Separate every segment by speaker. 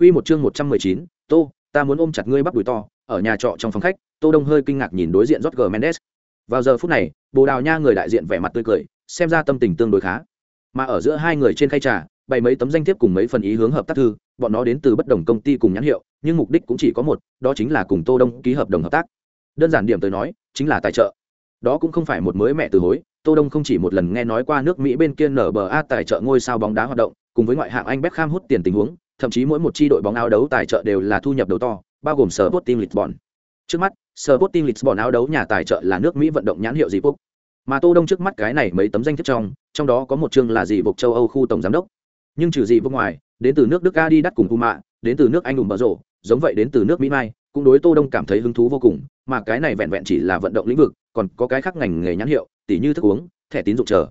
Speaker 1: Quy một chương 119, Tô, ta muốn ôm chặt ngươi bắp đùi to, ở nhà trọ trong phòng khách, Tô Đông hơi kinh ngạc nhìn đối diện Roger Mendes. Vào giờ phút này, Bồ Đào Nha người đại diện vẻ mặt tươi cười, xem ra tâm tình tương đối khá. Mà ở giữa hai người trên khay trà, bày mấy tấm danh thiếp cùng mấy phần ý hướng hợp tác thư, bọn nó đến từ bất đồng công ty cùng nhãn hiệu, nhưng mục đích cũng chỉ có một, đó chính là cùng Tô Đông ký hợp đồng hợp tác. Đơn giản điểm tới nói, chính là tài trợ. Đó cũng không phải một mới mẹ từ hối, Tô Đông không chỉ một lần nghe nói qua nước Mỹ bên kia nở bờ a tài trợ ngôi sao bóng đá hoạt động, cùng với ngoại hạng Anh Beckham hút tiền tình huống, thậm chí mỗi một chi đội bóng áo đấu tài trợ đều là thu nhập đầu to, bao gồm Sporting Lisbon. Trước mắt, Sporting Lisbon áo đấu nhà tài trợ là nước Mỹ vận động nhãn hiệu gì quốc. Mà Tô Đông trước mắt cái này mấy tấm danh thiếp trong, trong đó có một chương là gì vực châu Âu khu tổng giám đốc. Nhưng trừ gì vực ngoài, đến từ nước Đức Adidas cùng Puma, đến từ nước Anh ủng bờ rổ, giống vậy đến từ nước Mỹ Mai, cũng đối Tô Đông cảm thấy hứng thú vô cùng, mà cái này vẹn vẹn chỉ là vận động lĩnh vực, còn có cái khác ngành nghề nhãn hiệu, tỉ như thức uống, thẻ tín dụng chờ.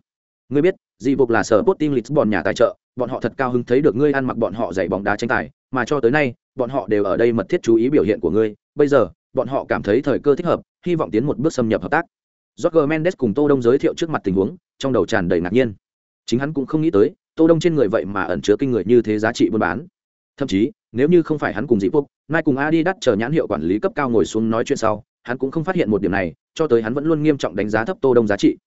Speaker 1: Ngươi biết, gì buộc là sở Sporting Lisbon nhà tài trợ, bọn họ thật cao hứng thấy được ngươi ăn mặc bọn họ giày bóng đá tranh tài, mà cho tới nay, bọn họ đều ở đây mật thiết chú ý biểu hiện của ngươi, bây giờ, bọn họ cảm thấy thời cơ thích hợp, hy vọng tiến một bước xâm nhập hợp tác. Jorge Mendes cùng Tô Đông giới thiệu trước mặt tình huống, trong đầu tràn đầy ngạc nhiên. Chính hắn cũng không nghĩ tới, Tô Đông trên người vậy mà ẩn chứa kinh người như thế giá trị buôn bán. Thậm chí, nếu như không phải hắn cùng Dị Quốc, nay cùng Adidas chờ nhãn hiệu quản lý cấp cao ngồi xuống nói chuyện sau, hắn cũng không phát hiện một điểm này, cho tới hắn vẫn luôn nghiêm trọng đánh giá thấp Tô Đông giá trị.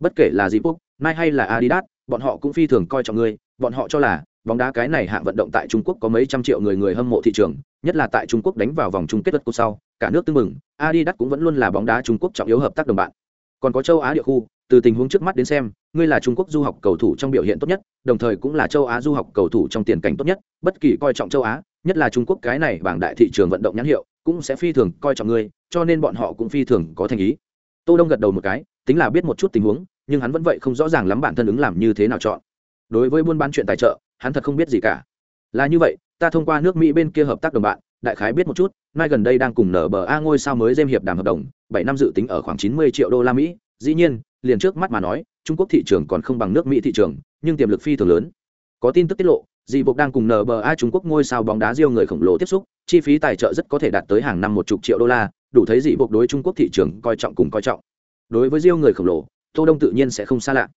Speaker 1: Bất kể là Dị Quốc, nay hay là Adidas, bọn họ cũng phi thường coi trọng ngươi, bọn họ cho là bóng đá cái này hạng vận động tại Trung Quốc có mấy trăm triệu người người hâm mộ thị trường, nhất là tại Trung Quốc đánh vào vòng chung kết đất sau, cả nước tương mừng, Adidas cũng vẫn luôn là bóng đá Trung Quốc trọng yếu hợp tác đồng bạn. Còn có châu Á địa khu, từ tình huống trước mắt đến xem, ngươi là Trung Quốc du học cầu thủ trong biểu hiện tốt nhất, đồng thời cũng là châu Á du học cầu thủ trong tiền cảnh tốt nhất, bất kỳ coi trọng châu Á, nhất là Trung Quốc cái này bảng đại thị trường vận động nhãn hiệu, cũng sẽ phi thường coi trọng ngươi, cho nên bọn họ cũng phi thường có thành ý. Tô Đông gật đầu một cái, tính là biết một chút tình huống, nhưng hắn vẫn vậy không rõ ràng lắm bản thân ứng làm như thế nào chọn. Đối với buôn bán chuyện tài trợ, hắn thật không biết gì cả. Là như vậy, ta thông qua nước Mỹ bên kia hợp tác đồng bạn, đại khái biết một chút, nay gần đây đang cùng nở bờ A ngôi sao mới dêm hiệp đàm hợp đồng, bảy năm dự tính ở khoảng 90 triệu đô la Mỹ, dĩ nhiên, liền trước mắt mà nói, Trung Quốc thị trường còn không bằng nước Mỹ thị trường, nhưng tiềm lực phi thường lớn. Có tin tức tiết lộ, dì bộc đang cùng NBA Trung Quốc ngôi sao bóng đá riêu người khổng lồ tiếp xúc, chi phí tài trợ rất có thể đạt tới hàng năm một chục triệu đô la, đủ thấy dì bộc đối Trung Quốc thị trường coi trọng cùng coi trọng. Đối với riêu người khổng lồ, Tô Đông tự nhiên sẽ không xa lạ.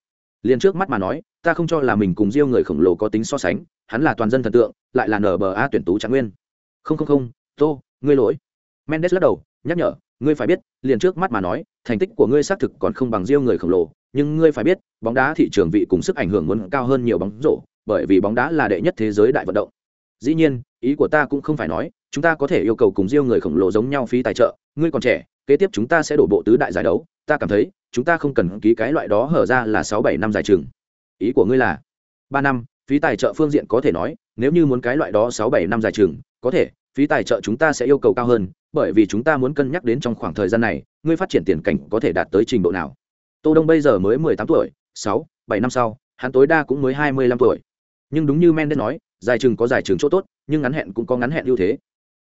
Speaker 1: Liền trước mắt mà nói, ta không cho là mình cùng riêu người khổng lồ có tính so sánh, hắn là toàn dân thần tượng, lại là NBA tuyển tú trạng nguyên. Không không không, Tô, ngươi lỗi. Mendes lắc đầu, nhắc nhở, ngươi phải biết, liền trước mắt mà nói, thành tích của ngươi xác thực còn không bằng riêu người khổng lồ, nhưng ngươi phải biết, bóng đá thị trường vị cùng sức ảnh hưởng muốn cao hơn nhiều bóng rổ, bởi vì bóng đá là đệ nhất thế giới đại vận động. Dĩ nhiên, ý của ta cũng không phải nói, chúng ta có thể yêu cầu cùng riêng người khổng lồ giống nhau phí tài trợ, ngươi còn trẻ, kế tiếp chúng ta sẽ đổ bộ tứ đại giải đấu, ta cảm thấy, chúng ta không cần ký cái loại đó hở ra là sáu bảy năm giải trường. Ý của ngươi là ba năm, phí tài trợ phương diện có thể nói, nếu như muốn cái loại đó sáu bảy năm giải trường, có thể, phí tài trợ chúng ta sẽ yêu cầu cao hơn, bởi vì chúng ta muốn cân nhắc đến trong khoảng thời gian này, ngươi phát triển tiền cảnh có thể đạt tới trình độ nào. Tô Đông bây giờ mới mười tám tuổi, sáu, bảy năm sau, hắn tối đa cũng mới hai mươi lăm tuổi. Nhưng đúng như Mendes nói, giải trường có giải trường chỗ tốt, nhưng ngắn hẹn cũng có ngắn hẹn ưu thế.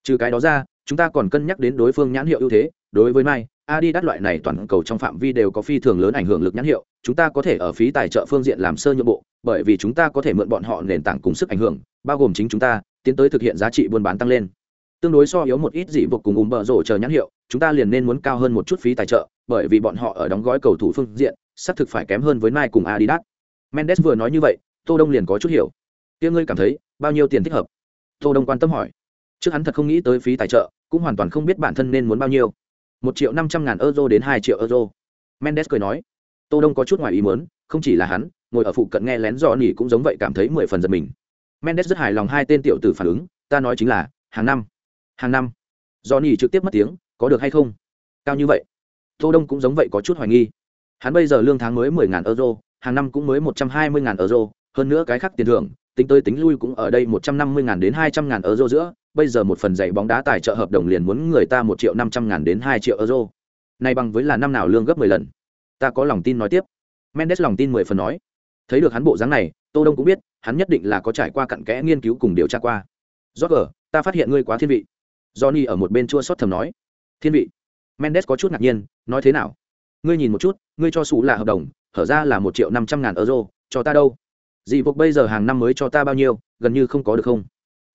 Speaker 1: Trừ cái đó ra, chúng ta còn cân nhắc đến đối phương nhãn hiệu ưu thế, đối với Mai, Adidas loại này toàn cầu trong phạm vi đều có phi thường lớn ảnh hưởng lực nhãn hiệu, chúng ta có thể ở phí tài trợ phương diện làm sơ nhượng bộ, bởi vì chúng ta có thể mượn bọn họ nền tảng cùng sức ảnh hưởng, bao gồm chính chúng ta, tiến tới thực hiện giá trị buôn bán tăng lên tương đối so yếu một ít dị vực cùng ùm bờ rổ chờ nhãn hiệu chúng ta liền nên muốn cao hơn một chút phí tài trợ bởi vì bọn họ ở đóng gói cầu thủ phương diện xác thực phải kém hơn với mai cùng Adidas. Mendes vừa nói như vậy, Tô Đông liền có chút hiểu. Kia ngươi cảm thấy bao nhiêu tiền thích hợp? Tô Đông quan tâm hỏi. Trước hắn thật không nghĩ tới phí tài trợ, cũng hoàn toàn không biết bản thân nên muốn bao nhiêu. Một triệu năm trăm ngàn euro đến hai triệu euro. Mendes cười nói. Tô Đông có chút ngoài ý muốn, không chỉ là hắn, ngồi ở phụ cận nghe lén dò nỉ cũng giống vậy cảm thấy mười phần giật mình. Mendes rất hài lòng hai tên tiểu tử phản ứng, ta nói chính là hàng năm hàng năm do nỉ trực tiếp mất tiếng có được hay không cao như vậy tô đông cũng giống vậy có chút hoài nghi hắn bây giờ lương tháng mới mười ngàn euro hàng năm cũng mới một trăm hai mươi ngàn euro hơn nữa cái khác tiền thưởng tính tới tính lui cũng ở đây một trăm năm mươi ngàn đến hai trăm ngàn euro giữa. Bây giờ một phần giày bóng đá tài trợ hợp đồng liền muốn người ta một triệu năm trăm ngàn đến hai triệu euro. Này bằng với là năm nào lương gấp mười lần. Ta có lòng tin nói tiếp. Mendes lòng tin mười phần nói. Thấy được hắn bộ dáng này tô đông cũng biết hắn nhất định là có trải qua cặn kẽ nghiên cứu cùng điều tra qua. Roger, ta phát hiện ngươi quá thiên vị. Johnny ở một bên chua xót thầm nói. Thiên vị. Mendes có chút ngạc nhiên nói thế nào? Ngươi nhìn một chút ngươi cho sủ là hợp đồng hở ra là một triệu năm trăm ngàn euro cho ta đâu? Dì vực bây giờ hàng năm mới cho ta bao nhiêu, gần như không có được không?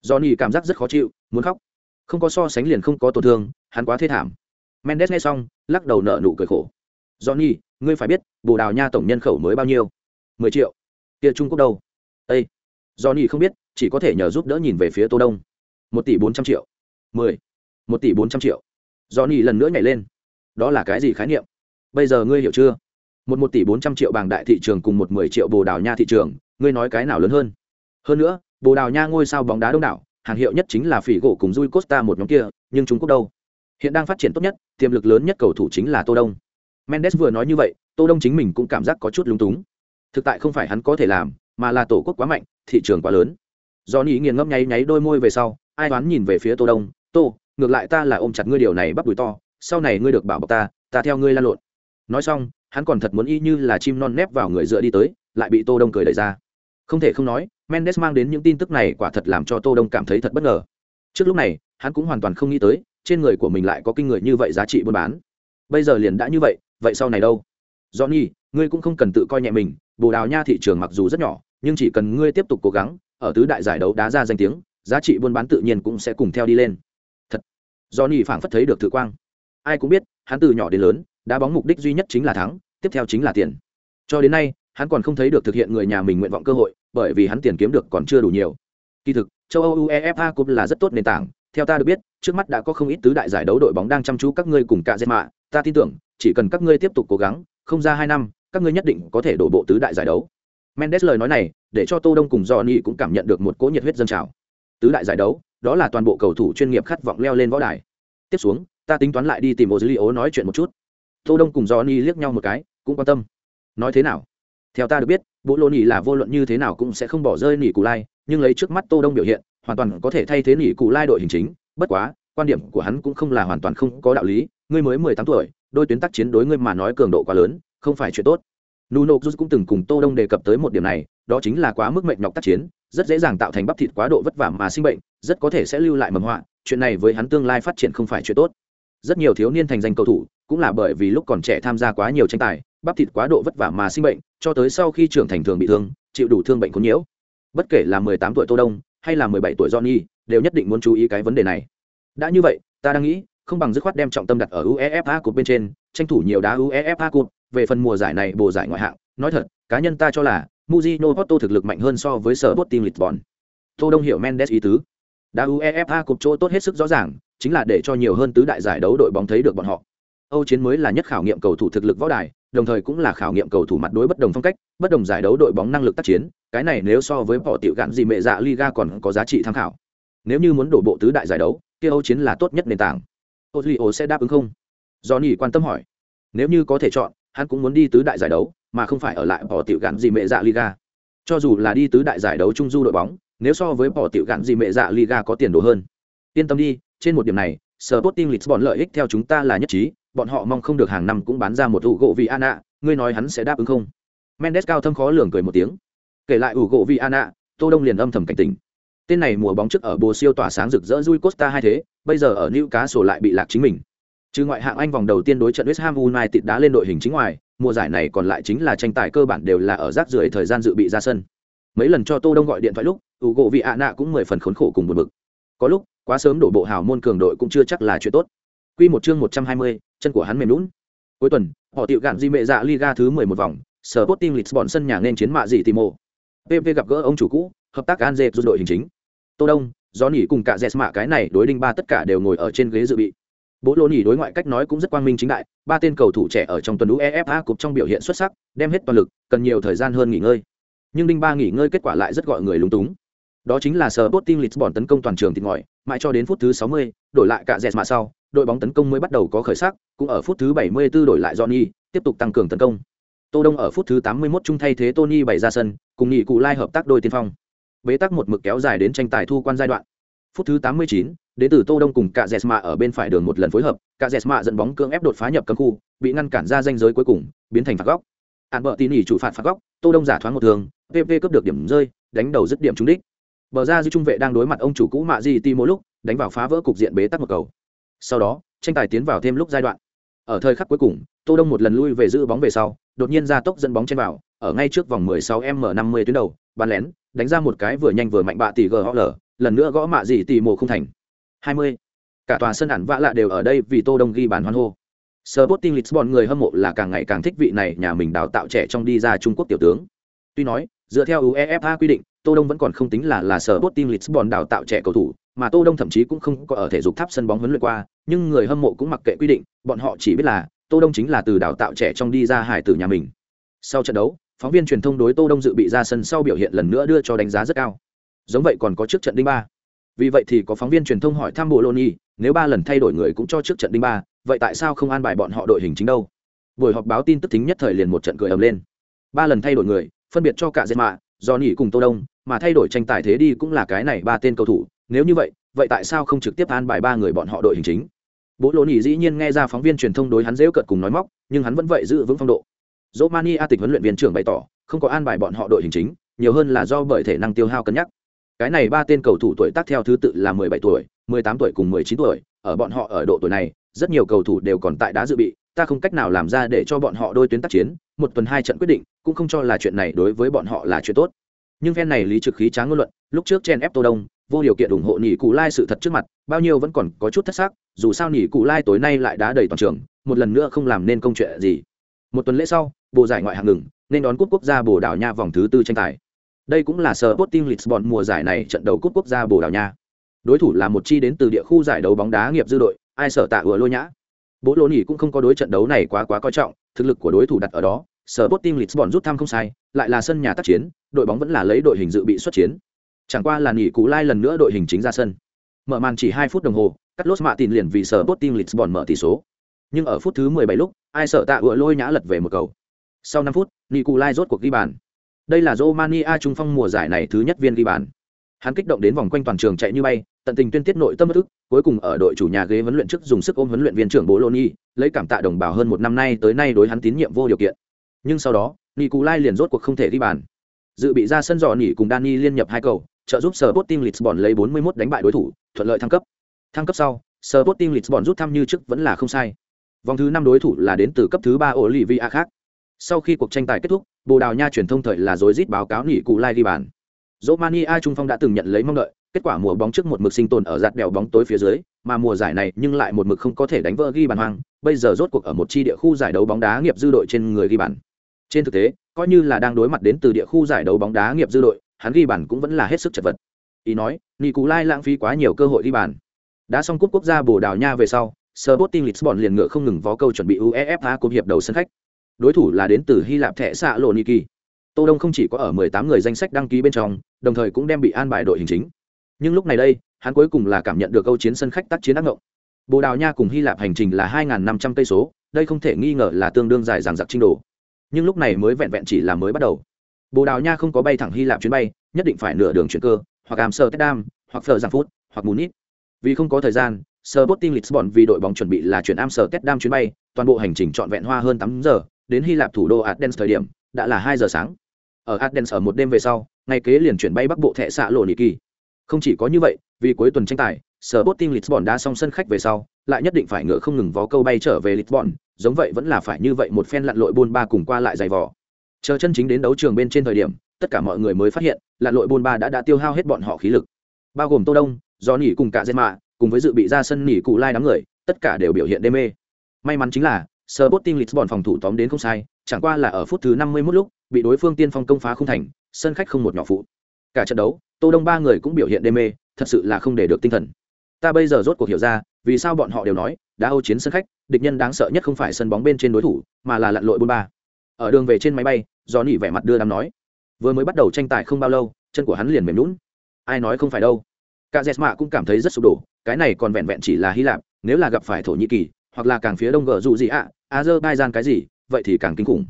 Speaker 1: Johnny cảm giác rất khó chịu, muốn khóc. Không có so sánh liền không có tổn thương, hắn quá thê thảm. Mendes nghe xong, lắc đầu nợ nụ cười khổ. Johnny, ngươi phải biết, bồ đào nha tổng nhân khẩu mới bao nhiêu? Mười triệu. Kia trung quốc đâu? Ây johnny không biết, chỉ có thể nhờ giúp đỡ nhìn về phía tô đông. Một tỷ bốn trăm triệu. Mười. Một tỷ bốn trăm triệu. Do nỉ lần nữa nhảy lên. Đó là cái gì khái niệm? Bây giờ ngươi hiểu chưa? Một một tỷ bốn trăm triệu bảng đại thị trường cùng một mười triệu bồ đào nha thị trường ngươi nói cái nào lớn hơn hơn nữa bồ đào nha ngôi sao bóng đá đông đảo hàng hiệu nhất chính là phỉ gỗ cùng Rui Costa một nhóm kia, nhưng Trung Quốc đâu? Hiện đang phát triển tốt nhất, tiềm lực lớn nhất cầu thủ chính là Tô Đông. Mendes vừa nói như vậy, Tô Đông chính mình cũng cảm giác có chút lúng túng. Thực tại không phải hắn có thể làm, mà là tổ quốc quá mạnh, thị trường quá lớn. Johnny nghiền ngẫm nháy nháy đôi môi về sau, ai đoán nhìn về phía Tô Đông, "Tô, ngược lại ta là ôm chặt ngươi điều này bắp đùi to, sau này ngươi được bảo bọc ta, ta theo ngươi lan lộn." Nói xong, hắn còn thật muốn y như là chim non nép vào người dựa đi tới, lại bị Tô Đông cười đẩy ra. Không thể không nói, mendes mang đến những tin tức này quả thật làm cho tô đông cảm thấy thật bất ngờ. Trước lúc này hắn cũng hoàn toàn không nghĩ tới trên người của mình lại có kinh người như vậy giá trị buôn bán. Bây giờ liền đã như vậy vậy sau này đâu? Johnny ngươi cũng không cần tự coi nhẹ mình bồ đào nha thị trường mặc dù rất nhỏ nhưng chỉ cần ngươi tiếp tục cố gắng ở tứ đại giải đấu đá ra danh tiếng giá trị buôn bán tự nhiên cũng sẽ cùng theo đi lên. Thật. Johnny phảng phất thấy được thử quang. Ai cũng biết hắn từ nhỏ đến lớn đá bóng mục đích duy nhất chính là thắng tiếp theo chính là tiền. Cho đến nay hắn còn không thấy được thực hiện người nhà mình nguyện vọng cơ hội, bởi vì hắn tiền kiếm được còn chưa đủ nhiều. Kỳ thực, châu âu uefa cup là rất tốt nền tảng. Theo ta được biết, trước mắt đã có không ít tứ đại giải đấu đội bóng đang chăm chú các ngươi cùng cả dệt mạ ta tin tưởng, chỉ cần các ngươi tiếp tục cố gắng, không ra hai năm, các ngươi nhất định có thể đổ bộ tứ đại giải đấu. Mendes lời nói này, để cho tô đông cùng johnny cũng cảm nhận được một cỗ nhiệt huyết dân trào. Tứ đại giải đấu, đó là toàn bộ cầu thủ chuyên nghiệp khát vọng leo lên võ đài. Tiếp xuống, ta tính toán lại đi tìm ozilio nói chuyện một chút. Tô đông cùng johnny liếc nhau một cái, cũng quan tâm. Nói thế nào? Theo ta được biết bộ lô nỉ là vô luận như thế nào cũng sẽ không bỏ rơi nỉ cù lai, nhưng lấy trước mắt tô đông biểu hiện, hoàn toàn có thể thay thế nỉ cù lai đội hình chính. Bất quá, quan điểm của hắn cũng không là hoàn toàn không có đạo lý. Ngươi mới mười tám tuổi, đôi tuyến tác chiến đối ngươi mà nói cường độ quá lớn, không phải chuyện tốt. Nuno jus cũng từng cùng tô đông đề cập tới một điểm này, đó chính là quá mức mệnh nhọc tác chiến, rất dễ dàng tạo thành bắp thịt quá độ vất vả mà sinh bệnh, rất có thể sẽ lưu lại mầm họa. Chuyện này với hắn tương lai phát triển không phải chuyện tốt. Rất nhiều thiếu niên thành danh cầu thủ, cũng là bởi vì lúc còn trẻ tham gia quá nhiều tranh tài bắp thịt quá độ vất vả mà sinh bệnh cho tới sau khi trưởng thành thường bị thương chịu đủ thương bệnh khốn nhiễu bất kể là mười tám tuổi tô đông hay là mười bảy tuổi johnny đều nhất định muốn chú ý cái vấn đề này đã như vậy ta đang nghĩ không bằng dứt khoát đem trọng tâm đặt ở uefa cột bên trên tranh thủ nhiều đá uefa cột về phần mùa giải này bồ giải ngoại hạng nói thật cá nhân ta cho là Mujino Porto thực lực mạnh hơn so với sở Sporting Lisbon. Tô Đông hiểu Mendes ý tứ. Đá UEFA cột chỗ tốt hết sức rõ ràng, chính là để cho nhiều hơn tứ đại giải đấu đội bóng thấy được bọn họ. Âu chiến mới là nhất khảo nghiệm cầu thủ thực lực võ đài, đồng thời cũng là khảo nghiệm cầu thủ mặt đối bất đồng phong cách, bất đồng giải đấu đội bóng năng lực tác chiến, cái này nếu so với bỏ tiểu gạn gì mẹ dạ Liga còn có giá trị tham khảo. Nếu như muốn đổ bộ tứ đại giải đấu, kia Âu chiến là tốt nhất nền tảng. Ozilio sẽ đáp ứng không? Johnny quan tâm hỏi. Nếu như có thể chọn, hắn cũng muốn đi tứ đại giải đấu, mà không phải ở lại bỏ tiểu gạn gì mẹ dạ Liga. Cho dù là đi tứ đại giải đấu trung du đội bóng, nếu so với bỏ tiểu gạn gì mẹ dạ Liga có tiền đồ hơn. Yên tâm đi, trên một điểm này, Sporting Lisbon lợi ích theo chúng ta là nhất trí, bọn họ mong không được hàng năm cũng bán ra một ủ gỗ vị Anna, ngươi nói hắn sẽ đáp ứng không? Mendes cao thâm khó lường cười một tiếng. Kể lại ủ gỗ vị Anna, Tô Đông liền âm thầm cảnh tỉnh. Tên này mùa bóng trước ở Bồ siêu tỏa sáng rực rỡ Rui Costa hai thế, bây giờ ở liêu cá sổ lại bị lạc chính mình. Trừ ngoại hạng Anh vòng đầu tiên đối trận West Ham United đá lên đội hình chính ngoài, mùa giải này còn lại chính là tranh tài cơ bản đều là ở rác rưởi thời gian dự bị ra sân. Mấy lần cho Tô Đông gọi điện thoại lúc, ủ gỗ vị Anna cũng mười phần khốn khổ cùng buồn bực. Có lúc, quá sớm đổ bộ hào môn cường đội cũng chưa chắc là chuyện tốt. Quy một chương 120, chân của hắn mềm nhũn. Cuối tuần, họ tiểu gạn di mẹ dạ Liga thứ 11 vòng, Sporting Lisbon sân nhà nên chiến mạ gì Timo. PV gặp gỡ ông chủ cũ, hợp tác Anje rút đội hình chính. Tô Đông, do nghỉ cùng cả Jesma cái này đối đinh ba tất cả đều ngồi ở trên ghế dự bị. Bố lô nhỉ đối ngoại cách nói cũng rất quang minh chính đại, ba tên cầu thủ trẻ ở trong tuần UEFA cục trong biểu hiện xuất sắc, đem hết toàn lực, cần nhiều thời gian hơn nghỉ ngơi. Nhưng đinh ba nghỉ ngơi kết quả lại rất gọi người lúng túng. Đó chính là Sporting Lisbon tấn công toàn trường thịt ngòi, mãi cho đến phút thứ 60, đổi lại cả Jesma sau, đội bóng tấn công mới bắt đầu có khởi sắc, cũng ở phút thứ 74 đổi lại Johnny, tiếp tục tăng cường tấn công. Tô Đông ở phút thứ 81 trung thay thế Tony bày ra sân, cùng nhị cụ lai hợp tác đôi tiền phong. Bế tắc một mực kéo dài đến tranh tài thu quan giai đoạn. Phút thứ 89, đến từ Tô Đông cùng cả Jesma ở bên phải đường một lần phối hợp, cả Jesma dẫn bóng cưỡng ép đột phá nhập cấm khu, bị ngăn cản ra danh giới cuối cùng, biến thành phạt góc. Án bợ tín nhỉ chủ phạt phạt góc, Tô Đông giả thoáng một thường, PV cướp được điểm rơi, đánh đầu dứt điểm trúng đích. Bờ ra dư trung vệ đang đối mặt ông chủ cũ Mạ Di Timo lúc, đánh vào phá vỡ cục diện bế tắc một cầu. Sau đó, tranh tài tiến vào thêm lúc giai đoạn ở thời khắc cuối cùng tô đông một lần lui về giữ bóng về sau đột nhiên ra tốc dẫn bóng trên vào ở ngay trước vòng 16 m 50 tuyến đầu bàn lén đánh ra một cái vừa nhanh vừa mạnh bạ tỷ ghl lần nữa gõ mạ gì tỷ mồ không thành 20. cả tòa sân ản vạ lạ đều ở đây vì tô đông ghi bàn hoan hô Sporting Lisbon người hâm mộ là càng ngày càng thích vị này nhà mình đào tạo trẻ trong đi ra Trung Quốc tiểu tướng. Tuy nói, dựa theo UEFA quy định, Tô Đông vẫn còn không tính là là Sporting Lisbon đào tạo trẻ cầu thủ, mà tô đông thậm chí cũng không có ở thể dục tháp sân bóng huấn luyện qua, nhưng người hâm mộ cũng mặc kệ quy định, bọn họ chỉ biết là tô đông chính là từ đào tạo trẻ trong đi ra hải tử nhà mình. Sau trận đấu, phóng viên truyền thông đối tô đông dự bị ra sân sau biểu hiện lần nữa đưa cho đánh giá rất cao. Giống vậy còn có trước trận đinh ba. Vì vậy thì có phóng viên truyền thông hỏi thăm bộ loni nếu ba lần thay đổi người cũng cho trước trận đinh ba, vậy tại sao không an bài bọn họ đội hình chính đâu? Buổi họp báo tin tức tính nhất thời liền một trận cười ầm lên. Ba lần thay đổi người, phân biệt cho cả dệt Johnny do cùng tô đông, mà thay đổi tranh tài thế đi cũng là cái này ba tên cầu thủ nếu như vậy vậy tại sao không trực tiếp an bài ba người bọn họ đội hình chính? Bố lô nỉ dĩ nhiên nghe ra phóng viên truyền thông đối hắn dễu cợt cùng nói móc, nhưng hắn vẫn vậy giữ vững phong độ. Dỗ mani a tịch huấn luyện viên trưởng bày tỏ, không có an bài bọn họ đội hình chính, nhiều hơn là do bởi thể năng tiêu hao cân nhắc. Cái này ba tên cầu thủ tuổi tác theo thứ tự là 17 tuổi 18 tuổi cùng 19 tuổi, ở bọn họ ở độ tuổi này, rất nhiều cầu thủ đều còn tại đá dự bị, ta không cách nào làm ra để cho bọn họ đôi tuyến tác chiến, một tuần hai trận quyết định, cũng không cho là chuyện này đối với bọn họ là chuyện tốt. Nhưng phen này lý trực khí tráng ngôn luận, lúc trước chen ép tô đông vô điều kiện ủng hộ nỉ cụ lai sự thật trước mặt, bao nhiêu vẫn còn có chút thất xác, dù sao nỉ cụ lai tối nay lại đá đầy toàn trường, một lần nữa không làm nên công chuyện gì. Một tuần lễ sau bộ giải ngoại hạng ngừng, nên đón cúp quốc gia bồ đào nha vòng thứ tư tranh tài. Đây cũng là sở Sporting Lisbon mùa giải này trận đấu cúp quốc gia bồ đào nha. Đối thủ là một chi đến từ địa khu giải đấu bóng đá nghiệp dư đội, ai sở tạ ừa lôi nhã. Bố lô nhỉ cũng không có đối trận đấu này quá quá coi trọng, thực lực của đối thủ đặt ở đó sở Sporting Lisbon rút thăm không sai, lại là sân nhà tác chiến, đội bóng vẫn là lấy đội hình dự bị xuất chiến chẳng qua là nghỉ cú lai lần nữa đội hình chính ra sân. Mở màn chỉ hai phút đồng hồ cắt lốt mạ tin liền vì sở Sporting Lisbon mở tỷ số. Nhưng ở phút thứ 17 lúc, ai sợ tạ ựa lôi nhã lật về một cầu. Sau năm phút nghỉ cú lai rốt cuộc ghi bàn. Đây là Romania trung phong mùa giải này thứ nhất viên ghi bàn. Hắn kích động đến vòng quanh toàn trường chạy như bay, tận tình tuyên tiết nội tâm bất ức, cuối cùng ở đội chủ nhà ghế huấn luyện trước dùng sức ôm huấn luyện viên trưởng bologna, lấy cảm tạ đồng bào hơn một năm nay tới nay đối hắn tín nhiệm vô điều kiện. Nhưng sau đó nicolai liền rốt cuộc không thể ghi bàn. Dự bị ra sân dò nỉ cùng Dani liên nhập hai cầu trợ giúp Sporting Lisbon lấy 41 đánh bại đối thủ thuận lợi thăng cấp. Thăng cấp sau Sporting Lisbon rút thăm như trước vẫn là không sai. Vòng thứ năm đối thủ là đến từ cấp thứ ba Olivia khác. Sau khi cuộc tranh tài kết thúc bồ đào nha truyền thông thời là rối rít báo cáo nghỉ cụ lai đi bàn. Romania Trung Phong đã từng nhận lấy mong đợi, kết quả mùa bóng trước một mực sinh tồn ở giạt đèo bóng tối phía dưới, mà mùa giải này nhưng lại một mực không có thể đánh vỡ ghi bàn hoang, bây giờ rốt cuộc ở một chi địa khu giải đấu bóng đá nghiệp dư đội trên người ghi bàn. Trên thực tế, coi như là đang đối mặt đến từ địa khu giải đấu bóng đá nghiệp dư đội, hắn ghi bàn cũng vẫn là hết sức chật vật. Ý nói, Nicolai lãng phí quá nhiều cơ hội ghi bàn. Đã xong cúp quốc gia Bồ Đào Nha về sau, Sporting Lisbon liền ngựa không ngừng vó câu chuẩn bị UEFA Cup hiệp đầu sân khách. Đối thủ là đến từ Hy Lạp thẻ xạ Niki. Tô Đông không chỉ có ở 18 người danh sách đăng ký bên trong, đồng thời cũng đem bị an bài đội hình chính. Nhưng lúc này đây, hắn cuối cùng là cảm nhận được câu chiến sân khách tác chiến ác ngộng. Bồ Đào Nha cùng Hy Lạp hành trình là 2500 cây số, đây không thể nghi ngờ là tương đương dài dằng dặc trình đồ. Nhưng lúc này mới vẹn vẹn chỉ là mới bắt đầu. Bồ Đào Nha không có bay thẳng Hy Lạp chuyến bay, nhất định phải nửa đường chuyển cơ, hoặc Amsterdam, hoặc Frankfurt, hoặc Munich. Vì không có thời gian, Sporting Lisbon vì đội bóng chuẩn bị là chuyển Amsterdam chuyến bay, toàn bộ hành trình trọn vẹn hoa hơn 8 giờ, đến Hy Lạp thủ đô Athens thời điểm, đã là 2 giờ sáng ở Athens ở một đêm về sau, ngày kế liền chuyển bay bắc bộ thẻ xạ lộ nỉ kỳ. Không chỉ có như vậy, vì cuối tuần tranh tài, Sporting Lisbon đã xong sân khách về sau, lại nhất định phải ngựa không ngừng vó câu bay trở về Lisbon, giống vậy vẫn là phải như vậy một phen lặn lội buôn ba cùng qua lại dày vò. Chờ chân chính đến đấu trường bên trên thời điểm, tất cả mọi người mới phát hiện, là lội buôn ba đã đã tiêu hao hết bọn họ khí lực. Bao gồm Tô Đông, do nỉ cùng cả Zema, cùng với dự bị ra sân nỉ cụ lai đám người, tất cả đều biểu hiện đê mê. May mắn chính là, Sporting Lisbon phòng thủ tóm đến không sai, chẳng qua là ở phút thứ 51 lúc, bị đối phương tiên phong công phá không thành sân khách không một nhỏ phụ cả trận đấu tô đông ba người cũng biểu hiện đê mê thật sự là không để được tinh thần ta bây giờ rốt cuộc hiểu ra vì sao bọn họ đều nói đã âu chiến sân khách địch nhân đáng sợ nhất không phải sân bóng bên trên đối thủ mà là lặn lội bôn ba ở đường về trên máy bay do nỉ vẻ mặt đưa đám nói. Vừa mới bắt đầu tranh tài không bao lâu chân của hắn liền mềm lún ai nói không phải đâu. Cả dẹt mạ cũng cảm thấy rất sụp đổ cái này còn vẹn vẹn chỉ là hy lạp nếu là gặp phải thổ nhĩ kỳ hoặc là càng phía đông gờ dù gì ạ à, azerbaijan cái gì vậy thì càng kinh khủng.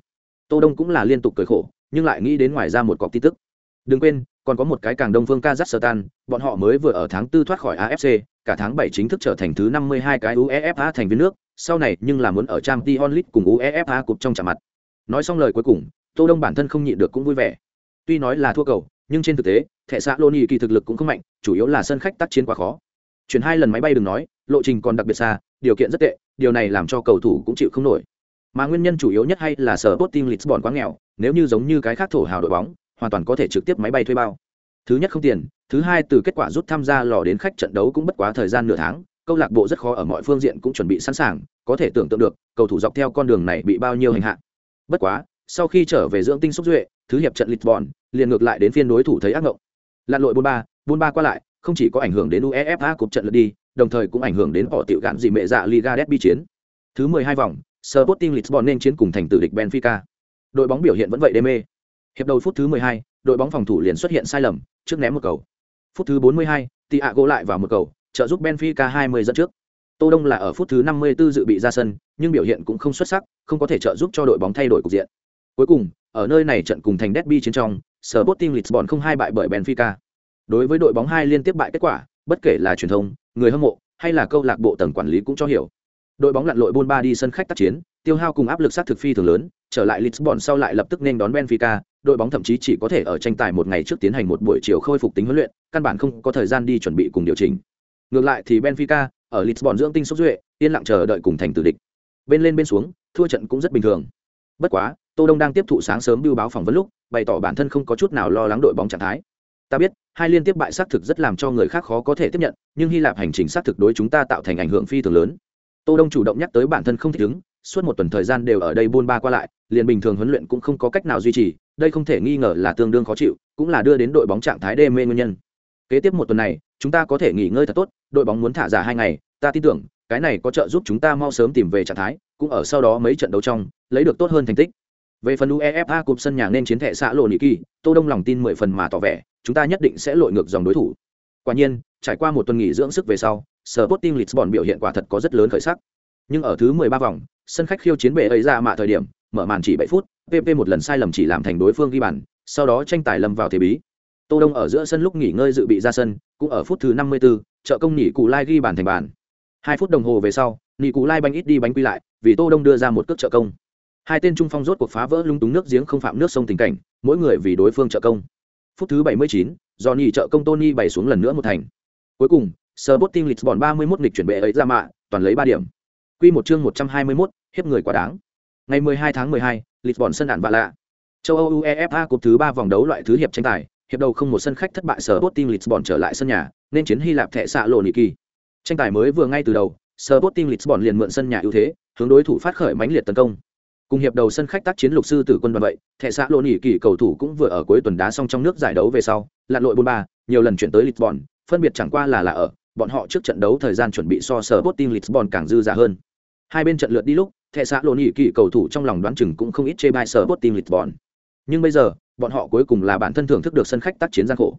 Speaker 1: Tô đông cũng là liên tục cười khổ nhưng lại nghĩ đến ngoài ra một cọc tin tức. Đừng quên còn có một cái càng đông phương kazakhstan bọn họ mới vừa ở tháng tư thoát khỏi afc cả tháng bảy chính thức trở thành thứ năm mươi hai cái uefa thành viên nước sau này nhưng là muốn ở trang t onlit cùng uefa cục trong trả mặt nói xong lời cuối cùng tô đông bản thân không nhịn được cũng vui vẻ tuy nói là thua cầu nhưng trên thực tế thẻ xã ni kỳ thực lực cũng không mạnh chủ yếu là sân khách tác chiến quá khó chuyển hai lần máy bay đừng nói lộ trình còn đặc biệt xa điều kiện rất tệ điều này làm cho cầu thủ cũng chịu không nổi mà nguyên nhân chủ yếu nhất hay là sở Sporting Lisbon quá nghèo, nếu như giống như cái khác thổ hào đội bóng, hoàn toàn có thể trực tiếp máy bay thuê bao. Thứ nhất không tiền, thứ hai từ kết quả rút tham gia lò đến khách trận đấu cũng bất quá thời gian nửa tháng, câu lạc bộ rất khó ở mọi phương diện cũng chuẩn bị sẵn sàng, có thể tưởng tượng được, cầu thủ dọc theo con đường này bị bao nhiêu hành hạ. Bất quá, sau khi trở về dưỡng tinh xúc duệ, thứ hiệp trận Lisbon, liền ngược lại đến phiên đối thủ thấy ác ngộng. Lặn lội buôn ba, buôn ba qua lại, không chỉ có ảnh hưởng đến uefa cục trận lượt đi đồng thời cũng ảnh hưởng đến họ tiểu gạn dị mẹ dạ liga derby chiến. Thứ 12 vòng Sporting Lisbon nên chiến cùng thành tử địch Benfica. Đội bóng biểu hiện vẫn vậy đê mê. Hiệp đầu phút thứ 12, đội bóng phòng thủ liền xuất hiện sai lầm trước ném một cầu. Phút thứ 42, Thiago lại vào một cầu trợ giúp Benfica 20 dẫn trước. Tô Đông là ở phút thứ 54 dự bị ra sân, nhưng biểu hiện cũng không xuất sắc, không có thể trợ giúp cho đội bóng thay đổi cục diện. Cuối cùng, ở nơi này trận cùng thành derby chiến trong, Sporting Lisbon không hai bại bởi Benfica. Đối với đội bóng hai liên tiếp bại kết quả, bất kể là truyền thông, người hâm mộ hay là câu lạc bộ tầng quản lý cũng cho hiểu. Đội bóng lặn lội buôn ba đi sân khách tác chiến, tiêu hao cùng áp lực sát thực phi thường lớn, trở lại Lisbon sau lại lập tức nên đón Benfica, đội bóng thậm chí chỉ có thể ở tranh tài một ngày trước tiến hành một buổi chiều khôi phục tính huấn luyện, căn bản không có thời gian đi chuẩn bị cùng điều chỉnh. Ngược lại thì Benfica, ở Lisbon dưỡng tinh xúc duệ, yên lặng chờ đợi cùng thành tử địch. Bên lên bên xuống, thua trận cũng rất bình thường. Bất quá, Tô Đông đang tiếp thụ sáng sớm bưu báo phỏng vấn lúc, bày tỏ bản thân không có chút nào lo lắng đội bóng trạng thái. Ta biết, hai liên tiếp bại xác thực rất làm cho người khác khó có thể tiếp nhận, nhưng Hy Lạp hành trình xác thực đối chúng ta tạo thành ảnh hưởng phi thường lớn. Tô Đông chủ động nhắc tới bản thân không thích ứng, suốt một tuần thời gian đều ở đây buôn ba qua lại, liền bình thường huấn luyện cũng không có cách nào duy trì, đây không thể nghi ngờ là tương đương khó chịu, cũng là đưa đến đội bóng trạng thái đê mê nguyên nhân. Kế tiếp một tuần này, chúng ta có thể nghỉ ngơi thật tốt, đội bóng muốn thả giả hai ngày, ta tin tưởng, cái này có trợ giúp chúng ta mau sớm tìm về trạng thái, cũng ở sau đó mấy trận đấu trong, lấy được tốt hơn thành tích. Về phần UEFA Cup sân nhà nên chiến thẻ xã lộ Nị Kỳ, Tô Đông lòng tin mười phần mà tỏ vẻ, chúng ta nhất định sẽ lội ngược dòng đối thủ. Quả nhiên, trải qua một tuần nghỉ dưỡng sức về sau, Sporting Lisbon biểu hiện quả thật có rất lớn khởi sắc. Nhưng ở thứ 13 vòng, sân khách khiêu chiến bệ ấy ra mạ thời điểm, mở màn chỉ 7 phút, PP một lần sai lầm chỉ làm thành đối phương ghi bàn, sau đó tranh tài lâm vào thế bí. Tô Đông ở giữa sân lúc nghỉ ngơi dự bị ra sân, cũng ở phút thứ 54, trợ công nhỉ Cụ Lai ghi bàn thành bàn. 2 phút đồng hồ về sau, nhỉ Cụ Lai bánh ít đi bánh quy lại, vì Tô Đông đưa ra một cước trợ công. Hai tên trung phong rốt cuộc phá vỡ lung túng nước giếng không phạm nước sông tình cảnh, mỗi người vì đối phương trợ công. Phút thứ 79, Johnny trợ công Tony bày xuống lần nữa một thành. Cuối cùng, Sporting Lisbon 31 nghịch chuyển bệ ấy ra mạ, toàn lấy 3 điểm. Quy một chương 121, hiếp người quá đáng. Ngày 12 tháng 12, Lisbon sân đạn và lạ. Châu Âu UEFA Cup thứ 3 vòng đấu loại thứ hiệp tranh tài, hiệp đầu không một sân khách thất bại Sporting Lisbon trở lại sân nhà, nên chiến Hy Lạp thẻ xạ lộ kỳ. Tranh tài mới vừa ngay từ đầu, Sporting Lisbon liền mượn sân nhà ưu thế, hướng đối thủ phát khởi mãnh liệt tấn công. Cùng hiệp đầu sân khách tác chiến lục sư tử quân đoàn vậy, thẻ xạ lộ kỳ cầu thủ cũng vừa ở cuối tuần đá xong trong nước giải đấu về sau, lặn lội 43, nhiều lần chuyển tới Lisbon, phân biệt chẳng qua là là ở, bọn họ trước trận đấu thời gian chuẩn bị so Sporting Lisbon càng dư dả hơn. Hai bên trận lượt đi lúc, thẻ xạ lộ nhị kỳ cầu thủ trong lòng đoán chừng cũng không ít chê bai sở bot team lisbon nhưng bây giờ bọn họ cuối cùng là bản thân thưởng thức được sân khách tác chiến gian khổ.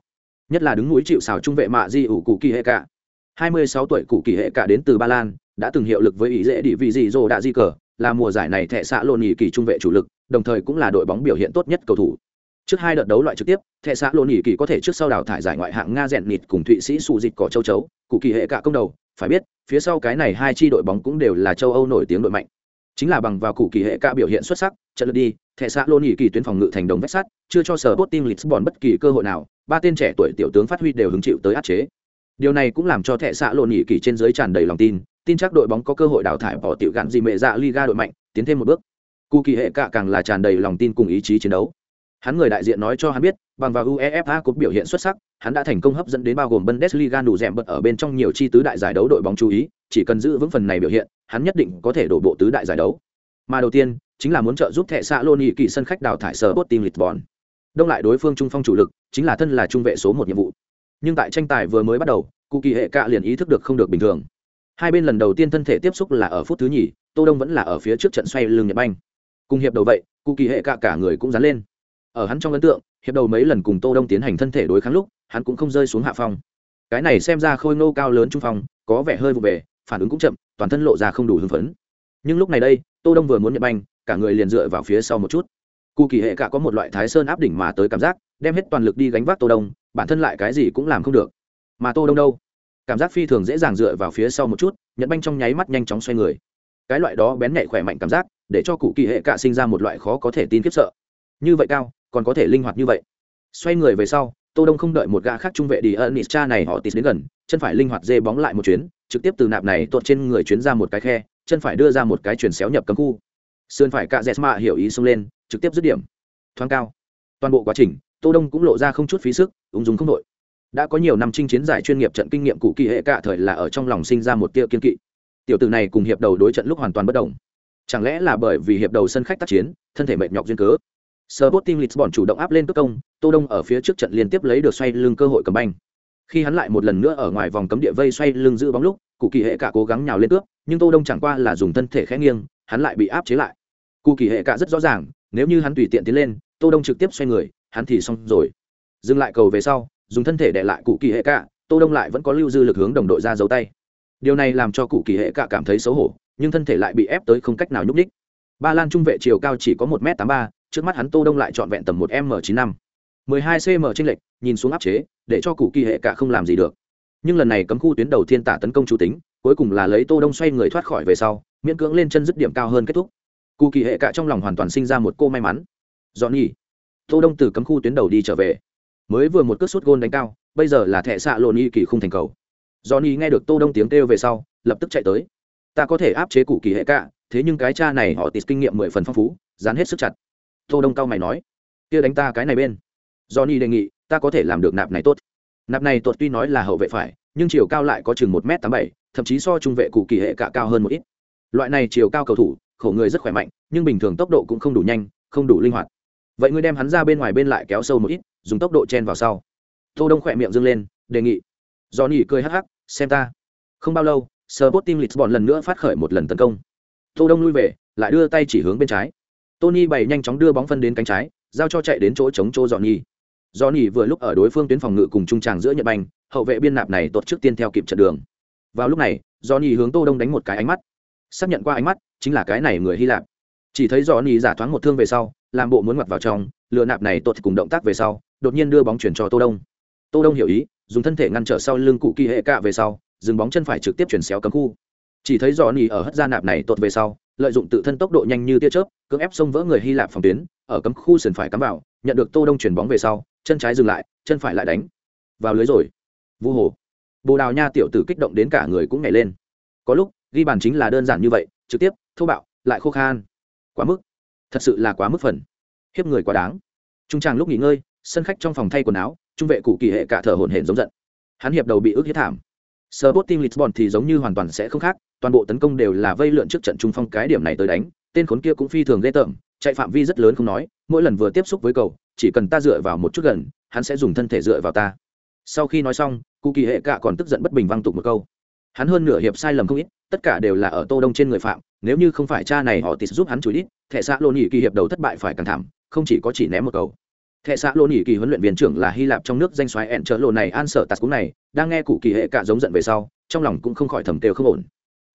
Speaker 1: Nhất là đứng núi chịu xào trung vệ mạ di ủ cụ kỳ hệ cả. 26 tuổi cụ kỳ hệ cả đến từ ba lan, đã từng hiệu lực với ý dễ địa vị gì dồ đã di cờ, là mùa giải này thẻ xã lộn nhì kỳ trung vệ chủ lực, đồng thời cũng là đội bóng biểu hiện tốt nhất cầu thủ. Trước hai đợt đấu loại trực tiếp, thẻ xã lộn nhì kỳ có thể trước sau đào thải giải ngoại hạng nga rèn nịt cùng thụy sĩ xù dịch cỏ châu chấu, cụ kỳ hệ cả công đầu, phải biết, phía sau cái này hai chi đội bóng cũng đều là châu âu nổi tiếng đội mạnh. Chính là bằng vào cụ kỳ hệ Cả biểu hiện xuất sắc, trận lượt đi thẻ xã lô nhị kỳ tuyến phòng ngự thành đồng vách sắt, chưa cho sở bot team lisbon bất kỳ cơ hội nào, ba tên trẻ tuổi tiểu tướng phát huy đều hứng chịu tới áp chế. Điều này cũng làm cho thẻ xã lô nhị kỳ trên dưới tràn đầy lòng tin tin chắc đội bóng có cơ hội đào thải bỏ tiểu gạn gì mẹ dạ liga đội mạnh, tiến thêm một bước. Cụ kỳ hệ cạ càng là tràn đầy lòng tin cùng ý chí chiến đấu. Hắn người đại diện nói cho hắn biết, bằng vào uefa cúp biểu hiện xuất sắc, hắn đã thành công hấp dẫn đến bao gồm bundesliga đủ rèm bật ở bên trong nhiều chi tứ đại giải đấu đội bóng chú ý, chỉ cần giữ vững phần này biểu hiện, hắn nhất định có thể đổ bộ tứ đại giải đấu. Mà đầu tiên chính là muốn trợ giúp thẻ xạ lô nhị kỳ sân khách đào thải sở bot team lisbon. Đông lại đối phương trung phong chủ lực, chính là thân là trung vệ số một nhiệm vụ. Nhưng tại tranh tài vừa mới bắt đầu, cụ kỳ hệ cạ liền ý thức được không được bình thường. Hai bên lần đầu tiên thân thể tiếp xúc là ở phút thứ nhì, tô đông vẫn là ở phía trước trận xoay lưng nhật banh. Cùng hiệp đầu vậy, cụ kỳ hệ cạ cả người cũng dán lên. Ở hắn trong ấn tượng, hiệp đầu mấy lần cùng tô đông tiến hành thân thể đối kháng lúc, hắn cũng không rơi xuống hạ phong. Cái này xem ra khôi ngô cao lớn trung phong, có vẻ hơi vụ về, phản ứng cũng chậm, toàn thân lộ ra không đủ hưng phấn. Nhưng lúc này đây, tô đông vừa muốn nhật banh cả người liền dựa vào phía sau một chút. Cụ kỳ hệ cả có một loại thái sơn áp đỉnh mà tới cảm giác, đem hết toàn lực đi gánh vác tô đông, bản thân lại cái gì cũng làm không được. Mà tô đông đâu? Cảm giác phi thường dễ dàng dựa vào phía sau một chút, nhận banh trong nháy mắt nhanh chóng xoay người. Cái loại đó bén nhạy khỏe mạnh cảm giác, để cho cụ kỳ hệ cả sinh ra một loại khó có thể tin kiếp sợ. Như vậy cao, còn có thể linh hoạt như vậy. Xoay người về sau, tô đông không đợi một gã khác trung vệ đi ân cha này họ tít đến gần, chân phải linh hoạt dê bóng lại một chuyến, trực tiếp từ nạp này tuột trên người chuyến ra một cái khe, chân phải đưa ra một cái chuyển xéo nhập cấm khu sườn phải cạ dẹt mạ hiểu ý xông lên trực tiếp dứt điểm. Thoáng cao. Toàn bộ quá trình tô đông cũng lộ ra không chút phí sức ung dung không đội. Đã có nhiều năm chinh chiến giải chuyên nghiệp trận kinh nghiệm cụ kỳ hệ cả thời là ở trong lòng sinh ra một tia kiên kỵ. Tiểu tử này cùng hiệp đầu đối trận lúc hoàn toàn bất động chẳng lẽ là bởi vì hiệp đầu sân khách tác chiến thân thể mệt nhọc duyên cớ? Sporting Lisbon chủ động áp lên cước công, Tô Đông ở phía trước trận liên tiếp lấy được xoay lưng cơ hội cầm banh. khi hắn lại một lần nữa ở ngoài vòng cấm địa vây xoay lưng giữ bóng lúc cụ kỳ hệ cả cố gắng nhào lên cướp nhưng tô đông chẳng qua là dùng thân thể khẽ nghiêng hắn lại bị áp chế lại. Cụ kỳ hệ cả rất rõ ràng, nếu như hắn tùy tiện tiến lên, tô đông trực tiếp xoay người, hắn thì xong rồi. Dừng lại cầu về sau, dùng thân thể để lại cụ kỳ hệ cả, tô đông lại vẫn có lưu dư lực hướng đồng đội ra giấu tay. Điều này làm cho cụ kỳ hệ cả cảm thấy xấu hổ, nhưng thân thể lại bị ép tới không cách nào nhúc đích ba lan trung vệ chiều cao chỉ có một m tám ba, trước mắt hắn tô đông lại trọn vẹn tầm một m chín năm. mười hai cm trên lệch, nhìn xuống áp chế, để cho cụ kỳ hệ cả không làm gì được. Nhưng lần này cấm khu tuyến đầu thiên tả tấn công chủ tính, cuối cùng là lấy tô đông xoay người thoát khỏi về sau miễn cưỡng lên chân dứt điểm cao hơn kết thúc. Cụ kỳ hệ cạ trong lòng hoàn toàn sinh ra một cô may mắn. Dọn nhỉ tô đông từ cấm khu tuyến đầu đi trở về. Mới vừa một cước sút gôn đánh cao bây giờ là thẻ xạ lộn y kỳ không thành cầu. Johnny nghe được tô đông tiếng kêu về sau lập tức chạy tới. Ta có thể áp chế cụ kỳ hệ cạ, thế nhưng cái cha này họ tịt kinh nghiệm mười phần phong phú dán hết sức chặt. Tô đông cao mày nói kia đánh ta cái này bên. Johnny đề nghị ta có thể làm được nạp này tốt. Nạp này tốt tuy nói là hậu vệ phải nhưng chiều cao lại có chừng một m tám bảy thậm chí so trung vệ cụ kỳ hệ cạ cao hơn một ít loại này chiều cao cầu thủ, khổ người rất khỏe mạnh, nhưng bình thường tốc độ cũng không đủ nhanh, không đủ linh hoạt. Vậy ngươi đem hắn ra bên ngoài bên lại kéo sâu một ít, dùng tốc độ chen vào sau. Tô đông khỏe miệng dâng lên, đề nghị. Do nỉ cười hắc hắc, xem ta. Không bao lâu, Sporting Lisbon lần nữa phát khởi một lần tấn công. Tô đông lui về, lại đưa tay chỉ hướng bên trái. Tony bày nhanh chóng đưa bóng phân đến cánh trái, giao cho chạy đến chỗ chống chỗ dọn nhi do nỉ vừa lúc ở đối phương tuyến phòng ngự cùng trung tràng giữa nhật banh hậu vệ biên nạp này tột trước tiên theo kịp trận đường. Vào lúc này do nỉ hướng tô đông đánh một cái ánh mắt xác nhận qua ánh mắt, chính là cái này người hy lạp. Chỉ thấy do nỉ giả thoáng một thương về sau, làm bộ muốn mặt vào trong lựa nạp này tốt cùng động tác về sau, đột nhiên đưa bóng chuyển cho tô đông. Tô đông hiểu ý, dùng thân thể ngăn trở sau lưng cụ kỳ hệ cạ về sau, dừng bóng chân phải trực tiếp chuyển xéo cấm khu. Chỉ thấy dò nỉ ở hất ra nạp này tốt về sau, lợi dụng tự thân tốc độ nhanh như tia chớp, cưỡng ép xông vỡ người hy lạp phòng tuyến, ở cấm khu sườn phải cắm vào, nhận được tô đông chuyển bóng về sau, chân trái dừng lại, chân phải lại đánh. Vào lưới rồi. Vu hồ. Bồ đào nha tiểu tử kích động đến cả người cũng nhảy lên. Có lúc ghi bàn chính là đơn giản như vậy trực tiếp thô bạo lại khô khan. Quá mức. Thật sự là quá mức phần. Hiếp người quá đáng. Trung tràng lúc nghỉ ngơi sân khách trong phòng thay quần áo trung vệ cụ kỳ hệ cả thở hổn hển giống giận. Hắn hiệp đầu bị ức hiếp thảm. Sporting Lisbon thì giống như hoàn toàn sẽ không khác, toàn bộ tấn công đều là vây lượn trước trận trung phong cái điểm này tới đánh, tên khốn kia cũng phi thường ghê tởm, chạy phạm vi rất lớn không nói, mỗi lần vừa tiếp xúc với cầu, chỉ cần ta dựa vào một chút gần, hắn sẽ dùng thân thể dựa vào ta. Sau khi nói xong, Cụ Kỳ hệ cả còn tức giận bất bình vang tục một câu. Hắn hơn nửa hiệp sai lầm không ít, tất cả đều là ở Tô Đông trên người phạm, nếu như không phải cha này họ tịt giúp hắn chú ít, thẻ xã lô nhị kỳ hiệp đầu thất bại phải càng thảm, không chỉ có chỉ ném một cầu. Thệ xã lô nhị kỳ huấn luyện viên trưởng là hy lạp trong nước danh xoáy ẹn trợ lộ này an sở tạt cũng này đang nghe cụ kỳ hệ cả giống giận về sau trong lòng cũng không khỏi thầm tều không ổn.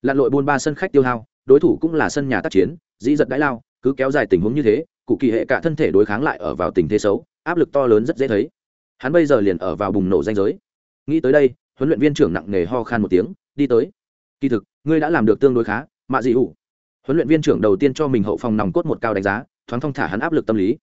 Speaker 1: Lặn lội buôn ba sân khách tiêu hao đối thủ cũng là sân nhà tác chiến dĩ giật đãi lao cứ kéo dài tình huống như thế cụ kỳ hệ cả thân thể đối kháng lại ở vào tình thế xấu áp lực to lớn rất dễ thấy. Hắn bây giờ liền ở vào bùng nổ danh giới. Nghĩ tới đây huấn luyện viên trưởng nặng nề ho khan một tiếng đi tới. Kỳ thực ngươi đã làm được tương đối khá, mạ dị ủ. huấn luyện viên trưởng đầu tiên cho mình hậu phòng nòng cốt một cao đánh giá, thoáng thong thả hắn áp lực tâm lý.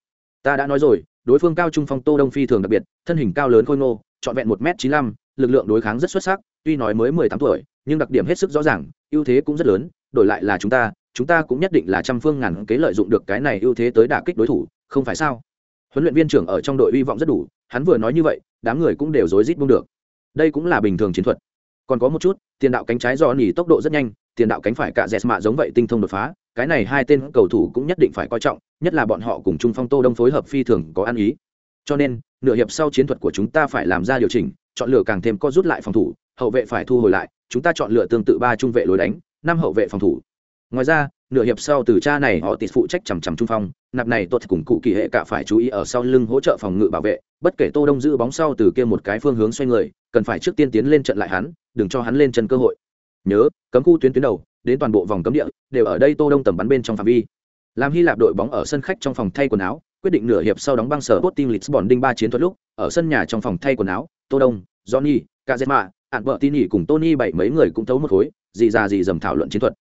Speaker 1: Ta đã nói rồi, đối phương cao trung phong tô đông phi thường đặc biệt, thân hình cao lớn khôi ngô, trọn vẹn một m chín mươi lực lượng đối kháng rất xuất sắc, tuy nói mới mười tám tuổi, nhưng đặc điểm hết sức rõ ràng, ưu thế cũng rất lớn, đổi lại là chúng ta chúng ta cũng nhất định là trăm phương ngàn kế lợi dụng được cái này ưu thế tới đả kích đối thủ, không phải sao? Huấn luyện viên trưởng ở trong đội hy vọng rất đủ, hắn vừa nói như vậy, đám người cũng đều rối rít buông được. Đây cũng là bình thường chiến thuật còn có một chút, tiền đạo cánh trái do nỉ tốc độ rất nhanh, tiền đạo cánh phải cả dẹt mạ giống vậy tinh thông đột phá, cái này hai tên cầu thủ cũng nhất định phải coi trọng, nhất là bọn họ cùng trung phong tô đông phối hợp phi thường có ăn ý. Cho nên, nửa hiệp sau chiến thuật của chúng ta phải làm ra điều chỉnh, chọn lựa càng thêm co rút lại phòng thủ, hậu vệ phải thu hồi lại, chúng ta chọn lựa tương tự ba trung vệ lối đánh, năm hậu vệ phòng thủ ngoài ra, nửa hiệp sau từ cha này, họ tịt phụ trách chằm chằm trung phong, nạp này tốt cùng cụ kỳ hệ cả phải chú ý ở sau lưng hỗ trợ phòng ngự bảo vệ, bất kể tô đông giữ bóng sau từ kia một cái phương hướng xoay người, cần phải trước tiên tiến lên trận lại hắn, đừng cho hắn lên chân cơ hội. Nhớ, cấm khu tuyến tuyến đầu, đến toàn bộ vòng cấm địa, đều ở đây tô đông tầm bắn bên trong phạm vi. Làm hy lạp đội bóng ở sân khách trong phòng thay quần áo, quyết định nửa hiệp sau đóng băng sở bot team Lisbon đinh ba chiến thuật lúc, ở sân nhà trong phòng thay quần áo, tô đông, johnny, kazema ạn vợ tin nhỉ cùng tony bảy mấy người cũng thấu một khối gì ra gì dầm thảo luận chiến thuật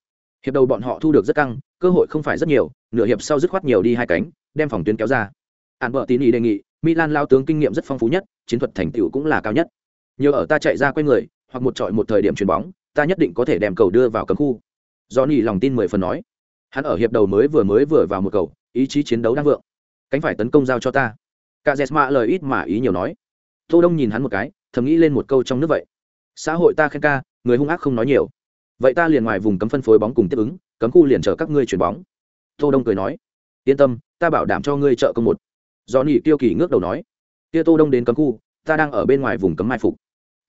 Speaker 1: hiệp đầu bọn họ thu được rất căng, cơ hội không phải rất nhiều, nửa hiệp sau dứt khoát nhiều đi hai cánh, đem phòng tuyến kéo ra. Ạn vợ tín ý đề nghị, milan lao tướng kinh nghiệm rất phong phú nhất, chiến thuật thành tựu cũng là cao nhất. Nhờ ở ta chạy ra quay người, hoặc một trọi một thời điểm chuyền bóng, ta nhất định có thể đem cầu đưa vào cấm khu. Johnny lòng tin mười phần nói. Hắn ở hiệp đầu mới vừa mới vừa vào một cầu, ý chí chiến đấu đang vượng. Cánh phải tấn công giao cho ta. Cả jesma lời ít mà ý nhiều nói. Tô đông nhìn hắn một cái, thầm nghĩ lên một câu trong nước vậy. Xã hội ta khen ca, người hung ác không nói nhiều vậy ta liền ngoài vùng cấm phân phối bóng cùng tiếp ứng, cấm khu liền chờ các ngươi chuyển bóng. Tô đông cười nói. Yên tâm, ta bảo đảm cho ngươi trợ công một. Do nhị tiêu kỳ ngước đầu nói. Kia tô đông đến cấm khu, ta đang ở bên ngoài vùng cấm mai phục.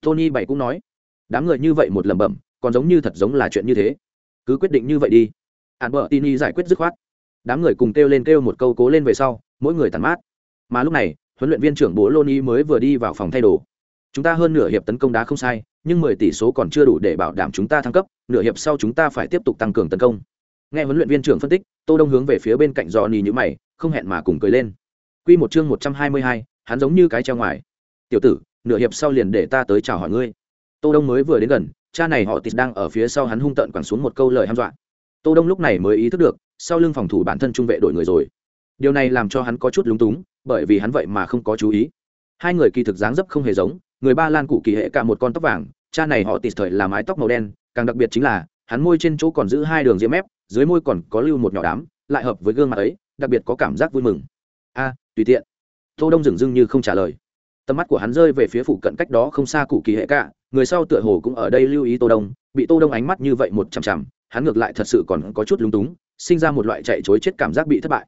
Speaker 1: Tony bảy cũng nói. Đám người như vậy một lẩm bẩm, còn giống như thật giống là chuyện như thế. Cứ quyết định như vậy đi. Hạn bờ tini giải quyết dứt khoát. Đám người cùng kêu lên kêu một câu cố lên về sau, mỗi người tàn mát. Mà lúc này, huấn luyện viên trưởng bố loni mới vừa đi vào phòng thay đồ. Chúng ta hơn nửa hiệp tấn công đá không sai nhưng mười tỷ số còn chưa đủ để bảo đảm chúng ta thăng cấp nửa hiệp sau chúng ta phải tiếp tục tăng cường tấn công. Nghe huấn luyện viên trưởng phân tích tô đông hướng về phía bên cạnh Johnny như mày không hẹn mà cùng cười lên. Quy một chương một trăm hai mươi hai, hắn giống như cái treo ngoài. Tiểu tử nửa hiệp sau liền để ta tới chào hỏi ngươi. Tô đông mới vừa đến gần cha này họ tịt đang ở phía sau hắn hung tợn quẳng xuống một câu lời hăm dọa. Tô đông lúc này mới ý thức được sau lưng phòng thủ bản thân trung vệ đổi người rồi. Điều này làm cho hắn có chút lúng túng bởi vì hắn vậy mà không có chú ý. Hai người kỳ thực dáng dấp không hề giống người ba lan cụ kỳ hệ cả một con tóc vàng, cha này họ tịt thời là mái tóc màu đen, càng đặc biệt chính là, hắn môi trên chỗ còn giữ hai đường diễm mép, dưới môi còn có lưu một nhỏ đám, lại hợp với gương mặt ấy, đặc biệt có cảm giác vui mừng. A, tùy tiện. Tô đông dừng dưng như không trả lời. Tầm mắt của hắn rơi về phía phụ cận cách đó không xa cụ kỳ hệ cả, người sau tựa hồ cũng ở đây lưu ý tô đông, bị tô đông ánh mắt như vậy một chằm chằm, hắn ngược lại thật sự còn có chút lúng túng, sinh ra một loại chạy chối chết cảm giác bị thất bại.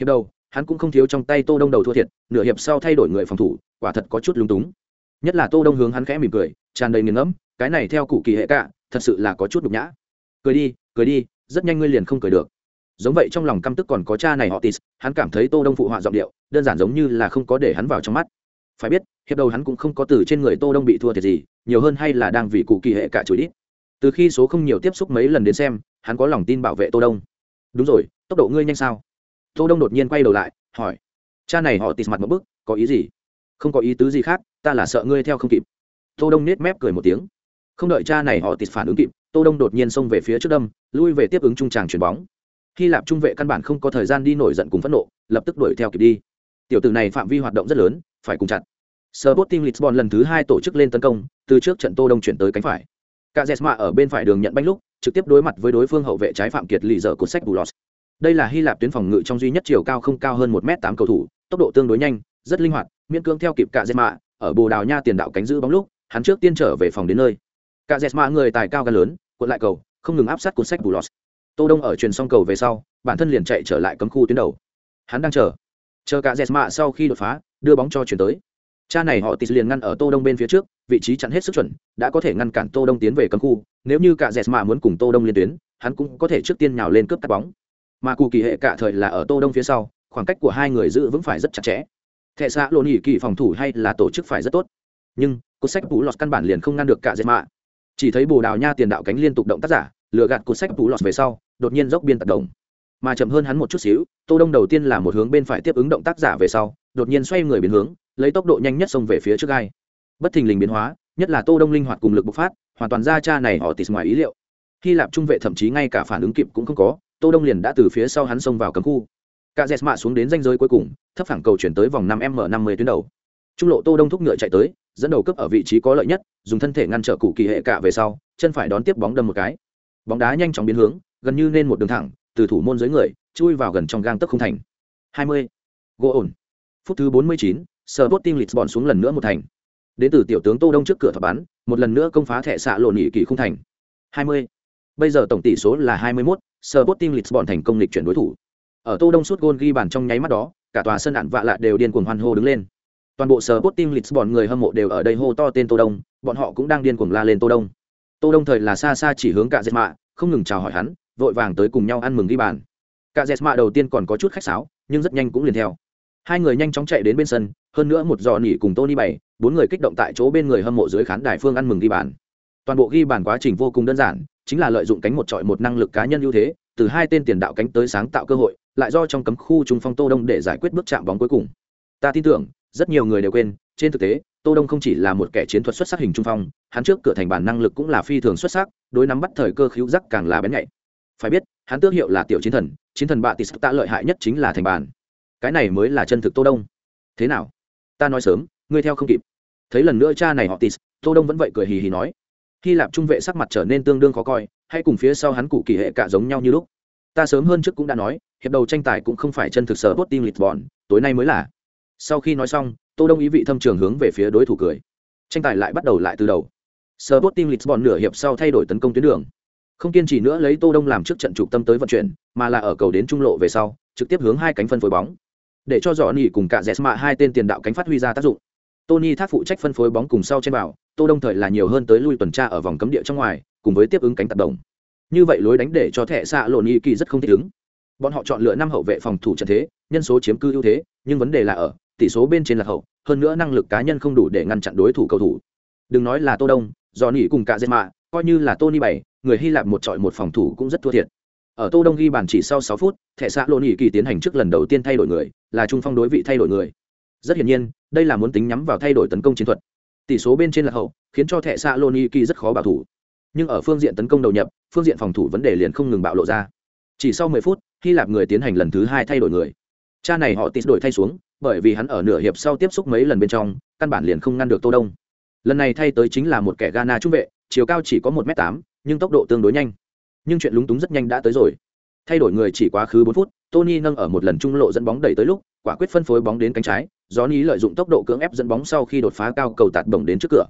Speaker 1: Hiệp đầu, hắn cũng không thiếu trong tay tô đông đầu thua thiệt, nửa hiệp sau thay đổi người phòng thủ, quả thật có chút lúng túng nhất là tô đông hướng hắn khẽ mỉm cười, tràn đầy nghiền ngẫm, cái này theo cụ kỳ hệ cả, thật sự là có chút nhục nhã. Cười đi cười đi, rất nhanh ngươi liền không cười được. Giống vậy trong lòng căm tức còn có cha này họ tis, hắn cảm thấy tô đông phụ họa giọng điệu, đơn giản giống như là không có để hắn vào trong mắt. Phải biết, hiệp đầu hắn cũng không có từ trên người tô đông bị thua thiệt gì, nhiều hơn hay là đang vì cụ kỳ hệ cả chửi đít. Từ khi số không nhiều tiếp xúc mấy lần đến xem, hắn có lòng tin bảo vệ tô đông. Đúng rồi, tốc độ ngươi nhanh sao? Tô đông đột nhiên quay đầu lại, hỏi. Cha này họ tịt mặt một bức, có ý gì? Không có ý tứ gì khác ta là sợ ngươi theo không kịp. Tô đông nết mép cười một tiếng. Không đợi cha này họ tịt phản ứng kịp tô đông đột nhiên xông về phía trước đâm lui về tiếp ứng trung tràng chuyền bóng. Hy lạp trung vệ căn bản không có thời gian đi nổi giận cùng phẫn nộ lập tức đuổi theo kịp đi. Tiểu tử này phạm vi hoạt động rất lớn phải cùng chặt. Sporting Lisbon lần thứ hai tổ chức lên tấn công, từ trước trận Tô Đông chuyển tới cánh phải. Cazeema ở bên phải đường nhận banh lúc, trực tiếp đối mặt với đối phương hậu vệ trái phạm kiệt lì dở của Sách Bulos. Đây là Hy Lạp tuyến phòng ngự trong duy nhất chiều cao không cao hơn 1m8 cầu thủ, tốc độ tương đối nhanh, rất linh hoạt, miễn cưỡng theo kịp Cazeema, ở Bồ Đào Nha tiền đạo cánh giữ bóng lúc, hắn trước tiên trở về phòng đến nơi. Cazeema người tài cao gan lớn, cuộn lại cầu, không ngừng áp sát cuốn Sách Bulos. Tô Đông ở truyền xong cầu về sau, bản thân liền chạy trở lại cấm khu tuyến đầu. Hắn đang chờ, chờ Cazeema sau khi đột phá, đưa bóng cho chuyển tới cha này họ tịt liền ngăn ở tô đông bên phía trước vị trí chặn hết sức chuẩn đã có thể ngăn cản tô đông tiến về cấm khu nếu như cả muốn cùng tô đông liên tuyến hắn cũng có thể trước tiên nhào lên cướp tắt bóng mà cụ kỳ hệ cả thời là ở tô đông phía sau khoảng cách của hai người giữ vững phải rất chặt chẽ thệ xã lộn ỉ kỳ phòng thủ hay là tổ chức phải rất tốt. Nhưng, cột sách bù lọt căn bản liền không ngăn được cả dệt mạ. Chỉ thấy bồ đào nha tiền đạo cánh liên tục động tác giả, lừa gạt cột sách bù lọt về sau, đột nhiên dốc biên tật động. Mà chậm hơn hắn một chút xíu, tô đông đầu tiên là một hướng bên phải tiếp ứng động tác giả về sau, đột nhiên xoay người biến hướng, lấy tốc độ nhanh nhất xông về phía trước gai. Bất thình lình biến hóa, nhất là tô đông linh hoạt cùng lực bộc phát, hoàn toàn ra cha này họ tịt ngoài ý liệu. Hy lạp trung vệ thậm chí ngay cả phản ứng kịp cũng không có, tô đông liền đã từ phía sau hắn xông vào cấm khu cả dẹt mạ xuống đến danh giới cuối cùng thấp phẳng cầu chuyển tới vòng năm m năm mươi tuyến đầu trung lộ tô đông thúc ngựa chạy tới dẫn đầu cấp ở vị trí có lợi nhất dùng thân thể ngăn trở cụ kỳ hệ cả về sau chân phải đón tiếp bóng đâm một cái bóng đá nhanh chóng biến hướng gần như nên một đường thẳng từ thủ môn dưới người chui vào gần trong gang tấc không thành 20. gỗ ổn phút thứ 49, lịch Lisbon xuống lần nữa một thành. Đến từ tiểu tướng Tô Đông trước cửa thập bắn, một lần nữa công phá thẻ xạ lộn nhị kỳ không thành. 20. Bây giờ tổng tỷ số là 21, lịch Lisbon thành công lịch chuyển đối thủ. Ở Tô Đông suốt gôn ghi bàn trong nháy mắt đó, cả tòa sân ạn vạ lạ đều điên cuồng hoan hô đứng lên. Toàn bộ sở Botin lịch Lisbon người hâm mộ đều ở đây hô to tên Tô Đông, bọn họ cũng đang điên cuồng la lên Tô Đông. Tô Đông thời là xa xa chỉ hướng cả dệt mạ, không ngừng chào hỏi hắn, vội vàng tới cùng nhau ăn mừng ghi bàn. Cả dệt mạ đầu tiên còn có chút khách sáo, nhưng rất nhanh cũng liền theo hai người nhanh chóng chạy đến bên sân hơn nữa một giò nỉ cùng tony bảy bốn người kích động tại chỗ bên người hâm mộ dưới khán đài phương ăn mừng ghi bàn toàn bộ ghi bàn quá trình vô cùng đơn giản chính là lợi dụng cánh một trọi một năng lực cá nhân ưu thế từ hai tên tiền đạo cánh tới sáng tạo cơ hội lại do trong cấm khu trung phong tô đông để giải quyết bước chạm bóng cuối cùng. Ta tin tưởng, rất nhiều người đều quên, trên thực tế, tô đông không chỉ là một kẻ chiến thuật xuất sắc hình trung phong, hắn trước cửa thành bản năng lực cũng là phi thường xuất sắc, đối nắm bắt thời cơ khiếu giác càng là bén nhạy. Phải biết, hắn tước hiệu là tiểu chiến thần chiến thần bạ tỷ tạ lợi hại nhất chính là thành bản. Cái này mới là chân thực tô đông. Thế nào? Ta nói sớm, ngươi theo không kịp. Thấy lần nữa cha này họ tis tô đông vẫn vậy cười hì hì nói. Hy lạp trung vệ sắc mặt trở nên tương đương khó coi hay cùng phía sau hắn cụ kỳ hệ cả giống nhau như lúc. Ta sớm hơn trước cũng đã nói hiệp đầu tranh tài cũng không phải chân thực sở tốt tim lịch bọn tối nay mới là. Sau khi nói xong tô đông ý vị thâm trường hướng về phía đối thủ cười. Tranh tài lại bắt đầu lại từ đầu. Sở tốt tim lịch bọn nửa hiệp sau thay đổi tấn công tuyến đường. Không kiên trì nữa lấy tô đông làm trước trận trục tâm tới vận chuyển mà là ở cầu đến trung lộ về sau trực tiếp hướng hai cánh phân phối bóng. Để cho dọn nỉ cùng cả dẹt mạ hai tên tiền đạo cánh phát huy ra tác dụng. Tony thác phụ trách phân phối bóng cùng sau trên bảo, Tô Đông thời là nhiều hơn tới lui tuần tra ở vòng cấm địa trong ngoài, cùng với tiếp ứng cánh tạt động. Như vậy lối đánh để cho thẻ xạ lộn y kỳ rất không thích ứng. Bọn họ chọn lựa năm hậu vệ phòng thủ trận thế, nhân số chiếm cư ưu thế, nhưng vấn đề là ở tỷ số bên trên là hậu, hơn nữa năng lực cá nhân không đủ để ngăn chặn đối thủ cầu thủ. Đừng nói là Tô Đông, do nỉ cùng cả mạ, coi như là Tony bảy, người Hy Lạp một trọi một phòng thủ cũng rất thua thiệt. Ở Tô Đông ghi bàn chỉ sau 6 phút, thẻ xã lô y kỳ tiến hành trước lần đầu tiên thay đổi người, là trung phong đối vị thay đổi người rất hiển nhiên đây là muốn tính nhắm vào thay đổi tấn công chiến thuật tỷ số bên trên là hậu khiến cho thẻ xạ kỳ rất khó bảo thủ nhưng ở phương diện tấn công đầu nhập phương diện phòng thủ vấn đề liền không ngừng bạo lộ ra chỉ sau 10 phút, hy lạp người tiến hành lần thứ hai thay đổi người. Cha này họ tít đổi thay xuống, bởi vì hắn ở nửa hiệp sau tiếp xúc mấy lần bên trong, căn bản liền không ngăn được tô đông. Lần này thay tới chính là một kẻ ghana trung vệ, chiều cao chỉ có một m tám, nhưng tốc độ tương đối nhanh. Nhưng chuyện lúng túng rất nhanh đã tới rồi. Thay đổi người chỉ quá khứ bốn phút, tony nâng ở một lần trung lộ dẫn bóng đẩy tới lúc, quả quyết phân phối bóng đến cánh trái gió ní lợi dụng tốc độ cưỡng ép dẫn bóng sau khi đột phá cao cầu tạt bổng đến trước cửa.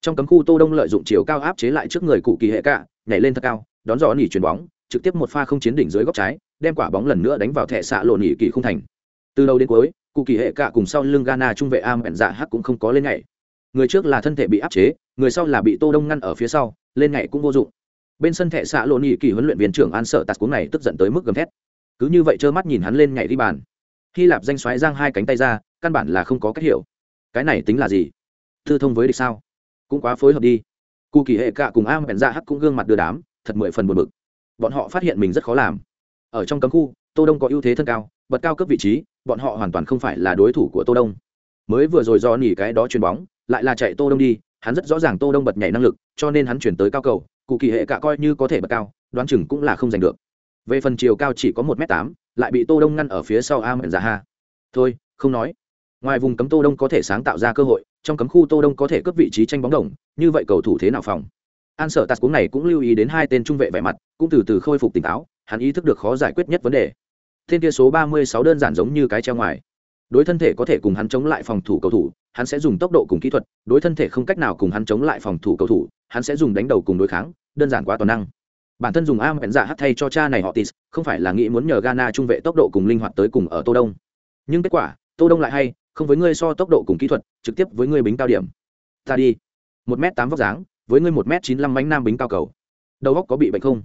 Speaker 1: Trong cấm khu tô đông lợi dụng chiều cao áp chế lại trước người cụ kỳ hệ cả, nhảy lên thật cao, đón gió nỉ chuyền bóng trực tiếp một pha không chiến đỉnh dưới góc trái, đem quả bóng lần nữa đánh vào thẻ xạ lộ nhị kỳ không thành. Từ đầu đến cuối, cụ kỳ hệ cả cùng sau lưng ghana trung vệ am bẹn dạ hắc cũng không có lên nhảy. Người trước là thân thể bị áp chế, người sau là bị tô đông ngăn ở phía sau, lên nhảy cũng vô dụng. Bên sân thẻ xạ lộ nhị kỳ huấn luyện viên trưởng an sợ tạt cuống này tức giận tới mức gầm thét. Cứ như vậy trơ mắt nhìn hắn lên nhảy đi bàn. Hy lạp danh xoáy giang hai cánh tay ra, căn bản là không có cách hiểu. Cái này tính là gì? Thư thông với địch sao? Cũng quá phối hợp đi. Cụ kỳ hệ cạ cùng am bẹn dạ hắc cũng gương mặt đưa đám, thật mười phần buồn bực bọn họ phát hiện mình rất khó làm. Ở trong cấm khu, tô đông có ưu thế thân cao, bật cao cấp vị trí, bọn họ hoàn toàn không phải là đối thủ của tô đông. Mới vừa rồi do nỉ cái đó chuyền bóng, lại là chạy tô đông đi, hắn rất rõ ràng tô đông bật nhảy năng lực, cho nên hắn chuyển tới cao cầu, cụ kỳ hệ cạ coi như có thể bật cao, đoán chừng cũng là không giành được. Về phần chiều cao chỉ có một m tám, lại bị tô đông ngăn ở phía sau a mượn ra dạ ha. Thôi, không nói. Ngoài vùng cấm tô đông có thể sáng tạo ra cơ hội, trong cấm khu tô đông có thể cướp vị trí tranh bóng đồng, như vậy cầu thủ thế nào phòng? An sở tạt cuống này cũng lưu ý đến hai tên trung vệ vẻ mặt, cũng từ từ khôi phục tỉnh táo, hắn ý thức được khó giải quyết nhất vấn đề. Tên kia số 36 đơn giản giống như cái treo ngoài. Đối thân thể có thể cùng hắn chống lại phòng thủ cầu thủ, hắn sẽ dùng tốc độ cùng kỹ thuật, đối thân thể không cách nào cùng hắn chống lại phòng thủ cầu thủ, hắn sẽ dùng đánh đầu cùng đối kháng, đơn giản quá toàn năng. Bản thân dùng am bèn giả hát thay cho cha này họ tis, không phải là nghĩ muốn nhờ ghana trung vệ tốc độ cùng linh hoạt tới cùng ở tô đông. Nhưng kết quả, tô đông lại hay, không với ngươi so tốc độ cùng kỹ thuật, trực tiếp với ngươi bính cao điểm. Ta đi. Một m tám vóc dáng với ngươi một m chín mươi lăm bánh nam bính cao cầu đầu góc có bị bệnh không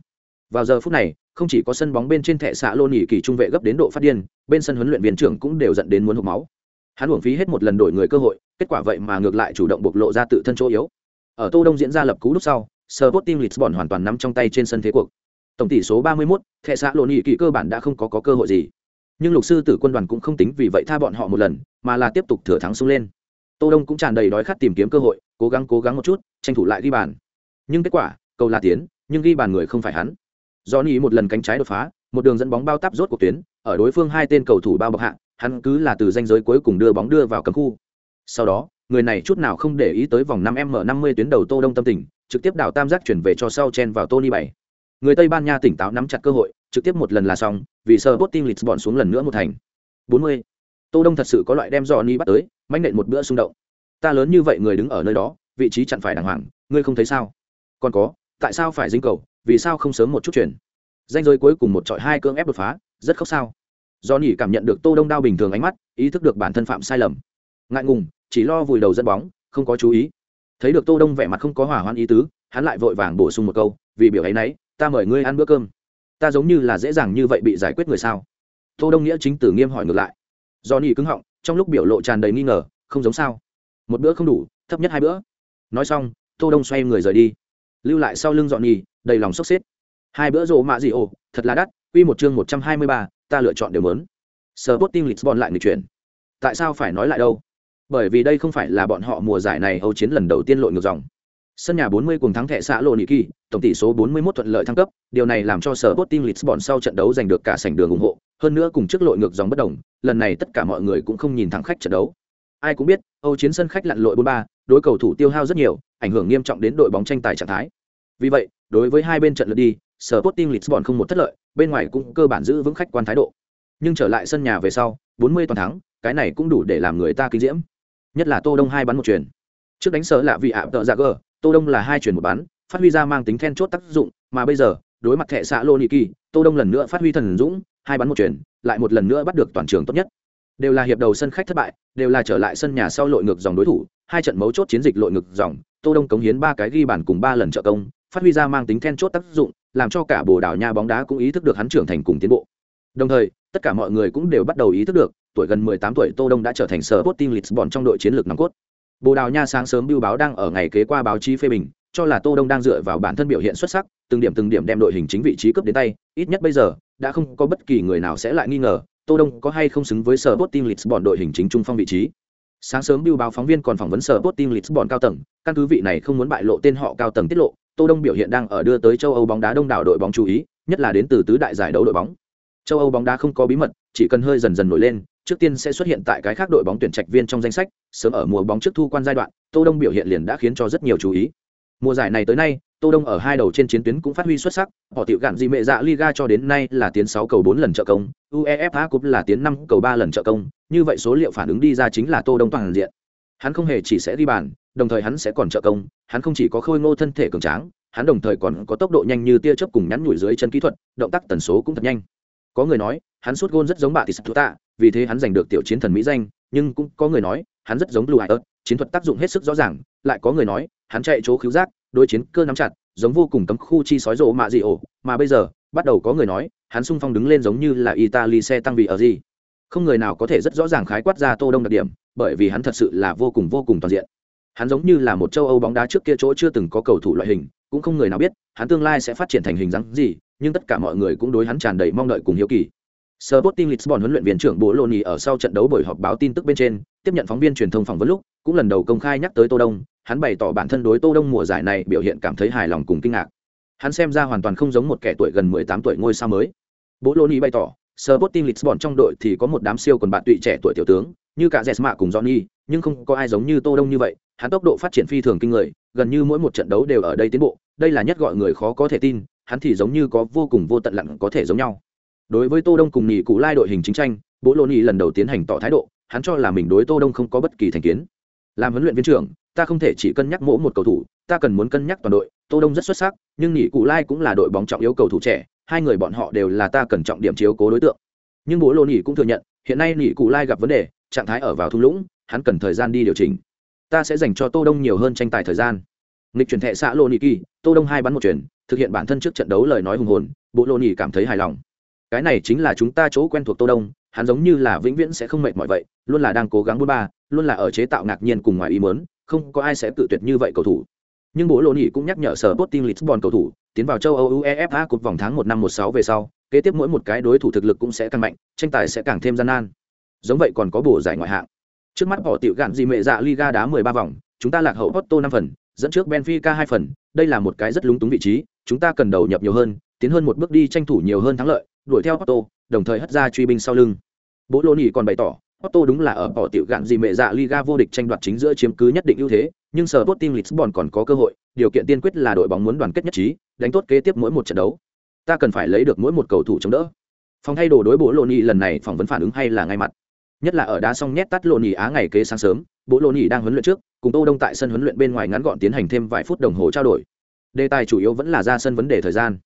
Speaker 1: vào giờ phút này không chỉ có sân bóng bên trên thẻ xã lô nỉ kỳ trung vệ gấp đến độ phát điên bên sân huấn luyện viên trưởng cũng đều dẫn đến muốn hộp máu hắn uổng phí hết một lần đổi người cơ hội kết quả vậy mà ngược lại chủ động bộc lộ ra tự thân chỗ yếu ở tô đông diễn ra lập cú lúc sau Sporting Lisbon hoàn toàn nắm trong tay trên sân thế cuộc. Tổng tỷ số 31, thẻ xã lộn kỳ cơ bản đã không có, có cơ hội gì. Nhưng lục sư tử quân đoàn cũng không tính vì vậy tha bọn họ một lần, mà là tiếp tục thừa thắng xông lên. Tô Đông cũng tràn đầy đói khát tìm kiếm cơ hội, cố gắng cố gắng một chút, tranh thủ lại ghi bàn. Nhưng kết quả, cầu là tiến, nhưng ghi bàn người không phải hắn. Johnny một lần cánh trái đột phá, một đường dẫn bóng bao táp rốt cuộc tuyến, ở đối phương hai tên cầu thủ bao bọc hạ, hắn cứ là từ danh giới cuối cùng đưa bóng đưa vào cấm khu. Sau đó, người này chút nào không để ý tới vòng 5m50 tuyến đầu Tô Đông tâm tình, trực tiếp đảo tam giác chuyển về cho sau chen vào Tony bảy. Người Tây Ban Nha tỉnh táo nắm chặt cơ hội, trực tiếp một lần là xong, vì sờ Sporting Lisbon xuống lần nữa một thành. 40. Tô Đông thật sự có loại đem Johnny bắt tới, manh nện một bữa xung động. Ta lớn như vậy người đứng ở nơi đó, vị trí chặn phải đàng hoàng, ngươi không thấy sao? Còn có, tại sao phải dính cầu, vì sao không sớm một chút chuyển? Danh giới cuối cùng một trọi hai cương ép đột phá, rất khóc sao. do Johnny cảm nhận được Tô Đông đau bình thường ánh mắt, ý thức được bản thân phạm sai lầm. Ngại ngùng, chỉ lo vùi đầu dẫn bóng, không có chú ý thấy được tô đông vẻ mặt không có hỏa hoạn ý tứ hắn lại vội vàng bổ sung một câu vì biểu ấy nấy ta mời ngươi ăn bữa cơm ta giống như là dễ dàng như vậy bị giải quyết người sao tô đông nghĩa chính tử nghiêm hỏi ngược lại do nỉ cứng họng trong lúc biểu lộ tràn đầy nghi ngờ không giống sao một bữa không đủ thấp nhất hai bữa nói xong tô đông xoay người rời đi. Lưu lại sau lưng dọn nhì đầy lòng sốc xếp. Hai bữa rộ mạ gì ồ thật là đắt quy một chương một trăm hai mươi ba, ta lựa chọn đều muốn. Tim Lisbon lại người chuyển. Tại sao phải nói lại đâu? Bởi vì đây không phải là bọn họ mùa giải này Âu chiến lần đầu tiên lội ngược dòng. Sân nhà 40 cùng thắng thẻ xã Lộ Nị Kỳ, tổng tỷ số 41 thuận lợi thăng cấp, điều này làm cho sở Sporting Lisbon sau trận đấu giành được cả sảnh đường ủng hộ, hơn nữa cùng trước lội ngược dòng bất đồng, lần này tất cả mọi người cũng không nhìn thẳng khách trận đấu. Ai cũng biết, Âu chiến sân khách lặn lội 43, đối cầu thủ tiêu hao rất nhiều, ảnh hưởng nghiêm trọng đến đội bóng tranh tài trạng thái. Vì vậy, đối với hai bên trận lượt đi, sở Sporting Lisbon không một thất lợi, bên ngoài cũng cơ bản giữ vững khách quan thái độ. Nhưng trở lại sân nhà về sau, 40 toàn thắng, cái này cũng đủ để làm người ta kinh diễm nhất là tô đông hai bắn một chuyền trước đánh sở lạ vị ạ tợ ra gờ tô đông là hai chuyền một bắn phát huy ra mang tính then chốt tác dụng mà bây giờ đối mặt thẻ xã lô nị kỳ tô đông lần nữa phát huy thần dũng hai bắn một chuyền lại một lần nữa bắt được toàn trường tốt nhất đều là hiệp đầu sân khách thất bại đều là trở lại sân nhà sau lội ngược dòng đối thủ, hai trận mấu chốt chiến dịch lội ngược dòng, tô đông cống hiến ba cái ghi bàn cùng ba lần trợ công, phát huy ra mang tính then chốt tác dụng, làm cho cả bồ đào nha bóng đá cũng ý thức được hắn trưởng thành cùng tiến bộ. Đồng thời, tất cả mọi người cũng đều bắt đầu ý thức được, tuổi gần 18 tuổi tô đông đã trở thành sở Sporting Lisbon trong đội chiến lược nòng cốt. Bồ đào nha sáng sớm biêu báo đang ở ngày kế qua báo chí phê bình, cho là tô đông đang dựa vào bản thân biểu hiện xuất sắc, từng điểm từng điểm đem đội hình chính vị trí cướp đến tay, ít nhất bây giờ, đã không có bất kỳ người nào sẽ lại nghi ngờ tô đông có hay không xứng với sở Sporting Lisbon đội hình chính trung phong vị trí? Sáng sớm biêu báo phóng viên còn phỏng vấn sở Sporting Lisbon cao tầng, căn cứ vị này không muốn bại lộ tên họ cao tầng tiết lộ, tô đông biểu hiện đang ở đưa tới châu âu bóng đá đông đảo đội bóng chú ý, nhất là đến từ tứ đại giải đấu đội bóng. Châu âu bóng đá không có bí mật, chỉ cần hơi dần dần nổi lên, trước tiên sẽ xuất hiện tại cái khác đội bóng tuyển trạch viên trong danh sách, sớm ở mùa bóng trước thu quan giai đoạn, tô đông biểu hiện liền đã khiến cho rất nhiều chú ý. Mùa giải này tới nay tô đông ở hai đầu trên chiến tuyến cũng phát huy xuất sắc họ tiểu gạn gì mẹ dạ liga cho đến nay là tiến 6 cầu 4 lần trợ công uefa cup là tiến 5 cầu 3 lần trợ công như vậy số liệu phản ứng đi ra chính là tô đông toàn diện. Hắn không hề chỉ sẽ đi bàn đồng thời hắn sẽ còn trợ công hắn không chỉ có khôi ngô thân thể cường tráng hắn đồng thời còn có tốc độ nhanh như tia chớp cùng nhắn nhủi dưới chân kỹ thuật động tác tần số cũng thật nhanh. Có người nói hắn sút gôn rất giống bạ thì sập tạ vì thế hắn giành được tiểu chiến thần mỹ danh nhưng cũng có người nói hắn rất giống blue Eyes, chiến thuật tác dụng hết sức rõ ràng lại có người nói hắn chạy chỗ khiếu giác đối chiến cơ nắm chặt giống vô cùng cấm khu chi sói rộ mạ gì ổ mà bây giờ bắt đầu có người nói hắn sung phong đứng lên giống như là italy xe tăng vị ở gì. Không người nào có thể rất rõ ràng khái quát ra tô đông đặc điểm bởi vì hắn thật sự là vô cùng vô cùng toàn diện. Hắn giống như là một châu âu bóng đá trước kia chỗ chưa từng có cầu thủ loại hình cũng không người nào biết hắn tương lai sẽ phát triển thành hình dáng gì nhưng tất cả mọi người cũng đối hắn tràn đầy mong đợi cùng hiếu kỳ. Sporting Lisbon huấn luyện viên trưởng Bố ở sau trận đấu buổi họp báo tin tức bên trên, tiếp nhận phóng viên truyền thông phỏng vấn lúc, cũng lần đầu công khai nhắc tới Tô Đông, hắn bày tỏ bản thân đối Tô Đông mùa giải này biểu hiện cảm thấy hài lòng cùng kinh ngạc. Hắn xem ra hoàn toàn không giống một kẻ tuổi gần 18 tuổi ngôi sao mới. Bố Loni bày tỏ, Sporting Lisbon trong đội thì có một đám siêu quần bạn tụy trẻ tuổi tiểu tướng, như cả Jesma cùng Johnny, nhưng không có ai giống như Tô Đông như vậy, hắn tốc độ phát triển phi thường kinh người, gần như mỗi một trận đấu đều ở đây tiến bộ, đây là nhất gọi người khó có thể tin, hắn thì giống như có vô cùng vô tận lặng có thể giống nhau đối với tô đông cùng nhị cụ lai đội hình chính tranh bố lô lần đầu tiến hành tỏ thái độ hắn cho là mình đối tô đông không có bất kỳ thành kiến làm huấn luyện viên trưởng ta không thể chỉ cân nhắc mỗi một cầu thủ, ta cần muốn cân nhắc toàn đội, tô đông rất xuất sắc, nhưng nhị cụ lai cũng là đội bóng trọng yếu cầu thủ trẻ, hai người bọn họ đều là ta cần trọng điểm chiếu cố đối tượng. Nhưng bố lô nhị cũng thừa nhận, hiện nay nhị cụ lai gặp vấn đề, trạng thái ở vào thung lũng, hắn cần thời gian đi điều chỉnh. Ta sẽ dành cho tô đông nhiều hơn tranh tài thời gian. Nghịch chuyển thệ xã lô nhị kỳ, tô đông hai bắn một chuyển thực hiện bản thân trước trận đấu lời nói hùng hồn, bố lô nhị cảm thấy hài lòng. Cái này chính là chúng ta chỗ quen thuộc tô đông, hắn giống như là vĩnh viễn sẽ không mệt mỏi vậy, luôn là đang cố gắng buôn ba, luôn là ở chế tạo ngạc nhiên cùng ngoài ý muốn không có ai sẽ tự tuyệt như vậy cầu thủ. Nhưng bố lô nhị cũng nhắc nhở sở Sporting Lisbon cầu thủ tiến vào châu Âu UEFA cuộc vòng tháng 1 năm một sáu về sau kế tiếp mỗi một cái đối thủ thực lực cũng sẽ càng mạnh tranh tài sẽ càng thêm gian nan. Giống vậy còn có bổ giải ngoại hạng. Trước mắt họ tiểu gạn gì mẹ dạ Liga đá 13 vòng chúng ta lạc hậu Porto 5 phần dẫn trước Benfica 2 phần đây là một cái rất lúng túng vị trí chúng ta cần đầu nhập nhiều hơn tiến hơn một bước đi tranh thủ nhiều hơn thắng lợi đuổi theo Porto, đồng thời hất ra truy binh sau lưng. Bố Lô còn bày tỏ, Porto đúng là ở bỏ tiểu gạn gì mẹ dạ Liga vô địch tranh đoạt chính giữa chiếm cứ nhất định ưu thế, nhưng Sporting Lisbon còn có cơ hội, điều kiện tiên quyết là đội bóng muốn đoàn kết nhất trí, đánh tốt kế tiếp mỗi một trận đấu. Ta cần phải lấy được mỗi một cầu thủ chống đỡ. Phòng thay đồ đối Bố Loni lần này phỏng vấn phản ứng hay là ngay mặt. Nhất là ở đá xong nhét tắt Loni á ngày kế sáng sớm, Bố Loni đang huấn luyện trước, cùng Tô Đông tại sân huấn luyện bên ngoài ngắn gọn tiến hành thêm vài phút đồng hồ trao đổi. Đề tài chủ yếu vẫn là ra sân vấn đề thời gian.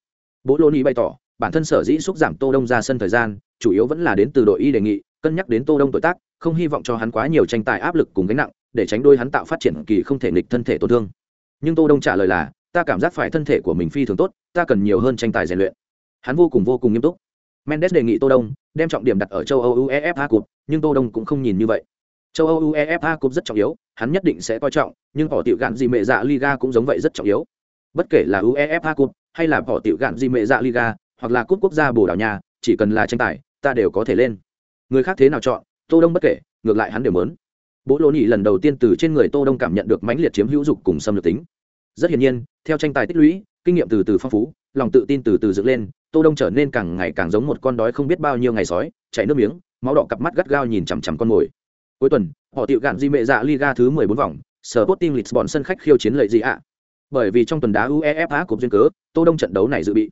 Speaker 1: Bố Loni bày tỏ, bản thân sở dĩ xúc giảm tô đông ra sân thời gian chủ yếu vẫn là đến từ đội y đề nghị cân nhắc đến tô đông tuổi tác, không hy vọng cho hắn quá nhiều tranh tài áp lực cùng gánh nặng, để tránh đôi hắn tạo phát triển kỳ không thể nghịch thân thể tổn thương. Nhưng tô đông trả lời là, ta cảm giác phải thân thể của mình phi thường tốt, ta cần nhiều hơn tranh tài rèn luyện. Hắn vô cùng vô cùng nghiêm túc. Mendes đề nghị tô đông đem trọng điểm đặt ở châu âu uefa cup, nhưng tô đông cũng không nhìn như vậy. Châu âu uefa cup rất trọng yếu, hắn nhất định sẽ coi trọng, nhưng bỏ tiểu gạn gì mẹ dạ liga cũng giống vậy rất trọng yếu. Bất kể là uefa cup hay là bỏ tiểu gạn gì mẹ dạ liga, hoặc là cúp quốc gia bồ đào nha, chỉ cần là tranh tài, ta đều có thể lên người khác thế nào chọn tô đông bất kể ngược lại hắn đều mớn. Bố lô nhị lần đầu tiên từ trên người tô đông cảm nhận được mãnh liệt chiếm hữu dục cùng xâm lược tính. Rất hiển nhiên theo tranh tài tích lũy kinh nghiệm từ từ phong phú lòng tự tin từ từ dựng lên tô đông trở nên càng ngày càng giống một con đói không biết bao nhiêu ngày sói chảy nước miếng máu đỏ cặp mắt gắt gao nhìn chằm chằm con mồi. Cuối tuần họ tiệu gạn di mệ dạ liga thứ 14 vòng sở tuốt tim lịch bọn sân khách khiêu chiến lợi gì ạ. Bởi vì trong tuần đá uefa cục duyên cớ tô đông trận đấu này dự bị.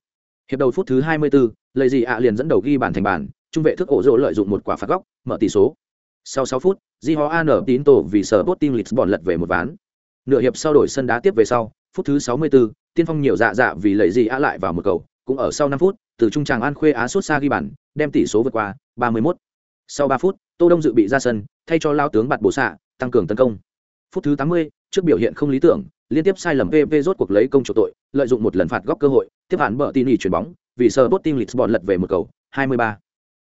Speaker 1: Hiệp đầu phút thứ 24, lợi gì ạ liền dẫn đầu ghi bàn thành bàn trung vệ thức ổ rỗ lợi dụng một quả phạt góc mở tỷ số sau 6 phút di ho an tín tổ vì sở bot team lisbon lật về một ván nửa hiệp sau đổi sân đá tiếp về sau phút thứ 64, tiên phong nhiều dạ dạ vì lấy gì á lại vào một cầu cũng ở sau 5 phút từ trung tràng an khuê á sút xa ghi bàn đem tỷ số vượt qua 31. sau 3 phút tô đông dự bị ra sân thay cho lao tướng bạt bổ xạ tăng cường tấn công phút thứ 80, trước biểu hiện không lý tưởng liên tiếp sai lầm pv rốt cuộc lấy công chủ tội lợi dụng một lần phạt góc cơ hội tiếp hạn bờ tin chuyển bóng vì sở bot team lisbon lật về một cầu 23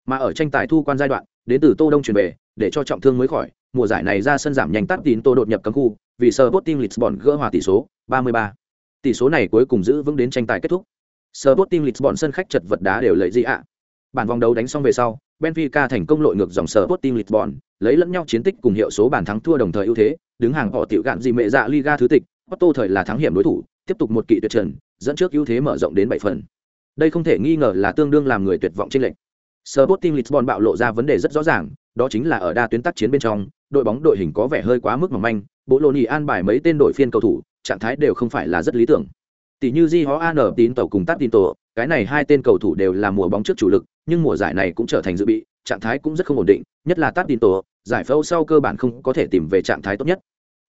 Speaker 1: mà ở tranh tài thu quan giai đoạn đến từ tô đông chuyển về để cho trọng thương mới khỏi mùa giải này ra sân giảm nhanh tắt tín tô đột nhập cấm khu vì sờ bot team lisbon gỡ hòa tỷ số 33. tỷ số này cuối cùng giữ vững đến tranh tài kết thúc sờ bot team lisbon sân khách chật vật đá đều lợi gì ạ bản vòng đấu đánh xong về sau benfica thành công lội ngược dòng sờ bot team lisbon lấy lẫn nhau chiến tích cùng hiệu số bàn thắng thua đồng thời ưu thế đứng hàng họ tiểu gạn gì mẹ dạ liga thứ tịch Otto thời là thắng hiểm đối thủ, tiếp tục một kỵ tuyệt trần, dẫn trước ưu thế mở rộng đến bảy phần. Đây không thể nghi ngờ là tương đương làm người tuyệt vọng trên lệnh. Sporting Lisbon bạo lộ ra vấn đề rất rõ ràng, đó chính là ở đa tuyến tác chiến bên trong, đội bóng đội hình có vẻ hơi quá mức mỏng manh, bộ lô an bài mấy tên đội phiên cầu thủ, trạng thái đều không phải là rất lý tưởng. Tỷ như Di Ho An tín tàu cùng Tát tín tổ, cái này hai tên cầu thủ đều là mùa bóng trước chủ lực, nhưng mùa giải này cũng trở thành dự bị, trạng thái cũng rất không ổn định, nhất là Tát tín tổ, giải phẫu sau cơ bản không có thể tìm về trạng thái tốt nhất.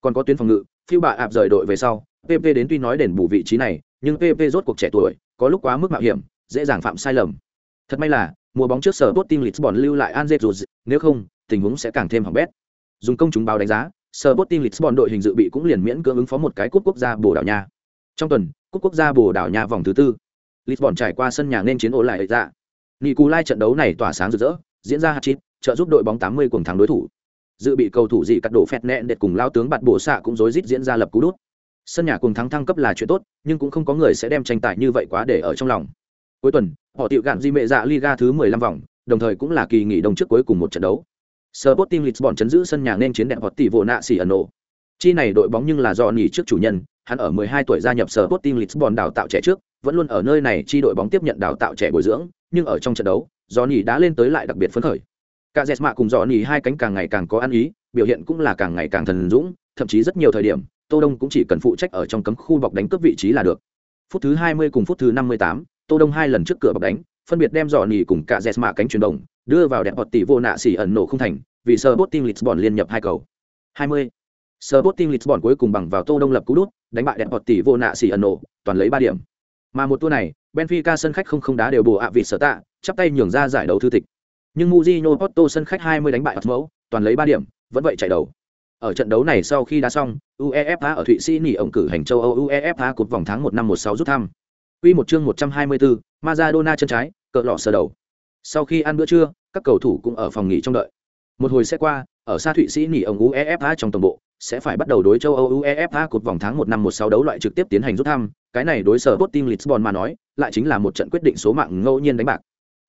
Speaker 1: Còn có tuyến phòng ngự, phiêu bạ ạp rời đội về sau pp đến tuy nói đền bù vị trí này nhưng pp rốt cuộc trẻ tuổi có lúc quá mức mạo hiểm dễ dàng phạm sai lầm thật may là mùa bóng trước sở tốt team lisbon lưu lại anzet nếu không, tình huống sẽ càng thêm hỏng bét. Dùng công chúng báo đánh giá, sở tốt team lisbon đội hình dự bị cũng liền miễn cưỡng ứng phó một cái cúp quốc gia bồ đào nha. Trong tuần, cúp quốc gia bồ đào nha vòng thứ tư. Lisbon trải qua sân nhà nên chiến ổ lại dạ. ra Nicolai trận đấu này tỏa sáng rực rỡ, diễn ra hạt chít trợ giúp đội bóng 80 cuồng thắng đối thủ. Dự bị cầu thủ gì cắt đổ phẹt nẹn để cùng lao tướng bạt bổ xạ cũng rối rít diễn ra lập cú đút. Sân nhà cùng thắng thăng cấp là chuyện tốt, nhưng cũng không có người sẽ đem tranh tài như vậy quá để ở trong lòng cuối tuần họ tiệu gạn di mệ dạ liga thứ 15 vòng đồng thời cũng là kỳ nghỉ đông trước cuối cùng một trận đấu. Sporting Lisbon chấn giữ sân nhà nên chiến đẹp họ tỷ vô nạ xỉ ẩn nổ chi này đội bóng nhưng là do nghỉ trước chủ nhân hắn ở 12 tuổi gia nhập Sporting Lisbon đào tạo trẻ trước vẫn luôn ở nơi này chi đội bóng tiếp nhận đào tạo trẻ bồi dưỡng nhưng ở trong trận đấu do nghỉ đã lên tới lại đặc biệt phấn khởi. Cả Jesma cùng do nghỉ hai cánh càng ngày càng có ăn ý biểu hiện cũng là càng ngày càng thần dũng thậm chí rất nhiều thời điểm tô đông cũng chỉ cần phụ trách ở trong cấm khu bọc đánh cướp vị trí là được. Phút thứ 20 cùng phút thứ 58, tô đông hai lần trước cửa bọc đánh phân biệt đem dò nỉ cùng cả dẹt mạ cánh chuyển động đưa vào đẹp bọt tỷ vô nạ xỉ ẩn nổ không thành vì sơ bốt tim lisbon liên nhập hai cầu 20. sơ bốt tim lisbon cuối cùng bằng vào tô đông lập cú đút đánh bại đẹp bọt tỷ vô nạ xỉ ẩn nổ toàn lấy ba điểm mà một tour này benfica sân khách không không đá đều bù ạ vị sở tạ chắp tay nhường ra giải đấu thư tịch nhưng Mujino Porto sân khách 20 đánh bại mẫu, toàn lấy 3 điểm, vẫn vậy chạy đầu. Ở trận đấu này sau khi đá xong, UEFA ở Thụy Sĩ nỉ ổng cử hành châu Âu UEFA cuộc vòng tháng 1 năm 16 rút thăm. Quy một chương 124, Maradona chân trái, cờ lọ sờ đầu. Sau khi ăn bữa trưa, các cầu thủ cũng ở phòng nghỉ trong đợi. Một hồi sẽ qua, ở xa Thụy Sĩ nghỉ ông UEFA trong tổng bộ, sẽ phải bắt đầu đối châu Âu UEFA cột vòng tháng 1 năm 16 đấu loại trực tiếp tiến hành rút thăm, cái này đối sở Sporting Lisbon mà nói, lại chính là một trận quyết định số mạng ngẫu nhiên đánh bạc.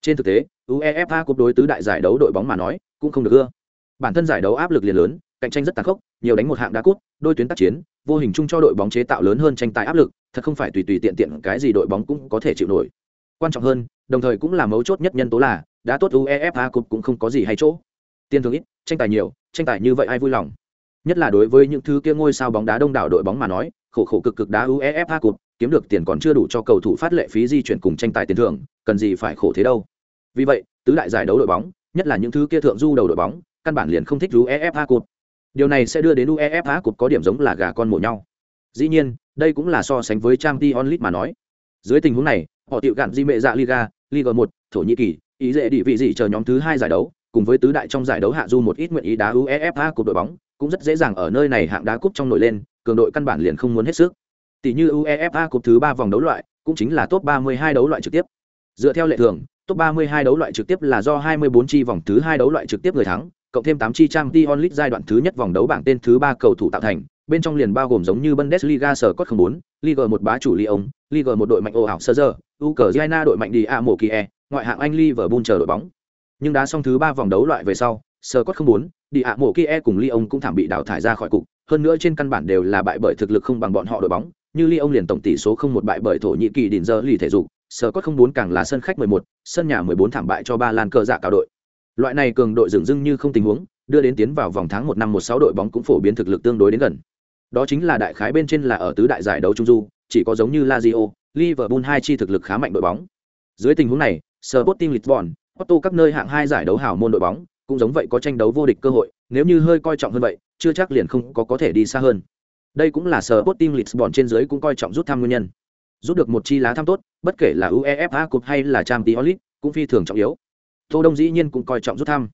Speaker 1: Trên thực tế, UEFA cúp đối tứ đại giải đấu đội bóng mà nói, cũng không được ưa. Bản thân giải đấu áp lực liền lớn, cạnh tranh rất tàn khốc, nhiều đánh một hạng đá cút, đôi tuyến tác chiến, vô hình chung cho đội bóng chế tạo lớn hơn tranh tài áp lực, thật không phải tùy tùy tiện tiện cái gì đội bóng cũng có thể chịu nổi. Quan trọng hơn, đồng thời cũng là mấu chốt nhất nhân tố là, đã tốt UEFA Cup cũng không có gì hay chỗ. Tiền thưởng ít, tranh tài nhiều, tranh tài như vậy ai vui lòng. Nhất là đối với những thứ kia ngôi sao bóng đá đông đảo đội bóng mà nói, khổ khổ cực cực đá UEFA Cup, kiếm được tiền còn chưa đủ cho cầu thủ phát lệ phí di chuyển cùng tranh tài tiền thưởng, cần gì phải khổ thế đâu. Vì vậy, tứ đại giải đấu đội bóng, nhất là những thứ kia thượng du đầu đội bóng, căn bản liền không thích UEFA Cup. Điều này sẽ đưa đến UEFA Cup có điểm giống là gà con mổ nhau. Dĩ nhiên, đây cũng là so sánh với Champions League mà nói. Dưới tình huống này, họ tiểu gạn di mệ dạ Liga, Liga 1, Thổ Nhĩ Kỳ, ý dễ địa vị gì chờ nhóm thứ hai giải đấu, cùng với tứ đại trong giải đấu hạ du một ít nguyện ý đá UEFA Cup đội bóng, cũng rất dễ dàng ở nơi này hạng đá cúp trong nổi lên, cường đội căn bản liền không muốn hết sức. Tỷ như UEFA Cup thứ ba vòng đấu loại, cũng chính là top 32 đấu loại trực tiếp. Dựa theo lệ thường, top 32 đấu loại trực tiếp là do 24 chi vòng thứ hai đấu loại trực tiếp người thắng, cộng thêm 8 chi trang Champions League giai đoạn thứ nhất vòng đấu bảng tên thứ ba cầu thủ tạo thành, bên trong liền bao gồm giống như Bundesliga sở cốt 04, Liga 1 bá chủ Lyon, Liga 1 đội mạnh ồ ảo Serger, Ukraine đội mạnh đi A ngoại hạng Anh Liverpool chờ đội bóng. Nhưng đá xong thứ ba vòng đấu loại về sau, sở cốt 04, đi A cùng Lyon cũng thảm bị đào thải ra khỏi cục, hơn nữa trên căn bản đều là bại bởi thực lực không bằng bọn họ đội bóng, như Lyon liền tổng tỷ số không một bại bởi thổ nhĩ kỳ đỉnh giờ lì thể dục, sở cốt không bốn càng là sân khách 11, sân nhà 14 thảm bại cho ba lan cờ dạ cao đội. Loại này cường đội dường dưng như không tình huống, đưa đến tiến vào vòng tháng một năm 16 đội bóng cũng phổ biến thực lực tương đối đến gần. Đó chính là đại khái bên trên là ở tứ đại giải đấu trung du, chỉ có giống như Lazio, Liverpool hai chi thực lực khá mạnh đội bóng. Dưới tình huống này, Sporting Lisbon, Porto các nơi hạng hai giải đấu hảo môn đội bóng, cũng giống vậy có tranh đấu vô địch cơ hội, nếu như hơi coi trọng hơn vậy, chưa chắc liền không có có thể đi xa hơn. Đây cũng là Sporting Lisbon trên dưới cũng coi trọng rút thăm nguyên nhân rút được một chi lá thăm tốt bất kể là uefa cup hay là trang League olit cũng phi thường trọng yếu tô đông dĩ nhiên cũng coi trọng rút thăm.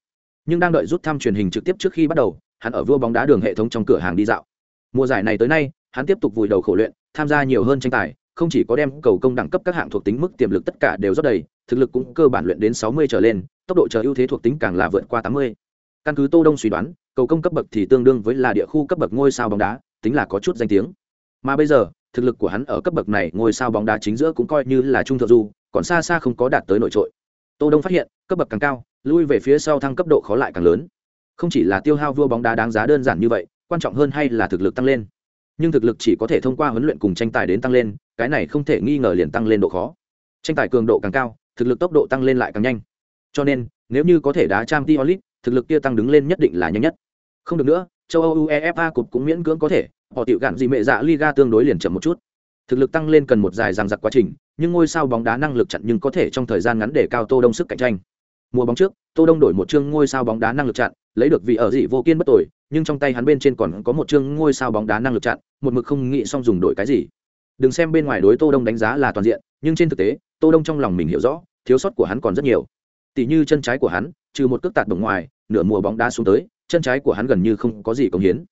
Speaker 1: Nhưng đang đợi rút thăm truyền hình trực tiếp trước khi bắt đầu, hắn ở vua bóng đá đường hệ thống trong cửa hàng đi dạo. Mùa giải này tới nay, hắn tiếp tục vùi đầu khổ luyện, tham gia nhiều hơn tranh tài, không chỉ có đem cầu công đẳng cấp các hạng thuộc tính mức tiềm lực tất cả đều rất đầy, thực lực cũng cơ bản luyện đến 60 trở lên, tốc độ chờ ưu thế thuộc tính càng là vượt qua 80. căn cứ tô đông suy đoán, cầu công cấp bậc thì tương đương với là địa khu cấp bậc ngôi sao bóng đá, tính là có chút danh tiếng. Mà bây giờ, thực lực của hắn ở cấp bậc này ngôi sao bóng đá chính giữa cũng coi như là trung thượng du, còn xa xa không có đạt tới nội trội tô đông phát hiện, cấp bậc càng cao, lui về phía sau thăng cấp độ khó lại càng lớn. Không chỉ là tiêu hao vua bóng đá đáng giá đơn giản như vậy, quan trọng hơn hay là thực lực tăng lên. Nhưng thực lực chỉ có thể thông qua huấn luyện cùng tranh tài đến tăng lên, cái này không thể nghi ngờ liền tăng lên độ khó. Tranh tài cường độ càng cao, thực lực tốc độ tăng lên lại càng nhanh. Cho nên, nếu như có thể đá trang t onlit thực lực kia tăng đứng lên nhất định là nhanh nhất. Không được nữa, châu âu uefa cục cũng miễn cưỡng có thể, họ tiểu gạn gì mẹ dạ liga tương đối liền chậm một chút thực lực tăng lên cần một dài dằng giặc quá trình, nhưng ngôi sao bóng đá năng lực chặn nhưng có thể trong thời gian ngắn để cao tô đông sức cạnh tranh. Mùa bóng trước, tô đông đổi một chương ngôi sao bóng đá năng lực chặn, lấy được vị ở dị vô kiên bất tội, nhưng trong tay hắn bên trên còn có một chương ngôi sao bóng đá năng lực chặn, một mực không nghĩ xong dùng đổi cái gì. Đừng xem bên ngoài đối tô đông đánh giá là toàn diện, nhưng trên thực tế, tô đông trong lòng mình hiểu rõ, thiếu sót của hắn còn rất nhiều. Tỷ như chân trái của hắn, trừ một cước tạt bổng ngoài, nửa mùa bóng đá xuống tới, chân trái của hắn gần như không có gì công hiến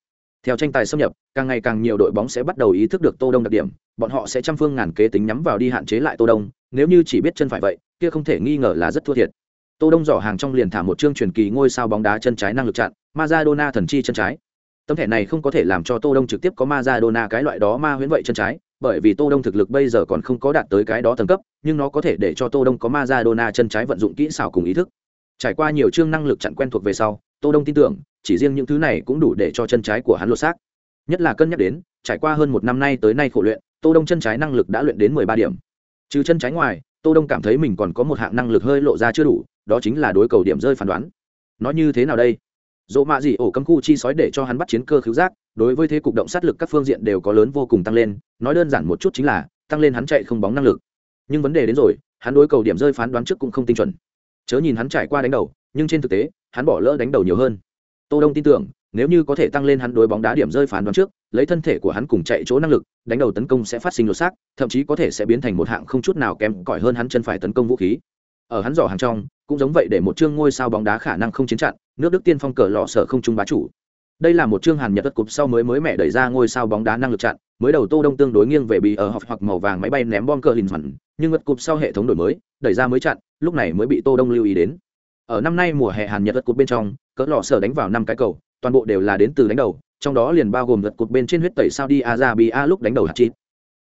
Speaker 1: theo tranh tài xâm nhập, càng ngày càng nhiều đội bóng sẽ bắt đầu ý thức được tô đông đặc điểm, bọn họ sẽ trăm phương ngàn kế tính nhắm vào đi hạn chế lại tô đông, nếu như chỉ biết chân phải vậy, kia không thể nghi ngờ là rất thua thiệt. Tô đông giỏ hàng trong liền thả một chương truyền kỳ ngôi sao bóng đá chân trái năng lực chặn, Maradona thần chi chân trái. Tấm thẻ này không có thể làm cho tô đông trực tiếp có Maradona cái loại đó ma huyễn vậy chân trái, bởi vì tô đông thực lực bây giờ còn không có đạt tới cái đó tầng cấp, nhưng nó có thể để cho tô đông có Maradona chân trái vận dụng kỹ xảo cùng ý thức. Trải qua nhiều chương năng lực chặn quen thuộc về sau, tô đông tin tưởng chỉ riêng những thứ này cũng đủ để cho chân trái của hắn lột xác. Nhất là cân nhắc đến, trải qua hơn một năm nay tới nay khổ luyện, tô đông chân trái năng lực đã luyện đến mười ba điểm. Trừ chân trái ngoài, tô đông cảm thấy mình còn có một hạng năng lực hơi lộ ra chưa đủ, đó chính là đối cầu điểm rơi phán đoán. Nói như thế nào đây? Dỗ mạ gì ổ cấm khu chi sói để cho hắn bắt chiến cơ khứu giác, đối với thế cục động sát lực các phương diện đều có lớn vô cùng tăng lên, nói đơn giản một chút chính là, tăng lên hắn chạy không bóng năng lực. Nhưng vấn đề đến rồi, hắn đối cầu điểm rơi phán đoán trước cũng không tinh chuẩn. Chớ nhìn hắn trải qua đánh đầu, nhưng trên thực tế, hắn bỏ lỡ đánh đầu nhiều hơn tô đông tin tưởng, nếu như có thể tăng lên hắn đối bóng đá điểm rơi phán đoán trước, lấy thân thể của hắn cùng chạy chỗ năng lực, đánh đầu tấn công sẽ phát sinh lỗ xác, thậm chí có thể sẽ biến thành một hạng không chút nào kém cỏi hơn hắn chân phải tấn công vũ khí. Ở hắn giỏ hàng trong, cũng giống vậy để một chương ngôi sao bóng đá khả năng không chiến trận nước đức tiên phong cờ lọ sở không trung bá chủ. Đây là một chương hàn nhật đất cục sau mới mới mẹ đẩy ra ngôi sao bóng đá năng lực chặn, mới đầu tô đông tương đối nghiêng về bị ở hoặc hoặc màu vàng máy bay ném bom cờ hình hoàn nhưng ngật cục sau hệ thống đổi mới, đẩy ra mới chặn, lúc này mới bị tô đông lưu ý đến ở năm nay mùa hè hàn nhật đất cột bên trong cỡ lọ sở đánh vào năm cái cầu toàn bộ đều là đến từ đánh đầu trong đó liền bao gồm gật cột bên trên huyết tẩy Saudi Arabia lúc đánh đầu hạt chít.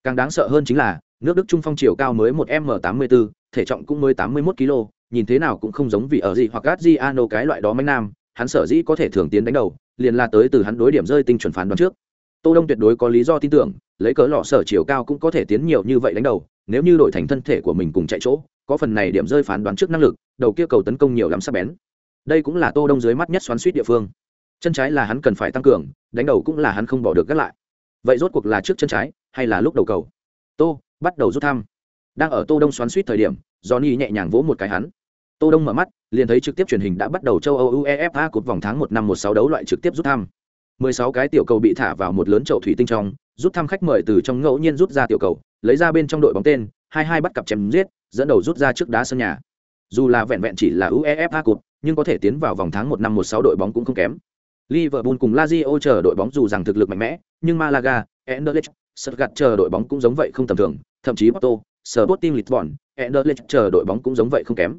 Speaker 1: Càng đáng sợ hơn chính là, nước Đức trung phong chiều cao mới một m 84 thể trọng cũng mới 81 kg, nhìn thế nào cũng không giống vì ở gì hoặc Adriano cái loại đó mấy nam, hắn sở dĩ có thể thường tiến đánh đầu, liền là tới từ hắn đối điểm rơi tinh chuẩn phán đoán trước. Tô Đông tuyệt đối có lý do tin tưởng, lấy cớ lọ sở chiều cao cũng có thể tiến nhiều như vậy đánh đầu, nếu như đổi thành thân thể của mình cùng chạy chỗ, có phần này điểm rơi phán đoán trước năng lực, đầu kia cầu tấn công nhiều lắm sắc bén. Đây cũng là Tô Đông dưới mắt nhất xoắn suýt địa phương. Chân trái là hắn cần phải tăng cường đánh đầu cũng là hắn không bỏ được gác lại. Vậy rốt cuộc là trước chân trái hay là lúc đầu cầu? Tô bắt đầu rút thăm. Đang ở tô đông xoắn suýt thời điểm johnny nhẹ nhàng vỗ một cái hắn. Tô đông mở mắt liền thấy trực tiếp truyền hình đã bắt đầu châu âu uefa cột vòng tháng một năm một sáu đấu loại trực tiếp rút thăm. 16 cái tiểu cầu bị thả vào một lớn chậu thủy tinh trong rút thăm khách mời từ trong ngẫu nhiên rút ra tiểu cầu lấy ra bên trong đội bóng tên hai hai bắt cặp chém giết dẫn đầu rút ra trước đá sân nhà dù là vẹn vẹn chỉ là uefa Cup, nhưng có thể tiến vào vòng tháng một năm một sáu đội bóng cũng không kém Liverpool cùng Lazio chờ đội bóng dù rằng thực lực mạnh mẽ, nhưng Malaga, Anderlecht, Stuttgart chờ đội bóng cũng giống vậy không tầm thường, thậm chí Porto, Sporting Lisbon, Anderlecht chờ đội bóng cũng giống vậy không kém.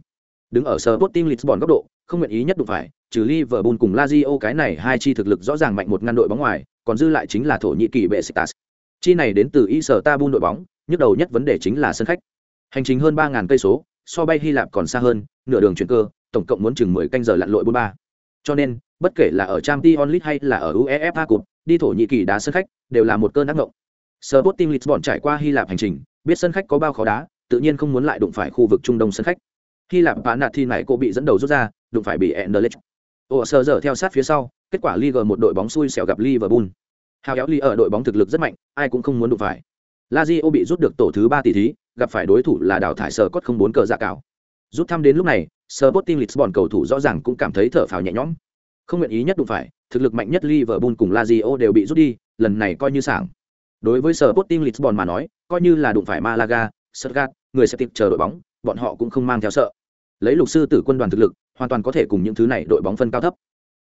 Speaker 1: Đứng ở Sporting Lisbon góc độ, không nguyện ý nhất đụng phải, trừ Liverpool cùng Lazio cái này hai chi thực lực rõ ràng mạnh một ngăn đội bóng ngoài, còn dư lại chính là thổ nhĩ kỳ Besiktas. Chi này đến từ Istanbul đội bóng, nhức đầu nhất vấn đề chính là sân khách. Hành trình hơn 3000 cây số, so bay Hy Lạp còn xa hơn, nửa đường chuyển cơ, tổng cộng muốn chừng 10 canh giờ lặn lội 43. Cho nên, bất kể là ở Champions League hay là ở UEFA Cup, đi thổ nhĩ kỳ đá sân khách đều là một cơn ác ngộng. Sporting Lisbon trải qua Hy Lạp hành trình, biết sân khách có bao khó đá, tự nhiên không muốn lại đụng phải khu vực Trung Đông sân khách. Hy Lạp và nạt thi này cô bị dẫn đầu rút ra, đụng phải bị Anderlecht. Ồ sơ giờ theo sát phía sau, kết quả Liga một đội bóng xui xẻo gặp Liverpool. Hào kéo Ly ở đội bóng thực lực rất mạnh, ai cũng không muốn đụng phải. Lazio bị rút được tổ thứ ba tỷ thí, gặp phải đối thủ là đào thải sở cốt không bốn cờ dạ cào. Rút thăm đến lúc này, Sporting Lisbon cầu thủ rõ ràng cũng cảm thấy thở phào nhẹ nhõm. Không nguyện ý nhất đụng phải, thực lực mạnh nhất Liverpool cùng Lazio đều bị rút đi, lần này coi như sảng. Đối với Sporting Lisbon mà nói, coi như là đụng phải Malaga, Stuttgart, người sẽ tiếp chờ đội bóng, bọn họ cũng không mang theo sợ. Lấy lục sư tử quân đoàn thực lực, hoàn toàn có thể cùng những thứ này đội bóng phân cao thấp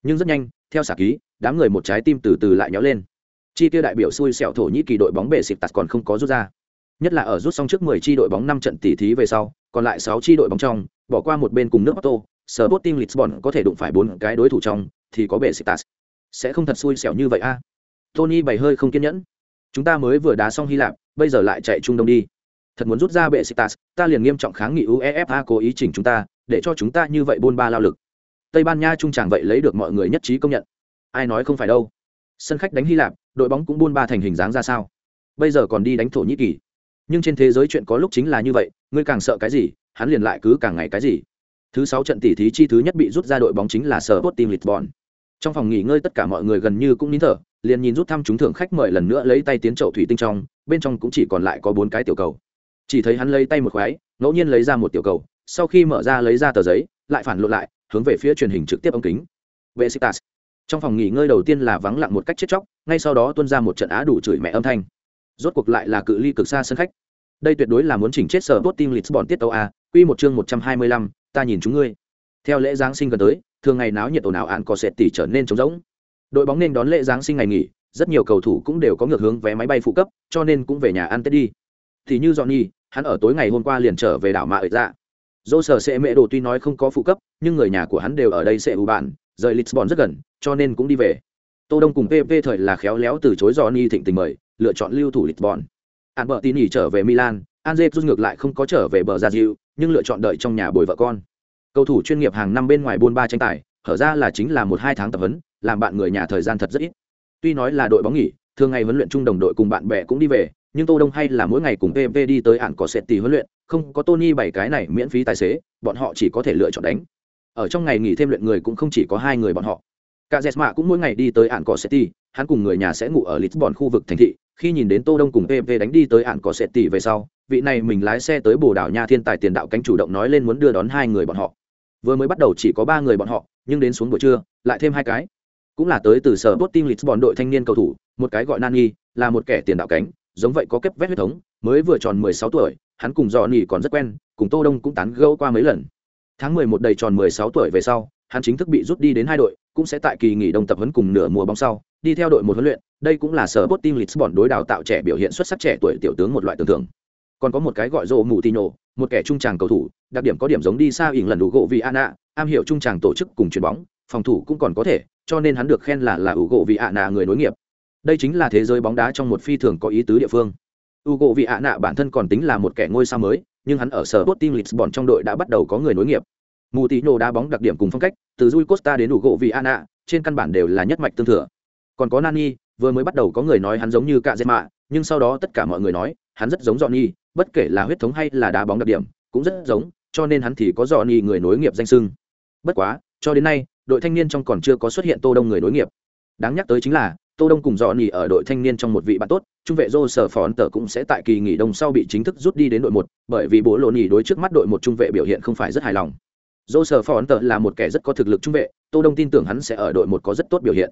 Speaker 1: nhưng rất nhanh theo xả ký đám người một trái tim từ từ lại nhó lên chi tiêu đại biểu xui xẻo thổ nhĩ kỳ đội bóng bể xịt tạt còn không có rút ra nhất là ở rút xong trước 10 chi đội bóng năm trận tỷ thí về sau còn lại 6 chi đội bóng trong bỏ qua một bên cùng nước Otto Sporting Lisbon có thể đụng phải bốn cái đối thủ trong thì có Besiktas. sẽ không thật xui xẻo như vậy a. Tony bày hơi không kiên nhẫn. Chúng ta mới vừa đá xong Hy Lạp bây giờ lại chạy Trung Đông đi. Thật muốn rút ra Besiktas, ta liền nghiêm trọng kháng nghị uefa cố ý chỉnh chúng ta để cho chúng ta như vậy bôn ba lao lực. Tây ban nha trung chàng vậy lấy được mọi người nhất trí công nhận. Ai nói không phải đâu. Sân khách đánh hy lạp đội bóng cũng buôn ba thành hình dáng ra sao? Bây giờ còn đi đánh thổ nhĩ kỳ nhưng trên thế giới chuyện có lúc chính là như vậy, ngươi càng sợ cái gì, hắn liền lại cứ càng ngày cái gì. Thứ sáu trận tỷ thí chi thứ nhất bị rút ra đội bóng chính là sở bot team lisbon. Trong phòng nghỉ ngơi tất cả mọi người gần như cũng nín thở, liền nhìn rút thăm chúng thưởng khách mời lần nữa lấy tay tiến chậu thủy tinh trong, bên trong cũng chỉ còn lại có bốn cái tiểu cầu. Chỉ thấy hắn lấy tay một khoái, ngẫu nhiên lấy ra một tiểu cầu, sau khi mở ra lấy ra tờ giấy, lại phản lộ lại, hướng về phía truyền hình trực tiếp ống kính. Vệ sĩ tas trong phòng nghỉ ngơi đầu tiên là vắng lặng một cách chết chóc, ngay sau đó tuân ra một trận á đủ chửi mẹ âm thanh rốt cuộc lại là cự ly cực xa sân khách. Đây tuyệt đối là muốn chỉnh chết sở tốt team lisbon tiết tấu a, quy một chương một trăm hai mươi lăm, ta nhìn chúng ngươi. Theo lễ giáng sinh gần tới, thường ngày náo nhiệt ồn ào ạn có sệt tỉ trở nên trống rỗng. Đội bóng nên đón lễ giáng sinh ngày nghỉ, rất nhiều cầu thủ cũng đều có ngược hướng vé máy bay phụ cấp, cho nên cũng về nhà ăn tết đi. Thì như johnny, hắn ở tối ngày hôm qua liền trở về đảo mạ ợi dạ. Dô sở sẽ mẹ đồ tuy nói không có phụ cấp, nhưng người nhà của hắn đều ở đây sẽ ủ bạn, rời lisbon rất gần, cho nên cũng đi về. Tô đông cùng pp thời là khéo léo từ chối johnny thịnh tình mời lựa chọn lưu thủ lisbon an bờ tin nghỉ trở về milan Anze rút ngược lại không có trở về bờ ra diệu, nhưng lựa chọn đợi trong nhà bồi vợ con. Cầu thủ chuyên nghiệp hàng năm bên ngoài buôn ba tranh tài, hở ra là chính là một hai tháng tập huấn, làm bạn người nhà thời gian thật rất ít. Tuy nói là đội bóng nghỉ, thường ngày huấn luyện chung đồng đội cùng bạn bè cũng đi về, nhưng Tô Đông hay là mỗi ngày cùng PV đi tới ản có xét tỷ huấn luyện, không có Tony bảy cái này miễn phí tài xế, bọn họ chỉ có thể lựa chọn đánh. Ở trong ngày nghỉ thêm luyện người cũng không chỉ có hai người bọn họ. Cả Jesma cũng mỗi ngày đi tới ản cỏ city hắn cùng người nhà sẽ ngủ ở Lisbon khu vực thành thị, khi nhìn đến Tô Đông cùng PV đánh đi tới ản cỏ city về sau, vị này mình lái xe tới Bồ Đảo Nha Thiên Tài tiền đạo cánh chủ động nói lên muốn đưa đón hai người bọn họ. Vừa mới bắt đầu chỉ có ba người bọn họ, nhưng đến xuống buổi trưa, lại thêm hai cái. Cũng là tới từ sở Sporting Lisbon đội thanh niên cầu thủ, một cái gọi Nani, là một kẻ tiền đạo cánh, giống vậy có kép vét huyết thống mới vừa tròn mười sáu tuổi hắn cùng dò nỉ còn rất quen cùng tô đông cũng tán gẫu qua mấy lần tháng mười một đầy tròn mười sáu tuổi về sau hắn chính thức bị rút đi đến hai đội, cũng sẽ tại kỳ nghỉ đông tập huấn cùng nửa mùa bóng sau, đi theo đội một huấn luyện. Đây cũng là sở bot team lisbon đối đào tạo trẻ biểu hiện xuất sắc trẻ tuổi tiểu tướng một loại tưởng tượng. còn có một cái gọi rộ mù một kẻ trung tràng cầu thủ, đặc điểm có điểm giống đi xa ỉn lần đủ gỗ vì ana am hiểu trung tràng tổ chức cùng chuyền bóng, phòng thủ cũng còn có thể, cho nên hắn được khen là là ủ gỗ vì ana người nối nghiệp. Đây chính là thế giới bóng đá trong một phi thường có ý tứ địa phương. U gỗ vị ạ nạ bản thân còn tính là một kẻ ngôi sao mới, nhưng hắn ở sở tốt team lisbon trong đội đã bắt đầu có người nối nghiệp mù tí nổ đá bóng đặc điểm cùng phong cách, từ rui costa đến đủ gỗ vì ạ trên căn bản đều là nhất mạch tương thừa. Còn có nani, vừa mới bắt đầu có người nói hắn giống như cạ dê mạ, nhưng sau đó tất cả mọi người nói, hắn rất giống johnny, bất kể là huyết thống hay là đá bóng đặc điểm, cũng rất giống, cho nên hắn thì có johnny người nối nghiệp danh sưng bất quá, cho đến nay, đội thanh niên trong còn chưa có xuất hiện tô đông người nối nghiệp. Đáng nhắc tới chính là, tô đông cùng dò ở đội thanh niên trong một vị bạn tốt, trung vệ Joe sở phòn tờ cũng sẽ tại kỳ nghỉ đông sau bị chính thức rút đi đến đội một, bởi vì bố lộ nỉ đối trước mắt đội một trung vệ biểu hiện không phải rất hài lòng. Joe sở ấn tờ là một kẻ rất có thực lực trung vệ, tô đông tin tưởng hắn sẽ ở đội một có rất tốt biểu hiện.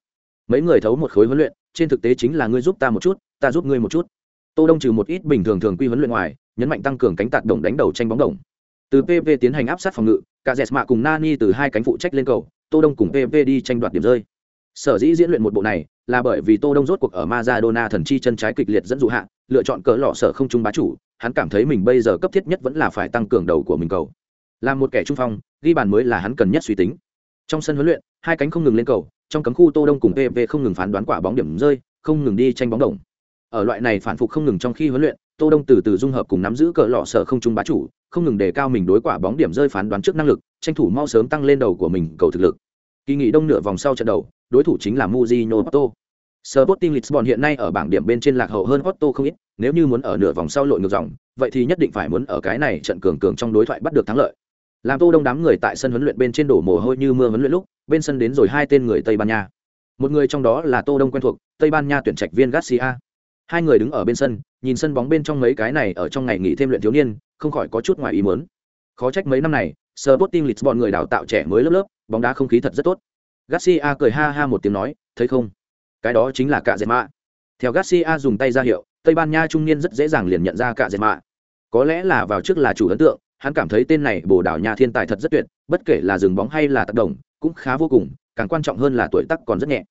Speaker 1: Mấy người thấu một khối huấn luyện, trên thực tế chính là ngươi giúp ta một chút, ta giúp ngươi một chút. Tô đông trừ một ít bình thường thường quy huấn luyện ngoài, nhấn mạnh tăng cường cánh tạt đồng đánh đầu tranh bóng đồng. Từ pv tiến hành áp sát phòng ngự, cả dẹt mạ cùng nani từ hai cánh phụ trách lên cầu, tô đông cùng pv đi tranh đoạt điểm rơi. Sở dĩ diễn luyện một bộ này là bởi vì tô đông rốt cuộc ở Maradona thần chi chân trái kịch liệt dẫn dụ hạ, lựa chọn cỡ lọ sở không trung bá chủ, hắn cảm thấy mình bây giờ cấp thiết nhất vẫn là phải tăng cường đầu của mình cầu làm một kẻ trung phong ghi bàn mới là hắn cần nhất suy tính. Trong sân huấn luyện hai cánh không ngừng lên cầu trong cấm khu tô đông cùng pv không ngừng phán đoán quả bóng điểm rơi không ngừng đi tranh bóng đồng. Ở loại này phản phục không ngừng trong khi huấn luyện tô đông từ từ dung hợp cùng nắm giữ cờ lọ sở không trung bá chủ không ngừng đề cao mình đối quả bóng điểm rơi phán đoán trước năng lực tranh thủ mau sớm tăng lên đầu của mình cầu thực lực. Kỳ nghỉ đông nửa vòng sau trận đầu đối thủ chính là Mujinho Porto. Sporting Lisbon hiện nay ở bảng điểm bên trên lạc hậu hơn Porto không ít, nếu như muốn ở nửa vòng sau lội ngược dòng, vậy thì nhất định phải muốn ở cái này trận cường cường trong đối thoại bắt được thắng lợi. Làm Tô Đông đám người tại sân huấn luyện bên trên đổ mồ hôi như mưa huấn luyện lúc, bên sân đến rồi hai tên người Tây Ban Nha. Một người trong đó là Tô Đông quen thuộc, Tây Ban Nha tuyển trạch viên Garcia. Hai người đứng ở bên sân, nhìn sân bóng bên trong mấy cái này ở trong ngày nghỉ thêm luyện thiếu niên, không khỏi có chút ngoài ý muốn. Khó trách mấy năm này, Sporting Lisbon người đào tạo trẻ mới lớp lớp, bóng đá không khí thật rất tốt. Garcia cười ha ha một tiếng nói, thấy không? cái đó chính là cạ dệt mạ theo garcia dùng tay ra hiệu tây ban nha trung niên rất dễ dàng liền nhận ra cạ dệt mạ có lẽ là vào trước là chủ ấn tượng hắn cảm thấy tên này bồ đào nha thiên tài thật rất tuyệt, bất kể là dừng bóng hay là tác động cũng khá vô cùng, càng quan trọng hơn là tuổi tác còn rất nhẹ.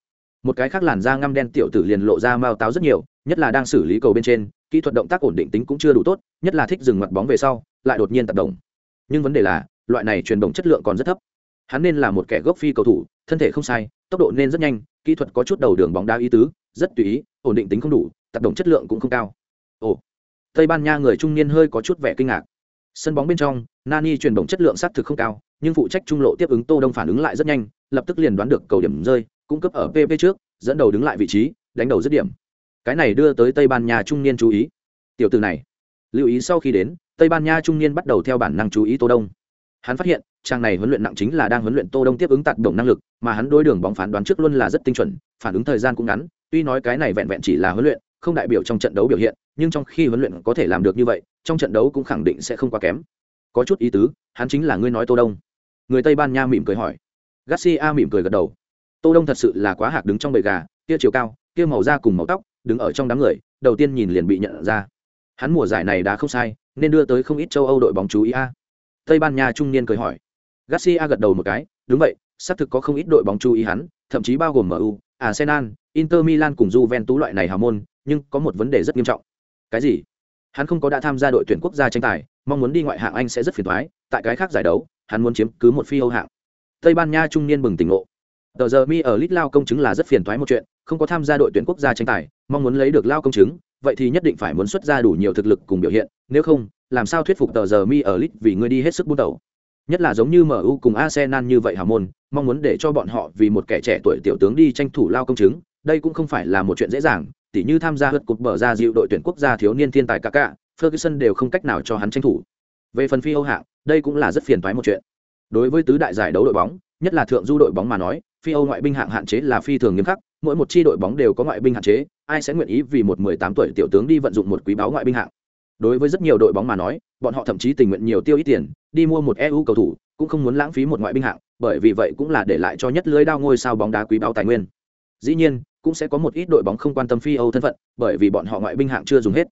Speaker 1: Một cái khác làn da ngăm đen tiểu tử liền lộ ra mao táo rất nhiều, nhất là đang xử lý cầu bên trên, kỹ thuật động tác ổn định tính cũng chưa đủ tốt, nhất là thích dừng mặt bóng về sau, lại đột nhiên tác động nhưng vấn đề là, loại này truyền động chất lượng còn rất thấp. Hắn nên là một kẻ gốc phi cầu thủ, thân thể không sai, tốc độ nên rất nhanh, kỹ thuật có chút đầu đường bóng đá ý tứ, rất tùy ý, ổn định tính không đủ tác động chất lượng cũng không cao. Ồ, tây ban nha người trung niên hơi có chút vẻ kinh ngạc sân bóng bên trong, nani chuyển động chất lượng xác thực không cao, nhưng phụ trách trung lộ tiếp ứng tô đông phản ứng lại rất nhanh, lập tức liền đoán được cầu điểm rơi cung cấp ở pp trước, dẫn đầu đứng lại vị trí, đánh đầu dứt điểm. Cái này đưa tới tây ban nha trung niên chú ý. Tiểu từ này, lưu ý sau khi đến, tây ban nha trung niên bắt đầu theo bản năng chú ý tô đông. Hắn phát hiện trang này huấn luyện nặng chính là đang huấn luyện tô đông tiếp ứng tạt động năng lực, mà hắn đối đường bóng phán đoán trước luôn là rất tinh chuẩn, phản ứng thời gian cũng ngắn, tuy nói cái này vẹn vẹn chỉ là huấn luyện không đại biểu trong trận đấu biểu hiện, nhưng trong khi huấn luyện có thể làm được như vậy, trong trận đấu cũng khẳng định sẽ không quá kém. Có chút ý tứ, hắn chính là ngươi nói tô đông. Người tây ban nha mỉm cười hỏi. Garcia mỉm cười gật đầu. Tô đông thật sự là quá hạc đứng trong bầy gà, kia chiều cao, kia màu da cùng màu tóc, đứng ở trong đám người, đầu tiên nhìn liền bị nhận ra. Hắn mùa giải này đã không sai, nên đưa tới không ít châu âu đội bóng chú ý a. Tây ban nha trung niên cười hỏi. Garcia gật đầu một cái, đúng vậy, xác thực có không ít đội bóng chú ý hắn, thậm chí bao gồm mu arsenal, inter milan cùng juventus loại này hào môn nhưng có một vấn đề rất nghiêm trọng. Cái gì? Hắn không có đã tham gia đội tuyển quốc gia tranh tài, mong muốn đi ngoại hạng anh sẽ rất phiền toái, tại cái khác giải đấu, hắn muốn chiếm cứ một phi âu hạng. Tây ban nha trung niên bừng tỉnh ngộ. Tờ giờ mi ở lit lao công chứng là rất phiền toái một chuyện, không có tham gia đội tuyển quốc gia tranh tài, mong muốn lấy được lao công chứng, vậy thì nhất định phải muốn xuất ra đủ nhiều thực lực cùng biểu hiện, nếu không, làm sao thuyết phục tờ giờ mi ở lit vì ngươi đi hết sức bút đầu nhất là giống như mu cùng arsenal như vậy hào môn, mong muốn để cho bọn họ vì một kẻ trẻ tuổi tiểu tướng đi tranh thủ lao công chứng, đây cũng không phải là một chuyện dễ dàng tỉ như tham gia hất cục bờ ra dịu đội tuyển quốc gia thiếu niên thiên tài cả cả ferguson đều không cách nào cho hắn tranh thủ. Về phần phi âu hạng, đây cũng là rất phiền toái một chuyện. Đối với tứ đại giải đấu đội bóng, nhất là thượng du đội bóng mà nói, phi âu ngoại binh hạng hạn chế là phi thường nghiêm khắc, mỗi một chi đội bóng đều có ngoại binh hạn chế, ai sẽ nguyện ý vì một mười tám tuổi tiểu tướng đi vận dụng một quý báo ngoại binh hạng. Đối với rất nhiều đội bóng mà nói, bọn họ thậm chí tình nguyện nhiều tiêu ít tiền, đi mua một eu cầu thủ, cũng không muốn lãng phí một ngoại binh hạng, bởi vì vậy cũng là để lại cho nhất lưới đao ngôi sao bóng đá quý báo tài nguyên dĩ nhiên cũng sẽ có một ít đội bóng không quan tâm phi âu thân phận bởi vì bọn họ ngoại binh hạng chưa dùng hết.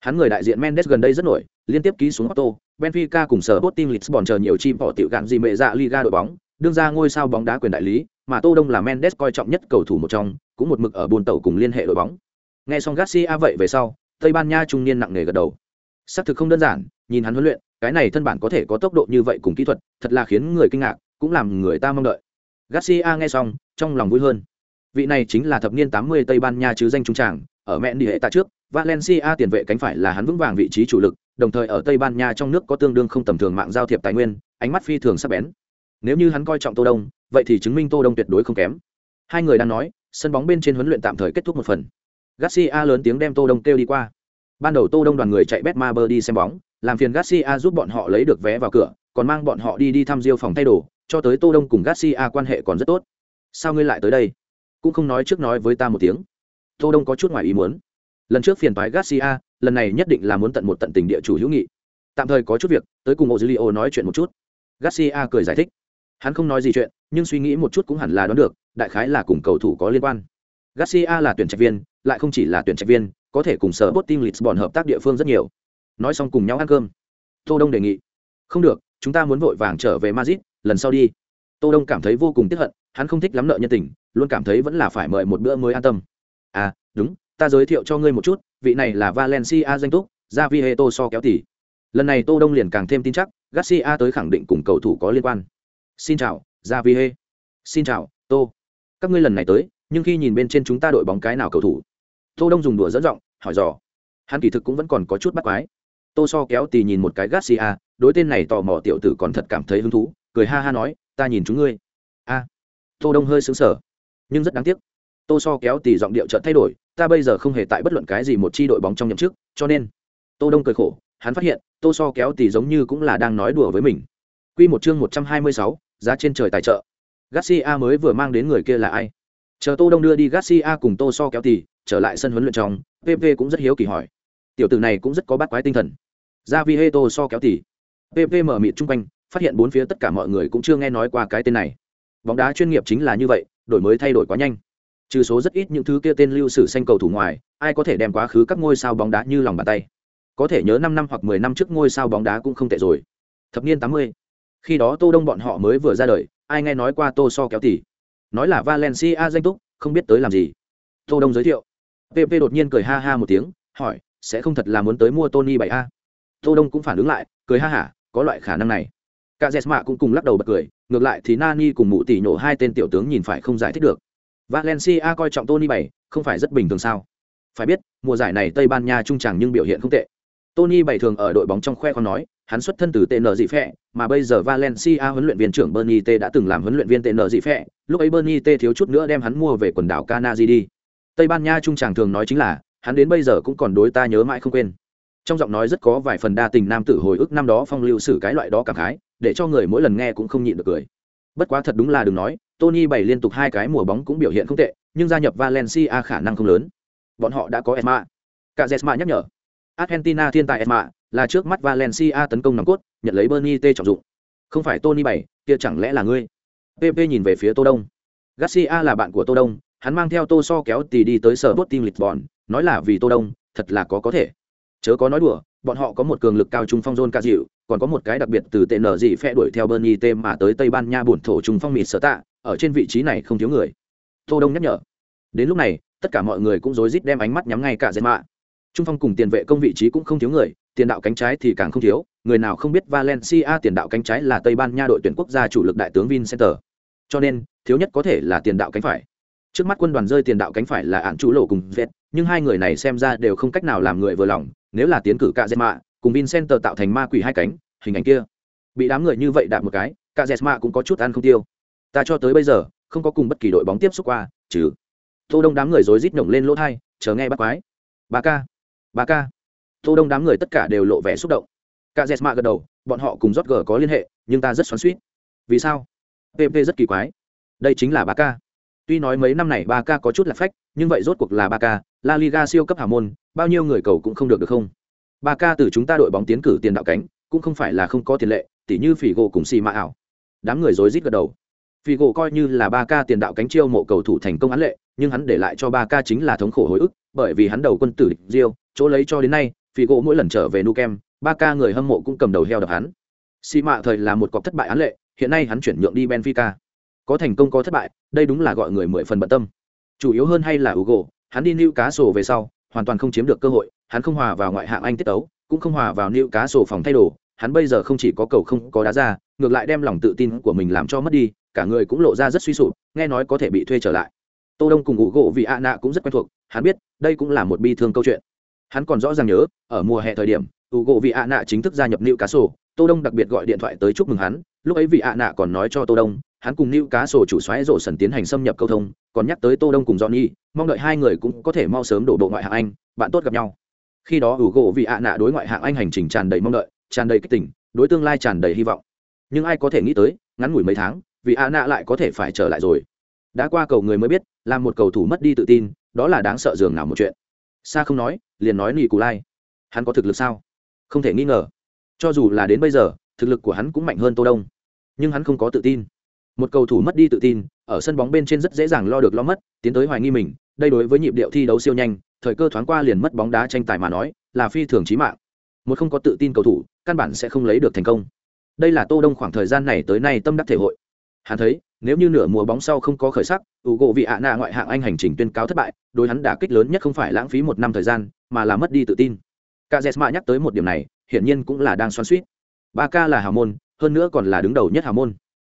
Speaker 1: Hắn người đại diện mendes gần đây rất nổi liên tiếp ký xuống Otto, benfica cùng sở botim lisbon chờ nhiều chim bỏ tiểu gạn gì mẹ dạ liga đội bóng đương ra ngôi sao bóng đá quyền đại lý mà tô đông là mendes coi trọng nhất cầu thủ một trong cũng một mực ở buồn tàu cùng liên hệ đội bóng. Nghe xong garcia vậy về sau tây ban nha trung niên nặng nề gật đầu. Xác thực không đơn giản nhìn hắn huấn luyện cái này thân bản có thể có tốc độ như vậy cùng kỹ thuật thật là khiến người kinh ngạc cũng làm người ta mong đợi. Garcia nghe xong trong lòng vui hơn vị này chính là thập niên tám mươi tây ban nha chứ danh trung tràng, ở mẹ đi hệ tạ trước, valencia tiền vệ cánh phải là hắn vững vàng vị trí chủ lực, đồng thời ở tây ban nha trong nước có tương đương không tầm thường mạng giao thiệp tài nguyên, ánh mắt phi thường sắc bén. Nếu như hắn coi trọng tô đông, vậy thì chứng minh tô đông tuyệt đối không kém. Hai người đang nói, sân bóng bên trên huấn luyện tạm thời kết thúc một phần. Garcia lớn tiếng đem tô đông kêu đi qua. Ban đầu tô đông đoàn người chạy betmaber đi xem bóng, làm phiền garcia giúp bọn họ lấy được vé vào cửa, còn mang bọn họ đi đi thăm diêu phòng thay đồ, cho tới tô đông cùng garcia quan hệ còn rất tốt. Sao ngươi lại tới đây? Cũng không nói trước nói với ta một tiếng. Tô đông có chút ngoài ý muốn. Lần trước phiền toái garcia, lần này nhất định là muốn tận một tận tình địa chủ hữu nghị. Tạm thời có chút việc, tới cùng ozilio nói chuyện một chút. Garcia cười giải thích. Hắn không nói gì chuyện, nhưng suy nghĩ một chút cũng hẳn là đoán được, đại khái là cùng cầu thủ có liên quan. Garcia là tuyển trạch viên, lại không chỉ là tuyển trạch viên, có thể cùng sở bot team lisbon hợp tác địa phương rất nhiều. Nói xong cùng nhau ăn cơm. Tô đông đề nghị. Không được, chúng ta muốn vội vàng trở về madrid, lần sau đi. Tô đông cảm thấy vô cùng tiếc hận, hắn không thích lắm nợ nhân tình luôn cảm thấy vẫn là phải mời một bữa mới an tâm. À đúng, ta giới thiệu cho ngươi một chút, vị này là valencia danh túc ra vieto so kéo tỉ. Lần này tô đông liền càng thêm tin chắc, garcia tới khẳng định cùng cầu thủ có liên quan. Xin chào ra vie xin chào, tô. Các ngươi lần này tới, nhưng khi nhìn bên trên chúng ta đội bóng cái nào cầu thủ? Tô đông dùng đùa dẫn giọng, hỏi dò. Hắn kỳ thực cũng vẫn còn có chút bắt quái. Tô so kéo tì nhìn một cái garcia, đối tên này tò mò tiểu tử còn thật cảm thấy hứng thú, cười ha ha nói, ta nhìn chúng ngươi. A tô đông hơi sững sờ nhưng rất đáng tiếc. Tô so kéo tỉ giọng điệu trợt thay đổi ta bây giờ không hề tại bất luận cái gì một chi đội bóng trong nhậm chức cho nên. Tô đông cười khổ hắn phát hiện tô so kéo tỉ giống như cũng là đang nói đùa với mình. Quy một chương một trăm hai mươi sáu, giá trên trời tài trợ. Garcia mới vừa mang đến người kia là ai? Chờ tô đông đưa đi garcia cùng tô so kéo tỉ trở lại sân huấn luyện trong pp cũng rất hiếu kỳ hỏi. Tiểu tử này cũng rất có bát quái tinh thần. Ra vi hê tô so kéo tỉ, pp mở mịt chung quanh phát hiện bốn phía tất cả mọi người cũng chưa nghe nói qua cái tên này. Bóng đá chuyên nghiệp chính là như vậy đổi mới thay đổi quá nhanh. Trừ số rất ít những thứ kia tên lưu sử xanh cầu thủ ngoài, ai có thể đem quá khứ các ngôi sao bóng đá như lòng bàn tay? Có thể nhớ năm năm hoặc mười năm trước ngôi sao bóng đá cũng không tệ rồi. Thập niên tám mươi, khi đó tô đông bọn họ mới vừa ra đời, ai nghe nói qua tô so kéo tỷ nói là valencia danh túc, không biết tới làm gì. Tô đông giới thiệu. Pp đột nhiên cười ha ha một tiếng, hỏi, sẽ không thật là muốn tới mua tony bảy a? Tô đông cũng phản ứng lại, cười ha hả, có loại khả năng này. Cả jesma cũng cùng lắc đầu bật cười ngược lại thì nani cùng mụ tỷ nhổ hai tên tiểu tướng nhìn phải không giải thích được valencia coi trọng tony bảy không phải rất bình thường sao phải biết mùa giải này tây ban nha trung tràng nhưng biểu hiện không tệ tony bảy thường ở đội bóng trong khoe con nói hắn xuất thân từ TN dị phệ, mà bây giờ Valencia huấn luyện viên trưởng Bernie T đã từng làm huấn luyện viên TN dị phệ, lúc ấy Bernie T thiếu chút nữa đem hắn mua về quần đảo Canary đi. Tây Ban Nha trung tràng thường nói chính là, hắn đến bây giờ cũng còn đối ta nhớ mãi không quên. Trong giọng nói rất có vài phần đa tình nam tử hồi ức năm đó phong lưu sử cái loại đó cảm khái, để cho người mỗi lần nghe cũng không nhịn được cười. Bất quá thật đúng là đừng nói, Tony bảy liên tục hai cái mùa bóng cũng biểu hiện không tệ, nhưng gia nhập Valencia khả năng không lớn. Bọn họ đã có Esma. Cả Jesma nhắc nhở. Argentina thiên tài Esma là trước mắt Valencia tấn công nòng cốt, nhận lấy Bernie T trọng dụng. Không phải Tony bảy, kia chẳng lẽ là ngươi? PP nhìn về phía Tô Đông. Garcia là bạn của Tô Đông, hắn mang theo Tô So kéo tì đi tới sở Sporting Lisbon, nói là vì Tô Đông, thật là có có thể. Chớ có nói đùa, bọn họ có một cường lực cao trung phong john ca dịu, còn có một cái đặc biệt từ tên nở dị phe đuổi theo Bernie T mà tới Tây Ban Nha bổn thổ trung phong mịt sở tạ, ở trên vị trí này không thiếu người. Tô Đông nhắc nhở. Đến lúc này, tất cả mọi người cũng rối rít đem ánh mắt nhắm ngay cả Zema. Trung phong cùng tiền vệ công vị trí cũng không thiếu người, tiền đạo cánh trái thì càng không thiếu, người nào không biết Valencia tiền đạo cánh trái là Tây Ban Nha đội tuyển quốc gia chủ lực đại tướng Vincenter. Cho nên, thiếu nhất có thể là tiền đạo cánh phải. Trước mắt quân đoàn rơi tiền đạo cánh phải là ạn chủ lộ cùng vẹt nhưng hai người này xem ra đều không cách nào làm người vừa lòng, nếu là tiến cử cả Zema, cùng Vincenter tạo thành ma quỷ hai cánh, hình ảnh kia. Bị đám người như vậy đạp một cái, cả Zema cũng có chút ăn không tiêu. Ta cho tới bây giờ, không có cùng bất kỳ đội bóng tiếp xúc qua, chứ. Tô Đông đám người rối rít nhổng lên lỗ tai, chờ nghe bắt quái. Ba ca, ba ca tô đông đám người tất cả đều lộ vẻ xúc động cả jesma gật đầu bọn họ cùng rót g có liên hệ nhưng ta rất xoắn suýt vì sao pp rất kỳ quái đây chính là ba ca tuy nói mấy năm này ba ca có chút là phách nhưng vậy rốt cuộc là ba ca la liga siêu cấp hào môn bao nhiêu người cầu cũng không được được không ba ca từ chúng ta đội bóng tiến cử tiền đạo cánh cũng không phải là không có tiền lệ tỉ như phỉ gỗ cùng xì Mạ ảo đám người rối rít gật đầu phỉ gỗ coi như là ba ca tiền đạo cánh chiêu mộ cầu thủ thành công án lệ nhưng hắn để lại cho ba ca chính là thống khổ hồi ức bởi vì hắn đầu quân tử địch Rio, chỗ lấy cho đến nay, Phỉ gỗ mỗi lần trở về Nukem, ba ca người hâm mộ cũng cầm đầu heo đập hắn. Si mạ thời là một cọc thất bại án lệ, hiện nay hắn chuyển nhượng đi Benfica. Có thành công có thất bại, đây đúng là gọi người mười phần bận tâm. Chủ yếu hơn hay là Hugo, hắn đi Newcastle về sau, hoàn toàn không chiếm được cơ hội, hắn không hòa vào ngoại hạng Anh tiết tấu, cũng không hòa vào Newcastle phòng thay đồ, hắn bây giờ không chỉ có cầu không có đá ra, ngược lại đem lòng tự tin của mình làm cho mất đi, cả người cũng lộ ra rất suy sụp, nghe nói có thể bị thuê trở lại. Tô Đông cùng Ugo vì Ana cũng rất quen thuộc, hắn biết, đây cũng là một bi thương câu chuyện hắn còn rõ ràng nhớ ở mùa hè thời điểm Ugo gỗ vị chính thức gia nhập nữ cá sổ tô đông đặc biệt gọi điện thoại tới chúc mừng hắn lúc ấy vị ạ nạ còn nói cho tô đông hắn cùng nữ cá sổ chủ xoáy rổ sần tiến hành xâm nhập cầu thông, còn nhắc tới tô đông cùng johnny, mong đợi hai người cũng có thể mau sớm đổ bộ ngoại hạng anh, bạn tốt gặp nhau. Khi đó ủ gỗ vì ạ nạ đối ngoại hạng anh hành trình tràn đầy mong đợi, tràn đầy kích tình, đối tương lai tràn đầy hy vọng. Nhưng ai có thể nghĩ tới, ngắn ngủi mấy tháng vị ạ nạ lại có thể phải trở lại rồi. Đã qua cầu người mới biết, làm một cầu thủ mất đi tự tin, đó là đáng sợ dường nào một chuyện. Xa không nói, liền nói nỉ cù lai hắn có thực lực sao? Không thể nghi ngờ. Cho dù là đến bây giờ, thực lực của hắn cũng mạnh hơn tô đông. Nhưng hắn không có tự tin một cầu thủ mất đi tự tin, ở sân bóng bên trên rất dễ dàng lo được lo mất, tiến tới hoài nghi mình, đây đối với nhịp điệu thi đấu siêu nhanh, thời cơ thoáng qua liền mất bóng đá tranh tài mà nói, là phi thường chí mạng. Một không có tự tin cầu thủ, căn bản sẽ không lấy được thành công. Đây là tô đông khoảng thời gian này tới nay tâm đắc thể hội. Hắn thấy, nếu như nửa mùa bóng sau không có khởi sắc ủ gỗ vị ạ nạ ngoại hạng anh hành trình tuyên cáo thất bại, đối hắn đả kích lớn nhất không phải lãng phí một năm thời gian, mà là mất đi tự tin. Cả jesma nhắc tới một điểm này, hiển nhiên cũng là đang xoắn suýt. Ba k là hào môn, hơn nữa còn là đứng đầu nhất hào môn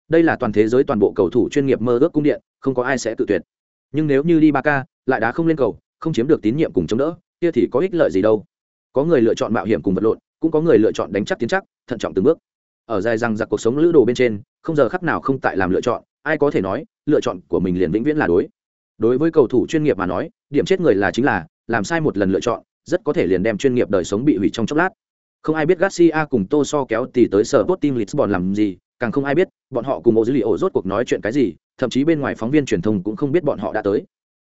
Speaker 1: đây là toàn thế giới toàn bộ cầu thủ chuyên nghiệp mơ ước cung điện không có ai sẽ tự tuyệt. Nhưng nếu như đi ba k lại đá không lên cầu không chiếm được tín nhiệm cùng chống đỡ kia thì có ích lợi gì đâu. Có người lựa chọn mạo hiểm cùng vật lộn cũng có người lựa chọn đánh chắc tiến chắc thận trọng từng bước. Ở dài rằng giặc cuộc sống lữ đồ bên trên không giờ khắc nào không tại làm lựa chọn ai có thể nói lựa chọn của mình liền vĩnh viễn là đối. Đối với cầu thủ chuyên nghiệp mà nói điểm chết người là chính là làm sai một lần lựa chọn rất có thể liền đem chuyên nghiệp đời sống bị hủy trong chốc lát. Không ai biết Garcia cùng Tô So kéo tì tới sở Sporting Lisbon làm gì, càng không ai biết bọn họ cùng Ozilio rốt cuộc nói chuyện cái gì, thậm chí bên ngoài phóng viên truyền thông cũng không biết bọn họ đã tới.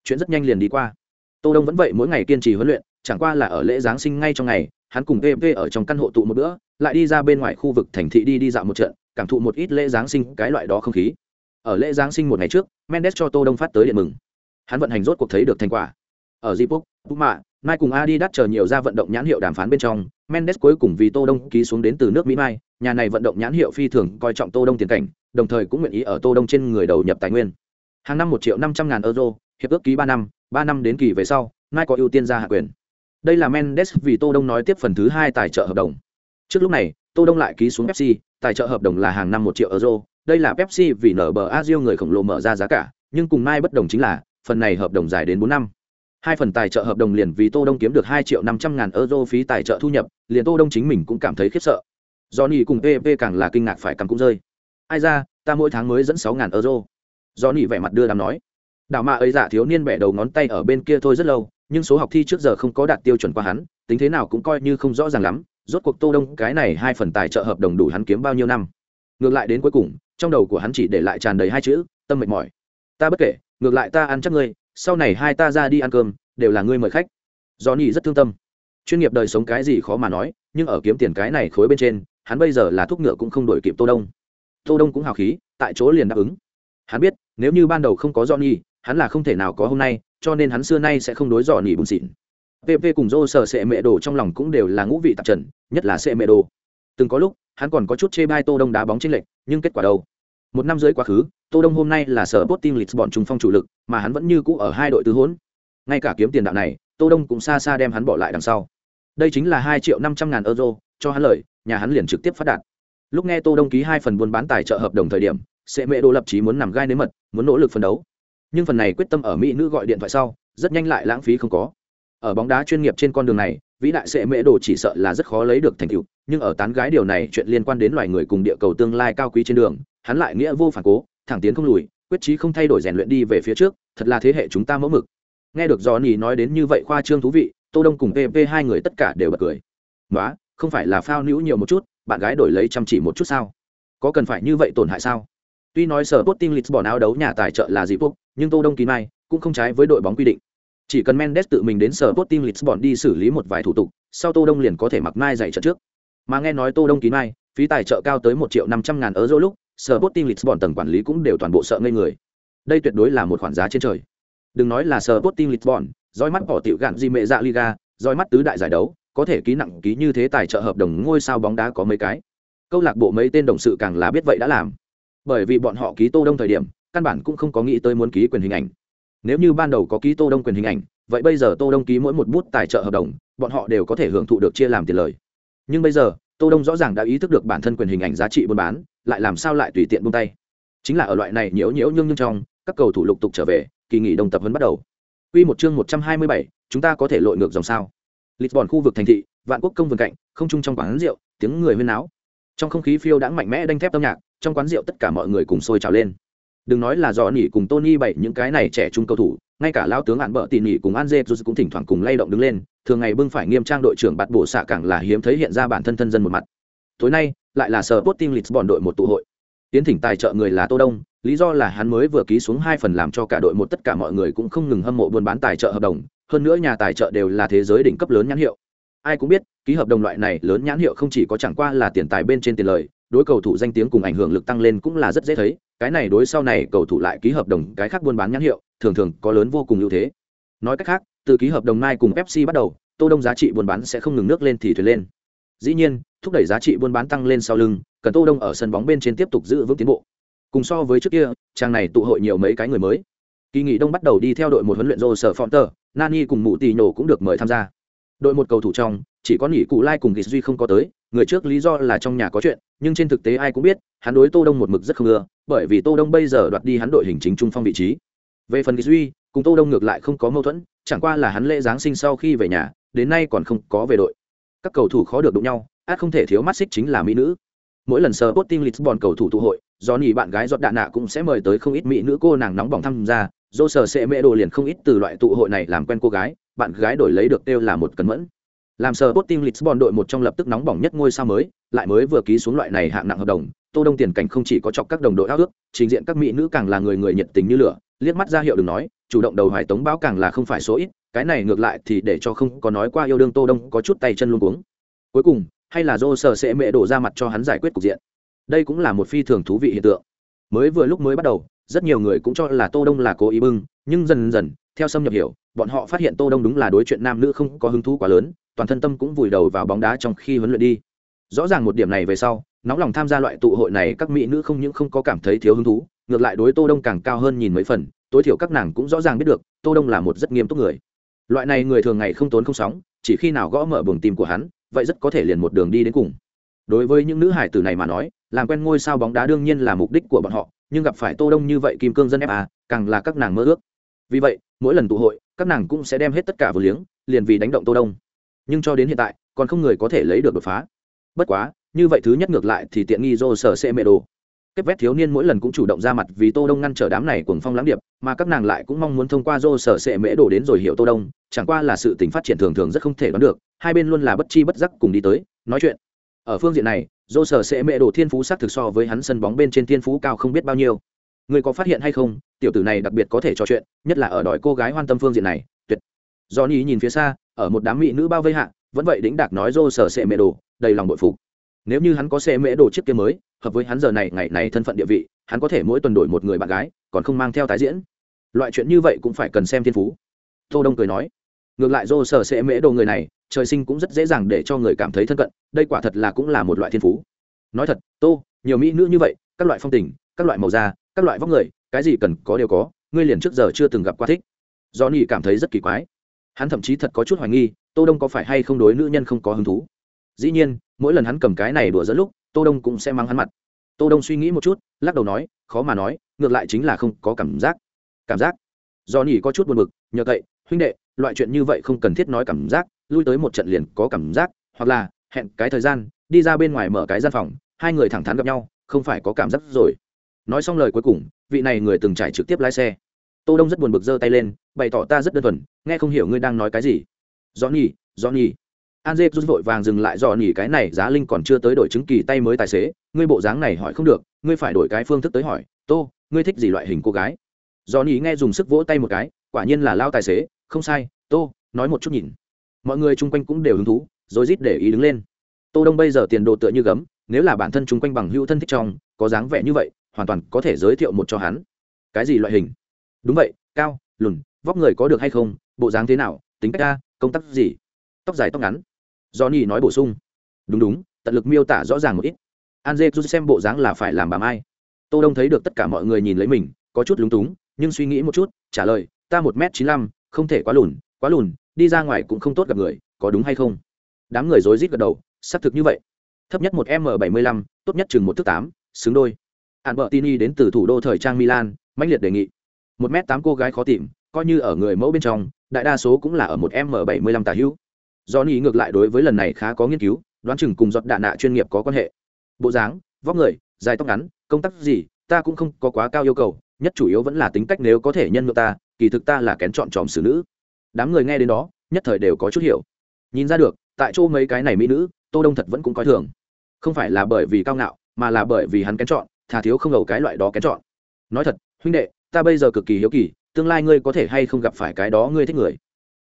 Speaker 1: Chuyện rất nhanh liền đi qua. Tô Đông vẫn vậy mỗi ngày kiên trì huấn luyện, chẳng qua là ở lễ giáng sinh ngay trong ngày, hắn cùng PP ở trong căn hộ tụ một bữa, lại đi ra bên ngoài khu vực thành thị đi đi dạo một trận, cảm thụ một ít lễ giáng sinh cái loại đó không khí. Ở lễ giáng sinh một ngày trước, Mendes cho Tô Đông phát tới điện mừng. Hắn vận hành rốt cuộc thấy được thành quả. Ở Zipok, Puma, Mai cùng Adidas chờ nhiều ra vận động nhãn hiệu đàm phán bên trong, mendes cuối cùng vì tô đông ký xuống đến từ nước mỹ mai, nhà này vận động nhãn hiệu phi thường coi trọng tô đông tiền cảnh, đồng thời cũng nguyện ý ở tô đông trên người đầu nhập tài nguyên. Hàng năm một triệu năm trăm ngàn euro, hiệp ước ký ba năm ba năm đến kỳ về sau mai có ưu tiên ra hạ quyền. Đây là mendes vì tô đông nói tiếp phần thứ hai tài trợ hợp đồng. Trước lúc này, tô đông lại ký xuống pepsi, tài trợ hợp đồng là hàng năm một triệu euro. Đây là pepsi vì nở bờ azio người khổng lồ mở ra giá cả, nhưng cùng mai bất đồng chính là, phần này hợp đồng dài đến bốn năm hai phần tài trợ hợp đồng liền vì tô đông kiếm được hai triệu năm trăm ngàn euro phí tài trợ thu nhập, liền tô đông chính mình cũng cảm thấy khiếp sợ. Johnny cùng pp càng là kinh ngạc phải cầm cũng rơi. Ai ra, ta mỗi tháng mới dẫn sáu ngàn euro. Johnny vẻ mặt đưa đám nói. Đảo mạ ấy giả thiếu niên bẻ đầu ngón tay ở bên kia thôi rất lâu, nhưng số học thi trước giờ không có đạt tiêu chuẩn qua hắn, tính thế nào cũng coi như không rõ ràng lắm. Rốt cuộc tô đông cái này hai phần tài trợ hợp đồng đủ hắn kiếm bao nhiêu năm. Ngược lại đến cuối cùng, trong đầu của hắn chỉ để lại tràn đầy hai chữ, tâm mệt mỏi. Ta bất kể, ngược lại ta ăn chắc ngươi sau này hai ta ra đi ăn cơm đều là ngươi mời khách. Do nhi rất thương tâm. Chuyên nghiệp đời sống cái gì khó mà nói nhưng ở kiếm tiền cái này khối bên trên hắn bây giờ là thuốc ngựa cũng không đổi kịp tô đông. Tô đông cũng hào khí tại chỗ liền đáp ứng. Hắn biết nếu như ban đầu không có Do Nhi, hắn là không thể nào có hôm nay cho nên hắn xưa nay sẽ không đối dò nỉ bùn xịn. Pp cùng dô sở sệ mẹ đồ trong lòng cũng đều là ngũ vị tạp trần nhất là sệ mẹ đồ. Từng có lúc hắn còn có chút chê bai tô đông đá bóng trên lệch nhưng kết quả đâu? Một năm dưới quá khứ tô đông hôm nay là sở bot team lisbon trung phong chủ lực, mà hắn vẫn như cũ ở hai đội tứ hỗn ngay cả kiếm tiền đạo này, tô đông cũng xa xa đem hắn bỏ lại đằng sau. Đây chính là hai triệu năm trăm ngàn euro, cho hắn lời, nhà hắn liền trực tiếp phát đạt. Lúc nghe tô đông ký hai phần buôn bán tài trợ hợp đồng thời điểm sẽ mẹ đồ lập chí muốn nằm gai nếm mật, muốn nỗ lực phấn đấu. Nhưng phần này quyết tâm ở mỹ nữ gọi điện thoại sau, rất nhanh lại lãng phí không có. Ở bóng đá chuyên nghiệp trên con đường này, vĩ đại sẽ mễ đồ chỉ sợ là rất khó lấy được thành tựu, nhưng ở tán gái điều này chuyện liên quan đến loài người cùng địa cầu tương lai cao quý trên đường, hắn lại nghĩa vô phản cố thẳng tiến không lùi, quyết chí không thay đổi rèn luyện đi về phía trước, thật là thế hệ chúng ta mẫu mực. Nghe được do nỉ nói đến như vậy khoa trương thú vị, tô đông cùng pp hai người tất cả đều bật cười. Nói không phải là phao nữu nhiều một chút, bạn gái đổi lấy chăm chỉ một chút sao? Có cần phải như vậy tổn hại sao? Tuy nói sở tốt lịch bỏ áo đấu nhà tài trợ là gì phúc nhưng tô đông kỳ mai, cũng không trái với đội bóng quy định. Chỉ cần mendes tự mình đến sở tốt team lisbon đi xử lý một vài thủ tục, sau tô đông liền có thể mặc mai giày trận trước. Mà nghe nói tô đông kín mai, phí tài trợ cao tới một triệu năm trăm ngàn euro lúc sở tốt team lisbon tầng quản lý cũng đều toàn bộ sợ ngây người. Đây tuyệt đối là một khoản giá trên trời. Đừng nói là sở tốt team lisbon, roi mắt bỏ tiểu gạn di mệ dạ liga, roi mắt tứ đại giải đấu, có thể ký nặng ký như thế tài trợ hợp đồng ngôi sao bóng đá có mấy cái. Câu lạc bộ mấy tên đồng sự càng là biết vậy đã làm. Bởi vì bọn họ ký tô đông thời điểm, căn bản cũng không có nghĩ tới muốn ký quyền hình ảnh. Nếu như ban đầu có ký tô đông quyền hình ảnh, vậy bây giờ tô đông ký mỗi một bút tài trợ hợp đồng, bọn họ đều có thể hưởng thụ được chia làm tiền lời. Nhưng bây giờ, tô đông rõ ràng đã ý thức được bản thân quyền hình ảnh giá trị buôn bán lại làm sao lại tùy tiện buông tay. Chính là ở loại này nhiễu nhiễu nhưng nhưng trong các cầu thủ lục tục trở về kỳ nghỉ đồng tập huấn bắt đầu. Quy một chương 127, chúng ta có thể lội ngược dòng sao? Lisbon khu vực thành thị vạn quốc công vườn cạnh không chung trong quán rượu tiếng người huyên náo. Trong không khí phiêu đãng mạnh mẽ đanh thép âm nhạc trong quán rượu tất cả mọi người cùng sôi trào lên. Đừng nói là dò nỉ cùng tony bảy những cái này trẻ trung cầu thủ ngay cả lao tướng ạn bợ tỉ nỉ cùng an dê cũng thỉnh thoảng cùng lay động đứng lên thường ngày bưng phải nghiêm trang đội trưởng bạt bổ xạ càng là hiếm thấy hiện ra bản thân thân dân một mặt. Tối nay lại là sở tốt lisbon đội một tụ hội. Tiến thỉnh tài trợ người là tô đông, lý do là hắn mới vừa ký xuống hai phần làm cho cả đội một tất cả mọi người cũng không ngừng hâm mộ buôn bán tài trợ hợp đồng, hơn nữa nhà tài trợ đều là thế giới đỉnh cấp lớn nhãn hiệu. Ai cũng biết, ký hợp đồng loại này lớn nhãn hiệu không chỉ có chẳng qua là tiền tài bên trên tiền lời, đối cầu thủ danh tiếng cùng ảnh hưởng lực tăng lên cũng là rất dễ thấy, cái này đối sau này cầu thủ lại ký hợp đồng cái khác buôn bán nhãn hiệu, thường thường có lớn vô cùng ưu thế. Nói cách khác, từ ký hợp đồng này cùng pepsi bắt đầu, tô đông giá trị buôn bán sẽ không ngừng nước lên thì thuyền lên dĩ nhiên, thúc đẩy giá trị buôn bán tăng lên sau lưng, cần tô đông ở sân bóng bên trên tiếp tục giữ vững tiến bộ. Cùng so với trước kia trang này tụ hội nhiều mấy cái người mới. Kỳ nghỉ đông bắt đầu đi theo đội một huấn luyện rô sở fonter nani cùng mụ tì nhổ cũng được mời tham gia. Đội một cầu thủ trong, chỉ có nghỉ cụ lai cùng ghis duy không có tới, người trước lý do là trong nhà có chuyện, nhưng trên thực tế ai cũng biết, hắn đối tô đông một mực rất không ưa, bởi vì tô đông bây giờ đoạt đi hắn đội hình chính trung phong vị trí. Về phần ghis duy cùng tô đông ngược lại không có mâu thuẫn, chẳng qua là hắn lễ giáng sinh sau khi về nhà, đến nay còn không có về đội các cầu thủ khó được đụng nhau át không thể thiếu mắt xích chính là mỹ nữ. Mỗi lần sờ Sporting Lisbon cầu thủ tụ hội, do nhì bạn gái giọt đạn nạ cũng sẽ mời tới không ít mỹ nữ cô nàng nóng bỏng tham gia, dô sở sẽ mẹ đồ liền không ít từ loại tụ hội này làm quen cô gái, bạn gái đổi lấy được đều là một cẩn mẫn. Làm sờ Sporting Lisbon đội một trong lập tức nóng bỏng nhất ngôi sao mới, lại mới vừa ký xuống loại này hạng nặng hợp đồng, Tô Đông tiền cảnh không chỉ có chọc các đồng đội ao ước, trình diện các mỹ nữ càng là người người nhiệt tình như lửa, liếc mắt ra hiệu đừng nói, chủ động đầu hoài tống báo càng là không phải số ít, cái này ngược lại thì để cho không có nói qua yêu đương Tô Đông có chút tay chân luống cuống. Cuối cùng, hay là do sở sẽ mẹ đổ ra mặt cho hắn giải quyết cục diện. Đây cũng là một phi thường thú vị hiện tượng. Mới vừa lúc mới bắt đầu rất nhiều người cũng cho là tô đông là cố ý bưng nhưng dần dần theo xâm nhập hiểu bọn họ phát hiện tô đông đúng là đối chuyện nam nữ không có hứng thú quá lớn toàn thân tâm cũng vùi đầu vào bóng đá trong khi huấn luyện đi. Rõ ràng một điểm này về sau nóng lòng tham gia loại tụ hội này các mỹ nữ không những không có cảm thấy thiếu hứng thú ngược lại đối tô đông càng cao hơn nhìn mấy phần tối thiểu các nàng cũng rõ ràng biết được tô đông là một rất nghiêm túc người loại này người thường ngày không tốn không sóng, chỉ khi nào gõ mở buồng tim của hắn, vậy rất có thể liền một đường đi đến cùng. Đối với những nữ hải tử này mà nói, làm quen ngôi sao bóng đá đương nhiên là mục đích của bọn họ, nhưng gặp phải tô đông như vậy kim cương dân fa càng là các nàng mơ ước. Vì vậy, mỗi lần tụ hội, các nàng cũng sẽ đem hết tất cả vừa liếng, liền vì đánh động tô đông. Nhưng cho đến hiện tại, còn không người có thể lấy được đột phá. Bất quá, như vậy thứ nhất ngược lại thì tiện nghi dô sở sẽ mê đồ kép vét thiếu niên mỗi lần cũng chủ động ra mặt vì tô đông ngăn trở đám này cuồng phong lãng điệp, mà các nàng lại cũng mong muốn thông qua dô sở sẽ mễ đổ đến rồi hiểu tô đông, chẳng qua là sự tình phát triển thường thường rất không thể đoán được, hai bên luôn là bất chi bất giác cùng đi tới, nói chuyện. Ở phương diện này, dô sở sẽ mễ đổ thiên phú sát thực so với hắn sân bóng bên trên thiên phú cao không biết bao nhiêu. Người có phát hiện hay không, tiểu tử này đặc biệt có thể trò chuyện, nhất là ở đòi cô gái hoan tâm phương diện này, tuyệt. Do ni nhìn phía xa, ở một đám mỹ nữ bao vây hạ, vẫn vậy đĩnh đạc nói dô sở sẽ mễ đổ, đầy lòng bội phục nếu như hắn có xe mễ đồ chiếc kia mới, hợp với hắn giờ này ngày này thân phận địa vị, hắn có thể mỗi tuần đổi một người bạn gái, còn không mang theo tái diễn. Loại chuyện như vậy cũng phải cần xem thiên phú. Tô đông cười nói, ngược lại dô sở sẽ mễ đồ người này, trời sinh cũng rất dễ dàng để cho người cảm thấy thân cận, đây quả thật là cũng là một loại thiên phú. Nói thật, tô, nhiều mỹ nữ như vậy, các loại phong tình, các loại màu da, các loại vóc người, cái gì cần có đều có, ngươi liền trước giờ chưa từng gặp qua thích. Do nhị cảm thấy rất kỳ quái. Hắn thậm chí thật có chút hoài nghi, tô đông có phải hay không đối nữ nhân không có hứng thú dĩ nhiên, mỗi lần hắn cầm cái này đùa dẫn lúc, tô đông cũng sẽ mang hắn mặt. Tô đông suy nghĩ một chút, lắc đầu nói, khó mà nói, ngược lại chính là không có cảm giác. Cảm giác? Do nhỉ có chút buồn bực, nhờ cậy huynh đệ, loại chuyện như vậy không cần thiết nói cảm giác, lui tới một trận liền có cảm giác, hoặc là, hẹn cái thời gian, đi ra bên ngoài mở cái gian phòng, hai người thẳng thắn gặp nhau, không phải có cảm giác rồi. Nói xong lời cuối cùng, vị này người từng trải trực tiếp lái xe. Tô đông rất buồn bực giơ tay lên, bày tỏ ta rất đơn thuần, nghe không hiểu ngươi đang nói cái gì. Do nhỉ do nhỉ an dê rút vội vàng dừng lại dò nỉ cái này, giá linh còn chưa tới đổi chứng kỳ tay mới tài xế. Ngươi bộ dáng này hỏi không được, ngươi phải đổi cái phương thức tới hỏi. Tô, ngươi thích gì loại hình cô gái? Dò nỉ nghe dùng sức vỗ tay một cái, quả nhiên là lao tài xế. Không sai, tô, nói một chút nhìn. Mọi người chung quanh cũng đều hứng thú, rồi rít để ý đứng lên. Tô đông bây giờ tiền đồ tựa như gấm, nếu là bản thân chung quanh bằng hữu thân thích trong, có dáng vẻ như vậy, hoàn toàn có thể giới thiệu một cho hắn. Cái gì loại hình? Đúng vậy, cao, lùn, vóc người có được hay không? Bộ dáng thế nào? Tính cách ca công tác gì? Tóc dài tóc ngắn johnny nói bổ sung. Đúng đúng, tận lực miêu tả rõ ràng một ít. Anje dê xem bộ dáng là phải làm bà mai. Tô đông thấy được tất cả mọi người nhìn lấy mình, có chút lúng túng, nhưng suy nghĩ một chút, trả lời, ta một m chín mươi không thể quá lùn quá lùn, đi ra ngoài cũng không tốt gặp người, có đúng hay không? Đám người rối rít gật đầu, xác thực như vậy. Thấp nhất một m bảy mươi lăm, tốt nhất chừng một thước tám, xứng đôi. Albertini đến từ thủ đô thời trang milan, mãnh liệt đề nghị. Một m tám cô gái khó tìm, coi như ở người mẫu bên trong, đại đa số cũng là ở một m bảy mươi lăm tả hữu do ngược lại đối với lần này khá có nghiên cứu, đoán chừng cùng giọt đạ nạ chuyên nghiệp có quan hệ. Bộ dáng, vóc người, dài tóc ngắn, công tác gì, ta cũng không có quá cao yêu cầu, nhất chủ yếu vẫn là tính cách nếu có thể nhân ngược ta, kỳ thực ta là kén chọn tròm xử nữ. Đám người nghe đến đó, nhất thời đều có chút hiểu. Nhìn ra được, tại chỗ mấy cái này mỹ nữ, tô đông thật vẫn cũng coi thường. Không phải là bởi vì cao ngạo, mà là bởi vì hắn kén chọn, thà thiếu không ngầu cái loại đó kén chọn. Nói thật, huynh đệ, ta bây giờ cực kỳ hiếu kỳ, tương lai ngươi có thể hay không gặp phải cái đó ngươi thích người?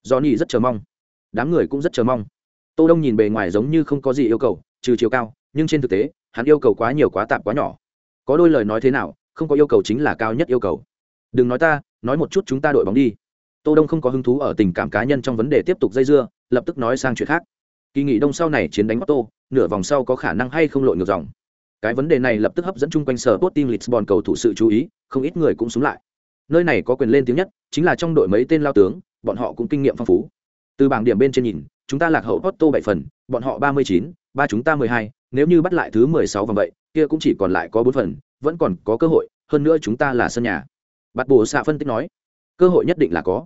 Speaker 1: Do rất chờ mong đám người cũng rất chờ mong. Tô đông nhìn bề ngoài giống như không có gì yêu cầu trừ chiều cao nhưng trên thực tế hắn yêu cầu quá nhiều quá tạm quá nhỏ. Có đôi lời nói thế nào không có yêu cầu chính là cao nhất yêu cầu. Đừng nói ta nói một chút chúng ta đội bóng đi. Tô đông không có hứng thú ở tình cảm cá nhân trong vấn đề tiếp tục dây dưa lập tức nói sang chuyện khác. Kỳ nghỉ đông sau này chiến đánh Otto, nửa vòng sau có khả năng hay không lội ngược dòng. Cái vấn đề này lập tức hấp dẫn chung quanh sở tốt team lisbon cầu thủ sự chú ý không ít người cũng xuống lại. Nơi này có quyền lên tiếng nhất chính là trong đội mấy tên lao tướng bọn họ cũng kinh nghiệm phong phú từ bảng điểm bên trên nhìn, chúng ta lạc hậu Porto bảy phần, bọn họ ba mươi chín, ba chúng ta mười hai, nếu như bắt lại thứ mười sáu vòng vậy, kia cũng chỉ còn lại có bốn phần, vẫn còn có cơ hội, hơn nữa chúng ta là sân nhà. Bắt bồ xạ phân tích nói, cơ hội nhất định là có.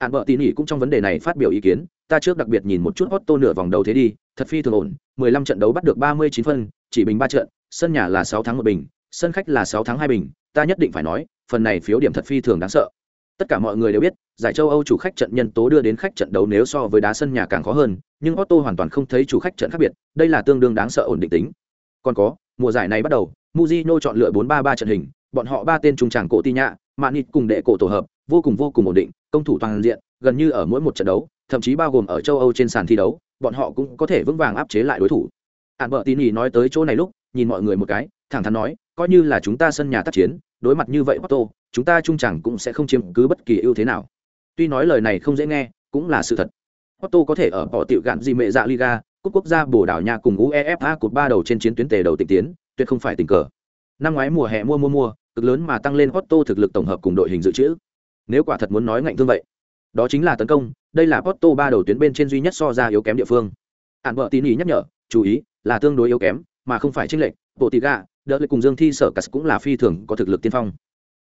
Speaker 1: Hạn vợ tỉ nỉ cũng trong vấn đề này phát biểu ý kiến, ta trước đặc biệt nhìn một chút Porto nửa vòng đầu thế đi, thật phi thường ổn, mười lăm trận đấu bắt được ba mươi chín phân, chỉ bình ba trận, sân nhà là sáu tháng một bình, sân khách là sáu tháng hai bình, ta nhất định phải nói, phần này phiếu điểm thật phi thường đáng sợ tất cả mọi người đều biết giải châu âu chủ khách trận nhân tố đưa đến khách trận đấu nếu so với đá sân nhà càng khó hơn nhưng otto hoàn toàn không thấy chủ khách trận khác biệt đây là tương đương đáng sợ ổn định tính. Còn có mùa giải này bắt đầu muzino chọn lựa 4-3-3 trận hình bọn họ ba tên trung tràng cổ ti nhạ manit cùng đệ cổ tổ hợp vô cùng vô cùng ổn định công thủ toàn diện gần như ở mỗi một trận đấu thậm chí bao gồm ở châu âu trên sàn thi đấu bọn họ cũng có thể vững vàng áp chế lại đối thủ. Ạn vợ tin ý nói tới chỗ này lúc nhìn mọi người một cái thẳng thắn nói coi như là chúng ta sân nhà tác chiến đối mặt như vậy Otto, chúng ta trung chẳng cũng sẽ không chiếm cứ bất kỳ ưu thế nào. Tuy nói lời này không dễ nghe, cũng là sự thật. Otto có thể ở bỏ tiểu gạn gì mẹ dạ Liga, cúp quốc gia Bồ Đào Nha cùng UEFA cột ba đầu trên chiến tuyến tề đầu tịnh tiến, tuyệt không phải tình cờ. Năm ngoái mùa hè mua mua mua, cực lớn mà tăng lên Otto thực lực tổng hợp cùng đội hình dự trữ. Nếu quả thật muốn nói ngạnh thương vậy, đó chính là tấn công, đây là Otto ba đầu tuyến bên trên duy nhất so ra yếu kém địa phương. Hàn vợ tín ý nhắc nhở, chú ý, là tương đối yếu kém, mà không phải chênh lệch. Bộ tỷ gạ, đỡ lại cùng Dương Thi sở cả cũng là phi thường có thực lực tiên phong.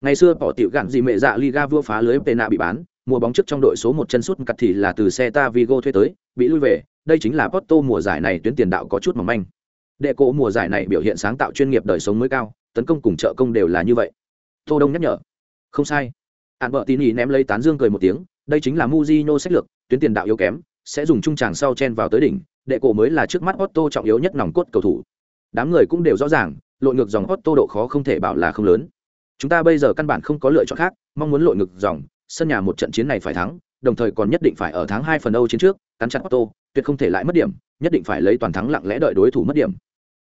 Speaker 1: Ngày xưa bỏ tiểu gạn gì mẹ dạ Liga vua phá lưới Pena bị bán, mùa bóng trước trong đội số một chân sút cặt thì là từ xe ta Vigo thuê tới, bị lui về, đây chính là Porto mùa giải này tuyến tiền đạo có chút mỏng manh. Đệ cổ mùa giải này biểu hiện sáng tạo chuyên nghiệp đời sống mới cao, tấn công cùng trợ công đều là như vậy. Tô Đông nhắc nhở. Không sai. Án bợ tín nhỉ ném lấy tán dương cười một tiếng, đây chính là Mujino sách lược, tuyến tiền đạo yếu kém, sẽ dùng trung tràng sau chen vào tới đỉnh, đệ cổ mới là trước mắt Otto trọng yếu nhất nòng cốt cầu thủ. Đám người cũng đều rõ ràng, lội ngược dòng Otto độ khó không thể bảo là không lớn. Chúng ta bây giờ căn bản không có lựa chọn khác, mong muốn lội ngược dòng, sân nhà một trận chiến này phải thắng, đồng thời còn nhất định phải ở tháng hai phần Âu chiến trước, cắn chặt Otto, tuyệt không thể lại mất điểm, nhất định phải lấy toàn thắng lặng lẽ đợi đối thủ mất điểm.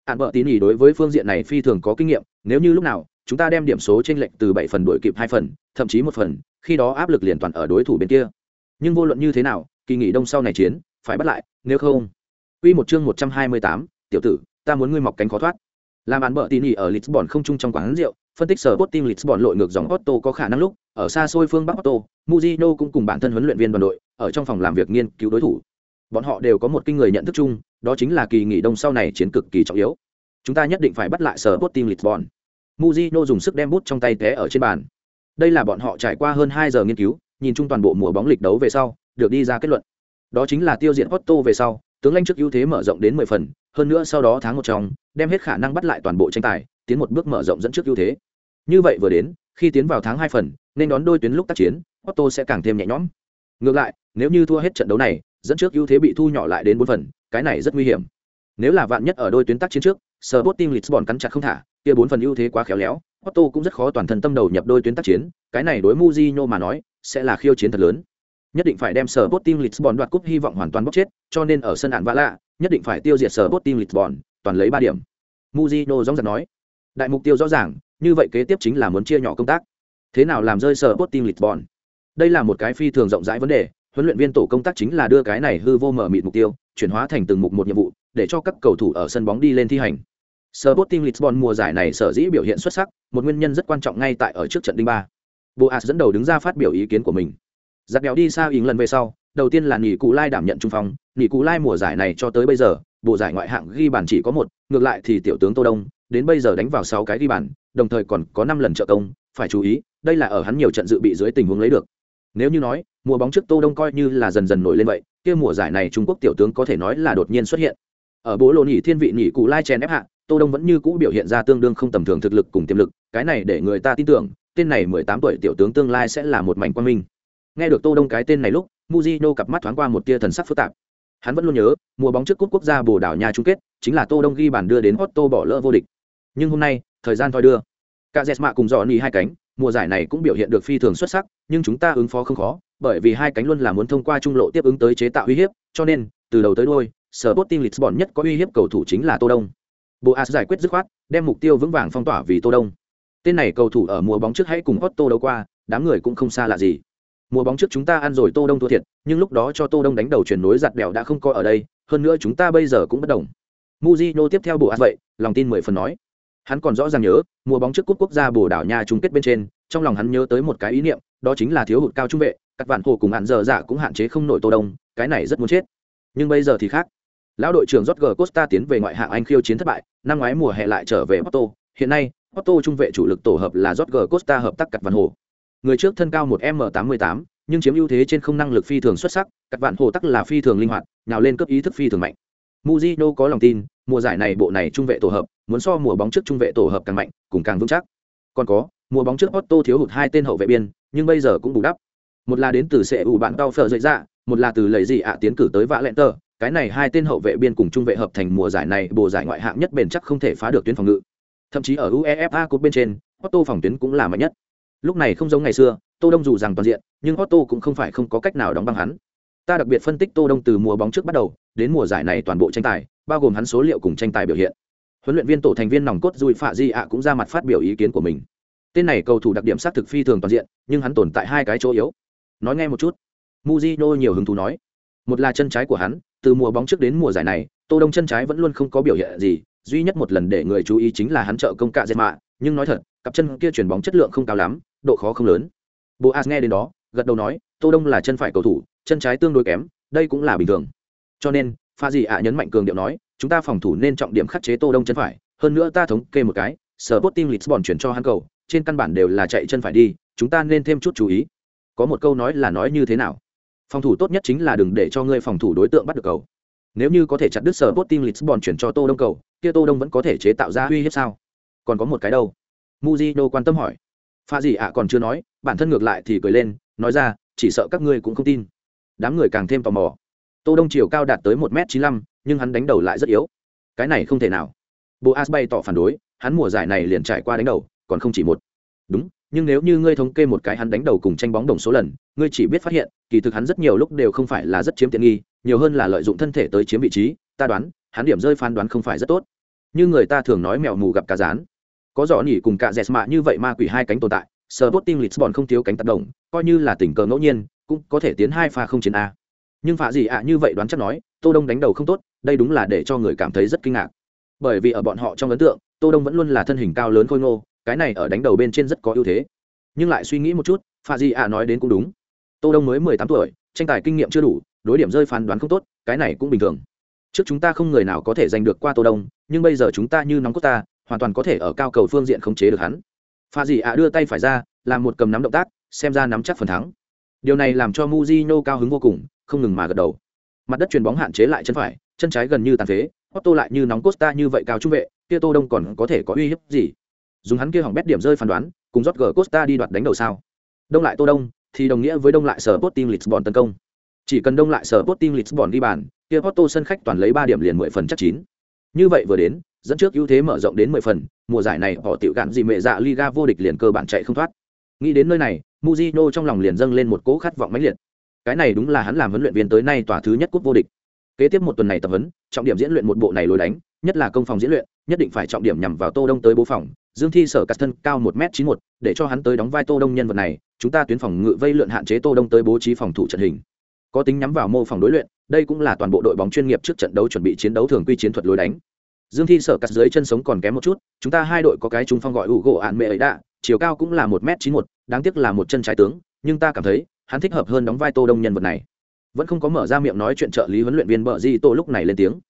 Speaker 1: Hạn vợ tín ý đối với phương diện này phi thường có kinh nghiệm, nếu như lúc nào chúng ta đem điểm số trên lệnh từ bảy phần đổi kịp hai phần, thậm chí một phần, khi đó áp lực liền toàn ở đối thủ bên kia. Nhưng vô luận như thế nào, kỳ nghỉ đông sau này chiến, phải bắt lại, nếu không. Quy một chương một trăm hai mươi tám, tiểu tử, ta muốn ngươi mọc cánh khó thoát. Làm án bợ tín ý ở Lisbon không chung trong quán rượu, phân tích sở Sporting Lisbon lội ngược dòng Otto có khả năng lúc, ở xa xôi phương Bắc Otto, Mujino cũng cùng bản thân huấn luyện viên đoàn đội, ở trong phòng làm việc nghiên cứu đối thủ. Bọn họ đều có một kinh người nhận thức chung, đó chính là kỳ nghỉ đông sau này chiến cực kỳ trọng yếu. Chúng ta nhất định phải bắt lại sở Sporting Lisbon. Mujino dùng sức đem bút trong tay té ở trên bàn. Đây là bọn họ trải qua hơn hai giờ nghiên cứu, nhìn chung toàn bộ mùa bóng lịch đấu về sau, được đi ra kết luận. Đó chính là tiêu diệt Otto về sau, tướng lãnh trước ưu thế mở rộng đến mười phần, hơn nữa sau đó tháng một trong, đem hết khả năng bắt lại toàn bộ tranh tài, tiến một bước mở rộng dẫn trước ưu thế. Như vậy vừa đến, khi tiến vào tháng hai phần, nên đón đôi tuyến lúc tác chiến, Otto sẽ càng thêm nhẹ nhõm. Ngược lại, nếu như thua hết trận đấu này, dẫn trước ưu thế bị thu nhỏ lại đến bốn phần, cái này rất nguy hiểm. Nếu là vạn nhất ở đôi tuyến tác chiến trước, Sporting Lisbon cắn chặt không thả, kia bốn phần ưu thế quá khéo léo, Otto cũng rất khó toàn thân tâm đầu nhập đôi tuyến tác chiến, cái này đối muzino mà nói, sẽ là khiêu chiến thật lớn. Nhất định phải đem Sporting Lisbon đoạt cúp hy vọng hoàn toàn bóc chết, cho nên ở sân ạn vã lạ, nhất định phải tiêu diệt Sporting Lisbon, toàn lấy ba điểm. muzino dóng giật nói, đại mục tiêu rõ ràng, như vậy kế tiếp chính là muốn chia nhỏ công tác. Thế nào làm rơi Sporting Lisbon? Đây là một cái phi thường rộng rãi vấn đề, huấn luyện viên tổ công tác chính là đưa cái này hư vô mở mịt mục tiêu, chuyển hóa thành từng mục một nhiệm vụ, để cho các cầu thủ ở sân bóng đi lên thi hành. Sporting Lisbon mùa giải này sở dĩ biểu hiện xuất sắc, một nguyên nhân rất quan trọng ngay tại ở trước trận đinh ba. Boas dẫn đầu đứng ra phát biểu ý kiến của mình. Giặc đèo đi xa ý lần về sau, đầu tiên là Nỉ Cụ Lai đảm nhận trung phong, Nỉ Cụ Lai mùa giải này cho tới bây giờ, bộ giải ngoại hạng ghi bàn chỉ có một, ngược lại thì tiểu tướng Tô Đông, đến bây giờ đánh vào sáu cái ghi bàn, đồng thời còn có năm lần trợ công, phải chú ý, đây là ở hắn nhiều trận dự bị dưới tình huống lấy được. Nếu như nói, mùa bóng trước Tô Đông coi như là dần dần nổi lên vậy, kia mùa giải này Trung Quốc tiểu tướng có thể nói là đột nhiên xuất hiện. Ở bố lô nhị thiên vị nhị cụ lai chen ép hạ, Tô Đông vẫn như cũ biểu hiện ra tương đương không tầm thường thực lực cùng tiềm lực, cái này để người ta tin tưởng, tên này 18 tuổi tiểu tướng tương lai sẽ là một mảnh quang minh. Nghe được Tô Đông cái tên này lúc, Mujino cặp mắt thoáng qua một tia thần sắc phức tạp. Hắn vẫn luôn nhớ, mùa bóng trước cúp quốc gia Bồ Đào Nha chung kết, chính là Tô Đông ghi bàn đưa đến Otto bỏ lỡ vô địch. Nhưng hôm nay, thời gian thoi đưa. Cả Jesma cùng Dò Johnny hai cánh, mùa giải này cũng biểu hiện được phi thường xuất sắc, nhưng chúng ta ứng phó không khó, bởi vì hai cánh luôn là muốn thông qua trung lộ tiếp ứng tới chế tạo uy hiếp, cho nên, từ đầu tới đuôi, team Lisbon nhất có uy hiếp cầu thủ chính là Tô Đông. Boas giải quyết dứt khoát, đem mục tiêu vững vàng phong tỏa vì Tô Đông. Tên này cầu thủ ở mùa bóng trước hãy cùng Otto đấu qua, đám người cũng không xa lạ gì. Mùa bóng trước chúng ta ăn rồi Tô Đông thua thiệt, nhưng lúc đó cho Tô Đông đánh đầu chuyển nối giặt bèo đã không coi ở đây, hơn nữa chúng ta bây giờ cũng bất đồng. Mujino tiếp theo Boas vậy, lòng tin mười phần nói. Hắn còn rõ ràng nhớ, mùa bóng trước cúp quốc gia Bồ đảo Nha chung kết bên trên, trong lòng hắn nhớ tới một cái ý niệm, đó chính là thiếu hụt cao trung vệ, các vạn hồ cùng hạn giờ dạ cũng hạn chế không nổi Tô Đông, cái này rất muốn chết. Nhưng bây giờ thì khác. Lão đội trưởng Roger Costa tiến về ngoại hạng Anh khiêu chiến thất bại, năm ngoái mùa hè lại trở về Porto, hiện nay, Porto trung vệ chủ lực tổ hợp là Roger Costa hợp tác cặt vạn hồ. Người trước thân cao một m 88 nhưng chiếm ưu thế trên không năng lực phi thường xuất sắc, cặt vạn hồ tắc là phi thường linh hoạt, nhào lên cấp ý thức phi thường mạnh. Mujino có lòng tin, mùa giải này bộ này trung vệ tổ hợp, muốn so mùa bóng trước trung vệ tổ hợp càng mạnh, cùng càng vững chắc. Còn có, mùa bóng trước Otto thiếu hụt hai tên hậu vệ biên, nhưng bây giờ cũng bù đắp. Một là đến từ sẽ ủ bạn tao phở dậy ra, một là từ lấy gì ạ tiến cử tới vạ lẹn tờ, cái này hai tên hậu vệ biên cùng trung vệ hợp thành mùa giải này bộ giải ngoại hạng nhất bền chắc không thể phá được tuyến phòng ngự. Thậm chí ở UEFA Cup bên trên, Otto phòng tuyến cũng là mạnh nhất. Lúc này không giống ngày xưa, Tô Đông dù rằng toàn diện, nhưng Otto cũng không phải không có cách nào đóng băng hắn. Ta đặc biệt phân tích Tô Đông từ mùa bóng trước bắt đầu, đến mùa giải này toàn bộ tranh tài, bao gồm hắn số liệu cùng tranh tài biểu hiện. Huấn luyện viên tổ thành viên nòng cốt Dùi Phạ Di ạ cũng ra mặt phát biểu ý kiến của mình. Tên này cầu thủ đặc điểm sát thực phi thường toàn diện, nhưng hắn tồn tại hai cái chỗ yếu. Nói nghe một chút. muzino nhiều hứng thú nói. một là chân trái của hắn từ mùa bóng trước đến mùa giải này tô đông chân trái vẫn luôn không có biểu hiện gì duy nhất một lần để người chú ý chính là hắn trợ công cạ dệt mạ nhưng nói thật cặp chân kia chuyển bóng chất lượng không cao lắm độ khó không lớn boas nghe đến đó gật đầu nói tô đông là chân phải cầu thủ chân trái tương đối kém đây cũng là bình thường cho nên pha gì ạ nhấn mạnh cường điệu nói chúng ta phòng thủ nên trọng điểm khắc chế tô đông chân phải, hơn nữa ta thống kê một cái, sở team lisbon chuyển cho hắn cầu, trên căn bản đều là chạy chân phải đi, chúng ta nên thêm chút chú ý. Có một câu nói là nói như thế nào? Phòng thủ tốt nhất chính là đừng để cho ngươi phòng thủ đối tượng bắt được cầu. Nếu như có thể chặt đứt sở team lisbon chuyển cho tô đông cầu, kia tô đông vẫn có thể chế tạo ra uy hiếp sao? Còn có một cái đâu? Mujido quan tâm hỏi. Pha gì ạ còn chưa nói, bản thân ngược lại thì cười lên, nói ra, chỉ sợ các ngươi cũng không tin. Đám người càng thêm tò mò. Tô đông chiều cao đạt tới một m chín mươi nhưng hắn đánh đầu lại rất yếu. Cái này không thể nào. Boas bày tỏ phản đối hắn mùa giải này liền trải qua đánh đầu còn không chỉ một. Đúng nhưng nếu như ngươi thống kê một cái hắn đánh đầu cùng tranh bóng đồng số lần ngươi chỉ biết phát hiện kỳ thực hắn rất nhiều lúc đều không phải là rất chiếm tiện nghi nhiều hơn là lợi dụng thân thể tới chiếm vị trí ta đoán hắn điểm rơi phán đoán không phải rất tốt. Như người ta thường nói mèo mù gặp cá rán. Có rõ nhỉ cùng cả dẹt mạ như vậy ma quỷ hai cánh tồn tại Sporting Lisbon không thiếu cánh tác động, coi như là tình cờ ngẫu nhiên, cũng có thể tiến hai pha không chiến a. Nhưng phạ gì ạ như vậy đoán chắc nói, Tô Đông đánh đầu không tốt, đây đúng là để cho người cảm thấy rất kinh ngạc. Bởi vì ở bọn họ trong ấn tượng, Tô Đông vẫn luôn là thân hình cao lớn khôi ngô, cái này ở đánh đầu bên trên rất có ưu thế. Nhưng lại suy nghĩ một chút, phạ Di ạ nói đến cũng đúng. Tô Đông mới 18 tuổi, tranh tài kinh nghiệm chưa đủ, đối điểm rơi phán đoán không tốt, cái này cũng bình thường. Trước chúng ta không người nào có thể giành được qua Tô Đông, nhưng bây giờ chúng ta như nóng cốt ta, hoàn toàn có thể ở cao cầu phương diện khống chế được hắn pha Di ạ đưa tay phải ra làm một cầm nắm động tác xem ra nắm chắc phần thắng điều này làm cho muzino cao hứng vô cùng không ngừng mà gật đầu mặt đất chuyền bóng hạn chế lại chân phải chân trái gần như tàn phế Otto lại như nóng Costa như vậy cao trung vệ, kia Tô Đông còn có thể có uy hiếp gì? Dùng hắn kia hỏng bét điểm rơi phán đoán, cùng rót gờ Costa đi đoạt đánh đầu sao? Đông lại Tô Đông, thì đồng nghĩa với đông lại sở Sporting Lisbon tấn công. Chỉ cần đông lại sở Sporting Lisbon đi bàn, kia Porto sân khách toàn lấy ba điểm liền 10 phần chắc chín. Như vậy vừa đến, dẫn trước ưu thế mở rộng đến 10 phần, mùa giải này họ tiểu gạn gì mẹ dạ Liga vô địch liền cơ bản chạy không thoát. Nghĩ đến nơi này, muzino trong lòng liền dâng lên một cỗ khát vọng mãnh liệt. Cái này đúng là hắn làm huấn luyện viên tới nay tòa thứ nhất cúp vô địch. Kế tiếp một tuần này tập huấn, trọng điểm diễn luyện một bộ này lối đánh, nhất là công phòng diễn luyện, nhất định phải trọng điểm nhằm vào Tô Đông tới bố phòng. Dương Thi sở cắt thân cao một m chín một để cho hắn tới đóng vai Tô Đông nhân vật này, chúng ta tuyến phòng ngự vây lượn hạn chế Tô Đông tới bố trí phòng thủ trận hình. Có tính nhắm vào mô phòng đối luyện, đây cũng là toàn bộ đội bóng chuyên nghiệp trước trận đấu chuẩn bị chiến đấu thường quy chiến thuật lối đánh, dương thi sở cắt dưới chân sống còn kém một chút chúng ta hai đội có cái chúng phong gọi ủ gỗ ạn mẹ ấy đã chiều cao cũng là một m chín một đáng tiếc là một chân trái tướng nhưng ta cảm thấy hắn thích hợp hơn đóng vai tô đông nhân vật này. Vẫn không có mở ra miệng nói chuyện trợ lý huấn luyện viên bờ di tô lúc này lên tiếng.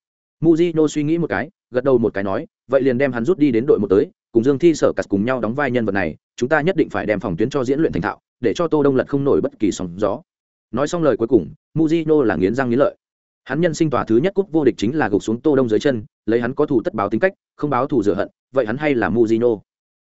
Speaker 1: Muzino suy nghĩ một cái, gật đầu một cái nói, vậy liền đem hắn rút đi đến đội một tới, cùng dương thi sở cắt cùng nhau đóng vai nhân vật này, chúng ta nhất định phải đem phòng tuyến cho diễn luyện thành thạo, để cho tô đông lật không nổi bất kỳ sóng gió. Nói xong lời cuối cùng muzino là nghiến răng nghiến lợi. Hắn nhân sinh tòa thứ nhất cúp vô địch chính là gục xuống tô đông dưới chân, lấy hắn có thủ tất báo tính cách, không báo thù rửa hận, vậy hắn hay là muzino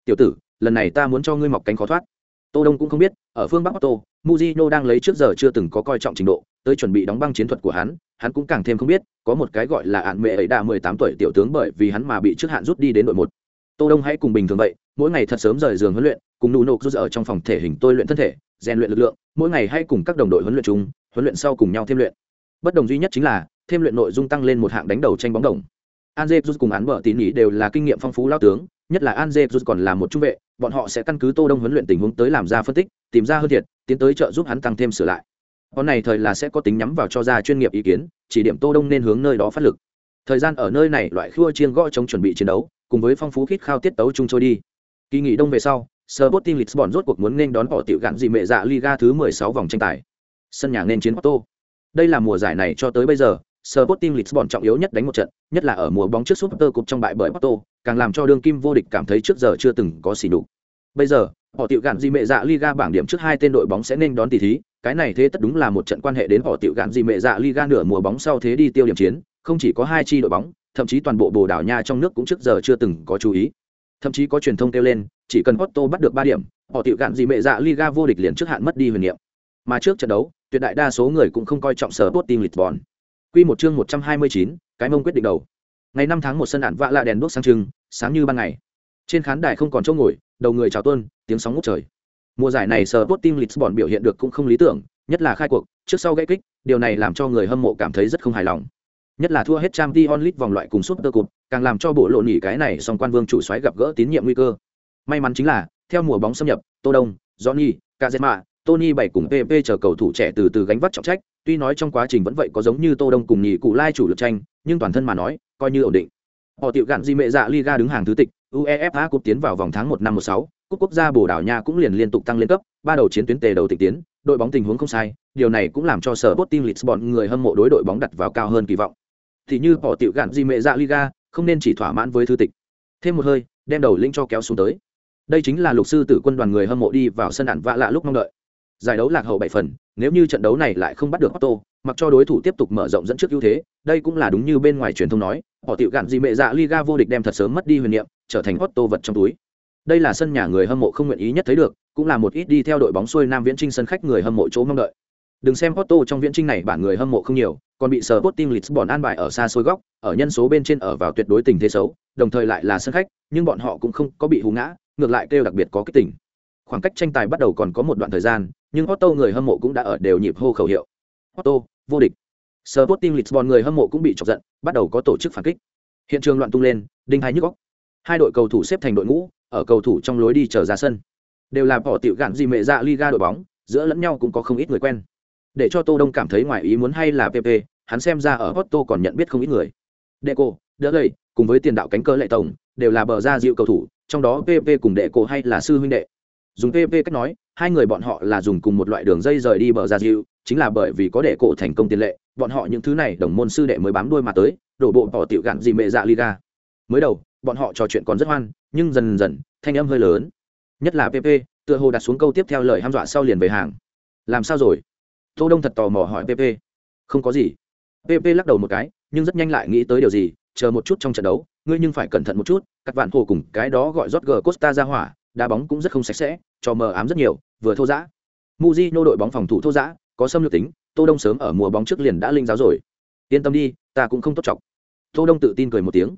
Speaker 1: tiểu tử, lần này ta muốn cho ngươi mọc cánh khó thoát. Tô đông cũng không biết ở phương bắc otto muzino đang lấy trước giờ chưa từng có coi trọng trình độ tới chuẩn bị đóng băng chiến thuật của hắn hắn cũng càng thêm không biết có một cái gọi là ạn mẹ ấy đã mười tám tuổi tiểu tướng bởi vì hắn mà bị trước hạn rút đi đến đội một. Tô đông hãy cùng bình thường vậy mỗi ngày thật sớm rời giường huấn luyện cùng nụ nộp rút ở trong phòng thể hình tôi luyện thân thể rèn luyện lực lượng mỗi ngày hay cùng các đồng đội huấn luyện chung huấn luyện sau cùng nhau thêm luyện. Bất đồng duy nhất chính là thêm luyện nội dung tăng lên một hạng đánh đầu tranh bóng đồng. Anze rút cùng án vợ tín ý đều là kinh nghiệm phong phú lao tướng, nhất là Anze rút còn là một trung vệ, bọn họ sẽ căn cứ Tô Đông huấn luyện tình huống tới làm ra phân tích, tìm ra hơn thiệt, tiến tới trợ giúp hắn tăng thêm sửa lại. Con này thời là sẽ có tính nhắm vào cho ra chuyên nghiệp ý kiến, chỉ điểm Tô Đông nên hướng nơi đó phát lực. Thời gian ở nơi này loại khua chiên gõ chống chuẩn bị chiến đấu, cùng với phong phú khít khao tiết tấu chung trôi đi. Kỳ nghỉ đông về sau, Sporting Lisbon rốt cuộc muốn nên đón họ tiểu gạn gì mẹ dạ Liga thứ 16 vòng tranh tài. Sân nhà nên chiến Porto. Đây là mùa giải này cho tới bây giờ, Sporting Lisbon trọng yếu nhất đánh một trận, nhất là ở mùa bóng trước Super Cup trong bại bởi Porto, càng làm cho đương kim vô địch cảm thấy trước giờ chưa từng có xỉ nhục. Bây giờ, họ tiểu gạn gì mẹ dạ Liga bảng điểm trước hai tên đội bóng sẽ nên đón tỷ thí, cái này thế tất đúng là một trận quan hệ đến họ tiểu gạn gì mẹ dạ Liga nửa mùa bóng sau thế đi tiêu điểm chiến, không chỉ có hai chi đội bóng, thậm chí toàn bộ Bồ Đào Nha trong nước cũng trước giờ chưa từng có chú ý. Thậm chí có truyền thông kêu lên, chỉ cần Porto bắt được ba điểm, họ tiểu gạn gì mẹ dạ Liga vô địch liền trước hạn mất đi huyền niệm. Mà trước trận đấu, tuyệt đại đa số người cũng không coi trọng sở Sporting Lisbon. Quy một chương 129, cái mông quyết định đầu. Ngày 5 tháng 1 sân đạn vạ lạ đèn đuốc sáng trưng, sáng như ban ngày. Trên khán đài không còn chỗ ngồi, đầu người chào tuôn, tiếng sóng ngút trời. Mùa giải này sở Sporting Lisbon biểu hiện được cũng không lý tưởng, nhất là khai cuộc, trước sau gãy kích, điều này làm cho người hâm mộ cảm thấy rất không hài lòng. Nhất là thua hết Champions League vòng loại cùng Super Cup, càng làm cho bộ lộ nghỉ cái này song quan vương chủ soái gặp gỡ tín nhiệm nguy cơ. May mắn chính là, theo mùa bóng xâm nhập, Tô Đông, Johnny, Casemiro, Tony bảy cùng PP chờ cầu thủ trẻ từ từ gánh vác trọng trách, Tuy nói trong quá trình vẫn vậy có giống như Tô Đông cùng nhị cụ lai chủ lực tranh, nhưng toàn thân mà nói, coi như ổn định. Họ tiểu gạn di mẹ dạ Liga đứng hàng thứ tịch, UEFA cúp tiến vào vòng tháng một năm một sáu, cúp quốc gia Bồ Đào Nha cũng liền liên tục tăng lên cấp, ba đầu chiến tuyến tề đầu tịch tiến, đội bóng tình huống không sai, điều này cũng làm cho sở Sporting Lisbon người hâm mộ đối đội bóng đặt vào cao hơn kỳ vọng. Thì như họ tiểu gạn di mẹ dạ Liga, không nên chỉ thỏa mãn với thứ tịch. Thêm một hơi, đem đầu linh cho kéo xuống tới. Đây chính là lục sư tử quân đoàn người hâm mộ đi vào sân đạn vạ lạ lúc mong đợi. Giải đấu lạc hậu bảy phần, nếu như trận đấu này lại không bắt được Otto, mặc cho đối thủ tiếp tục mở rộng dẫn trước ưu thế, đây cũng là đúng như bên ngoài truyền thông nói, họ tiểu gạn gì mẹ dạ Liga vô địch đem thật sớm mất đi huyền niệm, trở thành Otto vật trong túi. Đây là sân nhà người hâm mộ không nguyện ý nhất thấy được, cũng là một ít đi theo đội bóng xuôi Nam Viễn Trinh sân khách người hâm mộ chỗ mong đợi. Đừng xem Otto trong Viễn Trinh này bản người hâm mộ không nhiều, còn bị Sporting Lisbon an bài ở xa xôi góc, ở nhân số bên trên ở vào tuyệt đối tình thế xấu, đồng thời lại là sân khách, nhưng bọn họ cũng không có bị hú ngã, ngược lại kêu đặc biệt có cái tỉnh. Khoảng cách tranh tài bắt đầu còn có một đoạn thời gian, nhưng Otto người hâm mộ cũng đã ở đều nhịp hô khẩu hiệu. Otto, vô địch. Sporting Lisbon người hâm mộ cũng bị chọc giận, bắt đầu có tổ chức phản kích. Hiện trường loạn tung lên, đinh hai nhức óc. Hai đội cầu thủ xếp thành đội ngũ, ở cầu thủ trong lối đi chờ ra sân. Đều là bỏ tiểu gạn gì mẹ dạ Liga đội bóng, giữa lẫn nhau cũng có không ít người quen. Để cho Tô Đông cảm thấy ngoài ý muốn hay là PP, hắn xem ra ở Otto còn nhận biết không ít người. Deco, đỡ gầy cùng với tiền đạo cánh cơ lệ tổng, đều là bờ ra dịu cầu thủ, trong đó PP cùng Deco hay là sư huynh đệ. Dùng PP cách nói, hai người bọn họ là dùng cùng một loại đường dây rời đi bờ ra dịu, chính là bởi vì có để cổ thành công tiền lệ, bọn họ những thứ này đồng môn sư đệ mới bám đuôi mà tới, đổ bộ bỏ tiểu gạn gì mẹ dạ Liga. Mới đầu, bọn họ trò chuyện còn rất hoan, nhưng dần dần, thanh âm hơi lớn. Nhất là PP, tựa hồ đặt xuống câu tiếp theo lời ham dọa sau liền về hàng. Làm sao rồi? Tô Đông thật tò mò hỏi PP. Không có gì. PP lắc đầu một cái, nhưng rất nhanh lại nghĩ tới điều gì, chờ một chút trong trận đấu, ngươi nhưng phải cẩn thận một chút, các bạn hồ cùng cái đó gọi rót Jorge Costa ra hỏa, đá bóng cũng rất không sạch sẽ, cho mờ ám rất nhiều, vừa thô dã. Mujino đội bóng phòng thủ thô dã, có xâm lược tính, Tô Đông sớm ở mùa bóng trước liền đã linh giáo rồi. Yên tâm đi, ta cũng không tốt trọng. Tô Đông tự tin cười một tiếng.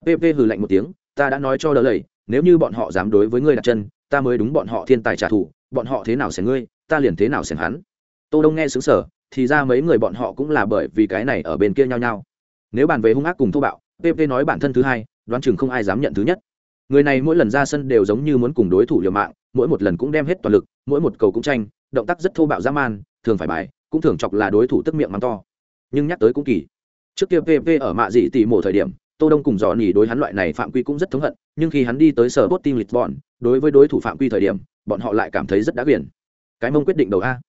Speaker 1: PP hừ lạnh một tiếng, ta đã nói cho đỡ lầy, nếu như bọn họ dám đối với ngươi đặt chân, ta mới đúng bọn họ thiên tài trả thù, bọn họ thế nào sẽ ngươi, ta liền thế nào sẽ hắn. Tô Đông nghe sướng sở, thì ra mấy người bọn họ cũng là bởi vì cái này ở bên kia nhau nhau nếu bàn về hung ác cùng thô bạo pp nói bản thân thứ hai đoán chừng không ai dám nhận thứ nhất người này mỗi lần ra sân đều giống như muốn cùng đối thủ liều mạng, mỗi một lần cũng đem hết toàn lực, mỗi một cầu cũng tranh, động tác rất thô bạo dã man, thường phải bài, cũng thường chọc là đối thủ tức miệng mắng to. Nhưng nhắc tới cũng kỳ. Trước kia pv ở mạ dị tỷ mổ thời điểm, tô đông cùng dò nỉ đối hắn loại này phạm quy cũng rất thống hận, nhưng khi hắn đi tới sở bot team lisbon, đối với đối thủ phạm quy thời điểm, bọn họ lại cảm thấy rất đã quyền. Cái mông quyết định đầu a.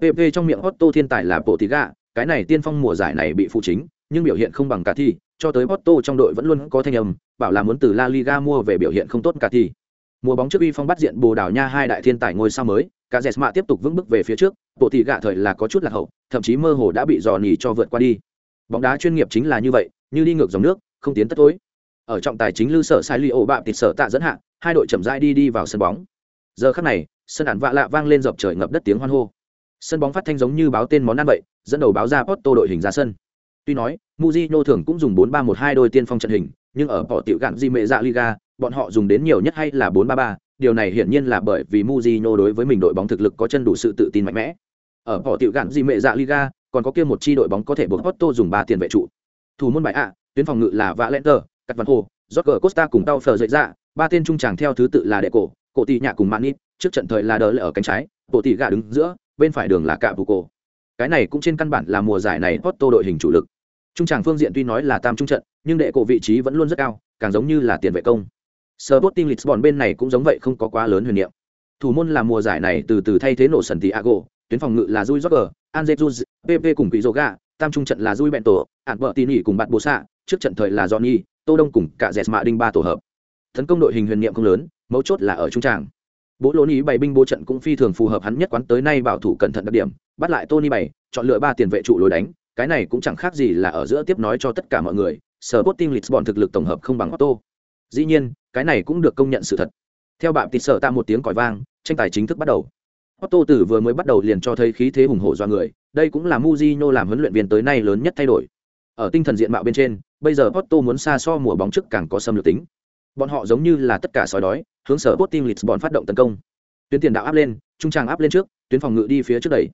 Speaker 1: Pv trong miệng otto thiên tài là bộ tí gà cái này tiên phong mùa giải này bị phụ chính, nhưng biểu hiện không bằng cả thi cho tới Porto trong đội vẫn luôn có thanh âm bảo là muốn từ la liga mua về biểu hiện không tốt cả thì. mùa bóng trước uy phong bắt diện bồ đào nha hai đại thiên tài ngôi sao mới cả tiếp tục vững bước về phía trước bộ tỷ gạ thời là có chút lạc hậu thậm chí mơ hồ đã bị dò nhỉ cho vượt qua đi bóng đá chuyên nghiệp chính là như vậy như đi ngược dòng nước không tiến tất tối ở trọng tài chính lưu sở sai li ổ bạm tịt sở tạ dẫn hạ hai đội chậm rãi đi đi vào sân bóng giờ khắc này sân ản vạ lạ vang lên dọc trời ngập đất tiếng hoan hô Sân bóng phát thanh giống như báo tên món ăn vậy, dẫn đầu báo ra Porto đội hình ra sân. Tuy nói, Mujino thường cũng dùng 4-3-1-2 đôi tiên phong trận hình, nhưng ở bỏ tiểu gạn di mệ dạ Liga, bọn họ dùng đến nhiều nhất hay là 4-3-3, điều này hiển nhiên là bởi vì Mujino đối với mình đội bóng thực lực có chân đủ sự tự tin mạnh mẽ. Ở bỏ tiểu gạn di mệ dạ Liga, còn có kia một chi đội bóng có thể buộc Otto dùng 3 tiền vệ trụ. Thủ môn bài ạ, tuyến phòng ngự là Valenter, Cắt Văn Hồ, Jorge Costa cùng Tao Phở dậy ra, ba tên trung tràng theo thứ tự là Đệ Cổ, Cổ Tỷ Nhạ cùng Manit, trước trận thời là đỡ lại ở cánh trái, Cổ Tỷ Gà đứng giữa, bên phải đường là cạ bù cổ cái này cũng trên căn bản là mùa giải này Otto đội hình chủ lực trung tràng phương diện tuy nói là tam trung trận, nhưng đệ cổ vị trí vẫn luôn rất cao, càng giống như là tiền vệ công. Sporting Lisbon bên này cũng giống vậy không có quá lớn huyền niệm. Thủ môn là mùa giải này từ từ thay thế nổ sần Thiago, tuyến phòng ngự là Rui Jorge Anzejuz PP cùng Quỷ Zoga tam trung trận là Rui Bento ản vợ tin cùng bạn bồ xạ trước trận thời là Johnny, Tô Đông cùng cả Jesma Đinh ba tổ hợp. Tấn công đội hình huyền niệm không lớn, mấu chốt là ở trung tràng. Bố lỗ ý bày binh bố trận cũng phi thường phù hợp hắn nhất quán tới nay bảo thủ cẩn thận đặc điểm, bắt lại tony bày chọn lựa ba tiền vệ trụ lối đánh cái này cũng chẳng khác gì là ở giữa tiếp nói cho tất cả mọi người sở bot team lisbon thực lực tổng hợp không bằng otto dĩ nhiên cái này cũng được công nhận sự thật theo bạn tịt sợ ta một tiếng còi vang tranh tài chính thức bắt đầu otto từ vừa mới bắt đầu liền cho thấy khí thế hùng hổ do người đây cũng là muzino làm huấn luyện viên tới nay lớn nhất thay đổi ở tinh thần diện mạo bên trên bây giờ otto muốn xa so mùa bóng trước càng có xâm lược tính bọn họ giống như là tất cả sói đói hướng sở Sporting Lisbon phát động tấn công. Tuyến tiền đạo áp lên, trung tràng áp lên trước, tuyến phòng ngự đi phía trước đẩy.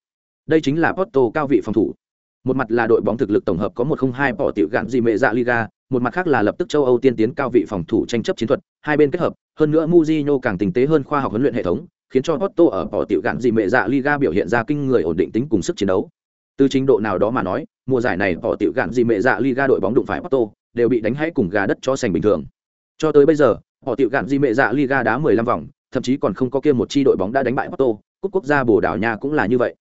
Speaker 1: Đây chính là Otto cao vị phòng thủ. Một mặt là đội bóng thực lực tổng hợp có một không hai bỏ tiểu gạn gì mẹ dạ Liga, một mặt khác là lập tức châu Âu tiên tiến cao vị phòng thủ tranh chấp chiến thuật, hai bên kết hợp, hơn nữa muzino càng tinh tế hơn khoa học huấn luyện hệ thống, khiến cho Otto ở bỏ tiểu gạn gì mẹ dạ Liga biểu hiện ra kinh người ổn định tính cùng sức chiến đấu. từ trình độ nào đó mà nói mùa giải này bỏ tiểu gạn gì mẹ dạ liga đội bóng đụng phải Otto đều bị đánh hay cùng gà đất cho sành bình thường cho tới bây giờ họ tiểu gạn di mẹ dạ liga đá 15 vòng thậm chí còn không có kia một chi đội bóng đã đánh bại Porto cúp quốc gia bồ đào nha cũng là như vậy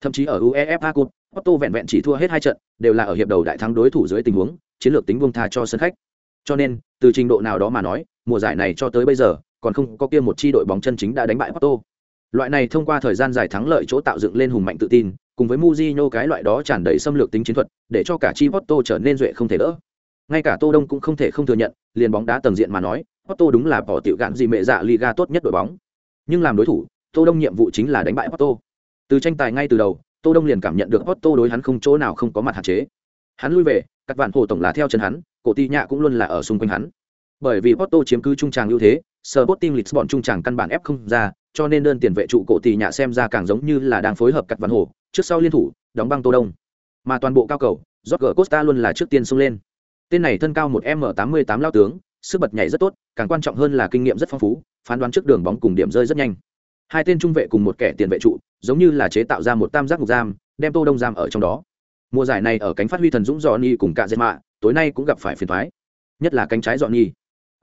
Speaker 1: thậm chí ở uefa cup Otto vẹn vẹn chỉ thua hết hai trận, đều là ở hiệp đầu đại thắng đối thủ dưới tình huống, chiến lược tính buông tha cho sân khách cho nên, từ trình độ nào đó mà nói, mùa giải này cho tới bây giờ, còn không có kia một chi đội bóng chân chính đã đánh bại Otto. loại này thông qua thời gian dài thắng lợi chỗ tạo dựng lên hùng mạnh tự tin, cùng với Mujinho cái loại đó tràn đầy xâm lược tính chiến thuật, để cho cả chi Otto trở nên duệ không thể đỡ ngay cả Tô Đông cũng không thể không thừa nhận, liền bóng đá tầng diện mà nói Otto đúng là bỏ tiểu gạn gì mẹ dạ Liga tốt nhất đội bóng nhưng làm đối thủ, Tô Đông nhiệm vụ chính là đánh bại Otto. từ tranh tài ngay từ đầu Tô Đông liền cảm nhận được Otto đối hắn không chỗ nào không có mặt hạn chế. Hắn lui về các vạn hồ tổng là theo chân hắn, cổ ti nhạ cũng luôn là ở xung quanh hắn. Bởi vì Otto chiếm cứ trung tràng ưu thế, Sporting bọn trung tràng căn bản ép không ra, cho nên đơn tiền vệ trụ cổ ti nhạ xem ra càng giống như là đang phối hợp các vạn hồ trước sau liên thủ, đóng băng tô đông. Mà toàn bộ cao cầu, Jorge Costa luôn là trước tiên xông lên. Tên này thân cao một m tám mươi tám lao tướng, sức bật nhảy rất tốt, càng quan trọng hơn là kinh nghiệm rất phong phú, phán đoán trước đường bóng cùng điểm rơi rất nhanh hai tên trung vệ cùng một kẻ tiền vệ trụ, giống như là chế tạo ra một tam giác ngục giam, đem tô đông giam ở trong đó. Mùa giải này ở cánh phát huy thần dũng dò ni cùng cả dệt mạ tối nay cũng gặp phải phiền thoái nhất là cánh trái dọn nhi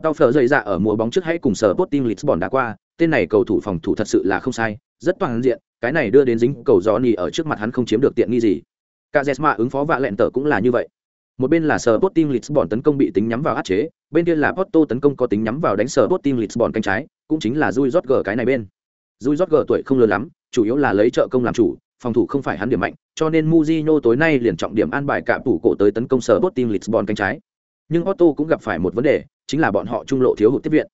Speaker 1: tao phở dậy dạ ở mùa bóng trước hãy cùng sở Sporting Lisbon đã qua, tên này cầu thủ phòng thủ thật sự là không sai, rất toàn diện, cái này đưa đến dính cầu dọn nhi ở trước mặt hắn không chiếm được tiện nghi gì. Cả jesma ứng phó vạ lẹn tở cũng là như vậy. Một bên là sở Sporting Lisbon tấn công bị tính nhắm vào áp chế, bên kia là Porto tấn công có tính nhắm vào đánh sở Sporting Lisbon cánh trái, cũng chính là Rui gờ cái này bên. Rui Jorge tuổi không lớn lắm chủ yếu là lấy trợ công làm chủ phòng thủ không phải hắn điểm mạnh cho nên Mujinho tối nay liền trọng điểm an bài cả tủ cổ tới tấn công sở Sporting Lisbon cánh trái. Nhưng Otto cũng gặp phải một vấn đề chính là bọn họ trung lộ thiếu hụt tiếp viện.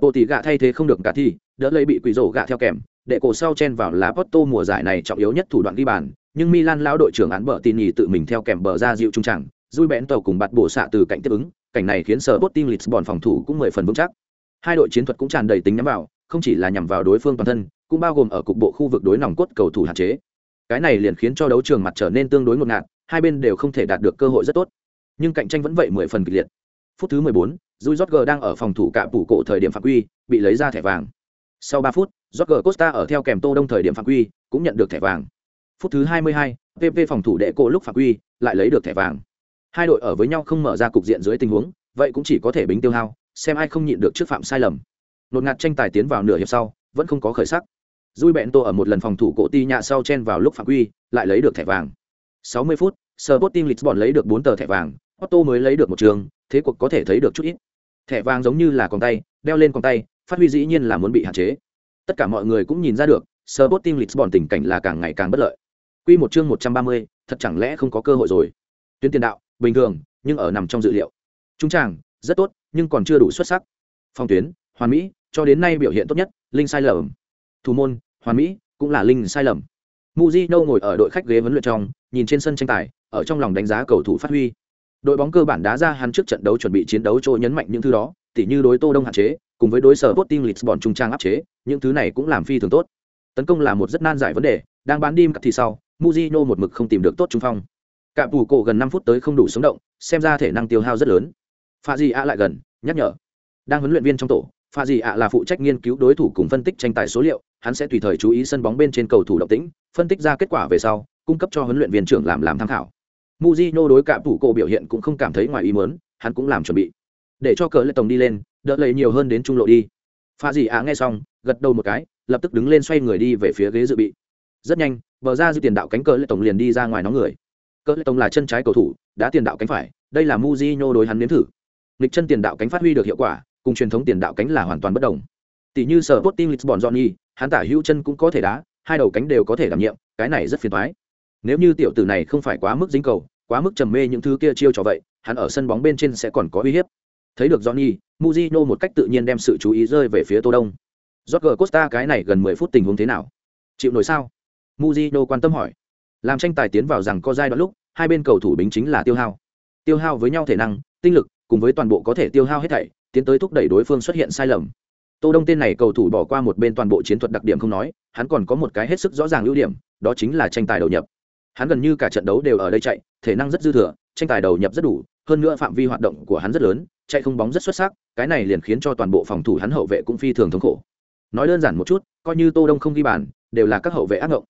Speaker 1: Bộ tỷ gạ thay thế không được cả thi đỡ lấy bị quỷ rổ gạ theo kèm đệ cổ sau chen vào lá Porto mùa giải này trọng yếu nhất thủ đoạn ghi bàn nhưng Milan lão đội trưởng án bờ tin nhì tự mình theo kèm bờ ra dịu trung chẳng, Rui bén tàu cùng bạt bổ xạ từ cạnh tiếp ứng cảnh này khiến sở Sporting Lisbon phòng thủ cũng mười phần vững chắc. Hai đội chiến thuật cũng tràn đầy tính nhắm vào không chỉ là nhằm vào đối phương toàn thân cũng bao gồm ở cục bộ khu vực đối nòng cốt cầu thủ hạn chế cái này liền khiến cho đấu trường mặt trở nên tương đối ngột ngạt hai bên đều không thể đạt được cơ hội rất tốt nhưng cạnh tranh vẫn vậy mười phần kịch liệt phút thứ mười bốn Rui Jorge đang ở phòng thủ cạm phủ cổ thời điểm phạm quy, bị lấy ra thẻ vàng. Sau ba phút, Jorge Costa ở theo kèm Tô Đông thời điểm phạm quy, cũng nhận được thẻ vàng. Phút thứ 22, PP phòng thủ đệ cổ lúc phạm quy, lại lấy được thẻ vàng. Hai đội ở với nhau không mở ra cục diện dưới tình huống, vậy cũng chỉ có thể bính tiêu hao, xem ai không nhịn được trước phạm sai lầm. Nột ngạt tranh tài tiến vào nửa hiệp sau, vẫn không có khởi sắc. Rui bẹn tô ở một lần phòng thủ cổ ti nhạ sau chen vào lúc phạm quy, lại lấy được thẻ vàng. 60 phút, Sporting Lisbon lấy được 4 tờ thẻ vàng, Otto mới lấy được một trường, thế cuộc có thể thấy được chút ít. Thẻ vàng giống như là con tay đeo lên con tay phát huy dĩ nhiên là muốn bị hạn chế. Tất cả mọi người cũng nhìn ra được sơ bốt tim lisbon tình cảnh là càng ngày càng bất lợi. Quy một chương một trăm ba mươi, thật chẳng lẽ không có cơ hội rồi? Tuyến tiền đạo bình thường nhưng ở nằm trong dự liệu. Trung tràng rất tốt nhưng còn chưa đủ xuất sắc. Phong tuyến hoàn mỹ cho đến nay biểu hiện tốt nhất, linh sai lầm. Thủ môn, hoàn mỹ, cũng là linh sai lầm. Mujino ngồi ở đội khách ghế vấn luyện trong, nhìn trên sân tranh tài, ở trong lòng đánh giá cầu thủ phát huy. Đội bóng cơ bản đá ra hắn trước trận đấu chuẩn bị chiến đấu trôi nhấn mạnh những thứ đó, tỉ như đối tô đông hạn chế, cùng với đối sở tốt team lisbon trung trang áp chế, những thứ này cũng làm phi thường tốt. Tấn công là một rất nan giải vấn đề, đang bán đêm thì sau, Mujino một mực không tìm được tốt trung phong. Cạm tủ cổ gần năm phút tới không đủ sống động, xem ra thể năng tiêu hao rất lớn. Pha gì a lại gần, nhắc nhở. Đang huấn luyện viên trong tổ pha gì ạ là phụ trách nghiên cứu đối thủ cùng phân tích tranh tài số liệu hắn sẽ tùy thời chú ý sân bóng bên trên cầu thủ động tĩnh phân tích ra kết quả về sau cung cấp cho huấn luyện viên trưởng làm làm tham khảo muzino đối cạm thủ cổ biểu hiện cũng không cảm thấy ngoài ý muốn, hắn cũng làm chuẩn bị. Để cho cờ lệ tổng đi lên, đỡ lấy nhiều hơn đến trung lộ đi. Pha gì ạ nghe xong, gật đầu một cái, lập tức đứng lên xoay người đi về phía ghế dự bị. Rất nhanh, bờ ra dư tiền đạo cánh cờ lệ tổng liền đi ra ngoài nóng người. Cờ lệ tổng là chân trái cầu thủ, đã tiền đạo cánh phải, đây là muzino đối hắn nếm thử. Lịch chân tiền đạo cánh phát huy được hiệu quả, cùng truyền thống tiền đạo cánh là hoàn toàn bất đồng. Tỷ như sở Sporting Lisbon Johnny, hắn tả hữu chân cũng có thể đá, hai đầu cánh đều có thể đảm nhiệm, cái này rất phiền toái. Nếu như tiểu tử này không phải quá mức dính cầu quá mức trầm mê những thứ kia chiêu cho vậy hắn ở sân bóng bên trên sẽ còn có uy hiếp. Thấy được johnny muzino một cách tự nhiên đem sự chú ý rơi về phía tô đông. Jorge Costa cái này gần 10 phút tình huống thế nào? Chịu nổi sao? Muzino quan tâm hỏi. Làm tranh tài tiến vào rằng có giai đoạn lúc hai bên cầu thủ bính chính là tiêu hao. Tiêu hao với nhau thể năng tinh lực cùng với toàn bộ có thể tiêu hao hết thảy tiến tới thúc đẩy đối phương xuất hiện sai lầm. Tô đông tên này cầu thủ bỏ qua một bên toàn bộ chiến thuật đặc điểm không nói hắn còn có một cái hết sức rõ ràng ưu điểm đó chính là tranh tài đầu nhập. Hắn gần như cả trận đấu đều ở đây chạy thể năng rất dư thừa tranh tài đầu nhập rất đủ hơn nữa phạm vi hoạt động của hắn rất lớn chạy không bóng rất xuất sắc cái này liền khiến cho toàn bộ phòng thủ hắn hậu vệ cũng phi thường thống khổ. Nói đơn giản một chút coi như tô đông không ghi bàn đều là các hậu vệ ác ngộng.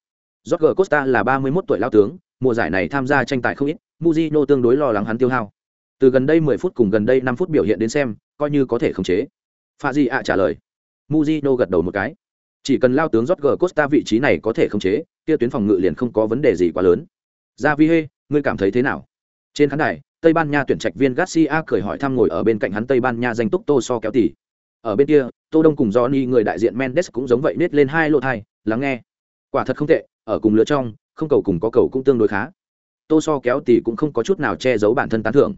Speaker 1: Jorge Costa là 31 tuổi lao tướng, mùa giải này tham gia tranh tài không ít muzino tương đối lo lắng hắn tiêu hao. Từ gần đây 10 phút cùng gần đây 5 phút biểu hiện đến xem coi như có thể khống chế. Pha di ạ trả lời. Muzino gật đầu một cái. Chỉ cần lao tướng Jorge Costa vị trí này có thể khống chế, kia tuyến phòng ngự liền không có vấn đề gì quá lớn. Ra vi hê ngươi cảm thấy thế nào? Trên khán đài, tây ban nha tuyển trạch viên garcia cười hỏi thăm ngồi ở bên cạnh hắn tây ban nha danh túc tô so kéo tỉ ở bên kia, tô đông cùng johnny người đại diện mendes cũng giống vậy nết lên hai lỗ thai lắng nghe. Quả thật không tệ, ở cùng lứa trong, không cầu cùng có cầu cũng tương đối khá. Tô so kéo tỉ cũng không có chút nào che giấu bản thân tán thưởng.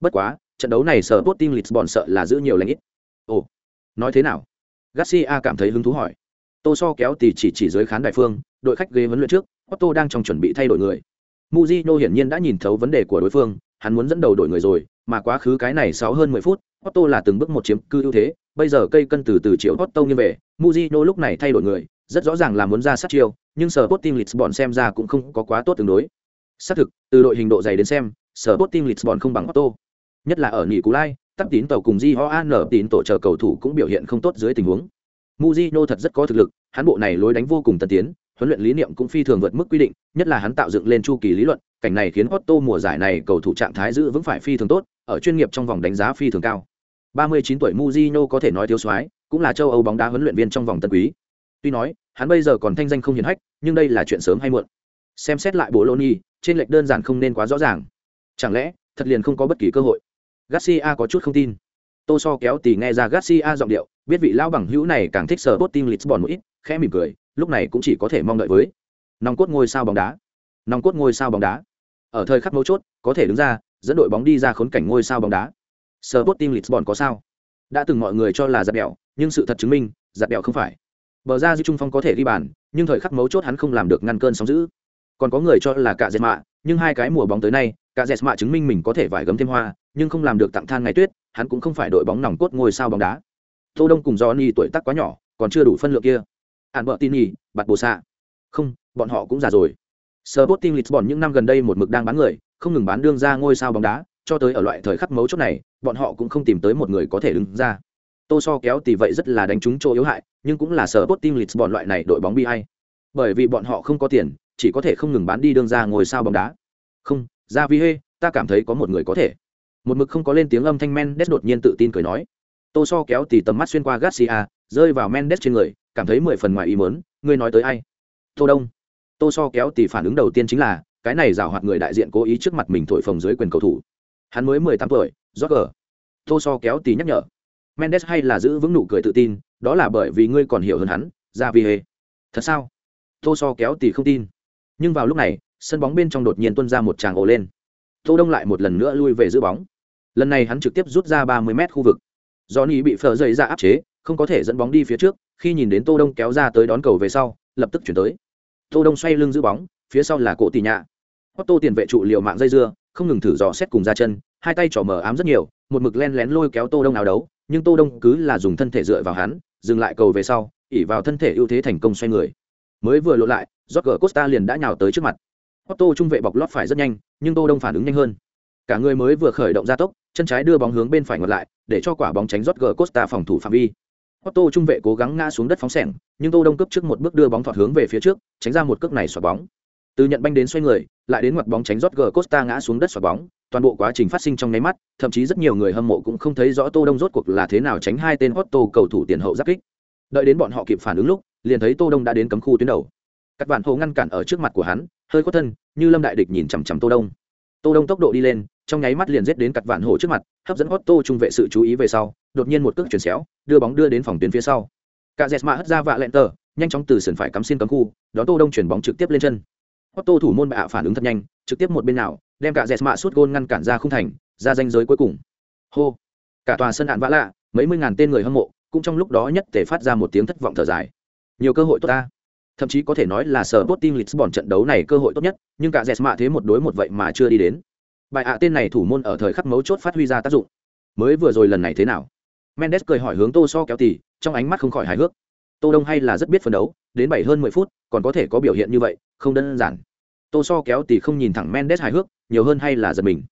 Speaker 1: Bất quá trận đấu này sở tốt team lisbon sợ là giữ nhiều lãnh ít ồ nói thế nào garcia cảm thấy hứng thú hỏi tô so kéo tỉ chỉ chỉ dưới khán đài phương đội khách ghế huấn luyện trước otto đang trong chuẩn bị thay đổi người Mujino hiển nhiên đã nhìn thấu vấn đề của đối phương, hắn muốn dẫn đầu đội người rồi, mà quá khứ cái này sáu hơn mười phút, Otto là từng bước một chiếm cư ưu thế, bây giờ cây cân từ từ chiều Otto như về, Mujino lúc này thay đổi người, rất rõ ràng là muốn ra sát chiêu, nhưng sở Sporting Lisbon xem ra cũng không có quá tốt tương đối. Xác thực, từ đội hình độ dày đến xem, sở Sporting Lisbon không bằng Otto. Nhất là ở nhị cú lai, tắc tín tàu cùng Di nở tín tổ chờ cầu thủ cũng biểu hiện không tốt dưới tình huống. muzino thật rất có thực lực, hắn bộ này lối đánh vô cùng tân tiến, huấn luyện lý niệm cũng phi thường vượt mức quy định, nhất là hắn tạo dựng lên chu kỳ lý luận, cảnh này khiến Otto mùa giải này cầu thủ trạng thái giữ vững phải phi thường tốt, ở chuyên nghiệp trong vòng đánh giá phi thường cao. 39 tuổi Mujino có thể nói thiếu soái, cũng là châu Âu bóng đá huấn luyện viên trong vòng tân quý. Tuy nói, hắn bây giờ còn thanh danh không hiển hách, nhưng đây là chuyện sớm hay muộn. Xem xét lại Bologna, trên lệch đơn giản không nên quá rõ ràng. Chẳng lẽ, thật liền không có bất kỳ cơ hội? Garcia có chút không tin. Tô So kéo tỉ nghe ra Garcia giọng điệu, biết vị lão bằng hữu này càng thích sở Sporting Lisbon một ít, khẽ mỉm cười, lúc này cũng chỉ có thể mong đợi với. Nòng cốt ngôi sao bóng đá. Nòng cốt ngôi sao bóng đá. Ở thời khắc mấu chốt có thể đứng ra dẫn đội bóng đi ra khốn cảnh ngôi sao bóng đá. Sở bot team lisbon có sao? Đã từng mọi người cho là giặt bẹo nhưng sự thật chứng minh giặt bẹo không phải. Bờ ra dư trung phong có thể ghi bàn nhưng thời khắc mấu chốt hắn không làm được ngăn cơn sóng giữ còn có người cho là cả dệt mạ nhưng hai cái mùa bóng tới nay cả dẹt mạ chứng minh mình có thể vải gấm thêm hoa nhưng không làm được tặng than ngày tuyết hắn cũng không phải đội bóng nòng cốt ngôi sao bóng đá tô đông cùng johnny tuổi tác quá nhỏ còn chưa đủ phân lượng kia ạn vợ tin nhì bạt bồ xạ không bọn họ cũng già rồi Sporting Lisbon những năm gần đây một mực đang bán người, không ngừng bán đương ra ngôi sao bóng đá, cho tới ở loại thời khắc mấu chốt này, bọn họ cũng không tìm tới một người có thể đứng ra. Tô so kéo thì vậy rất là đánh trúng chỗ yếu hại, nhưng cũng là Sporting Lisbon loại này đội bóng bi ai. Bởi vì bọn họ không có tiền, chỉ có thể không ngừng bán đi đương ra ngôi sao bóng đá. Không, ra vi hê, ta cảm thấy có một người có thể. Một mực không có lên tiếng âm thanh Mendes đột nhiên tự tin cười nói. Tô so kéo thì tầm mắt xuyên qua Garcia, rơi vào Mendes trên người, cảm thấy mười phần ngoài ý muốn, ngươi nói tới ai? Tô Đông tô so kéo thì phản ứng đầu tiên chính là cái này giảo hoạt người đại diện cố ý trước mặt mình thổi phồng dưới quyền cầu thủ hắn mới mười tám tuổi Roger. tô so kéo thì nhắc nhở mendes hay là giữ vững nụ cười tự tin đó là bởi vì ngươi còn hiểu hơn hắn ra vi hê thật sao tô so kéo thì không tin nhưng vào lúc này sân bóng bên trong đột nhiên tuôn ra một tràng ồ lên. Tô đông lại một lần nữa lui về giữ bóng. Lần này hắn trực tiếp rút ra ba mươi mét khu vực. Do ni bị phở dậy ra áp chế, không có thể dẫn bóng đi phía trước, khi nhìn đến tô đông kéo ra tới đón cầu về sau, lập tức chuyển tới. Tô đông xoay lưng giữ bóng, phía sau là cổ tỷ nhạ. Otto tiền vệ trụ liều mạng dây dưa, không ngừng thử dò xét cùng ra chân, hai tay trỏ mở ám rất nhiều, một mực len lén lôi kéo tô đông áo đấu, nhưng tô đông cứ là dùng thân thể dựa vào hắn, dừng lại cầu về sau ỉ vào thân thể ưu thế thành công xoay người. Mới vừa lộ lại, Jorge Costa liền đã nhào tới trước mặt. Otto trung vệ bọc lót phải rất nhanh nhưng tô đông phản ứng nhanh hơn cả người mới vừa khởi động gia tốc chân trái đưa bóng hướng bên phải ngược lại để cho quả bóng tránh Jorge Costa phòng thủ phạm vi Otto trung vệ cố gắng ngã xuống đất phóng sẻng, nhưng Tô Đông cấp trước một bước đưa bóng thọt hướng về phía trước, tránh ra một cước này xoạc bóng. Từ nhận banh đến xoay người, lại đến ngoặt bóng tránh rót g Costa ngã xuống đất xoạc bóng, toàn bộ quá trình phát sinh trong nháy mắt, thậm chí rất nhiều người hâm mộ cũng không thấy rõ Tô Đông rốt cuộc là thế nào tránh hai tên Otto cầu thủ tiền hậu giáp kích. Đợi đến bọn họ kịp phản ứng lúc, liền thấy Tô Đông đã đến cấm khu tuyến đầu. Các bạn hồ ngăn cản ở trước mặt của hắn, hơi có thân, như Lâm đại địch nhìn chằm chằm Tô Đông. Tô Đông tốc độ đi lên, trong nháy mắt liền giết đến cặt vạn hổ trước mặt, hấp dẫn Otto trung vệ sự chú ý về sau, đột nhiên một cước chuyển xéo, đưa bóng đưa đến phòng tuyến phía sau. Cả Jesma hất ra vạ lẹn tờ, nhanh chóng từ sườn phải cắm xin cấm khu, đón Tô Đông chuyển bóng trực tiếp lên chân. Otto thủ môn bạ phản ứng thật nhanh, trực tiếp một bên nào, đem cả Jesma suốt gôn ngăn cản ra không thành, ra danh giới cuối cùng. Hô. Cả tòa sân hạn vã lạ, mấy mươi ngàn tên người hâm mộ, cũng trong lúc đó nhất thể phát ra một tiếng thất vọng thở dài. Nhiều cơ hội tốt ta. Thậm chí có thể nói là sở Sporting Lisbon trận đấu này cơ hội tốt nhất, nhưng cả Jesma thế một đối một vậy mà chưa đi đến. Bài ạ tên này thủ môn ở thời khắc mấu chốt phát huy ra tác dụng. Mới vừa rồi lần này thế nào? Mendes cười hỏi hướng Tô So kéo tỉ, trong ánh mắt không khỏi hài hước. Tô Đông hay là rất biết phấn đấu, đến bảy hơn mười phút, còn có thể có biểu hiện như vậy, không đơn giản. Tô So kéo tỉ không nhìn thẳng Mendes hài hước, nhiều hơn hay là giật mình.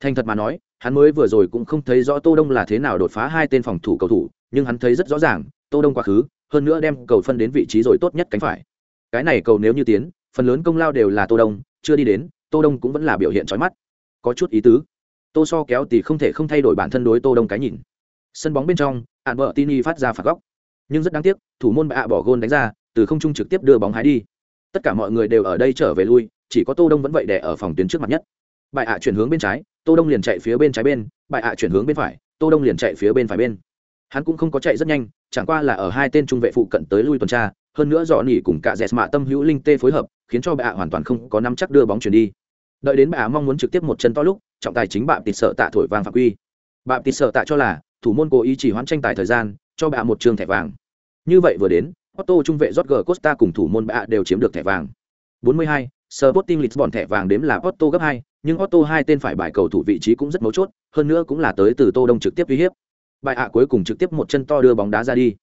Speaker 1: Thành thật mà nói, hắn mới vừa rồi cũng không thấy rõ Tô Đông là thế nào đột phá hai tên phòng thủ cầu thủ, nhưng hắn thấy rất rõ ràng, Tô Đông quá khứ, hơn nữa đem cầu phân đến vị trí rồi tốt nhất cánh phải. Cái này cầu nếu như tiến, phần lớn công lao đều là Tô Đông, chưa đi đến, tô đông cũng vẫn là biểu hiện chói mắt. Có chút ý tứ. Tô so kéo thì không thể không thay đổi bản thân đối tô đông cái nhìn. Sân bóng bên trong ạn vợ tini phát ra phạt góc. Nhưng rất đáng tiếc thủ môn bạ bỏ gôn đánh ra từ không trung trực tiếp đưa bóng hái đi. Tất cả mọi người đều ở đây trở về lui chỉ có tô đông vẫn vậy để ở phòng tuyến trước mặt nhất. Bại ạ chuyển hướng bên trái tô đông liền chạy phía bên trái bên bại ạ chuyển hướng bên phải tô đông liền chạy phía bên phải bên. Hắn cũng không có chạy rất nhanh chẳng qua là ở hai tên trung vệ phụ cận tới lui tuần tra hơn nữa dọn nỉ cùng cả dẹt mạ tâm hữu linh tê phối hợp khiến cho bạ hoàn toàn không có nắm chắc đưa bóng chuyển đi đợi đến bạ mong muốn trực tiếp một chân to lúc trọng tài chính bạ tịt sợ tạ thổi vàng phạm quy bạ tịt sợ tạ cho là thủ môn cố ý chỉ hoãn tranh tài thời gian cho bạ một trường thẻ vàng như vậy vừa đến Otto trung vệ Jorge Costa cùng thủ môn bạ đều chiếm được thẻ vàng 42, Sporting Lisbon thẻ vàng đếm là Otto gấp 2, nhưng Otto hai tên phải bài cầu thủ vị trí cũng rất mấu chốt, hơn nữa cũng là tới từ Tô Đông trực tiếp uy hiếp. Bài ạ cuối cùng trực tiếp một chân to đưa bóng đá ra đi.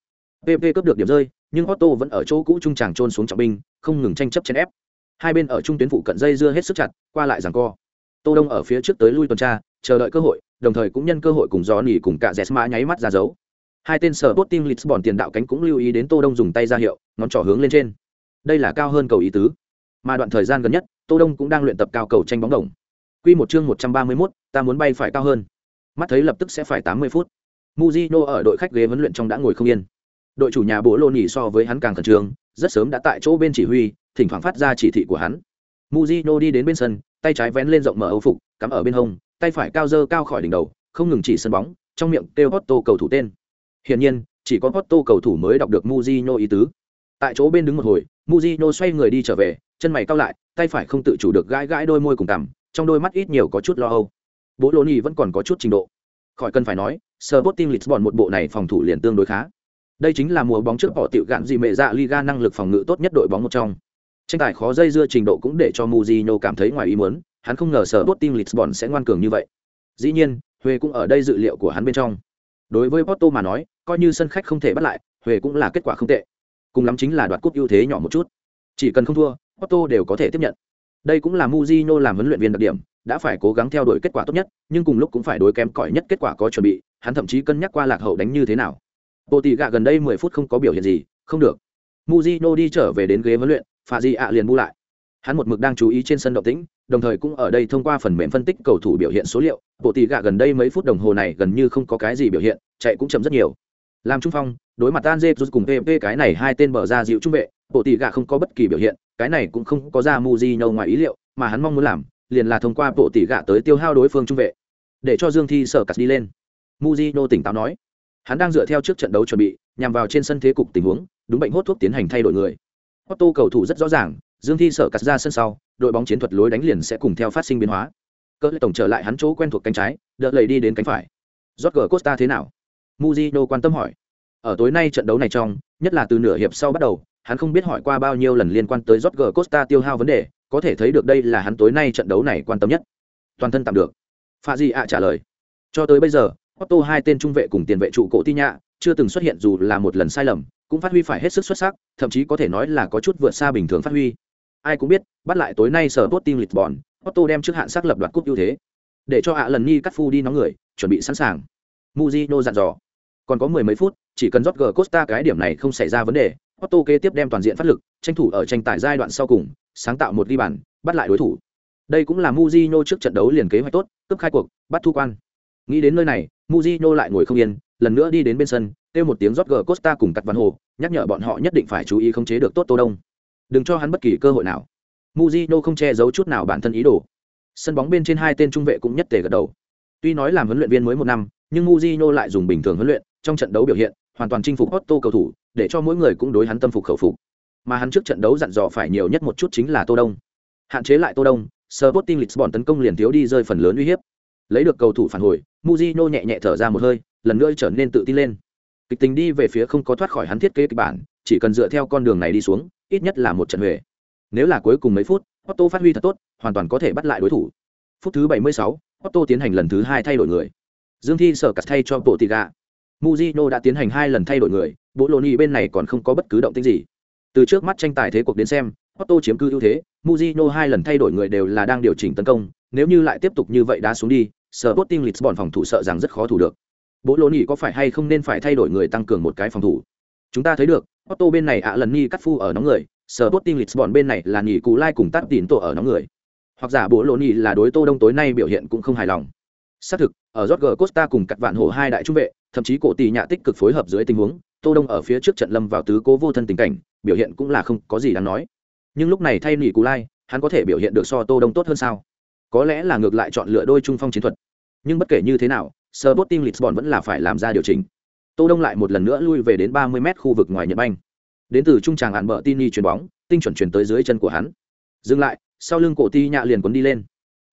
Speaker 1: PP cướp được điểm rơi, nhưng Otto vẫn ở chỗ cũ trung tràng trôn xuống trọng binh, không ngừng tranh chấp trên ép. Hai bên ở trung tuyến phụ cận dây dưa hết sức chặt, qua lại giằng co. Tô Đông ở phía trước tới lui tuần tra, chờ đợi cơ hội, đồng thời cũng nhân cơ hội cùng gió cùng cả Jesma nháy mắt ra dấu. Hai tên sở Sporting Lisbon tiền đạo cánh cũng lưu ý đến Tô Đông dùng tay ra hiệu, ngón trỏ hướng lên trên. Đây là cao hơn cầu ý tứ. Mà đoạn thời gian gần nhất, Tô Đông cũng đang luyện tập cao cầu tranh bóng đồng. Quy một chương 131, ta muốn bay phải cao hơn. Mắt thấy lập tức sẽ phải 80 phút. Mujino ở đội khách ghế huấn luyện trong đã ngồi không yên. Đội chủ nhà bố lô nhỉ so với hắn càng khẩn trương, rất sớm đã tại chỗ bên chỉ huy, thỉnh thoảng phát ra chỉ thị của hắn. Mujino đi đến bên sân, tay trái vén lên rộng mở âu phục, cắm ở bên hông, tay phải cao dơ cao khỏi đỉnh đầu, không ngừng chỉ sân bóng, trong miệng kêu Otto cầu thủ tên. Hiển nhiên, chỉ có Otto cầu thủ mới đọc được Mujino ý tứ. Tại chỗ bên đứng một hồi, Mujino xoay người đi trở về, chân mày cao lại, tay phải không tự chủ được gãi gãi đôi môi cùng cằm, trong đôi mắt ít nhiều có chút lo âu. Bố Lô Nhì vẫn còn có chút trình độ. Khỏi cần phải nói, Sporting Lisbon một bộ này phòng thủ liền tương đối khá. Đây chính là mùa bóng trước họ tiểu gạn gì mẹ dạ Liga năng lực phòng ngự tốt nhất đội bóng một trong. Tranh tài khó dây dưa trình độ cũng để cho Mujino cảm thấy ngoài ý muốn, hắn không ngờ sở đội team Lisbon sẽ ngoan cường như vậy. Dĩ nhiên, Huệ cũng ở đây dự liệu của hắn bên trong. Đối với Porto mà nói, coi như sân khách không thể bắt lại, Huệ cũng là kết quả không tệ. Cùng lắm chính là đoạt cúp ưu thế nhỏ một chút. Chỉ cần không thua, Porto đều có thể tiếp nhận. Đây cũng là Mujino làm huấn luyện viên đặc điểm, đã phải cố gắng theo đuổi kết quả tốt nhất, nhưng cùng lúc cũng phải đối kém cỏi nhất kết quả có chuẩn bị, hắn thậm chí cân nhắc qua lạc hậu đánh như thế nào. Bộ tỷ gạ gần đây 10 phút không có biểu hiện gì, không được. muzino đi trở về đến ghế huấn luyện, Pha Di ạ liền bu lại. Hắn một mực đang chú ý trên sân động tĩnh, đồng thời cũng ở đây thông qua phần mềm phân tích cầu thủ biểu hiện số liệu, bộ tỷ gạ gần đây mấy phút đồng hồ này gần như không có cái gì biểu hiện, chạy cũng chậm rất nhiều. Làm trung phong, đối mặt Anje cùng PP cái này hai tên bờ ra dịu trung vệ, bộ tỷ gạ không có bất kỳ biểu hiện, cái này cũng không có ra muzino ngoài ý liệu, mà hắn mong muốn làm, liền là thông qua bộ tỷ gạ tới tiêu hao đối phương trung vệ, để cho Dương Thi sở cắt đi lên. muzino tỉnh táo nói, hắn đang dựa theo trước trận đấu chuẩn bị, nhằm vào trên sân thế cục tình huống, đúng bệnh hốt thuốc tiến hành thay đổi người. Otto cầu thủ rất rõ ràng, Dương Thi sở cắt ra sân sau, đội bóng chiến thuật lối đánh liền sẽ cùng theo phát sinh biến hóa. Cỡ tổng trở lại hắn chỗ quen thuộc cánh trái, đỡ lầy đi đến cánh phải. Jorge Costa thế nào? Mujino quan tâm hỏi. Ở tối nay trận đấu này trong, nhất là từ nửa hiệp sau bắt đầu, hắn không biết hỏi qua bao nhiêu lần liên quan tới Jorge Costa tiêu hao vấn đề, có thể thấy được đây là hắn tối nay trận đấu này quan tâm nhất. Toàn thân tạm được. Pha Di ạ trả lời. Cho tới bây giờ, Otto hai tên trung vệ cùng tiền vệ trụ cổ Ti Nhạ, chưa từng xuất hiện dù là một lần sai lầm, cũng phát huy phải hết sức xuất sắc, thậm chí có thể nói là có chút vượt xa bình thường phát huy. Ai cũng biết, bắt lại tối nay sở tốt team Lisbon, Otto đem trước hạn xác lập đoạt cúp ưu thế. Để cho ạ lần nhi cắt phu đi nóng người, chuẩn bị sẵn sàng. Mujino dặn dò. Còn có mười mấy phút, chỉ cần Jorge Costa cái điểm này không xảy ra vấn đề, Otto kế tiếp đem toàn diện phát lực, tranh thủ ở tranh tài giai đoạn sau cùng, sáng tạo một ghi bàn, bắt lại đối thủ. Đây cũng là Mujino trước trận đấu liền kế hoạch tốt, cấp khai cuộc, bắt thu quan. Nghĩ đến nơi này, muzino lại ngồi không yên, lần nữa đi đến bên sân, kêu một tiếng rót g Costa cùng Cắt Văn Hồ, nhắc nhở bọn họ nhất định phải chú ý khống chế được tốt Tô Đông. Đừng cho hắn bất kỳ cơ hội nào. muzino không che giấu chút nào bản thân ý đồ. Sân bóng bên trên hai tên trung vệ cũng nhất tề gật đầu. Tuy nói làm huấn luyện viên mới một năm, nhưng muzino lại dùng bình thường huấn luyện, trong trận đấu biểu hiện, hoàn toàn chinh phục Otto cầu thủ, để cho mỗi người cũng đối hắn tâm phục khẩu phục. Mà hắn trước trận đấu dặn dò phải nhiều nhất một chút chính là Tô Đông. Hạn chế lại Tô Đông, Sporting Lisbon tấn công liền thiếu đi rơi phần lớn uy hiếp. Lấy được cầu thủ phản hồi, Mujino nhẹ nhẹ thở ra một hơi, lần nữa trở nên tự tin lên. Kịch tính đi về phía không có thoát khỏi hắn thiết kế kịch bản, chỉ cần dựa theo con đường này đi xuống, ít nhất là một trận huề. Nếu là cuối cùng mấy phút, Otto phát huy thật tốt, hoàn toàn có thể bắt lại đối thủ. Phút thứ 76, Otto tiến hành lần thứ hai thay đổi người. Dương Thi sở cắt thay cho bộ Tiga. Mujino đã tiến hành hai lần thay đổi người, bộ Loni bên này còn không có bất cứ động tĩnh gì. Từ trước mắt tranh tài thế cuộc đến xem, Otto chiếm cứ ưu thế, Mujino hai lần thay đổi người đều là đang điều chỉnh tấn công, nếu như lại tiếp tục như vậy đá xuống đi, Sporting Lisbon phòng thủ sợ rằng rất khó thủ được. Bộ Loni có phải hay không nên phải thay đổi người tăng cường một cái phòng thủ? Chúng ta thấy được, Otto bên này ạ lần ni cắt phu ở nóng người, Sporting Lisbon bên này là nghỉ cú lai cùng tắt tín tổ ở nóng người. hoặc giả bố lộ là đối tô đông tối nay biểu hiện cũng không hài lòng xác thực ở Jorge Costa cùng cắt vạn hổ hai đại trung vệ thậm chí cổ tỷ nhạ tích cực phối hợp dưới tình huống tô đông ở phía trước trận lâm vào tứ cố vô thân tình cảnh biểu hiện cũng là không có gì đáng nói nhưng lúc này thay nghỉ cù lai hắn có thể biểu hiện được so tô đông tốt hơn sao có lẽ là ngược lại chọn lựa đôi trung phong chiến thuật. Nhưng bất kể như thế nào, Sporting Lisbon vẫn là phải làm ra điều chỉnh. Tô đông lại một lần nữa lui về đến 30 mét khu vực ngoài nhật banh. Đến từ trung tràng hạn bờ tini chuyền bóng, tinh chuẩn chuyển tới dưới chân của hắn. Dừng lại, sau lưng cổ ti nhạ liền cuốn đi lên.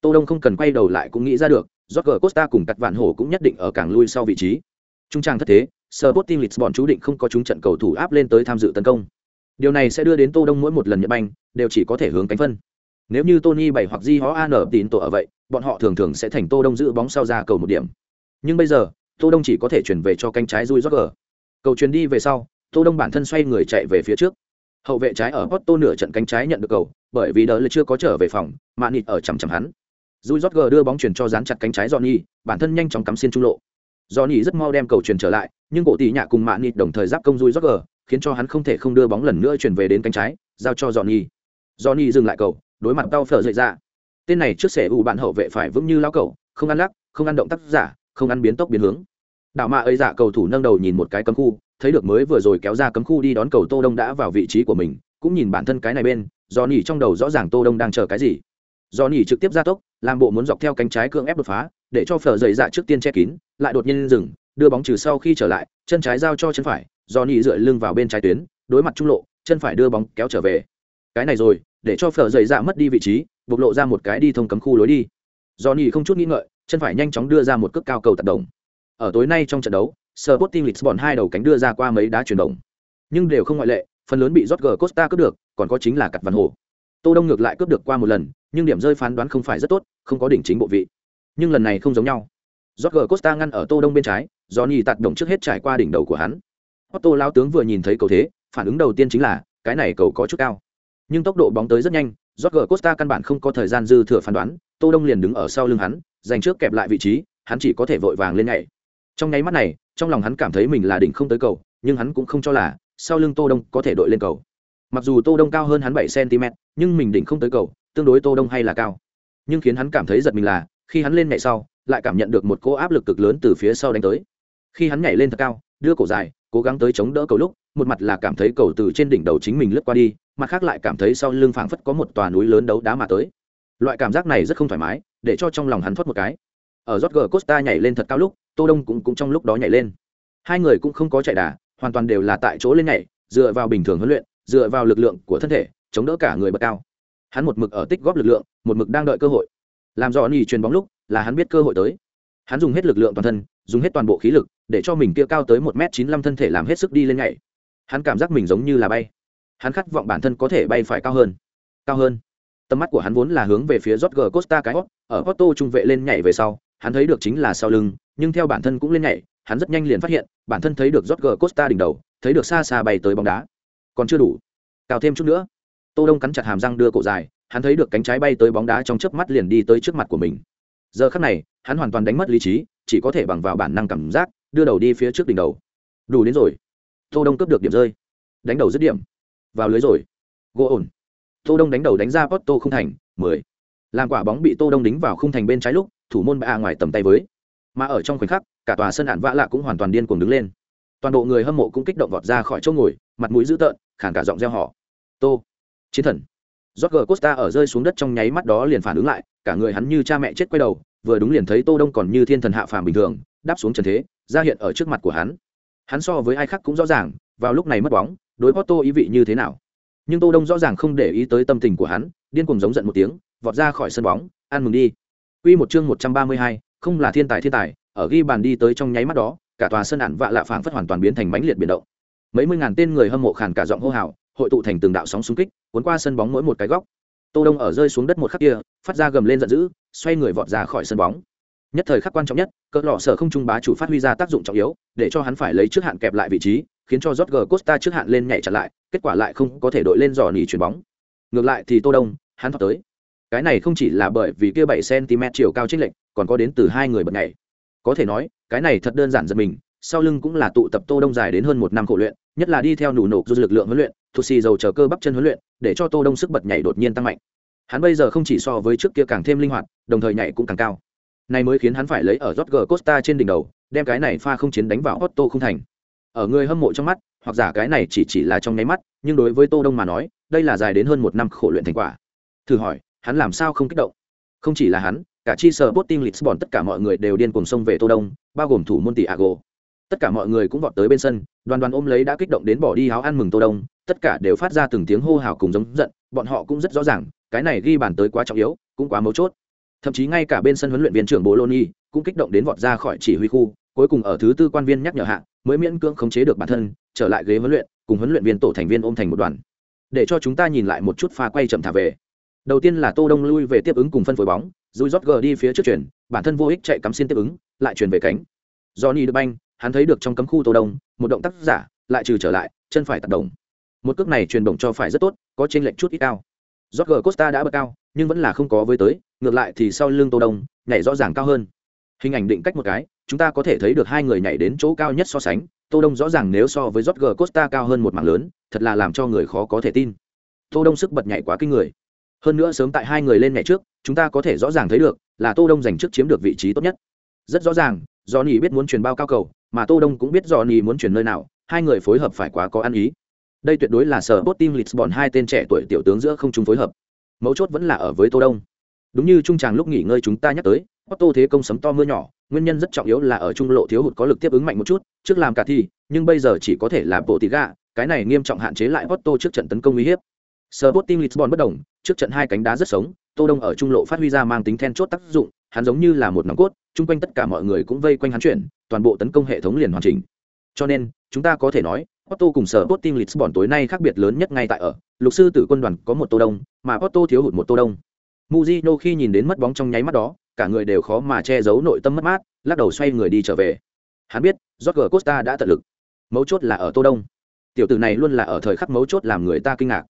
Speaker 1: Tô đông không cần quay đầu lại cũng nghĩ ra được, Jorge Costa cùng cắt vạn hổ cũng nhất định ở càng lui sau vị trí. Trung tràng thất thế, Sporting Lisbon chú định không có chúng trận cầu thủ áp lên tới tham dự tấn công. Điều này sẽ đưa đến tô đông mỗi một lần nhật banh, đều chỉ có thể hướng cánh phân nếu như tony bảy hoặc di hó an tín tổ ở vậy bọn họ thường thường sẽ thành tô đông giữ bóng sau ra cầu một điểm. Nhưng bây giờ tô đông chỉ có thể chuyển về cho cánh trái rui Roger. cầu chuyển đi về sau tô đông bản thân xoay người chạy về phía trước. Hậu vệ trái ở Porto nửa trận cánh trái nhận được cầu bởi vì đỡ là chưa có trở về phòng mà nịt ở chằm chằm hắn. Rui Roger đưa bóng chuyển cho dán chặt cánh trái johnny bản thân nhanh chóng cắm xuyên trung lộ. Johnny rất mau đem cầu chuyển trở lại nhưng cổ tỷ nhạ cùng Mạn nịt đồng thời giáp công rui Roger, khiến cho hắn không thể không đưa bóng lần nữa chuyển về đến cánh trái giao cho johnny. Johnny dừng lại cầu đối mặt đau phở dậy ra tên này trước sẽ ủ bạn hậu vệ phải vững như lao cầu không ăn lắc, không ăn động tác giả, không ăn biến tốc biến hướng. Đạo mạ ấy giả cầu thủ nâng đầu nhìn một cái cấm khu, thấy được mới vừa rồi kéo ra cấm khu đi đón cầu tô đông đã vào vị trí của mình, cũng nhìn bản thân cái này bên do nỉ trong đầu rõ ràng tô đông đang chờ cái gì. Do nỉ trực tiếp ra tốc, làm bộ muốn dọc theo cánh trái cưỡng ép đột phá, để cho phở dậy dạ trước tiên che kín, lại đột nhiên dừng, đưa bóng trừ sau khi trở lại, chân trái giao cho chân phải do nỉ dựa lưng vào bên trái tuyến, đối mặt trung lộ, chân phải đưa bóng kéo trở về. Cái này rồi để cho phở dày dạ mất đi vị trí, bộc lộ ra một cái đi thông cấm khu lối đi. Do nỉ không chút nghĩ ngợi, chân phải nhanh chóng đưa ra một cước cao cầu tạt đồng. Ở tối nay trong trận đấu, Sporting Lisbon hai đầu cánh đưa ra qua mấy đá chuyển động. Nhưng đều không ngoại lệ, phần lớn bị Jorge Costa cướp được, còn có chính là cặt văn hồ. Tô đông ngược lại cướp được qua một lần, nhưng điểm rơi phán đoán không phải rất tốt, không có đỉnh chính bộ vị. Nhưng lần này không giống nhau. Jorge Costa ngăn ở tô đông bên trái, Johnny tạt động trước hết trải qua đỉnh đầu của hắn. Otto lao tướng vừa nhìn thấy cầu thế, phản ứng đầu tiên chính là, cái này cầu có chút cao nhưng tốc độ bóng tới rất nhanh, Jorge Costa căn bản không có thời gian dư thừa phán đoán, tô đông liền đứng ở sau lưng hắn, giành trước kẹp lại vị trí, hắn chỉ có thể vội vàng lên nhảy. Trong nháy mắt này, trong lòng hắn cảm thấy mình là đỉnh không tới cầu, nhưng hắn cũng không cho là, sau lưng tô đông có thể đội lên cầu. Mặc dù tô đông cao hơn hắn bảy cm, nhưng mình đỉnh không tới cầu, tương đối tô đông hay là cao. Nhưng khiến hắn cảm thấy giật mình là, khi hắn lên nhảy sau, lại cảm nhận được một cỗ áp lực cực lớn từ phía sau đánh tới. Khi hắn nhảy lên thật cao, đưa cổ dài, cố gắng tới chống đỡ cầu lúc, một mặt là cảm thấy cầu từ trên đỉnh đầu chính mình lướt qua đi mặt khác lại cảm thấy sau lưng phảng phất có một tòa núi lớn đấu đá mà tới. Loại cảm giác này rất không thoải mái, để cho trong lòng hắn thoát một cái. Ở Jorge Costa nhảy lên thật cao lúc, Tô Đông cũng cũng trong lúc đó nhảy lên. Hai người cũng không có chạy đà, hoàn toàn đều là tại chỗ lên nhảy, dựa vào bình thường huấn luyện, dựa vào lực lượng của thân thể, chống đỡ cả người bật cao. Hắn một mực ở tích góp lực lượng, một mực đang đợi cơ hội. Làm rõ nhì truyền bóng lúc, là hắn biết cơ hội tới. Hắn dùng hết lực lượng toàn thân, dùng hết toàn bộ khí lực, để cho mình kia cao tới một m chín thân thể làm hết sức đi lên nhảy. Hắn cảm giác mình giống như là bay hắn khát vọng bản thân có thể bay phải cao hơn cao hơn tầm mắt của hắn vốn là hướng về phía Jorge Costa cái hót, ở Porto trung vệ lên nhảy về sau, hắn thấy được chính là sau lưng, nhưng theo bản thân cũng lên nhảy, hắn rất nhanh liền phát hiện, bản thân thấy được Jorge Costa đỉnh đầu, thấy được xa xa bay tới bóng đá. Còn chưa đủ, cao thêm chút nữa. Tô Đông cắn chặt hàm răng đưa cổ dài, hắn thấy được cánh trái bay tới bóng đá trong chớp mắt liền đi tới trước mặt của mình. Giờ khắc này, hắn hoàn toàn đánh mất lý trí, chỉ có thể bằng vào bản năng cảm giác, đưa đầu đi phía trước đỉnh đầu. Đủ đến rồi. Tô Đông cướp được điểm rơi. Đánh đầu dứt điểm. Vào lưới rồi. Gỗ ổn. Tô đông đánh đầu đánh ra porto không thành mười. Làm quả bóng bị tô đông đính vào khung thành bên trái lúc thủ môn bạ ngoài tầm tay với. Mà ở trong khoảnh khắc cả tòa sân ạn vã lạ cũng hoàn toàn điên cuồng đứng lên. Toàn bộ người hâm mộ cũng kích động vọt ra khỏi chỗ ngồi mặt mũi dữ tợn khản cả giọng reo họ tô. Chiến thần. Jorge Costa ở rơi xuống đất trong nháy mắt đó liền phản ứng lại, cả người hắn như cha mẹ chết quay đầu, vừa đúng liền thấy Tô Đông còn như thiên thần hạ phàm bình thường, đáp xuống trần thế, ra hiện ở trước mặt của hắn. Hắn so với ai khác cũng rõ ràng, vào lúc này mất bóng, đối Porto ý vị như thế nào. Nhưng tô đông rõ ràng không để ý tới tâm tình của hắn điên cuồng giống giận một tiếng vọt ra khỏi sân bóng ăn mừng đi. Quy một chương 132, không là thiên tài thiên tài ở ghi bàn đi tới trong nháy mắt đó cả tòa sân ản vạ lạ phảng phất hoàn toàn biến thành mãnh liệt biển động. Mấy mươi ngàn tên người hâm mộ khàn cả giọng hô hào hội tụ thành từng đạo sóng xung kích cuốn qua sân bóng mỗi một cái góc. Tô đông ở rơi xuống đất một khắc kia phát ra gầm lên giận dữ xoay người vọt ra khỏi sân bóng nhất thời khắc quan trọng nhất cỡ lọ sở không trung bá chủ phát huy ra tác dụng trọng yếu để cho hắn phải lấy trước hạn kẹp lại vị trí khiến cho Jorge Costa trước hạn lên nhảy chặn lại, kết quả lại không có thể đội lên dò nỉ chuyển bóng. Ngược lại thì Tô Đông, hắn thọc tới. Cái này không chỉ là bởi vì kia 7 cm chiều cao chênh lệch, còn có đến từ hai người bật nhảy. Có thể nói, cái này thật đơn giản giật mình, sau lưng cũng là tụ tập Tô Đông dài đến hơn một năm khổ luyện, nhất là đi theo nụ nổ du lực lượng huấn luyện, thuộc xì dầu chờ cơ bắp chân huấn luyện, để cho Tô Đông sức bật nhảy đột nhiên tăng mạnh. Hắn bây giờ không chỉ so với trước kia càng thêm linh hoạt, đồng thời nhảy cũng càng cao. Này mới khiến hắn phải lấy ở Jorge Costa trên đỉnh đầu, đem cái này pha không chiến đánh vào Otto không thành. Ở người hâm mộ trong mắt, hoặc giả cái này chỉ chỉ là trong nháy mắt, nhưng đối với Tô Đông mà nói, đây là dài đến hơn một năm khổ luyện thành quả. Thử hỏi, hắn làm sao không kích động? Không chỉ là hắn, cả chi sở Sporting Lisbon tất cả mọi người đều điên cuồng xông về Tô Đông, bao gồm thủ môn Thiago. Tất cả mọi người cũng vọt tới bên sân, đoàn đoàn ôm lấy đã kích động đến bỏ đi áo ăn mừng Tô Đông, tất cả đều phát ra từng tiếng hô hào cùng giống giận, bọn họ cũng rất rõ ràng, cái này ghi bàn tới quá trọng yếu, cũng quá mấu chốt. Thậm chí ngay cả bên sân huấn luyện viên trưởng Bologna cũng kích động đến vọt ra khỏi chỉ huy khu, cuối cùng ở thứ tư quan viên nhắc nhở hạ, mới miễn cưỡng khống chế được bản thân, trở lại ghế huấn luyện, cùng huấn luyện viên tổ thành viên ôm thành một đoàn. Để cho chúng ta nhìn lại một chút pha quay chậm thả về. Đầu tiên là Tô Đông lui về tiếp ứng cùng phân phối bóng, Rui Rodger đi phía trước chuyển, bản thân vô ích chạy cắm xin tiếp ứng, lại chuyển về cánh. Johnny De Banh, hắn thấy được trong cấm khu Tô Đông, một động tác giả, lại trừ trở lại, chân phải tác động. Một cước này truyền động cho phải rất tốt, có trên lệch chút ít cao. Jorge Costa đã bật cao, nhưng vẫn là không có với tới, ngược lại thì sau lưng Tô Đông, nhảy rõ ràng cao hơn. Hình ảnh định cách một cái, chúng ta có thể thấy được hai người nhảy đến chỗ cao nhất so sánh, Tô Đông rõ ràng nếu so với Jorge Costa cao hơn một mảng lớn, thật là làm cho người khó có thể tin. Tô Đông sức bật nhảy quá kinh người. Hơn nữa sớm tại hai người lên nhảy trước, chúng ta có thể rõ ràng thấy được là Tô Đông giành trước chiếm được vị trí tốt nhất. Rất rõ ràng, Johnny biết muốn truyền bao cao cầu, mà Tô Đông cũng biết Johnny muốn truyền nơi nào, hai người phối hợp phải quá có ăn ý. Đây tuyệt đối là sở Sporting Lisbon hai tên trẻ tuổi tiểu tướng giữa không chúng phối hợp. Mấu chốt vẫn là ở với Tô Đông. Đúng như trung tràng lúc nghỉ ngơi chúng ta nhắc tới, Otto thế công sấm to mưa nhỏ, nguyên nhân rất trọng yếu là ở trung lộ thiếu hụt có lực tiếp ứng mạnh một chút, trước làm cả thi, nhưng bây giờ chỉ có thể là bộ tỷ gạ, cái này nghiêm trọng hạn chế lại Otto trước trận tấn công uy hiếp. Sporting Lisbon bất động, trước trận hai cánh đá rất sống, Tô Đông ở trung lộ phát huy ra mang tính then chốt tác dụng, hắn giống như là một nòng cốt, chung quanh tất cả mọi người cũng vây quanh hắn chuyển, toàn bộ tấn công hệ thống liền hoàn chỉnh. Cho nên, chúng ta có thể nói, Otto cùng sở Sporting Lisbon tối nay khác biệt lớn nhất ngay tại ở, lục sư tử quân đoàn có một Tô Đông, mà Otto thiếu hụt một Tô Đông. Mujino khi nhìn đến mất bóng trong nháy mắt đó, cả người đều khó mà che giấu nội tâm mất mát, lắc đầu xoay người đi trở về. Hắn biết, Jorge Costa đã tận lực. Mấu chốt là ở Tô Đông. Tiểu tử này luôn là ở thời khắc mấu chốt làm người ta kinh ngạc.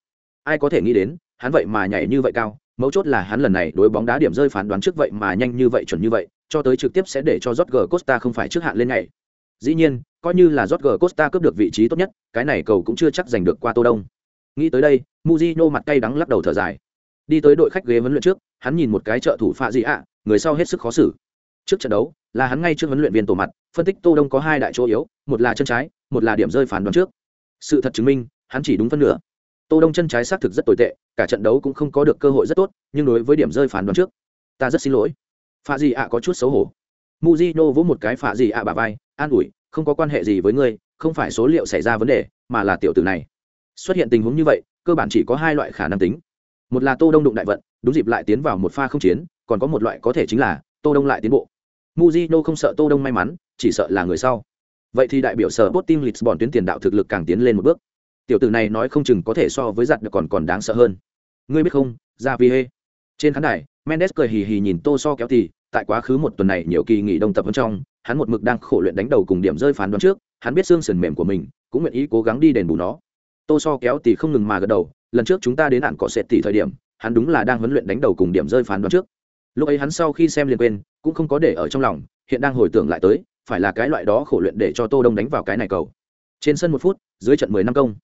Speaker 1: Ai có thể nghĩ đến, hắn vậy mà nhảy như vậy cao, mấu chốt là hắn lần này đối bóng đá điểm rơi phán đoán trước vậy mà nhanh như vậy chuẩn như vậy, cho tới trực tiếp sẽ để cho Jorge Costa không phải trước hạn lên ngày. Dĩ nhiên, coi như là Jorge Costa cướp được vị trí tốt nhất, cái này cầu cũng chưa chắc giành được qua Tô Đông. Nghĩ tới đây, Mujino mặt cay đắng lắc đầu thở dài. Đi tới đội khách ghế huấn luyện trước, hắn nhìn một cái trợ thủ phạ gì ạ, người sau hết sức khó xử. Trước trận đấu, là hắn ngay trước huấn luyện viên tổ mặt, phân tích Tô Đông có hai đại chỗ yếu, một là chân trái, một là điểm rơi phản đoán trước. Sự thật chứng minh, hắn chỉ đúng phân nửa. Tô Đông chân trái xác thực rất tồi tệ, cả trận đấu cũng không có được cơ hội rất tốt, nhưng đối với điểm rơi phản đoán trước, ta rất xin lỗi. Phạ gì ạ có chút xấu hổ. Mujino vỗ một cái phạ gì ạ bà vai, an ủi, không có quan hệ gì với ngươi không phải số liệu xảy ra vấn đề mà là tiểu tử này xuất hiện tình huống như vậy cơ bản chỉ có hai loại khả năng tính một là tô đông đụng đại vận, đúng dịp lại tiến vào một pha không chiến, còn có một loại có thể chính là tô đông lại tiến bộ. Muzino không sợ tô đông may mắn, chỉ sợ là người sau. Vậy thì đại biểu sở bot team lisbon tuyến tiền đạo thực lực càng tiến lên một bước. Tiểu tử này nói không chừng có thể so với giặt được còn còn đáng sợ hơn. Ngươi biết không ra vi hê trên khán đài, mendes cười hì hì nhìn tô so kéo thì, tại quá khứ một tuần này nhiều kỳ nghỉ đông tập bên trong, hắn một mực đang khổ luyện đánh đầu cùng điểm rơi phán đoán trước, hắn biết xương sườn mềm của mình, cũng nguyện ý cố gắng đi đền bù nó. Tô so kéo thì không ngừng mà gật đầu lần trước chúng ta đến hạn cọ sệt tỷ thời điểm, hắn đúng là đang huấn luyện đánh đầu cùng điểm rơi phán đoán trước. Lúc ấy hắn sau khi xem liền quên, cũng không có để ở trong lòng, hiện đang hồi tưởng lại tới, phải là cái loại đó khổ luyện để cho tô đông đánh vào cái này cầu. Trên sân một phút, dưới trận mười năm công.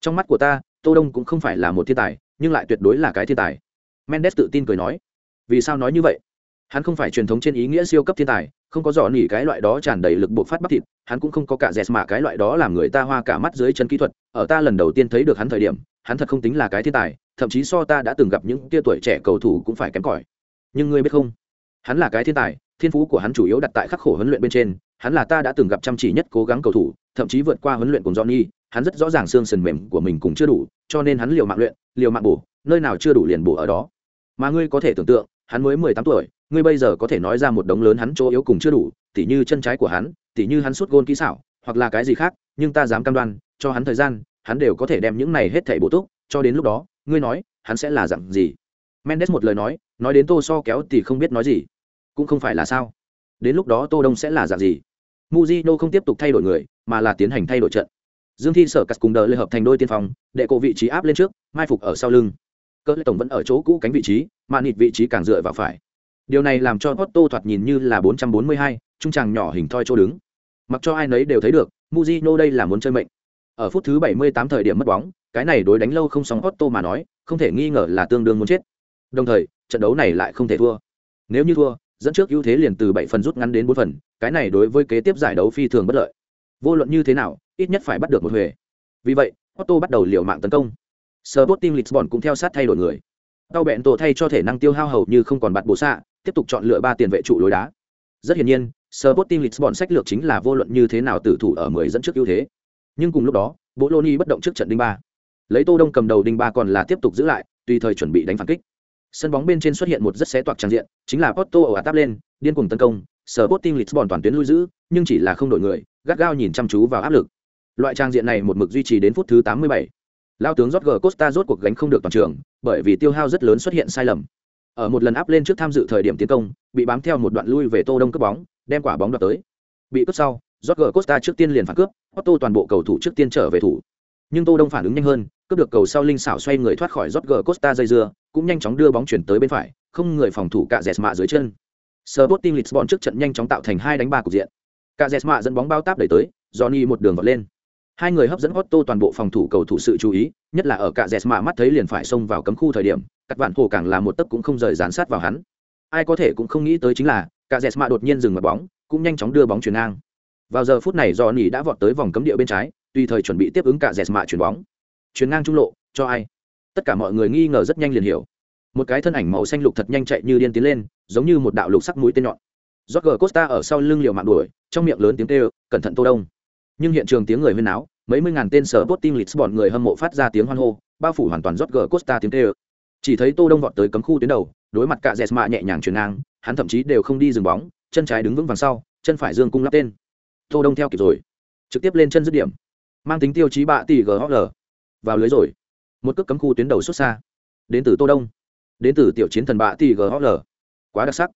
Speaker 1: Trong mắt của ta, tô đông cũng không phải là một thiên tài, nhưng lại tuyệt đối là cái thiên tài. Mendes tự tin cười nói. Vì sao nói như vậy? Hắn không phải truyền thống trên ý nghĩa siêu cấp thiên tài, không có dò nỉ cái loại đó tràn đầy lực buộc phát bắp thịt, hắn cũng không có cả dẹt mạ cái loại đó làm người ta hoa cả mắt dưới chân kỹ thuật. Ở ta lần đầu tiên thấy được hắn thời điểm hắn thật không tính là cái thiên tài, thậm chí so ta đã từng gặp những tia tuổi trẻ cầu thủ cũng phải kém cỏi. Nhưng ngươi biết không? Hắn là cái thiên tài, thiên phú của hắn chủ yếu đặt tại khắc khổ huấn luyện bên trên. Hắn là ta đã từng gặp chăm chỉ nhất cố gắng cầu thủ, thậm chí vượt qua huấn luyện cùng johnny. Hắn rất rõ ràng xương sườn mềm của mình cũng chưa đủ, cho nên hắn liều mạng luyện, liều mạng bổ, nơi nào chưa đủ liền bổ ở đó. Mà ngươi có thể tưởng tượng, hắn mới mười tám tuổi, ngươi bây giờ có thể nói ra một đống lớn hắn chỗ yếu cùng chưa đủ, tỉ như chân trái của hắn, tỉ như hắn suốt gôn kỹ xảo, hoặc là cái gì khác, nhưng ta dám cam đoan, cho hắn thời gian hắn đều có thể đem những này hết thảy bổ túc cho đến lúc đó ngươi nói hắn sẽ là dạng gì? Mendes một lời nói nói đến tô so kéo thì không biết nói gì. Cũng không phải là sao? Đến lúc đó tô đông sẽ là dạng gì? Mujino không tiếp tục thay đổi người mà là tiến hành thay đổi trận. Dương thi sở cắt cùng đợi liên hợp thành đôi tiên phong để cổ vị trí áp lên trước mai phục ở sau lưng. Cơ tổng vẫn ở chỗ cũ cánh vị trí mà nịt vị trí càng dựa vào phải. Điều này làm cho Otto thoạt nhìn như là 442, trung tràng nhỏ hình thoi chỗ đứng. Mặc cho ai nấy đều thấy được Mujino đây là muốn chơi mệnh ở phút thứ 78 thời điểm mất bóng, cái này đối đánh lâu không xong Otto mà nói, không thể nghi ngờ là tương đương muốn chết. Đồng thời, trận đấu này lại không thể thua. Nếu như thua, dẫn trước ưu thế liền từ bảy phần rút ngắn đến bốn phần, cái này đối với kế tiếp giải đấu phi thường bất lợi. Vô luận như thế nào, ít nhất phải bắt được một huề vì vậy, otto bắt đầu liều mạng tấn công. Sporting Lisbon cũng theo sát thay đổi người. Tao bẹn tổ thay cho thể năng tiêu hao hầu như không còn bạt bổ xạ, tiếp tục chọn lựa ba tiền vệ trụ lối đá. Rất hiển nhiên, Sporting Lisbon sách lược chính là vô luận như thế nào tử thủ ở mười dẫn trước ưu thế nhưng cùng lúc đó Bologna bất động trước trận đinh ba. Lấy tô đông cầm đầu đinh ba còn là tiếp tục giữ lại, tùy thời chuẩn bị đánh phản kích. Sân bóng bên trên xuất hiện một rất xé toạc trang diện, chính là Porto ở táp lên, điên cuồng tấn công, Sporting Lisbon toàn tuyến lui giữ, nhưng chỉ là không đổi người, gắt gao nhìn chăm chú vào áp lực. Loại trang diện này một mực duy trì đến phút thứ 87. lao tướng Jorge Costa rốt cuộc gánh không được toàn trường, bởi vì tiêu hao rất lớn xuất hiện sai lầm. Ở một lần áp lên trước tham dự thời điểm tiến công, bị bám theo một đoạn lui về tô đông cướp bóng, đem quả bóng đoạt tới. Bị cướp sau Jorge Costa trước tiên liền phản cướp Otto toàn bộ cầu thủ trước tiên trở về thủ. Nhưng tô đông phản ứng nhanh hơn, cướp được cầu sau linh xảo xoay người thoát khỏi Jorge Costa dây dưa, cũng nhanh chóng đưa bóng chuyển tới bên phải, không người phòng thủ cả dẹt mạ dưới chân. Sporting Lisbon trước trận nhanh chóng tạo thành hai đánh ba cục diện. Cả dẹt mạ dẫn bóng bao táp đẩy tới, Johnny một đường vọt lên. Hai người hấp dẫn Otto toàn bộ phòng thủ cầu thủ sự chú ý, nhất là ở cả dẹt mạ mắt thấy liền phải xông vào cấm khu thời điểm các bạn hồ càng là một tấc cũng không rời dán sát vào hắn. Ai có thể cũng không nghĩ tới chính là cả dẹt mạ đột nhiên dừng mặt bóng, cũng nhanh chóng đưa bóng chuyển ngang vào giờ phút này, Johnny đã vọt tới vòng cấm địa bên trái, tùy thời chuẩn bị tiếp ứng cả dẹt mạ chuyển bóng. Chuyển ngang trung lộ, cho ai? Tất cả mọi người nghi ngờ rất nhanh liền hiểu. Một cái thân ảnh màu xanh lục thật nhanh chạy như điên tiến lên, giống như một đạo lục sắc mũi tên nhọn. Jorge Costa ở sau lưng liều mạng đuổi, trong miệng lớn tiếng kêu, cẩn thận tô đông. Nhưng hiện trường tiếng người huyên náo, mấy mươi ngàn tên sở bot team lisbon người hâm mộ phát ra tiếng hoan hô, bao phủ hoàn toàn Jorge Costa tiếng kêu. Chỉ thấy tô đông vọt tới cấm khu tuyến đầu, đối mặt cả Jesma nhẹ nhàng chuyển ngang, hắn thậm chí đều không đi dừng bóng, chân trái đứng vững vàng sau, chân phải dương cung lắp tên tô đông theo kịp rồi trực tiếp lên chân dứt điểm mang tính tiêu chí bạ tỷ ghl vào lưới rồi một cước cấm khu tuyến đầu xuất xa đến từ tô đông đến từ tiểu chiến thần bạ tỷ ghl quá đặc sắc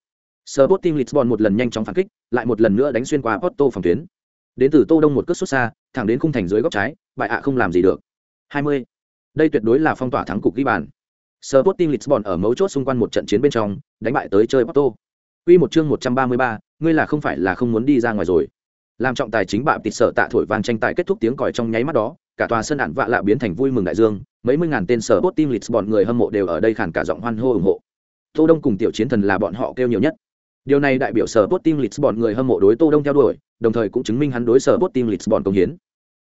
Speaker 1: Sporting Lisbon một lần nhanh chóng phản kích, lại một lần nữa đánh xuyên qua Porto phòng tuyến. Đến từ Tô Đông một cước xuất xa, thẳng đến khung thành dưới góc trái, bại ạ không làm gì được. 20. Đây tuyệt đối là phong tỏa thắng cục ghi bàn. Sporting Lisbon ở mấu chốt xung quanh một trận chiến bên trong, đánh bại tới chơi Porto. Quy một chương 133, ngươi là không phải là không muốn đi ra ngoài rồi làm trọng tài chính bạo tịt sở tạ thổi vang tranh tài kết thúc tiếng còi trong nháy mắt đó, cả tòa sân ạn vạ lạ biến thành vui mừng đại dương, mấy mươi ngàn tên sở bot team lisbon người hâm mộ đều ở đây khản cả giọng hoan hô ủng hộ. Tô đông cùng tiểu chiến thần là bọn họ kêu nhiều nhất. Điều này đại biểu sở bot team lisbon người hâm mộ đối tô đông theo đuổi, đồng thời cũng chứng minh hắn đối sở bot team lisbon công hiến.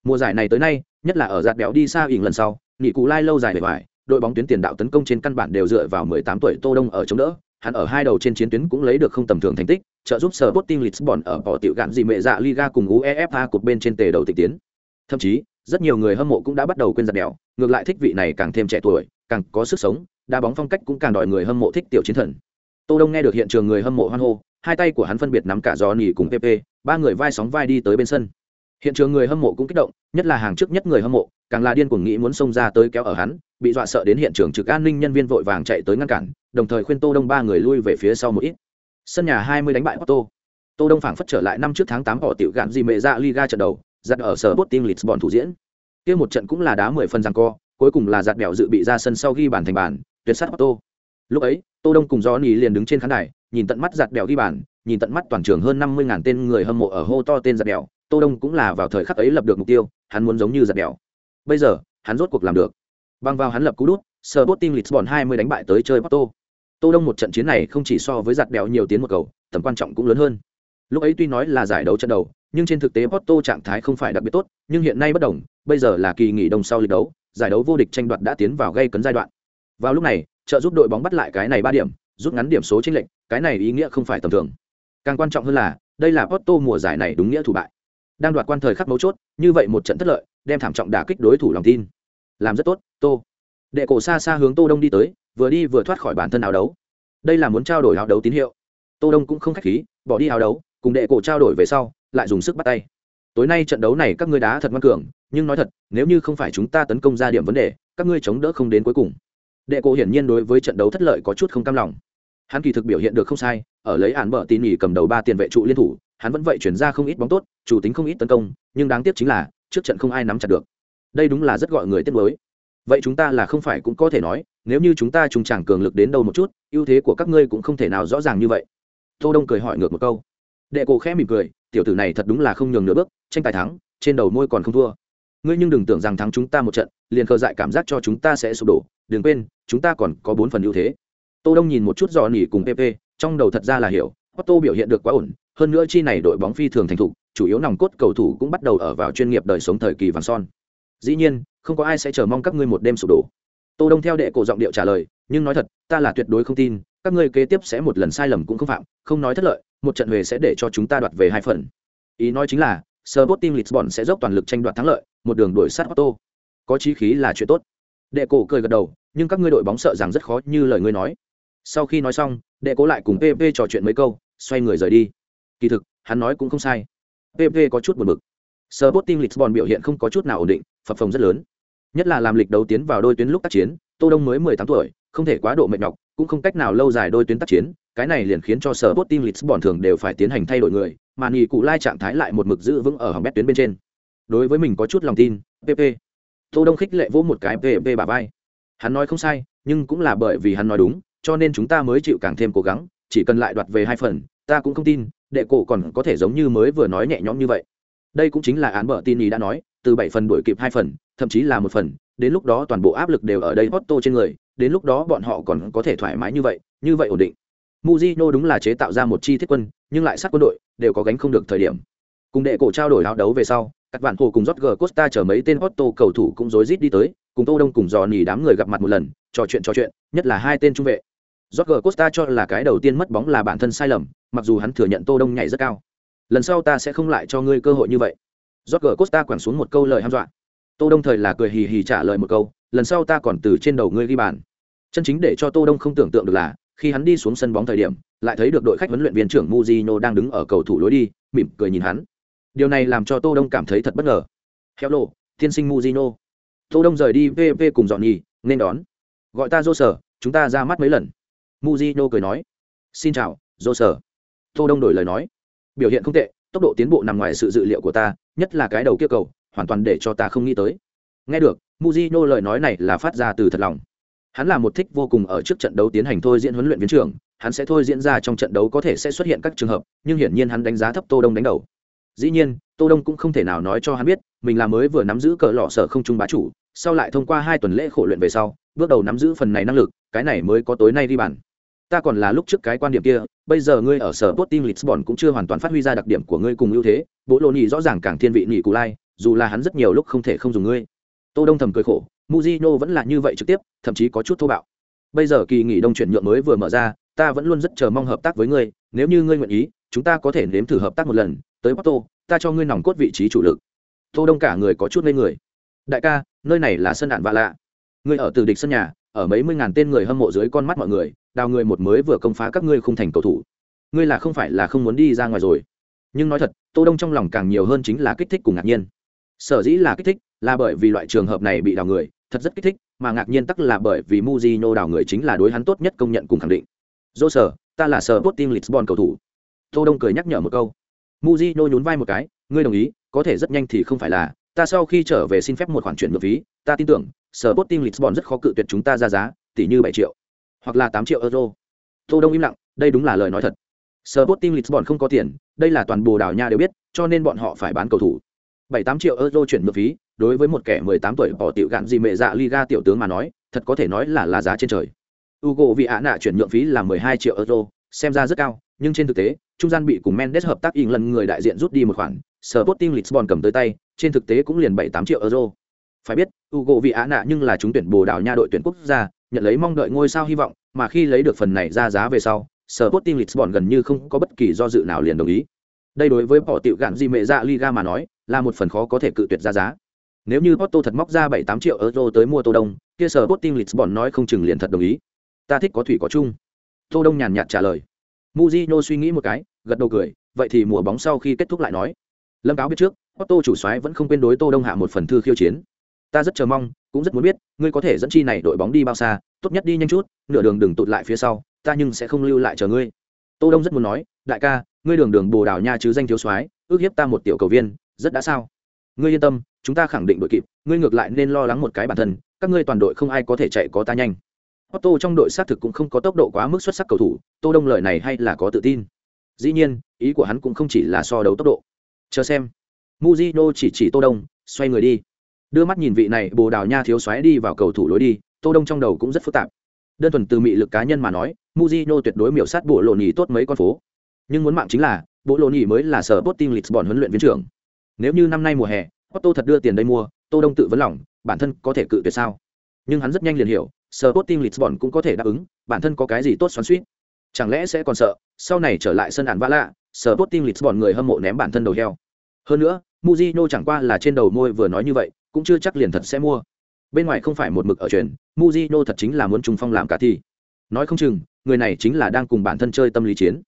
Speaker 1: Mùa giải này tới nay, nhất là ở giạt béo đi xa ỉn lần sau nghị cụ lai lâu dài bề ngoài, đội bóng tuyến tiền đạo tấn công trên căn bản đều dựa vào 18 tuổi tô đông ở chống đỡ hắn ở hai đầu trên chiến tuyến cũng lấy được không tầm thường thành tích, trợ giúp Sporting Lisbon ở bỏ tiểu gạn gì mẹ dạ Liga cùng UEFA cột bên trên tề đầu tịch tiến. Thậm chí, rất nhiều người hâm mộ cũng đã bắt đầu quên giật đèo, ngược lại thích vị này càng thêm trẻ tuổi, càng có sức sống, đá bóng phong cách cũng càng đòi người hâm mộ thích tiểu chiến thần. Tô Đông nghe được hiện trường người hâm mộ hoan hô, hai tay của hắn phân biệt nắm cả Johnny cùng Pepe, ba người vai sóng vai đi tới bên sân. Hiện trường người hâm mộ cũng kích động, nhất là hàng trước nhất người hâm mộ, càng là điên cuồng nghĩ muốn xông ra tới kéo ở hắn, bị dọa sợ đến hiện trường trực an ninh nhân viên vội vàng chạy tới ngăn cản, đồng thời khuyên tô đông ba người lui về phía sau một ít. Sân nhà 20 đánh bại Porto. Tô đông phảng phất trở lại năm trước tháng 8 họ tiểu gạn gì mẹ ra liga trận đầu giặt ở sở Sporting Lisbon thủ diễn. Kia một trận cũng là đá 10 phần giằng co, cuối cùng là giặt bèo dự bị ra sân sau ghi bàn thành bàn, tuyệt sát Porto. Lúc ấy, tô đông cùng johnny liền đứng trên khán đài, nhìn tận mắt giặt bèo ghi bàn, nhìn tận mắt toàn trường hơn 50 ngàn tên người hâm mộ ở hô to tên giặt bèo tô đông cũng là vào thời khắc ấy lập được mục tiêu, hắn muốn giống như giặt bèo bây giờ, hắn rốt cuộc làm được. Băng vào hắn lập cú đút Sporting Lisbon 20 đánh bại tới chơi Porto tô đông một trận chiến này không chỉ so với giặt bèo nhiều tiến một cầu, tầm quan trọng cũng lớn hơn. Lúc ấy tuy nói là giải đấu trận đầu, nhưng trên thực tế porto trạng thái không phải đặc biệt tốt, nhưng hiện nay bất đồng, bây giờ là kỳ nghỉ đông sau lịch đấu, giải đấu vô địch tranh đoạt đã tiến vào gây cấn giai đoạn. Vào lúc này, trợ giúp đội bóng bắt lại cái này ba điểm, rút ngắn điểm số chênh lệch, cái này ý nghĩa không phải tầm thường. Càng quan trọng hơn là, đây là porto mùa giải này đúng nghĩa thủ bại. Đang đoạt quan thời khắc mấu chốt, như vậy một trận thất lợi, đem thảm trọng đả kích đối thủ lòng tin. Làm rất tốt, tô. Đệ cổ xa xa hướng tô đông đi tới vừa đi vừa thoát khỏi bản thân áo đấu. Đây là muốn trao đổi áo đấu tín hiệu. Tô đông cũng không khách khí, bỏ đi áo đấu, cùng đệ cổ trao đổi về sau, lại dùng sức bắt tay. Tối nay trận đấu này các ngươi đá thật ngoan cường, nhưng nói thật, nếu như không phải chúng ta tấn công ra điểm vấn đề, các ngươi chống đỡ không đến cuối cùng. Đệ cổ hiển nhiên đối với trận đấu thất lợi có chút không cam lòng. Hắn kỳ thực biểu hiện được không sai, ở lấy án bờ tín nhỉ cầm đầu ba tiền vệ trụ liên thủ, hắn vẫn vậy chuyển ra không ít bóng tốt, chủ tính không ít tấn công, nhưng đáng tiếc chính là, trước trận không ai nắm chặt được. Đây đúng là rất gọi người tiếc mới vậy chúng ta là không phải cũng có thể nói, nếu như chúng ta trùng chẳng cường lực đến đâu một chút, ưu thế của các ngươi cũng không thể nào rõ ràng như vậy. Tô đông cười hỏi ngược một câu. Đệ cổ khẽ mỉm cười, tiểu tử này thật đúng là không nhường nửa bước, tranh tài thắng, trên đầu môi còn không thua. Ngươi nhưng đừng tưởng rằng thắng chúng ta một trận, liền khờ dại cảm giác cho chúng ta sẽ sụp đổ, đừng quên, chúng ta còn có bốn phần ưu thế. Tô đông nhìn một chút dò nỉ cùng pp trong đầu thật ra là hiểu, otto biểu hiện được quá ổn, hơn nữa chi này đội bóng phi thường thành thục, chủ yếu nòng cốt cầu thủ cũng bắt đầu ở vào chuyên nghiệp đời sống thời kỳ vàng son. Dĩ nhiên không có ai sẽ chờ mong các ngươi một đêm sụp đổ. Tô đông theo đệ cổ giọng điệu trả lời, nhưng nói thật, ta là tuyệt đối không tin, các ngươi kế tiếp sẽ một lần sai lầm cũng không phạm, không nói thất lợi, một trận huề sẽ để cho chúng ta đoạt về hai phần. Ý nói chính là Sporting Lisbon sẽ dốc toàn lực tranh đoạt thắng lợi, một đường đuổi sát Otto có chí khí là chuyện tốt. Đệ cổ cười gật đầu, nhưng các ngươi đội bóng sợ rằng rất khó như lời ngươi nói. Sau khi nói xong, đệ cố lại cùng pp trò chuyện mấy câu, xoay người rời đi. Kỳ thực, hắn nói cũng không sai. Pp có chút buồn bực. Sporting Lisbon biểu hiện không có chút nào ổn định, phập phồng rất lớn nhất là làm lịch đấu tiến vào đôi tuyến lúc tác chiến, tô đông mới mười tám tuổi, không thể quá độ mệt nhọc, cũng không cách nào lâu dài đôi tuyến tác chiến, cái này liền khiến cho sở bot tim lịch Lisbon thường đều phải tiến hành thay đổi người, mà nghỉ cụ lai trạng thái lại một mực giữ vững ở hỏng bét tuyến bên trên. Đối với mình có chút lòng tin pp tô đông khích lệ vỗ một cái pp bà vai. Hắn nói không sai, nhưng cũng là bởi vì hắn nói đúng, cho nên chúng ta mới chịu càng thêm cố gắng, chỉ cần lại đoạt về hai phần, ta cũng không tin, đệ cổ còn có thể giống như mới vừa nói nhẹ nhõm như vậy đây cũng chính là án bờ tin ý đã nói từ bảy phần đổi kịp hai phần thậm chí là một phần đến lúc đó toàn bộ áp lực đều ở đây Otto trên người đến lúc đó bọn họ còn có thể thoải mái như vậy như vậy ổn định. Mujino đúng là chế tạo ra một chi thiết quân nhưng lại sát quân đội đều có gánh không được thời điểm. Cùng đệ cổ trao đổi áo đấu về sau các bạn hồ cùng Jorge Costa chở mấy tên Otto cầu thủ cũng rối rít đi tới cùng Tô Đông cùng dò nỉ đám người gặp mặt một lần trò chuyện trò chuyện nhất là hai tên trung vệ. Jorge Costa cho là cái đầu tiên mất bóng là bản thân sai lầm, mặc dù hắn thừa nhận Tô Đông nhảy rất cao. Lần sau ta sẽ không lại cho ngươi cơ hội như vậy. Jorge Costa quẳng xuống một câu lời hăm dọa. Tô Đông thời là cười hì hì trả lời một câu, lần sau ta còn từ trên đầu ngươi ghi bàn. Chân chính để cho Tô Đông không tưởng tượng được là, khi hắn đi xuống sân bóng thời điểm, lại thấy được đội khách huấn luyện viên trưởng Mujino đang đứng ở cầu thủ lối đi, mỉm cười nhìn hắn. Điều này làm cho Tô Đông cảm thấy thật bất ngờ. Hello, tiên sinh Mujino. Tô Đông rời đi VV cùng dọn nhì, nên đón. Gọi ta Dô sở, chúng ta ra mắt mấy lần muzino cười nói xin chào dô sở tô đông đổi lời nói biểu hiện không tệ, tốc độ tiến bộ nằm ngoài sự dự liệu của ta, nhất là cái đầu kia cầu, hoàn toàn để cho ta không nghĩ tới. Nghe được, muzino lời nói này là phát ra từ thật lòng. Hắn là một thích vô cùng ở trước trận đấu tiến hành thôi diễn huấn luyện viên trưởng, hắn sẽ thôi diễn ra trong trận đấu có thể sẽ xuất hiện các trường hợp, nhưng hiển nhiên hắn đánh giá thấp tô đông đánh đầu. Dĩ nhiên, tô đông cũng không thể nào nói cho hắn biết, mình là mới vừa nắm giữ cờ lọ sở không trung bá chủ, sau lại thông qua hai tuần lễ khổ luyện về sau, bước đầu nắm giữ phần này năng lực, cái này mới có tối nay đi bàn ta còn là lúc trước cái quan điểm kia, bây giờ ngươi ở sở tốt team lisbon cũng chưa hoàn toàn phát huy ra đặc điểm của ngươi cùng ưu thế bố lô nhị rõ ràng càng thiên vị nhị cù lai, dù là hắn rất nhiều lúc không thể không dùng ngươi. Tô đông thầm cười khổ muzino vẫn là như vậy trực tiếp, thậm chí có chút thô bạo. Bây giờ kỳ nghỉ đông chuyển nhượng mới vừa mở ra, ta vẫn luôn rất chờ mong hợp tác với ngươi, nếu như ngươi nguyện ý, chúng ta có thể nếm thử hợp tác một lần, tới porto, ta cho ngươi nòng cốt vị trí chủ lực. Tô đông cả người có chút ngây người. Đại ca, nơi này là sân đạn vạ lạ. Ngươi ở từ địch sân nhà, ở mấy mươi ngàn tên người hâm mộ dưới con mắt mọi người đào người một mới vừa công phá các ngươi không thành cầu thủ. Ngươi là không phải là không muốn đi ra ngoài rồi. Nhưng nói thật, tô đông trong lòng càng nhiều hơn chính là kích thích cùng ngạc nhiên. Sở dĩ là kích thích, là bởi vì loại trường hợp này bị đào người, thật rất kích thích, mà ngạc nhiên tắc là bởi vì muzino đào người chính là đối hắn tốt nhất công nhận cùng khẳng định. Dô sở, ta là sở Sporting Lisbon cầu thủ. Tô đông cười nhắc nhở một câu. Muzino nhún vai một cái, ngươi đồng ý, có thể rất nhanh thì không phải là, ta sau khi trở về xin phép một khoản chuyển ngược phí, ta tin tưởng sở Sporting Lisbon rất khó cự tuyệt chúng ta ra giá tỷ như bảy triệu hoặc là tám triệu euro. Tô đông im lặng, đây đúng là lời nói thật. Sporting Lisbon không có tiền, đây là toàn Bồ Đào Nha đều biết, cho nên bọn họ phải bán cầu thủ. Bảy tám triệu euro chuyển nhượng phí, đối với một kẻ mười tám tuổi bỏ tiểu gạn gì mẹ dạ Liga tiểu tướng mà nói, thật có thể nói là lá giá trên trời. Ugo vì chuyển nhượng phí là mười hai triệu euro, xem ra rất cao, nhưng trên thực tế, trung gian bị cùng Mendes hợp tác lần người đại diện rút đi một khoản, Sporting Lisbon cầm tới tay, trên thực tế cũng liền bảy tám triệu euro. Phải biết Ugo vì nhưng là chúng tuyển Bồ Đào Nha đội tuyển quốc gia nhận lấy mong đợi ngôi sao hy vọng, mà khi lấy được phần này ra giá về sau, Sporting Lisbon gần như không có bất kỳ do dự nào liền đồng ý. Đây đối với bỏ tiểu gạn gì mẹ dạ Liga mà nói, là một phần khó có thể cự tuyệt ra giá. Nếu như Porto thật móc ra 7-8 triệu euro tới mua Tô Đông, kia Sporting Lisbon nói không chừng liền thật đồng ý. Ta thích có thủy có chung. Tô Đông nhàn nhạt trả lời. Mujino suy nghĩ một cái, gật đầu cười, vậy thì mùa bóng sau khi kết thúc lại nói. Lâm cáo biết trước, Porto chủ soái vẫn không quên đối Tô Đông hạ một phần thư khiêu chiến ta rất chờ mong cũng rất muốn biết ngươi có thể dẫn chi này đội bóng đi bao xa tốt nhất đi nhanh chút nửa đường đừng tụt lại phía sau ta nhưng sẽ không lưu lại chờ ngươi tô đông rất muốn nói đại ca ngươi đường đường bồ đào nha chứ danh thiếu soái ước hiếp ta một tiểu cầu viên rất đã sao ngươi yên tâm chúng ta khẳng định đội kịp ngươi ngược lại nên lo lắng một cái bản thân các ngươi toàn đội không ai có thể chạy có ta nhanh Otto trong đội xác thực cũng không có tốc độ quá mức xuất sắc cầu thủ, Tô Đông lời này hay là có tự tin. Dĩ nhiên, ý của hắn cũng không chỉ là so đấu tốc độ. Chờ xem. Mujino chỉ chỉ Tô Đông, xoay người đi đưa mắt nhìn vị này, bồ đào nha thiếu xoáy đi vào cầu thủ lối đi, tô đông trong đầu cũng rất phức tạp. Đơn thuần từ mị lực cá nhân mà nói, Mujino tuyệt đối miểu sát bộ lộ nhì tốt mấy con phố. Nhưng muốn mạng chính là, bộ lộ nhì mới là sở Sporting Lisbon huấn luyện viên trưởng. Nếu như năm nay mùa hè Otto thật đưa tiền đây mua, Tô Đông tự vấn lòng, bản thân có thể cự tuyệt sao? Nhưng hắn rất nhanh liền hiểu, sở Sporting Lisbon cũng có thể đáp ứng, bản thân có cái gì tốt xoắn suýt chẳng lẽ sẽ còn sợ, sau này trở lại sân ản vã lạ, sở Sporting Lisbon người hâm mộ ném bản thân đầu heo. Hơn nữa, Mujino chẳng qua là trên đầu môi vừa nói như vậy cũng chưa chắc liền thật sẽ mua. Bên ngoài không phải một mực ở truyền Mujino thật chính là muốn trùng phong làm cả thì nói không chừng người này chính là đang cùng bản thân chơi tâm lý chiến.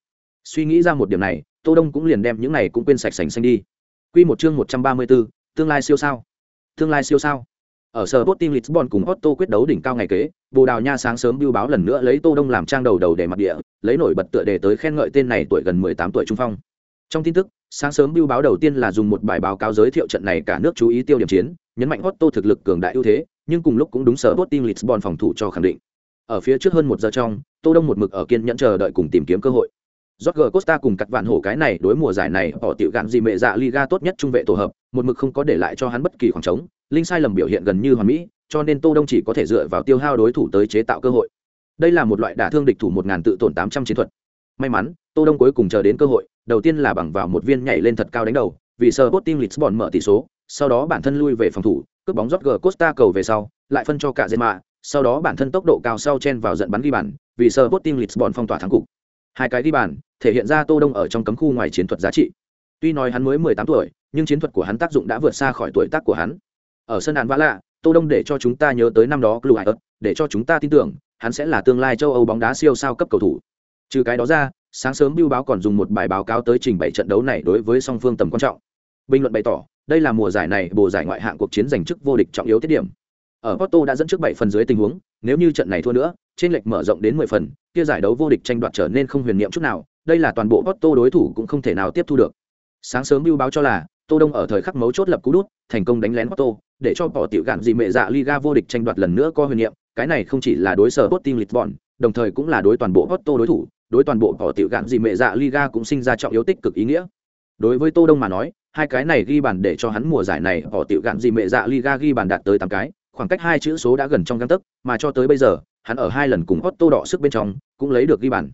Speaker 1: Suy nghĩ ra một điểm này tô đông cũng liền đem những này cũng quên sạch sành xanh đi. Quy một chương 134, tương lai siêu sao? Tương lai siêu sao? Ở sở Sporting Lisbon cùng Otto quyết đấu đỉnh cao ngày kế, Bồ Đào Nha sáng sớm bưu báo lần nữa lấy Tô Đông làm trang đầu đầu để mặt địa, lấy nổi bật tựa đề tới khen ngợi tên này tuổi gần 18 tuổi trung phong. Trong tin tức, sáng sớm biêu báo đầu tiên là dùng một bài báo cáo giới thiệu trận này cả nước chú ý tiêu điểm chiến, nhấn mạnh Otto thực lực cường đại ưu thế, nhưng cùng lúc cũng đúng sở Sporting Lisbon phòng thủ cho khẳng định. Ở phía trước hơn một giờ trong, Tô Đông một mực ở kiên nhẫn chờ đợi cùng tìm kiếm cơ hội. Jorge Costa cùng cặt vạn hổ cái này đối mùa giải này họ tiểu gạn gì mẹ dạ Liga tốt nhất trung vệ tổ hợp, một mực không có để lại cho hắn bất kỳ khoảng trống, linh sai lầm biểu hiện gần như hoàn mỹ, cho nên Tô Đông chỉ có thể dựa vào tiêu hao đối thủ tới chế tạo cơ hội. Đây là một loại đả thương địch thủ 1000 tự tổn 800 chiến thuật. May mắn, Tô Đông cuối cùng chờ đến cơ hội, đầu tiên là bằng vào một viên nhảy lên thật cao đánh đầu, vì Sporting Lisbon mở tỷ số, sau đó bản thân lui về phòng thủ, cướp bóng Jorge Costa cầu về sau, lại phân cho cả Zema, sau đó bản thân tốc độ cao sau chen vào giận bắn ghi bàn, vì Sporting Lisbon phong tỏa thắng cục. Hai cái ghi bàn, thể hiện ra Tô Đông ở trong cấm khu ngoài chiến thuật giá trị. Tuy nói hắn mới 18 tuổi, nhưng chiến thuật của hắn tác dụng đã vượt xa khỏi tuổi tác của hắn. Ở sân án vã lạ, Tô Đông để cho chúng ta nhớ tới năm đó Blue Eyes, để cho chúng ta tin tưởng, hắn sẽ là tương lai châu Âu bóng đá siêu sao cấp cầu thủ. Trừ cái đó ra, sáng sớm biêu báo còn dùng một bài báo cáo tới trình bày trận đấu này đối với song phương tầm quan trọng. Bình luận bày tỏ, đây là mùa giải này bồ giải ngoại hạng cuộc chiến giành chức vô địch trọng yếu tiết điểm. Ở Porto đã dẫn trước bảy phần dưới tình huống, nếu như trận này thua nữa, trên lệch mở rộng đến 10 phần, kia giải đấu vô địch tranh đoạt trở nên không huyền niệm chút nào, đây là toàn bộ Porto đối thủ cũng không thể nào tiếp thu được. Sáng sớm biêu báo cho là, Tô Đông ở thời khắc mấu chốt lập cú đút, thành công đánh lén Porto, để cho bỏ tiểu gạn gì mẹ dạ Liga vô địch tranh đoạt lần nữa có huyền niệm, cái này không chỉ là đối sở Sporting Lisbon, đồng thời cũng là đối toàn bộ Porto đối thủ, đối toàn bộ bỏ tiểu gạn gì mẹ dạ Liga cũng sinh ra trọng yếu tích cực ý nghĩa. Đối với Tô Đông mà nói, hai cái này ghi bàn để cho hắn mùa giải này bỏ tiểu gạn gì mẹ dạ Liga ghi bàn đạt tới tám cái, khoảng cách hai chữ số đã gần trong gang tấc, mà cho tới bây giờ, hắn ở hai lần cùng Otto đỏ sức bên trong, cũng lấy được ghi bàn.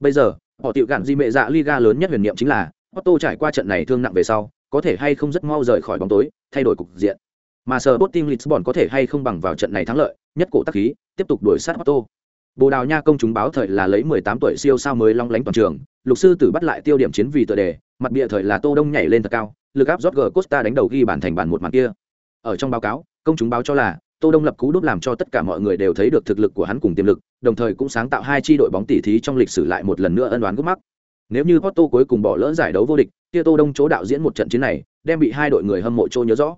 Speaker 1: Bây giờ, họ tiểu gạn gì mẹ dạ Liga lớn nhất huyền niệm chính là Otto trải qua trận này thương nặng về sau, có thể hay không rất mau rời khỏi bóng tối, thay đổi cục diện. Mà Sporting Lisbon có thể hay không bằng vào trận này thắng lợi, nhất cổ tác khí, tiếp tục đuổi sát Otto. Bồ Đào Nha công chúng báo thời là lấy 18 tuổi siêu sao mới long lánh toàn trường, lục sư tử bắt lại tiêu điểm chiến vì tựa đề, mặt bìa thời là Tô Đông nhảy lên thật cao, lực áp Jorge Costa đánh đầu ghi bàn thành bàn một màn kia. Ở trong báo cáo, công chúng báo cho là Tô Đông lập cú đúp làm cho tất cả mọi người đều thấy được thực lực của hắn cùng tiềm lực, đồng thời cũng sáng tạo hai chi đội bóng tỷ thí trong lịch sử lại một lần nữa ân oán gút mắc. Nếu như Porto cuối cùng bỏ lỡ giải đấu vô địch, kia Tô Đông chỗ đạo diễn một trận chiến này, đem bị hai đội người hâm mộ trô nhớ rõ.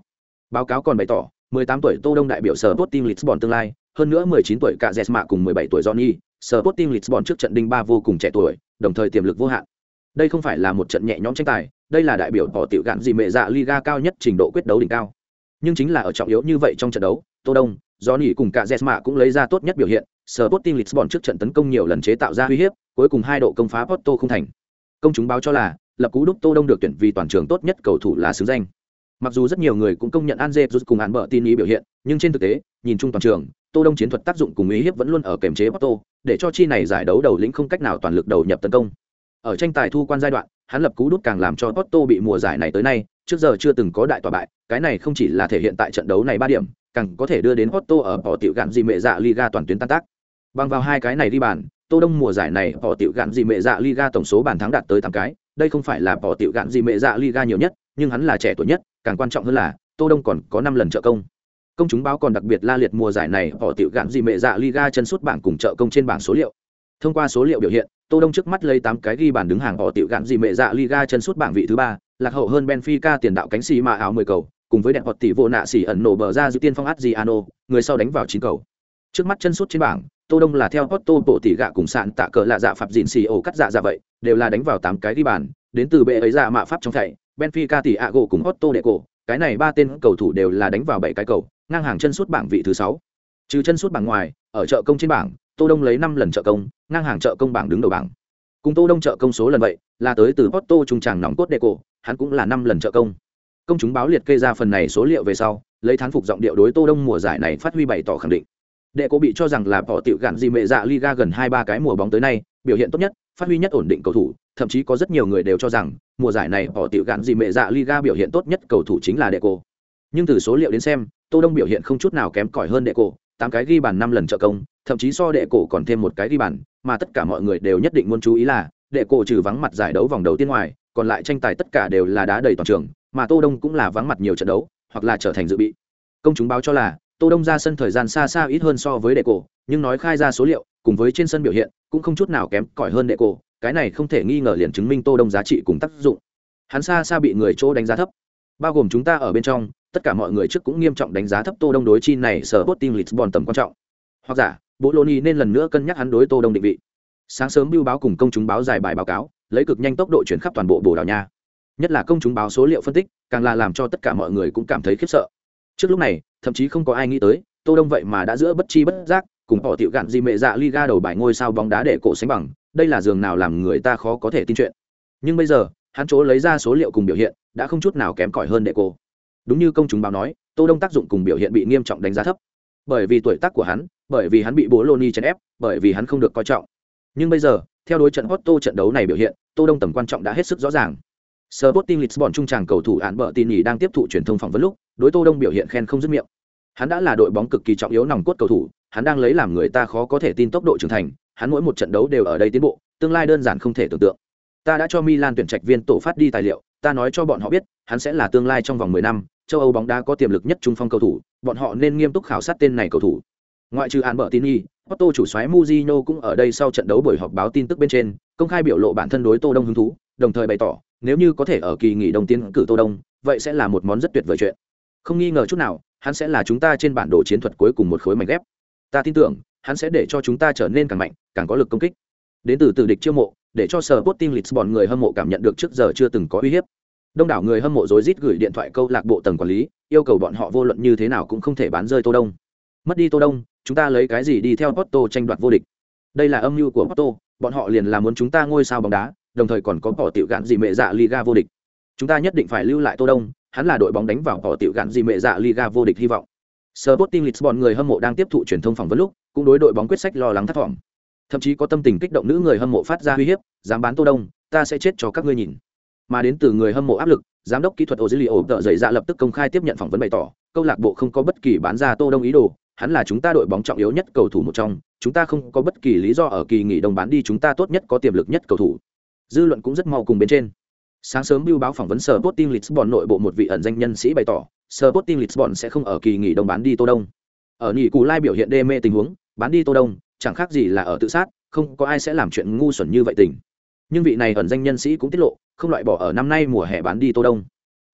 Speaker 1: Báo cáo còn bày tỏ, 18 tuổi Tô Đông đại biểu sở Sporting Lisbon tương lai, hơn nữa 19 tuổi cả Jesma cùng 17 tuổi Johnny, sở Sporting Lisbon trước trận đinh ba vô cùng trẻ tuổi, đồng thời tiềm lực vô hạn. Đây không phải là một trận nhẹ nhõm tranh tài, đây là đại biểu họ tiểu gạn gì mẹ dạ Liga cao nhất trình độ quyết đấu đỉnh cao. Nhưng chính là ở trọng yếu như vậy trong trận đấu, Tô Đông, Johnny cùng cả Jesma cũng lấy ra tốt nhất biểu hiện, Sporting Lisbon trước trận tấn công nhiều lần chế tạo ra uy hiếp, cuối cùng hai độ công phá Porto không thành. Công chúng báo cho là, lập cú đúc Tô Đông được tuyển vì toàn trường tốt nhất cầu thủ là xứng danh. Mặc dù rất nhiều người cũng công nhận Anze rút cùng án bợ tin ý biểu hiện, nhưng trên thực tế, nhìn chung toàn trường, Tô Đông chiến thuật tác dụng cùng uy hiếp vẫn luôn ở kềm chế Otto, để cho chi này giải đấu đầu lĩnh không cách nào toàn lực đầu nhập tấn công. Ở tranh tài thu quan giai đoạn, hắn lập cú đút càng làm cho Otto bị mùa giải này tới nay, trước giờ chưa từng có đại tòa bại, cái này không chỉ là thể hiện tại trận đấu này ba điểm, càng có thể đưa đến Otto ở bỏ tiểu gạn gì mẹ dạ Liga toàn tuyến tan tác. Bằng vào hai cái này đi bàn, Tô Đông mùa giải này bỏ tiểu gạn gì mẹ dạ Liga tổng số bàn thắng đạt tới 8 cái, đây không phải là bỏ tiểu gạn gì mẹ dạ Liga nhiều nhất, nhưng hắn là trẻ tuổi nhất, càng quan trọng hơn là Tô Đông còn có 5 lần trợ công. Công chúng báo còn đặc biệt la liệt mùa giải này họ tiểu gạn gì mẹ dạ Liga chân suốt bảng cùng trợ công trên bảng số liệu. Thông qua số liệu biểu hiện, Tô Đông trước mắt lấy 8 cái ghi bàn đứng hàng họ tiểu gạn gì mẹ dạ Liga chân suốt bảng vị thứ ba, lạc hậu hơn Benfica tiền đạo cánh xì mà áo 10 cầu, cùng với đẹp hoạt tỷ vô nạ xỉ ẩn nổ bờ ra giữ tiên phong Adriano, người sau đánh vào chín cầu. Trước mắt chân suốt trên bảng, Tô Đông là theo Porto bộ tỷ gạ cùng sạn tạ cờ lạ dạ phạm dịn xì ổ cắt dạ dạ vậy, đều là đánh vào tám cái ghi bàn, đến từ bệ ấy dạ mạ pháp trong thảy, Benfica tỷ Ago cùng Otto đệ cổ, cái này ba tên cầu thủ đều là đánh vào bảy cái cầu, ngang hàng chân sút bảng vị thứ sáu. Trừ chân sút bảng ngoài, ở trợ công trên bảng, Tô Đông lấy năm lần trợ công, ngang hàng trợ công bảng đứng đầu bảng. Cùng Tô Đông trợ công số lần vậy, là tới từ Porto trung tràng nóng cốt đệ cổ, hắn cũng là năm lần trợ công công chúng báo liệt kê ra phần này số liệu về sau lấy thán phục giọng điệu đối tô đông mùa giải này phát huy bày tỏ khẳng định đệ cổ bị cho rằng là bỏ tiểu gạn gì mẹ dạ liga gần hai ba cái mùa bóng tới nay biểu hiện tốt nhất phát huy nhất ổn định cầu thủ thậm chí có rất nhiều người đều cho rằng mùa giải này bỏ tiểu gạn gì mẹ dạ liga biểu hiện tốt nhất cầu thủ chính là đệ cổ nhưng từ số liệu đến xem tô đông biểu hiện không chút nào kém cỏi hơn đệ cổ, tám cái ghi bàn năm lần trợ công, thậm chí so đệ cổ còn thêm một cái ghi bàn, mà tất cả mọi người đều nhất định muốn chú ý là, đệ cổ trừ vắng mặt giải đấu vòng đầu tiên ngoài, còn lại tranh tài tất cả đều là đá đầy toàn trường, mà tô đông cũng là vắng mặt nhiều trận đấu, hoặc là trở thành dự bị. Công chúng báo cho là, tô đông ra sân thời gian xa xa ít hơn so với đệ cổ, nhưng nói khai ra số liệu, cùng với trên sân biểu hiện, cũng không chút nào kém cỏi hơn đệ cổ, cái này không thể nghi ngờ liền chứng minh tô đông giá trị cùng tác dụng. Hắn xa xa bị người chỗ đánh giá thấp. Bao gồm chúng ta ở bên trong tất cả mọi người trước cũng nghiêm trọng đánh giá thấp tô đông đối chi này sở bot team lisbon tầm quan trọng. Hoặc giả bologna lô ni nên lần nữa cân nhắc hắn đối tô đông định vị. Sáng sớm biêu báo cùng công chúng báo dài bài báo cáo, lấy cực nhanh tốc độ chuyển khắp toàn bộ bồ đào nha. Nhất là công chúng báo số liệu phân tích, càng là làm cho tất cả mọi người cũng cảm thấy khiếp sợ. Trước lúc này, thậm chí không có ai nghĩ tới, tô đông vậy mà đã giữa bất chi bất giác, cùng họ tiểu gạn di mệ dạ liga đầu bài ngôi sao bóng đá để cổ sánh bằng, đây là giường nào làm người ta khó có thể tin chuyện. Nhưng bây giờ, hắn chỗ lấy ra số liệu cùng biểu hiện, đã không chút nào kém cỏi hơn đệ cổ đúng như công chúng báo nói, tô đông tác dụng cùng biểu hiện bị nghiêm trọng đánh giá thấp. Bởi vì tuổi tác của hắn, bởi vì hắn bị bố lô ni chèn ép, bởi vì hắn không được coi trọng. Nhưng bây giờ, theo đối trận Otto trận đấu này biểu hiện, tô đông tầm quan trọng đã hết sức rõ ràng. Sporting Lisbon trung tràng cầu thủ án bợ tin nhì đang tiếp thụ truyền thông phỏng vấn lúc, đối tô đông biểu hiện khen không dứt miệng. Hắn đã là đội bóng cực kỳ trọng yếu nòng cốt cầu thủ, hắn đang lấy làm người ta khó có thể tin tốc độ trưởng thành, hắn mỗi một trận đấu đều ở đây tiến bộ, tương lai đơn giản không thể tưởng tượng. Ta đã cho Milan tuyển trạch viên tổ phát đi tài liệu, ta nói cho bọn họ biết, hắn sẽ là tương lai trong vòng 10 năm châu âu bóng đá có tiềm lực nhất trung phong cầu thủ bọn họ nên nghiêm túc khảo sát tên này cầu thủ. Ngoại trừ An Bở tin Nhi, otto chủ soái Mujino cũng ở đây sau trận đấu buổi họp báo tin tức bên trên công khai biểu lộ bản thân đối tô đông hứng thú đồng thời bày tỏ nếu như có thể ở kỳ nghỉ đông tiến cử tô đông vậy sẽ là một món rất tuyệt vời chuyện. Không nghi ngờ chút nào hắn sẽ là chúng ta trên bản đồ chiến thuật cuối cùng một khối mảnh ghép. Ta tin tưởng hắn sẽ để cho chúng ta trở nên càng mạnh càng có lực công kích. Đến từ từ địch chiêu mộ để cho sở Sporting Lisbon người hâm mộ cảm nhận được trước giờ chưa từng có uy hiếp đông đảo người hâm mộ rối rít gửi điện thoại câu lạc bộ tầng quản lý, yêu cầu bọn họ vô luận như thế nào cũng không thể bán rơi tô đông. Mất đi tô đông, chúng ta lấy cái gì đi theo Porto tranh đoạt vô địch? Đây là âm mưu của Porto, bọn họ liền là muốn chúng ta ngôi sao bóng đá, đồng thời còn có bỏ tiểu gạn gì mẹ dạ Liga vô địch. Chúng ta nhất định phải lưu lại tô đông, hắn là đội bóng đánh vào bỏ tiểu gạn gì mẹ dạ Liga vô địch hy vọng. Sporting Lisbon người hâm mộ đang tiếp thụ truyền thông phỏng vấn lúc, cũng đối đội bóng quyết sách lo lắng thất vọng. Thậm chí có tâm tình kích động nữ người hâm mộ phát ra uy hiếp, dám bán tô đông, ta sẽ chết cho các ngươi nhìn mà đến từ người hâm mộ áp lực, giám đốc kỹ thuật ô dữ liệu tợ dậy ra lập tức công khai tiếp nhận phỏng vấn bày tỏ, câu lạc bộ không có bất kỳ bán ra tô đông ý đồ, hắn là chúng ta đội bóng trọng yếu nhất cầu thủ một trong, chúng ta không có bất kỳ lý do ở kỳ nghỉ đông bán đi chúng ta tốt nhất có tiềm lực nhất cầu thủ. Dư luận cũng rất mau cùng bên trên. Sáng sớm bưu báo phỏng vấn sở Sporting Lisbon nội bộ một vị ẩn danh nhân sĩ bày tỏ sở Sporting Lisbon sẽ không ở kỳ nghỉ đông bán đi tô đông. Ở nghỉ cù lai biểu hiện đê mê tình huống, bán đi tô đông, chẳng khác gì là ở tự sát, không có ai sẽ làm chuyện ngu xuẩn như vậy tình nhưng vị này ẩn danh nhân sĩ cũng tiết lộ, không loại bỏ ở năm nay mùa hè bán đi tô đông.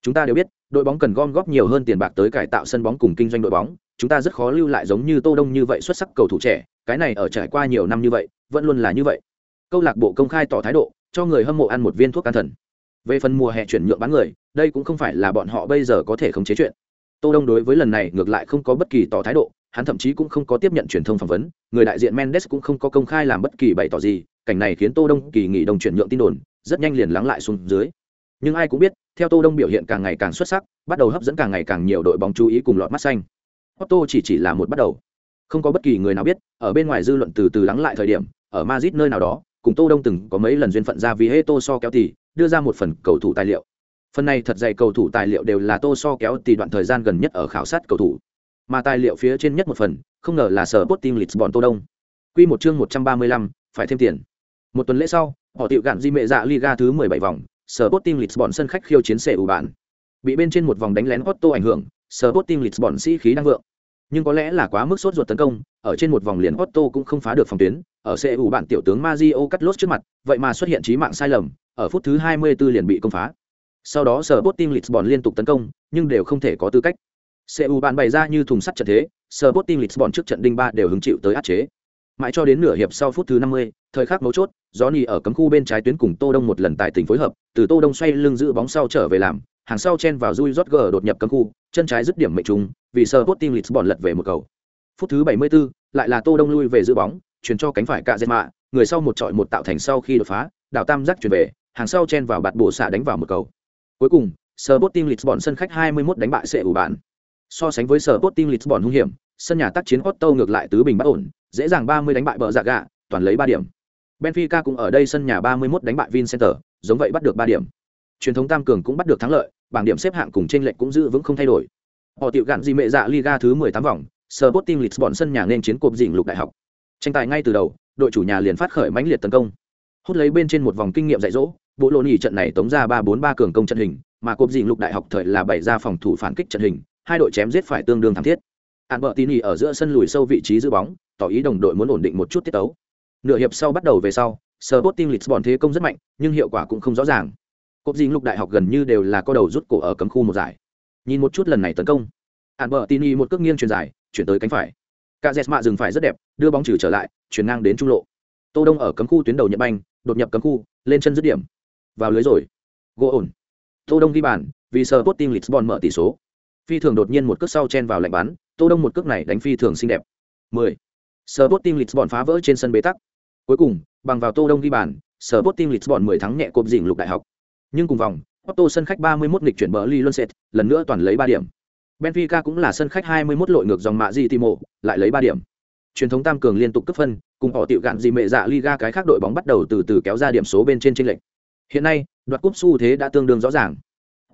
Speaker 1: Chúng ta đều biết, đội bóng cần gom góp nhiều hơn tiền bạc tới cải tạo sân bóng cùng kinh doanh đội bóng, chúng ta rất khó lưu lại giống như tô đông như vậy xuất sắc cầu thủ trẻ, cái này ở trải qua nhiều năm như vậy, vẫn luôn là như vậy. Câu lạc bộ công khai tỏ thái độ, cho người hâm mộ ăn một viên thuốc an thần. Về phần mùa hè chuyển nhượng bán người, đây cũng không phải là bọn họ bây giờ có thể khống chế chuyện. Tô đông đối với lần này ngược lại không có bất kỳ tỏ thái độ, hắn thậm chí cũng không có tiếp nhận truyền thông phỏng vấn, người đại diện mendes cũng không có công khai làm bất kỳ bày tỏ gì cảnh này khiến tô đông kỳ nghỉ đồng chuyển nhượng tin đồn rất nhanh liền lắng lại xuống dưới. Nhưng ai cũng biết theo tô đông biểu hiện càng ngày càng xuất sắc bắt đầu hấp dẫn càng ngày càng nhiều đội bóng chú ý cùng lọt mắt xanh. Otto chỉ chỉ là một bắt đầu. Không có bất kỳ người nào biết ở bên ngoài dư luận từ từ lắng lại thời điểm ở madrid nơi nào đó cùng tô đông từng có mấy lần duyên phận ra vì hê tô so kéo tỷ đưa ra một phần cầu thủ tài liệu. Phần này thật dày cầu thủ tài liệu đều là tô so kéo tỷ đoạn thời gian gần nhất ở khảo sát cầu thủ. Mà tài liệu phía trên nhất một phần không ngờ là sở Sporting Lisbon Tô Đông. Quy một chương 135, phải thêm tiền. Một tuần lễ sau, họ tiểu gạn di mẹ dạ Liga thứ 17 vòng, sở Sporting Lisbon sân khách khiêu chiến xe ủ bạn. Bị bên trên một vòng đánh lén Otto ảnh hưởng, sở Sporting Lisbon sĩ khí đang vượng. Nhưng có lẽ là quá mức sốt ruột tấn công, ở trên một vòng liền Otto cũng không phá được phòng tuyến, ở xe ủ bạn tiểu tướng Mario cắt lốt trước mặt, vậy mà xuất hiện chí mạng sai lầm, ở phút thứ 24 liền bị công phá. Sau đó sở Sporting Lisbon liên tục tấn công, nhưng đều không thể có tư cách. CU bạn bày ra như thùng sắt trận thế, Sporting Lisbon trước trận đinh ba đều hứng chịu tới áp chế. Mãi cho đến nửa hiệp sau phút thứ 50, thời khắc mấu chốt, Johnny ở cấm khu bên trái tuyến cùng Tô Đông một lần tài tình phối hợp, từ Tô Đông xoay lưng giữ bóng sau trở về làm, hàng sau chen vào Rui Rodger đột nhập cấm khu, chân trái dứt điểm mệnh trùng, vì Sporting Lisbon lật về một cầu. Phút thứ 74, lại là Tô Đông lui về giữ bóng, chuyển cho cánh phải Cazema, người sau một trọi một tạo thành sau khi đột phá, đảo tam giác chuyển về, hàng sau chen vào bạt bổ xạ đánh vào một cầu. Cuối cùng, Sporting Lisbon sân khách 21 đánh bại sẽ bạn. So sánh với Sporting Lisbon hung hiểm, sân nhà tác chiến Otto ngược lại tứ bình bất ổn, dễ dàng 30 đánh bại bờ dạ gạ, toàn lấy 3 điểm. Benfica cũng ở đây sân nhà 31 đánh bại Vincenter, giống vậy bắt được 3 điểm. Truyền thống tam cường cũng bắt được thắng lợi, bảng điểm xếp hạng cùng trên lệch cũng giữ vững không thay đổi. Họ tiểu gạn gì mẹ dạ Liga thứ 18 vòng, Sporting Lisbon sân nhà nên chiến cuộc dình lục đại học. Tranh tài ngay từ đầu, đội chủ nhà liền phát khởi mãnh liệt tấn công. Hút lấy bên trên một vòng kinh nghiệm dạy dỗ, bộ lô nhì trận này tống ra 3-4-3 cường công trận hình, mà cuộc dình lục đại học thời là bày ra phòng thủ phản kích trận hình, hai đội chém giết phải tương đương thảm thiết. Albertini ở giữa sân lùi sâu vị trí giữ bóng, tỏ ý đồng đội muốn ổn định một chút tiết tấu. Nửa hiệp sau bắt đầu về sau, Sporting Lisbon thế công rất mạnh, nhưng hiệu quả cũng không rõ ràng. Cột dình lục đại học gần như đều là có đầu rút cổ ở cấm khu một giải. Nhìn một chút lần này tấn công, Albertini một cước nghiêng truyền dài, chuyển tới cánh phải. Cả dừng phải rất đẹp, đưa bóng trừ trở lại, chuyển ngang đến trung lộ. Tô Đông ở cấm khu tuyến đầu nhận banh, đột nhập cấm khu, lên chân dứt điểm. Vào lưới rồi. Gỗ ổn. Tô Đông ghi bàn, vì Sporting Lisbon mở tỷ số. Phi thường đột nhiên một cước sau chen vào lạnh bắn, Tô Đông một cước này đánh phi thường xinh đẹp. 10. Sporting Lisbon phá vỡ trên sân bế tắc. Cuối cùng, bằng vào Tô Đông ghi bàn, Sporting Lisbon 10 thắng nhẹ cộp dỉnh lục đại học. Nhưng cùng vòng, Otto sân khách 31 nghịch chuyển bờ Ly Luân lần nữa toàn lấy 3 điểm. Benfica cũng là sân khách 21 lội ngược dòng mạ gì Timo, lại lấy 3 điểm. Truyền thống tam cường liên tục cấp phân, cùng họ tiểu gạn gì mẹ dạ Liga cái khác đội bóng bắt đầu từ từ kéo ra điểm số bên trên chênh lệch. Hiện nay, đoạt cúp xu thế đã tương đương rõ ràng.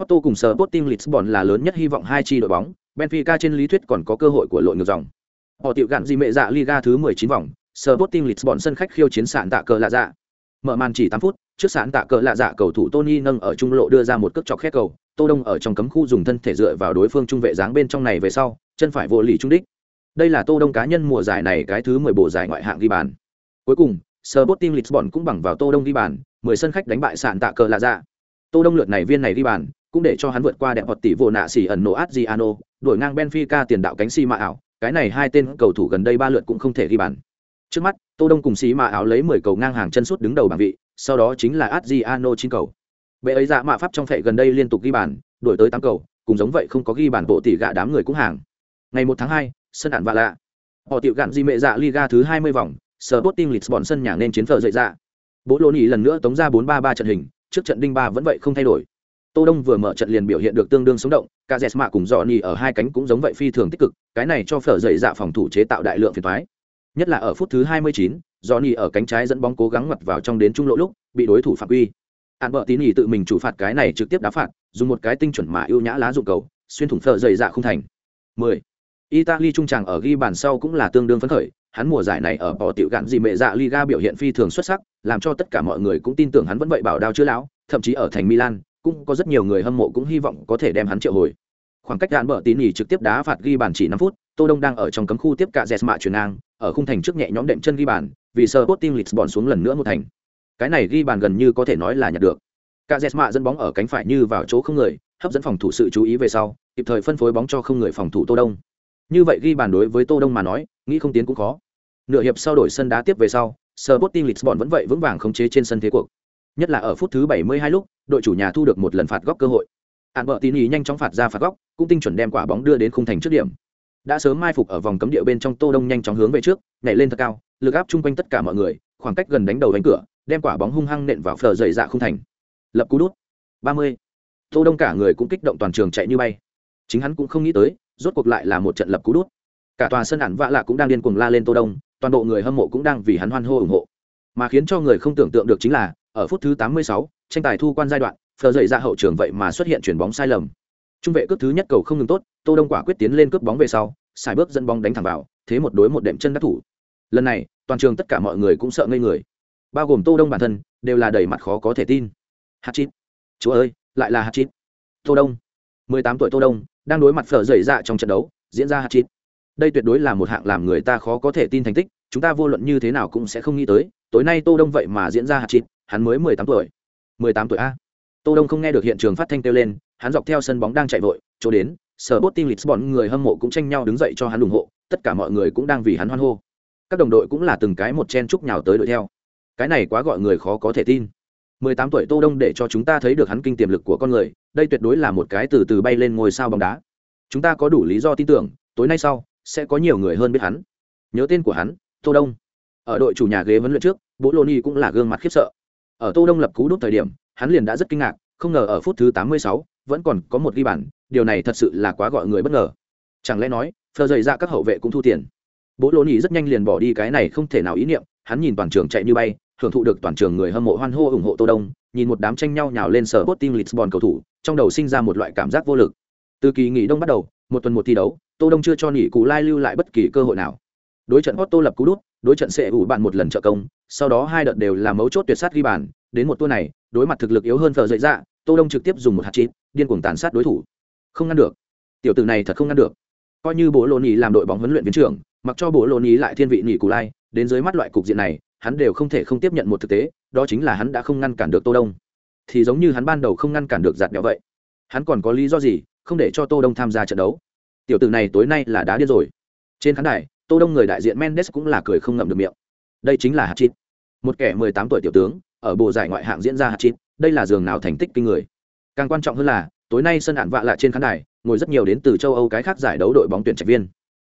Speaker 1: Otto cùng Sporting Lisbon là lớn nhất hy vọng hai chi đội bóng, Benfica trên lý thuyết còn có cơ hội của lội ngược dòng. Họ tiểu gạn gì mẹ dạ Liga thứ 19 vòng, Sporting Lisbon sân khách khiêu chiến sạn tạ cờ lạ dạ. Mở màn chỉ 8 phút, trước sạn tạ cờ lạ dạ cầu thủ Tony nâng ở trung lộ đưa ra một cước chọc khét cầu, Tô Đông ở trong cấm khu dùng thân thể dựa vào đối phương trung vệ dáng bên trong này về sau, chân phải vô lì trung đích. Đây là Tô Đông cá nhân mùa giải này cái thứ 10 bộ giải ngoại hạng ghi bàn. Cuối cùng, Sporting Lisbon cũng bằng vào Tô Đông ghi bàn, 10 sân khách đánh bại sạn tạ cờ lạ dạ. Tô Đông lượt này viên này ghi bàn, cũng để cho hắn vượt qua đẹp hoạt tỷ vô nạ xỉ ẩn nổ Adriano, đuổi ngang Benfica tiền đạo cánh si mạ ảo, cái này hai tên cầu thủ gần đây ba lượt cũng không thể ghi bàn. Trước mắt, Tô Đông cùng xí mà áo lấy 10 cầu ngang hàng chân suốt đứng đầu bảng vị, sau đó chính là Adriano chín cầu. Bệ ấy dạ mạ pháp trong phệ gần đây liên tục ghi bàn, đuổi tới 8 cầu, cùng giống vậy không có ghi bàn bộ tỷ gạ đám người cũng hàng. Ngày 1 tháng 2, sân đạn vạ lạ. Họ tiểu gạn di mệ dạ Liga thứ 20 vòng, Sporting Lisbon sân nhà nên chiến phở dậy dạ. Bố Lôn nhì lần nữa tống ra 4-3-3 trận hình, trước trận đinh ba vẫn vậy không thay đổi. Tô Đông vừa mở trận liền biểu hiện được tương đương sống động, Cazeema cùng Johnny ở hai cánh cũng giống vậy phi thường tích cực, cái này cho phở dậy dạ phòng thủ chế tạo đại lượng phiền toái. Nhất là ở phút thứ 29, Johnny ở cánh trái dẫn bóng cố gắng ngoặt vào trong đến trung lộ lúc, bị đối thủ phạm quy. Án bợ tín ý tự mình chủ phạt cái này trực tiếp đá phạt, dùng một cái tinh chuẩn mà ưu nhã lá dụng cầu, xuyên thủng phở dậy dạ không thành. 10. Italy trung tràng ở ghi bàn sau cũng là tương đương phấn khởi, hắn mùa giải này ở bỏ tiểu gạn gì mẹ dạ Liga biểu hiện phi thường xuất sắc, làm cho tất cả mọi người cũng tin tưởng hắn vẫn vậy bảo đao chưa lão, thậm chí ở thành Milan, cũng có rất nhiều người hâm mộ cũng hy vọng có thể đem hắn triệu hồi. Khoảng cách đạn bờ tín nhỉ trực tiếp đá phạt ghi bàn chỉ 5 phút, Tô Đông đang ở trong cấm khu tiếp cả Jesma chuyển ngang, ở khung thành trước nhẹ nhõm đệm chân ghi bàn, vì Sporting Lisbon xuống lần nữa một thành. Cái này ghi bàn gần như có thể nói là nhặt được. Cả Jesma dẫn bóng ở cánh phải như vào chỗ không người, hấp dẫn phòng thủ sự chú ý về sau, kịp thời phân phối bóng cho không người phòng thủ Tô Đông. Như vậy ghi bàn đối với Tô Đông mà nói, nghĩ không tiến cũng khó. Nửa hiệp sau đổi sân đá tiếp về sau, Sporting Lisbon vẫn vậy vững vàng khống chế trên sân thế cuộc. Nhất là ở phút thứ 72 lúc, đội chủ nhà thu được một lần phạt góc cơ hội. Albertini nhanh chóng phạt ra phạt góc, cũng tinh chuẩn đem quả bóng đưa đến khung thành trước điểm. Đã sớm mai phục ở vòng cấm địa bên trong Tô Đông nhanh chóng hướng về trước, nhảy lên thật cao, lực áp chung quanh tất cả mọi người, khoảng cách gần đánh đầu đánh cửa, đem quả bóng hung hăng nện vào phở dày dạ khung thành. Lập cú đút. 30. Tô Đông cả người cũng kích động toàn trường chạy như bay. Chính hắn cũng không nghĩ tới, rốt cuộc lại là một trận lập cú đút. Cả tòa sân ản vạ lạ cũng đang điên cuồng la lên Tô Đông, toàn bộ người hâm mộ cũng đang vì hắn hoan hô ủng hộ. Mà khiến cho người không tưởng tượng được chính là, ở phút thứ 86, tranh tài thu quan giai đoạn, phờ dậy ra hậu trường vậy mà xuất hiện chuyển bóng sai lầm. Trung vệ cướp thứ nhất cầu không ngừng tốt, Tô Đông quả quyết tiến lên cướp bóng về sau, xài bước dẫn bóng đánh thẳng vào, thế một đối một đệm chân đắc thủ. Lần này, toàn trường tất cả mọi người cũng sợ ngây người. Bao gồm Tô Đông bản thân, đều là đầy mặt khó có thể tin. Hạt chít. Chúa ơi, lại là hạt chít. Tô Đông. 18 tuổi Tô Đông, đang đối mặt phở dậy dạ trong trận đấu, diễn ra hạt chít. Đây tuyệt đối là một hạng làm người ta khó có thể tin thành tích, chúng ta vô luận như thế nào cũng sẽ không nghĩ tới, tối nay Tô Đông vậy mà diễn ra hạt chít, hắn mới 18 tuổi. 18 tuổi a. Tô Đông không nghe được hiện trường phát thanh kêu lên, hắn dọc theo sân bóng đang chạy vội, chỗ đến, sở Sporting Lisbon người hâm mộ cũng tranh nhau đứng dậy cho hắn ủng hộ, tất cả mọi người cũng đang vì hắn hoan hô. Các đồng đội cũng là từng cái một chen chúc nhào tới đội theo. Cái này quá gọi người khó có thể tin. 18 tuổi Tô Đông để cho chúng ta thấy được hắn kinh tiềm lực của con người, đây tuyệt đối là một cái từ từ bay lên ngôi sao bóng đá. Chúng ta có đủ lý do tin tưởng, tối nay sau sẽ có nhiều người hơn biết hắn. Nhớ tên của hắn, Tô Đông. Ở đội chủ nhà ghế vấn luyện trước, Bố Loni cũng là gương mặt khiếp sợ. Ở Tô Đông lập cú đút thời điểm, hắn liền đã rất kinh ngạc, không ngờ ở phút thứ 86, vẫn còn có một ghi bàn, điều này thật sự là quá gọi người bất ngờ. Chẳng lẽ nói, phờ dày ra các hậu vệ cũng thu tiền? Bố lô nhì rất nhanh liền bỏ đi cái này không thể nào ý niệm hắn nhìn toàn trường chạy như bay hưởng thụ được toàn trường người hâm mộ hoan hô ủng hộ tô đông nhìn một đám tranh nhau nhào lên sở bot team lisbon cầu thủ trong đầu sinh ra một loại cảm giác vô lực. Từ kỳ nghỉ đông bắt đầu một tuần một thi đấu tô đông chưa cho nghỉ cụ lai lưu lại bất kỳ cơ hội nào. Đối trận Otto lập cú đút đối trận sẽ ủ bạn một lần trợ công, sau đó hai đợt đều là mấu chốt tuyệt sát ghi bàn. Đến một tour này, đối mặt thực lực yếu hơn phờ dậy dạ tô đông trực tiếp dùng một hạt chít, điên cuồng tàn sát đối thủ. Không ngăn được. Tiểu tử này thật không ngăn được. Coi như bố lô nhì làm đội bóng huấn luyện viên trưởng, mặc cho bố lô nhì lại thiên vị nhì cù lai, đến dưới mắt loại cục diện này, hắn đều không thể không tiếp nhận một thực tế, đó chính là hắn đã không ngăn cản được tô đông. Thì giống như hắn ban đầu không ngăn cản được giạt béo vậy. Hắn còn có lý do gì không để cho tô đông tham gia trận đấu? Tiểu tử này tối nay là đá điên rồi. Trên khán đài tô đông người đại diện mendes cũng là cười không ngậm được miệng. Đây chính là hạt chít một kẻ mười tám tuổi tiểu tướng, ở bộ giải ngoại hạng diễn ra hạt chít đây là giường nào thành tích kinh người. Càng quan trọng hơn là, tối nay sân hạn vạ lạ trên khán đài, ngồi rất nhiều đến từ châu âu cái khác giải đấu đội bóng tuyển trạch viên.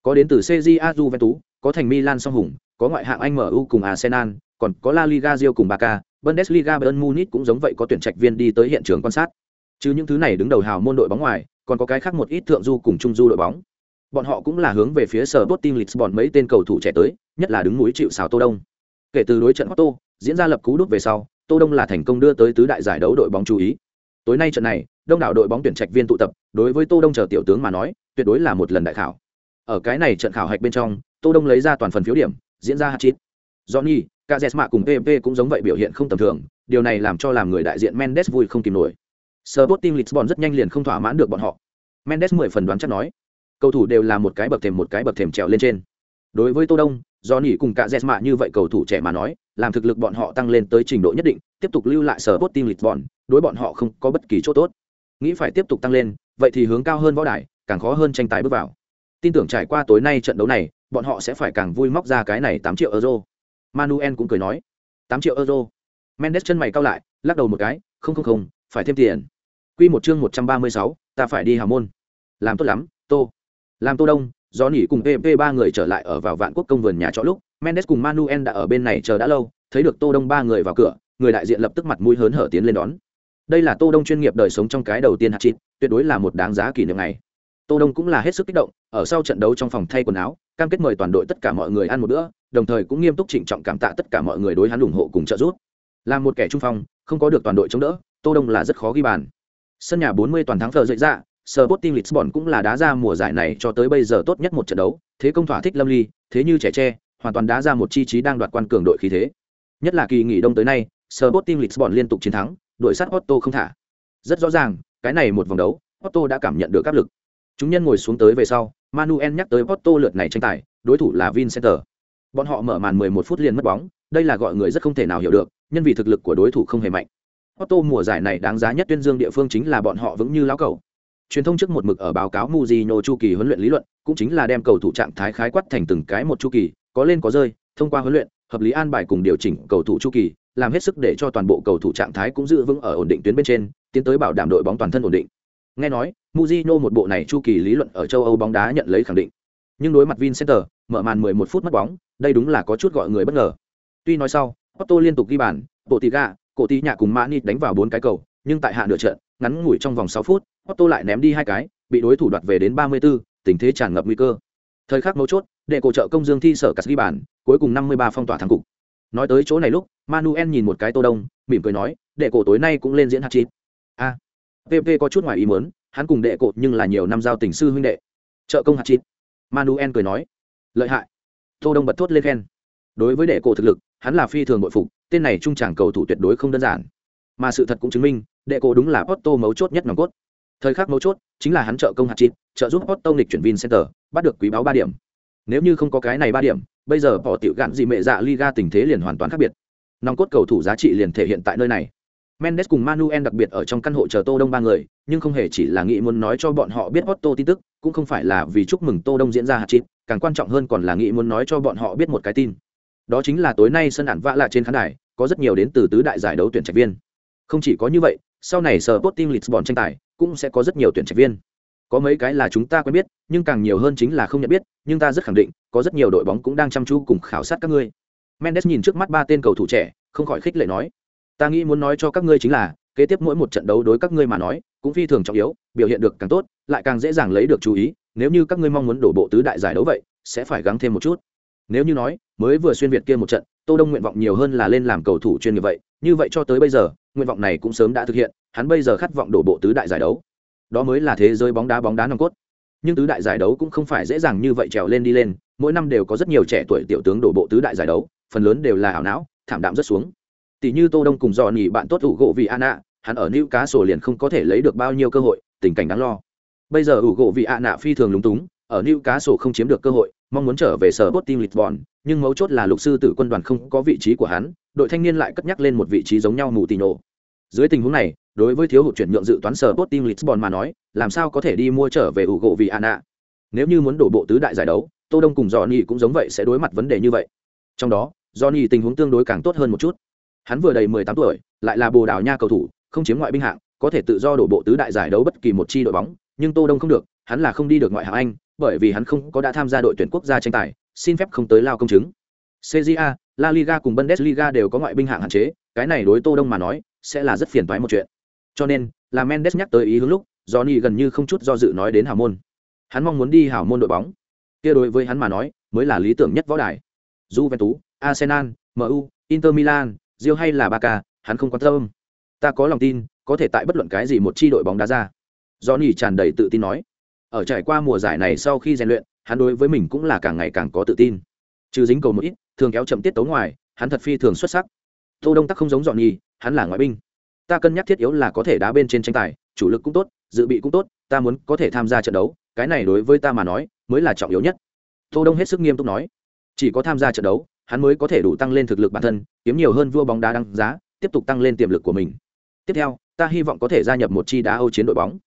Speaker 1: Có đến từ cja juventus, có thành milan song hùng, có ngoại hạng anh mu cùng arsenal, còn có la liga rio cùng barca, bundesliga bayern munich cũng giống vậy có tuyển trạch viên đi tới hiện trường quan sát. Chứ những thứ này đứng đầu hào môn đội bóng ngoài, còn có cái khác một ít thượng du cùng trung du đội bóng bọn họ cũng là hướng về phía sở tốt team lisbon mấy tên cầu thủ trẻ tới nhất là đứng núi chịu xào tô đông. Kể từ đối trận Otto diễn ra lập cú đút về sau tô đông là thành công đưa tới tứ đại giải đấu đội bóng chú ý. Tối nay trận này đông đảo đội bóng tuyển trạch viên tụ tập đối với tô đông chờ tiểu tướng mà nói tuyệt đối là một lần đại khảo. Ở cái này trận khảo hạch bên trong tô đông lấy ra toàn phần phiếu điểm diễn ra hạt chít johnny kazesma cùng pp cũng giống vậy biểu hiện không tầm thường điều này làm cho làm người đại diện mendes vui không kìm nổi. Sporting Lisbon rất nhanh liền không thỏa mãn được bọn họ. Mendes mười phần đoán chắc nói, cầu thủ đều là một cái bậc thềm một cái bậc thềm trèo lên trên. Đối với Tô Đông, do nỉ cùng cả Jesma như vậy cầu thủ trẻ mà nói, làm thực lực bọn họ tăng lên tới trình độ nhất định, tiếp tục lưu lại Sporting Lisbon, đối bọn họ không có bất kỳ chỗ tốt. Nghĩ phải tiếp tục tăng lên, vậy thì hướng cao hơn võ đài, càng khó hơn tranh tài bước vào. Tin tưởng trải qua tối nay trận đấu này, bọn họ sẽ phải càng vui móc ra cái này tám triệu euro. Manuel cũng cười nói, tám triệu euro. Mendes chân mày cau lại, lắc đầu một cái, không không không, phải thêm tiền. Quy một chương 136, ta phải đi Hà môn. Làm tốt lắm, Tô. Làm Tô Đông, do nỉ cùng PP ba người trở lại ở vào Vạn Quốc công vườn nhà trọ lúc, Mendes cùng Manuel đã ở bên này chờ đã lâu, thấy được Tô Đông ba người vào cửa, người đại diện lập tức mặt mũi hớn hở tiến lên đón. Đây là Tô Đông chuyên nghiệp đời sống trong cái đầu tiên hạt chít, tuyệt đối là một đáng giá kỷ niệm này. Tô Đông cũng là hết sức kích động, ở sau trận đấu trong phòng thay quần áo, cam kết mời toàn đội tất cả mọi người ăn một bữa, đồng thời cũng nghiêm túc trịnh trọng cảm tạ tất cả mọi người đối hắn ủng hộ cùng trợ giúp. Là một kẻ trung phong, không có được toàn đội chống đỡ, Tô Đông là rất khó ghi bàn. Sân nhà 40 toàn thắng phờ dậy ra, Sporting Lisbon cũng là đá ra mùa giải này cho tới bây giờ tốt nhất một trận đấu, thế công thỏa thích lâm ly, thế như trẻ tre, hoàn toàn đá ra một chi trí đang đoạt quan cường đội khí thế. Nhất là kỳ nghỉ đông tới nay, Sporting Lisbon liên tục chiến thắng, đội sát Otto không thả. Rất rõ ràng, cái này một vòng đấu, Otto đã cảm nhận được áp lực. Chúng nhân ngồi xuống tới về sau, Manuel nhắc tới Otto lượt này tranh tài, đối thủ là Vincenter. Bọn họ mở màn 11 phút liền mất bóng, đây là gọi người rất không thể nào hiểu được, nhân vì thực lực của đối thủ không hề mạnh. Otto mùa giải này đáng giá nhất tuyên dương địa phương chính là bọn họ vững như lão cầu. Truyền thông trước một mực ở báo cáo Mujino chu kỳ huấn luyện lý luận, cũng chính là đem cầu thủ trạng thái khái quát thành từng cái một chu kỳ, có lên có rơi, thông qua huấn luyện, hợp lý an bài cùng điều chỉnh cầu thủ chu kỳ, làm hết sức để cho toàn bộ cầu thủ trạng thái cũng giữ vững ở ổn định tuyến bên trên, tiến tới bảo đảm đội bóng toàn thân ổn định. Nghe nói, Mujino một bộ này chu kỳ lý luận ở châu Âu bóng đá nhận lấy khẳng định. Nhưng đối mặt Vincenter, mở màn 11 phút mất bóng, đây đúng là có chút gọi người bất ngờ. Tuy nói sau, Otto liên tục ghi bàn, bộ cổ tí nhạ cùng mani đánh vào bốn cái cầu nhưng tại hạ nửa trận ngắn ngủi trong vòng sáu phút otto lại ném đi hai cái bị đối thủ đoạt về đến ba mươi 34, tình thế tràn ngập nguy cơ. Thời khắc mấu chốt để cổ trợ công dương thi sở cắt ghi bàn cuối cùng năm mươi ba phong tỏa thắng cục. Nói tới chỗ này lúc manuel nhìn một cái tô đông mỉm cười nói đệ cổ tối nay cũng lên diễn hạt chít a pp có chút ngoài ý muốn hắn cùng đệ cổ nhưng là nhiều năm giao tình sư huynh đệ. Trợ công hạt chít manuel cười nói lợi hại. Tô đông bật thốt lên khen. Đối với đệ cổ thực lực hắn là phi thường bội phục tên này trung tràng cầu thủ tuyệt đối không đơn giản mà sự thật cũng chứng minh đệ cổ đúng là Otto mấu chốt nhất nòng cốt. Thời khắc mấu chốt chính là hắn trợ công hạt chít trợ giúp Otto nghịch chuyển Vincenter bắt được quý báo ba điểm. Nếu như không có cái này ba điểm bây giờ bỏ tiểu gạn gì mẹ dạ Liga tình thế liền hoàn toàn khác biệt. Nòng cốt cầu thủ giá trị liền thể hiện tại nơi này. Mendes cùng Manuel đặc biệt ở trong căn hộ chờ Tô Đông ba người, nhưng không hề chỉ là nghĩ muốn nói cho bọn họ biết Otto tin tức, cũng không phải là vì chúc mừng Tô Đông diễn ra hạt chín, càng quan trọng hơn còn là nghĩ muốn nói cho bọn họ biết một cái tin. Đó chính là tối nay sân ản vã lạ trên khán đài có rất nhiều đến từ tứ đại giải đấu tuyển trạch viên không chỉ có như vậy, sau này sở tốt team lisbon tranh tài cũng sẽ có rất nhiều tuyển trạch viên. Có mấy cái là chúng ta quen biết, nhưng càng nhiều hơn chính là không nhận biết, nhưng ta rất khẳng định, có rất nhiều đội bóng cũng đang chăm chú cùng khảo sát các ngươi. Mendes nhìn trước mắt ba tên cầu thủ trẻ, không khỏi khích lệ nói, ta nghĩ muốn nói cho các ngươi chính là, kế tiếp mỗi một trận đấu đối các ngươi mà nói, cũng phi thường trọng yếu, biểu hiện được càng tốt, lại càng dễ dàng lấy được chú ý, nếu như các ngươi mong muốn đổ bộ tứ đại giải đấu vậy, sẽ phải gắng thêm một chút nếu như nói, mới vừa xuyên việt kia một trận, tô đông nguyện vọng nhiều hơn là lên làm cầu thủ chuyên nghiệp vậy, như vậy cho tới bây giờ, nguyện vọng này cũng sớm đã thực hiện, hắn bây giờ khát vọng đổ bộ tứ đại giải đấu. Đó mới là thế giới bóng đá bóng đá nòng cốt. Nhưng tứ đại giải đấu cũng không phải dễ dàng như vậy trèo lên đi lên, mỗi năm đều có rất nhiều trẻ tuổi tiểu tướng đổ bộ tứ đại giải đấu, phần lớn đều là ảo não, thảm đạm rất xuống. Tỷ như tô đông cùng dò nhỉ bạn tốt ủ gỗ vì ana hắn ở nữ cá sổ liền không có thể lấy được bao nhiêu cơ hội, tình cảnh đáng lo. Bây giờ ủ gỗ vì ana phi thường lúng túng, ở nữ cá sổ không chiếm được cơ hội mong muốn trở về sở bot team lisbon, nhưng mấu chốt là lục sư tử quân đoàn không có vị trí của hắn, đội thanh niên lại cất nhắc lên một vị trí giống nhau mù tì nổ. Dưới tình huống này, đối với thiếu hụt chuyển nhượng dự toán sở bot team lisbon mà nói, làm sao có thể đi mua trở về ủ gỗ vì Anna? nếu như muốn đổ bộ tứ đại giải đấu, tô đông cùng johnny cũng giống vậy sẽ đối mặt vấn đề như vậy. Trong đó, johnny tình huống tương đối càng tốt hơn một chút. Hắn vừa đầy 18 tuổi, lại là bồ đào nha cầu thủ, không chiếm ngoại binh hạng, có thể tự do đổ bộ tứ đại giải đấu bất kỳ một chi đội bóng, nhưng tô đông không được, hắn là không đi được ngoại hạng anh bởi vì hắn không có đã tham gia đội tuyển quốc gia tranh tài, xin phép không tới lao công chứng. Cja la liga cùng bundesliga đều có ngoại binh hạng hạn chế, cái này đối tô đông mà nói, sẽ là rất phiền toái một chuyện. Cho nên, là mendes nhắc tới ý hướng lúc, johnny gần như không chút do dự nói đến hào môn. Hắn mong muốn đi hào môn đội bóng. Kia đối với hắn mà nói, mới là lý tưởng nhất võ đài. Juventus, arsenal mu inter milan, Real hay là barca, hắn không quan tâm. Ta có lòng tin, có thể tại bất luận cái gì một chi đội bóng đá ra. Johnny tràn đầy tự tin nói ở trải qua mùa giải này sau khi rèn luyện, hắn đối với mình cũng là càng ngày càng có tự tin. Trừ dính cầu một ít, thường kéo chậm tiết tấu ngoài, hắn thật phi thường xuất sắc. Tô đông tắc không giống dọn nhì hắn là ngoại binh. Ta cân nhắc thiết yếu là có thể đá bên trên tranh tài, chủ lực cũng tốt, dự bị cũng tốt, ta muốn có thể tham gia trận đấu, cái này đối với ta mà nói, mới là trọng yếu nhất. Tô đông hết sức nghiêm túc nói. Chỉ có tham gia trận đấu, hắn mới có thể đủ tăng lên thực lực bản thân, kiếm nhiều hơn vua bóng đá đăng giá, tiếp tục tăng lên tiềm lực của mình. Tiếp theo, ta hy vọng có thể gia nhập một chi đá âu chiến đội bóng.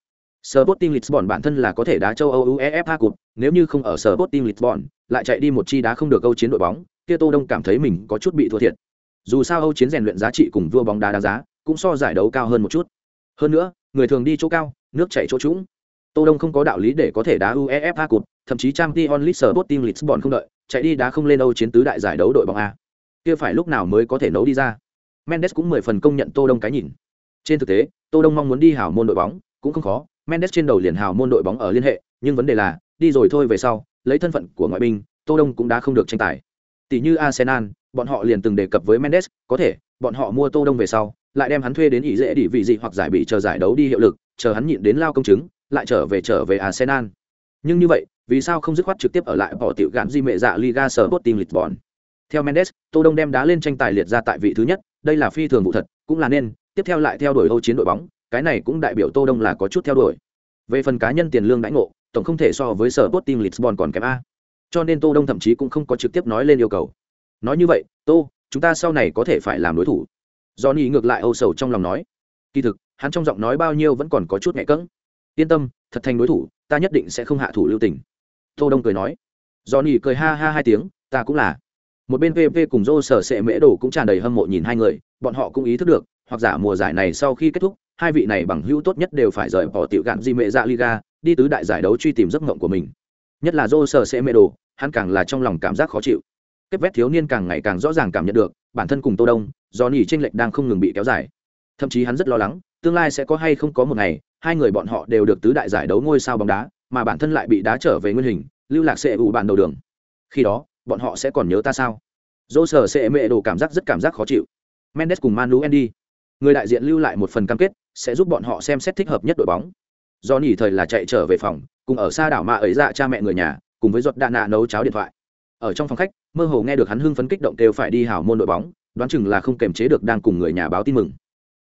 Speaker 1: Sporting Lisbon bản thân là có thể đá châu Âu UEFA Cup, nếu như không ở Sporting Lisbon, lại chạy đi một chi đá không được Âu chiến đội bóng, kia Tô Đông cảm thấy mình có chút bị thua thiệt. Dù sao Âu chiến rèn luyện giá trị cùng vua bóng đá đáng giá, cũng so giải đấu cao hơn một chút. Hơn nữa, người thường đi chỗ cao, nước chảy chỗ trũng. Tô Đông không có đạo lý để có thể đá UEFA Cup, thậm chí Champions League Sporting Lisbon không đợi, chạy đi đá không lên Âu chiến tứ đại giải đấu đội bóng a. Kia phải lúc nào mới có thể nấu đi ra. Mendes cũng mười phần công nhận Tô Đông cái nhìn. Trên thực tế, Tô Đông mong muốn đi hảo môn đội bóng, cũng không khó, Mendes trên đầu liền hào môn đội bóng ở liên hệ, nhưng vấn đề là, đi rồi thôi về sau, lấy thân phận của ngoại binh, Tô Đông cũng đã không được tranh tài. Tỷ như Arsenal, bọn họ liền từng đề cập với Mendes, có thể, bọn họ mua Tô Đông về sau, lại đem hắn thuê đến ý dễ đi vị gì hoặc giải bị chờ giải đấu đi hiệu lực, chờ hắn nhịn đến lao công chứng, lại trở về trở về Arsenal. Nhưng như vậy, vì sao không dứt khoát trực tiếp ở lại bỏ tiểu gạn di mẹ dạ Liga Sporting Lisbon? Theo Mendes, Tô Đông đem đá lên tranh tài liệt ra tại vị thứ nhất, đây là phi thường vụ thật, cũng là nên, tiếp theo lại theo đuổi Âu chiến đội bóng, cái này cũng đại biểu tô đông là có chút theo đuổi. Về phần cá nhân tiền lương đãi ngộ, tổng không thể so với sở tốt team lisbon còn kém a. Cho nên tô đông thậm chí cũng không có trực tiếp nói lên yêu cầu. Nói như vậy, tô, chúng ta sau này có thể phải làm đối thủ. Johnny ngược lại âu sầu trong lòng nói. Kỳ thực, hắn trong giọng nói bao nhiêu vẫn còn có chút nhẹ cẫng yên tâm, thật thành đối thủ, ta nhất định sẽ không hạ thủ lưu tình. Tô đông cười nói. Johnny cười ha ha hai tiếng, ta cũng là. Một bên pv cùng dô sở sệ mễ đồ cũng tràn đầy hâm mộ nhìn hai người, bọn họ cũng ý thức được, hoặc giả mùa giải này sau khi kết thúc hai vị này bằng hữu tốt nhất đều phải rời bỏ tiểu gạn di mệ dạ liga đi tứ đại giải đấu truy tìm giấc mộng của mình. Nhất là dô sờ sẽ mê đồ hắn càng là trong lòng cảm giác khó chịu. Kết vét thiếu niên càng ngày càng rõ ràng cảm nhận được, bản thân cùng tô đông do nỉ tranh lệch đang không ngừng bị kéo dài. Thậm chí hắn rất lo lắng, tương lai sẽ có hay không có một ngày, hai người bọn họ đều được tứ đại giải đấu ngôi sao bóng đá, mà bản thân lại bị đá trở về nguyên hình, lưu lạc sẽ ủ bản đầu đường. Khi đó, bọn họ sẽ còn nhớ ta sao? Dô sờ sẽ mê đồ cảm giác rất cảm giác khó chịu. Mendes cùng manu andy người đại diện lưu lại một phần cam kết sẽ giúp bọn họ xem xét thích hợp nhất đội bóng. Do nỉ thời là chạy trở về phòng, cùng ở xa đảo mạ ấy dạ cha mẹ người nhà, cùng với giọt đạ nạ nấu cháo điện thoại. Ở trong phòng khách, mơ hồ nghe được hắn hưng phấn kích động kêu phải đi hảo môn đội bóng, đoán chừng là không kềm chế được đang cùng người nhà báo tin mừng.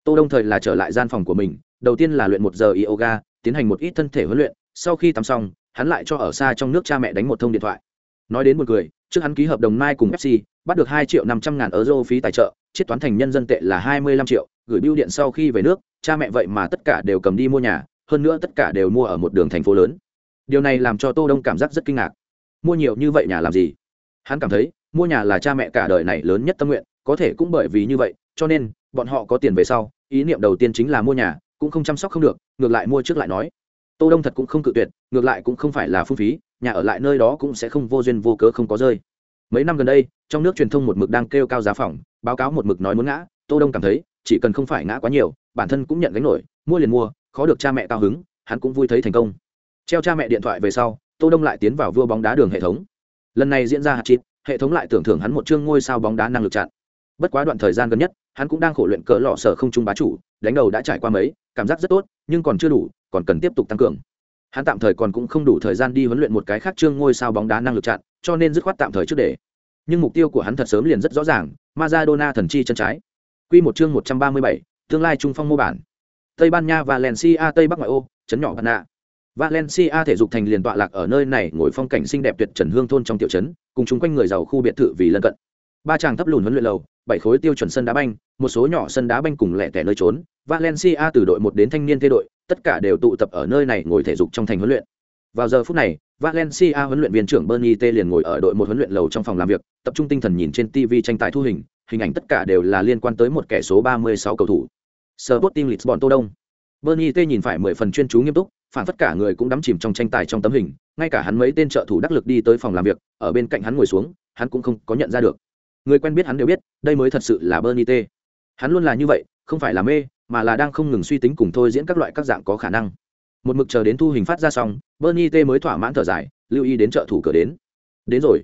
Speaker 1: Tô đông thời là trở lại gian phòng của mình, đầu tiên là luyện một giờ yoga, tiến hành một ít thân thể huấn luyện, sau khi tắm xong, hắn lại cho ở xa trong nước cha mẹ đánh một thông điện thoại. Nói đến một người trước hắn ký hợp đồng mai cùng fc bắt được hai triệu năm trăm ngàn euro phí tài trợ, chiết toán thành nhân dân tệ là hai mươi lăm triệu gửi bưu điện sau khi về nước, cha mẹ vậy mà tất cả đều cầm đi mua nhà, hơn nữa tất cả đều mua ở một đường thành phố lớn. Điều này làm cho tô đông cảm giác rất kinh ngạc. Mua nhiều như vậy nhà làm gì? Hắn cảm thấy, mua nhà là cha mẹ cả đời này lớn nhất tâm nguyện, có thể cũng bởi vì như vậy, cho nên, bọn họ có tiền về sau, ý niệm đầu tiên chính là mua nhà, cũng không chăm sóc không được, ngược lại mua trước lại nói. Tô đông thật cũng không cự tuyệt, ngược lại cũng không phải là phung phí, nhà ở lại nơi đó cũng sẽ không vô duyên vô cớ không có rơi. Mấy năm gần đây, trong nước truyền thông một mực đang kêu cao giá phòng, báo cáo một mực nói muốn ngã, tô đông cảm thấy chỉ cần không phải ngã quá nhiều, bản thân cũng nhận gánh nổi, mua liền mua, khó được cha mẹ cao hứng, hắn cũng vui thấy thành công. Treo cha mẹ điện thoại về sau, tô đông lại tiến vào vua bóng đá đường hệ thống. Lần này diễn ra hạt chít hệ thống lại tưởng thưởng hắn một chương ngôi sao bóng đá năng lực chặn. Bất quá đoạn thời gian gần nhất, hắn cũng đang khổ luyện cỡ lọ sở không trung bá chủ, đánh đầu đã trải qua mấy, cảm giác rất tốt, nhưng còn chưa đủ, còn cần tiếp tục tăng cường. Hắn tạm thời còn cũng không đủ thời gian đi huấn luyện một cái khác chương ngôi sao bóng đá năng lực chặn, cho nên dứt khoát tạm thời trước để. Nhưng mục tiêu của hắn thật sớm liền rất rõ ràng, Maradona thần chi chân trái quy một chương một trăm ba mươi bảy, tương lai trung phong mô bản. Tây ban nha valencia tây bắc ngoại ô trấn nhỏ Ghana. valencia thể dục thành liền tọa lạc ở nơi này ngồi phong cảnh xinh đẹp tuyệt trần hương thôn trong tiểu trấn cùng chúng quanh người giàu khu biệt thự vì lân cận. Ba chàng thấp lùn huấn luyện lầu bảy khối tiêu chuẩn sân đá banh một số nhỏ sân đá banh cùng lẻ tẻ nơi trốn. Valencia từ đội một đến thanh niên thế đội tất cả đều tụ tập ở nơi này ngồi thể dục trong thành huấn luyện. Vào giờ phút này valencia huấn luyện viên trưởng bernie t liền ngồi ở đội một huấn luyện lầu trong phòng làm việc tập trung tinh thần nhìn trên tv tranh tài thu hình hình ảnh tất cả đều là liên quan tới một kẻ số 36 cầu thủ. Sporting Lisbon Tô Đông. Bernie T nhìn phải mười phần chuyên chú nghiêm túc, phản tất cả người cũng đắm chìm trong tranh tài trong tấm hình, ngay cả hắn mấy tên trợ thủ đắc lực đi tới phòng làm việc, ở bên cạnh hắn ngồi xuống, hắn cũng không có nhận ra được. Người quen biết hắn đều biết, đây mới thật sự là bernie t. Hắn luôn là như vậy, không phải là mê, mà là đang không ngừng suy tính cùng thôi diễn các loại các dạng có khả năng. Một mực chờ đến thu hình phát ra xong, bernie t mới thỏa mãn thở dài, lưu ý đến trợ thủ cửa đến. Đến rồi.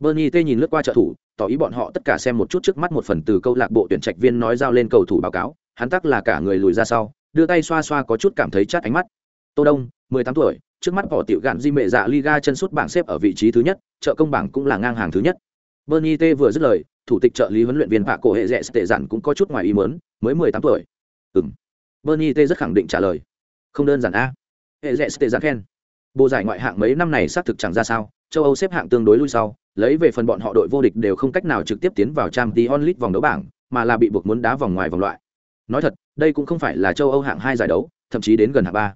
Speaker 1: Bernie t nhìn lướt qua trợ thủ tỏ ý bọn họ tất cả xem một chút trước mắt một phần từ câu lạc bộ tuyển trạch viên nói giao lên cầu thủ báo cáo, hắn tắc là cả người lùi ra sau, đưa tay xoa xoa có chút cảm thấy chát ánh mắt. Tô đông, mười tám tuổi, trước mắt bỏ tiểu gạn di mệ dạ liga chân suốt bảng xếp ở vị trí thứ nhất, trợ công bảng cũng là ngang hàng thứ nhất. Bernie t vừa dứt lời, thủ tịch trợ lý huấn luyện viên phạm cổ hệ rẻ tệ giản cũng có chút ngoài ý muốn, mới mười tám tuổi. Ừ bernie t rất khẳng định trả lời. Không đơn giản a. Hệ rẻ tệ giản khen. Bộ giải ngoại hạng mấy năm này xác thực chẳng ra sao, châu âu xếp hạng tương đối lui sau lấy về phần bọn họ đội vô địch đều không cách nào trực tiếp tiến vào trang tí onlit vòng đấu bảng mà là bị buộc muốn đá vòng ngoài vòng loại nói thật đây cũng không phải là châu âu hạng hai giải đấu thậm chí đến gần hạng ba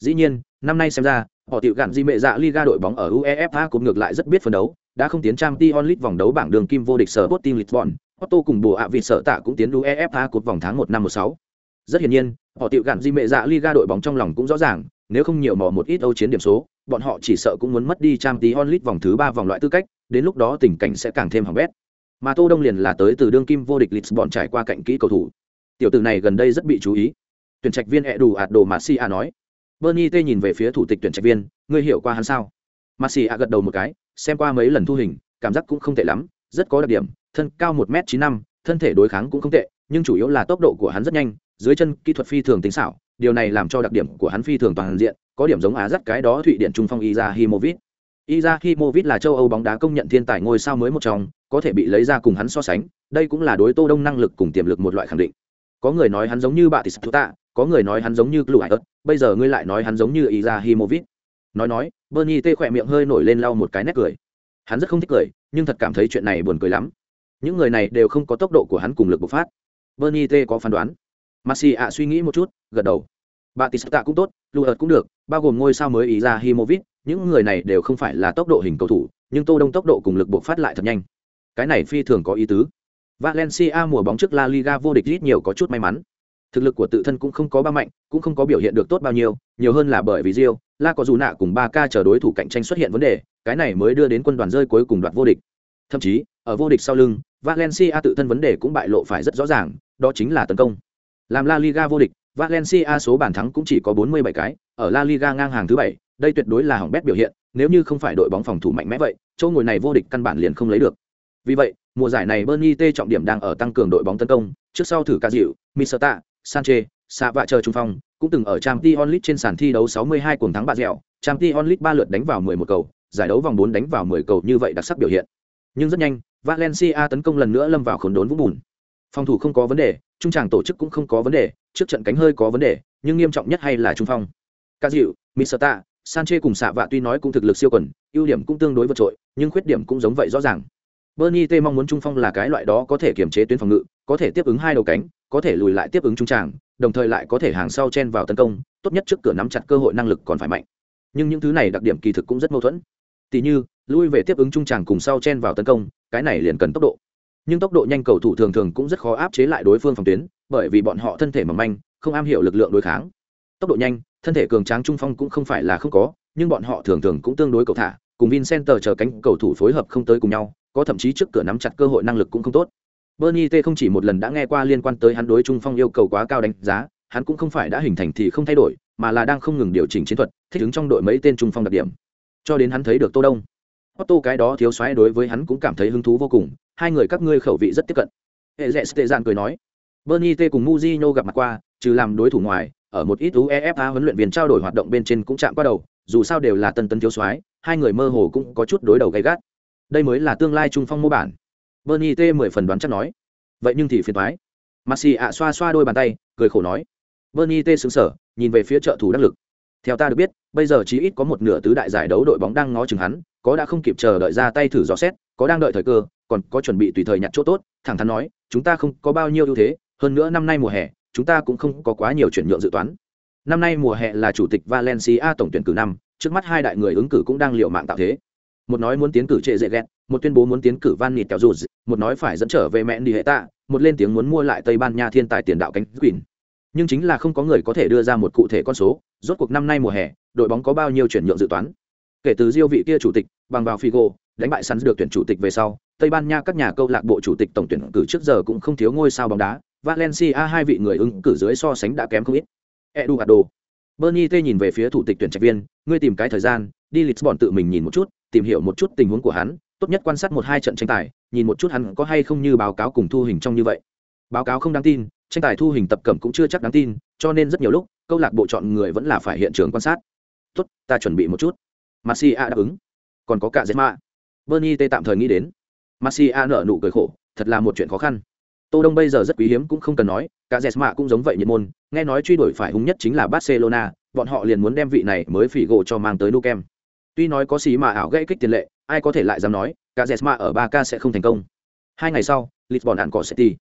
Speaker 1: dĩ nhiên năm nay xem ra họ tiểu gạn di mệ dạ liga đội bóng ở uefa cũng ngược lại rất biết phấn đấu đã không tiến trang tí League vòng đấu bảng đường kim vô địch sở Sporting Lisbon, Otto cùng bùa ạ vị sở tạ cũng tiến UEFA cột vòng tháng một năm 16. Rất hiển nhiên, họ tiểu gạn di mệ dạ Liga đội bóng trong lòng cũng rõ ràng, nếu không nhiều mò một ít Âu chiến điểm số, bọn họ chỉ sợ cũng muốn mất đi trang tí onlit vòng thứ 3 vòng loại tư cách, đến lúc đó tình cảnh sẽ càng thêm hỏng bét. Mà Tô Đông liền là tới từ đương kim vô địch Lisbon trải qua cạnh kỹ cầu thủ. Tiểu tử này gần đây rất bị chú ý. Tuyển trạch viên Edu Addo Marcia nói. Bernie T nhìn về phía thủ tịch tuyển trạch viên, ngươi hiểu qua hắn sao? Marcia gật đầu một cái, xem qua mấy lần thu hình cảm giác cũng không tệ lắm rất có đặc điểm thân cao một m chín năm thân thể đối kháng cũng không tệ nhưng chủ yếu là tốc độ của hắn rất nhanh dưới chân kỹ thuật phi thường tính xảo điều này làm cho đặc điểm của hắn phi thường toàn diện có điểm giống á dắt cái đó thụy điển trung phong iza himovic iza himovic là châu âu bóng đá công nhận thiên tài ngôi sao mới một trong, có thể bị lấy ra cùng hắn so sánh, đây cũng là đối tô đông năng lực cùng tiềm lực một loại khẳng định. Có người nói hắn giống như bà tis tạ, có người nói hắn giống như lũ bây giờ ngươi lại nói hắn giống như iza himovic nói nói, bernie tê khỏe miệng hơi nổi lên lau một cái nét cười. Hắn rất không thích cười, nhưng thật cảm thấy chuyện này buồn cười lắm. Những người này đều không có tốc độ của hắn cùng lực bộc phát. Bernie tê có phán đoán. Marcia suy nghĩ một chút, gật đầu. Bà Batista cũng tốt, Luert cũng được, bao gồm ngôi sao mới ý ra Himovic, những người này đều không phải là tốc độ hình cầu thủ, nhưng Tô Đông tốc độ cùng lực buộc phát lại thật nhanh. Cái này phi thường có ý tứ. Valencia mùa bóng trước La Liga vô địch ít nhiều có chút may mắn. Thực lực của tự thân cũng không có ba mạnh, cũng không có biểu hiện được tốt bao nhiêu, nhiều hơn là bởi vì Rio, la có dù nạ cùng ba ca chờ đối thủ cạnh tranh xuất hiện vấn đề cái này mới đưa đến quân đoàn rơi cuối cùng đoạt vô địch thậm chí ở vô địch sau lưng valencia tự thân vấn đề cũng bại lộ phải rất rõ ràng đó chính là tấn công làm la liga vô địch valencia số bàn thắng cũng chỉ có 47 cái, ở la liga ngang hàng thứ bảy, đây tuyệt đối là hỏng bét biểu hiện, nếu như không phải đội bóng phòng thủ mạnh mẽ vậy, chỗ ngồi này vô địch căn bản liền không lấy được. Vì vậy, mùa giải này bernie t trọng điểm đang ở tăng cường đội bóng tấn công, trước sau thử cả dịu misata sanche xạ vạ chờ trung phong, cũng từng ở Champions League trên sàn thi đấu 62 cuồng thắng bạc dẻo trang t onlit ba lượt đánh vào 11 cầu, giải đấu vòng 4 đánh vào 10 cầu như vậy đặc sắc biểu hiện. Nhưng rất nhanh, valencia tấn công lần nữa lâm vào khốn đốn vũng bùn. Phòng thủ không có vấn đề, trung tràng tổ chức cũng không có vấn đề trước trận cánh hơi có vấn đề nhưng nghiêm trọng nhất hay là trung phong ca dịu misata sanche cùng xạ vạ tuy nói cũng thực lực siêu quần ưu điểm cũng tương đối vượt trội nhưng khuyết điểm cũng giống vậy rõ ràng Bernie T mong muốn trung phong là cái loại đó có thể kiểm chế tuyến phòng ngự, có thể tiếp ứng hai đầu cánh, có thể lùi lại tiếp ứng trung tràng, đồng thời lại có thể hàng sau chen vào tấn công, tốt nhất trước cửa nắm chặt cơ hội năng lực còn phải mạnh. Nhưng những thứ này đặc điểm kỳ thực cũng rất mâu thuẫn. Tỷ như, lui về tiếp ứng trung tràng cùng sau chen vào tấn công, cái này liền cần tốc độ. Nhưng tốc độ nhanh cầu thủ thường thường cũng rất khó áp chế lại đối phương phòng tuyến, bởi vì bọn họ thân thể mỏng manh, không am hiểu lực lượng đối kháng. Tốc độ nhanh, thân thể cường tráng trung phong cũng không phải là không có, nhưng bọn họ thường thường cũng tương đối cầu thả, cùng Vincenter chờ cánh cầu thủ phối hợp không tới cùng nhau, có thậm chí trước cửa nắm chặt cơ hội năng lực cũng không tốt. Bernie T không chỉ một lần đã nghe qua liên quan tới hắn đối trung phong yêu cầu quá cao đánh giá, hắn cũng không phải đã hình thành thì không thay đổi, mà là đang không ngừng điều chỉnh chiến thuật, thích ứng trong đội mấy tên trung phong đặc điểm. cho đến hắn thấy được tô đông otto cái đó thiếu soái đối với hắn cũng cảm thấy hứng thú vô cùng hai người các ngươi khẩu vị rất tiếp cận hệ Lệ tệ dạn cười nói bernie t cùng muzino gặp mặt qua trừ làm đối thủ ngoài ở một ít uefa huấn luyện viên trao đổi hoạt động bên trên cũng chạm qua đầu dù sao đều là tân tân thiếu soái hai người mơ hồ cũng có chút đối đầu gay gắt. Đây mới là tương lai trung phong mô bản. Bernie t mười phần đoán chắc nói. Vậy nhưng thì phiền toái. Messi ạ xoa xoa đôi bàn tay cười khổ nói. Bernie t sững sờ, nhìn về phía trợ thủ đắc lực. Theo ta được biết bây giờ chỉ ít có một nửa tứ đại giải đấu đội bóng đang ngó chừng hắn có đã không kịp chờ đợi ra tay thử dò xét có đang đợi thời cơ còn có chuẩn bị tùy thời nhặt chỗ tốt thẳng thắn nói chúng ta không có bao nhiêu ưu thế hơn nữa năm nay mùa hè, chúng ta cũng không có quá nhiều chuyển nhượng dự toán. Năm nay mùa hè là chủ tịch valencia tổng tuyển cử năm, trước mắt hai đại người ứng cử cũng đang liệu mạng tạo thế. Một nói muốn tiến cử trệ dễ ghét một tuyên bố muốn tiến cử van nịt kéo dù một nói phải dẫn trở về mẹ đi hệ tạ một lên tiếng muốn mua lại tây ban nha thiên tài tiền đạo cánh quỳnh. Nhưng chính là không có người có thể đưa ra một cụ thể con số, rốt cuộc năm nay mùa hè, đội bóng có bao nhiêu chuyển nhượng dự toán? Kể từ diêu vị kia chủ tịch, bằng vào figo, đánh bại sắn được tuyển chủ tịch về sau, tây ban nha các nhà câu lạc bộ chủ tịch tổng tuyển cử trước giờ cũng không thiếu ngôi sao bóng đá valencia hai vị người ứng cử dưới so sánh đã kém không ít. Eduardo. Bernie t nhìn về phía thủ tịch tuyển trạch viên, ngươi tìm cái thời gian, đi lisbon tự mình nhìn một chút, tìm hiểu một chút tình huống của hắn, tốt nhất quan sát một hai trận tranh tài, nhìn một chút hắn có hay không như báo cáo cùng thu hình trong như vậy. Báo cáo không đáng tin, tranh tài thu hình tập cẩm cũng chưa chắc đáng tin, cho nên rất nhiều lúc, câu lạc bộ chọn người vẫn là phải hiện trường quan sát. Tốt, ta chuẩn bị một chút. Marcia đáp ứng. Còn có cả Zema. Bernie T tạm thời nghĩ đến. Marcia nở nụ cười khổ, thật là một chuyện khó khăn. Tô Đông bây giờ rất quý hiếm cũng không cần nói, cả Jesma cũng giống vậy nhiệt môn, nghe nói truy đuổi phải hung nhất chính là Barcelona, bọn họ liền muốn đem vị này mới phỉ gỗ cho mang tới Nukem. Tuy nói có xí mà ảo gãy kích tiền lệ, ai có thể lại dám nói, cả Jesma ở 3K sẽ không thành công. Hai ngày sau, Lisbon ăn cỏ City.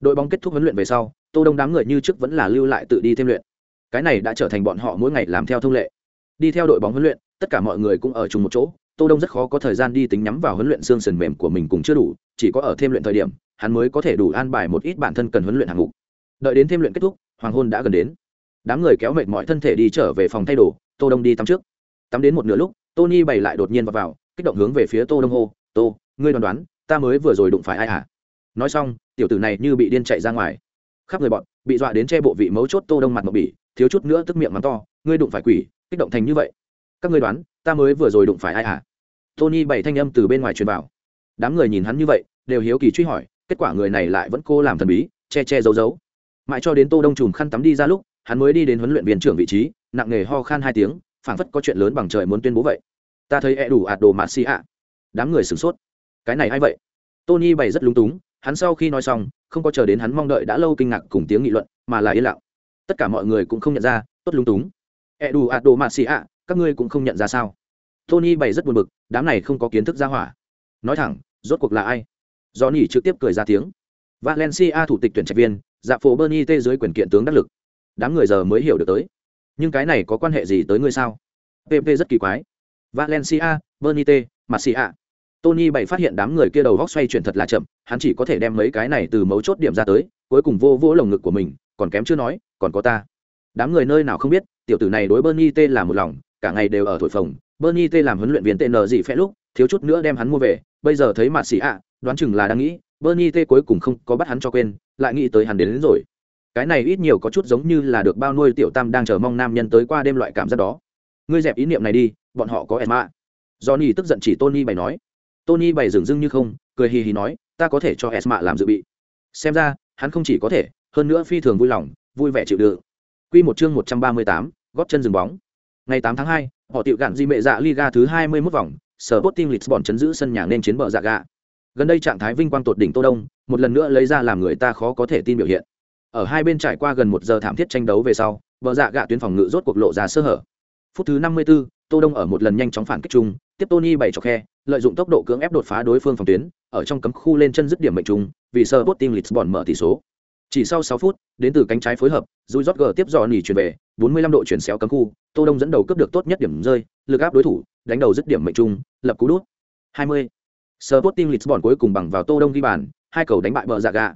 Speaker 1: Đội bóng kết thúc huấn luyện về sau, Tô Đông đám người như trước vẫn là lưu lại tự đi thêm luyện. Cái này đã trở thành bọn họ mỗi ngày làm theo thông lệ. Đi theo đội bóng huấn luyện, tất cả mọi người cũng ở chung một chỗ, Tô Đông rất khó có thời gian đi tính nhắm vào huấn luyện xương sườn mềm của mình cũng chưa đủ, chỉ có ở thêm luyện thời điểm, hắn mới có thể đủ an bài một ít bản thân cần huấn luyện hạng mục. Đợi đến thêm luyện kết thúc, hoàng hôn đã gần đến. Đám người kéo mệt mọi thân thể đi trở về phòng thay đồ, Tô Đông đi tắm trước. Tắm đến một nửa lúc, Tony bày lại đột nhiên vào vào, kích động hướng về phía Tô Đông hô, "Tô, ngươi đoán đoán, ta mới vừa rồi đụng phải ai hả?" Nói xong, tiểu tử này như bị điên chạy ra ngoài. Khắp người bọn, bị dọa đến che bộ vị mấu chốt Tô Đông mặt một bỉ, thiếu chút nữa tức miệng mắng to, "Ngươi đụng phải quỷ, kích động thành như vậy." Các ngươi đoán, ta mới vừa rồi đụng phải ai hả? Tony bảy thanh âm từ bên ngoài truyền vào. Đám người nhìn hắn như vậy, đều hiếu kỳ truy hỏi, kết quả người này lại vẫn cô làm thần bí, che che giấu giấu. Mãi cho đến tô đông trùm khăn tắm đi ra lúc, hắn mới đi đến huấn luyện viên trưởng vị trí, nặng nề ho khan hai tiếng, phảng phất có chuyện lớn bằng trời muốn tuyên bố vậy. Ta thấy e đủ ạt đồ mạt xì ạ. Đám người sửng sốt. Cái này ai vậy? Tony bày rất lúng túng, hắn sau khi nói xong, không có chờ đến hắn mong đợi đã lâu kinh ngạc cùng tiếng nghị luận, mà là yên lặng. Tất cả mọi người cũng không nhận ra, tốt lúng túng. E đủ ạt đồ mạt xì ạ, các ngươi cũng không nhận ra sao? Tony bày rất buồn bực, đám này không có kiến thức ra hỏa. Nói thẳng, rốt cuộc là ai? Do nỉ trực tiếp cười ra tiếng. Valencia thủ tịch tuyển trạch viên dạ phố bernie tê dưới quyền kiện tướng đắc lực. Đám người giờ mới hiểu được tới. Nhưng cái này có quan hệ gì tới ngươi sao? Pp rất kỳ quái. Valencia bernie tê marcia. Tony bày phát hiện đám người kia đầu góc xoay chuyển thật là chậm, hắn chỉ có thể đem mấy cái này từ mấu chốt điểm ra tới, cuối cùng vô vỗ lồng ngực của mình, còn kém chưa nói, còn có ta. Đám người nơi nào không biết, tiểu tử này đối bernie t là một lòng, cả ngày đều ở thổi phồng. Bernie t làm huấn luyện viên tn gì phép lúc thiếu chút nữa đem hắn mua về bây giờ thấy mạt xì ạ đoán chừng là đang nghĩ bernie t cuối cùng không có bắt hắn cho quên lại nghĩ tới hắn đến, đến rồi. Cái này ít nhiều có chút giống như là được bao nuôi tiểu tam đang chờ mong nam nhân tới qua đêm loại cảm giác đó. Ngươi dẹp ý niệm này đi bọn họ có emma. Johnny tức giận chỉ tony bày nói. Tony bày dừng dưng như không cười hì hì nói ta có thể cho esma làm dự bị. Xem ra hắn không chỉ có thể hơn nữa phi thường vui lòng vui vẻ chịu đựng. Quy một chương một trăm ba mươi tám, góp chân dừng bóng. Ngày tám tháng hai, họ tiệu gạn di mệ dạ liga thứ hai mươi 21 vòng Sporting Lisbon chấn giữ sân nhà nên chiến bờ dạ gạ gần đây trạng thái vinh quang tột đỉnh tô đông một lần nữa lấy ra làm người ta khó có thể tin biểu hiện. Ở hai bên trải qua gần một giờ thảm thiết tranh đấu về sau bờ dạ gạ tuyến phòng ngự rốt cuộc lộ ra sơ hở. Phút thứ năm mươi 54, tô đông ở một lần nhanh chóng phản kích trung, tiếp tony bảy chọc khe lợi dụng tốc độ cưỡng ép đột phá đối phương phòng tuyến ở trong cấm khu lên chân dứt điểm mệnh trung vì Sporting lisbon mở tỷ số. Chỉ sau sáu phút đến từ cánh trái phối hợp Rui rót tiếp dò nỉ chuyển về 45 độ chuyển xéo cấm khu tô đông dẫn đầu cướp được tốt nhất điểm rơi lực áp đối thủ đánh đầu dứt điểm mệnh trung lập cú đút 20. Sporting Lisbon cuối cùng bằng vào Tô Đông ghi bàn, hai cầu đánh bại bờ dạ gạ.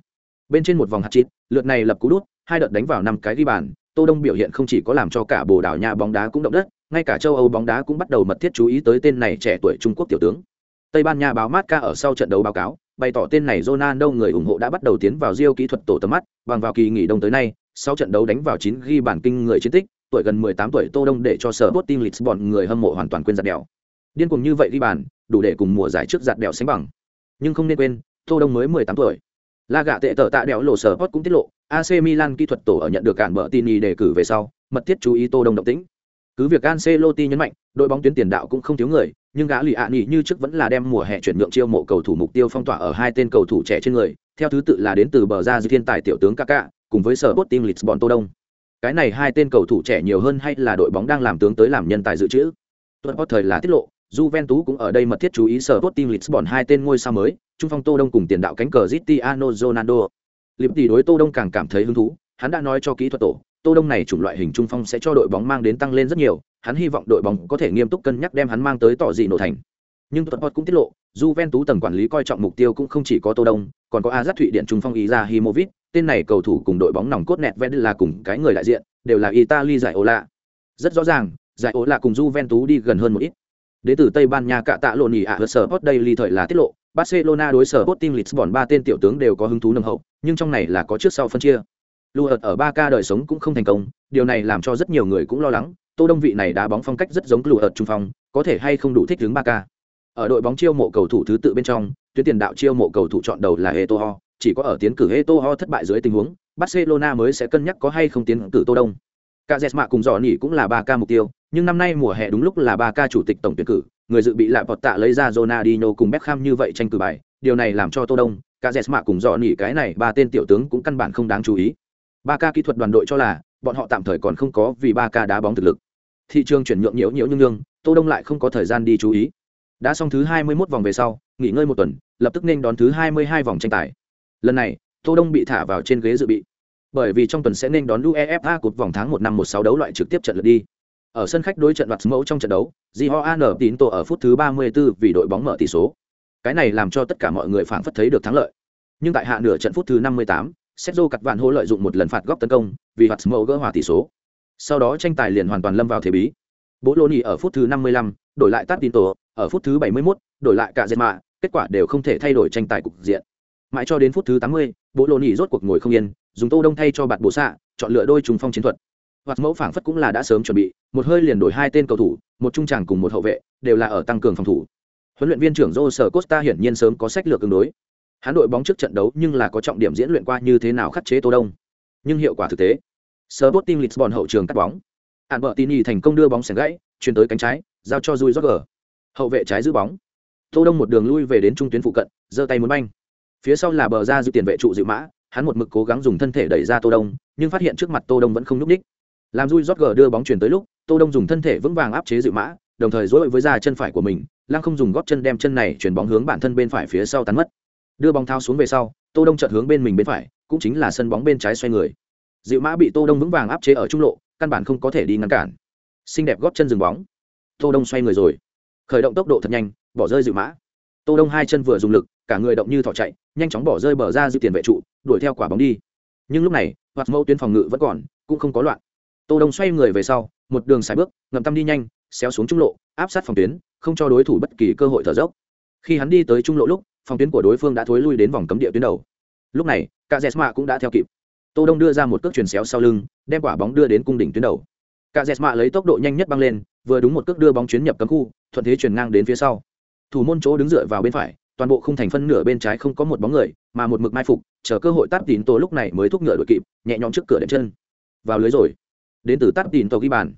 Speaker 1: Bên trên một vòng hạt chít, lượt này lập cú đút, hai đợt đánh vào năm cái ghi bàn, Tô Đông biểu hiện không chỉ có làm cho cả Bồ Đào Nha bóng đá cũng động đất, ngay cả châu Âu bóng đá cũng bắt đầu mật thiết chú ý tới tên này trẻ tuổi Trung Quốc tiểu tướng. Tây Ban Nha báo Marca ở sau trận đấu báo cáo, bày tỏ tên này Ronaldo người ủng hộ đã bắt đầu tiến vào Rio kỹ thuật tổ tầm mắt, bằng vào kỳ nghỉ đông tới nay, sau trận đấu đánh vào 9 ghi bàn kinh người chiến tích, tuổi gần 18 tuổi Tô Đông để cho sở Sporting Lisbon người hâm mộ hoàn toàn quên giật đèo. điên cuồng như vậy ghi bàn đủ để cùng mùa giải trước giật đèo sánh bằng. Nhưng không nên quên tô đông mới 18 tuổi. La gạ tệ tờ tạ đèo lộ sở hot cũng tiết lộ ac milan kỹ thuật tổ ở nhận được cản bợ tin đề cử về sau mật thiết chú ý tô đông động tĩnh. Cứ việc Ancelotti nhấn mạnh đội bóng tuyến tiền đạo cũng không thiếu người nhưng gã lì ạ nghỉ như trước vẫn là đem mùa hè chuyển nhượng chiêu mộ cầu thủ mục tiêu phong tỏa ở hai tên cầu thủ trẻ trên người theo thứ tự là đến từ bờ ra dư thiên tài tiểu tướng Kaká cùng với sở Sporting Lisbon Tô Đông. Cái này hai tên cầu thủ trẻ nhiều hơn hay là đội bóng đang làm tướng tới làm nhân tài dự trữ? Tuần hot thời là tiết lộ Juventus cũng ở đây mật thiết chú ý sở Sporting Lisbon hai tên ngôi sao mới trung phong Tô Đông cùng tiền đạo cánh cờ Cristiano Ronaldo. Liệp tỷ đối Tô Đông càng cảm thấy hứng thú hắn đã nói cho kỹ thuật tổ Tô Đông này chủng loại hình trung phong sẽ cho đội bóng mang đến tăng lên rất nhiều, hắn hy vọng đội bóng có thể nghiêm túc cân nhắc đem hắn mang tới tỏ dị nổ thành. Nhưng Tottenham cũng tiết lộ, Juventus tầng quản lý coi trọng mục tiêu cũng không chỉ có Tô Đông, còn có Azat Thụy Điện trung phong Izahimovic, tên này cầu thủ cùng đội bóng nòng cốt nẹt ven là cùng cái người đại diện, đều là Italy giải Ola. Rất rõ ràng, giải Ola cùng Juventus đi gần hơn một ít. Đến từ Tây Ban Nha cạ tạ lộn nhỉ ạ à, sở Sport Daily thời là tiết lộ, Barcelona đối sở Sporting Lisbon ba tên tiểu tướng đều có hứng thú nâng hậu, nhưng trong này là có trước sau phân chia. Luợt ở ba k đời sống cũng không thành công, điều này làm cho rất nhiều người cũng lo lắng, Tô Đông vị này đá bóng phong cách rất giống Luợt trung phong, có thể hay không đủ thích ứng ba k Ở đội bóng chiêu mộ cầu thủ thứ tự bên trong, tuyến tiền đạo chiêu mộ cầu thủ chọn đầu là Eto'o, chỉ có ở tiến cử Eto'o thất bại dưới tình huống, Barcelona mới sẽ cân nhắc có hay không tiến cử Tô Đông. Cazeema cùng dò cũng là ba k mục tiêu, nhưng năm nay mùa hè đúng lúc là ba k chủ tịch tổng tuyển cử, người dự bị lại vọt tạ lấy ra Ronaldinho cùng Beckham như vậy tranh cử bài, điều này làm cho Tô Đông, Cazeema cùng dò cái này ba tên tiểu tướng cũng căn bản không đáng chú ý. Ba k kỹ thuật đoàn đội cho là bọn họ tạm thời còn không có vì ba k đá bóng thực lực. Thị trường chuyển nhượng nhiễu nhiễu nhưng nhưng tô đông lại không có thời gian đi chú ý. Đã xong thứ hai mươi 21 vòng về sau nghỉ ngơi một tuần lập tức nên đón thứ hai mươi hai vòng tranh tài lần này tô đông bị thả vào trên ghế dự bị bởi vì trong tuần sẽ nên đón uefa cột vòng tháng một năm một sáu đấu loại trực tiếp trận lượt đi ở sân khách đối trận đoạt mẫu trong trận đấu jihoan tín tổ ở phút thứ 34 vì đội bóng mở tỷ số cái này làm cho tất cả mọi người phảng phất thấy được thắng lợi nhưng tại hạ nửa trận phút thứ 58, Sergio cặt vạn hô lợi dụng một lần phạt góc tấn công, vì hoạt mẫu gỡ hòa tỷ số. Sau đó tranh tài liền hoàn toàn lâm vào thế bí. Bố lô ở phút thứ 55, đổi lại Tát Tín Tổ, ở phút thứ 71, đổi lại cả Zema, kết quả đều không thể thay đổi tranh tài cục diện. Mãi cho đến phút thứ 80, Bố Loni rốt cuộc ngồi không yên, dùng Tô Đông thay cho bạt bổ xạ, chọn lựa đôi trùng phong chiến thuật. Hoạt mẫu phảng phất cũng là đã sớm chuẩn bị, một hơi liền đổi hai tên cầu thủ, một trung tràng cùng một hậu vệ, đều là ở tăng cường phòng thủ. Huấn luyện viên trưởng Jose Costa hiển nhiên sớm có sách lược ứng đối, hắn đội bóng trước trận đấu nhưng là có trọng điểm diễn luyện qua như thế nào khắc chế tô đông. Nhưng hiệu quả thực tế. Sporting Lisbon hậu trường cắt bóng. Albertini thành công đưa bóng xẻng gãy chuyển tới cánh trái giao cho Rui Roger hậu vệ trái giữ bóng. Tô đông một đường lui về đến trung tuyến phụ cận giơ tay muốn banh phía sau là bờ ra giữ tiền vệ trụ dự mã, hắn một mực cố gắng dùng thân thể đẩy ra tô đông, nhưng phát hiện trước mặt tô đông vẫn không nhúc ních làm Rui gờ đưa bóng chuyển tới lúc, tô đông dùng thân thể vững vàng áp chế dự mã, đồng thời dối với ra chân phải của mình, lăng không dùng gót chân đem chân này chuyển bóng hướng bản thân bên phải phía sau tán mất. Đưa bóng thao xuống về sau, tô đông chợt hướng bên mình bên phải, cũng chính là sân bóng bên trái xoay người. Dịu mã bị tô đông vững vàng áp chế ở trung lộ, căn bản không có thể đi ngăn cản. Xinh đẹp góp chân dừng bóng. Tô đông xoay người rồi. Khởi động tốc độ thật nhanh, bỏ rơi dịu mã tô đông hai chân vừa dùng lực, cả người động như thỏ chạy, nhanh chóng bỏ rơi bờ ra dự tiền vệ trụ, đuổi theo quả bóng đi. Nhưng lúc này hoạt mẫu tuyến phòng ngự vẫn còn, cũng không có loạn. Tô đông xoay người về sau, một đường xài bước ngầm tâm đi nhanh, xéo xuống trung lộ, áp sát phòng tuyến, không cho đối thủ bất kỳ cơ hội thở dốc. Khi hắn đi tới trung lộ lúc, phòng tuyến của đối phương đã thối lui đến vòng cấm địa tuyến đầu. Lúc này cả jesma cũng đã theo kịp. Tô đông đưa ra một cước truyền xéo sau lưng, đem quả bóng đưa đến cung đỉnh tuyến đầu. Cả jesma lấy tốc độ nhanh nhất băng lên, vừa đúng một cước đưa bóng chuyến nhập cấm khu, thuận thế truyền ngang đến phía sau thủ môn chỗ đứng dựa vào bên phải, toàn bộ không thành phân nửa bên trái không có một bóng người, mà một mực mai phục, chờ cơ hội tắt tín tô lúc này mới thúc ngựa đội kịp, nhẹ nhõm trước cửa đệm chân. Vào lưới rồi. Đến từ tắt tín tô ghi bàn.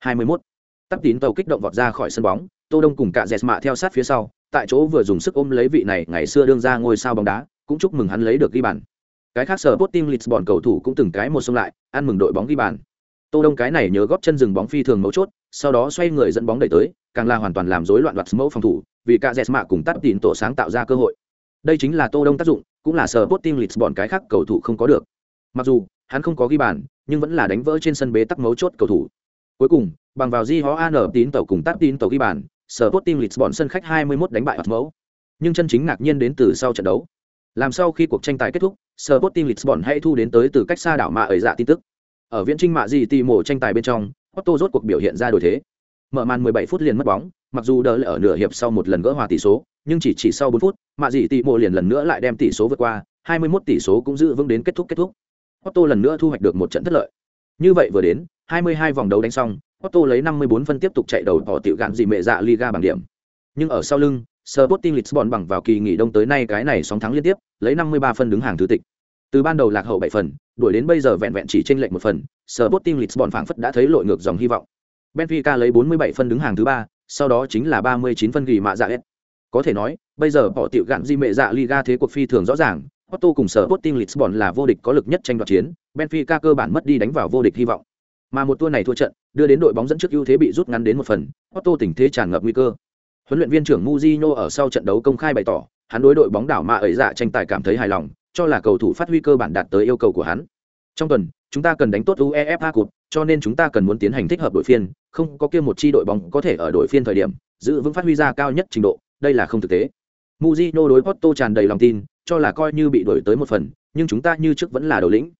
Speaker 1: 21. tắt tín tô kích động vọt ra khỏi sân bóng, tô đông cùng cả dẹt theo sát phía sau, tại chỗ vừa dùng sức ôm lấy vị này ngày xưa đương ra ngôi sao bóng đá, cũng chúc mừng hắn lấy được ghi bàn. Cái khác sở Sporting Lisbon cầu thủ cũng từng cái một xông lại, ăn mừng đội bóng ghi bàn. Tô đông cái này nhớ góp chân dừng bóng phi thường mấu chốt, sau đó xoay người dẫn bóng đẩy tới, càng là hoàn toàn làm rối loạn loạt mẫu phòng thủ vì cả Jesma cùng tắt tín tổ sáng tạo ra cơ hội. Đây chính là tô đông tác dụng, cũng là sở Sporting Lisbon cái khác cầu thủ không có được. Mặc dù, hắn không có ghi bàn, nhưng vẫn là đánh vỡ trên sân bế tắc mấu chốt cầu thủ. Cuối cùng, bằng vào di ho an tín tàu cùng tắt tín tàu ghi bàn, sở Sporting Lisbon sân khách 21 đánh bại hoạt mẫu. Nhưng chân chính ngạc nhiên đến từ sau trận đấu. Làm sau khi cuộc tranh tài kết thúc, sở Sporting Lisbon hay thu đến tới từ cách xa đảo mạ ở dạ tin tức. Ở viễn trinh mạ gì tì mổ tranh tài bên trong Otto rốt cuộc biểu hiện ra đổi thế mở màn 17 phút liền mất bóng mặc dù đỡ lại ở nửa hiệp sau một lần gỡ hòa tỷ số nhưng chỉ chỉ sau 4 phút mạ dị tỷ mộ liền lần nữa lại đem tỷ số vượt qua 21 tỷ số cũng giữ vững đến kết thúc kết thúc. Otto lần nữa thu hoạch được một trận thất lợi. Như vậy vừa đến 22 vòng đấu đánh xong Otto lấy 54 phân tiếp tục chạy đầu tỏ tiểu gạn gì mẹ dạ Liga bằng điểm, nhưng ở sau lưng Sporting Lisbon bằng vào kỳ nghỉ đông tới nay cái này sóng thắng liên tiếp lấy 53 phân đứng hàng thứ tịch. Từ ban đầu lạc hậu 7 phần đuổi đến bây giờ vẹn vẹn chỉ chênh lệch một phần Sporting Lisbon phảng phất đã thấy lội ngược dòng hy vọng. Benfica lấy 47 phân đứng hàng thứ ba sau đó chính là 39 phân ghi mạ dạ S. Có thể nói, bây giờ bỏ tiểu gạn di mệ dạ Liga thế cuộc phi thường rõ ràng, Porto cùng sở Sporting Lisbon là vô địch có lực nhất tranh đoạt chiến, Benfica cơ bản mất đi đánh vào vô địch hy vọng. Mà một tour này thua trận, đưa đến đội bóng dẫn trước ưu thế bị rút ngắn đến một phần, Porto tình thế tràn ngập nguy cơ. Huấn luyện viên trưởng Mourinho ở sau trận đấu công khai bày tỏ, hắn đối đội bóng đảo mạ ấy dạ tranh tài cảm thấy hài lòng, cho là cầu thủ phát huy cơ bản đạt tới yêu cầu của hắn. Trong tuần, chúng ta cần đánh tốt UEFA Cup, cho nên chúng ta cần muốn tiến hành thích hợp đội phiên, không có kia một chi đội bóng có thể ở đội phiên thời điểm giữ vững phát huy ra cao nhất trình độ, đây là không thực tế. Mujino đối Porto tràn đầy lòng tin, cho là coi như bị đuổi tới một phần, nhưng chúng ta như trước vẫn là đầu lĩnh.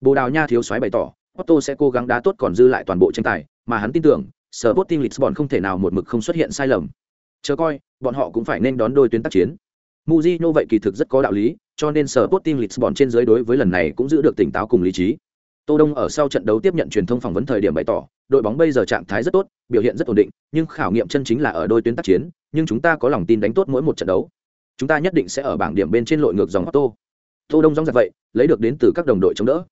Speaker 1: Bồ Đào Nha thiếu soái bày tỏ, Porto sẽ cố gắng đá tốt còn dư lại toàn bộ tranh tài, mà hắn tin tưởng, Sporting Lisbon không thể nào một mực không xuất hiện sai lầm. Chờ coi, bọn họ cũng phải nên đón đôi tuyến tác chiến. Mujino vậy kỳ thực rất có đạo lý, cho nên Sporting Lisbon trên dưới đối với lần này cũng giữ được tỉnh táo cùng lý trí. Tô Đông ở sau trận đấu tiếp nhận truyền thông phỏng vấn thời điểm bày tỏ, đội bóng bây giờ trạng thái rất tốt, biểu hiện rất ổn định, nhưng khảo nghiệm chân chính là ở đôi tuyến tác chiến, nhưng chúng ta có lòng tin đánh tốt mỗi một trận đấu. Chúng ta nhất định sẽ ở bảng điểm bên trên lội ngược dòng Otto. Tô Đông giống giật vậy, lấy được đến từ các đồng đội chống đỡ.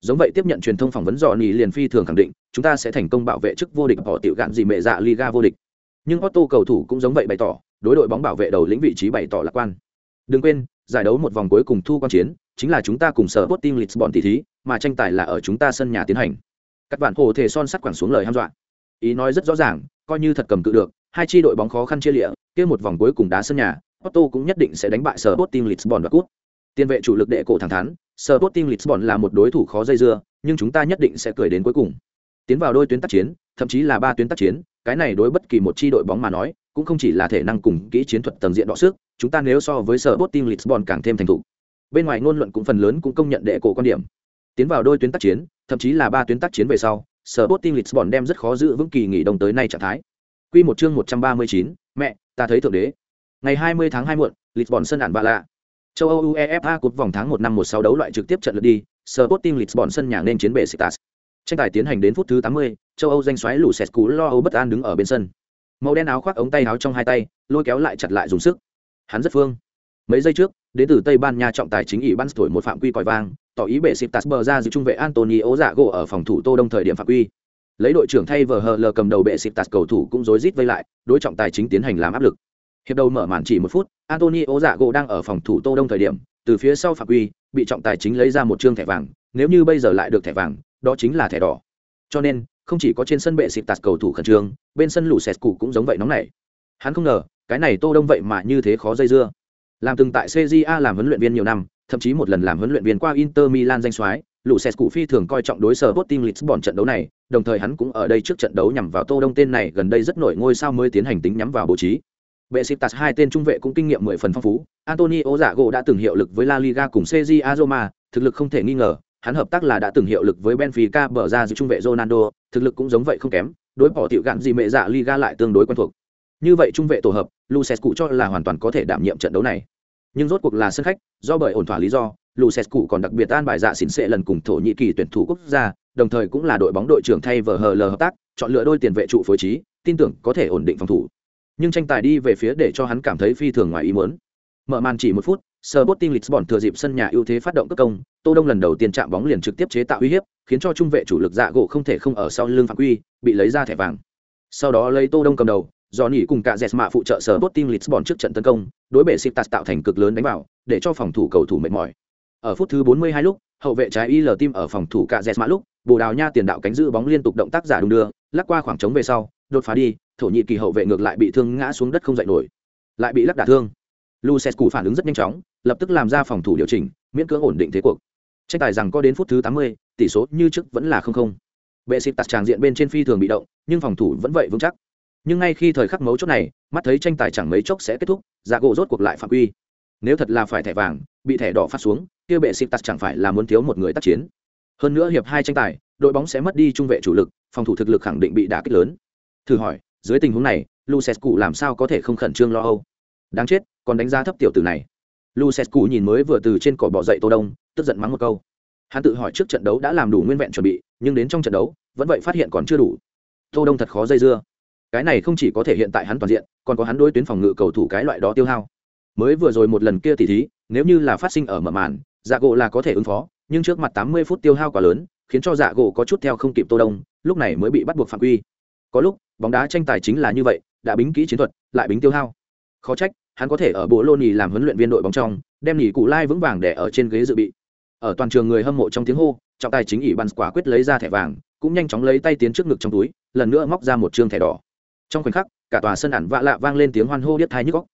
Speaker 1: Giống vậy tiếp nhận truyền thông phỏng vấn dò nỉ liền phi thường khẳng định, chúng ta sẽ thành công bảo vệ chức vô địch họ tiểu gạn gì mẹ dạ Liga vô địch. Nhưng Otto cầu thủ cũng giống vậy bày tỏ, đối đội bóng bảo vệ đầu lĩnh vị trí bày tỏ lạc quan. Đừng quên, giải đấu một vòng cuối cùng thu quan chiến, chính là chúng ta cùng sở Sporting Lisbon tỷ thí, mà tranh tài là ở chúng ta sân nhà tiến hành. Các bạn hồ thể son sắt quẳng xuống lời ham dọa. Ý nói rất rõ ràng, coi như thật cầm cự được, hai chi đội bóng khó khăn chia liệt, kia một vòng cuối cùng đá sân nhà, Otto cũng nhất định sẽ đánh bại sở Team Lisbon và cút. Tiền vệ chủ lực đệ cổ thẳng thắn, sở Team Lisbon là một đối thủ khó dây dưa, nhưng chúng ta nhất định sẽ cười đến cuối cùng. Tiến vào đôi tuyến tác chiến, thậm chí là ba tuyến tác chiến, cái này đối bất kỳ một chi đội bóng mà nói, cũng không chỉ là thể năng cùng kỹ chiến thuật tầng diện đọ sức, chúng ta nếu so với sở Team Lisbon càng thêm thành thục bên ngoài ngôn luận cũng phần lớn cũng công nhận đệ cổ quan điểm tiến vào đôi tuyến tác chiến thậm chí là ba tuyến tác chiến về sau, Sporting lisbon đem rất khó giữ vững kỳ nghỉ đông tới nay trạng thái. Quy một chương một trăm ba mươi chín, mẹ, ta thấy thượng đế. Ngày hai mươi tháng hai muộn, lisbon sân ản bạ lạ. Châu âu uefa cột vòng tháng một năm một sáu đấu loại trực tiếp trận lượt đi, Sporting lisbon sân nhà nên chiến bệ sitas tranh tài tiến hành đến phút thứ tám mươi, châu âu danh xoáy lũ sẹt cú lo âu bất an đứng ở bên sân. Màu đen áo khoác ống tay áo trong hai tay, lôi kéo lại chặt lại dùng sức. Hắn rất phương. Mấy giây trước, đến từ tây ban nha trọng tài chính ỷ ban thổi một phạm quy còi vang tỏ ý bệ xịp tasper ra giữ trung vệ antonio dạ gỗ ở phòng thủ tô đông thời điểm phạm quy. Lấy đội trưởng thay vờ hờ lờ cầm đầu bệ xịp tas cầu thủ cũng rối rít vây lại, đối trọng tài chính tiến hành làm áp lực. Hiệp đầu mở màn chỉ một phút, antonio dạ gỗ đang ở phòng thủ tô đông thời điểm, từ phía sau phạm quy, bị trọng tài chính lấy ra một trương thẻ vàng, nếu như bây giờ lại được thẻ vàng, đó chính là thẻ đỏ. Cho nên, không chỉ có trên sân bệ xịp tạt cầu thủ khẩn trương, bên sân lũ sẹt cụ cũng giống vậy nóng này hắn không ngờ, cái này tô đông vậy mà như thế khó dây dưa. Làm từng tại cja làm huấn luyện viên nhiều năm thậm chí một lần làm huấn luyện viên qua inter milan danh soái lũ sẹt cụ phi thường coi trọng đối sở Sporting Lisbon trận đấu này, đồng thời hắn cũng ở đây trước trận đấu nhằm vào Tô Đông tên này gần đây rất nổi ngôi sao mới tiến hành tính nhắm vào bố trí. Besiktas hai tên trung vệ cũng kinh nghiệm mười phần phong phú, Antonio Zago đã từng hiệu lực với La Liga cùng CJA Roma, thực lực không thể nghi ngờ, hắn hợp tác là đã từng hiệu lực với Benfica bở ra giữ trung vệ Ronaldo, thực lực cũng giống vậy không kém, đối bỏ tiểu gạn gì mẹ dạ Liga lại tương đối quen thuộc. Như vậy trung vệ tổ hợp, Lucescu cho là hoàn toàn có thể đảm nhiệm trận đấu này. Nhưng rốt cuộc là sân khách, do bởi ổn thỏa lý do, Lucescu còn đặc biệt an bài dạ xỉn xệ lần cùng thổ nhĩ kỳ tuyển thủ quốc gia, đồng thời cũng là đội bóng đội trưởng thay vở hờ lờ hợp tác, chọn lựa đôi tiền vệ trụ phối trí, tin tưởng có thể ổn định phòng thủ. Nhưng tranh tài đi về phía để cho hắn cảm thấy phi thường ngoài ý muốn. Mở màn chỉ một phút, Sporting Lisbon thừa dịp sân nhà ưu thế phát động cấp công, Tô Đông lần đầu tiên chạm bóng liền trực tiếp chế tạo uy hiếp, khiến cho trung vệ chủ lực dạ gỗ không thể không ở sau lưng phạm quy, bị lấy ra thẻ vàng. Sau đó lấy Tô Đông cầm đầu, do nỉ cùng cả Jesma phụ trợ sở bot team Lisbon trước trận tấn công, đối bể Siptas tạo thành cực lớn đánh vào, để cho phòng thủ cầu thủ mệt mỏi. Ở phút thứ 42 lúc, hậu vệ trái IL Team ở phòng thủ cả Jesma lúc, Bồ Đào Nha tiền đạo cánh giữ bóng liên tục động tác giả đung đưa, lắc qua khoảng trống về sau, đột phá đi, thổ nhị kỳ hậu vệ ngược lại bị thương ngã xuống đất không dậy nổi, lại bị lắc đả thương. Lucescu phản ứng rất nhanh chóng, lập tức làm ra phòng thủ điều chỉnh, miễn cưỡng ổn định thế cuộc. Tranh tài rằng có đến phút thứ 80, tỷ số như trước vẫn là 0-0. Bệ xịt tạt tràng diện bên trên phi thường bị động, nhưng phòng thủ vẫn vậy vững chắc nhưng ngay khi thời khắc mấu chốt này, mắt thấy tranh tài chẳng mấy chốc sẽ kết thúc giả gỗ rốt cuộc lại phạm quy. Nếu thật là phải thẻ vàng, bị thẻ đỏ phát xuống, kia bệ xịp tặc chẳng phải là muốn thiếu một người tác chiến. Hơn nữa hiệp hai tranh tài, đội bóng sẽ mất đi trung vệ chủ lực, phòng thủ thực lực khẳng định bị đả kích lớn. Thử hỏi, dưới tình huống này lucescu làm sao có thể không khẩn trương lo âu? Đáng chết, còn đánh giá thấp tiểu tử này. Lucescu nhìn mới vừa từ trên cỏ bỏ dậy tô đông, tức giận mắng một câu. Hắn tự hỏi trước trận đấu đã làm đủ nguyên vẹn chuẩn bị, nhưng đến trong trận đấu, vẫn vậy phát hiện còn chưa đủ. Tô đông thật khó dây dưa cái này không chỉ có thể hiện tại hắn toàn diện, còn có hắn đối tuyến phòng ngự cầu thủ cái loại đó tiêu hao. Mới vừa rồi một lần kia tỉ thí, nếu như là phát sinh ở mở màn dạ gỗ là có thể ứng phó, nhưng trước mặt tám mươi phút tiêu hao quá lớn, khiến cho dạ gỗ có chút theo không kịp tô đông, lúc này mới bị bắt buộc phạm quy. Có lúc, bóng đá tranh tài chính là như vậy, đã bính kỹ chiến thuật, lại bính tiêu hao. Khó trách, hắn có thể ở bộ lô nhì làm huấn luyện viên đội bóng trong, đem nhì cụ lai vững vàng để ở trên ghế dự bị. Ở toàn trường người hâm mộ trong tiếng hô, trọng tài chính ỷ bắn quả quyết lấy ra thẻ vàng, cũng nhanh chóng lấy tay tiến trước ngực trong túi, lần nữa móc ra một trương thẻ đỏ trong khoảnh khắc, cả tòa sân ản vạ lạ vang lên tiếng hoan hô điếc thai nhức góc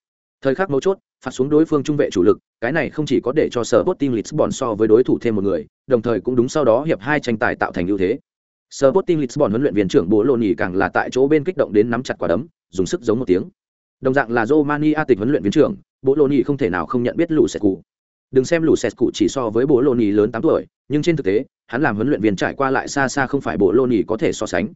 Speaker 1: thời khắc mấu chốt, phạt xuống đối phương trung vệ chủ lực, cái này không chỉ có để cho sở bot team lisbon so với đối thủ thêm một người, đồng thời cũng đúng sau đó hiệp hai tranh tài tạo thành ưu thế. Sở bot team lisbon huấn luyện viên trưởng bố lô nhì càng là tại chỗ bên kích động đến nắm chặt quả đấm, dùng sức giống một tiếng. Đồng dạng là romani a tịch huấn luyện viên trưởng bố lô nhì không thể nào không nhận biết lũ sẹt cụ đừng xem lũ sẹt cụ chỉ so với bố lô nhì lớn tám tuổi, nhưng trên thực tế, hắn làm huấn luyện viên trải qua lại xa xa không phải bố lô nhì có thể so sánh.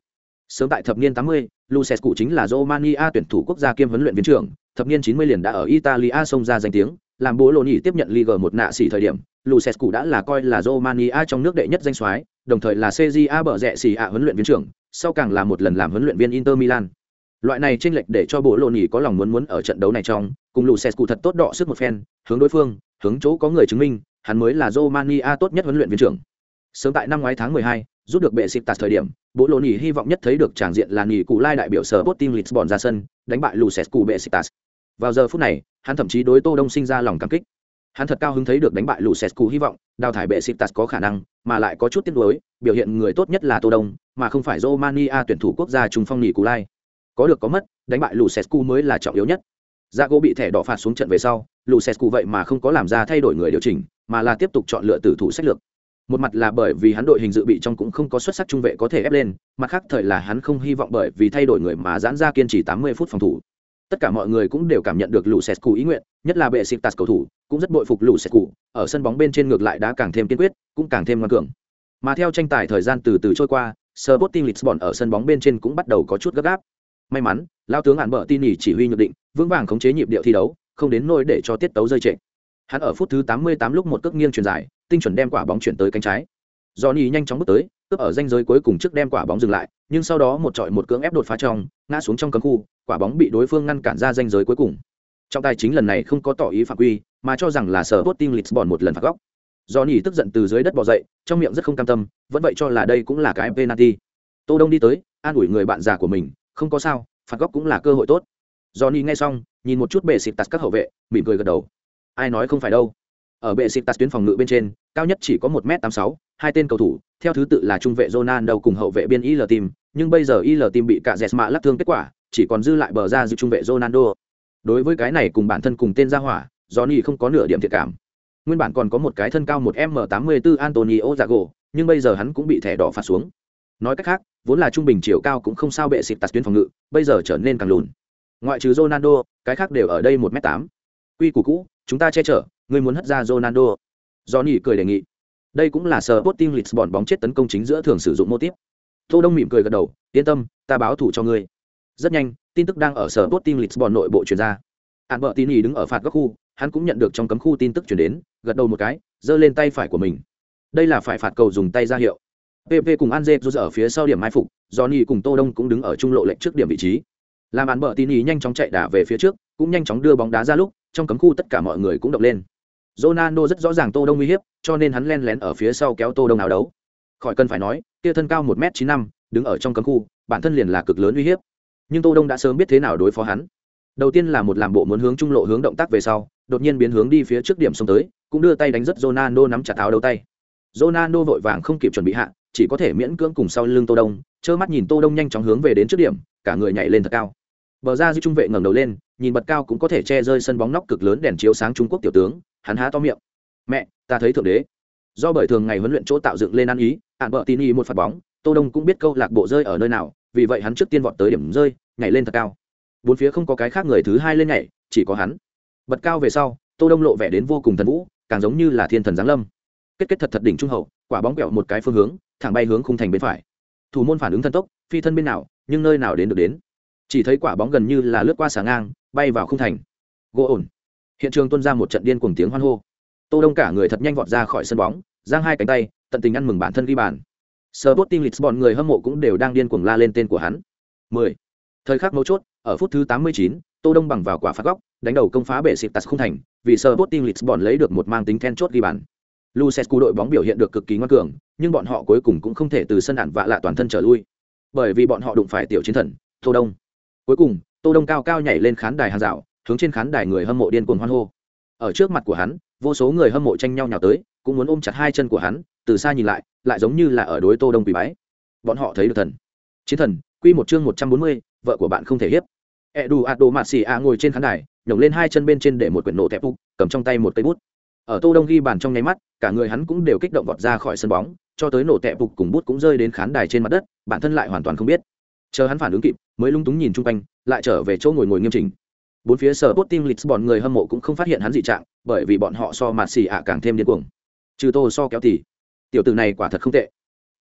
Speaker 1: Sớm tại thập niên 80, Lucescu chính là Romania tuyển thủ quốc gia kiêm huấn luyện viên trưởng, thập niên 90 liền đã ở Italia xông ra danh tiếng, làm bố lô nhỉ tiếp nhận Liga một nạ xỉ thời điểm, Lucescu đã là coi là Romania trong nước đệ nhất danh soái, đồng thời là CJA bở rẹ xỉ ạ huấn luyện viên trưởng, sau càng là một lần làm huấn luyện viên Inter Milan. Loại này chênh lệch để cho bố lô nhỉ có lòng muốn muốn ở trận đấu này trong, cùng Lucescu thật tốt đọ sức một phen, hướng đối phương, hướng chỗ có người chứng minh, hắn mới là Romania tốt nhất huấn luyện viên trưởng. Sớm tại năm ngoái tháng 12, rút được bệ xịp tạt thời điểm bố lô nỉ hy vọng nhất thấy được tràng diện là nỉ cụ lai đại biểu sở bot team lisbon ra sân đánh bại lucescu bệ xịp tạt. Vào giờ phút này hắn thậm chí đối tô đông sinh ra lòng cảm kích. Hắn thật cao hứng thấy được đánh bại lucescu hy vọng đào thải bệ xịp tạt có khả năng mà lại có chút tiếc nuối biểu hiện người tốt nhất là tô đông mà không phải romania tuyển thủ quốc gia trung phong nỉ cụ lai. Có được có mất đánh bại lucescu mới là trọng yếu nhất. Dạ gỗ bị thẻ đỏ phạt xuống trận về sau, Lucescu vậy mà không có làm ra thay đổi người điều chỉnh, mà là tiếp tục chọn lựa tử thủ sách lược một mặt là bởi vì hắn đội hình dự bị trong cũng không có xuất sắc trung vệ có thể ép lên, mặt khác thời là hắn không hy vọng bởi vì thay đổi người mà giãn ra kiên trì 80 phút phòng thủ. Tất cả mọi người cũng đều cảm nhận được lũ sét ý nguyện, nhất là bệ xịt tạt cầu thủ, cũng rất bội phục lũ sét ở sân bóng bên trên ngược lại đã càng thêm kiên quyết, cũng càng thêm ngoan cường. Mà theo tranh tài thời gian từ từ trôi qua, Sporting Lisbon ở sân bóng bên trên cũng bắt đầu có chút gấp gáp. May mắn lao tướng hạn bợ tin nhỉ chỉ huy nhược định, vững vàng khống chế nhịp điệu thi đấu, không đến nỗi để cho tiết tấu rơi trệ. Hắn ở phút thứ 88 lúc một cước nghiêng truyền dài tinh chuẩn đem quả bóng chuyển tới cánh trái. Johnny nhanh chóng bước tới, cướp ở ranh giới cuối cùng trước đem quả bóng dừng lại, nhưng sau đó một trọi một cưỡng ép đột phá trong, ngã xuống trong cấm khu, quả bóng bị đối phương ngăn cản ra ranh giới cuối cùng. Trong tài chính lần này không có tỏ ý phạm quy, mà cho rằng là sở tốt lisbon một lần phạt góc. Johnny tức giận từ dưới đất bò dậy, trong miệng rất không cam tâm, vẫn vậy cho là đây cũng là cái penalty. Tô đông đi tới, an ủi người bạn già của mình, không có sao, phạt góc cũng là cơ hội tốt. Johnny nghe xong, nhìn một chút bệ xịt tạt các hậu vệ, mỉm cười gật đầu. Ai nói không phải đâu ở bệ xịt tạt tuyến phòng ngự bên trên cao nhất chỉ có một m tám sáu hai tên cầu thủ theo thứ tự là trung vệ Ronaldo cùng hậu vệ biên Il Team, nhưng bây giờ Il Team bị cả Jesma lắc thương kết quả, chỉ còn dư lại bờ ra giữ trung vệ Ronaldo. Đối với cái này cùng bản thân cùng tên ra hỏa, Johnny không có nửa điểm thiệt cảm. Nguyên bản còn có một cái thân cao một m tám mươi bốn Antonio Zago, nhưng bây giờ hắn cũng bị thẻ đỏ phạt xuống. Nói cách khác, vốn là trung bình chiều cao cũng không sao bệ xịt tạt tuyến phòng ngự, bây giờ trở nên càng lùn. Ngoại trừ Ronaldo, cái khác đều ở đây một m tám. Quy củ cũ, chúng ta che chở, ngươi muốn hất ra Ronaldo. Johnny cười đề nghị. Đây cũng là sở Sporting Lisbon bóng chết tấn công chính giữa thường sử dụng mô tiếp. Tô Đông mỉm cười gật đầu, yên tâm, ta báo thủ cho ngươi. Rất nhanh, tin tức đang ở sở Sporting Lisbon nội bộ truyền ra. Albertini ý đứng ở phạt góc khu, hắn cũng nhận được trong cấm khu tin tức truyền đến, gật đầu một cái, giơ lên tay phải của mình. Đây là phải phạt cầu dùng tay ra hiệu. PP cùng Anze rút ở phía sau điểm mai phục, Johnny cùng Tô Đông cũng đứng ở trung lộ lệnh trước điểm vị trí. Làm án bợ tin ý nhanh chóng chạy đà về phía trước, cũng nhanh chóng đưa bóng đá ra lúc, trong cấm khu tất cả mọi người cũng động lên. Ronaldo rất rõ ràng Tô Đông uy hiếp, cho nên hắn len lén ở phía sau kéo Tô Đông nào đấu. Khỏi cần phải nói, kia thân cao 1m95, đứng ở trong cấm khu, bản thân liền là cực lớn uy hiếp. Nhưng Tô Đông đã sớm biết thế nào đối phó hắn. Đầu tiên là một làm bộ muốn hướng trung lộ hướng động tác về sau, đột nhiên biến hướng đi phía trước điểm xông tới, cũng đưa tay đánh rất Ronaldo nắm chặt áo đầu tay. Ronaldo vội vàng không kịp chuẩn bị hạ, chỉ có thể miễn cưỡng cùng sau lưng Tô Đông, trơ mắt nhìn Tô Đông nhanh chóng hướng về đến trước điểm, cả người nhảy lên thật cao. Bờ ra dư trung vệ ngẩng đầu lên, nhìn bật cao cũng có thể che rơi sân bóng nóc cực lớn đèn chiếu sáng Trung Quốc tiểu tướng, hắn há to miệng. Mẹ ta thấy thượng đế. Do bởi thường ngày huấn luyện chỗ tạo dựng lên ăn ý ạn vợ tin y một phạt bóng tô đông cũng biết câu lạc bộ rơi ở nơi nào vì vậy hắn trước tiên vọt tới điểm rơi nhảy lên thật cao. Bốn phía không có cái khác người thứ hai lên nhảy chỉ có hắn. Bật cao về sau tô đông lộ vẻ đến vô cùng thần vũ càng giống như là thiên thần giáng lâm. Kết kết thật thật đỉnh trung hậu quả bóng quẹo một cái phương hướng thẳng bay hướng khung thành bên phải. Thủ môn phản ứng thần tốc phi thân bên nào nhưng nơi nào đến được đến chỉ thấy quả bóng gần như là lướt qua xà ngang bay vào khung thành gỗ ổn hiện trường tuôn ra một trận điên cuồng tiếng hoan hô tô đông cả người thật nhanh vọt ra khỏi sân bóng giang hai cánh tay tận tình ăn mừng bản thân ghi bàn Sporting Lisbon người hâm mộ cũng đều đang điên cuồng la lên tên của hắn. 10. thời khắc mấu chốt ở phút thứ 89, tô đông bằng vào quả phạt góc đánh đầu công phá bệ xịt tạt không thành vì sơ bot lisbon lấy được một mang tính then chốt ghi bàn Lucescu đội bóng biểu hiện được cực kỳ ngoan cường, nhưng bọn họ cuối cùng cũng không thể từ sân ản vạ lạ toàn thân trở lui, bởi vì bọn họ đụng phải tiểu chiến thần, Tô Đông. Cuối cùng, Tô Đông cao cao nhảy lên khán đài hàng rào, hướng trên khán đài người hâm mộ điên cuồng hoan hô. Ở trước mặt của hắn, vô số người hâm mộ tranh nhau nhào tới, cũng muốn ôm chặt hai chân của hắn, từ xa nhìn lại, lại giống như là ở đối Tô Đông quỳ bái. Bọn họ thấy được thần. Chiến thần, quy một chương 140, vợ của bạn không thể hiếp. Eduardo Marcia ngồi trên khán đài, nhổng lên hai chân bên trên để một quyển nổ tẹp phục, cầm trong tay một cây bút ở tô đông ghi bàn trong nháy mắt cả người hắn cũng đều kích động vọt ra khỏi sân bóng cho tới nổ tẹp phục cùng bút cũng rơi đến khán đài trên mặt đất bản thân lại hoàn toàn không biết chờ hắn phản ứng kịp, mới lung túng nhìn chung quanh, lại trở về chỗ ngồi ngồi nghiêm chỉnh. Bốn phía sở bot team lisbon người hâm mộ cũng không phát hiện hắn dị trạng, bởi vì bọn họ so mạt xì ạ càng thêm điên cuồng. Trừ tô so kéo tỉ tiểu tử này quả thật không tệ.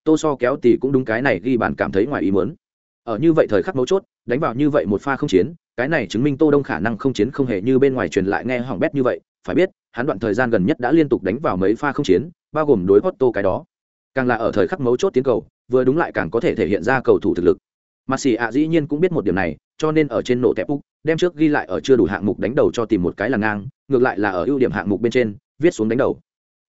Speaker 1: Tô so kéo tỉ cũng đúng cái này ghi bàn cảm thấy ngoài ý muốn. Ở như vậy thời khắc mấu chốt, đánh vào như vậy một pha không chiến, cái này chứng minh tô đông khả năng không chiến không hề như bên ngoài truyền lại nghe hỏng bét như vậy, phải biết, hắn đoạn thời gian gần nhất đã liên tục đánh vào mấy pha không chiến, bao gồm đối Porto cái đó. Càng là ở thời khắc mấu chốt tiến cầu, vừa đúng lại càng có thể thể hiện ra cầu thủ thực lực mà xì ạ dĩ nhiên cũng biết một điểm này cho nên ở trên nổ tẹp úc đem trước ghi lại ở chưa đủ hạng mục đánh đầu cho tìm một cái là ngang ngược lại là ở ưu điểm hạng mục bên trên viết xuống đánh đầu.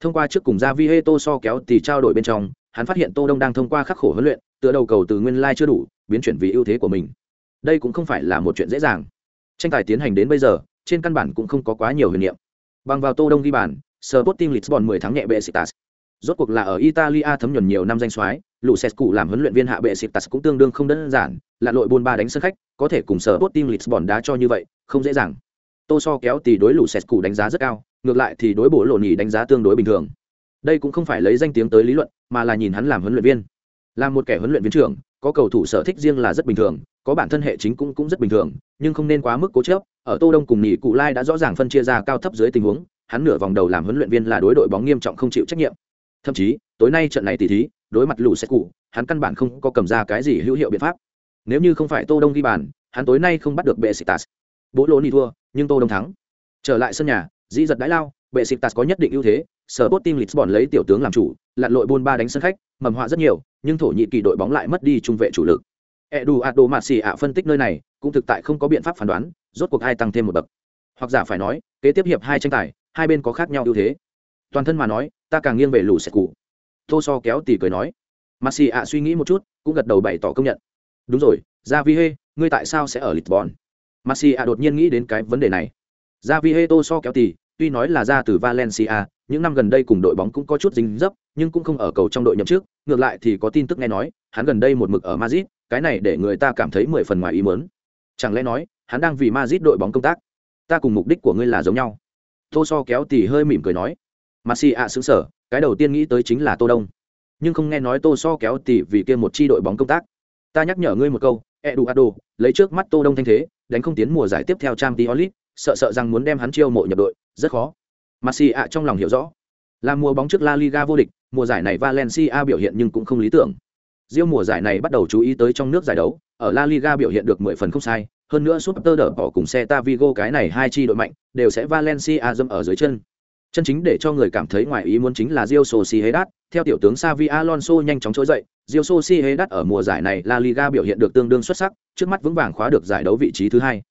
Speaker 1: Thông qua trước cùng ra vi hê tô so kéo thì trao đổi bên trong hắn phát hiện tô đông đang thông qua khắc khổ huấn luyện tựa đầu cầu từ nguyên lai chưa đủ biến chuyển vì ưu thế của mình. Đây cũng không phải là một chuyện dễ dàng. Tranh tài tiến hành đến bây giờ trên căn bản cũng không có quá nhiều huyền niệm. Bằng vào tô đông ghi bàn Sporting Lisbon 10 tháng nhẹ bệ Besiktas. Rốt cuộc là ở Italia thấm nhuần nhiều năm danh soái, Lucescu làm huấn luyện viên hạ bệ Besiktas cũng tương đương không đơn giản, là lội buôn ba đánh sân khách, có thể cùng sở Tottenham Lisbon đá cho như vậy, không dễ dàng. Tô so kéo thì đối Lucescu đánh giá rất cao, ngược lại thì đối bộ lộ nhì đánh giá tương đối bình thường. Đây cũng không phải lấy danh tiếng tới lý luận, mà là nhìn hắn làm huấn luyện viên. Làm một kẻ huấn luyện viên trưởng, có cầu thủ sở thích riêng là rất bình thường, có bản thân hệ chính cũng cũng rất bình thường, nhưng không nên quá mức cố chấp. Ở Tô Đông cùng nhì Cụ Lai đã rõ ràng phân chia ra cao thấp dưới tình huống, hắn nửa vòng đầu làm huấn luyện viên là đối đội bóng nghiêm trọng không chịu trách nhiệm. Thậm chí, tối nay trận này tỷ thí, đối mặt lũ xét cụ, hắn căn bản không có cầm ra cái gì hữu hiệu biện pháp. Nếu như không phải Tô Đông ghi bàn, hắn tối nay không bắt được Besiktas. Bố lỗ đi thua, nhưng Tô Đông thắng. Trở lại sân nhà, dĩ giật đãi lao, Besiktas có nhất định ưu thế, Sporting Lisbon lấy tiểu tướng làm chủ, lặn lội buôn ba đánh sân khách, mầm họa rất nhiều, nhưng thổ nhĩ kỳ đội bóng lại mất đi trung vệ chủ lực. Eduardo Marcia phân tích nơi này, cũng thực tại không có biện pháp phán đoán, rốt cuộc ai tăng thêm một bậc. Hoặc giả phải nói, kế tiếp hiệp hai tranh tài, hai bên có khác nhau ưu thế. Toàn thân mà nói, ta càng nghiêng về lũ sẹt cụ. Tô So kéo tỉ cười nói. Marcia suy nghĩ một chút, cũng gật đầu bày tỏ công nhận. Đúng rồi, Javier, ngươi tại sao sẽ ở Lisbon? Marcia đột nhiên nghĩ đến cái vấn đề này. Javier Tô So kéo tỉ, tuy nói là ra từ Valencia, những năm gần đây cùng đội bóng cũng có chút dính dấp, nhưng cũng không ở cầu trong đội nhậm chức, ngược lại thì có tin tức nghe nói, hắn gần đây một mực ở Madrid, cái này để người ta cảm thấy mười phần ngoài ý muốn. Chẳng lẽ nói, hắn đang vì Madrid đội bóng công tác? Ta cùng mục đích của ngươi là giống nhau. Tô So kéo tỉ hơi mỉm cười nói. Marcia sững sờ, cái đầu tiên nghĩ tới chính là Tô Đông. Nhưng không nghe nói Tô So kéo tỉ vì kia một chi đội bóng công tác. Ta nhắc nhở ngươi một câu, Eduardo, lấy trước mắt Tô Đông thanh thế, đánh không tiến mùa giải tiếp theo Champions League, sợ sợ rằng muốn đem hắn chiêu mộ nhập đội, rất khó. Marcia trong lòng hiểu rõ. Là mùa bóng trước La Liga vô địch, mùa giải này Valencia biểu hiện nhưng cũng không lý tưởng. Riêng mùa giải này bắt đầu chú ý tới trong nước giải đấu, ở La Liga biểu hiện được 10 phần không sai, hơn nữa Super đỡ bỏ cùng Celta Vigo cái này hai chi đội mạnh, đều sẽ Valencia dâm ở dưới chân. Chân chính để cho người cảm thấy ngoài ý muốn chính là Real Sociedad, theo tiểu tướng Xavi Alonso nhanh chóng trỗi dậy, Real Sociedad ở mùa giải này La Liga biểu hiện được tương đương xuất sắc, trước mắt vững vàng khóa được giải đấu vị trí thứ hai.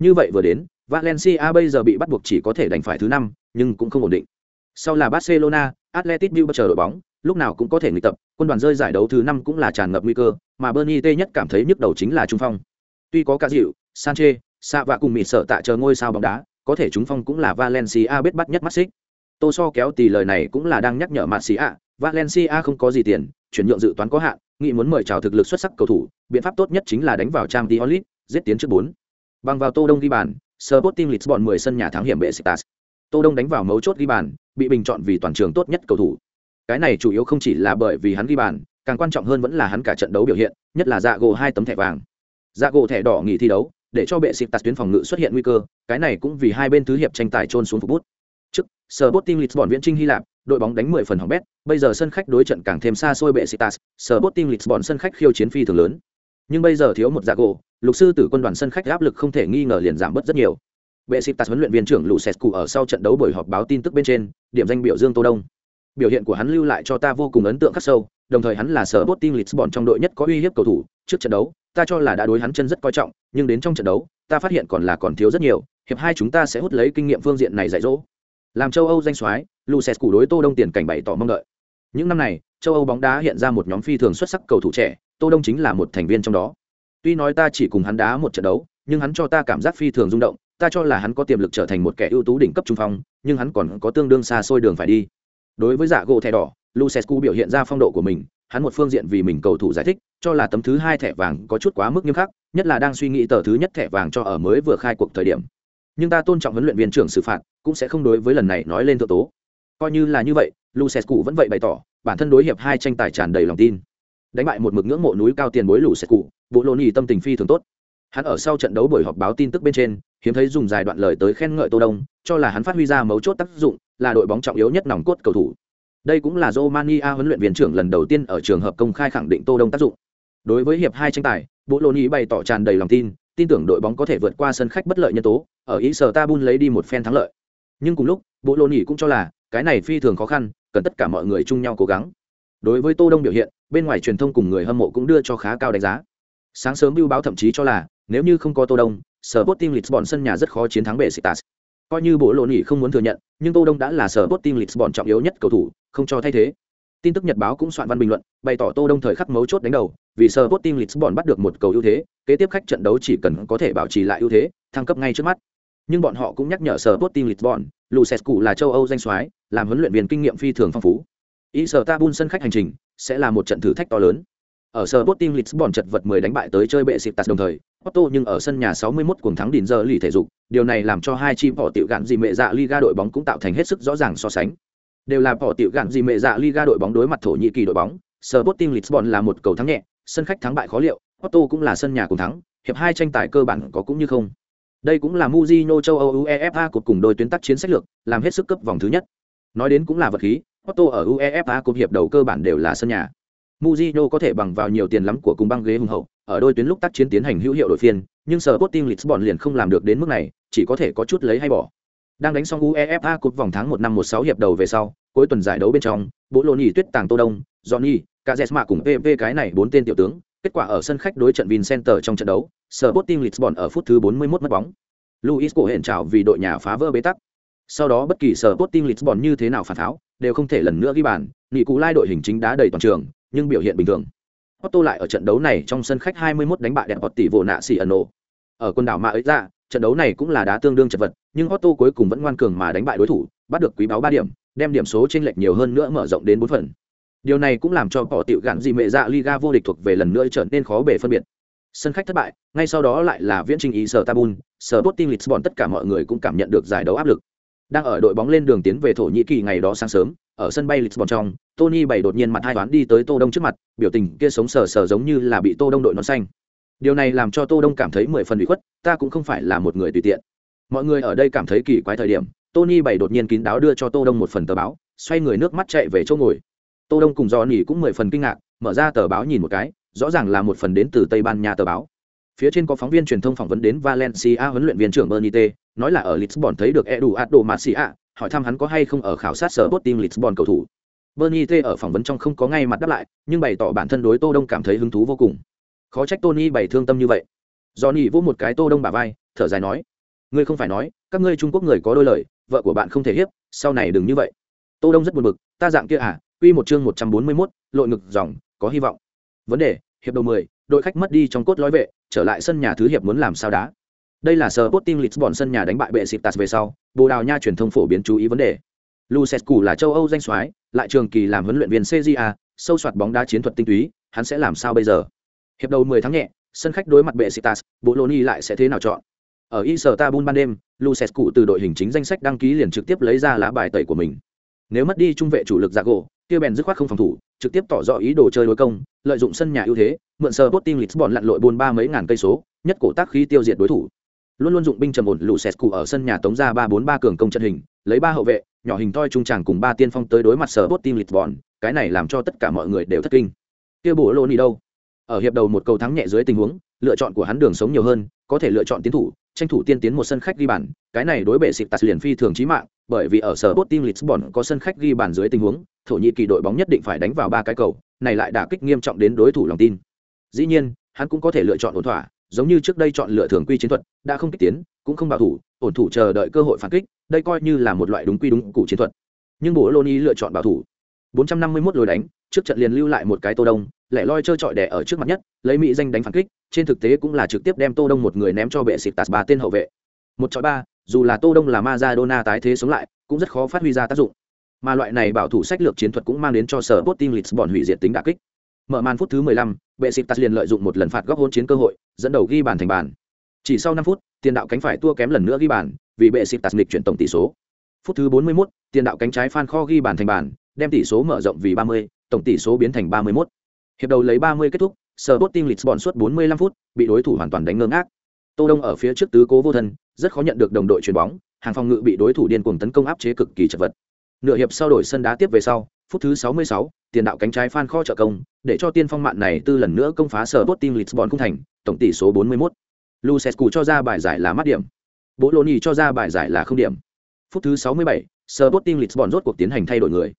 Speaker 1: Như vậy vừa đến, Valencia bây giờ bị bắt buộc chỉ có thể đánh phải thứ năm, nhưng cũng không ổn định. Sau là Barcelona, Atletico Bilbao chờ đội bóng, lúc nào cũng có thể nghịch tập, quân đoàn rơi giải đấu thứ năm cũng là tràn ngập nguy cơ, mà Bernie T nhất cảm thấy nhức đầu chính là trung phong. Tuy có cả dịu, Sanchez, Sa và cùng mịt sợ tạ chờ ngôi sao bóng đá, có thể chúng phong cũng là Valencia biết bắt nhất mắt xích. Tô so kéo tì lời này cũng là đang nhắc nhở Marcia, Valencia không có gì tiền, chuyển nhượng dự toán có hạn, nghị muốn mời chào thực lực xuất sắc cầu thủ, biện pháp tốt nhất chính là đánh vào Champions League, giết tiến trước bốn. Bằng vào Tô Đông ghi bàn, Sporting Lisbon 10 sân nhà thắng hiểm Bệ Sitas. Tô Đông đánh vào mấu chốt ghi bàn, bị bình chọn vì toàn trường tốt nhất cầu thủ. Cái này chủ yếu không chỉ là bởi vì hắn ghi bàn, càng quan trọng hơn vẫn là hắn cả trận đấu biểu hiện, nhất là dạ gỗ hai tấm thẻ vàng. Dạ gỗ thẻ đỏ nghỉ thi đấu, để cho bệ xịt tạt tuyến phòng ngự xuất hiện nguy cơ, cái này cũng vì hai bên thứ hiệp tranh tài trôn xuống phục bút. Trước, Sporting Lisbon viễn trinh Hy Lạp, đội bóng đánh 10 phần hỏng bét, bây giờ sân khách đối trận càng thêm xa xôi bệ Besiktas, Sporting Lisbon sân khách khiêu chiến phi thường lớn. Nhưng bây giờ thiếu một dạ gỗ, lục sư tử quân đoàn sân khách áp lực không thể nghi ngờ liền giảm bớt rất nhiều. Bệ Besiktas huấn luyện viên trưởng Lucescu ở sau trận đấu buổi họp báo tin tức bên trên, điểm danh biểu dương Tô Đông. Biểu hiện của hắn lưu lại cho ta vô cùng ấn tượng khắc sâu, đồng thời hắn là sở Sporting Lisbon trong đội nhất có uy hiếp cầu thủ, trước trận đấu, ta cho là đã đối hắn chân rất coi trọng nhưng đến trong trận đấu ta phát hiện còn là còn thiếu rất nhiều hiệp hai chúng ta sẽ hút lấy kinh nghiệm phương diện này dạy dỗ làm châu âu danh soái, luces củ đối tô đông tiền cảnh bày tỏ mong đợi. Những năm này, châu âu bóng đá hiện ra một nhóm phi thường xuất sắc cầu thủ trẻ, tô đông chính là một thành viên trong đó. Tuy nói ta chỉ cùng hắn đá một trận đấu, nhưng hắn cho ta cảm giác phi thường rung động, ta cho là hắn có tiềm lực trở thành một kẻ ưu tú đỉnh cấp trung phong, nhưng hắn còn có tương đương xa xôi đường phải đi. Đối với giả gỗ thẻ đỏ lucescu biểu hiện ra phong độ của mình, hắn một phương diện vì mình cầu thủ giải thích, cho là tấm thứ hai thẻ vàng có chút quá mức nghiêm khắc, nhất là đang suy nghĩ tờ thứ nhất thẻ vàng cho ở mới vừa khai cuộc thời điểm nhưng ta tôn trọng huấn luyện viên trưởng xử phạt, cũng sẽ không đối với lần này nói lên thượng tố. Coi như là như vậy lucescu vẫn vậy bày tỏ, bản thân đối hiệp hai tranh tài tràn đầy lòng tin. Đánh bại một mực ngưỡng mộ núi cao tiền bối lucescu bộ lô nhì tâm tình phi thường tốt. Hắn ở sau trận đấu buổi họp báo tin tức bên trên, hiếm thấy dùng dài đoạn lời tới khen ngợi tô đông, cho là hắn phát huy ra mấu chốt tác dụng, là đội bóng trọng yếu nhất nòng cốt cầu thủ. Đây cũng là Romania huấn luyện viên trưởng lần đầu tiên ở trường hợp công khai khẳng định tô đông tác dụng. Đối với hiệp hai tranh tài bộ lô nhì bày tỏ tràn đầy lòng tin tin tưởng đội bóng có thể vượt qua sân khách bất lợi nhân tố, ở ý sở tabun lấy đi một phen thắng lợi. Nhưng cùng lúc bộ lô nhỉ cũng cho là, cái này phi thường khó khăn, cần tất cả mọi người chung nhau cố gắng. Đối với tô đông biểu hiện, bên ngoài truyền thông cùng người hâm mộ cũng đưa cho khá cao đánh giá. Sáng sớm bưu báo thậm chí cho là, nếu như không có tô đông sở bot team lisbon sân nhà rất khó chiến thắng bệ sitas coi như bộ lô nhỉ không muốn thừa nhận, nhưng tô đông đã là sở bot team lisbon trọng yếu nhất cầu thủ, không cho thay thế. Tin tức nhật báo cũng soạn văn bình luận, bày tỏ tô đông thời khắc mấu chốt đánh đầu vì sở bot team lisbon bắt được một cầu ưu thế kế tiếp khách trận đấu chỉ cần có thể bảo trì lại ưu thế thăng cấp ngay trước mắt. Nhưng bọn họ cũng nhắc nhở sở bot team lisbon lucescu là châu âu danh soái làm huấn luyện viên kinh nghiệm phi thường phong phú. Ý sở sân khách hành trình sẽ là một trận thử thách to lớn. Ở sở Sporting Lisbon chật vật 10 đánh bại tới chơi bệ xịp tạt đồng thời, Otto nhưng ở sân nhà 61 cuồng thắng đỉnh giờ lì thể dục, điều này làm cho hai chi bỏ tiểu gạn gì mẹ dạ Liga đội bóng cũng tạo thành hết sức rõ ràng so sánh. Đều là bỏ tiểu gạn gì mẹ dạ Liga đội bóng đối mặt thổ nhĩ kỳ đội bóng, Sporting Lisbon là một cầu thắng nhẹ, sân khách thắng bại khó liệu, Otto cũng là sân nhà cùng thắng, hiệp hai tranh tài cơ bản có cũng như không. Đây cũng là Mujino châu Âu UEFA cột cùng đôi tuyến tác chiến sách lược, làm hết sức cấp vòng thứ nhất. Nói đến cũng là vật khí, Otto ở UEFA cột hiệp đầu cơ bản đều là sân nhà. Mujino có thể bằng vào nhiều tiền lắm của cùng băng ghế hùng hậu, ở đôi tuyến lúc tác chiến tiến hành hữu hiệu đội phiên, nhưng Sporting Lisbon liền không làm được đến mức này, chỉ có thể có chút lấy hay bỏ. Đang đánh xong UEFA Cup vòng tháng 1 năm 16 hiệp đầu về sau, cuối tuần giải đấu bên trong, bộ Lô Nhĩ Tuyết Tàng Tô Đông, Johnny, Cả Jesma cùng PV cái này bốn tên tiểu tướng, kết quả ở sân khách đối trận Vincenter trong trận đấu, Sporting Lisbon ở phút thứ 41 mất bóng. Luis cổ hẹn chào vì đội nhà phá vỡ bế tắc. Sau đó bất kỳ Sporting Lisbon như thế nào phản tháo, đều không thể lần nữa ghi bàn, nghị cụ lai đội hình chính đá đầy toàn trường, nhưng biểu hiện bình thường. Otto lại ở trận đấu này trong sân khách 21 đánh bại đẹp bọt tỷ vô nạ xì ẩn nổ. Ở quần đảo Mạ ấy ra, trận đấu này cũng là đá tương đương chật vật, nhưng Otto cuối cùng vẫn ngoan cường mà đánh bại đối thủ, bắt được quý báo 3 điểm, đem điểm số chênh lệch nhiều hơn nữa mở rộng đến 4 phần. Điều này cũng làm cho bỏ tiểu gạn dị mệ dạ Liga vô địch thuộc về lần nữa trở nên khó bề phân biệt. Sân khách thất bại, ngay sau đó lại là viễn trình ý sở Tabun, sở Sporting Lisbon tất cả mọi người cũng cảm nhận được giải đấu áp lực. Đang ở đội bóng lên đường tiến về Thổ Nhĩ Kỳ ngày đó sáng sớm, ở sân bay Lisbon trong, Tony bày đột nhiên mặt hai toán đi tới Tô Đông trước mặt, biểu tình kia sống sờ sờ giống như là bị Tô Đông đội nón xanh. Điều này làm cho Tô Đông cảm thấy mười phần ủy khuất, ta cũng không phải là một người tùy tiện. Mọi người ở đây cảm thấy kỳ quái thời điểm, Tony bày đột nhiên kín đáo đưa cho Tô Đông một phần tờ báo, xoay người nước mắt chạy về chỗ ngồi. Tô Đông cùng Johnny cũng mười phần kinh ngạc, mở ra tờ báo nhìn một cái, rõ ràng là một phần đến từ Tây Ban Nha tờ báo. Phía trên có phóng viên truyền thông phỏng vấn đến Valencia huấn luyện viên trưởng Bernite, nói là ở Lisbon thấy được Eduardo marcia hỏi thăm hắn có hay không ở khảo sát sở Sporting Lisbon cầu thủ. bernite ở phỏng vấn trong không có ngay mặt đáp lại, nhưng bày tỏ bản thân đối Tô Đông cảm thấy hứng thú vô cùng. Khó trách Tony bày thương tâm như vậy. Johnny vỗ một cái Tô Đông bả vai, thở dài nói: "Ngươi không phải nói, các ngươi Trung Quốc người có đôi lời, vợ của bạn không thể hiếp, sau này đừng như vậy." Tô Đông rất buồn bực, "Ta dạng kia à, quy một chương 141, lội ngực dòng, có hy vọng." Vấn đề, hiệp đầu 10, đội khách mất đi trong cốt lõi vệ, trở lại sân nhà thứ hiệp muốn làm sao đá. Đây là Sporting Lisbon sân nhà đánh bại bệ Besiktas về sau, Bồ Đào Nha truyền thông phổ biến chú ý vấn đề. Lucescu là châu Âu danh soái, lại trường kỳ làm huấn luyện viên CJA, sâu soạt bóng đá chiến thuật tinh túy, hắn sẽ làm sao bây giờ? Hiệp đầu 10 tháng nhẹ, sân khách đối mặt bệ Besiktas, Bologna lại sẽ thế nào chọn? Ở Istanbul ban đêm, Lucescu từ đội hình chính danh sách đăng ký liền trực tiếp lấy ra lá bài tẩy của mình. Nếu mất đi trung vệ chủ lực Zago, kia bèn dứt khoát không phòng thủ, trực tiếp tỏ rõ ý đồ chơi đối công, lợi dụng sân nhà ưu thế, mượn Sporting Lisbon lặn lội buôn ba mấy ngàn cây số, nhất cổ tác khí tiêu diệt đối thủ. Luôn luôn dụng binh trầm ổn lũ sẹt cụ ở sân nhà tống ra ba bốn ba cường công trận hình lấy ba hậu vệ nhỏ hình toi trung tràng cùng ba tiên phong tới đối mặt sở bot team lisbon cái này làm cho tất cả mọi người đều thất kinh. Kia bổ lô đi đâu? Ở hiệp đầu một cầu thắng nhẹ dưới tình huống lựa chọn của hắn đường sống nhiều hơn có thể lựa chọn tiến thủ tranh thủ tiên tiến một sân khách ghi bàn cái này đối bệ xịt tạt liền phi thường chí mạng bởi vì ở sở bot team lisbon có sân khách ghi bàn dưới tình huống thổ nhĩ kỳ đội bóng nhất định phải đánh vào ba cái cầu, này lại đả kích nghiêm trọng đến đối thủ lòng tin. Dĩ nhiên, hắn cũng có thể lựa chọn ổn thỏa, giống như trước đây chọn lựa thường quy chiến thuật, đã không kích tiến, cũng không bảo thủ, ổn thủ chờ đợi cơ hội phản kích, đây coi như là một loại đúng quy đúng cụ chiến thuật. Nhưng bộ loni lựa chọn bảo thủ. 451 lối đánh, trước trận liền lưu lại một cái tô đông, lẻ loi chơi trọi đẻ ở trước mặt nhất, lấy mỹ danh đánh phản kích, trên thực tế cũng là trực tiếp đem tô đông một người ném cho bệ xịt tạt ba tên hậu vệ. Một chọi ba, dù là tô đông là Maradona tái thế sống lại, cũng rất khó phát huy ra tác dụng mà loại này bảo thủ sách lược chiến thuật cũng mang đến cho sở Sporting Lisbon hủy diệt tính đả kích. Mở màn phút thứ 15, bệ liền lợi dụng một lần phạt góc hỗn chiến cơ hội dẫn đầu ghi bàn thành bàn. Chỉ sau 5 phút tiền đạo cánh phải tua kém lần nữa ghi bàn vì bệ nghịch chuyển tổng tỷ số. Phút thứ 41, tiền đạo cánh trái phan kho ghi bàn thành bàn đem tỷ số mở rộng vì 30, tổng tỷ số biến thành 31. hiệp đầu lấy 30 kết thúc Sporting Lisbon suốt 45 phút bị đối thủ hoàn toàn đánh ngơ ngác. Tô đông ở phía trước tứ cố vô thân rất khó nhận được đồng đội chuyền bóng hàng phòng ngự bị đối thủ điên cuồng tấn công áp chế cực kỳ chật vật nửa hiệp sau đổi sân đá tiếp về sau phút thứ 66, tiền đạo cánh trái phan kho trợ công để cho tiên phong mạn này tư lần nữa công phá sở Sporting Lisbon cung thành tổng tỷ số 41. Lucescu cho ra bài giải là mắt điểm. Bố lô cho ra bài giải là không điểm. Phút thứ 67, sở Botting Lisbon rốt cuộc tiến hành thay đổi người.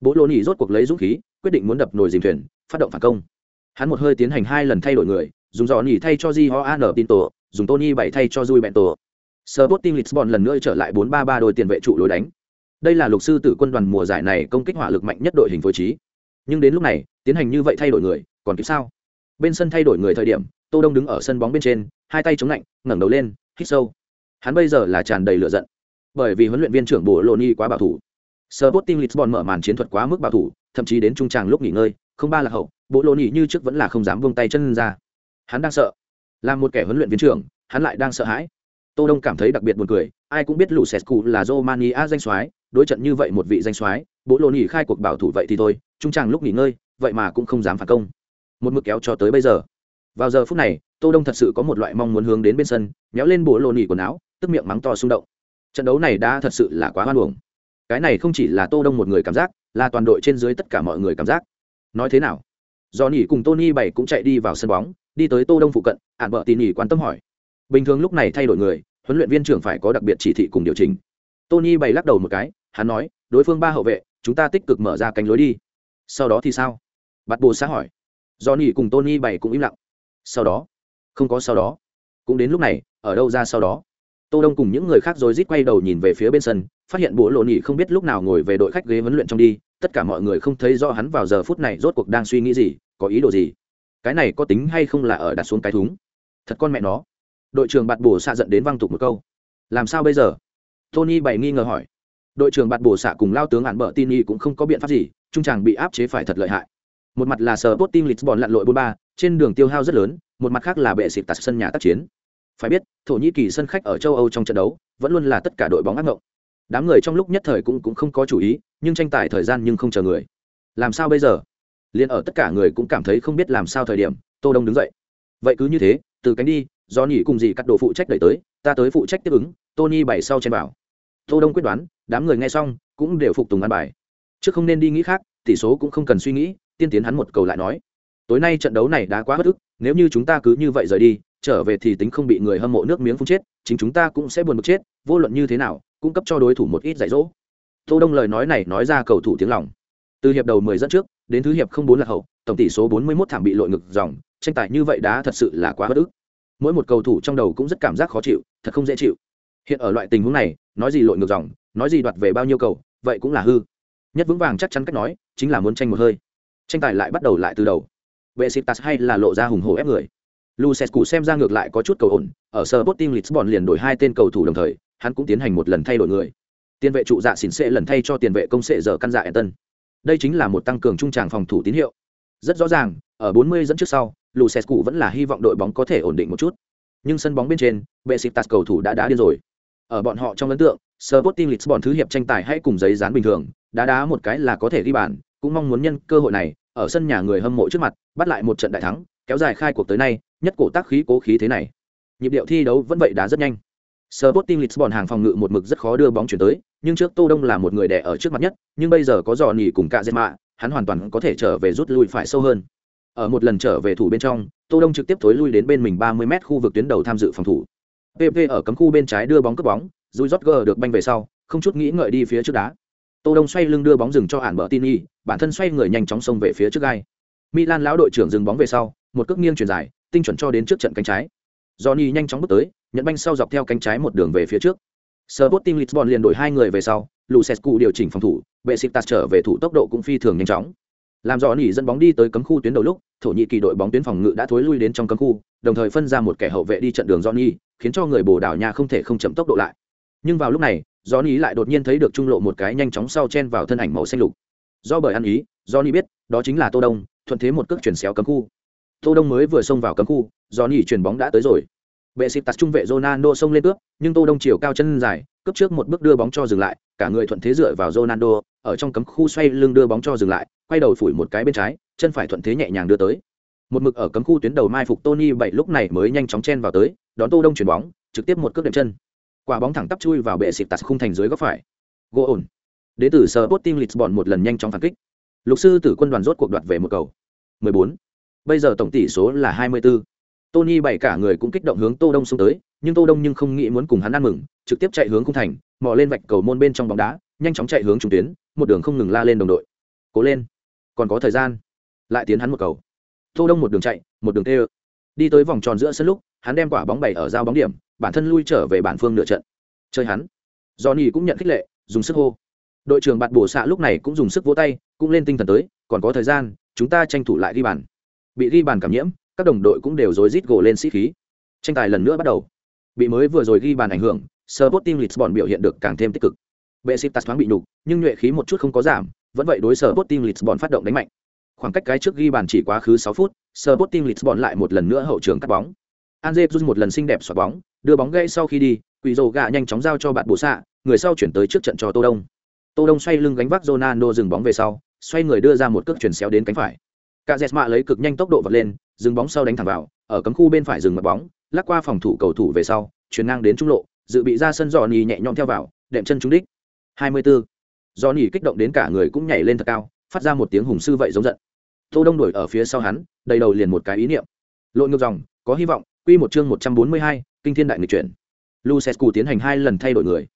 Speaker 1: Bố lô rốt cuộc lấy dũng khí quyết định muốn đập nồi dìm thuyền phát động phản công. Hắn một hơi tiến hành hai lần thay đổi người dùng dò nhỉ thay cho Gioan ho tin tổ dùng tony bảy thay cho rui bento. Sporting Lisbon lần nữa trở lại 4-3-3 đôi tiền vệ trụ lối đánh đây là lục sư tử quân đoàn mùa giải này công kích hỏa lực mạnh nhất đội hình phối trí. Nhưng đến lúc này, tiến hành như vậy thay đổi người, còn kịp sao? Bên sân thay đổi người thời điểm, tô đông đứng ở sân bóng bên trên, hai tay chống lạnh, ngẩng đầu lên, hít sâu. Hắn bây giờ là tràn đầy lửa giận. Bởi vì huấn luyện viên trưởng bộ loni quá bảo thủ. Sporting Lisbon mở màn chiến thuật quá mức bảo thủ, thậm chí đến trung tràng lúc nghỉ ngơi, không ba là hậu bộ loni như trước vẫn là không dám buông tay chân ra. Hắn đang sợ. Làm một kẻ huấn luyện viên trưởng, hắn lại đang sợ hãi. Tô đông cảm thấy đặc biệt buồn cười, ai cũng biết Lucescu là Romania danh soái đối trận như vậy một vị danh soái bộ nghỉ khai cuộc bảo thủ vậy thì thôi, trung tràng lúc nghỉ ngơi, vậy mà cũng không dám phản công. Một mực kéo cho tới bây giờ. Vào giờ phút này, tô đông thật sự có một loại mong muốn hướng đến bên sân, méo lên bộ lô nghỉ quần áo, tức miệng mắng to xung động. Trận đấu này đã thật sự là quá hoan uổng. Cái này không chỉ là tô đông một người cảm giác, là toàn đội trên dưới tất cả mọi người cảm giác. Nói thế nào? Do nỉ cùng tony bảy cũng chạy đi vào sân bóng, đi tới tô đông phụ cận ạn vợ tỉ nỉ quan tâm hỏi. Bình thường lúc này thay đổi người, huấn luyện viên trưởng phải có đặc biệt chỉ thị cùng điều chỉnh. Tony bảy lắc đầu một cái hắn nói, đối phương ba hậu vệ, chúng ta tích cực mở ra cánh lối đi. Sau đó thì sao? Bắt bồ xã hỏi. Do nỉ cùng tony bảy cũng im lặng. Sau đó? Không có sau đó. Cũng đến lúc này, ở đâu ra sau đó? Tô đông cùng những người khác rồi rít quay đầu nhìn về phía bên sân, phát hiện bố lộ nỉ không biết lúc nào ngồi về đội khách ghế huấn luyện trong đi, tất cả mọi người không thấy rõ hắn vào giờ phút này rốt cuộc đang suy nghĩ gì, có ý đồ gì. Cái này có tính hay không là ở đặt xuống cái thúng? Thật con mẹ nó. Đội trưởng bạt bổ xạ giận đến văng tục một câu. Làm sao bây giờ? Tony bày nghi ngờ hỏi đội trưởng bạt bổ xạ cùng lao tướng ạn bợ tin y cũng không có biện pháp gì trung chàng bị áp chế phải thật lợi hại. Một mặt là sở bot team lisbon lặn lội bốn ba trên đường tiêu hao rất lớn một mặt khác là bệ xịt tạt sân nhà tác chiến. Phải biết thổ nhĩ kỳ sân khách ở châu âu trong trận đấu vẫn luôn là tất cả đội bóng ác ngộng. Đám người trong lúc nhất thời cũng, cũng không có chủ ý nhưng tranh tài thời gian nhưng không chờ người. Làm sao bây giờ? Liền ở tất cả người cũng cảm thấy không biết làm sao thời điểm tô đông đứng dậy. Vậy cứ như thế từ cánh đi do nhỉ cùng gì cắt đồ phụ trách đẩy tới ta tới phụ trách tiếp ứng tony bảy sau trên bảo tô đông quyết đoán, đám người nghe xong, cũng đều phục tùng ăn bài. Chứ không nên đi nghĩ khác, tỷ số cũng không cần suy nghĩ, tiên tiến hắn một cầu lại nói. Tối nay trận đấu này đã quá bất ức, nếu như chúng ta cứ như vậy rời đi, trở về thì tính không bị người hâm mộ nước miếng phun chết, chính chúng ta cũng sẽ buồn bực chết, vô luận như thế nào cung cấp cho đối thủ một ít dạy dỗ. Tô đông lời nói này nói ra cầu thủ tiếng lòng. Từ hiệp đầu 10 dẫn trước, đến thứ hiệp không bốn là hậu, tổng tỷ số 41 thảm bị lội ngược dòng, tranh tài như vậy đã thật sự là quá bất ức. Mỗi một cầu thủ trong đầu cũng rất cảm giác khó chịu, thật không dễ chịu hiện ở loại tình huống này nói gì lội ngược dòng nói gì đoạt về bao nhiêu cầu vậy cũng là hư nhất vững vàng chắc chắn cách nói chính là muốn tranh một hơi tranh tài lại bắt đầu lại từ đầu vệ sĩ tas hay là lộ ra hùng hổ ép người Lucescu xem ra ngược lại có chút cầu ổn, ở Sporting Lisbon liền đổi hai tên cầu thủ đồng thời, hắn cũng tiến hành một lần thay đổi người. Tiền vệ trụ dạ xỉn sẽ lần thay cho tiền vệ công sẽ giờ căn dạ Enten. Đây chính là một tăng cường trung tràng phòng thủ tín hiệu. Rất rõ ràng, ở 40 dẫn trước sau, Lucescu vẫn là hy vọng đội bóng có thể ổn định một chút. Nhưng sân bóng bên trên, vệ sĩ Besiktas cầu thủ đã đá điên rồi. Ở bọn họ trong ấn tượng, Sporting Lisbon thứ hiệp tranh tài hay cùng giấy dán bình thường, đá đá một cái là có thể ghi bàn, cũng mong muốn nhân cơ hội này, ở sân nhà người hâm mộ trước mặt, bắt lại một trận đại thắng, kéo dài khai cuộc tới nay, nhất cổ tác khí cố khí thế này. Nhịp điệu thi đấu vẫn vậy đá rất nhanh. Sporting Lisbon hàng phòng ngự một mực rất khó đưa bóng chuyển tới, nhưng trước Tô Đông là một người đè ở trước mặt nhất, nhưng bây giờ có dò nhỉ cùng cả Zema, hắn hoàn toàn có thể trở về rút lui phải sâu hơn. Ở một lần trở về thủ bên trong, Tô Đông trực tiếp thối lui đến bên mình 30m khu vực tuyến đầu tham dự phòng thủ. PP ở cấm khu bên trái đưa bóng cướp bóng, Rui Rodger được banh về sau, không chút nghĩ ngợi đi phía trước đá. Tô Đông xoay lưng đưa bóng dừng cho ản bờ Tini, bản thân xoay người nhanh chóng xông về phía trước gai. Milan lão đội trưởng dừng bóng về sau, một cước nghiêng chuyển dài, tinh chuẩn cho đến trước trận cánh trái johnny nhanh chóng bước tới nhận banh sau dọc theo cánh trái một đường về phía trước Sporting Lisbon liền đổi hai người về sau, Lucescu điều chỉnh phòng thủ, Besiktas trở về thủ tốc độ cũng phi thường nhanh chóng. Làm Johnny dẫn bóng đi tới cấm khu tuyến đầu lúc, thổ nhĩ kỳ đội bóng tuyến phòng ngự đã thối lui đến trong cấm khu, đồng thời phân ra một kẻ hậu vệ đi trận đường Johnny, khiến cho người Bồ Đào Nha không thể không chậm tốc độ lại. Nhưng vào lúc này, do Ý lại đột nhiên thấy được trung lộ một cái nhanh chóng sau chen vào thân ảnh màu xanh lục. Do bởi ăn ý, do Ý biết, đó chính là Tô Đông, thuận thế một cước chuyển xéo cấm khu. Tô Đông mới vừa xông vào cấm khu, do Ý chuyển bóng đã tới rồi. Bệ sĩ tạt trung vệ Ronaldo xông lên cướp, nhưng Tô Đông chiều cao chân dài, cướp trước một bước đưa bóng cho dừng lại, cả người thuận thế dựa vào Ronaldo, ở trong cấm khu xoay lưng đưa bóng cho dừng lại, quay đầu phủi một cái bên trái, chân phải thuận thế nhẹ nhàng đưa tới. Một mực ở cấm khu tuyến đầu mai phục Tony bảy lúc này mới nhanh chóng chen vào tới, đón Tô Đông chuyển bóng, trực tiếp một cước đệm chân. Quả bóng thẳng tắp chui vào bệ xịt tạt khung thành dưới góc phải. Gỗ ổn. Đế tử Sporting Lisbon một lần nhanh chóng phản kích. Lục sư tử quân đoàn rốt cuộc đoạt về một cầu. 14. Bây giờ tổng tỷ số là 24. Tony bảy cả người cũng kích động hướng Tô Đông xông tới, nhưng Tô Đông nhưng không nghĩ muốn cùng hắn ăn mừng, trực tiếp chạy hướng khung thành, mò lên vạch cầu môn bên trong bóng đá, nhanh chóng chạy hướng trung tuyến, một đường không ngừng la lên đồng đội. Cố lên, còn có thời gian. Lại tiến hắn một cầu. Tô Đông một đường chạy, một đường tê Đi tới vòng tròn giữa sân lúc, hắn đem quả bóng bảy ở giao bóng điểm, bản thân lui trở về bản phương nửa trận. Chơi hắn. Johnny cũng nhận khích lệ, dùng sức hô. Đội trưởng Bạt Bổ Xạ lúc này cũng dùng sức vỗ tay, cũng lên tinh thần tới, còn có thời gian, chúng ta tranh thủ lại ghi bàn. Bị ghi bàn cảm nhiễm, các đồng đội cũng đều rối rít gồ lên sĩ khí. Tranh tài lần nữa bắt đầu. Bị mới vừa rồi ghi bàn ảnh hưởng, Sporting Lisbon biểu hiện được càng thêm tích cực. Besiktas thoáng bị nhục, nhưng nhuệ khí một chút không có giảm, vẫn vậy đối Sporting Lisbon phát động đánh mạnh. Khoảng cách cái trước ghi bàn chỉ quá khứ 6 phút, Sporting Lisbon lại một lần nữa hậu trường cắt bóng. Anje rút một lần xinh đẹp xoạc bóng, đưa bóng gãy sau khi đi, Quỷ Dầu gạ nhanh chóng giao cho bạn bổ xạ, người sau chuyển tới trước trận cho Tô Đông. Tô Đông xoay lưng gánh vác Ronaldo dừng bóng về sau, xoay người đưa ra một cước chuyển xéo đến cánh phải. Cả lấy cực nhanh tốc độ vọt lên, dừng bóng sau đánh thẳng vào, ở cấm khu bên phải dừng mặt bóng, lắc qua phòng thủ cầu thủ về sau, chuyển ngang đến trung lộ, dự bị ra sân Johnny nhẹ nhõm theo vào, đệm chân trúng đích. 24. Johnny kích động đến cả người cũng nhảy lên thật cao, phát ra một tiếng hùng sư vậy giống giận. Tô Đông đuổi ở phía sau hắn, đầy đầu liền một cái ý niệm. Lộn ngược dòng, có hy vọng, quy một chương 142, kinh thiên đại nghịch chuyển. Lucescu tiến hành hai lần thay đổi người.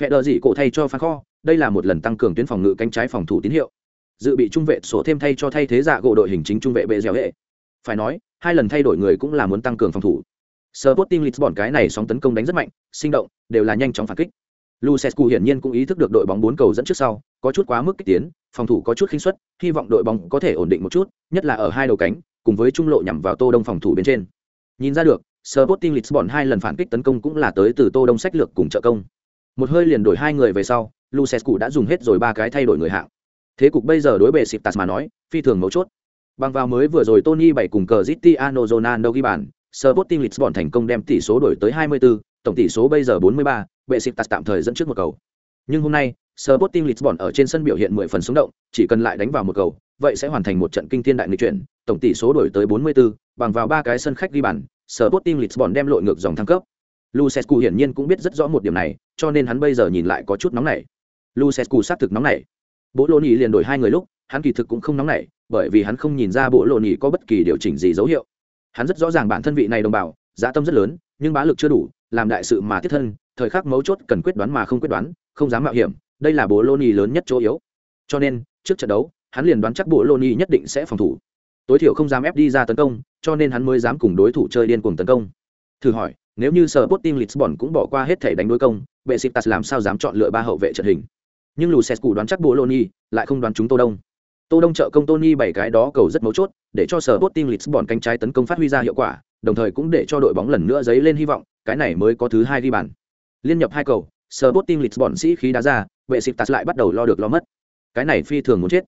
Speaker 1: Phệ đỡ dị cổ thay cho Phan Kho, đây là một lần tăng cường tuyến phòng ngự cánh trái phòng thủ tín hiệu. Dự bị trung vệ sổ thêm thay cho thay thế dạ gỗ đội hình chính trung vệ bệ dẻo hệ. Phải nói, hai lần thay đổi người cũng là muốn tăng cường phòng thủ. Sporting Lisbon cái này sóng tấn công đánh rất mạnh, sinh động, đều là nhanh chóng phản kích. Lucescu hiển nhiên cũng ý thức được đội bóng bốn cầu dẫn trước sau, có chút quá mức kích tiến, phòng thủ có chút khinh suất, hy vọng đội bóng có thể ổn định một chút, nhất là ở hai đầu cánh, cùng với trung lộ nhằm vào Tô Đông phòng thủ bên trên. Nhìn ra được, Sporting Lisbon hai lần phản kích tấn công cũng là tới từ Tô Đông sách lược cùng trợ công. Một hơi liền đổi hai người về sau, Lucescu đã dùng hết rồi ba cái thay đổi người hạng. Thế cục bây giờ đối bề Siptas mà nói, phi thường mấu chốt. Bằng vào mới vừa rồi Tony bảy cùng Cristiano Ronaldo ghi bàn, Sporting Lisbon thành công đem tỷ số đổi tới 24, tổng tỷ số bây giờ 43, bệ Siptas tạm thời dẫn trước một cầu. Nhưng hôm nay, Sporting Lisbon ở trên sân biểu hiện 10 phần sống động, chỉ cần lại đánh vào một cầu, vậy sẽ hoàn thành một trận kinh thiên đại nghịch chuyển, tổng tỷ số đổi tới 44, bằng vào ba cái sân khách ghi bàn, Sporting Lisbon đem lội ngược dòng thăng cấp. Lucescu hiển nhiên cũng biết rất rõ một điểm này, cho nên hắn bây giờ nhìn lại có chút nóng nảy. Lucescu xác thực nóng nảy. Bố Lô Nhĩ liền đổi hai người lúc, hắn kỳ thực cũng không nóng nảy, bởi vì hắn không nhìn ra Bộ Lô Nhĩ có bất kỳ điều chỉnh gì dấu hiệu. Hắn rất rõ ràng bản thân vị này đồng bào, giá tâm rất lớn, nhưng bá lực chưa đủ, làm đại sự mà tiết thân, thời khắc mấu chốt cần quyết đoán mà không quyết đoán, không dám mạo hiểm, đây là Bố Lô Nhĩ lớn nhất chỗ yếu. Cho nên, trước trận đấu, hắn liền đoán chắc Bộ Lô ni nhất định sẽ phòng thủ. Tối thiểu không dám ép đi ra tấn công, cho nên hắn mới dám cùng đối thủ chơi điên cuồng tấn công. Thử hỏi, nếu như sở Sporting Lisbon cũng bỏ qua hết thể đánh đối công, vệ sĩ tas làm sao dám chọn lựa ba hậu vệ trận hình. Nhưng Lucescu đoán chắc Bologna, lại không đoán chúng Tô Đông. Tô Đông trợ công Tony bảy cái đó cầu rất mấu chốt, để cho sở Sporting Lisbon cánh trái tấn công phát huy ra hiệu quả, đồng thời cũng để cho đội bóng lần nữa dấy lên hy vọng, cái này mới có thứ hai ghi bàn. Liên nhập hai cầu, sở Sporting Lisbon sĩ khí đá ra, vệ sĩ tas lại bắt đầu lo được lo mất. Cái này phi thường muốn chết.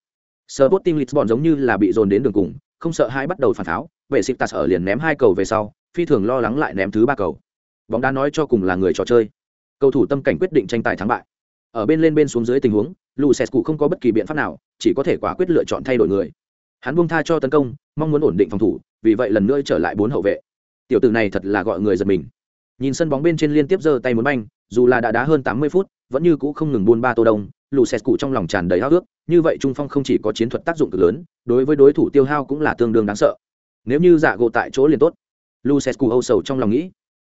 Speaker 1: Sở Sporting Lisbon giống như là bị dồn đến đường cùng, không sợ hai bắt đầu phản kháng, vệ sĩ Besiktas ở liền ném hai cầu về sau, phi thường lo lắng lại ném thứ ba cầu. Bóng đá nói cho cùng là người trò chơi. Cầu thủ tâm cảnh quyết định tranh tài thắng bại. Ở bên lên bên xuống dưới tình huống lucescu không có bất kỳ biện pháp nào chỉ có thể quả quyết lựa chọn thay đổi người. Hắn buông tha cho tấn công mong muốn ổn định phòng thủ vì vậy lần nữa trở lại bốn hậu vệ. Tiểu tử này thật là gọi người giật mình. Nhìn sân bóng bên trên liên tiếp giơ tay muốn banh dù là đã đá hơn tám mươi phút vẫn như cũ không ngừng buôn ba tô đông lucescu trong lòng tràn đầy háo ước như vậy trung phong không chỉ có chiến thuật tác dụng cực lớn, đối với đối thủ tiêu hao cũng là tương đương đáng sợ. Nếu như giả gỗ tại chỗ liền tốt. Lucescu âu sầu trong lòng nghĩ.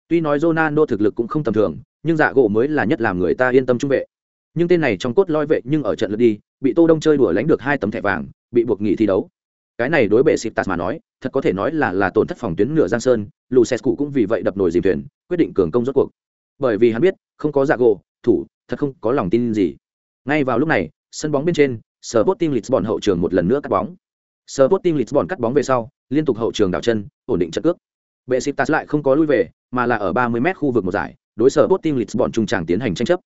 Speaker 1: Tuy nói ronaldo thực lực cũng không tầm thường, nhưng dạ gỗ mới là nhất làm người ta yên tâm trung vệ. Nhưng tên này trong cốt lõi vệ nhưng ở trận lượt đi, bị tô đông chơi đùa lánh được hai tấm thẻ vàng, bị buộc nghỉ thi đấu. Cái này đối bệ xịp tạt mà nói, thật có thể nói là là tổn thất phòng tuyến nửa giang sơn lucescu cũng vì vậy đập nồi dìm thuyền, quyết định cường công rốt cuộc. Bởi vì hắn biết, không có dạ gỗ thủ, thật không có lòng tin gì ngay vào lúc này sân bóng bên trên Sporting Lisbon hậu trường một lần nữa cắt bóng. Sporting Lisbon cắt bóng về sau liên tục hậu trường đảo chân ổn định trận cước. Besiktas lại không có lui về mà là ở 30 m khu vực một giải đối Sporting Lisbon trung trảng tiến hành tranh chấp.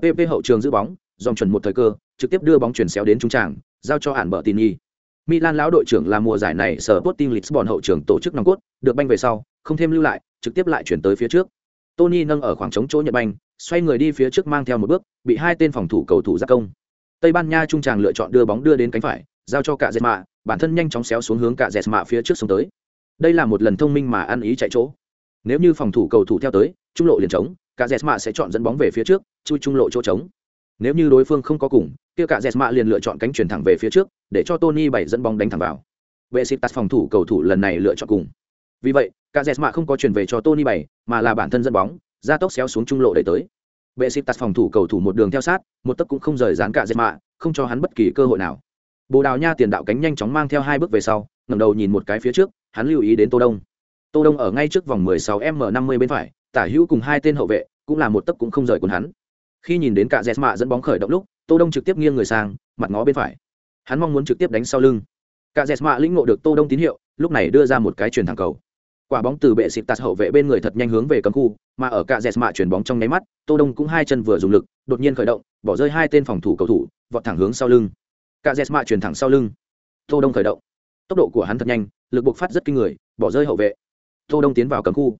Speaker 1: PP hậu trường giữ bóng dòng chuẩn một thời cơ trực tiếp đưa bóng chuyển xéo đến trung trảng, giao cho Hàn bờ tin nhi Milan lão đội trưởng là mùa giải này Sporting Lisbon hậu trường tổ chức nòng cốt, được banh về sau, không thêm lưu lại, trực tiếp lại chuyển tới phía trước. Tony nâng ở khoảng trống chỗ nhận banh, xoay người đi phía trước mang theo một bước, bị hai tên phòng thủ cầu thủ giáp công. Tây Ban Nha trung tràng lựa chọn đưa bóng đưa đến cánh phải, giao cho cả mạ. bản thân nhanh chóng xéo xuống hướng cả mạ phía trước xuống tới. Đây là một lần thông minh mà ăn ý chạy chỗ. Nếu như phòng thủ cầu thủ theo tới, trung lộ liền trống, cả mạ sẽ chọn dẫn bóng về phía trước, chui trung lộ chỗ trống. Nếu như đối phương không có cùng, kia cả mạ liền lựa chọn cánh chuyển thẳng về phía trước, để cho Tony bảy dẫn bóng đánh thẳng vào. Vệ sĩ tạt phòng thủ cầu thủ lần này lựa chọn cùng. Vì vậy, cả mạ không có chuyển về cho Tony bảy, mà là bản thân dẫn bóng, ra tốc xéo xuống trung lộ để tới. bệ xịp tạt phòng thủ cầu thủ một đường theo sát, một tấc cũng không rời dán cả Zetma, không cho hắn bất kỳ cơ hội nào. Bồ Đào Nha tiền đạo cánh nhanh chóng mang theo hai bước về sau, ngẩng đầu nhìn một cái phía trước, hắn lưu ý đến Tô Đông. Tô Đông ở ngay trước vòng 16m50 bên phải, tả hữu cùng hai tên hậu vệ, cũng là một tấc cũng không rời quần hắn. Khi nhìn đến cả Zetma dẫn bóng khởi động lúc, Tô Đông trực tiếp nghiêng người sang, mặt ngó bên phải hắn mong muốn trực tiếp đánh sau lưng cả dệt mạ lĩnh ngộ được tô đông tín hiệu lúc này đưa ra một cái chuyền thẳng cầu quả bóng từ bệ xịt tạt hậu vệ bên người thật nhanh hướng về cấm khu, mà ở cả dẹt mạ chuyển bóng trong nháy mắt, tô đông cũng hai chân vừa dùng lực, đột nhiên khởi động, bỏ rơi hai tên phòng thủ cầu thủ, vọt thẳng hướng sau lưng. Cả dẹt mạ chuyển thẳng sau lưng. Tô đông khởi động. Tốc độ của hắn thật nhanh, lực buộc phát rất kinh người, bỏ rơi hậu vệ. Tô đông tiến vào cấm khu.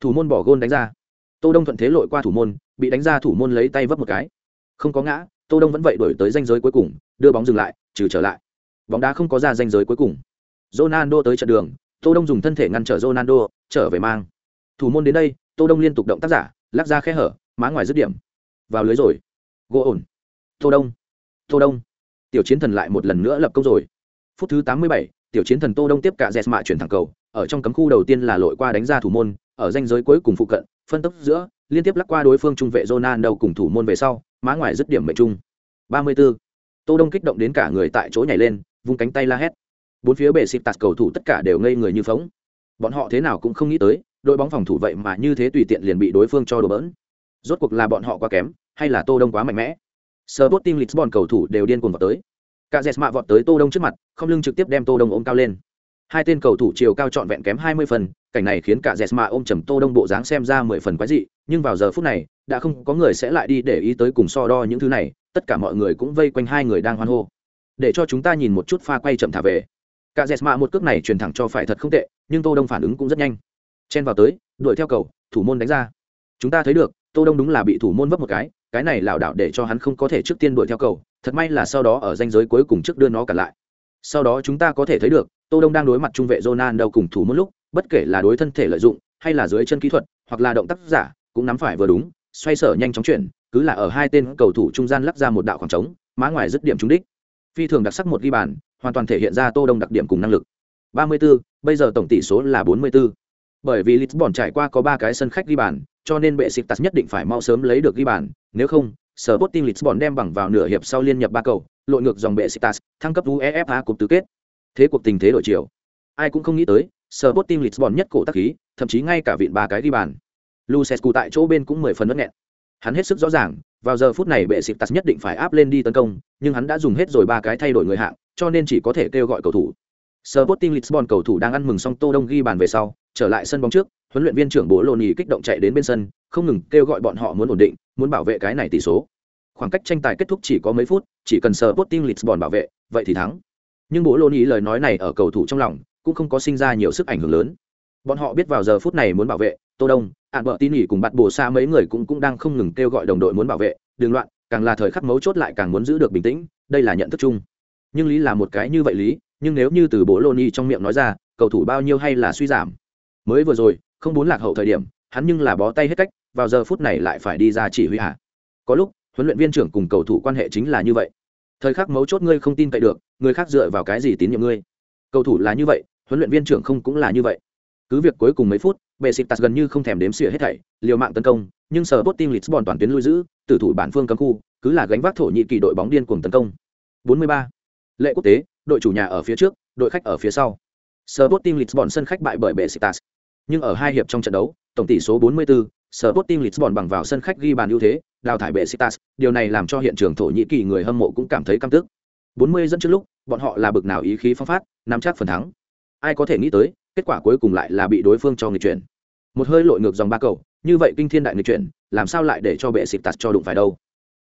Speaker 1: Thủ môn bỏ gôn đánh ra. Tô đông thuận thế lội qua thủ môn, bị đánh ra thủ môn lấy tay vấp một cái. Không có ngã, tô đông vẫn vậy đuổi tới danh giới cuối cùng, đưa bóng dừng lại, trừ trở lại. Bóng đá không có ra danh giới cuối cùng. Ronaldo tới trận đường tô đông dùng thân thể ngăn trở ronaldo trở về mang. Thủ môn đến đây tô đông liên tục động tác giả lắc ra khe hở má ngoài dứt điểm. Vào lưới rồi. Gỗ ổn. Tô đông. Tô đông. Tiểu chiến thần lại một lần nữa lập công rồi. Phút thứ 87, tiểu chiến thần tô đông tiếp cả dẹt mạ chuyển thẳng cầu. Ở trong cấm khu đầu tiên là lội qua đánh ra thủ môn ở danh giới cuối cùng phụ cận phân tốc giữa liên tiếp lắc qua đối phương trung vệ Ronaldo cùng thủ môn về sau má ngoài dứt điểm mệnh trung. 34 tô đông kích động đến cả người tại chỗ nhảy lên vung cánh tay la hét bốn phía bể xịp tạt cầu thủ tất cả đều ngây người như phóng. Bọn họ thế nào cũng không nghĩ tới, đội bóng phòng thủ vậy mà như thế tùy tiện liền bị đối phương cho đổ bỡn. Rốt cuộc là bọn họ quá kém, hay là tô đông quá mạnh mẽ? Sporting Lisbon cầu thủ đều điên cuồng vào tới. Cả mạ vọt tới tô đông trước mặt, không lưng trực tiếp đem tô đông ôm cao lên. Hai tên cầu thủ chiều cao trọn vẹn kém 20 phần, cảnh này khiến cả mạ ôm trầm tô đông bộ dáng xem ra 10 phần quái dị, nhưng vào giờ phút này, đã không có người sẽ lại đi để ý tới cùng so đo những thứ này, tất cả mọi người cũng vây quanh hai người đang hoan hô. Để cho chúng ta nhìn một chút pha quay chậm thả về cả dẹt mạ một cước này truyền thẳng cho phải thật không tệ, nhưng tô đông phản ứng cũng rất nhanh. Chen vào tới, đuổi theo cầu, thủ môn đánh ra. Chúng ta thấy được, tô đông đúng là bị thủ môn vấp một cái cái này lảo đảo để cho hắn không có thể trước tiên đuổi theo cầu, thật may là sau đó ở danh giới cuối cùng trước đưa nó cả lại. Sau đó chúng ta có thể thấy được, tô đông đang đối mặt trung vệ Ronaldo cùng thủ môn lúc, bất kể là đối thân thể lợi dụng, hay là dưới chân kỹ thuật, hoặc là động tác giả, cũng nắm phải vừa đúng, xoay sở nhanh chóng chuyển, cứ là ở hai tên cầu thủ trung gian lắp ra một đạo khoảng trống, má ngoài dứt điểm trúng đích. Phi thường đặc sắc một ghi bàn hoàn toàn thể hiện ra tô đông đặc điểm cùng năng lực. 34, bây giờ tổng tỷ số là 44. bởi vì lisbon trải qua có ba cái sân khách ghi bàn cho nên bệ xịt nhất định phải mau sớm lấy được ghi bàn. Nếu không sở Sporting Lisbon đem bằng vào nửa hiệp sau liên nhập ba cầu lội ngược dòng bệ xịt thăng cấp uefa cúp tứ kết. Thế cuộc tình thế đổi chiều. Ai cũng không nghĩ tới sở Sporting Lisbon nhất cổ tác khí thậm chí ngay cả vịn ba cái ghi bàn. Lucescu tại chỗ bên cũng mười phần đất nghẹn hắn hết sức rõ ràng vào giờ phút này bệ xịt tắt nhất định phải áp lên đi tấn công nhưng hắn đã dùng hết rồi ba cái thay đổi người hạng cho nên chỉ có thể kêu gọi cầu thủ Sporting Lisbon cầu thủ đang ăn mừng xong Tô Đông ghi bàn về sau, trở lại sân bóng trước, huấn luyện viên trưởng Bố Lô Nhì kích động chạy đến bên sân, không ngừng kêu gọi bọn họ muốn ổn định, muốn bảo vệ cái này tỷ số. Khoảng cách tranh tài kết thúc chỉ có mấy phút, chỉ cần Sporting Lisbon bảo vệ, vậy thì thắng. Nhưng Bố Lô Nhì lời nói này ở cầu thủ trong lòng, cũng không có sinh ra nhiều sức ảnh hưởng lớn. Bọn họ biết vào giờ phút này muốn bảo vệ, Tô Đông, ạn vợ tin nghỉ cùng bạn bồ xa mấy người cũng cũng đang không ngừng kêu gọi đồng đội muốn bảo vệ. Đường loạn, càng là thời khắc mấu chốt lại càng muốn giữ được bình tĩnh. Đây là nhận thức chung. Nhưng lý là một cái như vậy lý, nhưng nếu như từ bố lô ni trong miệng nói ra, cầu thủ bao nhiêu hay là suy giảm. Mới vừa rồi, không muốn lạc hậu thời điểm, hắn nhưng là bó tay hết cách, vào giờ phút này lại phải đi ra chỉ huy hạ. Có lúc, huấn luyện viên trưởng cùng cầu thủ quan hệ chính là như vậy. Thời khắc mấu chốt ngươi không tin cậy được, người khác dựa vào cái gì tín nhiệm ngươi? Cầu thủ là như vậy, huấn luyện viên trưởng không cũng là như vậy cứ việc cuối cùng mấy phút besiktas gần như không thèm đếm xỉa hết thảy liều mạng tấn công nhưng sở bot team lisbon toàn tuyến lui giữ tử thủ bản phương cấm khu cứ là gánh vác thổ nhĩ kỳ đội bóng điên cuồng tấn công 43. lệ quốc tế đội chủ nhà ở phía trước đội khách ở phía sau. Sporting Lisbon sân khách bại bởi Besiktas. Nhưng ở hai hiệp trong trận đấu, tổng tỷ số 44, Sporting Lisbon bằng vào sân khách ghi bàn ưu thế, đào thải Besiktas, điều này làm cho hiện trường Thổ Nhĩ Kỳ người hâm mộ cũng cảm thấy căm tức. 40 dẫn trước lúc, bọn họ là bực nào ý khí phong phát, nắm chắc phần thắng. Ai có thể nghĩ tới, kết quả cuối cùng lại là bị đối phương cho người chuyển. Một hơi lội ngược dòng ba cầu, như vậy kinh thiên đại người chuyển, làm sao lại để cho bệ sịp tạt cho đụng phải đâu?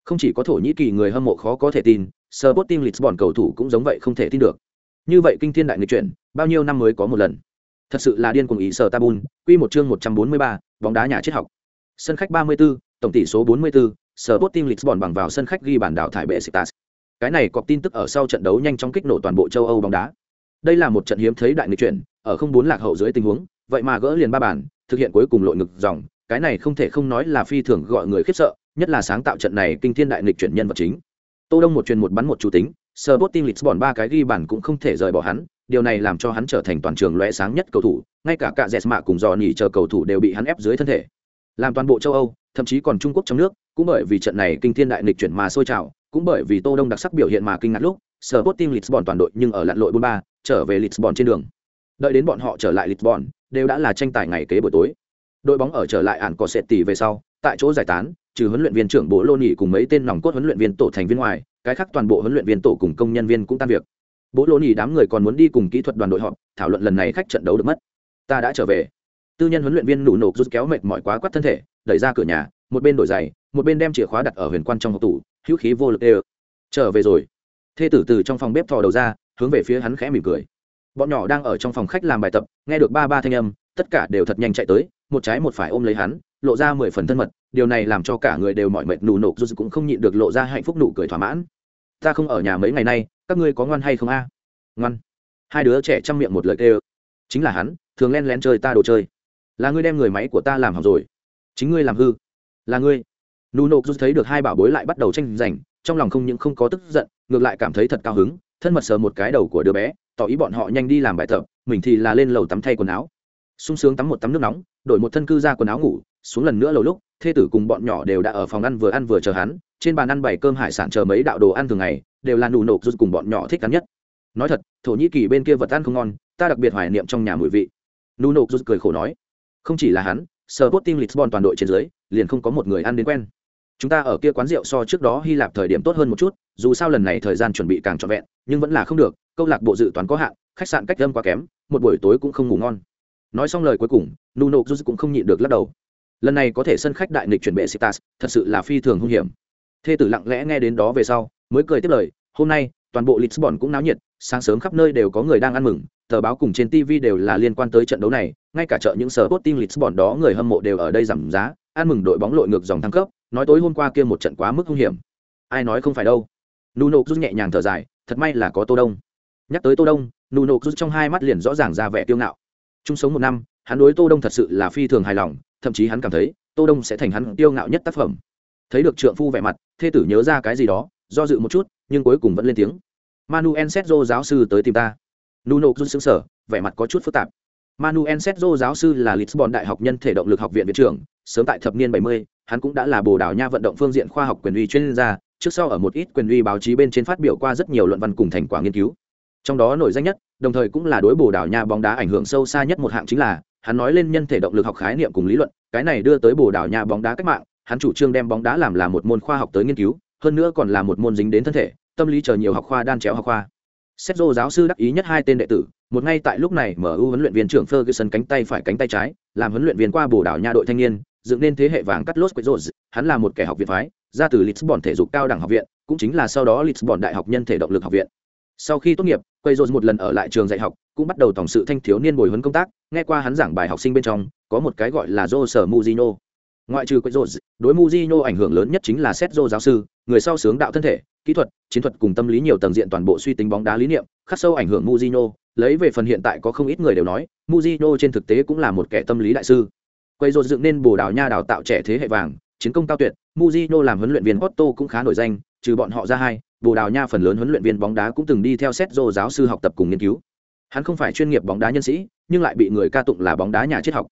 Speaker 1: Không chỉ có Thổ Nhĩ Kỳ người hâm mộ khó có thể tin, Sporting Lisbon cầu thủ cũng giống vậy không thể tin được. Như vậy kinh thiên đại người chuyển, bao nhiêu năm mới có một lần. Thật sự là điên cuồng ý sở Tabun, quy một chương 143, bóng đá nhà triết học. Sân khách 34, tổng tỷ số 44, Sporting Lisbon bằng vào sân khách ghi bàn đảo thải bệ sịp tạt. Cái này có tin tức ở sau trận đấu nhanh chóng kích nổ toàn bộ châu Âu bóng đá. Đây là một trận hiếm thấy đại nghịch chuyển, ở không bốn lạc hậu dưới tình huống, vậy mà gỡ liền ba bàn, thực hiện cuối cùng lội ngực dòng, cái này không thể không nói là phi thường gọi người khiếp sợ, nhất là sáng tạo trận này kinh thiên đại nghịch chuyển nhân vật chính. Tô Đông một truyền một bắn một chủ tính, Sporting Lisbon ba cái ghi bàn cũng không thể rời bỏ hắn, điều này làm cho hắn trở thành toàn trường lóe sáng nhất cầu thủ, ngay cả cả Jesma cùng dò nhỉ chờ cầu thủ đều bị hắn ép dưới thân thể. Làm toàn bộ châu Âu, thậm chí còn Trung Quốc trong nước, cũng bởi vì trận này kinh thiên đại nghịch chuyển mà sôi trào, cũng bởi vì Tô Đông đặc sắc biểu hiện mà kinh ngạc lúc, Sporting Lisbon toàn đội nhưng ở lặn lội 43, trở về Lisbon trên đường. Đợi đến bọn họ trở lại Lisbon, đều đã là tranh tài ngày kế buổi tối. Đội bóng ở trở lại ản có sệt tỷ về sau, tại chỗ giải tán, trừ huấn luyện viên trưởng Bố Lô nhị cùng mấy tên nòng cốt huấn luyện viên tổ thành viên ngoài, cái khác toàn bộ huấn luyện viên tổ cùng công nhân viên cũng tan việc. Bố Lô nhị đám người còn muốn đi cùng kỹ thuật đoàn đội họp, thảo luận lần này khách trận đấu được mất. Ta đã trở về. Tư nhân huấn luyện viên nụ nộp rút kéo mệt mỏi quá quát thân thể, đẩy ra cửa nhà, một bên đổi giày, một bên đem chìa khóa đặt ở huyền quan trong hộp tủ, hữu khí vô lực đều. Trở về rồi. Thê tử từ trong phòng bếp thò đầu ra, hướng về phía hắn khẽ mỉm cười. Bọn nhỏ đang ở trong phòng khách làm bài tập, nghe được ba ba thanh âm, tất cả đều thật nhanh chạy tới, một trái một phải ôm lấy hắn, lộ ra mười phần thân mật, điều này làm cho cả người đều mỏi mệt nụ nộp dù cũng không nhịn được lộ ra hạnh phúc nụ cười thỏa mãn. Ta không ở nhà mấy ngày nay, các ngươi có ngoan hay không a? Ngoan. Hai đứa trẻ chăm miệng một lời kêu. Chính là hắn, thường len lén chơi ta đồ chơi. Là ngươi đem người máy của ta làm hỏng rồi. Chính ngươi làm hư. Là ngươi. Nụ nộp dù thấy được hai bảo bối lại bắt đầu tranh giành, trong lòng không những không có tức giận, ngược lại cảm thấy thật cao hứng, thân mật sờ một cái đầu của đứa bé, tỏ ý bọn họ nhanh đi làm bài tập, mình thì là lên lầu tắm thay quần áo. Sung sướng tắm một tắm nước nóng đổi một thân cư ra quần áo ngủ xuống lần nữa lầu lúc thê tử cùng bọn nhỏ đều đã ở phòng ăn vừa ăn vừa chờ hắn trên bàn ăn bảy cơm hải sản chờ mấy đạo đồ ăn thường ngày đều là nụ nộp rút cùng bọn nhỏ thích ăn nhất. Nói thật thổ nhĩ kỳ bên kia vật ăn không ngon ta đặc biệt hoài niệm trong nhà mùi vị. Nụ nộp rút cười khổ nói không chỉ là hắn sờ bốt tim lisbon toàn đội trên dưới liền không có một người ăn đến quen. Chúng ta ở kia quán rượu so trước đó hy lạp thời điểm tốt hơn một chút dù sao lần này thời gian chuẩn bị càng trọn vẹn, nhưng vẫn là không được, câu lạc bộ dự toán có hạn, khách sạn cách âm quá kém, một buổi tối cũng không ngủ ngon. Nói xong lời cuối cùng, nuno dù cũng không nhịn được lắc đầu. Lần này có thể sân khách đại nghịch chuyển bệ sitas thật sự là phi thường hung hiểm. Thê tử lặng lẽ nghe đến đó về sau, mới cười tiếp lời, hôm nay, toàn bộ lisbon cũng náo nhiệt, sáng sớm khắp nơi đều có người đang ăn mừng, tờ báo cùng trên tv đều là liên quan tới trận đấu này, ngay cả chợ những sở tốt team lisbon đó người hâm mộ đều ở đây giảm giá, ăn mừng đội bóng lội ngược dòng thăng cấp, nói tối hôm qua kia một trận quá mức hung hiểm. Ai nói không phải đâu nuno rút nhẹ nhàng thở dài thật may là có tô đông. Nhắc tới tô đông nuno rút trong hai mắt liền rõ ràng ra vẻ tiêu ngạo. Chung sống một năm hắn đối tô đông thật sự là phi thường hài lòng thậm chí hắn cảm thấy tô đông sẽ thành hắn tiêu ngạo nhất tác phẩm. Thấy được trượng phu vẻ mặt thê tử nhớ ra cái gì đó do dự một chút nhưng cuối cùng vẫn lên tiếng. Manuel setzo giáo sư tới tìm ta. Nuno rút xứng sở vẻ mặt có chút phức tạp. Manuel setzo giáo sư là lisbon đại học nhân thể động lực học viện viện trưởng sớm tại thập niên 70, hắn cũng đã là bồ đào nha vận động phương diện khoa học quyền uy chuyên gia trước sau ở một ít quyền uy báo chí bên trên phát biểu qua rất nhiều luận văn cùng thành quả nghiên cứu. Trong đó nổi danh nhất đồng thời cũng là đối bồ đào nha bóng đá ảnh hưởng sâu xa nhất một hạng chính là hắn nói lên nhân thể động lực học khái niệm cùng lý luận cái này đưa tới bồ đào nha bóng đá cách mạng hắn chủ trương đem bóng đá làm là một môn khoa học tới nghiên cứu hơn nữa còn là một môn dính đến thân thể tâm lý chờ nhiều học khoa đan chéo học khoa. Xét dô giáo sư đắc ý nhất hai tên đệ tử, một ngay tại lúc này MU huấn luyện viên trưởng Ferguson cánh tay phải cánh tay trái, làm huấn luyện viên qua Bồ Đào Nha đội thanh niên, dựng nên thế hệ vàng cắt lốt Quezos, hắn là một kẻ học viện phái, ra từ Lisbon thể dục cao đẳng học viện, cũng chính là sau đó Lisbon đại học nhân thể động lực học viện. Sau khi tốt nghiệp quay một lần ở lại trường dạy học cũng bắt đầu tổng sự thanh thiếu niên bồi huấn công tác nghe qua hắn giảng bài học sinh bên trong có một cái gọi là Jose Mujino. ngoại trừ quay dồn đối Mujino ảnh hưởng lớn nhất chính là Sergio giáo sư người sau sướng đạo thân thể kỹ thuật chiến thuật cùng tâm lý nhiều tầng diện toàn bộ suy tính bóng đá lý niệm khắc sâu ảnh hưởng Mujino, lấy về phần hiện tại có không ít người đều nói Mujino trên thực tế cũng là một kẻ tâm lý đại sư quay dồn dựng nên bồ đào nha đào tạo trẻ thế hệ vàng chiến công cao tuyệt muzino làm huấn luyện viên otto cũng khá nổi danh trừ bọn họ ra hai Bồ Đào Nha phần lớn huấn luyện viên bóng đá cũng từng đi theo Setzo giáo sư học tập cùng nghiên cứu. Hắn không phải chuyên nghiệp bóng đá nhân sĩ, nhưng lại bị người ca tụng là bóng đá nhà triết học.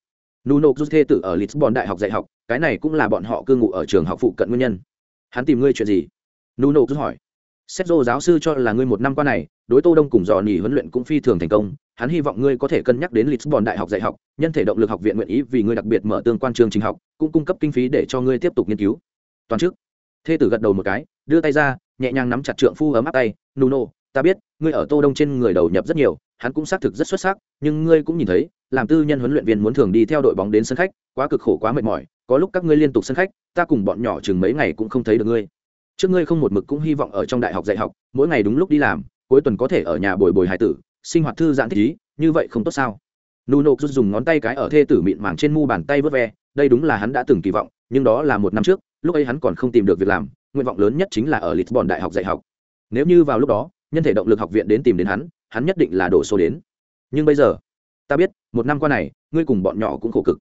Speaker 1: Nuno thê tự ở Lisbon đại học dạy học, cái này cũng là bọn họ cư ngụ ở trường học phụ cận nguyên nhân. Hắn tìm ngươi chuyện gì? Nuno cứ hỏi. Sergio giáo sư cho là ngươi một năm qua này, đối Tô Đông cùng dò nhỉ huấn luyện cũng phi thường thành công, hắn hy vọng ngươi có thể cân nhắc đến Lisbon Đại học dạy học, nhân thể động lực học viện nguyện ý vì ngươi đặc biệt mở tương quan chương trình học, cũng cung cấp kinh phí để cho ngươi tiếp tục nghiên cứu. Toàn trước, thê tử gật đầu một cái, đưa tay ra, nhẹ nhàng nắm chặt trượng phu ấm áp tay, "Nuno, ta biết, ngươi ở Tô Đông trên người đầu nhập rất nhiều, hắn cũng xác thực rất xuất sắc, nhưng ngươi cũng nhìn thấy, làm tư nhân huấn luyện viên muốn thường đi theo đội bóng đến sân khách, quá cực khổ quá mệt mỏi, có lúc các ngươi liên tục sân khách, ta cùng bọn nhỏ chừng mấy ngày cũng không thấy được ngươi." trước ngươi không một mực cũng hy vọng ở trong đại học dạy học mỗi ngày đúng lúc đi làm cuối tuần có thể ở nhà bồi bồi hài tử sinh hoạt thư giãn thích ý, như vậy không tốt sao? Nuno rút dùng ngón tay cái ở thê tử mịn màng trên mu bàn tay vớt ve, đây đúng là hắn đã từng kỳ vọng, nhưng đó là một năm trước, lúc ấy hắn còn không tìm được việc làm, nguyện vọng lớn nhất chính là ở lisbon đại học dạy học. Nếu như vào lúc đó, nhân thể động lực học viện đến tìm đến hắn hắn nhất định là đổ số đến. Nhưng bây giờ, ta biết, một năm qua này, ngươi cùng bọn nhỏ cũng khổ cực.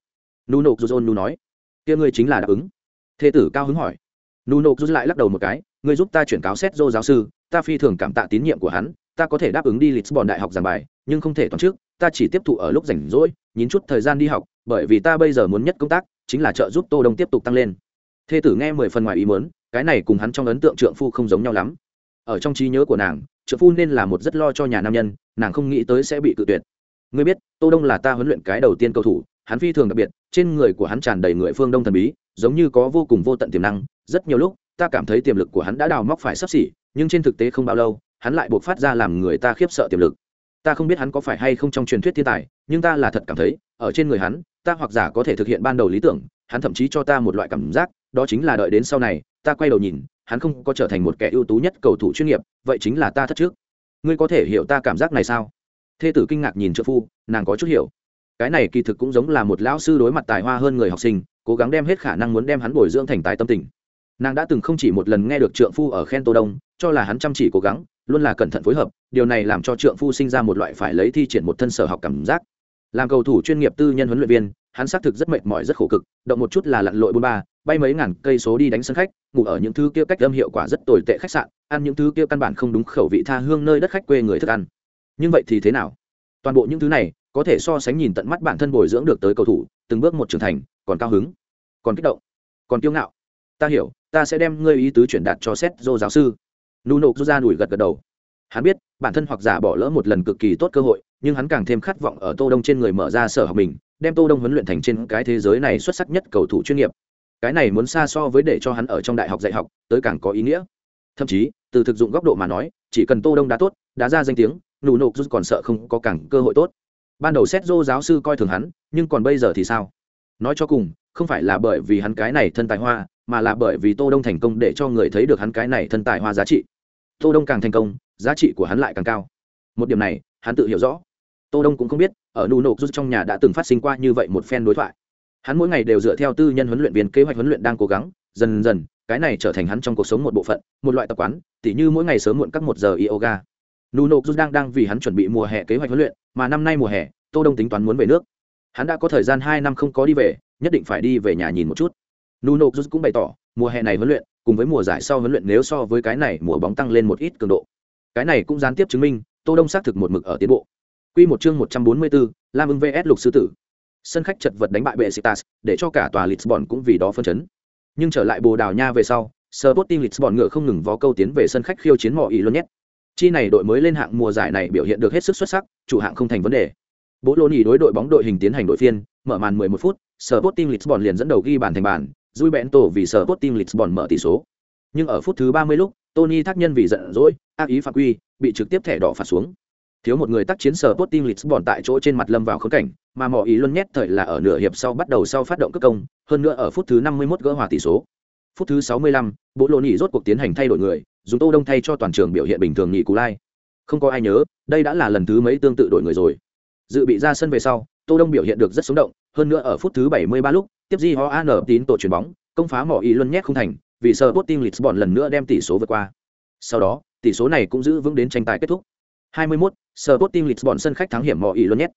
Speaker 1: Nuno rút nu nói, kia ngươi chính là đáp ứng. Thê tử cao hứng hỏi. Nuno rút lại lắc đầu một cái, ngươi giúp ta chuyển cáo xét dô giáo sư, ta phi thường cảm tạ tín nhiệm của hắn ta có thể đáp ứng đi lisbon đại học giảng bài, nhưng không thể toàn trước, ta chỉ tiếp thụ ở lúc rảnh rỗi, nhín chút thời gian đi học, bởi vì ta bây giờ muốn nhất công tác, chính là trợ giúp tô đông tiếp tục tăng lên. Thê tử nghe mười phần ngoài ý muốn, cái này cùng hắn trong ấn tượng trượng phu không giống nhau lắm. Ở trong trí nhớ của nàng, trượng phu nên là một rất lo cho nhà nam nhân, nàng không nghĩ tới sẽ bị cự tuyệt. Ngươi biết, tô đông là ta huấn luyện cái đầu tiên cầu thủ, hắn phi thường đặc biệt, trên người của hắn tràn đầy người phương đông thần bí, giống như có vô cùng vô tận tiềm năng, rất nhiều lúc, ta cảm thấy tiềm lực của hắn đã đào móc phải sắp xỉ, nhưng trên thực tế không bao lâu hắn lại buộc phát ra làm người ta khiếp sợ tiềm lực. Ta không biết hắn có phải hay không trong truyền thuyết thiên tài, nhưng ta là thật cảm thấy, ở trên người hắn, ta hoặc giả có thể thực hiện ban đầu lý tưởng, hắn thậm chí cho ta một loại cảm giác, đó chính là đợi đến sau này, ta quay đầu nhìn, hắn không có trở thành một kẻ ưu tú nhất cầu thủ chuyên nghiệp, vậy chính là ta thất trước. Ngươi có thể hiểu ta cảm giác này sao? Thê tử kinh ngạc nhìn trợ phu, nàng có chút hiểu. Cái này kỳ thực cũng giống là một lão sư đối mặt tài hoa hơn người học sinh, cố gắng đem hết khả năng muốn đem hắn bồi dưỡng thành tài tâm tình. Nàng đã từng không chỉ một lần nghe được trượng phu ở khen tô đông, cho là hắn chăm chỉ cố gắng luôn là cẩn thận phối hợp, điều này làm cho trượng phu sinh ra một loại phải lấy thi triển một thân sở học cảm giác. Làm cầu thủ chuyên nghiệp tư nhân huấn luyện viên, hắn xác thực rất mệt mỏi, rất khổ cực, động một chút là lặn lội bôn ba bay mấy ngàn cây số đi đánh sân khách, ngủ ở những thứ kia cách âm hiệu quả rất tồi tệ khách sạn, ăn những thứ kia căn bản không đúng khẩu vị tha hương nơi đất khách quê người thức ăn. Nhưng vậy thì thế nào? Toàn bộ những thứ này, có thể so sánh nhìn tận mắt bản thân bồi dưỡng được tới cầu thủ, từng bước một trưởng thành, còn cao hứng, còn kích động, còn kiêu ngạo. Ta hiểu, ta sẽ đem ngươi ý tứ chuyển đạt cho xét dô giáo sư nụ nộp rút ra đùi gật gật đầu. Hắn biết, bản thân hoặc giả bỏ lỡ một lần cực kỳ tốt cơ hội, nhưng hắn càng thêm khát vọng ở tô đông trên người mở ra sở học mình, đem tô đông huấn luyện thành trên cái thế giới này xuất sắc nhất cầu thủ chuyên nghiệp. Cái này muốn xa so với để cho hắn ở trong đại học dạy học, tới càng có ý nghĩa. Thậm chí, từ thực dụng góc độ mà nói, chỉ cần tô đông đá tốt, đá ra danh tiếng, nụ nộp rút còn sợ không có càng cơ hội tốt. Ban đầu xét dô giáo sư coi thường hắn, nhưng còn bây giờ thì sao? Nói cho cùng, không phải là bởi vì hắn cái này thân tài hoa mà là bởi vì tô đông thành công để cho người thấy được hắn cái này thân tài hoa giá trị. Tô đông càng thành công, giá trị của hắn lại càng cao. Một điểm này, hắn tự hiểu rõ. Tô đông cũng không biết, ở nụ nộp rút trong nhà đã từng phát sinh qua như vậy một phen đối thoại. Hắn mỗi ngày đều dựa theo tư nhân huấn luyện viên kế hoạch huấn luyện đang cố gắng, dần dần, cái này trở thành hắn trong cuộc sống một bộ phận, một loại tập quán, tỉ như mỗi ngày sớm muộn các một giờ yoga. Nụ nộp rút đang đang vì hắn chuẩn bị mùa hè kế hoạch huấn luyện, mà năm nay mùa hè, tô đông tính toán muốn về nước. Hắn đã có thời gian hai năm không có đi về, nhất định phải đi về nhà nhìn một chút nuno Cruz cũng bày tỏ mùa hè này huấn luyện cùng với mùa giải sau huấn luyện nếu so với cái này mùa bóng tăng lên một ít cường độ cái này cũng gián tiếp chứng minh tô đông xác thực một mực ở tiến bộ quy một chương 144, lam ưng vs lục sư tử sân khách chật vật đánh bại Besiktas, để cho cả tòa Lisbon cũng vì đó phân chấn. Nhưng trở lại Bồ Đào Nha về sau, Sporting Lisbon ngựa không ngừng vó câu tiến về sân khách khiêu chiến mọi ý luôn nhét. Chi này đội mới lên hạng mùa giải này biểu hiện được hết sức xuất sắc, chủ hạng không thành vấn đề. Bố Lôn nhì đối đội bóng đội hình tiến hành đội phiên, mở màn 11 phút, Sporting Lisbon liền dẫn đầu ghi bàn thành bàn, Rui Bento vì Sporting Lisbon mở tỷ số. Nhưng ở phút thứ 30 lúc, Tony thác nhân vì giận dỗi, ác ý phạm quy, bị trực tiếp thẻ đỏ phạt xuống. Thiếu một người tác chiến Sporting Lisbon tại chỗ trên mặt lâm vào khốn cảnh, mà mỏ ý luôn nhét thời là ở nửa hiệp sau bắt đầu sau phát động cướp công, hơn nữa ở phút thứ 51 gỡ hòa tỷ số. Phút thứ 65, bộ Lô Nhĩ rốt cuộc tiến hành thay đổi người, dùng Tô Đông thay cho toàn trường biểu hiện bình thường nhị Cú Lai. Không có ai nhớ, đây đã là lần thứ mấy tương tự đổi người rồi dự bị ra sân về sau tô đông biểu hiện được rất sống động hơn nữa ở phút thứ 73 lúc tiếp di ho an tín tổ chuyền bóng công phá mỏ ý luân nhét không thành vì sờ Sporting Lisbon lần nữa đem tỷ số vượt qua. Sau đó tỷ số này cũng giữ vững đến tranh tài kết thúc. 21, sờ Sporting Lisbon sân khách thắng hiểm mỏ ý luân nhét.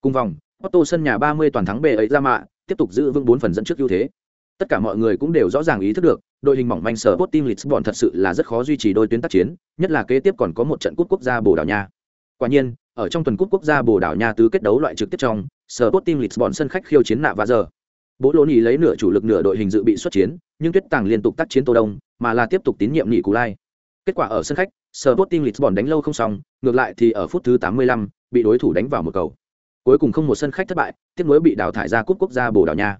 Speaker 1: Cùng vòng Otto sân nhà 30 toàn thắng bề ấy ra mạ tiếp tục giữ vững 4 phần dẫn trước ưu thế. Tất cả mọi người cũng đều rõ ràng ý thức được đội hình mỏng manh sở Sporting Lisbon thật sự là rất khó duy trì đôi tuyến tác chiến nhất là kế tiếp còn có một trận cúp quốc gia Bồ Đào Nha. Quả nhiên ở trong tuần cúp quốc gia Bồ Đào Nha tứ kết đấu loại trực tiếp trong, Sporting Lisbon sân khách khiêu chiến nạ và giờ. Bố Lô nhì lấy nửa chủ lực nửa đội hình dự bị xuất chiến, nhưng Tuyết Tàng liên tục tác chiến Tô Đông, mà là tiếp tục tín nhiệm Nhị Cú Lai. Kết quả ở sân khách, Sporting Lisbon đánh lâu không xong, ngược lại thì ở phút thứ 85 bị đối thủ đánh vào một cầu. Cuối cùng không một sân khách thất bại, tiếp nối bị đào thải ra cúp quốc gia Bồ Đào Nha.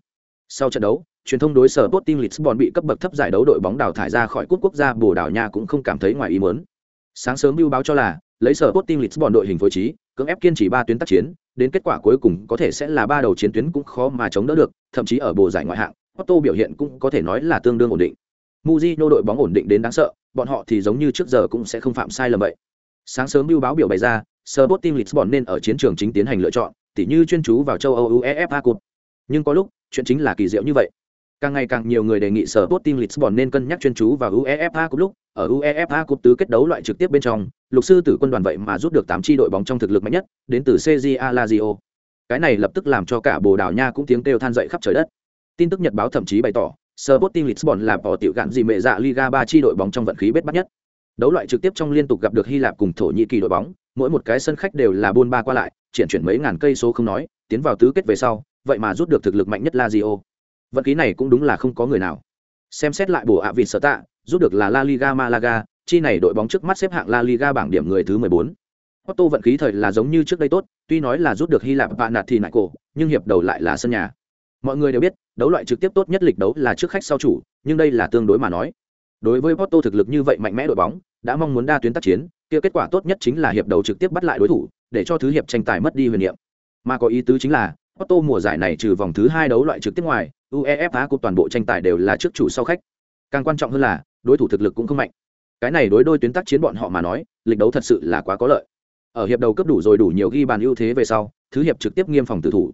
Speaker 1: Sau trận đấu, truyền thông đối sở Sporting Lisbon bị cấp bậc thấp giải đấu đội bóng đào thải ra khỏi cúp quốc gia Bồ Đào Nha cũng không cảm thấy ngoài ý muốn. Sáng sớm bưu báo cho là, lấy sở Sporting Lisbon đội hình phối trí, cưỡng ép kiên trì ba tuyến tác chiến, đến kết quả cuối cùng có thể sẽ là ba đầu chiến tuyến cũng khó mà chống đỡ được, thậm chí ở bồ giải ngoại hạng, Otto biểu hiện cũng có thể nói là tương đương ổn định. Mujino đội bóng ổn định đến đáng sợ, bọn họ thì giống như trước giờ cũng sẽ không phạm sai lầm vậy. Sáng sớm bưu báo biểu bày ra, Sporting Lisbon nên ở chiến trường chính tiến hành lựa chọn, tỉ như chuyên chú vào châu Âu UEFA Cup. Nhưng có lúc, chuyện chính là kỳ diệu như vậy. Càng ngày càng nhiều người đề nghị Sporting Lisbon nên cân nhắc chuyên chú vào UEFA Cup lúc, ở UEFA Cup tứ kết đấu loại trực tiếp bên trong, lục sư tử quân đoàn vậy mà rút được 8 chi đội bóng trong thực lực mạnh nhất, đến từ CJA Lazio. Cái này lập tức làm cho cả Bồ Đào Nha cũng tiếng kêu than dậy khắp trời đất. Tin tức nhật báo thậm chí bày tỏ, Sporting Lisbon là bỏ tiểu gạn gì mẹ dạ Liga 3 chi đội bóng trong vận khí bết bắt nhất. Đấu loại trực tiếp trong liên tục gặp được Hy Lạp cùng Thổ Nhĩ Kỳ đội bóng, mỗi một cái sân khách đều là buôn ba qua lại, chuyển chuyển mấy ngàn cây số không nói, tiến vào tứ kết về sau, vậy mà rút được thực lực mạnh nhất Lazio. Vận khí này cũng đúng là không có người nào. Xem xét lại bổ ạ vịt sở tạ, rút được là La Liga Malaga, chi này đội bóng trước mắt xếp hạng La Liga bảng điểm người thứ 14. Otto vận khí thời là giống như trước đây tốt, tuy nói là rút được Hy Lạp và nạt thì nại cổ, nhưng hiệp đầu lại là sân nhà. Mọi người đều biết, đấu loại trực tiếp tốt nhất lịch đấu là trước khách sau chủ, nhưng đây là tương đối mà nói. Đối với Porto thực lực như vậy mạnh mẽ đội bóng, đã mong muốn đa tuyến tác chiến, kia kết quả tốt nhất chính là hiệp đầu trực tiếp bắt lại đối thủ, để cho thứ hiệp tranh tài mất đi huyền niệm. Mà có ý tứ chính là, Porto mùa giải này trừ vòng thứ hai đấu loại trực tiếp ngoài, UEFA Cup toàn bộ tranh tài đều là trước chủ sau khách. Càng quan trọng hơn là, đối thủ thực lực cũng không mạnh. Cái này đối đôi tuyến tác chiến bọn họ mà nói, lịch đấu thật sự là quá có lợi. Ở hiệp đầu cấp đủ rồi đủ nhiều ghi bàn ưu thế về sau, thứ hiệp trực tiếp nghiêm phòng tử thủ.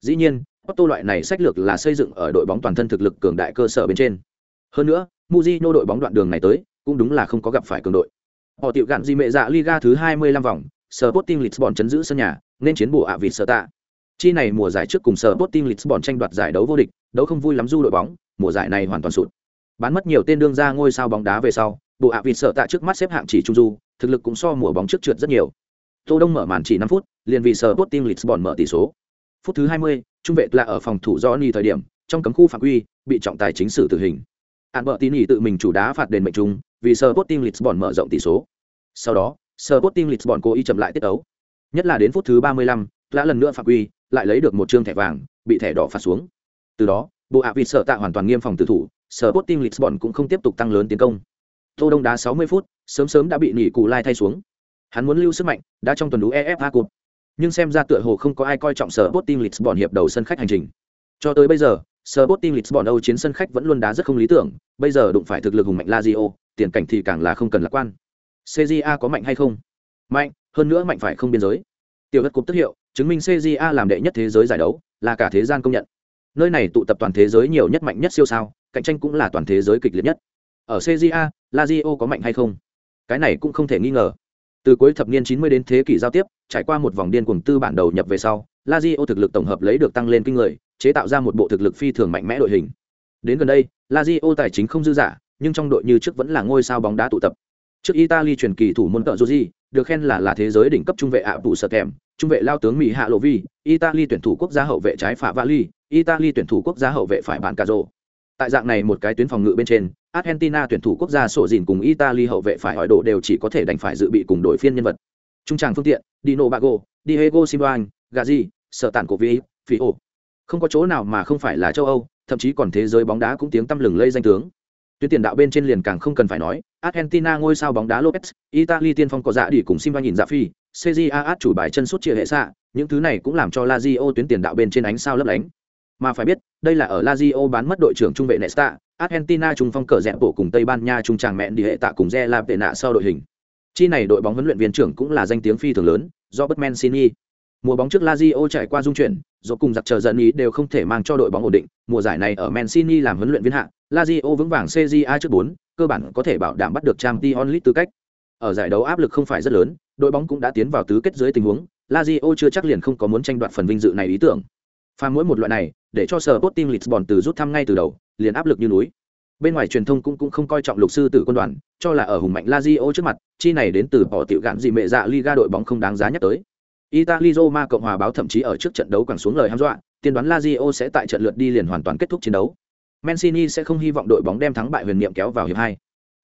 Speaker 1: Dĩ nhiên, Otto loại này sách lược là xây dựng ở đội bóng toàn thân thực lực cường đại cơ sở bên trên. Hơn nữa, Mujino đội bóng đoạn đường này tới, cũng đúng là không có gặp phải cường đội. Họ tiểu gạn gì mẹ dạ Liga thứ 25 vòng, Sporting Lisbon chấn giữ sân nhà, nên chiến bộ ạ vịt sở tạ. Chi này mùa giải trước cùng Sporting Lisbon tranh đoạt giải đấu vô địch, đấu không vui lắm du đội bóng, mùa giải này hoàn toàn sụt. Bán mất nhiều tên đương ra ngôi sao bóng đá về sau, bộ ạ vịt sở tạ trước mắt xếp hạng chỉ trung du, thực lực cũng so mùa bóng trước trượt rất nhiều. Tô Đông mở màn chỉ 5 phút, liền vì Sporting Lisbon mở tỷ số. Phút thứ 20, trung vệ là ở phòng thủ Johnny thời điểm, trong cấm khu phạm quy, bị trọng tài chính xử tử hình. Albertini tín tự mình chủ đá phạt đền mệnh trung, vì Sporting Lisbon mở rộng tỷ số. Sau đó, Sporting Lisbon cố ý chậm lại tiết đấu. Nhất là đến phút thứ 35, lã lần nữa phạm quy, lại lấy được một trương thẻ vàng, bị thẻ đỏ phạt xuống. Từ đó, bộ ạ vịt sở tạ hoàn toàn nghiêm phòng tử thủ, Sporting Lisbon cũng không tiếp tục tăng lớn tiến công. Tô Đông đá 60 phút, sớm sớm đã bị nỉ cụ lai thay xuống. Hắn muốn lưu sức mạnh, đã trong tuần đấu EFA Cup. Nhưng xem ra tựa hồ không có ai coi trọng sở Sporting Lisbon hiệp đầu sân khách hành trình. Cho tới bây giờ, sở Sporting Lisbon Âu chiến sân khách vẫn luôn đá rất không lý tưởng, bây giờ đụng phải thực lực hùng mạnh Lazio, tiền cảnh thì càng là không cần lạc quan. CJA có mạnh hay không? Mạnh, hơn nữa mạnh phải không biên giới. Tiểu đất cục tức hiệu, chứng minh CJA làm đệ nhất thế giới giải đấu, là cả thế gian công nhận. Nơi này tụ tập toàn thế giới nhiều nhất mạnh nhất siêu sao, cạnh tranh cũng là toàn thế giới kịch liệt nhất. Ở CJA, Lazio có mạnh hay không? Cái này cũng không thể nghi ngờ. Từ cuối thập niên 90 đến thế kỷ giao tiếp, trải qua một vòng điên cuồng tư bản đầu nhập về sau, Lazio thực lực tổng hợp lấy được tăng lên kinh người, chế tạo ra một bộ thực lực phi thường mạnh mẽ đội hình. Đến gần đây, Lazio tài chính không dư giả, nhưng trong đội như trước vẫn là ngôi sao bóng đá tụ tập. Trước Italy truyền kỳ thủ môn tợ Joji, được khen là là thế giới đỉnh cấp trung vệ ạ tụ sợ kèm, trung vệ lao tướng Mỹ Hạ Lộ Vi, Italy tuyển thủ quốc gia hậu vệ trái phả Vali, Italy tuyển thủ quốc gia hậu vệ phải bàn Cazzo. Tại dạng này một cái tuyến phòng ngự bên trên, Argentina tuyển thủ quốc gia sổ dìn cùng Italy hậu vệ phải hỏi độ đều chỉ có thể đánh phải dự bị cùng đội phiên nhân vật. Trung tràng phương tiện, Dino Bago, Diego Simeone, Gazi, Sở Tản Cổ Vi, Fio. Không có chỗ nào mà không phải là châu Âu, thậm chí còn thế giới bóng đá cũng tiếng tăm lừng lây danh tướng. Tuyến tiền đạo bên trên liền càng không cần phải nói, Argentina ngôi sao bóng đá Lopez, Italy tiên phong có dạ đi cùng Simba nhìn dạ phi, CJA chủ bài chân sút chia hệ xạ, những thứ này cũng làm cho Lazio tuyến tiền đạo bên trên ánh sao lấp lánh. Mà phải biết, đây là ở Lazio bán mất đội trưởng trung vệ Nesta, Argentina trung phong cờ rẽ bộ cùng Tây Ban Nha trung tràng mẹn đi hệ tạ cùng Re tệ Pena sau đội hình. Chi này đội bóng huấn luyện viên trưởng cũng là danh tiếng phi thường lớn, do Batman Mancini. Mùa bóng trước Lazio trải qua dung chuyển, dù cùng giặc chờ dần ý đều không thể mang cho đội bóng ổn định. Mùa giải này ở Mancini làm huấn luyện viên hạng, Lazio vững vàng CJA trước 4, cơ bản có thể bảo đảm bắt được Champions League tư cách. Ở giải đấu áp lực không phải rất lớn, đội bóng cũng đã tiến vào tứ kết dưới tình huống, Lazio chưa chắc liền không có muốn tranh đoạt phần vinh dự này ý tưởng. Pha mỗi một loại này, để cho sở Sporting Lisbon từ rút thăm ngay từ đầu, liền áp lực như núi. Bên ngoài truyền thông cũng cũng không coi trọng lục sư tử quân đoàn, cho là ở hùng mạnh Lazio trước mặt, chi này đến từ bỏ tiểu gạn gì mẹ dạ Liga đội bóng không đáng giá nhắc tới. Italy Roma Cộng hòa báo thậm chí ở trước trận đấu quẳng xuống lời hăm dọa, tiên đoán Lazio sẽ tại trận lượt đi liền hoàn toàn kết thúc chiến đấu. Mancini sẽ không hy vọng đội bóng đem thắng bại huyền niệm kéo vào hiệp hai.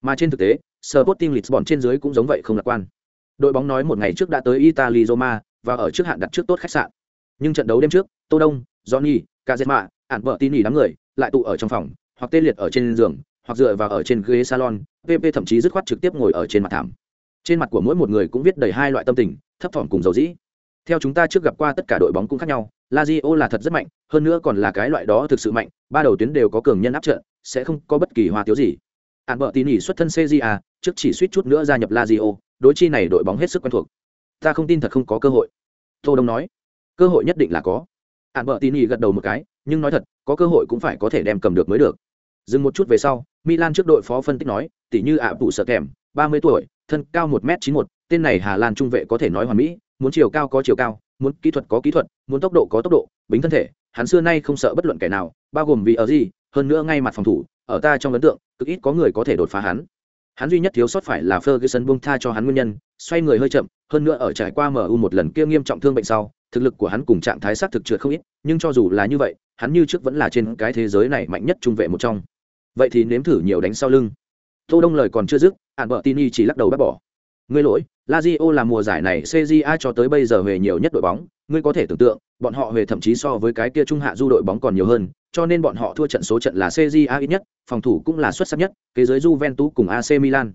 Speaker 1: Mà trên thực tế, Sporting Lisbon trên dưới cũng giống vậy không lạc quan. Đội bóng nói một ngày trước đã tới Italy Roma và ở trước hạn đặt trước tốt khách sạn. Nhưng trận đấu đêm trước, Tô Đông, Johnny, mạ, ăn vợ tin đám người lại tụ ở trong phòng, hoặc tê liệt ở trên giường, hoặc dựa vào ở trên ghế salon, PP thậm chí dứt khoát trực tiếp ngồi ở trên mặt thảm. Trên mặt của mỗi một người cũng viết đầy hai loại tâm tình, thấp thỏm cùng dầu dĩ. Theo chúng ta trước gặp qua tất cả đội bóng cũng khác nhau, Lazio là thật rất mạnh, hơn nữa còn là cái loại đó thực sự mạnh, ba đầu tuyến đều có cường nhân áp trận, sẽ không có bất kỳ hoa tiếu gì. ạn bợ tin nhỉ xuất thân CJA, trước chỉ suýt chút nữa gia nhập Lazio, đối chi này đội bóng hết sức quen thuộc. Ta không tin thật không có cơ hội. Tô Đông nói, cơ hội nhất định là có. Ản bợ tín nhỉ gật đầu một cái, nhưng nói thật, có cơ hội cũng phải có thể đem cầm được mới được. Dừng một chút về sau, Milan trước đội phó phân tích nói, tỷ như ạ bụ sợ kèm, 30 tuổi, thân cao một m chín một tên này Hà Lan trung vệ có thể nói hoàn mỹ, muốn chiều cao có chiều cao, muốn kỹ thuật có kỹ thuật, muốn tốc độ có tốc độ, bính thân thể, hắn xưa nay không sợ bất luận kẻ nào, bao gồm vì ở gì, hơn nữa ngay mặt phòng thủ, ở ta trong ấn tượng, cực ít có người có thể đột phá hắn. Hắn duy nhất thiếu sót phải là Ferguson buông tha cho hắn nguyên nhân, xoay người hơi chậm, hơn nữa ở trải qua MU một lần kia nghiêm trọng thương bệnh sau, thực lực của hắn cùng trạng thái sát thực trượt không ít, nhưng cho dù là như vậy, hắn như trước vẫn là trên cái thế giới này mạnh nhất trung vệ một trong. Vậy thì nếm thử nhiều đánh sau lưng. Tô Đông lời còn chưa dứt, Albertini chỉ lắc đầu bác bỏ. Ngươi lỗi, Lazio là mùa giải này CJA cho tới bây giờ về nhiều nhất đội bóng, ngươi có thể tưởng tượng, bọn họ về thậm chí so với cái kia trung hạ du đội bóng còn nhiều hơn, cho nên bọn họ thua trận số trận là CJA ít nhất, phòng thủ cũng là xuất sắc nhất, kế giới Juventus cùng AC Milan.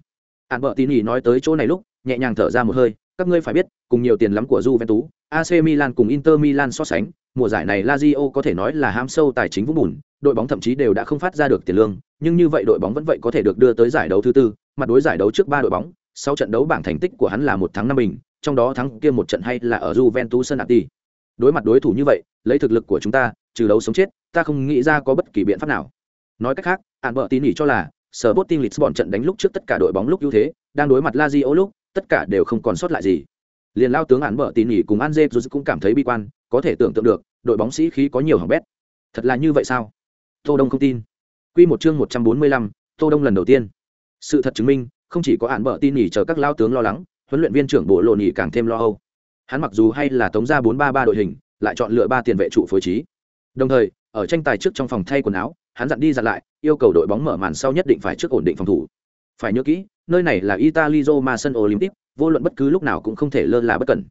Speaker 1: Albertini nói tới chỗ này lúc, nhẹ nhàng thở ra một hơi, các ngươi phải biết, cùng nhiều tiền lắm của Juventus, AC Milan cùng Inter Milan so sánh, mùa giải này Lazio có thể nói là ham sâu tài chính vũng bùn, đội bóng thậm chí đều đã không phát ra được tiền lương, nhưng như vậy đội bóng vẫn vậy có thể được đưa tới giải đấu thứ tư, mặt đối giải đấu trước ba đội bóng, sau trận đấu bảng thành tích của hắn là một thắng năm bình, trong đó thắng kia một trận hay là ở Juventus sân Ati. Đối mặt đối thủ như vậy, lấy thực lực của chúng ta, trừ đấu sống chết, ta không nghĩ ra có bất kỳ biện pháp nào. Nói cách khác, Albert tin nghĩ cho là, Sporting Lisbon trận đánh lúc trước tất cả đội bóng lúc ưu thế, đang đối mặt Lazio lúc, tất cả đều không còn sót lại gì. Liền lao tướng Án bợ tín nhỉ cùng Anze cũng cảm thấy bi quan, có thể tưởng tượng được, đội bóng sĩ khí có nhiều hỏng bét. Thật là như vậy sao? Tô Đông không tin. Quy một chương 145, Tô Đông lần đầu tiên. Sự thật chứng minh, không chỉ có án bợ tin nhỉ chờ các lao tướng lo lắng, huấn luyện viên trưởng bộ lộ nhỉ càng thêm lo âu. Hắn mặc dù hay là tống ra 433 đội hình, lại chọn lựa ba tiền vệ trụ phối trí. Đồng thời, ở tranh tài trước trong phòng thay quần áo, hắn dặn đi dặn lại, yêu cầu đội bóng mở màn sau nhất định phải trước ổn định phòng thủ. Phải nhớ kỹ, nơi này là Italy Roma sân Olympic, vô luận bất cứ lúc nào cũng không thể lơ là bất cẩn.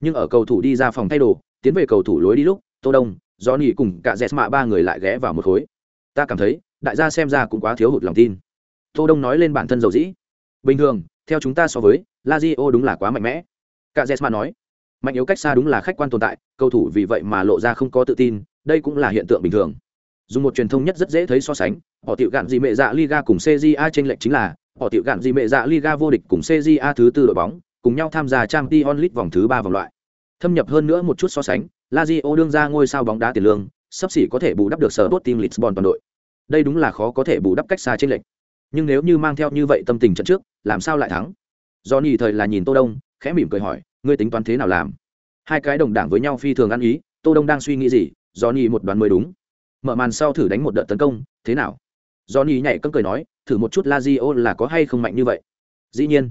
Speaker 1: Nhưng ở cầu thủ đi ra phòng thay đồ, tiến về cầu thủ lối đi lúc, Tô Đông, Johnny cùng cả Jesma ba người lại ghé vào một khối. Ta cảm thấy, đại gia xem ra cũng quá thiếu hụt lòng tin. Tô Đông nói lên bản thân dầu dĩ. Bình thường, theo chúng ta so với, Lazio đúng là quá mạnh mẽ. Cả Jesma nói, mạnh yếu cách xa đúng là khách quan tồn tại, cầu thủ vì vậy mà lộ ra không có tự tin, đây cũng là hiện tượng bình thường. Dùng một truyền thông nhất rất dễ thấy so sánh, họ tiểu gạn gì mẹ dạ Liga cùng CJA chênh lệch chính là, họ tiểu gạn gì mẹ dạ Liga vô địch cùng CJA thứ tư đội bóng, cùng nhau tham gia Champions League vòng thứ ba vòng loại. Thâm nhập hơn nữa một chút so sánh, Lazio đương ra ngôi sao bóng đá tiền lương, sắp xỉ có thể bù đắp được sở tốt team Lisbon toàn đội. Đây đúng là khó có thể bù đắp cách xa trên lệch. Nhưng nếu như mang theo như vậy tâm tình trận trước, làm sao lại thắng? Johnny thời là nhìn Tô Đông, khẽ mỉm cười hỏi, ngươi tính toán thế nào làm? Hai cái đồng đảng với nhau phi thường ăn ý, Tô Đông đang suy nghĩ gì, Johnny một đoán mới đúng. Mở màn sau thử đánh một đợt tấn công, thế nào? Johnny nhảy cẫng cười nói, thử một chút Lazio là có hay không mạnh như vậy. Dĩ nhiên.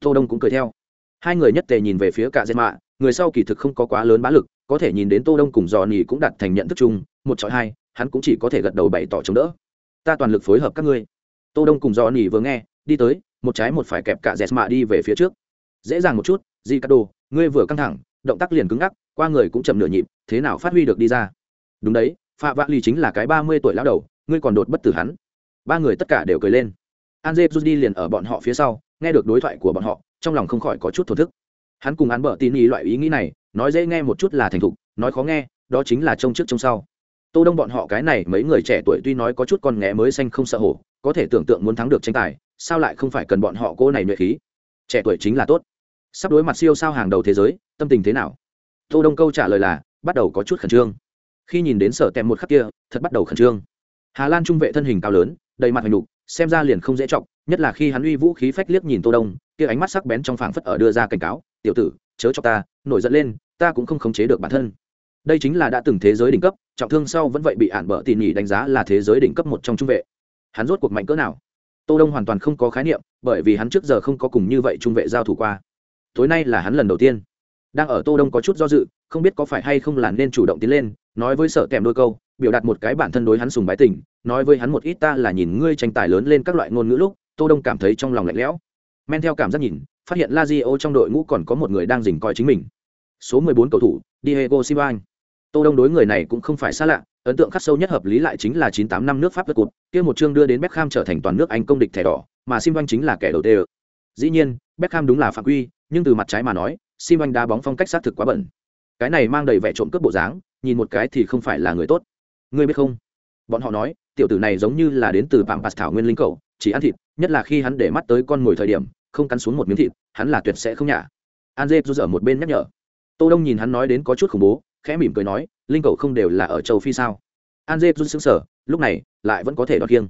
Speaker 1: Tô Đông cũng cười theo. Hai người nhất tề nhìn về phía cả Zema, người sau kỳ thực không có quá lớn bá lực, có thể nhìn đến Tô Đông cùng Johnny cũng đặt thành nhận thức chung, một chọi hai, hắn cũng chỉ có thể gật đầu bày tỏ chống đỡ. Ta toàn lực phối hợp các ngươi. Tô Đông cùng Johnny vừa nghe, đi tới, một trái một phải kẹp cả Zema đi về phía trước. Dễ dàng một chút, Ricardo, ngươi vừa căng thẳng, động tác liền cứng ngắc, qua người cũng chậm nửa nhịp, thế nào phát huy được đi ra? Đúng đấy, Phạm Vạn Ly chính là cái 30 tuổi lão đầu, ngươi còn đột bất tử hắn. Ba người tất cả đều cười lên. Anje Judy liền ở bọn họ phía sau, nghe được đối thoại của bọn họ, trong lòng không khỏi có chút thổ thức. Hắn cùng án bở tin ý loại ý nghĩ này, nói dễ nghe một chút là thành thục, nói khó nghe, đó chính là trông trước trông sau. Tô Đông bọn họ cái này mấy người trẻ tuổi tuy nói có chút con nghé mới xanh không sợ hổ, có thể tưởng tượng muốn thắng được tranh tài, sao lại không phải cần bọn họ cô này nhuệ khí trẻ tuổi chính là tốt sắp đối mặt siêu sao hàng đầu thế giới tâm tình thế nào tô đông câu trả lời là bắt đầu có chút khẩn trương khi nhìn đến sở tèm một khắc kia thật bắt đầu khẩn trương hà lan trung vệ thân hình cao lớn đầy mặt hành đục xem ra liền không dễ trọng nhất là khi hắn uy vũ khí phách liếc nhìn tô đông, kia ánh mắt sắc bén trong phảng phất ở đưa ra cảnh cáo, tiểu tử, chớ cho ta, nổi giận lên, ta cũng không khống chế được bản thân. Đây chính là đã từng thế giới đỉnh cấp, trọng thương sau vẫn vậy bị ản bợ tỉ nhỉ đánh giá là thế giới đỉnh cấp một trong trung vệ. Hắn rốt cuộc mạnh cỡ nào? Tô đông hoàn toàn không có khái niệm, bởi vì hắn trước giờ không có cùng như vậy trung vệ giao thủ qua. Tối nay là hắn lần đầu tiên. Đang ở tô đông có chút do dự, không biết có phải hay không là nên chủ động tiến lên, nói với sợ kèm đôi câu, biểu đạt một cái bản thân đối hắn sùng bái tình nói với hắn một ít ta là nhìn ngươi tranh tài lớn lên các loại ngôn ngữ lúc, tô đông cảm thấy trong lòng lạnh lẽo. Men theo cảm giác nhìn, phát hiện lazio trong đội ngũ còn có một người đang dình coi chính mình. Số 14 cầu thủ, diego silva tô đông đối người này cũng không phải xa lạ, ấn tượng khắc sâu nhất hợp lý lại chính là 98 năm nước pháp vượt cột, kia một chương đưa đến beckham trở thành toàn nước anh công địch thẻ đỏ, mà silva chính là kẻ đầu tiên. Dĩ nhiên, beckham đúng là phạm quy, nhưng từ mặt trái mà nói silva đá bóng phong cách sát thực quá bẩn. Cái này mang đầy vẻ trộm cướp bộ dáng, nhìn một cái thì không phải là người tốt. Ngươi biết không? Bọn họ nói tiểu tử này giống như là đến từ phạm bạt thảo nguyên linh cầu, chỉ ăn thịt, nhất là khi hắn để mắt tới con mồi thời điểm, không cắn xuống một miếng thịt, hắn là tuyệt sẽ không nhả. An dê rút ở một bên nhắc nhở. Tô đông nhìn hắn nói đến có chút khủng bố, khẽ mỉm cười nói, linh cầu không đều là ở châu phi sao? An dê rút xứng sở lúc này, lại vẫn có thể đoạt kiêng.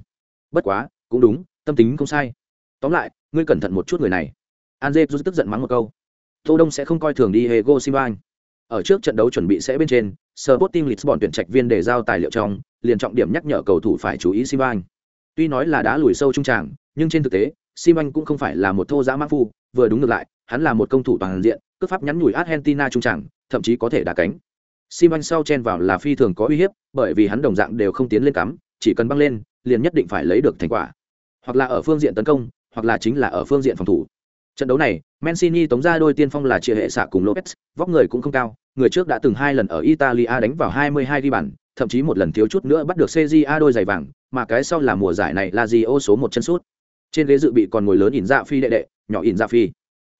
Speaker 1: Bất quá, cũng đúng, tâm tính không sai. Tóm lại, ngươi cẩn thận một chút người này. An dê rút tức giận mắng một câu. Tô đông sẽ không coi thường đi hego simba anh ở trước trận đấu chuẩn bị sẽ bên trên Sporting Lisbon tuyển trạch viên để giao tài liệu trong, liền trọng điểm nhắc nhở cầu thủ phải chú ý Simba Tuy nói là đã lùi sâu trung tràng, nhưng trên thực tế, Simba cũng không phải là một thô dã mã phu, vừa đúng ngược lại, hắn là một công thủ toàn diện, cướp pháp nhắn nhủi Argentina trung tràng, thậm chí có thể đá cánh. Simba sau chen vào là phi thường có uy hiếp, bởi vì hắn đồng dạng đều không tiến lên cắm, chỉ cần băng lên, liền nhất định phải lấy được thành quả. Hoặc là ở phương diện tấn công, hoặc là chính là ở phương diện phòng thủ. Trận đấu này, Mancini tống ra đôi tiên phong là chia hệ xạ cùng Lopez, vóc người cũng không cao, người trước đã từng hai lần ở Italia đánh vào 22 ghi bàn, thậm chí một lần thiếu chút nữa bắt được CJA đôi giày vàng, mà cái sau là mùa giải này là Lazio số một chân sút. Trên ghế dự bị còn ngồi lớn ỉn dạ phi đệ đệ, nhỏ ỉn dạ phi.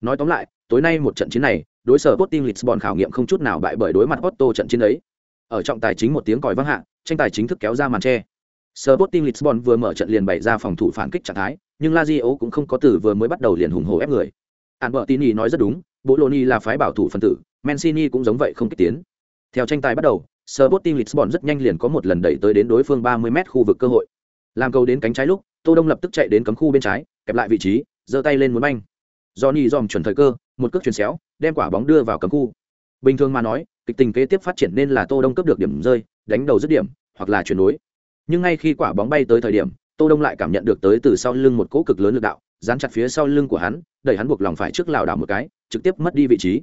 Speaker 1: Nói tóm lại, tối nay một trận chiến này, đối sở Sporting Lisbon khảo nghiệm không chút nào bại bởi đối mặt Otto trận chiến ấy. Ở trọng tài chính một tiếng còi vang hạ, tranh tài chính thức kéo ra màn che. Sporting Lisbon vừa mở trận liền bày ra phòng thủ phản kích trạng thái, nhưng Lazio cũng không có từ vừa mới bắt đầu liền hùng hổ ép người. Albertini nói rất đúng, Bologna là phái bảo thủ phân tử, Mancini cũng giống vậy không kích tiến. Theo tranh tài bắt đầu, Sporting Lisbon rất nhanh liền có một lần đẩy tới đến đối phương 30m khu vực cơ hội. Làm cầu đến cánh trái lúc, Tô Đông lập tức chạy đến cấm khu bên trái, kẹp lại vị trí, giơ tay lên muốn banh. Johnny dòm chuẩn thời cơ, một cước chuyền xéo, đem quả bóng đưa vào cấm khu. Bình thường mà nói, kịch tình kế tiếp phát triển nên là Tô Đông cướp được điểm rơi, đánh đầu dứt điểm, hoặc là chuyển nối. Nhưng ngay khi quả bóng bay tới thời điểm, Tô Đông lại cảm nhận được tới từ sau lưng một cỗ cực lớn lực đạo, dán chặt phía sau lưng của hắn, đẩy hắn buộc lòng phải trước lảo đảo một cái, trực tiếp mất đi vị trí.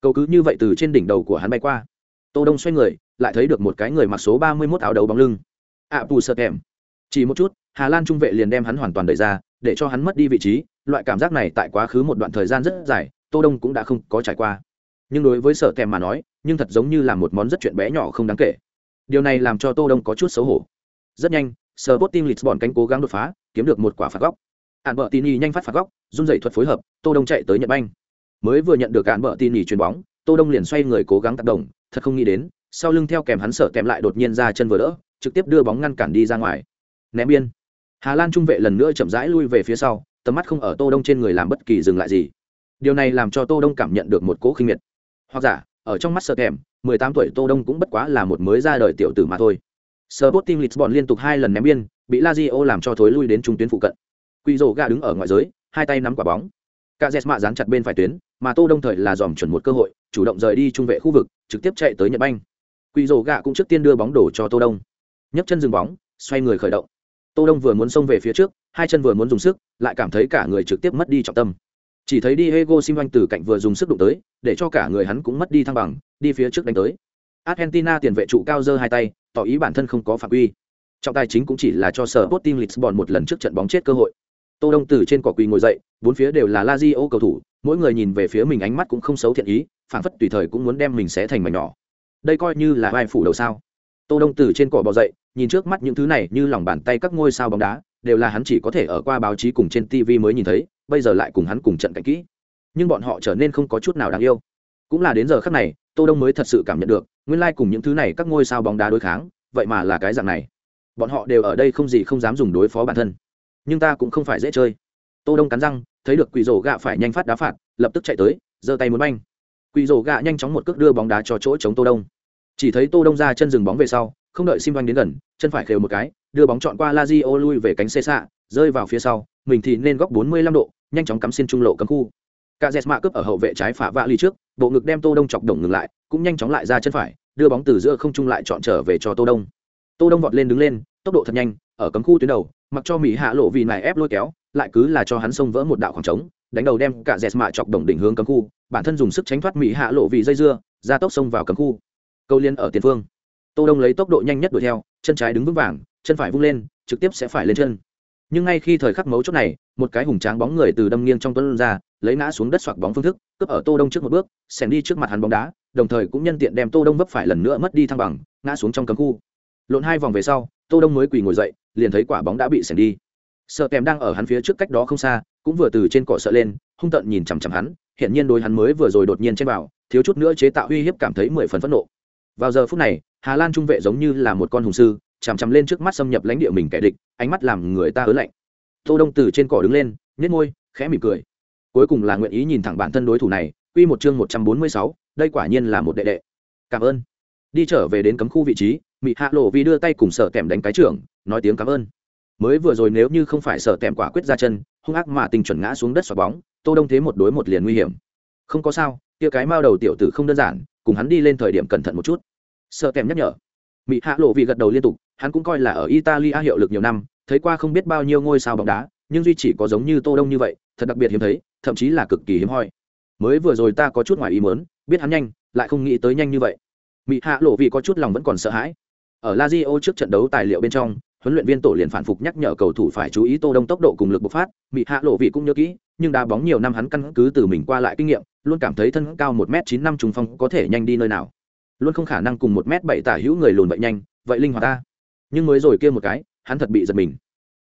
Speaker 1: Cầu cứ như vậy từ trên đỉnh đầu của hắn bay qua. Tô đông xoay người lại thấy được một cái người mặc số ba mươi 31 áo đấu bóng lưng. Ạ bù sợ kèm chỉ một chút hà lan trung vệ liền đem hắn hoàn toàn đẩy ra để cho hắn mất đi vị trí loại cảm giác này tại quá khứ một đoạn thời gian rất dài tô đông cũng đã không có trải qua. Nhưng đối với sợ kèm mà nói nhưng thật giống như là một món rất chuyện bé nhỏ không đáng kể. Điều này làm cho tô đông có chút xấu hổ. Rất nhanh Sporting lisbon cánh cố gắng đột phá, kiếm được một quả phạt góc. Án bờ tini nhanh phát phạt góc, run dậy thuật phối hợp, tô đông chạy tới nhận banh. Mới vừa nhận được án bờ tin chuyền bóng, tô đông liền xoay người cố gắng tác động, thật không nghĩ đến, sau lưng theo kèm hắn sợ kèm lại đột nhiên ra chân vừa đỡ, trực tiếp đưa bóng ngăn cản đi ra ngoài. Ném biên. Hà lan trung vệ lần nữa chậm rãi lui về phía sau, tầm mắt không ở tô đông trên người làm bất kỳ dừng lại gì. Điều này làm cho tô đông cảm nhận được một cỗ khinh miệt. Hoặc giả, ở trong mắt sợ kèm 18 tuổi tô đông cũng bất quá là một mới ra đời tiểu tử mà thôi. Sporting Lisbon liên tục hai lần ném biên, bị Lazio làm cho thối lui đến trung tuyến phụ cận. Quỷ rồ gà đứng ở ngoài giới, hai tay nắm quả bóng. Cả Jesma dán chặt bên phải tuyến, mà tô đông thời là dòm chuẩn một cơ hội chủ động rời đi trung vệ khu vực trực tiếp chạy tới nhật banh. Quỷ rồ gà cũng trước tiên đưa bóng đổ cho tô đông. Nhấc chân dừng bóng xoay người khởi động. Tô đông vừa muốn xông về phía trước hai chân vừa muốn dùng sức lại cảm thấy cả người trực tiếp mất đi trọng tâm. Chỉ thấy Diego Simeone từ cạnh vừa dùng sức đụng tới để cho cả người hắn cũng mất đi thăng bằng đi phía trước đánh tới. Argentina tiền vệ trụ cao giơ hai tay tỏ ý bản thân không có phạm quy. Trọng tài chính cũng chỉ là cho sở Sporting Lisbon một lần trước trận bóng chết cơ hội. Tô đông từ trên cỏ quỳ ngồi dậy, bốn phía đều là Lazio cầu thủ, mỗi người nhìn về phía mình ánh mắt cũng không xấu thiện ý, phảng phất tùy thời cũng muốn đem mình xé thành mảnh nhỏ. Đây coi như là vai phủ đầu sao. Tô đông từ trên cỏ bò dậy, nhìn trước mắt những thứ này như lòng bàn tay các ngôi sao bóng đá, đều là hắn chỉ có thể ở qua báo chí cùng trên tv mới nhìn thấy, bây giờ lại cùng hắn cùng trận cạnh kỹ. Nhưng bọn họ trở nên không có chút nào đáng yêu. Cũng là đến giờ khắc này tô đông mới thật sự cảm nhận được, nguyên lai like cùng những thứ này các ngôi sao bóng đá đối kháng, vậy mà là cái dạng này. Bọn họ đều ở đây không gì không dám dùng đối phó bản thân. Nhưng ta cũng không phải dễ chơi. Tô đông cắn răng, thấy được quỷ rổ gạ phải nhanh phát đá phạt, lập tức chạy tới, giơ tay muốn banh. Quỷ rổ gạ nhanh chóng một cước đưa bóng đá cho chỗ chống tô đông. Chỉ thấy tô đông ra chân dừng bóng về sau, không đợi sim banh đến gần, chân phải khều một cái, đưa bóng chọn qua lazio lui về cánh xe xạ, rơi vào phía sau, mình thì nên góc 45 độ, nhanh chóng cắm xin trung lộ cấm khu. Cả dẹt mạ cướp ở hậu vệ trái phả vạ ly trước bộ ngực đem tô đông chọc đồng ngừng lại, cũng nhanh chóng lại ra chân phải, đưa bóng từ giữa không trung lại chọn trở về cho tô đông. Tô đông vọt lên đứng lên, tốc độ thật nhanh, ở cấm khu tuyến đầu, mặc cho mỹ hạ lộ vì này ép lôi kéo, lại cứ là cho hắn xông vỡ một đạo khoảng trống, đánh đầu đem cả dẹt mạ chọc đồng đỉnh hướng cấm khu, bản thân dùng sức tránh thoát mỹ hạ lộ vì dây dưa, ra tốc xông vào cấm khu. Câu liên ở tiền phương. Tô đông lấy tốc độ nhanh nhất đuổi theo, chân trái đứng vững vàng, chân phải vung lên, trực tiếp sẽ phải lên chân nhưng ngay khi thời khắc mấu chốt này, một cái hùng tráng bóng người từ đâm nghiêng trong tuấn ra, lấy ngã xuống đất xoạc bóng phương thức, cướp ở tô đông trước một bước xèn đi trước mặt hắn bóng đá, đồng thời cũng nhân tiện đem tô đông vấp phải lần nữa mất đi thăng bằng, ngã xuống trong cấm khu. Lộn hai vòng về sau, tô đông mới quỳ ngồi dậy, liền thấy quả bóng đã bị xèn đi. Sợ kèm đang ở hắn phía trước cách đó không xa, cũng vừa từ trên cỏ sợ lên, hung tợn nhìn chằm chằm hắn hiện nhiên đối hắn mới vừa rồi đột nhiên trên vào, thiếu chút nữa chế tạo uy hiếp cảm thấy mười phần phẫn nộ. Vào giờ phút này, hà lan trung vệ giống như là một con hùng sư chằm chằm lên trước mắt xâm nhập lãnh địa mình kẻ địch ánh mắt làm người ta ớ lạnh. Tô đông từ trên cỏ đứng lên nhếch môi khẽ mỉm cười. Cuối cùng là nguyện ý nhìn thẳng bản thân đối thủ này quy một chương một trăm bốn mươi sáu, đây quả nhiên là một đệ đệ. Cảm ơn. Đi trở về đến cấm khu vị trí mị hạ lộ vì đưa tay cùng sở kèm đánh cái trưởng nói tiếng cảm ơn. Mới vừa rồi nếu như không phải sở kèm quả quyết ra chân hung ác mà tình chuẩn ngã xuống đất xoạc bóng tô đông thế một đối một liền nguy hiểm. Không có sao kia cái mao đầu tiểu tử không đơn giản cùng hắn đi lên thời điểm cẩn thận một chút. Sợ kèm nhắc nhở. Mỹ hạ lộ vì gật đầu liên tục hắn cũng coi là ở italia hiệu lực nhiều năm, thấy qua không biết bao nhiêu ngôi sao bóng đá, nhưng duy chỉ có giống như tô đông như vậy, thật đặc biệt hiếm thấy, thậm chí là cực kỳ hiếm hoi. Mới vừa rồi ta có chút ngoài ý muốn, biết hắn nhanh, lại không nghĩ tới nhanh như vậy. Mị hạ lộ vì có chút lòng vẫn còn sợ hãi. Ở lazio trước trận đấu tài liệu bên trong, huấn luyện viên tổ liền phản phục nhắc nhở cầu thủ phải chú ý tô đông tốc độ cùng lực bộc phát, Mị hạ lộ vị cũng nhớ kỹ, nhưng đá bóng nhiều năm hắn căn cứ từ mình qua lại kinh nghiệm, luôn cảm thấy thân cao một m chín năm trùng phong có thể nhanh đi nơi nào. Luôn không khả năng cùng một m bảy tả hữu người lùn vậy nhanh, vậy linh hoạt ta nhưng mới rồi kia một cái, hắn thật bị giật mình.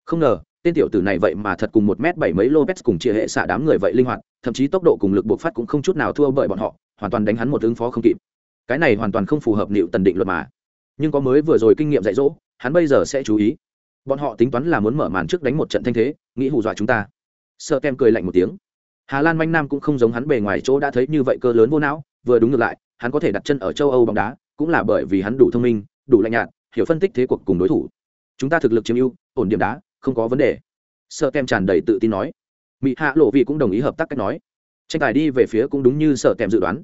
Speaker 1: Không ngờ, tên tiểu tử này vậy mà thật cùng một m bảy mấy lopez cùng chia hệ xạ đám người vậy linh hoạt, thậm chí tốc độ cùng lực bộc phát cũng không chút nào thua bởi bọn họ, hoàn toàn đánh hắn một ứng phó không kịp. Cái này hoàn toàn không phù hợp nịu tần định luật mà. Nhưng có mới vừa rồi kinh nghiệm dạy dỗ, hắn bây giờ sẽ chú ý. Bọn họ tính toán là muốn mở màn trước đánh một trận thanh thế, nghĩ hù dọa chúng ta. Sợ kem cười lạnh một tiếng. Hà lan manh nam cũng không giống hắn bề ngoài chỗ đã thấy như vậy cơ lớn vô não, vừa đúng ngược lại, hắn có thể đặt chân ở châu âu bóng đá, cũng là bởi vì hắn đủ thông minh, đủ lạnh nhạt hiểu phân tích thế cuộc cùng đối thủ. Chúng ta thực lực chiếm ưu ổn điểm đá không có vấn đề. Sợ kem tràn đầy tự tin nói. Mỹ hạ lộ vị cũng đồng ý hợp tác cách nói. Tranh tài đi về phía cũng đúng như sợ kem dự đoán.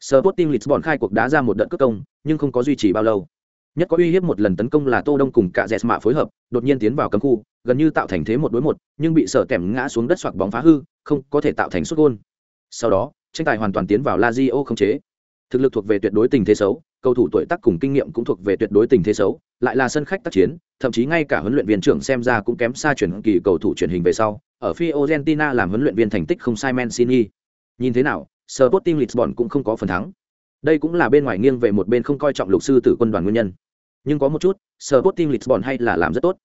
Speaker 1: Sporting Lisbon khai cuộc đá ra một đợt cướp công, nhưng không có duy trì bao lâu. Nhất có uy hiếp một lần tấn công là tô đông cùng cả dẹt mạ phối hợp đột nhiên tiến vào cấm khu gần như tạo thành thế một đối một nhưng bị sở tẻm ngã xuống đất xoạc bóng phá hư không có thể tạo thành suốt gôn. Sau đó tranh tài hoàn toàn tiến vào La Rio không chế. Thực lực thuộc về tuyệt đối tình thế xấu cầu thủ tuổi tác cùng kinh nghiệm cũng thuộc về tuyệt đối tình thế xấu, lại là sân khách tác chiến, thậm chí ngay cả huấn luyện viên trưởng xem ra cũng kém xa chuyển kỳ cầu thủ truyền hình về sau, ở Fiorentina làm huấn luyện viên thành tích không sai Mancini. Nhìn thế nào, Sporting Lisbon cũng không có phần thắng. Đây cũng là bên ngoài nghiêng về một bên không coi trọng lục sư tử quân đoàn nguyên nhân. Nhưng có một chút, Sporting Lisbon hay là làm rất tốt.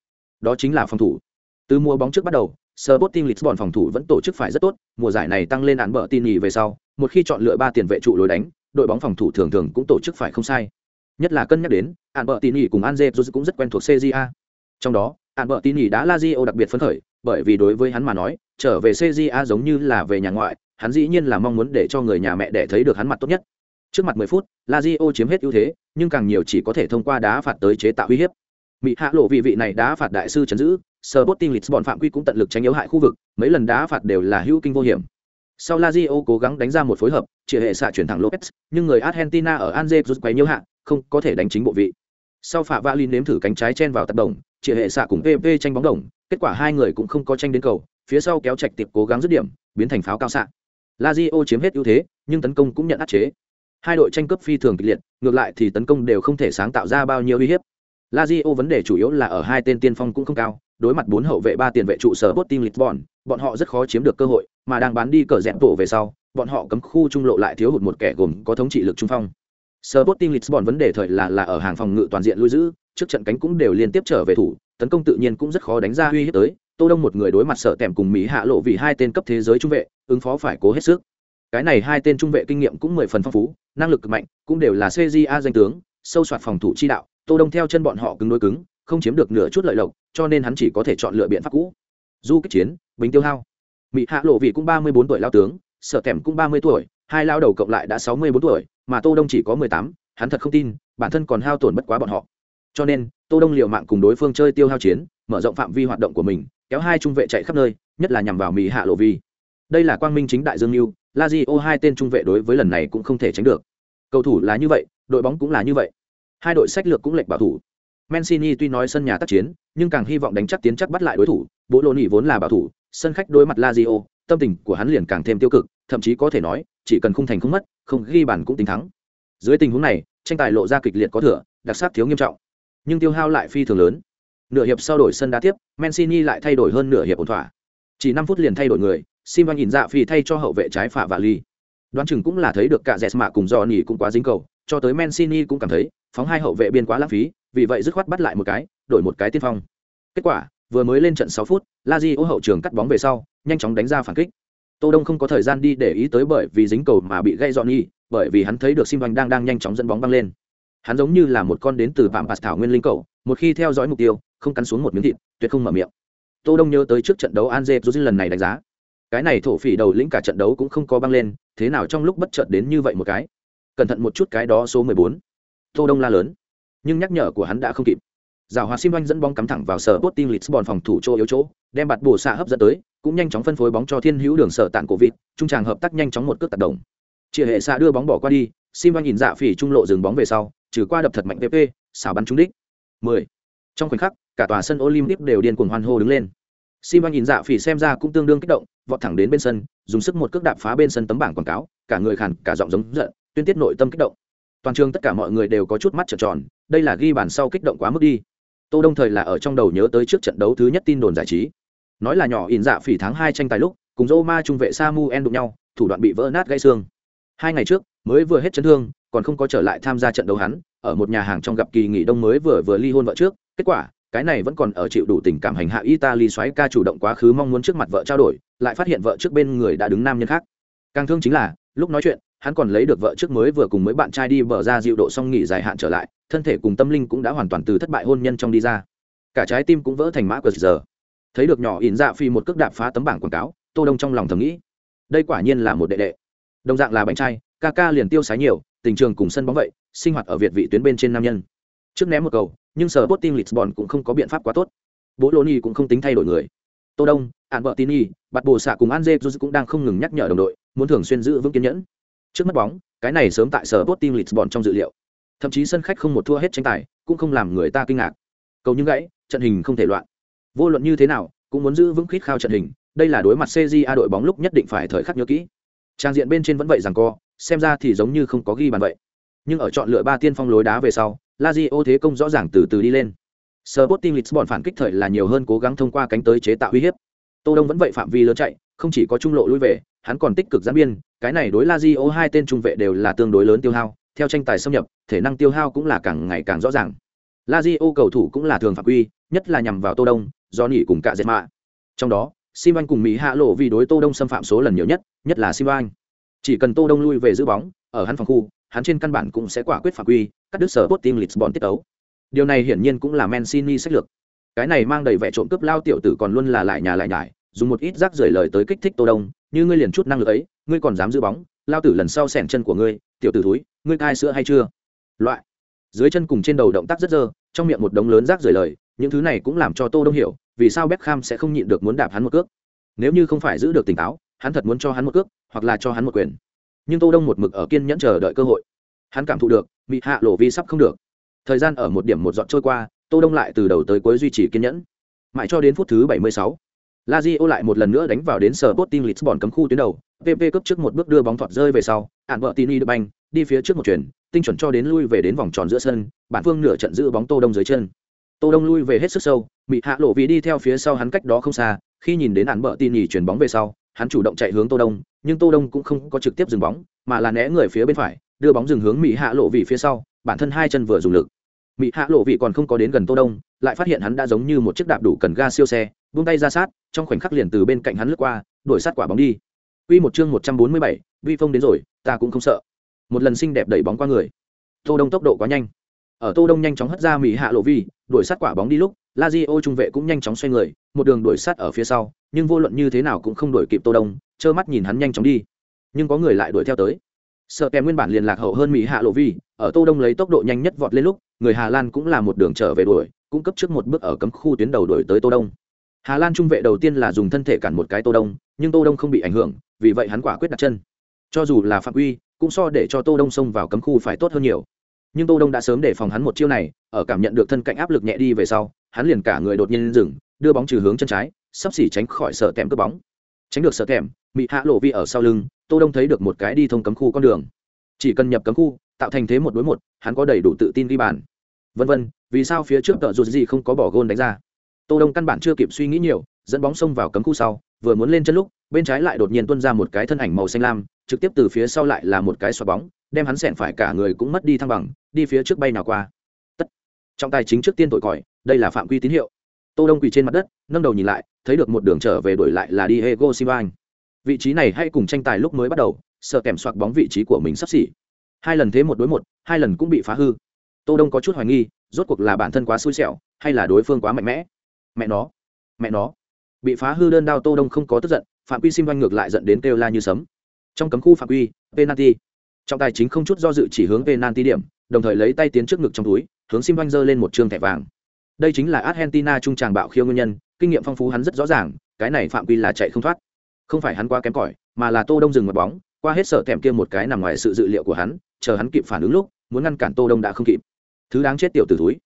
Speaker 1: Đó chính là phòng thủ. Từ mùa bóng trước bắt đầu, Sporting Lisbon phòng thủ vẫn tổ chức phải rất tốt. Mùa giải này tăng lên án bờ tin nhì về sau, một khi chọn lựa ba tiền vệ trụ lối đánh đội bóng phòng thủ thường thường cũng tổ chức phải không sai nhất là cân nhắc đến án Bợ Tín Nghị cùng Anze cũng rất quen thuộc CJA trong đó án Bợ Tín Nghị đã Lazio đặc biệt phấn khởi bởi vì đối với hắn mà nói trở về CJA giống như là về nhà ngoại hắn dĩ nhiên là mong muốn để cho người nhà mẹ để thấy được hắn mặt tốt nhất Trước mặt 10 phút, Lazio chiếm hết ưu thế, nhưng càng nhiều chỉ có thể thông qua đá phạt tới chế tạo uy hiếp. Mị hạ lộ vị vị này đá phạt đại sư chấn giữ, Sporting Lisbon phạm quy cũng tận lực tránh yếu hại khu vực, mấy lần đá phạt đều là hữu kinh vô hiểm. Sau Lazio cố gắng đánh ra một phối hợp, chỉ hệ xạ chuyển thẳng Lopez, nhưng người Argentina ở Anze rút quấy nhiều hạ, không có thể đánh chính bộ vị. Sau Phạm Valin nếm thử cánh trái chen vào tạt đồng, chỉ hệ xạ cùng PP tranh bóng đồng, kết quả hai người cũng không có tranh đến cầu, phía sau kéo chạch tiệp cố gắng dứt điểm, biến thành pháo cao xạ. Lazio chiếm hết ưu thế, nhưng tấn công cũng nhận áp chế hai đội tranh cướp phi thường kịch liệt ngược lại thì tấn công đều không thể sáng tạo ra bao nhiêu uy hiếp lazio vấn đề chủ yếu là ở hai tên tiên phong cũng không cao đối mặt bốn hậu vệ ba tiền vệ trụ sở Sporting Lisbon, bọn họ rất khó chiếm được cơ hội, mà đang bán đi cờ dẹp tổ về sau, bọn họ cấm khu trung lộ lại thiếu hụt một kẻ gồm có thống trị lực trung phong. Sporting Lisbon vấn đề thời là là ở hàng phòng ngự toàn diện lui giữ, trước trận cánh cũng đều liên tiếp trở về thủ, tấn công tự nhiên cũng rất khó đánh ra uy hiếp tới. Tô Đông một người đối mặt sợ tèm cùng Mỹ hạ lộ vì hai tên cấp thế giới trung vệ, ứng phó phải cố hết sức cái này hai tên trung vệ kinh nghiệm cũng mười phần phong phú năng lực cực mạnh cũng đều là cja danh tướng sâu soạt phòng thủ chi đạo tô đông theo chân bọn họ cứng đối cứng không chiếm được nửa chút lợi lộc cho nên hắn chỉ có thể chọn lựa biện pháp cũ du kích chiến bình tiêu hao mỹ hạ lộ vị cũng ba mươi bốn tuổi lao tướng sở tẻm cũng ba mươi tuổi hai lao đầu cộng lại đã sáu mươi bốn tuổi mà tô đông chỉ có mười tám hắn thật không tin bản thân còn hao tổn bất quá bọn họ cho nên tô đông liều mạng cùng đối phương chơi tiêu hao chiến mở rộng phạm vi hoạt động của mình kéo hai trung vệ chạy khắp nơi nhất là nhằm vào mỹ hạ lộ vi đây là quang minh chính đại dương lưu ô hai tên trung vệ đối với lần này cũng không thể tránh được. Cầu thủ là như vậy, đội bóng cũng là như vậy. Hai đội sách lược cũng lệch bảo thủ. Mancini tuy nói sân nhà tác chiến, nhưng càng hy vọng đánh chắc tiến chắc bắt lại đối thủ. Bố lô nhị vốn là bảo thủ, sân khách đối mặt Lazio, tâm tình của hắn liền càng thêm tiêu cực, thậm chí có thể nói, chỉ cần không thành không mất, không ghi bàn cũng tính thắng. Dưới tình huống này, tranh tài lộ ra kịch liệt có thừa, đặc sắc thiếu nghiêm trọng, nhưng tiêu hao lại phi thường lớn. nửa hiệp sau đổi sân đá tiếp mancini lại thay đổi hơn nửa hiệp ổn thỏa chỉ năm phút liền thay đổi người sim nhìn dạ phi thay cho hậu vệ trái phạ và ly đoán chừng cũng là thấy được cả Jesma cùng do cũng quá dính cầu cho tới mancini cũng cảm thấy phóng hai hậu vệ biên quá lãng phí vì vậy dứt khoát bắt lại một cái, đổi một cái tiên phong. Kết quả, vừa mới lên trận 6 phút Lazio hậu trường cắt bóng về sau, nhanh chóng đánh ra phản kích. Tô đông không có thời gian đi để ý tới bởi vì dính cầu mà bị gây dọn nghi bởi vì hắn thấy được sim đang đang nhanh chóng dẫn bóng băng lên. Hắn giống như là một con đến từ vạm bạt thảo nguyên linh cầu, một khi theo dõi mục tiêu, không cắn xuống một miếng thịt, tuyệt không mở miệng. Tô đông nhớ tới trước trận đấu anze dù lần này đánh giá. Cái này thổ phỉ đầu lĩnh cả trận đấu cũng không có băng lên, thế nào trong lúc bất chợt đến như vậy một cái? Cẩn thận một chút cái đó số 14. tô đông la lớn nhưng nhắc nhở của hắn đã không kịp Giảo Hòa Sim Oanh dẫn bóng cắm thẳng vào sở Sporting Lisbon phòng thủ chỗ yếu chỗ, đem bạt bổ xạ hấp dẫn tới, cũng nhanh chóng phân phối bóng cho Thiên Hữu Đường sở tạn cổ vịt, trung tràng hợp tác nhanh chóng một cước tác động. Chia hệ xạ đưa bóng bỏ qua đi, Sim Oanh nhìn dạ phỉ trung lộ dừng bóng về sau, trừ qua đập thật mạnh PP, xảo bắn trúng đích. 10. Trong khoảnh khắc, cả tòa sân Olympic đều điên cuồng hoan hô đứng lên. Sim Oanh nhìn dạ phỉ xem ra cũng tương đương kích động, vọt thẳng đến bên sân, dùng sức một cước đạp phá bên sân tấm bảng quảng cáo, cả người khàn, cả giọng giống giận, tuyên tiết nội tâm kích động. Toàn trường tất cả mọi người đều có chút mắt trợn tròn, đây là ghi bàn sau kích động quá mức đi. Tô đông thời là ở trong đầu nhớ tới trước trận đấu thứ nhất tin đồn giải trí. Nói là nhỏ ỉn dạ phỉ tháng hai tranh tài lúc, cùng Roma trung vệ Samuel đụng nhau, thủ đoạn bị vỡ nát gãy xương. Hai ngày trước, mới vừa hết chấn thương, còn không có trở lại tham gia trận đấu hắn, ở một nhà hàng trong gặp kỳ nghỉ đông mới vừa vừa ly hôn vợ trước, kết quả, cái này vẫn còn ở chịu đủ tình cảm hành hạ Italy xoáy ca chủ động quá khứ mong muốn trước mặt vợ trao đổi, lại phát hiện vợ trước bên người đã đứng nam nhân khác. Càng thương chính là, lúc nói chuyện hắn còn lấy được vợ trước mới vừa cùng mấy bạn trai đi bờ ra dịu độ xong nghỉ dài hạn trở lại, thân thể cùng tâm linh cũng đã hoàn toàn từ thất bại hôn nhân trong đi ra. Cả trái tim cũng vỡ thành mã cờ giờ. Thấy được nhỏ ỉn dạ phi một cước đạp phá tấm bảng quảng cáo, tô đông trong lòng thầm nghĩ, đây quả nhiên là một đệ đệ. Đồng dạng là bánh trai, ca ca liền tiêu sái nhiều, tình trường cùng sân bóng vậy, sinh hoạt ở việt vị tuyến bên trên nam nhân. Trước ném một cầu, nhưng sở bot team lisbon cũng không có biện pháp quá tốt. Bố lô ni cũng không tính thay đổi người. Tô đông ạn vợ tin y bạt bồ xạ cùng an dê cũng đang không ngừng nhắc nhở đồng đội, muốn thường xuyên giữ vững kiên nhẫn trước mắt bóng cái này sớm tại sở bot team lisbon trong dự liệu. Thậm chí sân khách không một thua hết tranh tài cũng không làm người ta kinh ngạc. Cầu những gãy trận hình không thể loạn. Vô luận như thế nào cũng muốn giữ vững khít khao trận hình đây là đối mặt cja đội bóng lúc nhất định phải thời khắc nhớ kỹ. Trang diện bên trên vẫn vậy rằng co xem ra thì giống như không có ghi bàn vậy. Nhưng ở chọn lựa ba tiên phong lối đá về sau lazio thế công rõ ràng từ từ đi lên. Sporting Lisbon phản kích thời là nhiều hơn cố gắng thông qua cánh tới chế tạo uy hiếp. Tô Đông vẫn vậy phạm vi lớn chạy, không chỉ có trung lộ lui về, hắn còn tích cực giãn biên, cái này đối Lazio hai tên trung vệ đều là tương đối lớn tiêu hao, theo tranh tài xâm nhập, thể năng tiêu hao cũng là càng ngày càng rõ ràng. Lazio cầu thủ cũng là thường phạm quy, nhất là nhằm vào Tô Đông, do nhỉ cùng cả dệt mạ. Trong đó, Sim cùng Mỹ hạ lộ vì đối Tô Đông xâm phạm số lần nhiều nhất, nhất là Sim Chỉ cần Tô Đông lui về giữ bóng, ở hắn phòng khu, hắn trên căn bản cũng sẽ quả quyết phạm quy, cắt đứt sở Sporting Lisbon tiết tấu. Điều này hiển nhiên cũng là Mancini sách lược. Cái này mang đầy vẻ trộm cướp lao tiểu tử còn luôn là lại nhà lại nhải, dùng một ít rác rưởi lời tới kích thích Tô Đông, như ngươi liền chút năng lực ấy, ngươi còn dám giữ bóng, lao tử lần sau xẻng chân của ngươi, tiểu tử thúi, ngươi cai sữa hay chưa? Loại. Dưới chân cùng trên đầu động tác rất dơ trong miệng một đống lớn rác rưởi lời những thứ này cũng làm cho tô đông hiểu vì sao Beckham sẽ không nhịn được muốn đạp hắn một cước. Nếu như không phải giữ được tỉnh táo hắn thật muốn cho hắn một cước hoặc là cho hắn một quyền. Nhưng tô đông một mực ở kiên nhẫn chờ đợi cơ hội. Hắn cảm thụ được bị hạ lộ vi sắp không được. Thời gian ở một điểm một dọn trôi qua tô đông lại từ đầu tới cuối duy trì kiên nhẫn. Mãi cho đến phút thứ 76. Lazio lại một lần nữa đánh vào đến sở Sporting Lisbon cấm khu tuyến đầu, PP cấp trước một bước đưa bóng thoạt rơi về sau, ản vợ Tini được banh, đi phía trước một chuyển, tinh chuẩn cho đến lui về đến vòng tròn giữa sân, bản phương nửa trận giữ bóng Tô Đông dưới chân. Tô Đông lui về hết sức sâu, bị hạ lộ vì đi theo phía sau hắn cách đó không xa, khi nhìn đến ản vợ Tini chuyển bóng về sau, hắn chủ động chạy hướng Tô Đông, nhưng Tô Đông cũng không có trực tiếp dừng bóng, mà là né người phía bên phải, đưa bóng dừng hướng Mị Hạ Lộ vị phía sau, bản thân hai chân vừa dùng lực. Mị Hạ Lộ vị còn không có đến gần Tô Đông, lại phát hiện hắn đã giống như một chiếc đạp đủ cần ga siêu xe, buông tay ra sát, trong khoảnh khắc liền từ bên cạnh hắn lướt qua, đuổi sát quả bóng đi. Quy một chương 147, Vi Phong đến rồi, ta cũng không sợ. Một lần xinh đẹp đẩy bóng qua người. Tô Đông tốc độ quá nhanh. Ở Tô Đông nhanh chóng hất ra Mỹ Hạ Lộ Vi, đuổi sát quả bóng đi lúc, Lazio trung vệ cũng nhanh chóng xoay người, một đường đuổi sát ở phía sau, nhưng vô luận như thế nào cũng không đuổi kịp Tô Đông, trơ mắt nhìn hắn nhanh chóng đi. Nhưng có người lại đuổi theo tới. Sợ kèm nguyên bản liền lạc hậu hơn Mỹ Hạ Lộ Vi, ở Tô Đông lấy tốc độ nhanh nhất vọt lên lúc, người Hà Lan cũng là một đường trở về đuổi, cũng cấp trước một bước ở cấm khu tuyến đầu đuổi tới Tô Đông. Hà Lan trung vệ đầu tiên là dùng thân thể cản một cái Tô Đông, nhưng Tô Đông không bị ảnh hưởng, vì vậy hắn quả quyết đặt chân. Cho dù là phạm quy, cũng so để cho Tô Đông xông vào cấm khu phải tốt hơn nhiều. Nhưng Tô Đông đã sớm để phòng hắn một chiêu này, ở cảm nhận được thân cạnh áp lực nhẹ đi về sau, hắn liền cả người đột nhiên dừng, đưa bóng trừ hướng chân trái, sắp xỉ tránh khỏi sợ tèm cướp bóng. Tránh được sợ tèm bị hạ lộ vi ở sau lưng, Tô Đông thấy được một cái đi thông cấm khu con đường. Chỉ cần nhập cấm khu, tạo thành thế một đối một, hắn có đầy đủ tự tin ghi bàn. vân vân vì sao phía trước tợ rụt gì không có bỏ gôn đánh ra tô đông căn bản chưa kịp suy nghĩ nhiều, dẫn bóng xông vào cấm khu sau, vừa muốn lên chân lúc, bên trái lại đột nhiên tuôn ra một cái thân ảnh màu xanh lam, trực tiếp từ phía sau lại là một cái xoá bóng, đem hắn sẹn phải cả người cũng mất đi thăng bằng, đi phía trước bay nào qua. Tất. Trọng tài chính trước tiên tội còi, đây là phạm quy tín hiệu. Tô đông quỳ trên mặt đất, nâng đầu nhìn lại, thấy được một đường trở về đổi lại là diego silva vị trí này hay cùng tranh tài lúc mới bắt đầu, sợ kèm soạt bóng vị trí của mình sắp xỉ. Hai lần thế một đối một, hai lần cũng bị phá hư. Tô đông có chút hoài nghi, rốt cuộc là bản thân quá xui xẻo, hay là đối phương quá mạnh mẽ? Mẹ nó mẹ nó. Bị phá hư đơn đao tô đông không có tức giận, phạm quy sim oanh ngược lại giận đến kêu la như sấm. Trong cấm khu phạm quy, penalty. Trọng tài chính không chút do dự chỉ hướng penalty điểm, đồng thời lấy tay tiến trước ngực trong túi, hướng sim oanh giơ lên một trương thẻ vàng. Đây chính là argentina trung tràng bạo khiêu nguyên nhân, kinh nghiệm phong phú hắn rất rõ ràng, cái này phạm quy là chạy không thoát. Không phải hắn quá kém cỏi, mà là tô đông dừng mặt bóng, qua hết sở thèm kia một cái nằm ngoài sự dự liệu của hắn, chờ hắn kịp phản ứng lúc, muốn ngăn cản tô đông đã không kịp. Thứ đáng chết tiểu tử túi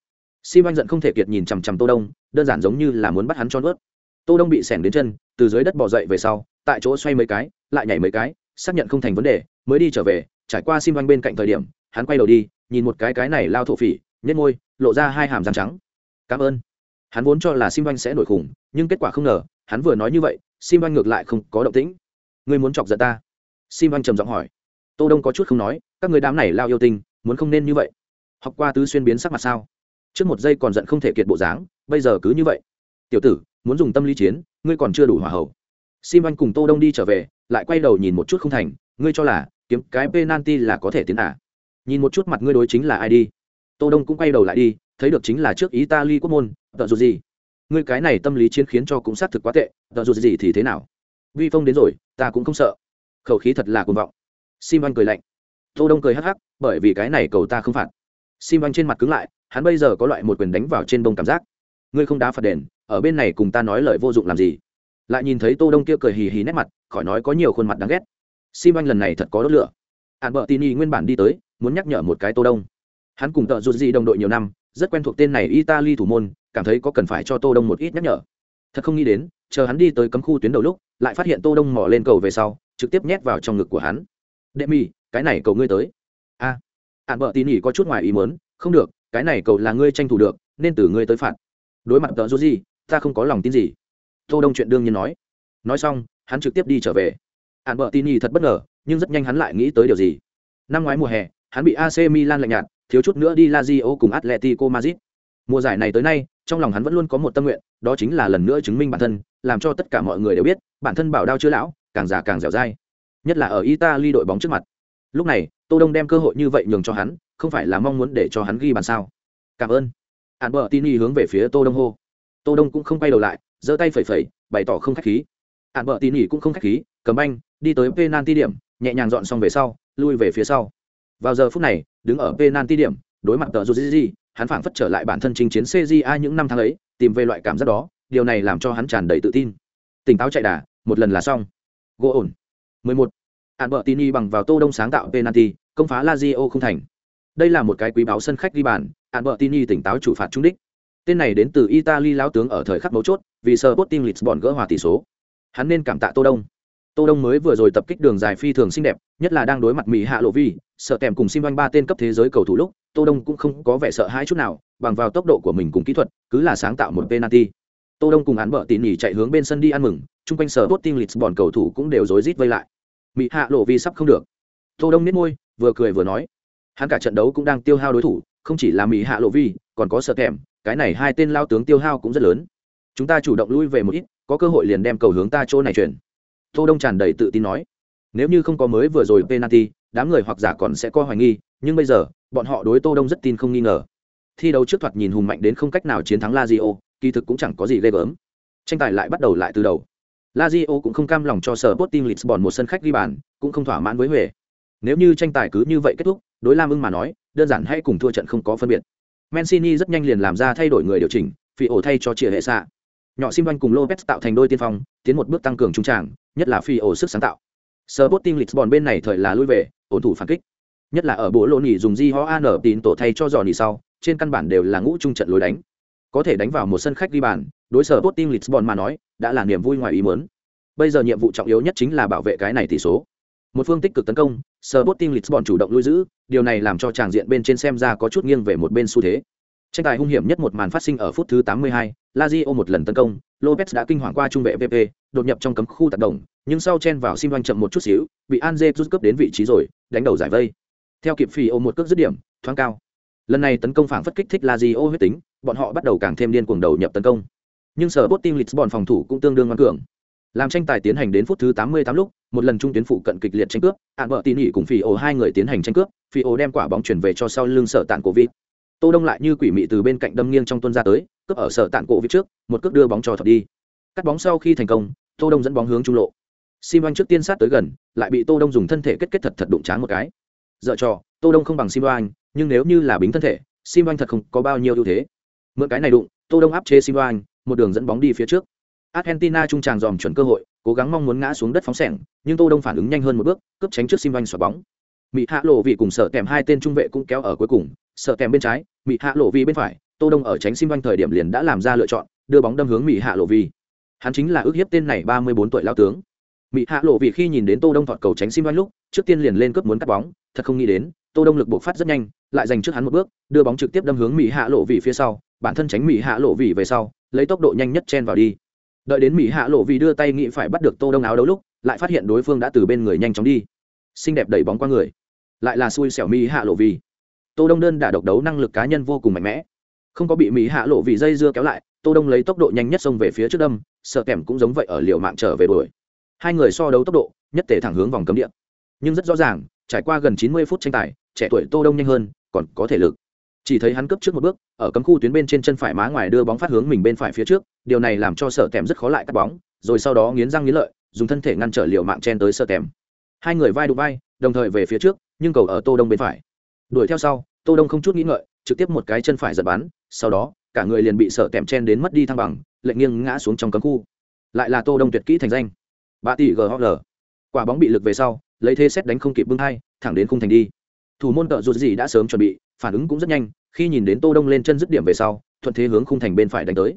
Speaker 1: sim anh giận không thể kiệt nhìn chằm chằm tô đông, đơn giản giống như là muốn bắt hắn cho nuốt tô đông bị sẻn đến chân, từ dưới đất bò dậy về sau, tại chỗ xoay mấy cái, lại nhảy mấy cái, xác nhận không thành vấn đề, mới đi trở về, trải qua sim anh bên cạnh thời điểm, hắn quay đầu đi, nhìn một cái cái này lao thổ phỉ nhét môi, lộ ra hai hàm răng trắng. Cảm ơn. Hắn vốn cho là sim anh sẽ nổi khủng, nhưng kết quả không ngờ, hắn vừa nói như vậy sim anh ngược lại không có động tĩnh. Ngươi muốn chọc giận ta? Sim anh trầm giọng hỏi. Tô đông có chút không nói, các người đám này lao yêu tinh, muốn không nên như vậy? Học qua tứ xuyên biến sắc mặt sao? Trước một giây còn giận không thể kiệt bộ dáng, bây giờ cứ như vậy. Tiểu tử, muốn dùng tâm lý chiến, ngươi còn chưa đủ hỏa hậu sim anh cùng tô đông đi trở về, lại quay đầu nhìn một chút không thành, ngươi cho là kiếm cái penalty là có thể tiến à? Nhìn một chút mặt ngươi đối chính là ai đi. Tô đông cũng quay đầu lại đi, thấy được chính là trước italy quốc môn, tợ dù gì. Ngươi cái này tâm lý chiến khiến cho cũng xác thực quá tệ, tợ dù gì thì thế nào? Vi phong đến rồi, ta cũng không sợ. Khẩu khí thật là cuồng vọng. Sim anh cười lạnh. Tô đông cười hắc hắc, bởi vì cái này cầu ta không phạt. Sim anh trên mặt cứng lại hắn bây giờ có loại một quyền đánh vào trên bông cảm giác. Ngươi không đá phạt đền, ở bên này cùng ta nói lời vô dụng làm gì? Lại nhìn thấy tô đông kia cười hì hì nét mặt, khỏi nói có nhiều khuôn mặt đáng ghét. Sim anh lần này thật có đốt lửa. Hạn bợ tin y nguyên bản đi tới, muốn nhắc nhở một cái tô đông. Hắn cùng tợ rụt gì đồng đội nhiều năm, rất quen thuộc tên này italy thủ môn, cảm thấy có cần phải cho tô đông một ít nhắc nhở. Thật không nghĩ đến, chờ hắn đi tới cấm khu tuyến đầu lúc, lại phát hiện tô đông mò lên cầu về sau, trực tiếp nhét vào trong ngực của hắn. Đệ mi cái này cầu ngươi tới. A. Hạn bợ tin y có chút ngoài ý muốn, không được cái này cầu là ngươi tranh thủ được, nên từ ngươi tới phạt. Đối mặt tờ rô gì, ta không có lòng tin gì. Tô đông chuyện đương nhiên nói. Nói xong, hắn trực tiếp đi trở về. Hạn bợ tin y thật bất ngờ, nhưng rất nhanh hắn lại nghĩ tới điều gì. Năm ngoái mùa hè, hắn bị ac milan lạnh nhạt, thiếu chút nữa đi lazio cùng atletico madrid. Mùa giải này tới nay, trong lòng hắn vẫn luôn có một tâm nguyện, đó chính là lần nữa chứng minh bản thân, làm cho tất cả mọi người đều biết, bản thân bảo đao chưa lão, càng già càng dẻo dai. Nhất là ở italy đội bóng trước mặt. Lúc này, tô đông đem cơ hội như vậy nhường cho hắn không phải là mong muốn để cho hắn ghi bàn sao? Cảm ơn. Hạn bờ tin y hướng về phía tô đông hô. Tô đông cũng không quay đầu lại giơ tay phẩy phẩy bày tỏ không khách khí. Hạn bờ tin y cũng không khách khí cầm banh đi tới penalty điểm nhẹ nhàng dọn xong về sau lui về phía sau. Vào giờ phút này đứng ở penalty điểm đối mặt tờ Juji, hắn phảng phất trở lại bản thân chinh chiến CJA những năm tháng ấy tìm về loại cảm giác đó điều này làm cho hắn tràn đầy tự tin. Tỉnh táo chạy đà một lần là xong. Gỗ ổn. 11. Albertini bằng vào Tô Đông sáng tạo penalty, công phá Lazio không thành. Đây là một cái quý báo sân khách ghi bàn, Albertini tỉnh táo chủ phạt trung đích. Tên này đến từ Italy lão tướng ở thời khắc mấu chốt, vì Sporting Lisbon gỡ hòa tỷ số. Hắn nên cảm tạ Tô Đông. Tô Đông mới vừa rồi tập kích đường dài phi thường xinh đẹp, nhất là đang đối mặt Mỹ Hạ Lộ Vi, sợ kèm cùng Sim ba tên cấp thế giới cầu thủ lúc, Tô Đông cũng không có vẻ sợ hãi chút nào, bằng vào tốc độ của mình cùng kỹ thuật, cứ là sáng tạo một penalty. Tô Đông cùng hắn bợ tỉ nỉ chạy hướng bên sân đi ăn mừng, chung quanh sở Sporting Lisbon cầu thủ cũng đều rối rít vây lại. Mỹ Hạ Lộ Vi sắp không được. Tô Đông nít môi, vừa cười vừa nói, hắn cả trận đấu cũng đang tiêu hao đối thủ, không chỉ là Mỹ Hạ Lộ Vi, còn có sợ kèm, cái này hai tên lao tướng tiêu hao cũng rất lớn. Chúng ta chủ động lui về một ít, có cơ hội liền đem cầu hướng ta chỗ này chuyển. Tô đông tràn đầy tự tin nói. Nếu như không có mới vừa rồi penalty đám người hoặc giả còn sẽ có hoài nghi nhưng bây giờ bọn họ đối tô đông rất tin không nghi ngờ. Thi đấu trước thoạt nhìn hùng mạnh đến không cách nào chiến thắng lazio kỳ thực cũng chẳng có gì ghê gớm. Tranh tài lại bắt đầu lại từ đầu. Lazio cũng không cam lòng cho sở Sporting Lisbon một sân khách ghi bàn cũng không thỏa mãn với huệ. Nếu như tranh tài cứ như vậy kết thúc đối lam ưng mà nói, đơn giản hay cùng thua trận không có phân biệt. Mancini rất nhanh liền làm ra thay đổi người điều chỉnh, phi ổ thay cho chia hệ xạ nhỏ sim cùng lopez tạo thành đôi tiên phong, tiến một bước tăng cường trung tràng, nhất là phi ổ sức sáng tạo. Sporting Lisbon bên này thời là lui về, ổn thủ phản kích. Nhất là ở bộ lô nỉ dùng di ho an tín tổ thay cho giò nỉ sau, trên căn bản đều là ngũ trung trận lối đánh. Có thể đánh vào một sân khách ghi bàn, đối sở Sporting Lisbon mà nói, đã là niềm vui ngoài ý muốn. Bây giờ nhiệm vụ trọng yếu nhất chính là bảo vệ cái này tỷ số. Một phương tích cực tấn công Sporting Lisbon chủ động lui giữ điều này làm cho tràng diện bên trên xem ra có chút nghiêng về một bên xu thế. Tranh tài hung hiểm nhất một màn phát sinh ở phút thứ 82, Lazio một lần tấn công lopez đã kinh hoàng qua trung vệ pp đột nhập trong cấm khu tác động, nhưng sau chen vào sim chậm một chút xíu bị anze rút cướp đến vị trí rồi đánh đầu giải vây. Theo kịp phi ô một cước dứt điểm thoáng cao. Lần này tấn công phản phất kích thích Lazio huyết tính bọn họ bắt đầu càng thêm điên cuồng đầu nhập tấn công. Nhưng sở bot team lisbon phòng thủ cũng tương đương ngoan cường làm tranh tài tiến hành đến phút thứ 88 lúc, một lần trung tuyến phụ cận kịch liệt tranh cướp hạn vợ tỉ nỉ cùng phi ổ hai người tiến hành tranh cướp, phi ổ đem quả bóng chuyển về cho sau lưng sở tạng cổ vịt. Tô đông lại như quỷ mị từ bên cạnh đâm nghiêng trong tuân ra tới, cướp ở sở tạng cổ vịt trước, một cước đưa bóng cho thật đi. Cắt bóng sau khi thành công, tô đông dẫn bóng hướng trung lộ. Sim oanh trước tiên sát tới gần, lại bị tô đông dùng thân thể kết kết thật thật đụng tráng một cái. Dợ trò, tô đông không bằng sim oanh, nhưng nếu như là bính thân thể, sim oanh thật không có bao nhiêu ưu thế. Mượn cái này đụng, tô đông áp chế sim oanh, một đường dẫn bóng đi phía trước argentina trung tràng dòm chuẩn cơ hội, cố gắng mong muốn ngã xuống đất phóng sẻng, nhưng tô đông phản ứng nhanh hơn một bước, cướp tránh trước sim oanh xoạc bóng. Mỹ hạ lộ vị cùng sở kèm hai tên trung vệ cũng kéo ở cuối cùng, sở kèm bên trái mỹ hạ lộ vị bên phải, tô đông ở tránh Simbanh thời điểm liền đã làm ra lựa chọn, đưa bóng đâm hướng mỹ hạ lộ vị hắn chính là ước hiếp tên này ba mươi bốn tuổi lao tướng. Mỹ hạ lộ vị khi nhìn đến tô đông thọt cầu tránh Simbanh lúc, trước tiên liền lên cướp muốn cắt bóng, thật không nghĩ đến, tô đông lực bộc phát rất nhanh, lại giành trước hắn một bước, đưa bóng trực tiếp đâm hướng mỹ hạ lộ vị phía sau, bản thân tránh mỹ hạ lộ vị về sau, lấy tốc độ nhanh nhất chen vào đi đợi đến mỹ hạ lộ vì đưa tay nghĩ phải bắt được tô đông áo đấu lúc, lại phát hiện đối phương đã từ bên người nhanh chóng đi. Xinh đẹp đẩy bóng qua người. Lại là xui xẻo mỹ hạ lộ vì. Tô đông đơn đả độc đấu năng lực cá nhân vô cùng mạnh mẽ. Không có bị mỹ hạ lộ vì dây dưa kéo lại, tô đông lấy tốc độ nhanh nhất xông về phía trước đâm, sợ kèm cũng giống vậy ở liệu mạng trở về đuổi. Hai người so đấu tốc độ, nhất thể thẳng hướng vòng cấm địa. Nhưng rất rõ ràng, trải qua gần 90 phút tranh tài, trẻ tuổi tô đông nhanh hơn, còn có thể lực. Chỉ thấy hắn cướp trước một bước, ở cấm khu tuyến bên trên chân phải má ngoài đưa bóng phát hướng mình bên phải phía trước điều này làm cho sở tèm rất khó lại cắt bóng, rồi sau đó nghiến răng nghiến lợi, dùng thân thể ngăn trở liệu mạng chen tới sở tèm. Hai người vai đụng vai, đồng thời về phía trước, nhưng cầu ở tô đông bên phải. Đuổi theo sau, tô đông không chút nghĩ ngợi, trực tiếp một cái chân phải giật bắn, sau đó, cả người liền bị sở tèm chen đến mất đi thăng bằng lệnh nghiêng ngã xuống trong cấm khu. Lại là tô đông tuyệt kỹ thành danh. Ba tỷ ghl quả bóng bị lực về sau, lấy thế xét đánh không kịp bưng hai, thẳng đến khung thành đi. Thủ môn tợ rụt gì đã sớm chuẩn bị, phản ứng cũng rất nhanh, khi nhìn đến tô đông lên chân dứt điểm về sau, thuận thế hướng khung thành bên phải đánh tới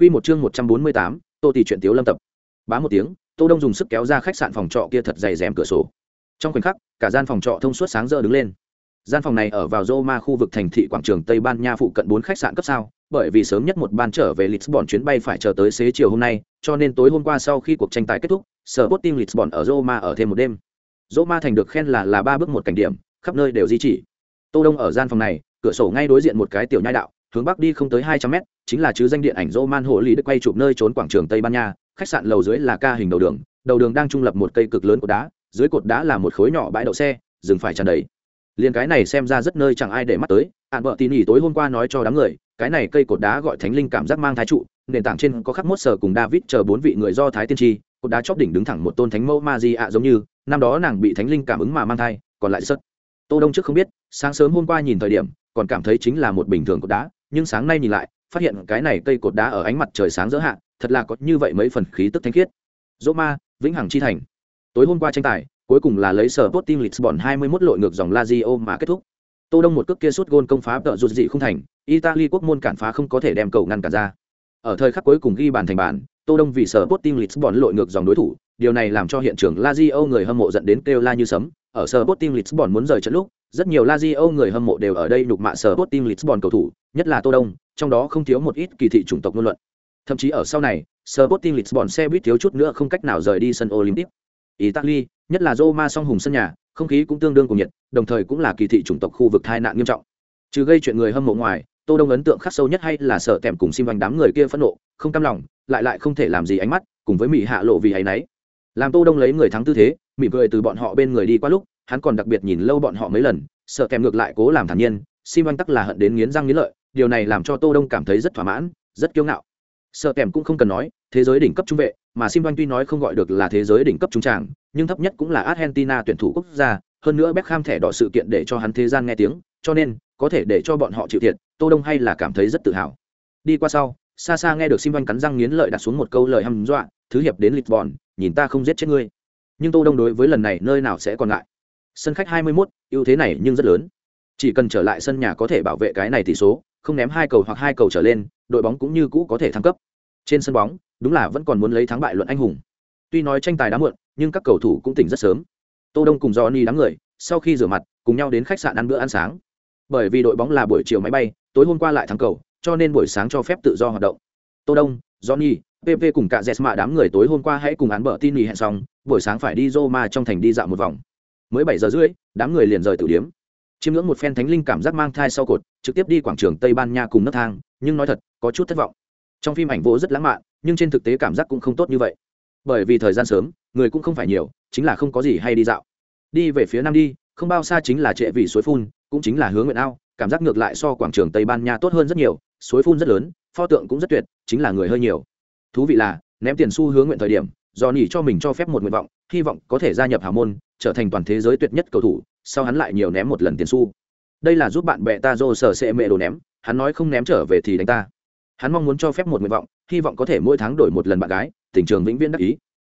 Speaker 1: quy một chương một trăm bốn mươi tám, tô tỷ chuyện tiểu lâm tập bá một tiếng tô đông dùng sức kéo ra khách sạn phòng trọ kia thật dày rèm cửa sổ trong khoảnh khắc cả gian phòng trọ thông suốt sáng rỡ đứng lên gian phòng này ở vào Roma khu vực thành thị quảng trường Tây Ban Nha phụ cận bốn khách sạn cấp sao, bởi vì sớm nhất một ban trở về Lisbon chuyến bay phải chờ tới xế chiều hôm nay, cho nên tối hôm qua sau khi cuộc tranh tài kết thúc, Sporting Lisbon ở Roma ở thêm một đêm. Roma thành được khen là là ba bước một cảnh điểm, khắp nơi đều di chỉ. Tô Đông ở gian phòng này, cửa sổ ngay đối diện một cái tiểu nhai đạo, hướng bắc đi không tới hai trăm mét, chính là chứ danh điện ảnh Roman Hồ Lý được quay chụp nơi trốn quảng trường Tây Ban Nha, khách sạn lầu dưới là ca hình đầu đường, đầu đường đang trung lập một cây cực lớn của đá, dưới cột đá là một khối nhỏ bãi đậu xe, dừng phải tràn đầy. Liền cái này xem ra rất nơi chẳng ai để mắt tới ạn vợ tin nhỉ tối hôm qua nói cho đám người cái này cây cột đá gọi thánh linh cảm giác mang thái trụ nền tảng trên có khắc mốt sở cùng david chờ bốn vị người do thái tiên tri cột đá chóp đỉnh đứng thẳng một tôn thánh mẫu maria giống như năm đó nàng bị thánh linh cảm ứng mà mang thai còn lại sất tô đông trước không biết sáng sớm hôm qua nhìn thời điểm còn cảm thấy chính là một bình thường cột đá nhưng sáng nay nhìn lại phát hiện cái này cây cột đá ở ánh mặt trời sáng giữa hạ thật là có như vậy mấy phần khí tức thanh khiết dỗ ma vĩnh hằng chi thành tối hôm qua tranh tài cuối cùng là lấy sở tốt team Lisbon 21 lội ngược dòng Lazio mà kết thúc. Tô Đông một cước kia sút gôn công phá tợ rụt dị không thành, Italy quốc môn cản phá không có thể đem cầu ngăn cản ra. Ở thời khắc cuối cùng ghi bàn thành bàn, Tô Đông vì sở tốt team Lisbon lội ngược dòng đối thủ, điều này làm cho hiện trường Lazio người hâm mộ giận đến kêu la như sấm. Ở sở tốt team Lisbon muốn rời trận lúc, rất nhiều Lazio người hâm mộ đều ở đây nhục mạ sở tốt team Lisbon cầu thủ, nhất là Tô Đông, trong đó không thiếu một ít kỳ thị chủng tộc ngôn luận. Thậm chí ở sau này, Sporting Lisbon xe buýt thiếu chút nữa không cách nào rời đi sân Olympic. Italy, nhất là Roma song hùng sân nhà, không khí cũng tương đương cùng nhiệt, đồng thời cũng là kỳ thị chủng tộc khu vực tai nạn nghiêm trọng. Trừ gây chuyện người hâm mộ ngoài, Tô Đông ấn tượng khắc sâu nhất hay là sợ tèm cùng sim vành đám người kia phẫn nộ, không cam lòng, lại lại không thể làm gì ánh mắt, cùng với mỹ hạ lộ vì ấy nấy. Làm Tô Đông lấy người thắng tư thế, mỉm cười từ bọn họ bên người đi qua lúc, hắn còn đặc biệt nhìn lâu bọn họ mấy lần, sợ tèm ngược lại cố làm thản nhiên, sim vành tắc là hận đến nghiến răng nghiến lợi, điều này làm cho Tô Đông cảm thấy rất thỏa mãn, rất kiêu ngạo. Sợ tèm cũng không cần nói, thế giới đỉnh cấp trung vệ, mà sim vanh tuy nói không gọi được là thế giới đỉnh cấp trung tràng nhưng thấp nhất cũng là argentina tuyển thủ quốc gia hơn nữa beckham thẻ đỏ sự kiện để cho hắn thế gian nghe tiếng cho nên có thể để cho bọn họ chịu thiệt tô đông hay là cảm thấy rất tự hào. Đi qua sau xa xa nghe được sim vanh cắn răng nghiến lợi đặt xuống một câu lời hăm dọa thứ hiệp đến lisbon nhìn ta không giết chết ngươi. Nhưng tô đông đối với lần này nơi nào sẽ còn lại sân khách 21, ưu thế này nhưng rất lớn. Chỉ cần trở lại sân nhà có thể bảo vệ cái này tỷ số không ném hai cầu hoặc hai cầu trở lên, đội bóng cũng như cũ có thể thăng cấp. Trên sân bóng, đúng là vẫn còn muốn lấy thắng bại luận anh hùng. Tuy nói tranh tài đã muộn, nhưng các cầu thủ cũng tỉnh rất sớm. Tô đông cùng johnny đám người, sau khi rửa mặt, cùng nhau đến khách sạn ăn bữa ăn sáng. Bởi vì đội bóng là buổi chiều máy bay, tối hôm qua lại thắng cầu, cho nên buổi sáng cho phép tự do hoạt động. Tô đông, johnny pp cùng cả jesma đám người tối hôm qua hãy cùng án bờ tin nghỉ hẹn xong, buổi sáng phải đi roma trong thành đi dạo một vòng. Mới bảy giờ rưỡi, đám người liền rời tử điếm chiêm ngưỡng một phen thánh linh cảm giác mang thai sau cột, trực tiếp đi quảng trường tây ban nha cùng nấc thang, nhưng nói thật, có chút thất vọng. Trong phim ảnh vỗ rất lãng mạn, nhưng trên thực tế cảm giác cũng không tốt như vậy. Bởi vì thời gian sớm, người cũng không phải nhiều, chính là không có gì hay đi dạo. Đi về phía nam đi, không bao xa chính là trệ vị suối phun, cũng chính là hướng nguyện ao, cảm giác ngược lại so quảng trường tây ban nha tốt hơn rất nhiều, suối phun rất lớn, pho tượng cũng rất tuyệt, chính là người hơi nhiều. Thú vị là, ném tiền xu hướng nguyện thời điểm, do nỉ cho mình cho phép một nguyện vọng, hy vọng có thể gia nhập hào môn trở thành toàn thế giới tuyệt nhất cầu thủ, sau hắn lại nhiều ném một lần tiền xu. Đây là giúp bạn bè ta dô sở sệ mệ đồ ném, hắn nói không ném trở về thì đánh ta. Hắn mong muốn cho phép một nguyện vọng, hy vọng có thể mỗi tháng đổi một lần bạn gái, tình trường vĩnh viễn đắc ý.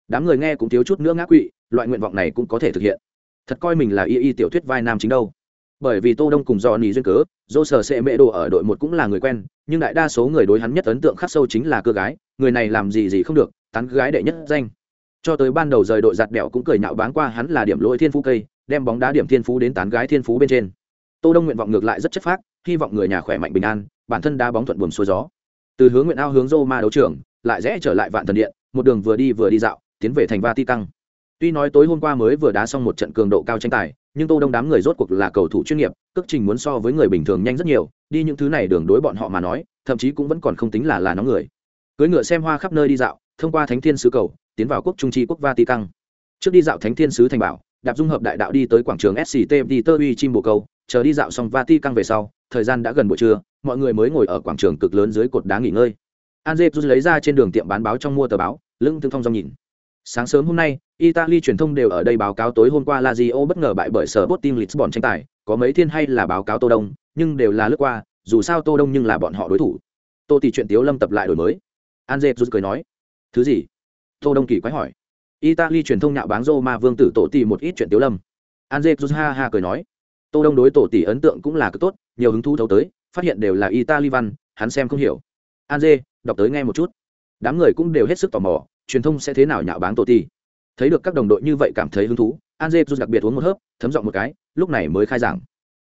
Speaker 1: Đám người nghe cũng thiếu chút nữa ngã quỵ, loại nguyện vọng này cũng có thể thực hiện. Thật coi mình là y y tiểu thuyết vai nam chính đâu. Bởi vì tô đông cùng do nỉ duyên cớ dô sở sệ mệ đồ ở đội một cũng là người quen, nhưng đại đa số người đối hắn nhất ấn tượng khắc sâu chính là cơ gái, người này làm gì gì không được, tán gái đệ nhất danh cho tới ban đầu rời đội giặt đẹo cũng cười nhạo báng qua hắn là điểm lỗi thiên phú cây đem bóng đá điểm thiên phú đến tán gái thiên phú bên trên. Tô đông nguyện vọng ngược lại rất chất phác hy vọng người nhà khỏe mạnh bình an bản thân đá bóng thuận buồm xuôi gió. Từ hướng nguyện ao hướng roma đấu trưởng, lại rẽ trở lại vạn thần điện một đường vừa đi vừa đi dạo tiến về thành vatican. Tuy nói tối hôm qua mới vừa đá xong một trận cường độ cao tranh tài nhưng tô đông đám người rốt cuộc là cầu thủ chuyên nghiệp cước trình muốn so với người bình thường nhanh rất nhiều đi những thứ này đường đối bọn họ mà nói thậm chí cũng vẫn còn không tính là là nóng người. Cưới ngựa xem hoa khắp nơi đi dạo thông qua thánh thiên sứ cầu, tiến vào quốc trung tri quốc vatican. Trước đi dạo thánh thiên sứ thành bảo, đạp dung hợp đại đạo đi tới quảng trường sct đi tơ uy chim bồ câu, chờ đi dạo xong vatican về sau, thời gian đã gần buổi trưa, mọi người mới ngồi ở quảng trường cực lớn dưới cột đá nghỉ ngơi. An rút lấy ra trên đường tiệm bán báo trong mua tờ báo, lưng thương phong dòng nhìn. Sáng sớm hôm nay, italy truyền thông đều ở đây báo cáo tối hôm qua lazio bất ngờ bại bởi sở bot team lisbon tranh tài, có mấy thiên hay là báo cáo tô đông, nhưng đều là lướt qua, dù sao tô đông nhưng là bọn họ đối thủ. Tô tỷ chuyện tiếu lâm tập lại đổi mới. An rút cười nói thứ gì? Tô đông kỳ quái hỏi. Italy truyền thông nhạo báng roma vương tử tổ tỷ một ít chuyện tiếu lâm. Anze rút ha ha cười nói. Tô đông đối tổ tỷ ấn tượng cũng là cực tốt, nhiều hứng thú thấu tới, phát hiện đều là italy văn, hắn xem không hiểu. Anze đọc tới nghe một chút. Đám người cũng đều hết sức tò mò, truyền thông sẽ thế nào nhạo báng tổ tỷ? Thấy được các đồng đội như vậy cảm thấy hứng thú Anze rút đặc biệt uống một hớp, thấm giọng một cái, lúc này mới khai giảng.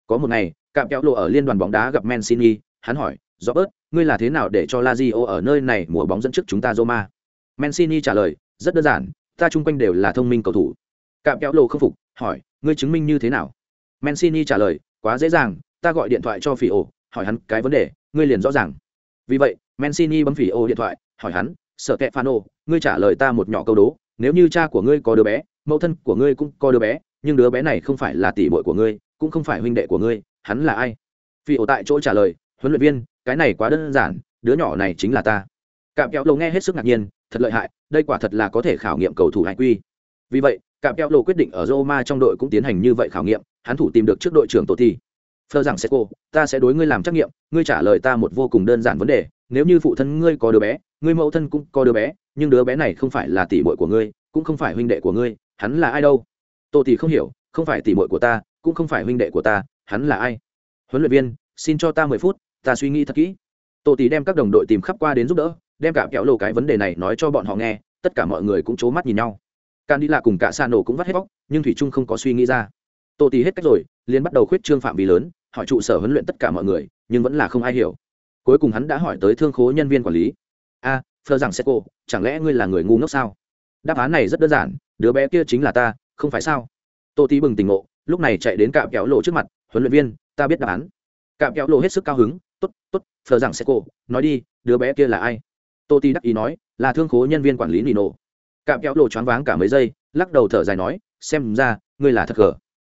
Speaker 1: Có một ngày, cạm kéo lộ ở liên đoàn bóng đá gặp Mancini hắn hỏi, Robert, ngươi là thế nào để cho Lazio ở nơi này mùa bóng dẫn trước chúng ta Roma? Mancini trả lời, rất đơn giản, ta chung quanh đều là thông minh cầu thủ. Cạm kéo lồ không phục, hỏi, ngươi chứng minh như thế nào? Mancini trả lời, quá dễ dàng, ta gọi điện thoại cho phỉ ổ, hỏi hắn cái vấn đề, ngươi liền rõ ràng. Vì vậy, Mancini bấm phỉ ổ điện thoại, hỏi hắn sở kẹ phano ngươi trả lời ta một nhỏ câu đố, nếu như cha của ngươi có đứa bé, mẫu thân của ngươi cũng có đứa bé, nhưng đứa bé này không phải là tỷ muội của ngươi, cũng không phải huynh đệ của ngươi, hắn là ai? Phỉ ổ tại chỗ trả lời, huấn luyện viên, cái này quá đơn giản, đứa nhỏ này chính là ta cạm kéo lộ nghe hết sức ngạc nhiên, thật lợi hại, đây quả thật là có thể khảo nghiệm cầu thủ hải quy. Vì vậy, cạm kéo lộ quyết định ở roma trong đội cũng tiến hành như vậy khảo nghiệm, hắn thủ tìm được trước đội trưởng tổ thi phờ rằng sẽ cô, ta sẽ đối ngươi làm trắc nghiệm, ngươi trả lời ta một vô cùng đơn giản vấn đề, nếu như phụ thân ngươi có đứa bé, ngươi mẫu thân cũng có đứa bé, nhưng đứa bé này không phải là tỷ muội của ngươi, cũng không phải huynh đệ của ngươi, hắn là ai đâu? Tổ tỷ không hiểu, không phải tỷ muội của ta, cũng không phải huynh đệ của ta, hắn là ai? Huấn luyện viên, xin cho ta mười phút, ta suy nghĩ thật kỹ. Tổ tỷ đem các đồng đội tìm khắp qua đến giúp đỡ đem cả kẹo lộ cái vấn đề này nói cho bọn họ nghe tất cả mọi người cũng c h ố mắt nhìn nhau. Can đi lạ cùng cả xa nổ cũng vắt hết bóc nhưng thủy trung không có suy nghĩ ra. Tô tỷ hết cách rồi liền bắt đầu khuyết trương phạm vi lớn hỏi trụ sở huấn luyện tất cả mọi người nhưng vẫn là không ai hiểu. Cuối cùng hắn đã hỏi tới thương khố nhân viên quản lý. A à, phờ rằng seco chẳng lẽ ngươi là người ngu ngốc sao? Đáp án này rất đơn giản đứa bé kia chính là ta không phải sao? Tô tì bừng tỉnh ngộ lúc này chạy đến cạm kéo lộ trước mặt huấn luyện viên ta biết đáp án. Cạm kéo lộ hết sức cao hứng t ố t t ố t phờ rằng seco nói đi đứa bé kia là ai? Tô ti đắc ý nói, là thương khố nhân viên quản lý nino. Cạm kéo lộ choáng váng cả mấy giây, lắc đầu thở dài nói, xem ra, ngươi là thật gở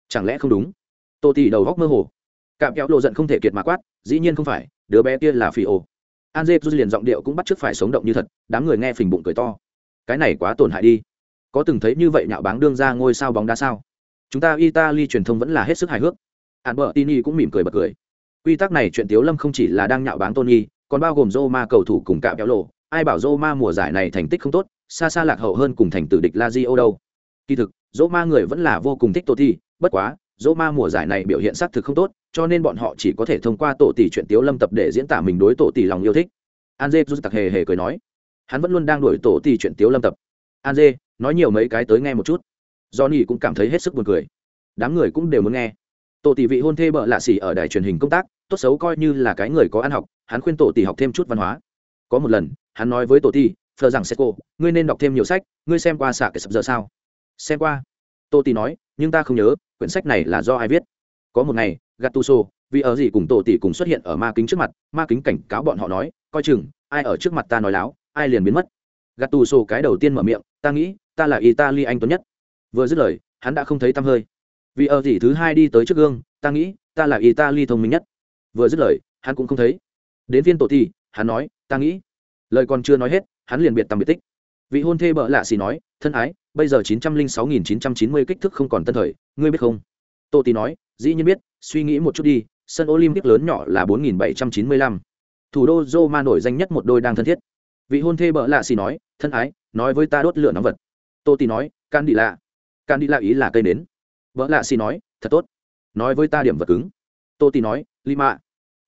Speaker 1: chẳng lẽ không đúng? Tô ti đầu góc mơ hồ. Cạm kéo lộ giận không thể kiệt mà quát, dĩ nhiên không phải, đứa bé kia là phi ô an dê liền giọng điệu cũng bắt chước phải sống động như thật, đám người nghe phình bụng cười to. Cái này quá tổn hại đi. Có từng thấy như vậy nhạo báng đương ra ngôi sao bóng đá sao? Chúng ta italy truyền thông vẫn là hết sức hài hước. An bờ tini cũng mỉm cười bật cười. Quy tắc này chuyện tiếu lâm không chỉ là đang nhạo báng tony, còn bao gồm roma cầu thủ cùng cạm kéo lộ ai bảo roma mùa giải này thành tích không tốt xa xa lạc hậu hơn cùng thành tử địch lazio đâu. Kỳ thực roma người vẫn là vô cùng thích Totti, bất quá roma mùa giải này biểu hiện xác thực không tốt cho nên bọn họ chỉ có thể thông qua tổ tỷ chuyện tiếu lâm tập để diễn tả mình đối tổ tỷ lòng yêu thích. Anze rút tặc hề hề cười nói hắn vẫn luôn đang đổi tổ tỷ chuyện tiếu lâm tập. Anze nói nhiều mấy cái tới nghe một chút. Johnny cũng cảm thấy hết sức buồn cười. Đám người cũng đều muốn nghe. Tổ tỷ vị hôn thê bợ lạ xỉ ở đài truyền hình công tác tốt xấu coi như là cái người có ăn học hắn khuyên tổ tỷ học thêm chút văn hóa có một lần hắn nói với tổ tỷ phờ rằng seco ngươi nên đọc thêm nhiều sách ngươi xem qua xạ kẻ sập giờ sao? Xem qua. Tổ tỷ nói nhưng ta không nhớ quyển sách này là do ai viết. Có một ngày gattuso vì ở gì cùng tổ tỷ cùng xuất hiện ở ma kính trước mặt ma kính cảnh cáo bọn họ nói coi chừng ai ở trước mặt ta nói láo ai liền biến mất. Gattuso cái đầu tiên mở miệng ta nghĩ ta là italy anh tuấn nhất. Vừa dứt lời hắn đã không thấy tăm hơi. Vì ở gì thứ hai đi tới trước gương ta nghĩ ta là italy thông minh nhất. Vừa dứt lời hắn cũng không thấy. Đến viên tổ Tỷ, hắn nói ta nghĩ, lời còn chưa nói hết, hắn liền biệt tầm biệt tích. Vị hôn thê bợ lạ xì nói, thân ái, bây giờ chín trăm linh sáu nghìn chín trăm chín mươi kích thước không còn tân thời, ngươi biết không? Tô tì nói, dĩ nhiên biết, suy nghĩ một chút đi, sân olympic lớn nhỏ là bốn nghìn bảy trăm chín mươi lăm. Thủ đô roma nổi danh nhất một đôi đang thân thiết. Vị hôn thê bợ lạ xì nói, thân ái, nói với ta đốt lửa nóng vật. Tô tì nói, can đi lạ, can đi lạ ý là cây nến. Vợ lạ xì nói, thật tốt, nói với ta điểm vật cứng. Tô tì nói lima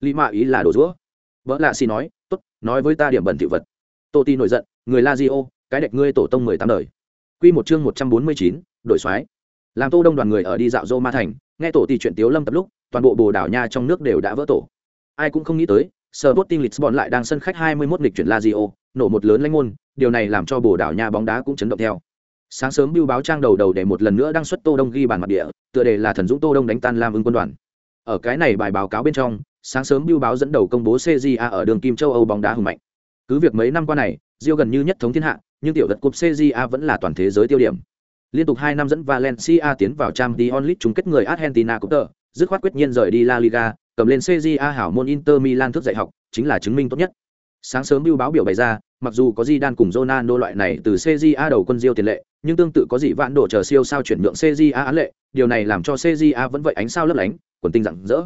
Speaker 1: lima ý là đồ rũa. Vợ lạ xì nói, tốt nói với ta điểm bẩn thiệu vật tô ti nổi giận người la di ô cái đệch ngươi tổ tông mười tám đời q một chương một trăm bốn mươi chín đổi soái làm tô đông đoàn người ở đi dạo dô ma thành nghe tổ ti chuyện tiếu lâm tập lúc toàn bộ bồ đảo nha trong nước đều đã vỡ tổ ai cũng không nghĩ tới Sở Sporting Lisbon lại đang sân khách hai mươi 21 lịch chuyển la di ô nổ một lớn lãnh môn, điều này làm cho bồ đảo nha bóng đá cũng chấn động theo. Sáng sớm bưu báo trang đầu đầu để một lần nữa đăng xuất Tô Đông ghi bàn mặt địa, tựa đề là thần dũng Tô Đông đánh tan Lam Ưng quân đoàn. Ở cái này bài báo cáo bên trong, sáng sớm biêu báo dẫn đầu công bố CJA ở đường kim châu Âu bóng đá hùng mạnh. Cứ việc mấy năm qua này, Rio gần như nhất thống thiên hạ, nhưng tiểu vật cúp CJA vẫn là toàn thế giới tiêu điểm. Liên tục 2 năm dẫn Valencia tiến vào Champions League chung kết người Argentina cũng tờ, dứt khoát quyết nhiên rời đi La Liga, cầm lên CJA hảo môn Inter Milan thức dạy học, chính là chứng minh tốt nhất. Sáng sớm biêu báo biểu bày ra, mặc dù có Zidane cùng Ronaldo loại này từ CJA đầu quân Rio tiền lệ, nhưng tương tự có dị vạn đổ chờ siêu sao chuyển nhượng CJA án lệ, điều này làm cho CJA vẫn vậy ánh sao lấp lánh, quần tinh rạng rỡ.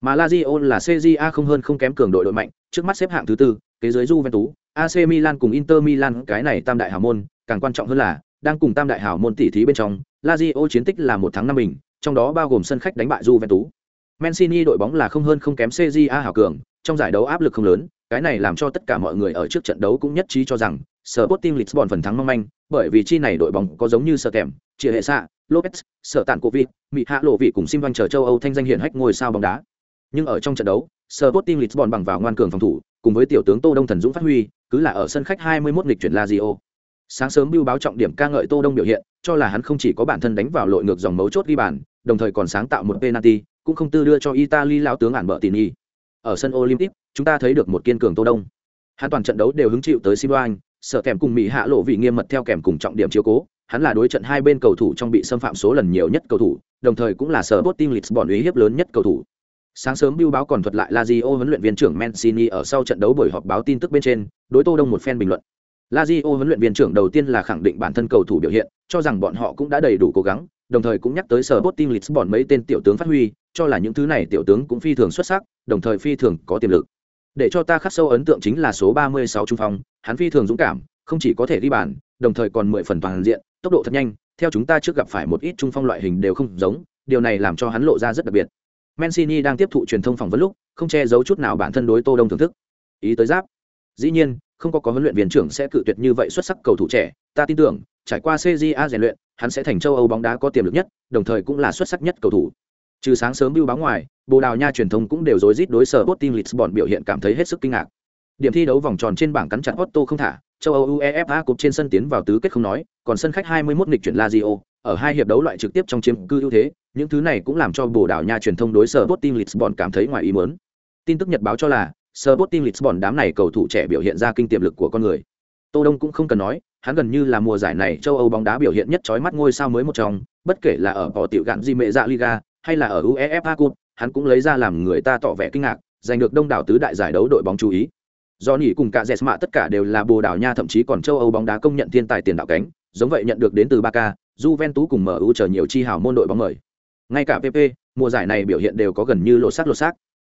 Speaker 1: Mà Lazio là CJA không hơn không kém cường đội đội mạnh, trước mắt xếp hạng thứ tư, kế dưới Juventus, AC Milan cùng Inter Milan cái này tam đại hào môn, càng quan trọng hơn là đang cùng tam đại hào môn tỷ thí bên trong, Lazio chiến tích là một tháng năm bình, trong đó bao gồm sân khách đánh bại Juventus. Mancini đội bóng là không hơn không kém CJA hào cường, trong giải đấu áp lực không lớn, cái này làm cho tất cả mọi người ở trước trận đấu cũng nhất trí cho rằng Sporting Lisbon phần thắng mong manh, bởi vì chi này đội bóng có giống như Sở Kèm, Chia Hệ Xạ, Lopez, Sở Tản cổ vị, mị Hạ Lộ vị cùng Sim Văn chờ châu Âu thanh danh hiển hách ngôi sao bóng đá. Nhưng ở trong trận đấu, Sporting Lisbon bằng vào ngoan cường phòng thủ, cùng với tiểu tướng Tô Đông thần dũng phát huy, cứ là ở sân khách 21 nghịch chuyển Lazio. Sáng sớm bưu báo trọng điểm ca ngợi Tô Đông biểu hiện, cho là hắn không chỉ có bản thân đánh vào lội ngược dòng mấu chốt ghi bàn, đồng thời còn sáng tạo một penalty, cũng không tư đưa cho Italy lão tướng ản bợ tỉ y. Ở sân Olympic, chúng ta thấy được một kiên cường Tô Đông. Hắn toàn trận đấu đều hứng chịu tới Simuan, sợ kèm cùng Mỹ hạ lộ vị nghiêm mật theo kèm cùng trọng điểm chiếu cố, hắn là đối trận hai bên cầu thủ trong bị xâm phạm số lần nhiều nhất cầu thủ, đồng thời cũng là sở Sporting Lisbon uy hiếp lớn nhất cầu thủ. Sáng sớm biêu báo còn thuật lại Lazio huấn luyện viên trưởng Mancini ở sau trận đấu buổi họp báo tin tức bên trên, đối Tô Đông một phen bình luận. Lazio huấn luyện viên trưởng đầu tiên là khẳng định bản thân cầu thủ biểu hiện, cho rằng bọn họ cũng đã đầy đủ cố gắng, đồng thời cũng nhắc tới sở Sporting Lisbon mấy tên tiểu tướng phát huy, cho là những thứ này tiểu tướng cũng phi thường xuất sắc, đồng thời phi thường có tiềm lực. Để cho ta khắc sâu ấn tượng chính là số 36 trung phong, hắn phi thường dũng cảm, không chỉ có thể ghi bàn, đồng thời còn mười phần toàn diện, tốc độ thật nhanh, theo chúng ta trước gặp phải một ít trung phong loại hình đều không giống, điều này làm cho hắn lộ ra rất đặc biệt. Mancini đang tiếp thụ truyền thông phỏng vấn lúc, không che giấu chút nào bản thân đối Tô Đông thưởng thức. Ý tới giáp. Dĩ nhiên, không có có huấn luyện viên trưởng sẽ cự tuyệt như vậy xuất sắc cầu thủ trẻ, ta tin tưởng, trải qua CJA rèn luyện, hắn sẽ thành châu Âu bóng đá có tiềm lực nhất, đồng thời cũng là xuất sắc nhất cầu thủ. Trừ sáng sớm bưu báo ngoài, Bồ Đào Nha truyền thông cũng đều rối rít đối sở Sporting Lisbon biểu hiện cảm thấy hết sức kinh ngạc. Điểm thi đấu vòng tròn trên bảng cắn chặt Otto không thả, châu Âu UEFA cục trên sân tiến vào tứ kết không nói, còn sân khách 21 nghịch chuyển Lazio, ở hai hiệp đấu loại trực tiếp trong chiếm cư ưu thế, những thứ này cũng làm cho Bồ Đào Nha truyền thông đối sở Sporting Lisbon cảm thấy ngoài ý muốn. Tin tức nhật báo cho là, sở Sporting Lisbon đám này cầu thủ trẻ biểu hiện ra kinh tiềm lực của con người. Tô Đông cũng không cần nói, hắn gần như là mùa giải này châu Âu bóng đá biểu hiện nhất chói mắt ngôi sao mới một trong, bất kể là ở bỏ tiểu gạn di mệ dạ Liga hay là ở UEFA Cup, hắn cũng lấy ra làm người ta tỏ vẻ kinh ngạc, giành được đông đảo tứ đại giải đấu đội bóng chú ý. Do nhỉ cùng cả Jesma tất cả đều là Bồ Đào Nha thậm chí còn châu Âu bóng đá công nhận thiên tài tiền đạo cánh, giống vậy nhận được đến từ Ba Ca, Juventus cùng MU chờ nhiều chi hào môn đội bóng mời. Ngay cả PP, mùa giải này biểu hiện đều có gần như lột xác lột xác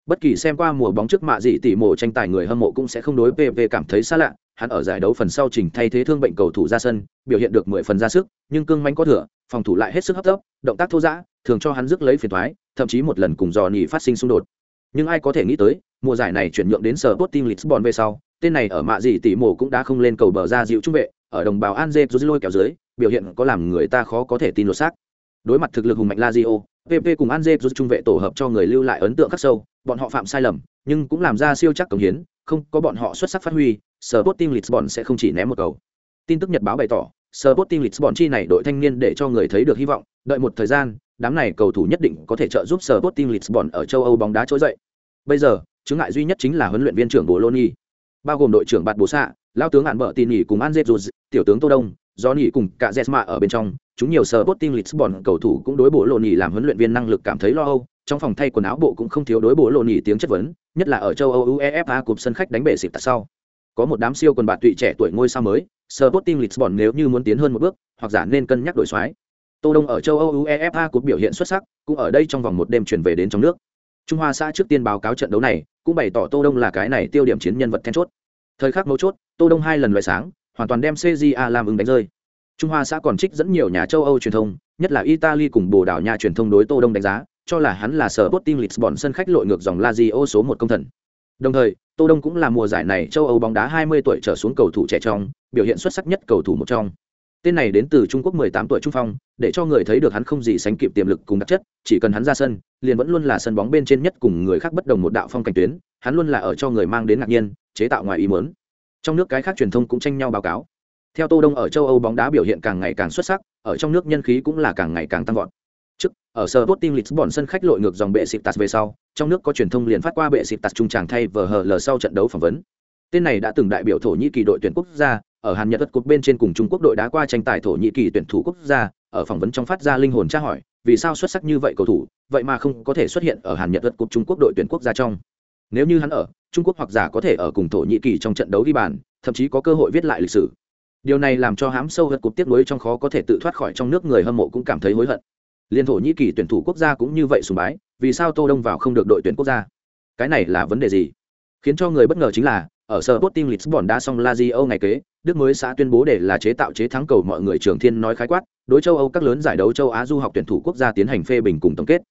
Speaker 1: Bất kỳ xem qua mùa bóng trước mạ dị tỷ mổ tranh tài người hâm mộ cũng sẽ không đối PP cảm thấy xa lạ, hắn ở giải đấu phần sau trình thay thế thương bệnh cầu thủ ra sân, biểu hiện được mười phần ra sức, nhưng cương mánh có thừa, phòng thủ lại hết sức hấp tấp, động tác thô dã, thường cho hắn rước lấy phiền toái, thậm chí một lần cùng dò nhì phát sinh xung đột. Nhưng ai có thể nghĩ tới, mùa giải này chuyển nhượng đến sở Sporting Lisbon về sau, tên này ở mạ dị tỷ mổ cũng đã không lên cầu bờ ra dịu trung vệ, ở đồng bào Anje lôi kéo dưới, biểu hiện có làm người ta khó có thể tin lột xác. Đối mặt thực lực hùng mạnh Lazio, PP cùng Anze rút trung vệ tổ hợp cho người lưu lại ấn tượng khắc sâu, bọn họ phạm sai lầm, nhưng cũng làm ra siêu chắc cống hiến, không có bọn họ xuất sắc phát huy, Sporting Lisbon sẽ không chỉ ném một cầu. Tin tức nhật báo bày tỏ, Sporting Lisbon chi này đội thanh niên để cho người thấy được hy vọng, đợi một thời gian, đám này cầu thủ nhất định có thể trợ giúp Sporting Lisbon ở châu Âu bóng đá trỗi dậy. Bây giờ, chứng ngại duy nhất chính là huấn luyện viên trưởng Bologna, bao gồm đội trưởng Bạt Bồ xạ lao tướng Hạn Bợ Tỉ Nhỉ cùng Anzet tiểu tướng Tô Đông, do Nhỉ cùng cả Jesma ở bên trong, chúng nhiều Sporting Lisbon cầu thủ cũng đối bộ Bologna làm huấn luyện viên năng lực cảm thấy lo âu, trong phòng thay quần áo bộ cũng không thiếu đối bộ Bologna tiếng chất vấn, nhất là ở châu Âu UEFA cúp sân khách đánh bể xịp tại sau. Có một đám siêu quần bạt tụy trẻ tuổi ngôi sao mới, Sporting Lisbon nếu như muốn tiến hơn một bước, hoặc giả nên cân nhắc đổi xoái. Tô Đông ở châu Âu UEFA cúp biểu hiện xuất sắc, cũng ở đây trong vòng một đêm chuyển về đến trong nước. Trung Hoa xã trước tiên báo cáo trận đấu này, cũng bày tỏ Tô Đông là cái này tiêu điểm chiến nhân vật then chốt. Thời khắc mấu chốt, Tô Đông hai lần loại sáng, hoàn toàn đem CJA làm ứng đánh rơi. Trung Hoa xã còn trích dẫn nhiều nhà châu Âu truyền thông, nhất là Italy cùng Bồ Đào Nha truyền thông đối Tô Đông đánh giá, cho là hắn là sở Sporting Lisbon sân khách lội ngược dòng Lazio số một công thần. Đồng thời, Tô Đông cũng là mùa giải này châu Âu bóng đá 20 tuổi trở xuống cầu thủ trẻ trong, biểu hiện xuất sắc nhất cầu thủ một trong. Tên này đến từ Trung Quốc 18 tuổi trung phong, để cho người thấy được hắn không gì sánh kịp tiềm lực cùng đặc chất, chỉ cần hắn ra sân, liền vẫn luôn là sân bóng bên trên nhất cùng người khác bất đồng một đạo phong cảnh tuyến, hắn luôn là ở cho người mang đến ngạc nhiên, chế tạo ngoài ý muốn. Trong nước cái khác truyền thông cũng tranh nhau báo cáo. Theo Tô Đông ở châu Âu bóng đá biểu hiện càng ngày càng xuất sắc, ở trong nước nhân khí cũng là càng ngày càng tăng vọt. Trước, ở Sporting Lisbon sân khách lội ngược dòng bệ xịt tạt về sau, trong nước có truyền thông liền phát qua bệ xịt tạt trung tràng thay vờ hờ lờ sau trận đấu phỏng vấn. Tên này đã từng đại biểu Thổ Nhĩ Kỳ đội tuyển quốc gia, ở Hàn Nhật đất cột bên trên cùng Trung Quốc đội đá qua tranh tài Thổ Nhĩ Kỳ tuyển thủ quốc gia, ở phỏng vấn trong phát ra linh hồn tra hỏi, vì sao xuất sắc như vậy cầu thủ, vậy mà không có thể xuất hiện ở Hàn Nhật đất cột Trung Quốc đội tuyển quốc gia trong. Nếu như hắn ở, Trung Quốc hoặc giả có thể ở cùng Thổ Nhĩ Kỳ trong trận đấu ghi bàn, thậm chí có cơ hội viết lại lịch sử. Điều này làm cho hám sâu hất cột tiếp nối trong khó có thể tự thoát khỏi trong nước người hâm mộ cũng cảm thấy hối hận. Liên Thổ Nhĩ Kỳ tuyển thủ quốc gia cũng như vậy sùng bái, vì sao Tô Đông vào không được đội tuyển quốc gia? Cái này là vấn đề gì? Khiến cho người bất ngờ chính là, ở Sporting Lisbon đã xong Lazio ngày kế, Đức mới xã tuyên bố để là chế tạo chế thắng cầu mọi người trường thiên nói khái quát, đối châu Âu các lớn giải đấu châu Á du học tuyển thủ quốc gia tiến hành phê bình cùng tổng kết.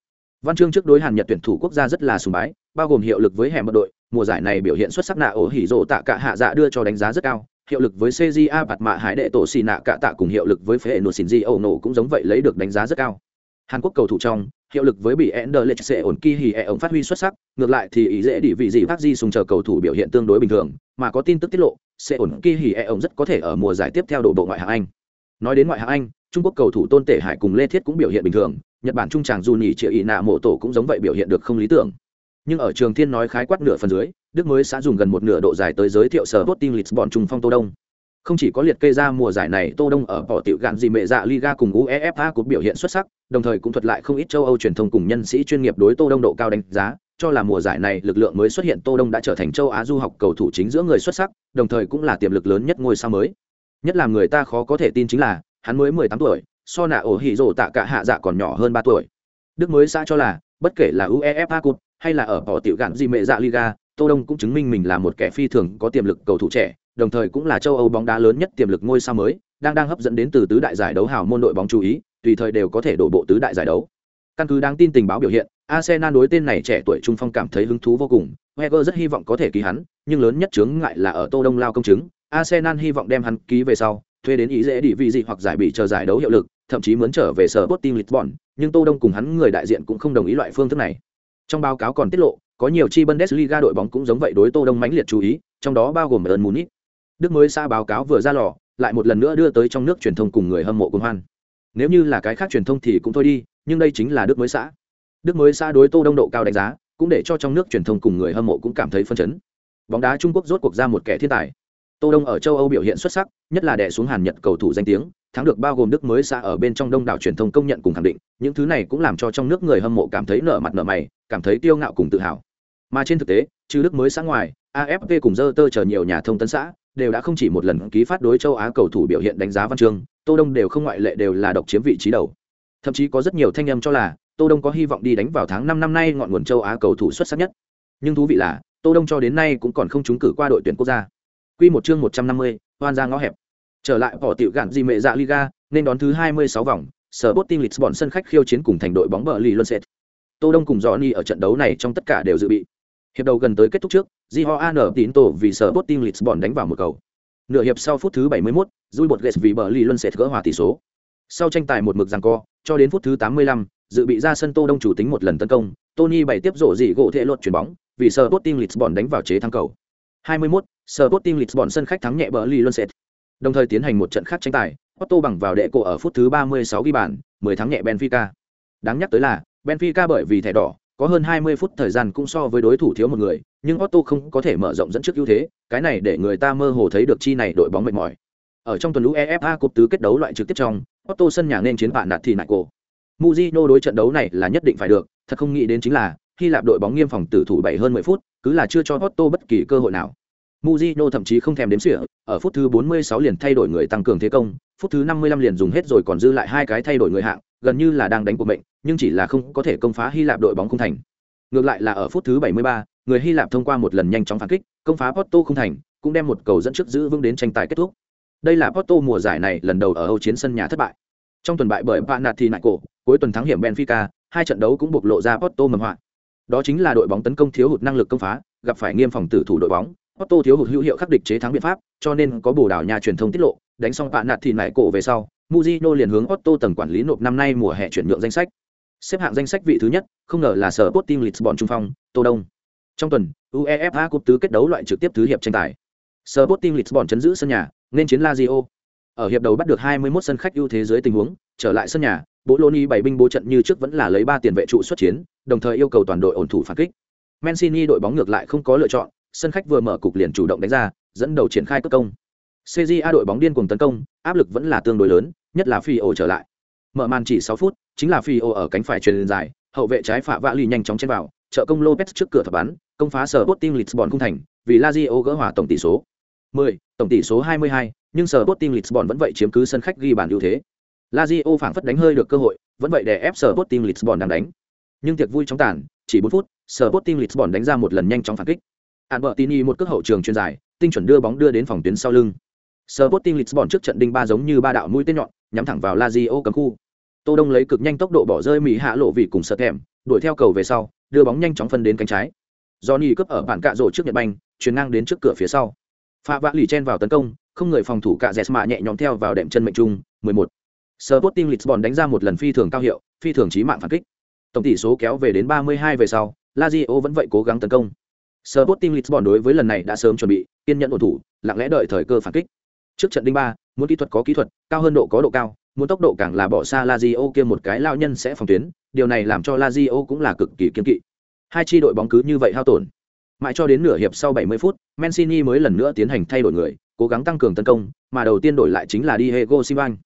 Speaker 1: Văn chương trước đối Hàn Nhật tuyển thủ quốc gia rất là sùng bái, bao gồm hiệu lực với hẻm mật đội, mùa giải này biểu hiện xuất sắc nạ ổ hỉ rộ tạ cả hạ dạ đưa cho đánh giá rất cao, hiệu lực với CJA bạt mạ hải đệ tổ xì nạ cả tạ cùng hiệu lực với phế nổ xin di ẩu nổ cũng giống vậy lấy được đánh giá rất cao. Hàn Quốc cầu thủ trong, hiệu lực với bị Ender lệ sẽ ổn kỳ hỉ e ổng phát huy xuất sắc, ngược lại thì ý dễ đi vị gì phát di sùng chờ cầu thủ biểu hiện tương đối bình thường, mà có tin tức tiết lộ, sẽ ổn kỳ hỉ e ổng rất có thể ở mùa giải tiếp theo đổ bộ ngoại hạng Anh. Nói đến ngoại hạng Anh, Trung Quốc cầu thủ Tôn Tể Hải cùng Lê Thiết cũng biểu hiện bình thường, Nhật Bản trung tràng Juni Triệu Ý Nạ Mộ Tổ cũng giống vậy biểu hiện được không lý tưởng. Nhưng ở trường thiên nói khái quát nửa phần dưới, Đức mới xã dùng gần một nửa độ dài tới giới thiệu sở Sporting Lisbon trung phong Tô Đông. Không chỉ có liệt kê ra mùa giải này Tô Đông ở bỏ tiểu gạn gì mẹ dạ Liga cùng UEFA cũng biểu hiện xuất sắc, đồng thời cũng thuật lại không ít châu Âu truyền thông cùng nhân sĩ chuyên nghiệp đối Tô Đông độ cao đánh giá, cho là mùa giải này lực lượng mới xuất hiện Tô Đông đã trở thành châu Á du học cầu thủ chính giữa người xuất sắc, đồng thời cũng là tiềm lực lớn nhất ngôi sao mới. Nhất là người ta khó có thể tin chính là, hắn mới 18 tuổi, so nạ ổ hỉ rồ tạ cả hạ dạ còn nhỏ hơn 3 tuổi. Đức mới xã cho là, bất kể là UEFA Cup hay là ở bỏ tiểu gạn gì mẹ dạ Liga, Tô Đông cũng chứng minh mình là một kẻ phi thường có tiềm lực cầu thủ trẻ, đồng thời cũng là châu Âu bóng đá lớn nhất tiềm lực ngôi sao mới, đang đang hấp dẫn đến từ tứ đại giải đấu hào môn đội bóng chú ý, tùy thời đều có thể đổ bộ tứ đại giải đấu. Căn cứ đáng tin tình báo biểu hiện, Arsenal đối tên này trẻ tuổi trung phong cảm thấy hứng thú vô cùng, Wenger rất hy vọng có thể ký hắn, nhưng lớn nhất chướng ngại là ở Tô Đông lao công chứng, Arsenal hy vọng đem hắn ký về sau, thuê đến ý dễ đi vị gì hoặc giải bị chờ giải đấu hiệu lực, thậm chí muốn trở về sở Sporting Lisbon, nhưng Tô Đông cùng hắn người đại diện cũng không đồng ý loại phương thức này. Trong báo cáo còn tiết lộ, có nhiều chi Bundesliga đội bóng cũng giống vậy đối Tô Đông mãnh liệt chú ý, trong đó bao gồm Bayern Munich. Đức mới xa báo cáo vừa ra lò, lại một lần nữa đưa tới trong nước truyền thông cùng người hâm mộ cuồng hoan. Nếu như là cái khác truyền thông thì cũng thôi đi, nhưng đây chính là Đức mới xã. Đức mới xã đối Tô Đông độ cao đánh giá, cũng để cho trong nước truyền thông cùng người hâm mộ cũng cảm thấy phân chấn. Bóng đá Trung Quốc rốt cuộc ra một kẻ thiên tài. Tô Đông ở châu Âu biểu hiện xuất sắc, nhất là đè xuống Hàn Nhật cầu thủ danh tiếng, thắng được bao gồm Đức mới xã ở bên trong đông đảo truyền thông công nhận cùng khẳng định, những thứ này cũng làm cho trong nước người hâm mộ cảm thấy nở mặt nở mày, cảm thấy kiêu ngạo cùng tự hào. Mà trên thực tế, trừ Đức mới xã ngoài, AFP cùng Reuters chờ nhiều nhà thông tấn xã đều đã không chỉ một lần ký phát đối châu Á cầu thủ biểu hiện đánh giá văn chương, Tô Đông đều không ngoại lệ đều là độc chiếm vị trí đầu. Thậm chí có rất nhiều thanh âm cho là Tô Đông có hy vọng đi đánh vào tháng 5 năm nay ngọn nguồn châu Á cầu thủ xuất sắc nhất. Nhưng thú vị là, Tô Đông cho đến nay cũng còn không trúng cử qua đội tuyển quốc gia. Quy một chương 150, hoan ra ngõ hẹp. Trở lại bỏ tiểu gạn gì mẹ dạ Liga, nên đón thứ 26 vòng, sở Botim lịch Lisbon sân khách khiêu chiến cùng thành đội bóng bờ lì luân sệt Tô Đông cùng Johnny ở trận đấu này trong tất cả đều dự bị. Hiệp đầu gần tới kết thúc trước, Jihoan tín tổ vì Sporting Lisbon đánh vào một cầu. Nửa hiệp sau phút thứ 71, Rui bột Gates vì bờ lì luân set gỡ hòa tỷ số. Sau tranh tài một mực giằng co, cho đến phút thứ 85, dự bị ra sân Tô Đông chủ tính một lần tấn công, Tony bảy tiếp rổ dị gỗ thể lột chuyển bóng, vì Sporting Lisbon đánh vào chế thắng cầu. 21, Sporting Lisbon sân khách thắng nhẹ bờ luân sệt. Đồng thời tiến hành một trận khác tranh tài, Otto bằng vào đệ cổ ở phút thứ 36 ghi bàn, 10 thắng nhẹ Benfica. Đáng nhắc tới là, Benfica bởi vì thẻ đỏ, có hơn 20 phút thời gian cũng so với đối thủ thiếu một người, nhưng Otto không có thể mở rộng dẫn trước ưu thế, cái này để người ta mơ hồ thấy được chi này đội bóng mệt mỏi. Ở trong tuần lũ EFA Cup tứ kết đấu loại trực tiếp trong, Otto sân nhà nên chiến bạn đạt thì nại cổ. Mujino đối trận đấu này là nhất định phải được, thật không nghĩ đến chính là Hy Lạp đội bóng nghiêm phòng tử thủ 7 hơn 10 phút, cứ là chưa cho Otto bất kỳ cơ hội nào. Mujino thậm chí không thèm đếm xỉa, ở phút thứ 46 liền thay đổi người tăng cường thế công, phút thứ 55 liền dùng hết rồi còn dư lại hai cái thay đổi người hạng, gần như là đang đánh cuộc mệnh, nhưng chỉ là không có thể công phá Hy Lạp đội bóng không thành. Ngược lại là ở phút thứ 73, người Hy Lạp thông qua một lần nhanh chóng phản kích, công phá Porto không thành, cũng đem một cầu dẫn trước giữ vững đến tranh tài kết thúc. Đây là Porto mùa giải này lần đầu ở Âu chiến sân nhà thất bại. Trong tuần bại bởi Panathinaikos, cuối tuần thắng hiểm Benfica, hai trận đấu cũng bộc lộ ra Porto mầm họa. Đó chính là đội bóng tấn công thiếu hụt năng lực công phá, gặp phải nghiêm phòng tử thủ đội bóng, Porto thiếu hụt hữu hiệu khắc địch chế thắng biện pháp, cho nên có bổ đảo nhà truyền thông tiết lộ, đánh xong bạn nạt thì nại cổ về sau, Mujino liền hướng Otto tầng quản lý nộp năm nay mùa hè chuyển nhượng danh sách. Xếp hạng danh sách vị thứ nhất, không ngờ là sở Sporting Lisbon trung phong, Tô Đông. Trong tuần, UEFA Cup tứ kết đấu loại trực tiếp thứ hiệp tranh tài. sở Sporting Lisbon chấn giữ sân nhà, nên chiến Lazio. Ở hiệp đầu bắt được 21 sân khách ưu thế dưới tình huống, trở lại sân nhà, Bologna bảy binh bố trận như trước vẫn là lấy 3 tiền vệ trụ xuất chiến, đồng thời yêu cầu toàn đội ổn thủ phản kích. Mancini đội bóng ngược lại không có lựa chọn, sân khách vừa mở cục liền chủ động đánh ra, dẫn đầu triển khai tấn công. CJA đội bóng điên cuồng tấn công, áp lực vẫn là tương đối lớn, nhất là phi ổ trở lại. Mở màn chỉ 6 phút, chính là phi ổ ở cánh phải truyền dài, hậu vệ trái phạ vạ lì nhanh chóng chen vào, trợ công Lopez trước cửa thập bắn, công phá sở Sporting Lisbon cung thành, vì Lazio gỡ hòa tổng tỷ số. 10, tổng tỷ số 22, nhưng sở Sporting Lisbon vẫn vậy chiếm cứ sân khách ghi bàn ưu thế. Lazio phảng phất đánh hơi được cơ hội, vẫn vậy để ép sở Sporting Lisbon đang đánh. Nhưng tiệc vui chóng tàn, chỉ 4 phút, sở Sporting Lisbon đánh ra một lần nhanh chóng phản kích. Albertini một cước hậu trường chuyên dài, tinh chuẩn đưa bóng đưa đến phòng tuyến sau lưng. Sporting Lisbon trước trận đinh ba giống như ba đạo mũi tên nhọn, nhắm thẳng vào Lazio cấm khu. Tô Đông lấy cực nhanh tốc độ bỏ rơi Mỹ hạ lộ vị cùng sợ thèm, đuổi theo cầu về sau, đưa bóng nhanh chóng phân đến cánh trái. Johnny cướp ở bản cạ rổ trước Nhật Banh, chuyền ngang đến trước cửa phía sau. Pha vã lì chen vào tấn công, không người phòng thủ cạ Jesma nhẹ nhõm theo vào đệm chân mệnh trung, 11. Sporting Lisbon đánh ra một lần phi thường cao hiệu, phi thường chí mạng phản kích. Tổng tỷ số kéo về đến 32 về sau, Lazio vẫn vậy cố gắng tấn công. Sporting Lisbon đối với lần này đã sớm chuẩn bị, kiên nhẫn ổn thủ, lặng lẽ đợi thời cơ phản kích. Trước trận đinh ba, muốn kỹ thuật có kỹ thuật, cao hơn độ có độ cao, muốn tốc độ càng là bỏ xa Lazio kia một cái lao nhân sẽ phòng tuyến, điều này làm cho Lazio cũng là cực kỳ kiên kỵ. Hai chi đội bóng cứ như vậy hao tổn. Mãi cho đến nửa hiệp sau 70 phút, Mancini mới lần nữa tiến hành thay đổi người, cố gắng tăng cường tấn công, mà đầu tiên đổi lại chính là Diego simbang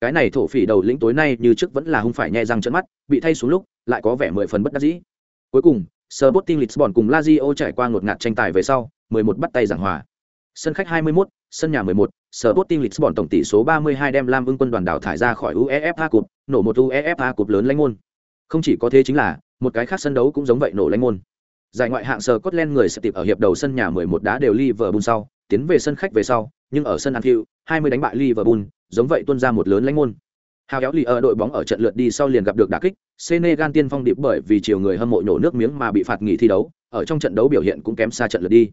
Speaker 1: Cái này thổ phỉ đầu lĩnh tối nay như trước vẫn là hung phải nhẹ răng trợn mắt, bị thay xuống lúc, lại có vẻ mười phần bất đắc dĩ. Cuối cùng, Sporting Lisbon cùng Lazio trải qua ngột ngạt tranh tài về sau, 11 bắt tay giảng hòa. Sân khách 21, sân nhà 11, Sporting Lisbon tổng tỷ số 32 đem Lam Vương quân đoàn đảo thải ra khỏi UEFA Cup, nổ một UEFA Cup lớn lãnh môn. Không chỉ có thế chính là, một cái khác sân đấu cũng giống vậy nổ lãnh môn. Giải ngoại hạng Scotland người sẽ tiếp ở hiệp đầu sân nhà 11 đá đều Liverpool sau, tiến về sân khách về sau, nhưng ở sân Anfield, 20 đánh bại Liverpool, giống vậy tuôn ra một lớn lãnh môn. Hào kéo lì ở đội bóng ở trận lượt đi sau liền gặp được đả kích, Senegal tiên phong điệp bởi vì chiều người hâm mộ nhổ nước miếng mà bị phạt nghỉ thi đấu, ở trong trận đấu biểu hiện cũng kém xa trận lượt đi.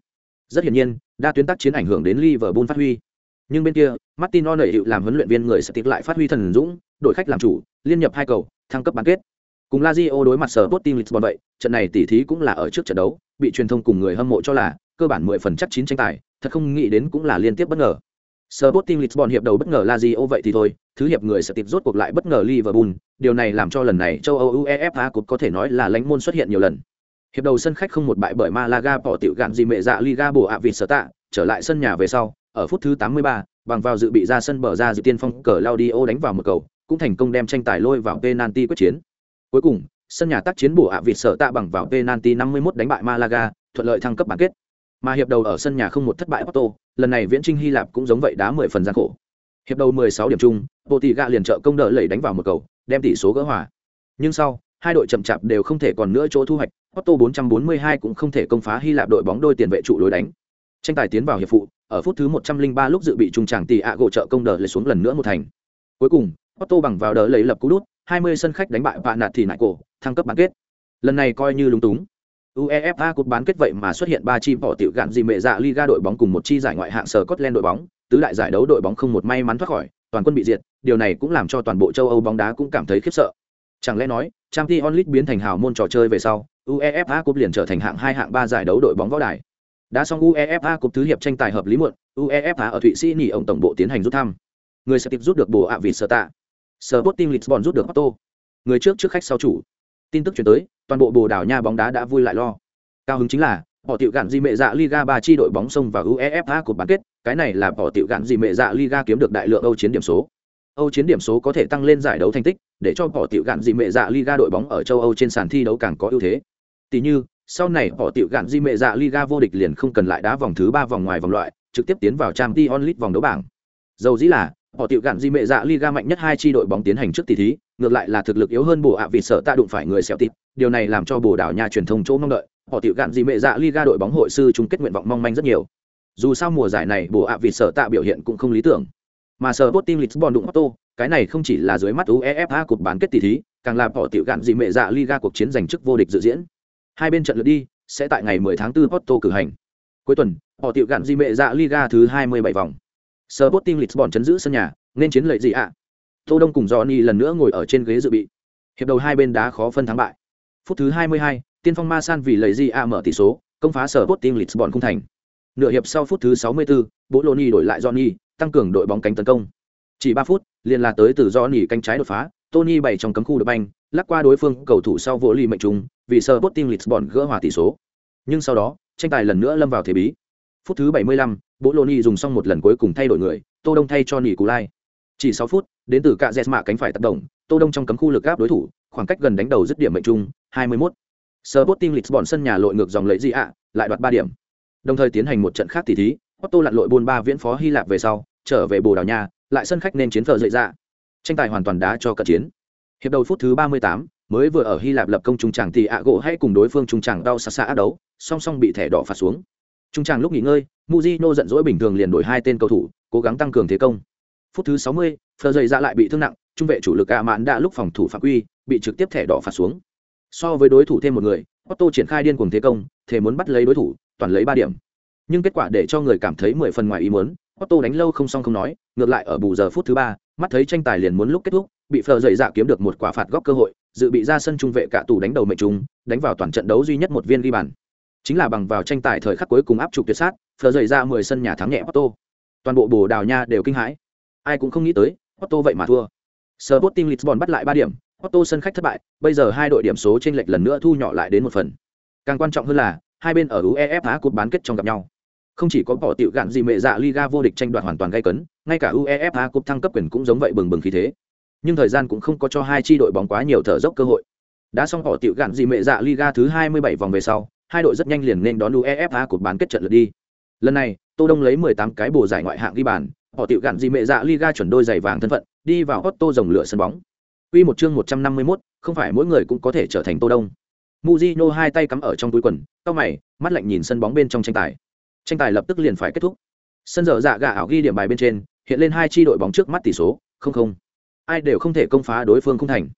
Speaker 1: Rất hiển nhiên, đa tuyến tác chiến ảnh hưởng đến Liverpool phát huy. Nhưng bên kia, Martin O'Neill hiệu làm huấn luyện viên người sẽ tiếp lại phát huy thần dũng, đội khách làm chủ, liên nhập hai cầu, thăng cấp bán kết. Cùng Lazio đối mặt sở Sporting Lisbon vậy, trận này tỉ thí cũng là ở trước trận đấu, bị truyền thông cùng người hâm mộ cho là cơ bản 10 phần chắc chín tranh tài, thật không nghĩ đến cũng là liên tiếp bất ngờ. Sporting Lisbon hiệp đầu bất ngờ Lazio vậy thì thôi, thứ hiệp người sẽ tiếp rốt cuộc lại bất ngờ Liverpool, điều này làm cho lần này châu Âu UEFA Cup có thể nói là lãnh môn xuất hiện nhiều lần. Hiệp đầu sân khách không một bại bởi Malaga bỏ tiểu gạn gì mẹ dạ Liga bổ ạ vịt sở tạ, trở lại sân nhà về sau, ở phút thứ 83, bằng vào dự bị ra sân bờ ra dự tiên phong cờ Claudio đánh vào một cầu, cũng thành công đem tranh tài lôi vào penalty quyết chiến. Cuối cùng, sân nhà tác chiến bổ ạ vịt sở tạ bằng vào penalty 51 đánh bại Malaga, thuận lợi thăng cấp bán kết. Mà hiệp đầu ở sân nhà không một thất bại Porto, lần này Viễn Trinh Hy Lạp cũng giống vậy đá 10 phần gian khổ. Hiệp đầu 16 điểm chung, Portugal liền trợ công đỡ lẩy đánh vào một cầu, đem tỷ số gỡ hòa. Nhưng sau, hai đội chậm chạp đều không thể còn nữa chỗ thu hoạch, Porto 442 cũng không thể công phá Hy Lạp đội bóng đôi tiền vệ trụ đối đánh. Tranh tài tiến vào hiệp phụ, ở phút thứ 103 lúc dự bị trung tràng tỷ ạ gỗ trợ công đỡ lẩy xuống lần nữa một thành. Cuối cùng, Otto bằng vào đỡ lấy lập cú đút, 20 sân khách đánh bại và nạt thì nại cổ, thăng cấp bán kết. Lần này coi như lúng túng. UEFA cuộc bán kết vậy mà xuất hiện ba chi bỏ tiểu gạn gì mẹ dạ Liga đội bóng cùng một chi giải ngoại hạng Scotland đội bóng, tứ đại giải đấu đội bóng không một may mắn thoát khỏi, toàn quân bị diệt, điều này cũng làm cho toàn bộ châu Âu bóng đá cũng cảm thấy khiếp sợ. Chẳng lẽ nói, Champions League biến thành hào môn trò chơi về sau, UEFA Cup liền trở thành hạng hai hạng ba giải đấu đội bóng võ đài. Đã xong UEFA Cup thứ hiệp tranh tài hợp lý muộn, UEFA ở Thụy Sĩ nghỉ ông tổng bộ tiến hành rút thăm. Người sẽ tiếp rút được bồ ạ vì sở tạ. Sporting Lisbon rút được Otto. Người trước trước khách sau chủ. Tin tức truyền tới, toàn bộ Bồ Đào Nha bóng đá đã vui lại lo. Cao hứng chính là, họ tiểu gạn gì mẹ dạ Liga ba chi đội bóng sông và UEFA của bán kết, cái này là họ tiểu gạn gì mẹ dạ Liga kiếm được đại lượng Âu chiến điểm số. Âu chiến điểm số có thể tăng lên giải đấu thành tích, để cho họ tiểu gạn gì mẹ dạ Liga đội bóng ở châu Âu trên sàn thi đấu càng có ưu thế. Tỷ như, sau này họ tiểu gạn di mẹ dạ Liga vô địch liền không cần lại đá vòng thứ ba vòng ngoài vòng loại, trực tiếp tiến vào Champions League vòng đấu bảng. Dầu dĩ là, họ tiểu gạn di mẹ dạ Liga mạnh nhất hai chi đội bóng tiến hành trước tỷ thí, ngược lại là thực lực yếu hơn bồ ạ vì sợ ta đụng phải người xẻo tịt, điều này làm cho bồ đảo nhà truyền thông chỗ mong đợi, họ tiểu gạn di mẹ dạ Liga đội bóng hội sư chung kết nguyện vọng mong manh rất nhiều. Dù sao mùa giải này bồ ạ vì sợ tạ biểu hiện cũng không lý tưởng. Mà sở Sporting Lisbon đụng Otto, cái này không chỉ là dưới mắt UEFA cuộc bán kết tỷ thí, càng là họ tiểu gạn di mẹ dạ Liga cuộc chiến giành chức vô địch dự diễn. Hai bên trận lượt đi sẽ tại ngày 10 tháng 4 Porto cử hành. Cuối tuần, họ tiểu gạn di mẹ dạ Liga thứ 27 vòng. Sporting Lisbon chấn giữ sân nhà, nên chiến lợi gì ạ? Tô Đông cùng Johnny lần nữa ngồi ở trên ghế dự bị. Hiệp đầu hai bên đá khó phân thắng bại. Phút thứ 22, tiên phong Ma San vì lợi gì ạ mở tỷ số, công phá Sporting Lisbon không thành. Nửa hiệp sau phút thứ 64, Bologna đổi lại Johnny, tăng cường đội bóng cánh tấn công. Chỉ 3 phút, liền là tới từ Johnny cánh trái đột phá, Tony bày trong cấm khu được banh, lắc qua đối phương cầu thủ sau vỗ lì mệnh trùng, vì sơ bốt tim Lisbon gỡ hòa tỷ số. Nhưng sau đó, tranh tài lần nữa lâm vào thế bí. Phút thứ 75, Bologna dùng xong một lần cuối cùng thay đổi người, Tô Đông thay cho Nỉ Cú Lai. Chỉ 6 phút, đến từ cạ Jesma cánh phải tác động, Tô Đông trong cấm khu lực áp đối thủ, khoảng cách gần đánh đầu dứt điểm mệnh trung, 21. Sporting Lisbon sân nhà lội ngược dòng lấy gì ạ, lại đoạt 3 điểm. Đồng thời tiến hành một trận khác tỷ thí, Otto lặn lội buôn ba viễn phó Hy Lạp về sau, trở về Bồ Đào Nha, lại sân khách nên chiến phở dậy ra. Tranh tài hoàn toàn đá cho cận chiến. Hiệp đầu phút thứ 38, mới vừa ở Hy Lạp lập công trung tràng thì ạ gỗ hay cùng đối phương trung tràng đau xa xa đấu, song song bị thẻ đỏ phạt xuống. Trung tràng lúc nghỉ ngơi, Mujino giận dỗi bình thường liền đổi hai tên cầu thủ, cố gắng tăng cường thế công. Phút thứ 60, Phờ dày ra lại bị thương nặng, trung vệ chủ lực ạ Mạn đã lúc phòng thủ phạm quy, bị trực tiếp thẻ đỏ phạt xuống. So với đối thủ thêm một người, Otto triển khai điên cuồng thế công, thể muốn bắt lấy đối thủ, toàn lấy 3 điểm. Nhưng kết quả để cho người cảm thấy 10 phần ngoài ý muốn, Otto đánh lâu không xong không nói, ngược lại ở bù giờ phút thứ 3, mắt thấy tranh tài liền muốn lúc kết thúc, bị Phờ dày dạ kiếm được một quả phạt góc cơ hội, dự bị ra sân trung vệ cả Tù đánh đầu mệnh trung, đánh vào toàn trận đấu duy nhất một viên ghi bàn. Chính là bằng vào tranh tài thời khắc cuối cùng áp trục tuyệt sát, phở dậy ra 10 sân nhà thắng nhẹ Otto. Toàn bộ Bồ Đào Nha đều kinh hãi. Ai cũng không nghĩ tới, Otto vậy mà thua. Sporting Lisbon bắt lại 3 điểm, Otto sân khách thất bại, bây giờ hai đội điểm số chênh lệch lần nữa thu nhỏ lại đến một phần. Càng quan trọng hơn là, hai bên ở UEFA Cup bán kết trong gặp nhau. Không chỉ có bỏ tiểu gạn gì mẹ dạ Liga vô địch tranh đoạt hoàn toàn gay cấn, ngay cả UEFA Cup thăng cấp quyền cũng giống vậy bừng bừng khí thế. Nhưng thời gian cũng không có cho hai chi đội bóng quá nhiều thở dốc cơ hội. Đã xong họ tiểu gạn gì mẹ dạ Liga thứ 27 vòng về sau, hai đội rất nhanh liền nên đón UEFA cuộc bán kết trận lượt đi. Lần này, Tô Đông lấy 18 cái bù giải ngoại hạng ghi bàn, họ tiểu gạn gì mẹ dạ Liga chuẩn đôi giày vàng thân phận, đi vào Otto rồng lửa sân bóng. Quy một chương 151, không phải mỗi người cũng có thể trở thành Tô Đông. Mujino hai tay cắm ở trong túi quần, cau mày, mắt lạnh nhìn sân bóng bên trong tranh tài. Tranh tài lập tức liền phải kết thúc. Sân dở dạ gà ảo ghi điểm bài bên trên, hiện lên hai chi đội bóng trước mắt tỷ số, không không. Ai đều không thể công phá đối phương không thành.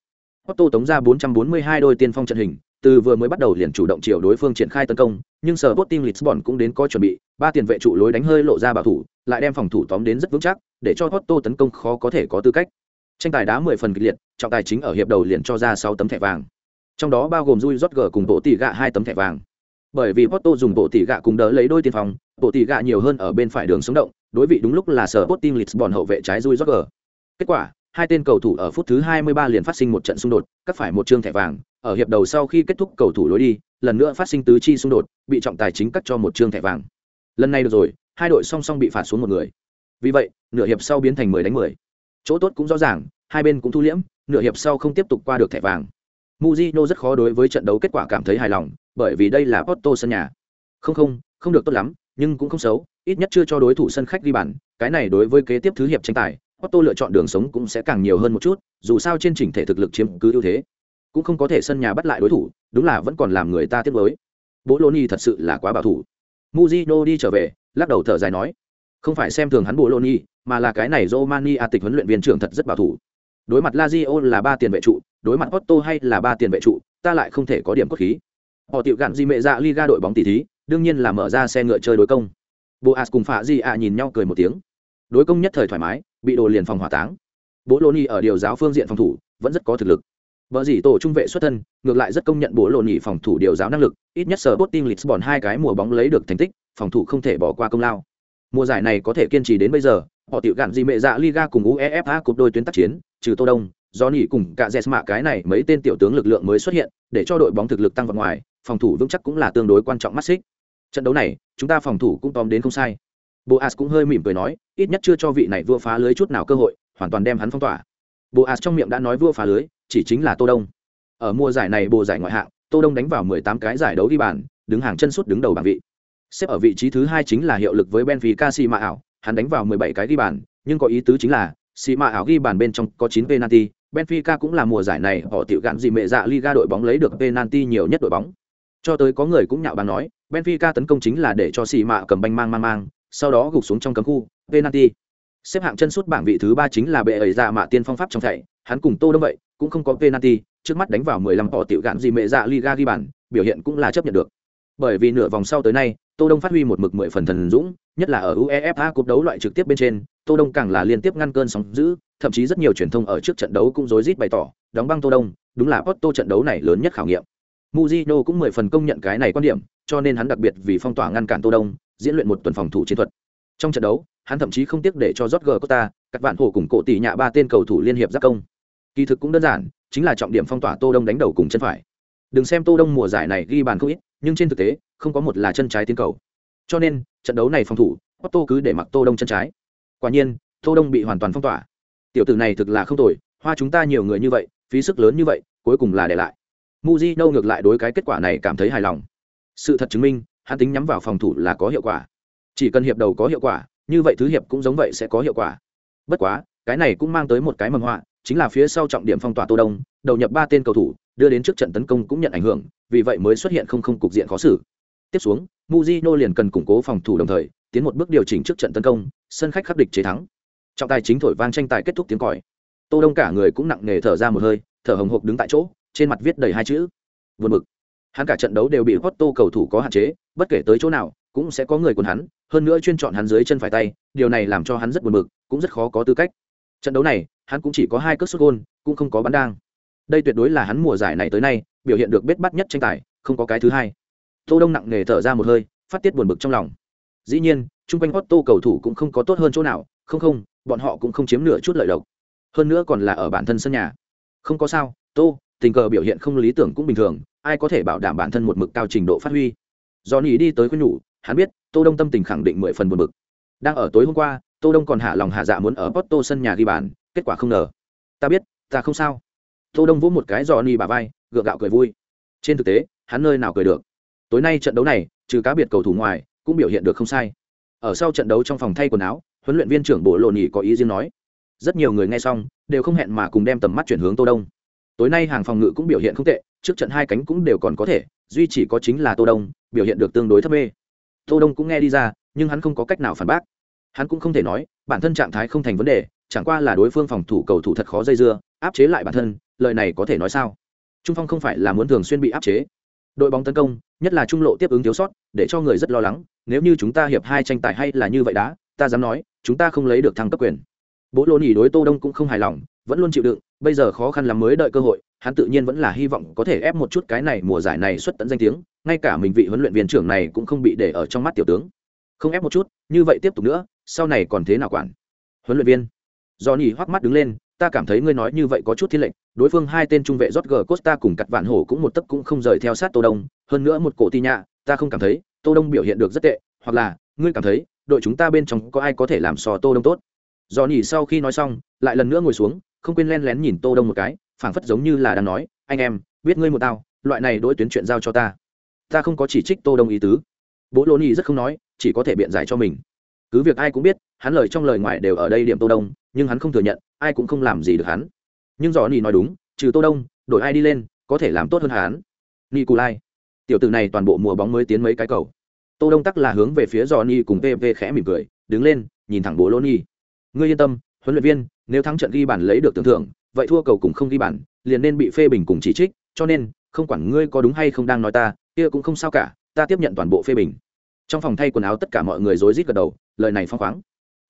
Speaker 1: Otto tống ra 442 đôi tiên phong trận hình, từ vừa mới bắt đầu liền chủ động chiều đối phương triển khai tấn công, nhưng sở Sporting Lisbon cũng đến có chuẩn bị, ba tiền vệ trụ lối đánh hơi lộ ra bảo thủ, lại đem phòng thủ tóm đến rất vững chắc, để cho Otto tấn công khó có thể có tư cách. Tranh tài đá 10 phần kịch liệt, trọng tài chính ở hiệp đầu liền cho ra 6 tấm thẻ vàng. Trong đó bao gồm Rui Rodger cùng bộ tỷ gạ hai tấm thẻ vàng. Bởi vì Porto dùng bộ tỷ gạ cùng đỡ lấy đôi tiền phòng, bộ tỷ gạ nhiều hơn ở bên phải đường sống động, đối vị đúng lúc là sở Sporting Lisbon hậu vệ trái Rui Rodger. Kết quả, hai tên cầu thủ ở phút thứ 23 liền phát sinh một trận xung đột, cắt phải một trương thẻ vàng, ở hiệp đầu sau khi kết thúc cầu thủ lối đi, lần nữa phát sinh tứ chi xung đột, bị trọng tài chính cắt cho một trương thẻ vàng. Lần này được rồi, hai đội song song bị phạt xuống một người. Vì vậy, nửa hiệp sau biến thành 10 đánh 10. Chỗ tốt cũng rõ ràng, hai bên cũng thu liễm, nửa hiệp sau không tiếp tục qua được thẻ vàng. Mujino rất khó đối với trận đấu kết quả cảm thấy hài lòng, bởi vì đây là Porto sân nhà. Không không, không được tốt lắm, nhưng cũng không xấu, ít nhất chưa cho đối thủ sân khách ghi bàn, cái này đối với kế tiếp thứ hiệp tranh tài, Otto lựa chọn đường sống cũng sẽ càng nhiều hơn một chút, dù sao trên chỉnh thể thực lực chiếm cứ ưu thế, cũng không có thể sân nhà bắt lại đối thủ, đúng là vẫn còn làm người ta tiếc nuối. Bologna thật sự là quá bảo thủ. Mujino đi trở về, lắc đầu thở dài nói, không phải xem thường hắn Bologna, mà là cái này Romani a tịch huấn luyện viên trưởng thật rất bảo thủ. Đối mặt Lazio là ba tiền vệ trụ, đối mặt Otto hay là ba tiền vệ trụ, ta lại không thể có điểm cốt khí. Họ tiểu gạn gì mẹ dạ Liga đội bóng tỷ thí, đương nhiên là mở ra xe ngựa chơi đối công. Boas cùng Phạ Di ạ nhìn nhau cười một tiếng. Đối công nhất thời thoải mái, bị đồ liền phòng hỏa táng. Bố lô Loni ở điều giáo phương diện phòng thủ vẫn rất có thực lực. Bờ gì tổ trung vệ xuất thân, ngược lại rất công nhận bố lộn nhị phòng thủ điều giáo năng lực, ít nhất sở Sporting Lisbon hai cái mùa bóng lấy được thành tích, phòng thủ không thể bỏ qua công lao. Mùa giải này có thể kiên trì đến bây giờ, họ tiểu gạn gì mẹ dạ Liga cùng UEFA cúp đôi tuyến tác chiến, trừ Tô Đông, do nhị cùng cả Jesma cái này mấy tên tiểu tướng lực lượng mới xuất hiện, để cho đội bóng thực lực tăng vào ngoài, phòng thủ vững chắc cũng là tương đối quan trọng mắt xích. Trận đấu này, chúng ta phòng thủ cũng tóm đến không sai. Boas cũng hơi mỉm cười nói, ít nhất chưa cho vị này vua phá lưới chút nào cơ hội, hoàn toàn đem hắn phong tỏa. Boas trong miệng đã nói vua phá lưới, chỉ chính là Tô Đông. Ở mùa giải này bộ giải ngoại hạng, Tô Đông đánh vào 18 cái giải đấu đi bàn, đứng hàng chân suốt đứng đầu bảng vị. Xếp ở vị trí thứ hai chính là hiệu lực với Benfica Sima ảo, hắn đánh vào 17 cái đi bàn, nhưng có ý tứ chính là Sima ảo ghi bàn bên trong có 9 penalty, Benfica cũng là mùa giải này họ tiểu gạn gì mẹ dạ Liga đội bóng lấy được penalty nhiều nhất đội bóng. Cho tới có người cũng nhạo báng nói, Benfica tấn công chính là để cho Sima cầm banh mang mang mang, sau đó gục xuống trong cấm khu, penalty. Xếp hạng chân sút bảng vị thứ ba chính là bệ ấy ra dạ mạ tiên phong pháp trong thảy, hắn cùng Tô Đông vậy, cũng không có penalty, trước mắt đánh vào 15 bỏ tiểu gạn gì mẹ dạ Liga ghi bàn, biểu hiện cũng là chấp nhận được. Bởi vì nửa vòng sau tới nay, Tô Đông phát huy một mực mười phần thần dũng, nhất là ở UEFA cuộc đấu loại trực tiếp bên trên, Tô Đông càng là liên tiếp ngăn cơn sóng dữ, thậm chí rất nhiều truyền thông ở trước trận đấu cũng rối rít bày tỏ, đóng băng Tô Đông, đúng là Porto trận đấu này lớn nhất khảo nghiệm. Mujino cũng mười phần công nhận cái này quan điểm, cho nên hắn đặc biệt vì phong tỏa ngăn cản Tô Đông, diễn luyện một tuần phòng thủ chiến thuật. Trong trận đấu, hắn thậm chí không tiếc để cho Jorge Costa, các bạn hồ cùng cổ tỷ nhạ ba tên cầu thủ liên hiệp giáp công. Kỳ thực cũng đơn giản, chính là trọng điểm phong tỏa Tô Đông đánh đầu cùng chân phải. Đừng xem Tô Đông mùa giải này ghi bàn không ít, nhưng trên thực tế, không có một là chân trái tiến cầu. Cho nên, trận đấu này phòng thủ, Otto cứ để mặc Tô Đông chân trái. Quả nhiên, Tô Đông bị hoàn toàn phong tỏa. Tiểu tử này thực là không tồi, hoa chúng ta nhiều người như vậy, phí sức lớn như vậy, cuối cùng là để lại. Mujino ngược lại đối cái kết quả này cảm thấy hài lòng. Sự thật chứng minh, hắn tính nhắm vào phòng thủ là có hiệu quả. Chỉ cần hiệp đầu có hiệu quả, như vậy thứ hiệp cũng giống vậy sẽ có hiệu quả. Bất quá, cái này cũng mang tới một cái mầm họa, chính là phía sau trọng điểm phong tỏa Tô Đông, đầu nhập ba tên cầu thủ, đưa đến trước trận tấn công cũng nhận ảnh hưởng, vì vậy mới xuất hiện không không cục diện khó xử. Tiếp xuống, Mujino liền cần củng cố phòng thủ đồng thời, tiến một bước điều chỉnh trước trận tấn công, sân khách khắc địch chế thắng. Trọng tài chính thổi vang tranh tài kết thúc tiếng còi. Tô Đông cả người cũng nặng nề thở ra một hơi, thở hồng hộc đứng tại chỗ, trên mặt viết đầy hai chữ: buồn bực. Hắn cả trận đấu đều bị Porto cầu thủ có hạn chế, bất kể tới chỗ nào, cũng sẽ có người quần hắn, hơn nữa chuyên chọn hắn dưới chân phải tay, điều này làm cho hắn rất buồn bực, cũng rất khó có tư cách. Trận đấu này, hắn cũng chỉ có hai cước sút gôn, cũng không có bắn đang. Đây tuyệt đối là hắn mùa giải này tới nay, biểu hiện được bết bắt nhất tranh tài, không có cái thứ hai. Tô Đông nặng nề thở ra một hơi, phát tiết buồn bực trong lòng. Dĩ nhiên, trung quanh Otto cầu thủ cũng không có tốt hơn chỗ nào, không không, bọn họ cũng không chiếm nửa chút lợi lộc. Hơn nữa còn là ở bản thân sân nhà. Không có sao, Tô, tình cờ biểu hiện không lý tưởng cũng bình thường, ai có thể bảo đảm bản thân một mực cao trình độ phát huy. Johnny đi tới khuyên nhủ, hắn biết, Tô Đông tâm tình khẳng định mười phần buồn bực. Đang ở tối hôm qua, Tô Đông còn hạ lòng hạ dạ muốn ở Porto sân nhà ghi bàn, kết quả không ngờ. Ta biết, ta không sao. Tô Đông vỗ một cái Johnny bả vai, gượng gạo cười vui. Trên thực tế, hắn nơi nào cười được. Tối nay trận đấu này, trừ cá biệt cầu thủ ngoài, cũng biểu hiện được không sai. Ở sau trận đấu trong phòng thay quần áo, huấn luyện viên trưởng Bộ Lộ Nhĩ có ý riêng nói. Rất nhiều người nghe xong, đều không hẹn mà cùng đem tầm mắt chuyển hướng Tô Đông. Tối nay hàng phòng ngự cũng biểu hiện không tệ, trước trận hai cánh cũng đều còn có thể, duy chỉ có chính là Tô Đông, biểu hiện được tương đối thấp mê. Tô Đông cũng nghe đi ra, nhưng hắn không có cách nào phản bác. Hắn cũng không thể nói, bản thân trạng thái không thành vấn đề, chẳng qua là đối phương phòng thủ cầu thủ thật khó dây dưa, áp chế lại bản thân, lời này có thể nói sao? Trung phong không phải là muốn thường xuyên bị áp chế. Đội bóng tấn công, nhất là trung lộ tiếp ứng thiếu sót, để cho người rất lo lắng, nếu như chúng ta hiệp hai tranh tài hay là như vậy đã, ta dám nói, chúng ta không lấy được thăng cấp quyền. Bố Lô nỉ đối Tô Đông cũng không hài lòng, vẫn luôn chịu đựng, bây giờ khó khăn lắm mới đợi cơ hội, hắn tự nhiên vẫn là hy vọng có thể ép một chút cái này mùa giải này xuất tận danh tiếng, ngay cả mình vị huấn luyện viên trưởng này cũng không bị để ở trong mắt tiểu tướng. Không ép một chút, như vậy tiếp tục nữa, sau này còn thế nào quản? Huấn luyện viên. do Johnny hoắc mắt đứng lên, ta cảm thấy ngươi nói như vậy có chút thiên lệnh, đối phương hai tên trung vệ Jorge Costa cùng cặt vạn hổ cũng một tấc cũng không rời theo sát Tô Đông, hơn nữa một cổ ti nhạ, ta không cảm thấy, Tô Đông biểu hiện được rất tệ, hoặc là, ngươi cảm thấy, đội chúng ta bên trong có ai có thể làm sò Tô Đông tốt? Do Johnny sau khi nói xong, lại lần nữa ngồi xuống, không quên len lén nhìn Tô Đông một cái, phảng phất giống như là đang nói, anh em, biết ngươi một tao, loại này đối tuyến chuyện giao cho ta. Ta không có chỉ trích Tô Đông ý tứ. Bố Lô ni rất không nói, chỉ có thể biện giải cho mình. Cứ việc ai cũng biết, hắn lời trong lời ngoài đều ở đây điểm Tô Đông, nhưng hắn không thừa nhận, ai cũng không làm gì được hắn. Nhưng dò ni nói đúng, trừ Tô Đông, đổi ai đi lên, có thể làm tốt hơn hắn. ni cù lai tiểu tử này toàn bộ mùa bóng mới tiến mấy cái cầu. Tô Đông tắc là hướng về phía dò ni cùng PV khẽ mỉm cười, đứng lên, nhìn thẳng bố Lô ni Ngươi yên tâm, huấn luyện viên, nếu thắng trận ghi bàn lấy được tưởng thưởng, vậy thua cầu cùng không ghi bàn, liền nên bị phê bình cùng chỉ trích, cho nên, không quản ngươi có đúng hay không đang nói ta, kia cũng không sao cả, ta tiếp nhận toàn bộ phê bình. Trong phòng thay quần áo tất cả mọi người rối rít gật đầu, lời này phong khoáng.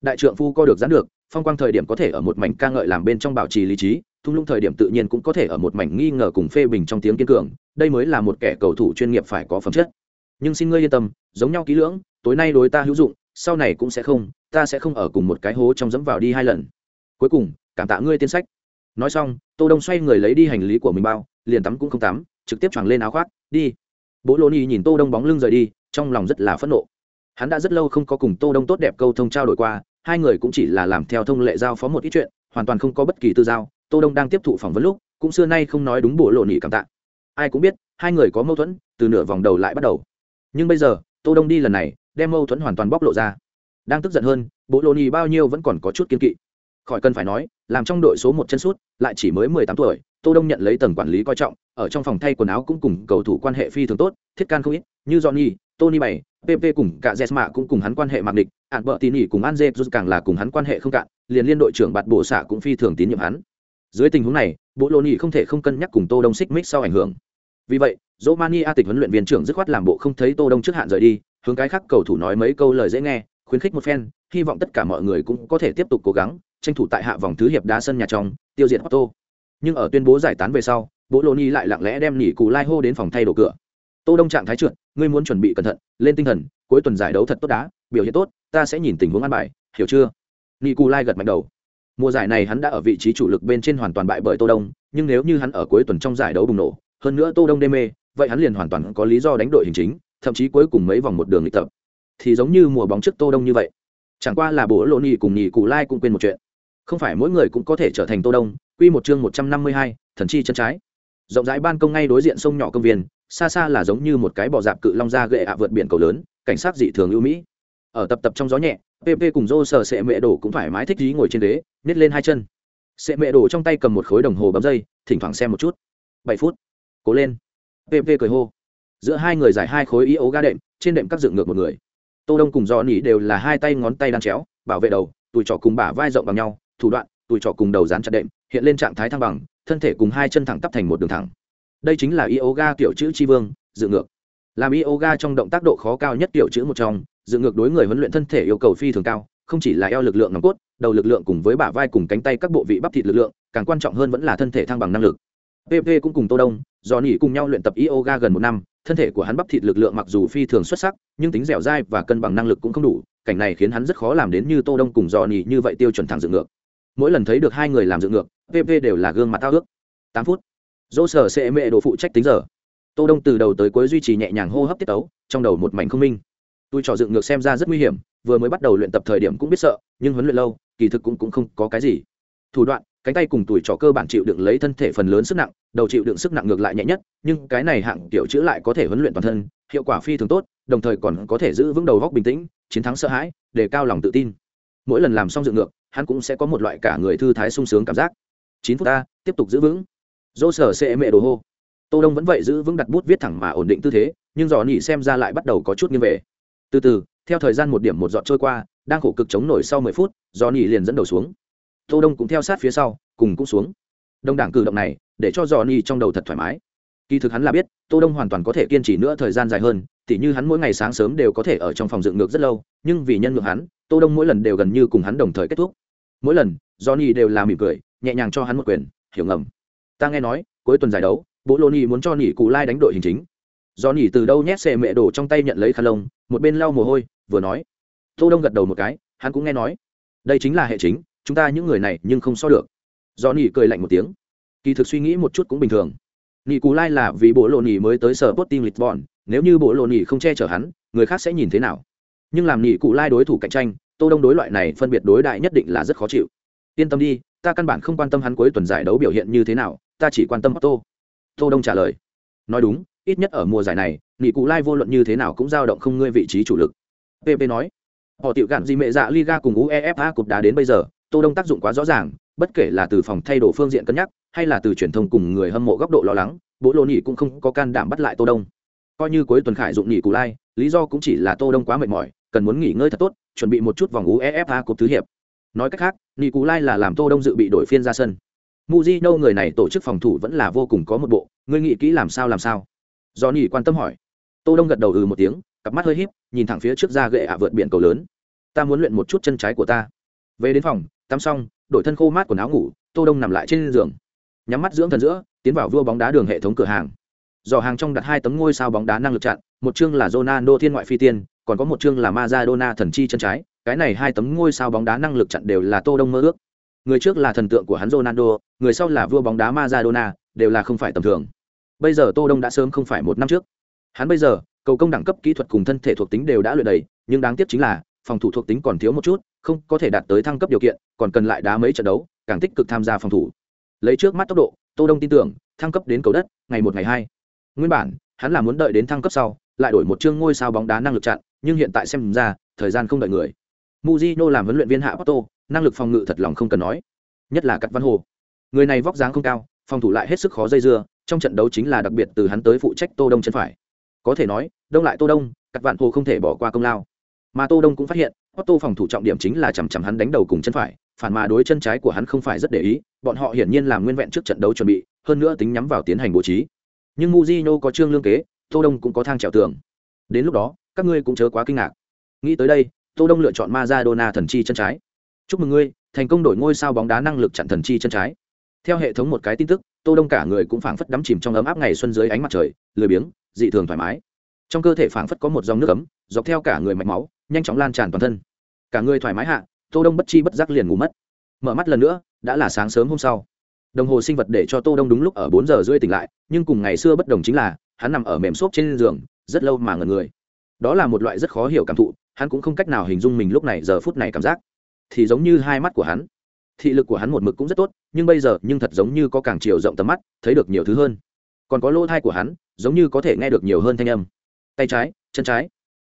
Speaker 1: Đại trượng phu co được giãn được, phong quang thời điểm có thể ở một mảnh ca ngợi làm bên trong bảo trì lý trí, thung lũng thời điểm tự nhiên cũng có thể ở một mảnh nghi ngờ cùng phê bình trong tiếng kiên cường đây mới là một kẻ cầu thủ chuyên nghiệp phải có phẩm chất nhưng xin ngươi yên tâm giống nhau kỹ lưỡng tối nay đối ta hữu dụng sau này cũng sẽ không ta sẽ không ở cùng một cái hố trong dẫm vào đi hai lần cuối cùng cảm tạ ngươi tiên sách nói xong tô đông xoay người lấy đi hành lý của mình bao liền tắm cũng không tắm trực tiếp choàng lên áo khoác đi bố lô ni nhìn tô đông bóng lưng rời đi, trong lòng rất là phẫn nộ. Hắn đã rất lâu không có cùng tô đông tốt đẹp câu thông trao đổi qua, hai người cũng chỉ là làm theo thông lệ giao phó một ít chuyện, hoàn toàn không có bất kỳ tư giao. Tô đông đang tiếp thụ phỏng vấn lúc, cũng xưa nay không nói đúng bộ lộ nỉ cảm tạ. Ai cũng biết, hai người có mâu thuẫn, từ nửa vòng đầu lại bắt đầu. Nhưng bây giờ, tô đông đi lần này, đem mâu thuẫn hoàn toàn bóc lộ ra. Đang tức giận hơn bộ lộ nỉ bao nhiêu vẫn còn có chút kiên kỵ. Khỏi cần phải nói, làm trong đội số một chân sút, lại chỉ mới mười tám tuổi tô đông nhận lấy tầng quản lý coi trọng, ở trong phòng thay quần áo cũng cùng cầu thủ quan hệ phi thường tốt, thiết can không ít, như johnny, tony bảy pp cùng cả jesma cũng cùng hắn quan hệ mặc định ạn bợ tỉ nỉ cùng an dê càng là cùng hắn quan hệ không cạn, liền liên đội trưởng bạt bổ xạ cũng phi thường tín nhiệm hắn dưới tình huống này bộ lô nỉ không thể không cân nhắc cùng tô đông xích mích sau ảnh hưởng vì vậy dỗ mani a tịch huấn luyện viên trưởng dứt khoát làm bộ không thấy tô đông trước hạn rời đi, hướng cái khác cầu thủ nói mấy câu lời dễ nghe, khuyến khích một phen, hy vọng tất cả mọi người cũng có thể tiếp tục cố gắng, tranh thủ tại hạ vòng thứ hiệp đá sân nhà trong, tiêu diệt Otto. Nhưng ở tuyên bố giải tán về sau, Bố Lô Ni lại lặng lẽ đem nỉ Cù Lai hô đến phòng thay đồ cửa. Tô Đông trạng thái trượt, ngươi muốn chuẩn bị cẩn thận, lên tinh thần, cuối tuần giải đấu thật tốt đá, biểu hiện tốt, ta sẽ nhìn tình huống ăn bài, hiểu chưa? Nỉ Cù Lai gật mạnh đầu. Mùa giải này hắn đã ở vị trí chủ lực bên trên hoàn toàn bại bởi Tô Đông, nhưng nếu như hắn ở cuối tuần trong giải đấu bùng nổ, hơn nữa Tô Đông đê mê, vậy hắn liền hoàn toàn có lý do đánh đội hình chính, thậm chí cuối cùng mấy vòng một đường luyện tập. Thì giống như mùa bóng trước Tô Đông như vậy. Chẳng qua là Bố Lô Ni cùng Nỉ Cù Lai cũng quên một chuyện không phải mỗi người cũng có thể trở thành tô đông quy một chương một trăm năm mươi hai, thần chi chân trái. Rộng rãi ban công ngay đối diện sông nhỏ công viên xa xa là giống như một cái bò dạp cự long ra gậy ạ vượt biển cầu lớn cảnh sát dị thường ưu mỹ. Ở tập tập trong gió nhẹ pp cùng dô sờ sệ mẹ đổ cũng thoải mái thích thú ngồi trên đế nhét lên hai chân. Sệ mẹ đổ trong tay cầm một khối đồng hồ bấm dây thỉnh thoảng xem một chút. Bảy phút. Cố lên. Pp cười hô. Giữa hai người giải hai khối yếu ga đệm trên đệm các dựng ngược một người. Tô đông cùng Johnny nỉ đều là hai tay ngón tay đan chéo bảo vệ đầu tùi trỏ cùng bả vai rộng bằng nhau thủ đoạn tùi trọ cùng đầu dán chặt đệm hiện lên trạng thái thăng bằng, thân thể cùng hai chân thẳng tắp thành một đường thẳng. Đây chính là yoga tiểu chữ tri vương, dự ngược. Làm yoga trong động tác độ khó cao nhất tiểu chữ một trong, dự ngược đối người huấn luyện thân thể yêu cầu phi thường cao, không chỉ là eo lực lượng nòng cốt, đầu lực lượng cùng với bả vai cùng cánh tay các bộ vị bắp thịt lực lượng, càng quan trọng hơn vẫn là thân thể thăng bằng năng lực. Pp cũng cùng tô đông do nỉ cùng nhau luyện tập yoga gần một năm, thân thể của hắn bắp thịt lực lượng mặc dù phi thường xuất sắc, nhưng tính dẻo dai và cân bằng năng lực cũng không đủ, cảnh này khiến hắn rất khó làm đến như tô đông cùng dò nỉ như vậy tiêu chuẩn thẳng dựng ngược. Mỗi lần thấy được hai người làm dựng ngược pp đều là gương mặt tao ước. Tám phút, dỗ sở sẽ mệ đồ phụ trách tính giờ. Tô đông từ đầu tới cuối duy trì nhẹ nhàng hô hấp tiết tấu, trong đầu một mảnh không minh. Tôi trò dựng ngược xem ra rất nguy hiểm, vừa mới bắt đầu luyện tập thời điểm cũng biết sợ, nhưng huấn luyện lâu, kỳ thực cũng cũng không có cái gì. Thủ đoạn, cánh tay cùng tuổi trò cơ bản chịu đựng lấy thân thể phần lớn sức nặng, đầu chịu đựng sức nặng ngược lại nhẹ nhất, nhưng cái này hạng tiểu chữ lại có thể huấn luyện toàn thân, hiệu quả phi thường tốt, đồng thời còn có thể giữ vững đầu góc bình tĩnh, chiến thắng sợ hãi, để cao lòng tự tin. Mỗi lần làm xong dựng ngược, hắn cũng sẽ có một loại cả người thư thái sung sướng cảm giác chín phút ta, tiếp tục giữ vững. Dỗ sở sẽ mẹ đồ hô. Tô đông vẫn vậy giữ vững đặt bút viết thẳng mà ổn định tư thế, nhưng dò nhị xem ra lại bắt đầu có chút nghiêng về. Từ từ, theo thời gian một điểm một dọn trôi qua, đang khổ cực chống nổi sau mười phút, dò nhị liền dẫn đầu xuống. Tô đông cũng theo sát phía sau, cùng cũng xuống. Đông đảng cử động này, để cho dò nhị trong đầu thật thoải mái. Kỳ thực hắn là biết, tô đông hoàn toàn có thể kiên trì nữa thời gian dài hơn, tỉ như hắn mỗi ngày sáng sớm đều có thể ở trong phòng dựng ngược rất lâu, nhưng vì nhân ngược hắn, tô đông mỗi lần đều gần như cùng hắn đồng thời kết thúc. Mỗi lần johnny đều là mỉm cười nhẹ nhàng cho hắn một quyền hiểu ngầm. Ta nghe nói cuối tuần giải đấu bộ lô nỉ muốn cho nỉ cụ lai đánh đội hình chính. Johnny từ đâu nhét xe mẹ đổ trong tay nhận lấy khăn lông một bên lau mồ hôi vừa nói. Tô đông gật đầu một cái hắn cũng nghe nói. Đây chính là hệ chính chúng ta những người này nhưng không so được. Johnny cười lạnh một tiếng. Kỳ thực suy nghĩ một chút cũng bình thường. Nỉ cụ lai là vì bộ lộ nỉ mới tới sở Sporting Lisbon, nếu như bộ lộ nỉ không che chở hắn, người khác sẽ nhìn thế nào? Nhưng làm nỉ cụ lai đối thủ cạnh tranh, tô đông đối loại này phân biệt đối đại nhất định là rất khó chịu. Yên tâm đi ta căn bản không quan tâm hắn cuối tuần giải đấu biểu hiện như thế nào, ta chỉ quan tâm tô tô đông trả lời. Nói đúng, ít nhất ở mùa giải này, nghị cụ lai vô luận như thế nào cũng dao động không ngươi vị trí chủ lực. Pp nói. Họ tiểu gạn gì mẹ dạ liga cùng uefa cục đá đến bây giờ, tô đông tác dụng quá rõ ràng, bất kể là từ phòng thay đổi phương diện cân nhắc, hay là từ truyền thông cùng người hâm mộ góc độ lo lắng, bố lô nhị cũng không có can đảm bắt lại tô đông. Coi như cuối tuần khải dụng nhị cụ lai, lý do cũng chỉ là tô đông quá mệt mỏi, cần muốn nghỉ ngơi thật tốt, chuẩn bị một chút vòng uefa cục thứ hiệp nói cách khác nị cú lai là làm tô đông dự bị đổi phiên ra sân muzino người này tổ chức phòng thủ vẫn là vô cùng có một bộ, ngươi nghĩ kỹ làm sao làm sao? do nị quan tâm hỏi. Tô Đông gật đầu ừ một tiếng, cặp mắt hơi híp, nhìn thẳng phía trước ra gậy ạ vượt biển cầu lớn. Ta muốn luyện một chút chân trái của ta. Về đến phòng, tắm xong, đổi thân khô mát quần áo ngủ, Tô Đông nằm lại trên giường. nhắm mắt dưỡng thần giữa tiến vào vua bóng đá đường hệ thống cửa hàng dò hàng trong đặt hai tấm ngôi sao bóng đá năng lực chặn một chương là Ronaldo thiên ngoại phi tiên còn có một chương là Maradona thần chi chân trái cái này hai tấm ngôi sao bóng đá năng lực chặn đều là tô đông mơ ước. Người trước là thần tượng của hắn Ronaldo, người sau là vua bóng đá Maradona, đều là không phải tầm thường. Bây giờ tô đông đã sớm không phải một năm trước. Hắn bây giờ, cầu công đẳng cấp kỹ thuật cùng thân thể thuộc tính đều đã luyện đầy, nhưng đáng tiếc chính là, phòng thủ thuộc tính còn thiếu một chút, không có thể đạt tới thăng cấp điều kiện, còn cần lại đá mấy trận đấu, càng tích cực tham gia phòng thủ. Lấy trước mắt tốc độ, tô đông tin tưởng, thăng cấp đến cầu đất, ngày một, ngày hai. Nguyên bản, hắn là muốn đợi đến thăng cấp sau, lại đổi một chương ngôi sao bóng đá năng lực chặn, nhưng hiện tại xem ra, thời gian không đợi người. Mujino làm huấn luyện viên hạ Porto, năng lực phòng ngự thật lòng không cần nói. Nhất là cắt văn hồ. Người này vóc dáng không cao phòng thủ lại hết sức khó dây dưa trong trận đấu chính là đặc biệt từ hắn tới phụ trách tô đông chân phải. Có thể nói đông lại tô đông cắt vạn hồ không thể bỏ qua công lao. Mà tô đông cũng phát hiện Otto phòng thủ trọng điểm chính là chằm chằm hắn đánh đầu cùng chân phải phản mà đối chân trái của hắn không phải rất để ý bọn họ hiển nhiên làm nguyên vẹn trước trận đấu chuẩn bị hơn nữa tính nhắm vào tiến hành bố trí. Nhưng Mujino có trương lương kế tô đông cũng có thang trèo tường. Đến lúc đó các ngươi cũng chớ quá kinh ngạc. Nghĩ tới đây tô đông lựa chọn Maradona thần chi chân trái. Chúc mừng ngươi, thành công đổi ngôi sao bóng đá năng lực chặn thần chi chân trái. Theo hệ thống một cái tin tức, tô đông cả người cũng phảng phất đắm chìm trong ấm áp ngày xuân dưới ánh mặt trời, lười biếng, dị thường thoải mái. Trong cơ thể phảng phất có một dòng nước ấm, dọc theo cả người mạch máu, nhanh chóng lan tràn toàn thân. Cả người thoải mái hạ, tô đông bất chi bất giác liền ngủ mất. Mở mắt lần nữa, đã là sáng sớm hôm sau. Đồng hồ sinh vật để cho tô đông đúng lúc ở bốn giờ rưỡi tỉnh lại, nhưng cùng ngày xưa bất đồng chính là, hắn nằm ở mềm xốp trên giường, rất lâu mà ngẩn người. Đó là một loại rất khó hiểu cảm thụ hắn cũng không cách nào hình dung mình lúc này giờ phút này cảm giác. Thì giống như hai mắt của hắn, thị lực của hắn một mực cũng rất tốt, nhưng bây giờ nhưng thật giống như có càng chiều rộng tầm mắt, thấy được nhiều thứ hơn. Còn có lỗ thai của hắn, giống như có thể nghe được nhiều hơn thanh âm. Tay trái, chân trái.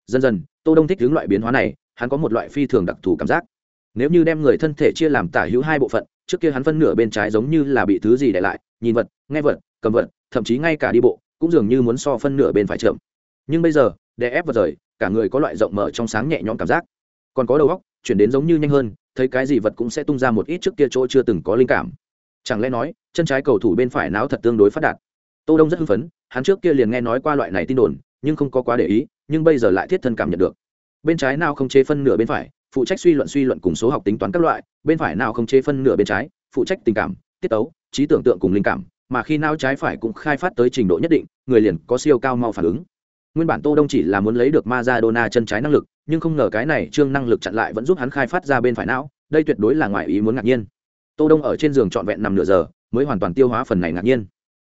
Speaker 1: Dần dần, tô đông thích hướng loại biến hóa này, hắn có một loại phi thường đặc thù cảm giác. Nếu như đem người thân thể chia làm tả hữu hai bộ phận, trước kia hắn phân nửa bên trái giống như là bị thứ gì để lại, nhìn vật, nghe vật, cầm vật, thậm chí ngay cả đi bộ, cũng dường như muốn so phân nửa bên phải chậm. Nhưng bây giờ đè ép vật rời, cả người có loại rộng mở trong sáng nhẹ nhõm cảm giác. Còn có đầu óc, chuyển đến giống như nhanh hơn, thấy cái gì vật cũng sẽ tung ra một ít trước kia chỗ chưa từng có linh cảm. Chẳng lẽ nói, chân trái cầu thủ bên phải não thật tương đối phát đạt? Tô đông rất hưng phấn, hắn trước kia liền nghe nói qua loại này tin đồn, nhưng không có quá để ý, nhưng bây giờ lại thiết thân cảm nhận được. Bên trái nào không chế phân nửa bên phải, phụ trách suy luận suy luận cùng số học tính toán các loại, bên phải nào không chế phân nửa bên trái, phụ trách tình cảm, tiết tấu, trí tưởng tượng cùng linh cảm, mà khi não trái phải cũng khai phát tới trình độ nhất định, người liền có siêu cao mau phản ứng nguyên bản tô đông chỉ là muốn lấy được Maradona chân trái năng lực, nhưng không ngờ cái này trương năng lực chặn lại vẫn giúp hắn khai phát ra bên phải não, đây tuyệt đối là ngoại ý muốn ngạc nhiên. Tô đông ở trên giường trọn vẹn nằm nửa giờ, mới hoàn toàn tiêu hóa phần này ngạc nhiên.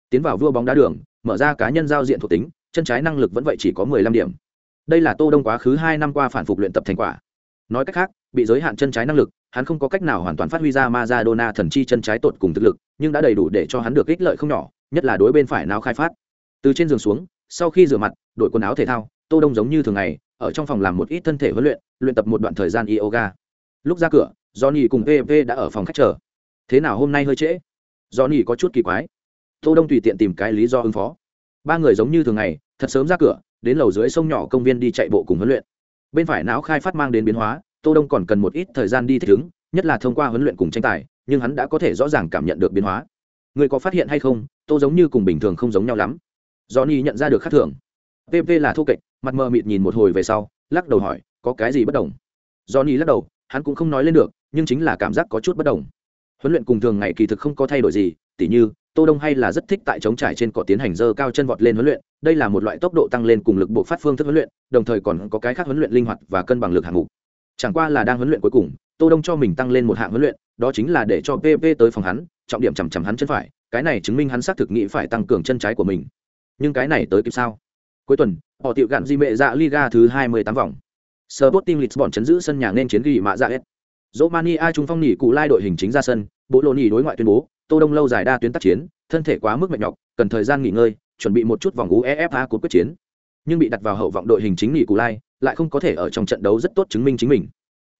Speaker 1: Tiến vào vua bóng đá đường, mở ra cá nhân giao diện thuộc tính, chân trái năng lực vẫn vậy chỉ có 15 điểm. Đây là tô đông quá khứ hai năm qua phản phục luyện tập thành quả. Nói cách khác, bị giới hạn chân trái năng lực, hắn không có cách nào hoàn toàn phát huy ra Maradona thần chi chân trái tột cùng thực lực, nhưng đã đầy đủ để cho hắn được ích lợi không nhỏ, nhất là đối bên phải não khai phát. Từ trên giường xuống sau khi rửa mặt, đổi quần áo thể thao, tô đông giống như thường ngày, ở trong phòng làm một ít thân thể huấn luyện luyện tập một đoạn thời gian yoga. Lúc ra cửa, johnny cùng pv đã ở phòng khách chờ. Thế nào hôm nay hơi trễ? Johnny có chút kỳ quái. Tô đông tùy tiện tìm cái lý do ứng phó. Ba người giống như thường ngày, thật sớm ra cửa, đến lầu dưới sông nhỏ công viên đi chạy bộ cùng huấn luyện. Bên phải não khai phát mang đến biến hóa, tô đông còn cần một ít thời gian đi thích ứng, nhất là thông qua huấn luyện cùng tranh tài, nhưng hắn đã có thể rõ ràng cảm nhận được biến hóa. Người có phát hiện hay không, tô giống như cùng bình thường không giống nhau lắm johnny nhận ra được khác thường. Pp là thô kệch, mặt mờ mịt nhìn một hồi về sau, lắc đầu hỏi, có cái gì bất đồng? Johnny lắc đầu, hắn cũng không nói lên được, nhưng chính là cảm giác có chút bất đồng. Huấn luyện cùng thường ngày kỳ thực không có thay đổi gì, tỉ như, tô đông hay là rất thích tại chống trải trên cỏ tiến hành dơ cao chân vọt lên huấn luyện, đây là một loại tốc độ tăng lên cùng lực bộ phát phương thức huấn luyện, đồng thời còn có cái khác huấn luyện linh hoạt và cân bằng lực hạng mục. Chẳng qua là đang huấn luyện cuối cùng, tô đông cho mình tăng lên một hạng huấn luyện, đó chính là để cho pp tới phòng hắn, trọng điểm chằm chằm hắn chân phải, cái này chứng minh hắn xác thực nghĩ phải tăng cường chân trái của mình nhưng cái này tới kịp sao cuối tuần họ tiệu gạn di mệ dạ liga thứ 28 vòng Sporting Lisbon chấn giữ sân nhà nên chiến ghi mạ dạ S. Romania trung phong nỉ cụ lai đội hình chính ra sân, bộ lộ nỉ đối ngoại tuyên bố, Tô Đông lâu dài đa tuyến tác chiến, thân thể quá mức mệt nhọc, cần thời gian nghỉ ngơi, chuẩn bị một chút vòng UEFA cuộc quyết chiến. Nhưng bị đặt vào hậu vọng đội hình chính nỉ cụ lai, lại không có thể ở trong trận đấu rất tốt chứng minh chính mình.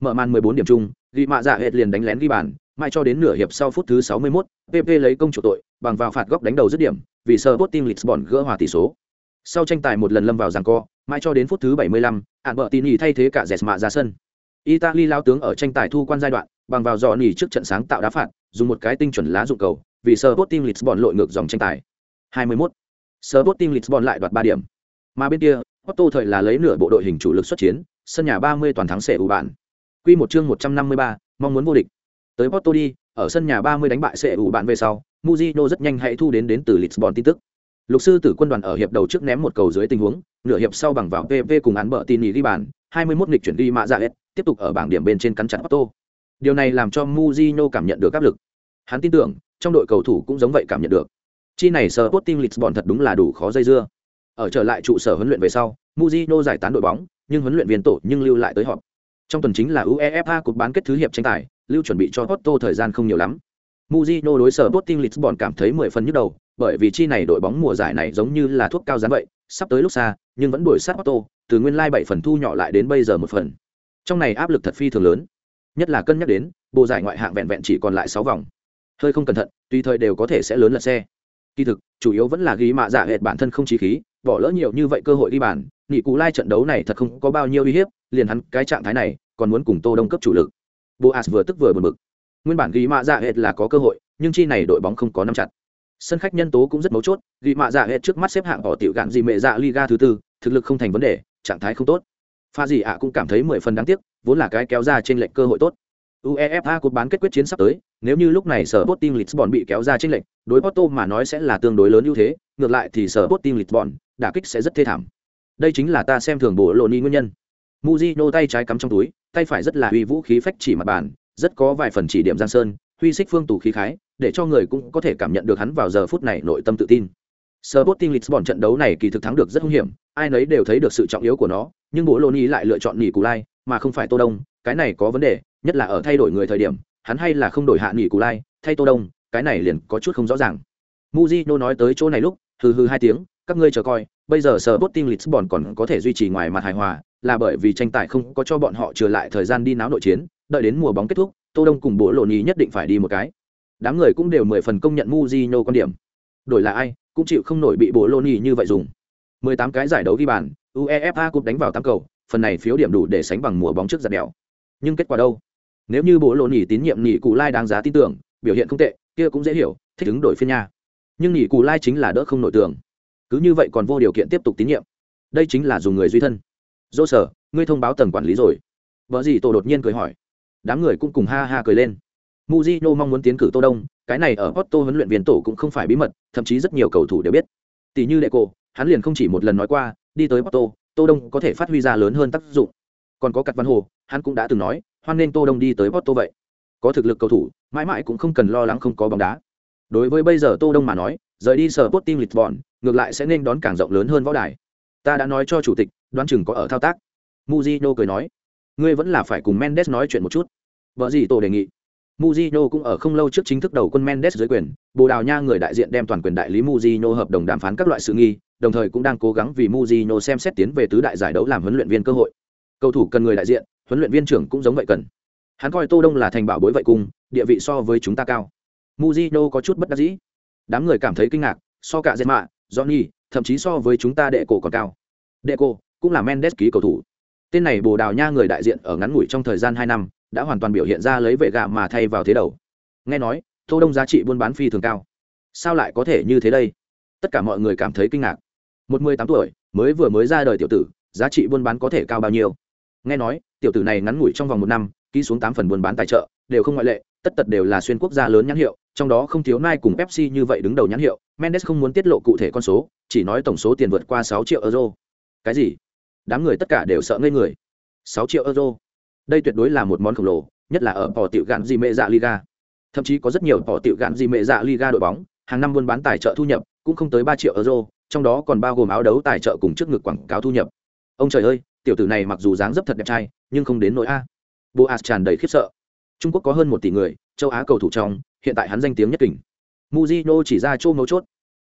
Speaker 1: Mở màn 14 điểm chung, ghi mạ dạ hết liền đánh lén ghi bàn, mãi cho đến nửa hiệp sau phút thứ 61, PP lấy công chủ tội, bằng vào phạt góc đánh đầu dứt điểm, vì Sporting Lisbon gỡ hòa tỷ số. Sau tranh tài một lần lâm vào giằng co, mãi cho đến phút thứ 75, Albertini tin thay thế cả Jesma ra sân. Italy lao tướng ở tranh tài thu quan giai đoạn, bằng vào dò nhỉ trước trận sáng tạo đá phạt, dùng một cái tinh chuẩn lá dụng cầu, vì Sporting Lisbon lội ngược dòng tranh tài. 21. Sporting Lisbon lại đoạt 3 điểm. Mà bên kia, Otto thời là lấy nửa bộ đội hình chủ lực xuất chiến, sân nhà 30 toàn thắng sẽ ủ bạn. Quy một chương 153, mong muốn vô địch. Tới Porto đi, ở sân nhà 30 đánh bại sẽ ủ bạn về sau, Mujino rất nhanh hãy thu đến đến từ Lisbon tin tức. Lục sư tử quân đoàn ở hiệp đầu trước ném một cầu dưới tình huống, nửa hiệp sau bằng vào PV cùng án bợ tin ghi bàn, 21 nghịch chuyển đi mạ dạ S, tiếp tục ở bảng điểm bên trên cắn chặt Porto. Điều này làm cho Mujino cảm nhận được áp lực. Hắn tin tưởng, trong đội cầu thủ cũng giống vậy cảm nhận được. Chi này Sporting Lisbon thật đúng là đủ khó dây dưa. Ở trở lại trụ sở huấn luyện về sau, Mujino giải tán đội bóng, nhưng huấn luyện viên tổ nhưng lưu lại tới họp. Trong tuần chính là UEFA cuộc bán kết thứ hiệp tranh tài, lưu chuẩn bị cho Otto thời gian không nhiều lắm. Mujino đối sở Sporting Lisbon cảm thấy 10 phần nhức đầu, bởi vì chi này đội bóng mùa giải này giống như là thuốc cao gián vậy, sắp tới lúc xa, nhưng vẫn đuổi sát Otto, từ nguyên lai like 7 phần thu nhỏ lại đến bây giờ một phần. Trong này áp lực thật phi thường lớn. Nhất là cân nhắc đến, bộ giải ngoại hạng vẹn vẹn chỉ còn lại 6 vòng. Hơi không cẩn thận, tùy thời đều có thể sẽ lớn lật xe. Kỳ thực, chủ yếu vẫn là ghi mạ giả hệt bản thân không chí khí, bỏ lỡ nhiều như vậy cơ hội đi bàn, nghị cú lai trận đấu này thật không có bao nhiêu uy hiếp, liền hắn cái trạng thái này, còn muốn cùng Tô Đông cấp chủ lực. Boas vừa tức vừa buồn bực. Nguyên bản ghi mạ dạ hệt là có cơ hội, nhưng chi này đội bóng không có nắm chặt sân khách nhân tố cũng rất mấu chốt ghi mạ dạ Hệt trước mắt xếp hạng bỏ tiểu gạn gì mẹ dạ liga thứ tư thực lực không thành vấn đề trạng thái không tốt pha gì ạ cũng cảm thấy mười phần đáng tiếc vốn là cái kéo ra trên lệnh cơ hội tốt uefa cuộc bán kết quyết chiến sắp tới nếu như lúc này sở Sporting Lisbon bị kéo ra trên lệnh đối Porto mà nói sẽ là tương đối lớn ưu thế ngược lại thì sở Sporting Lisbon đả kích sẽ rất thê thảm đây chính là ta xem thường bộ lộ ni nguyên nhân muzino tay trái cắm trong túi tay phải rất là uy vũ khí phách chỉ mặt bàn rất có vài phần chỉ điểm giang sơn huy xích phương tù khí khái để cho người cũng có thể cảm nhận được hắn vào giờ phút này nội tâm tự tin Sporting Lisbon trận đấu này kỳ thực thắng được rất hung hiểm, ai nấy đều thấy được sự trọng yếu của nó, nhưng bố Loni lại lựa chọn Nỉ Cù Lai, mà không phải Tô Đông, cái này có vấn đề, nhất là ở thay đổi người thời điểm, hắn hay là không đổi hạ Nỉ Cù Lai, thay Tô Đông, cái này liền có chút không rõ ràng. Mujino nói tới chỗ này lúc, hừ hừ hai tiếng, các ngươi chờ coi, bây giờ Sporting Lisbon còn có thể duy trì ngoài mặt hài hòa, là bởi vì tranh tài không có cho bọn họ trở lại thời gian đi náo nội chiến, đợi đến mùa bóng kết thúc, Tô Đông cùng bố nhí nhất định phải đi một cái đám người cũng đều mười phần công nhận muzino quan điểm. Đổi là ai, cũng chịu không nổi bị bộ nhí như vậy dùng. 18 cái giải đấu ghi bàn, UEFA Cup đánh vào tám cầu, phần này phiếu điểm đủ để sánh bằng mùa bóng trước giật đèo. Nhưng kết quả đâu? Nếu như bộ nhí tín nhiệm nhị cụ lai đáng giá tin tưởng, biểu hiện không tệ, kia cũng dễ hiểu, thích ứng đổi phiên nha. Nhưng nhị cụ lai chính là đỡ không nổi tưởng. Cứ như vậy còn vô điều kiện tiếp tục tín nhiệm. Đây chính là dùng người duy thân. Dỗ sở, ngươi thông báo tầng quản lý rồi. Vợ gì tổ đột nhiên cười hỏi. Đám người cũng cùng ha ha cười lên Mujino mong muốn tiến cử Tô Đông, cái này ở Porto huấn luyện viên tổ cũng không phải bí mật, thậm chí rất nhiều cầu thủ đều biết. Tỷ như lệ cổ hắn liền không chỉ một lần nói qua, đi tới Porto, Tô Đông có thể phát huy ra lớn hơn tác dụng. Còn có cặp Văn Hồ, hắn cũng đã từng nói, hoan nên Tô Đông đi tới Porto vậy. Có thực lực cầu thủ, mãi mãi cũng không cần lo lắng không có bóng đá. Đối với bây giờ Tô Đông mà nói, rời đi sở Sporting Lisbon, ngược lại sẽ nên đón càng rộng lớn hơn võ đài. Ta đã nói cho chủ tịch, đoán chừng có ở thao tác. Mujino cười nói, ngươi vẫn là phải cùng Mendes nói chuyện một chút. Vợ gì tổ đề nghị. Mujino cũng ở không lâu trước chính thức đầu quân Mendes dưới quyền, Bồ Đào Nha người đại diện đem toàn quyền đại lý Mujino hợp đồng đàm phán các loại sự nghi, đồng thời cũng đang cố gắng vì Mujino xem xét tiến về tứ đại giải đấu làm huấn luyện viên cơ hội. Cầu thủ cần người đại diện, huấn luyện viên trưởng cũng giống vậy cần. Hắn coi Tô Đông là thành bảo bối vậy cùng, địa vị so với chúng ta cao. Mujino có chút bất đắc dĩ. Đám người cảm thấy kinh ngạc, so cả Zema, Johnny, thậm chí so với chúng ta đệ cổ còn cao. Đệ cổ cũng là Mendes ký cầu thủ. Tên này Bồ Đào Nha người đại diện ở ngắn ngủi trong thời gian hai năm, đã hoàn toàn biểu hiện ra lấy vệ gạ mà thay vào thế đầu. Nghe nói tô đông giá trị buôn bán phi thường cao. Sao lại có thể như thế đây? Tất cả mọi người cảm thấy kinh ngạc. Một mười tám tuổi mới vừa mới ra đời tiểu tử giá trị buôn bán có thể cao bao nhiêu? Nghe nói tiểu tử này ngắn ngủi trong vòng một năm ký xuống tám phần buôn bán tài trợ đều không ngoại lệ tất tật đều là xuyên quốc gia lớn nhãn hiệu trong đó không thiếu nai cùng pepsi như vậy đứng đầu nhãn hiệu, mendes không muốn tiết lộ cụ thể con số, chỉ nói tổng số tiền vượt qua 6 triệu euro. Cái gì? Đám người tất cả đều sợ ngây người. 6 triệu euro? Đây tuyệt đối là một món khổng lồ, nhất là ở bỏ tiểu gạn gì mẹ dạ liga. Thậm chí có rất nhiều bỏ tiểu gạn gì mẹ dạ liga đội bóng, hàng năm buôn bán tài trợ thu nhập, cũng không tới ba triệu euro, trong đó còn bao gồm áo đấu tài trợ cùng trước ngực quảng cáo thu nhập. Ông trời ơi, tiểu tử này mặc dù dáng dấp thật đẹp trai, nhưng không đến nỗi a. Boas tràn đầy khiếp sợ. Trung quốc có hơn một tỷ người, châu á cầu thủ trong hiện tại hắn danh tiếng nhất kỉnh muzino chỉ ra châu mấu chốt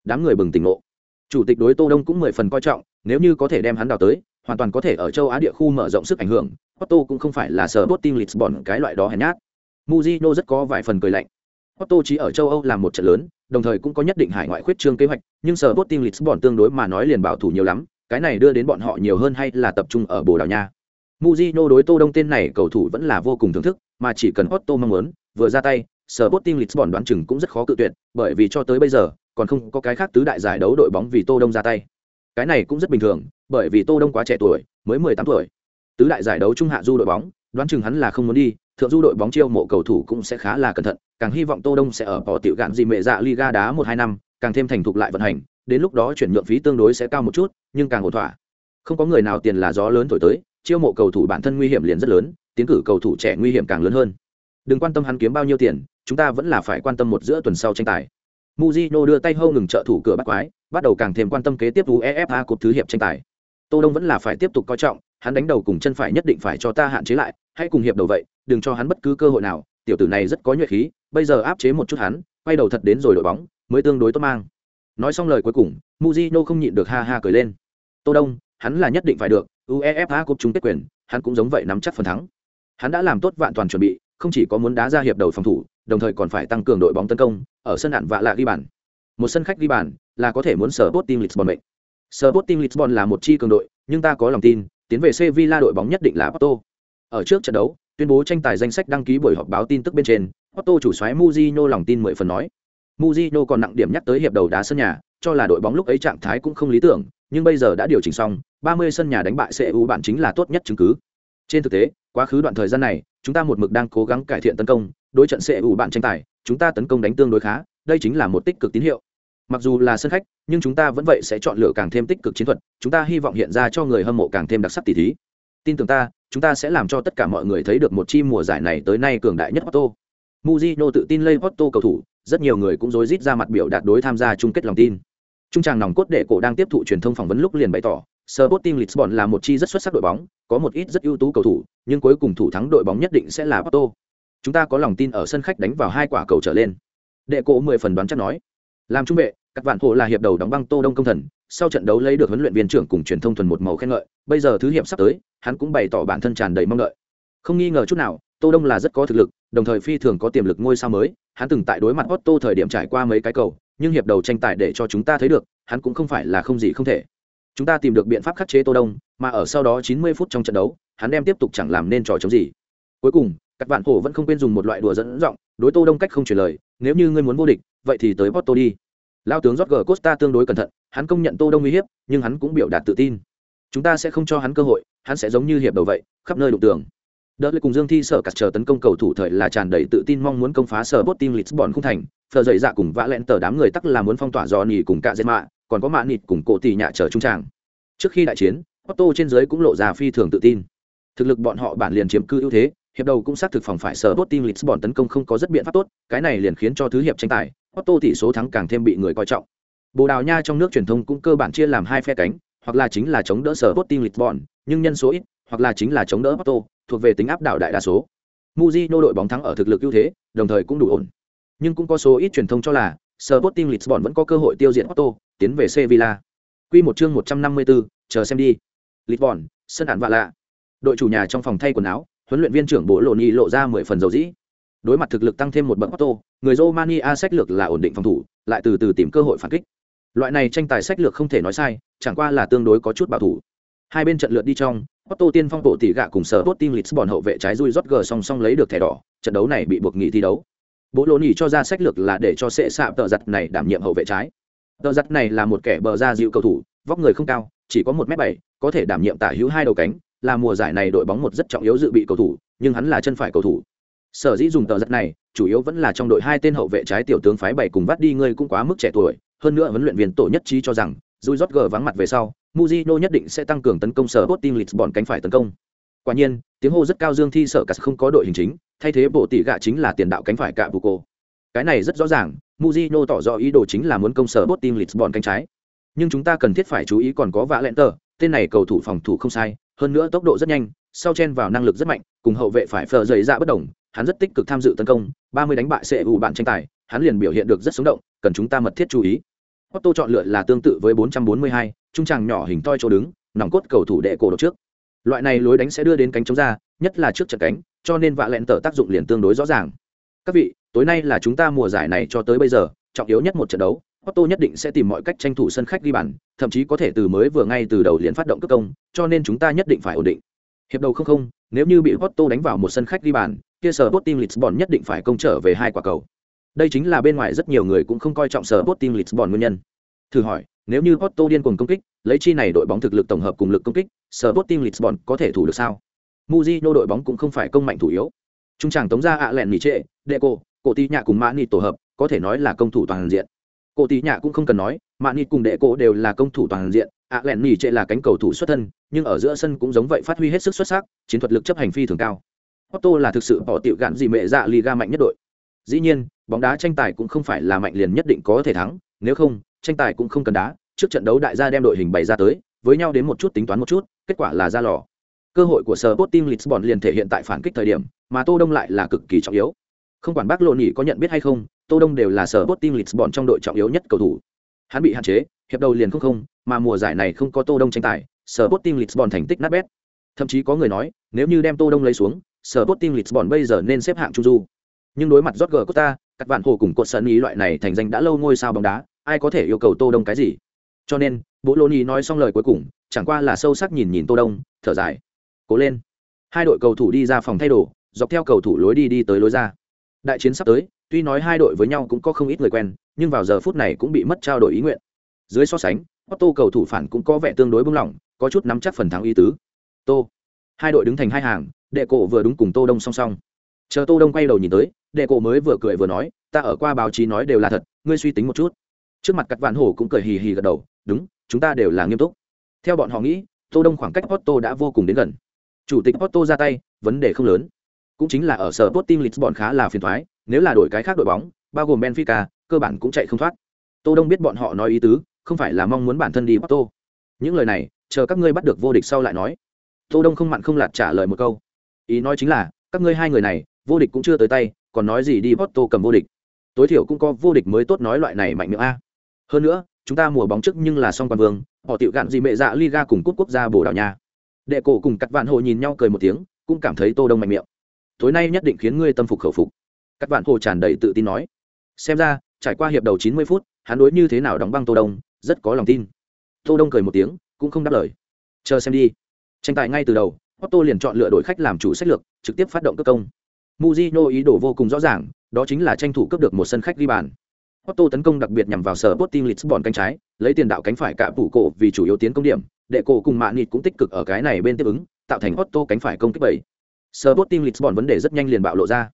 Speaker 1: đám người bừng tỉnh ngộ chủ tịch đối tô đông cũng mười phần coi trọng nếu như có thể đem hắn đào tới hoàn toàn có thể ở châu á địa khu mở rộng sức ảnh hưởng Otto cũng không phải là sở Sporting Lisbon cái loại đó hèn nhát. Mujino rất có vài phần cười lạnh. Otto chỉ ở châu Âu làm một trận lớn, đồng thời cũng có nhất định hải ngoại khuyết trương kế hoạch, nhưng sở Sporting Lisbon tương đối mà nói liền bảo thủ nhiều lắm, cái này đưa đến bọn họ nhiều hơn hay là tập trung ở Bồ Đào Nha. Mujino đối Tô Đông tên này cầu thủ vẫn là vô cùng thưởng thức, mà chỉ cần Otto mong muốn, vừa ra tay, Sporting Lisbon đoán chừng cũng rất khó cự tuyệt, bởi vì cho tới bây giờ, còn không có cái khác tứ đại giải đấu đội bóng vì Tô Đông ra tay. Cái này cũng rất bình thường, bởi vì Tô Đông quá trẻ tuổi, mới 18 tuổi. Tứ đại giải đấu trung hạ du đội bóng đoán chừng hắn là không muốn đi thượng du đội bóng chiêu mộ cầu thủ cũng sẽ khá là cẩn thận càng hy vọng tô đông sẽ ở bỏ tiểu gạn gì mẹ dạ liga đá một hai năm càng thêm thành thục lại vận hành đến lúc đó chuyển nhượng phí tương đối sẽ cao một chút nhưng càng ổn thỏa. Không có người nào tiền là gió lớn thổi tới chiêu mộ cầu thủ bản thân nguy hiểm liền rất lớn tiến cử cầu thủ trẻ nguy hiểm càng lớn hơn đừng quan tâm hắn kiếm bao nhiêu tiền, chúng ta vẫn là phải quan tâm một giữa tuần sau tranh tài. Mujino đưa tay hâu ngừng trợ thủ cửa bắt quái, bắt đầu càng thêm quan tâm kế tiếp uefa cúp thứ hiệp tranh tài. Tô đông vẫn là phải tiếp tục coi trọng, hắn đánh đầu cùng chân phải nhất định phải cho ta hạn chế lại, hãy cùng hiệp đầu vậy, đừng cho hắn bất cứ cơ hội nào, tiểu tử này rất có nhuệ khí, bây giờ áp chế một chút hắn, quay đầu thật đến rồi đội bóng, mới tương đối tốt mang. Nói xong lời cuối cùng, Mujino không nhịn được ha ha cười lên. Tô đông, hắn là nhất định phải được, uefa cúp chung kết quyền, hắn cũng giống vậy nắm chắc phần thắng. Hắn đã làm tốt vạn toàn chuẩn bị không chỉ có muốn đá ra hiệp đầu phòng thủ, đồng thời còn phải tăng cường đội bóng tấn công, ở sân hạn vạ lạ ghi bàn. Một sân khách ghi bàn là có thể muốn sở bot team lisbon mệnh. Sở bot team lisbon là một chi cường đội, nhưng ta có lòng tin, tiến về sevilla đội bóng nhất định là porto. Ở trước trận đấu, tuyên bố tranh tài danh sách đăng ký buổi họp báo tin tức bên trên, porto chủ soái muzino lòng tin mười phần nói. Muzino còn nặng điểm nhắc tới hiệp đầu đá sân nhà, cho là đội bóng lúc ấy trạng thái cũng không lý tưởng, nhưng bây giờ đã điều chỉnh xong 30 sân nhà đánh bại cu bạn chính là tốt nhất chứng cứ. Trên thực tế, quá khứ đoạn thời gian này chúng ta một mực đang cố gắng cải thiện tấn công đối trận sẽ ủ bạn tranh tài chúng ta tấn công đánh tương đối khá đây chính là một tích cực tín hiệu mặc dù là sân khách nhưng chúng ta vẫn vậy sẽ chọn lựa càng thêm tích cực chiến thuật chúng ta hy vọng hiện ra cho người hâm mộ càng thêm đặc sắc tỷ thí tin tưởng ta chúng ta sẽ làm cho tất cả mọi người thấy được một chi mùa giải này tới nay cường đại nhất Otto. Mujino tự tin lây Otto cầu thủ, rất nhiều người cũng rối rít ra mặt biểu đạt đối tham gia chung kết lòng tin. Trung tràng nòng cốt đệ cổ đang tiếp thụ truyền thông phỏng vấn lúc liền bày tỏ, Sporting Lisbon là một chi rất xuất sắc đội bóng, có một ít rất ưu tú cầu thủ, nhưng cuối cùng thủ thắng đội bóng nhất định sẽ là Porto. Chúng ta có lòng tin ở sân khách đánh vào hai quả cầu trở lên. Đệ cổ mười phần đoán chắc nói. Làm trung vệ, các vạn hộ là hiệp đầu đóng băng Tô Đông công thần, sau trận đấu lấy được huấn luyện viên trưởng cùng truyền thông thuần một màu khen ngợi, bây giờ thứ hiệp sắp tới, hắn cũng bày tỏ bản thân tràn đầy mong đợi. Không nghi ngờ chút nào, Tô Đông là rất có thực lực, đồng thời phi thường có tiềm lực ngôi sao mới, hắn từng tại đối mặt Otto thời điểm trải qua mấy cái cầu, nhưng hiệp đầu tranh tài để cho chúng ta thấy được, hắn cũng không phải là không gì không thể chúng ta tìm được biện pháp khắc chế tô đông, mà ở sau đó 90 phút trong trận đấu, hắn đem tiếp tục chẳng làm nên trò chống gì. Cuối cùng các bạn hổ vẫn không quên dùng một loại đùa dẫn giọng, đối tô đông cách không truyền lời, nếu như ngươi muốn vô địch, vậy thì tới Porto đi. Lao tướng Jorge Costa tương đối cẩn thận, hắn công nhận tô đông uy hiếp, nhưng hắn cũng biểu đạt tự tin. Chúng ta sẽ không cho hắn cơ hội, hắn sẽ giống như hiệp đầu vậy, khắp nơi đụng tường. Đỡ lấy cùng dương thi sở cắt chờ tấn công cầu thủ thời là tràn đầy tự tin mong muốn công phá sở bot team lisbon không thành phờ dậy dạ cùng vã lẹn tờ đám người tắc là muốn phong tỏa do nhì cùng cả dệt mạ còn có mạ nịt cùng cổ tỷ nhạ trở trung tràng. Trước khi đại chiến otto trên dưới cũng lộ ra phi thường tự tin. Thực lực bọn họ bản liền chiếm cư ưu thế hiệp đầu cũng xác thực phòng phải sở tốt team lisbon tấn công không có rất biện pháp tốt cái này liền khiến cho thứ hiệp tranh tài otto tỷ số thắng càng thêm bị người coi trọng. Bồ đào nha trong nước truyền thông cũng cơ bản chia làm hai phe cánh hoặc là chính là chống đỡ sở tốt team lisbon nhưng nhân số ít hoặc là chính là chống đỡ otto thuộc về tính áp đảo đại đa số. Mujino đội bóng thắng ở thực lực ưu thế, đồng thời cũng đủ ổn. Nhưng cũng có số ít truyền thông cho là Sporting Lisbon vẫn có cơ hội tiêu diệt Porto, tiến về Sevilla. Quy một chương 154, chờ xem đi. Lisbon, sân đạn vạ lạ. Đội chủ nhà trong phòng thay quần áo, huấn luyện viên trưởng Bộ Lộ lộ ra 10 phần dầu dĩ. Đối mặt thực lực tăng thêm một bậc Porto, người Romania sách lược là ổn định phòng thủ, lại từ từ tìm cơ hội phản kích. Loại này tranh tài sách lược không thể nói sai, chẳng qua là tương đối có chút bảo thủ. Hai bên trận lượt đi trong, Otto tiên phong bộ tỷ gạ cùng sở Sporting Lisbon hậu vệ trái Rui Rodger song song lấy được thẻ đỏ, trận đấu này bị buộc nghỉ thi đấu. Bố lô nhỉ cho ra sách lược là để cho sệ xạ tợ giặt này đảm nhiệm hậu vệ trái. Tợ giặt này là một kẻ bờ ra dịu cầu thủ, vóc người không cao, chỉ có một m bảy, có thể đảm nhiệm tả hữu hai đầu cánh, là mùa giải này đội bóng một rất trọng yếu dự bị cầu thủ, nhưng hắn là chân phải cầu thủ. Sở dĩ dùng tợ giặt này, chủ yếu vẫn là trong đội hai tên hậu vệ trái tiểu tướng phái bảy cùng vắt đi người cũng quá mức trẻ tuổi, hơn nữa huấn luyện viên tổ nhất trí cho rằng, Rui Rodger vắng mặt về sau, muzino nhất định sẽ tăng cường tấn công sở Sporting Lisbon cánh phải tấn công. Quả nhiên, tiếng hô rất cao Dương Thi sợ cả không có đội hình chính, thay thế bộ tỷ gạ chính là tiền đạo cánh phải cạ Buco. Cái này rất rõ ràng, muzino tỏ rõ ý đồ chính là muốn công sở Sporting Lisbon cánh trái. Nhưng chúng ta cần thiết phải chú ý còn có vạ lẹn tờ, tên này cầu thủ phòng thủ không sai, hơn nữa tốc độ rất nhanh, sau chen vào năng lực rất mạnh, cùng hậu vệ phải phờ dày ra bất đồng, hắn rất tích cực tham dự tấn công, 30 đánh bại sẽ ủ bạn tranh tài, hắn liền biểu hiện được rất sống động, cần chúng ta mật thiết chú ý. Otto chọn lựa là tương tự với 442, trung tràng nhỏ hình toi chỗ đứng, nòng cốt cầu thủ đệ cổ đột trước. Loại này lối đánh sẽ đưa đến cánh chống ra, nhất là trước trận cánh, cho nên vạ lẹn tở tác dụng liền tương đối rõ ràng. Các vị, tối nay là chúng ta mùa giải này cho tới bây giờ, trọng yếu nhất một trận đấu, Otto nhất định sẽ tìm mọi cách tranh thủ sân khách ghi bàn, thậm chí có thể từ mới vừa ngay từ đầu liền phát động cướp công, cho nên chúng ta nhất định phải ổn định. Hiệp đầu không không, nếu như bị Otto đánh vào một sân khách ghi bàn, kia sở Sporting Lisbon nhất định phải công trở về hai quả cầu. Đây chính là bên ngoài rất nhiều người cũng không coi trọng sở Sporting Lisbon nguyên nhân. Thử hỏi, nếu như Porto điên cuồng công kích, lấy chi này đội bóng thực lực tổng hợp cùng lực công kích, Sporting Lisbon có thể thủ được sao? Mujinho đội bóng cũng không phải công mạnh thủ yếu. trung trảng tống ra ạ lẹn nỉ trệ Deco, cổ tí nhạ cùng Mani tổ hợp có thể nói là công thủ toàn diện cổ tí nhạ cũng không cần nói Mani cùng Deco đều là công thủ toàn diện ạ lẹn nỉ trệ là cánh cầu thủ xuất thân nhưng ở giữa sân cũng giống vậy phát huy hết sức xuất sắc chiến thuật lực chấp hành phi thường cao Porto là thực sự bỏ tiểu gạn gì mẹ dạ Liga mạnh nhất đội. Dĩ nhiên, bóng đá tranh tài cũng không phải là mạnh liền nhất định có thể thắng, nếu không, tranh tài cũng không cần đá, trước trận đấu đại gia đem đội hình bày ra tới, với nhau đến một chút tính toán một chút, kết quả là ra lò. Cơ hội của Sporting Lisbon liền thể hiện tại phản kích thời điểm, mà Tô Đông lại là cực kỳ trọng yếu. Không quản bác Lộ nhỉ có nhận biết hay không, Tô Đông đều là Sporting Lisbon trong đội trọng yếu nhất cầu thủ. Hắn bị hạn chế, hiệp đầu liền không không, mà mùa giải này không có Tô Đông tranh tài, Sporting Lisbon thành tích nát bét. Thậm chí có người nói, nếu như đem Tô Đông lấy xuống, Sporting Lisbon bây giờ nên xếp hạng trung du. Nhưng đối mặt Jorge Costa, các bạn hồ cùng cột sân ý loại này thành danh đã lâu ngôi sao bóng đá, ai có thể yêu cầu Tô Đông cái gì? Cho nên, Bố Lô ni nói xong lời cuối cùng, chẳng qua là sâu sắc nhìn nhìn Tô Đông, thở dài. Cố lên. Hai đội cầu thủ đi ra phòng thay đồ, dọc theo cầu thủ lối đi đi tới lối ra. Đại chiến sắp tới, tuy nói hai đội với nhau cũng có không ít người quen, nhưng vào giờ phút này cũng bị mất trao đổi ý nguyện. Dưới so sánh, Otto cầu thủ phản cũng có vẻ tương đối bướng lỏng, có chút nắm chắc phần thắng ý tứ. Tô. Hai đội đứng thành hai hàng, đệ cổ vừa đúng cùng Tô Đông song song. Chờ Tô Đông quay đầu nhìn tới, đệ cổ mới vừa cười vừa nói, ta ở qua báo chí nói đều là thật, ngươi suy tính một chút. Trước mặt Cắt Vạn Hổ cũng cười hì hì gật đầu, đúng, chúng ta đều là nghiêm túc. Theo bọn họ nghĩ, Tô Đông khoảng cách porto đã vô cùng đến gần. Chủ tịch porto ra tay, vấn đề không lớn. Cũng chính là ở sở Sporting Lisbon khá là phiền toái, nếu là đổi cái khác đội bóng, bao gồm Benfica, cơ bản cũng chạy không thoát. Tô Đông biết bọn họ nói ý tứ, không phải là mong muốn bản thân đi Porto. Những lời này, chờ các ngươi bắt được vô địch sau lại nói. Tô Đông không mặn không lạt trả lời một câu. Ý nói chính là, các ngươi hai người này, vô địch cũng chưa tới tay, còn nói gì đi Porto cầm vô địch. Tối thiểu cũng có vô địch mới tốt nói loại này mạnh miệng a. Hơn nữa, chúng ta mùa bóng trước nhưng là song quan vương, họ tiểu gạn gì mẹ dạ Liga cùng cúp quốc gia Bồ Đào Nha. Đệ cổ cùng cắt vạn hồ nhìn nhau cười một tiếng cũng cảm thấy tô đông mạnh miệng. Tối nay nhất định khiến ngươi tâm phục khẩu phục. Cắt vạn hồ tràn đầy tự tin nói. Xem ra trải qua hiệp đầu chín mươi phút hắn đối như thế nào đóng băng tô đông rất có lòng tin. Tô đông cười một tiếng cũng không đáp lời. Chờ xem đi. Tranh tài ngay từ đầu Otto liền chọn lựa đội khách làm chủ sách lược trực tiếp phát động cơ công. Mujino ý đồ vô cùng rõ ràng đó chính là tranh thủ cướp được một sân khách ghi bàn. Otto tấn công đặc biệt nhằm vào sở Sporting Lisbon cánh trái, lấy tiền đạo cánh phải cả phủ cổ vì chủ yếu tiến công điểm, đệ cổ cùng mạ nịt cũng tích cực ở cái này bên tiếp ứng tạo thành otto cánh phải công kích bảy. Sporting Lisbon vấn đề rất nhanh liền bạo lộ ra.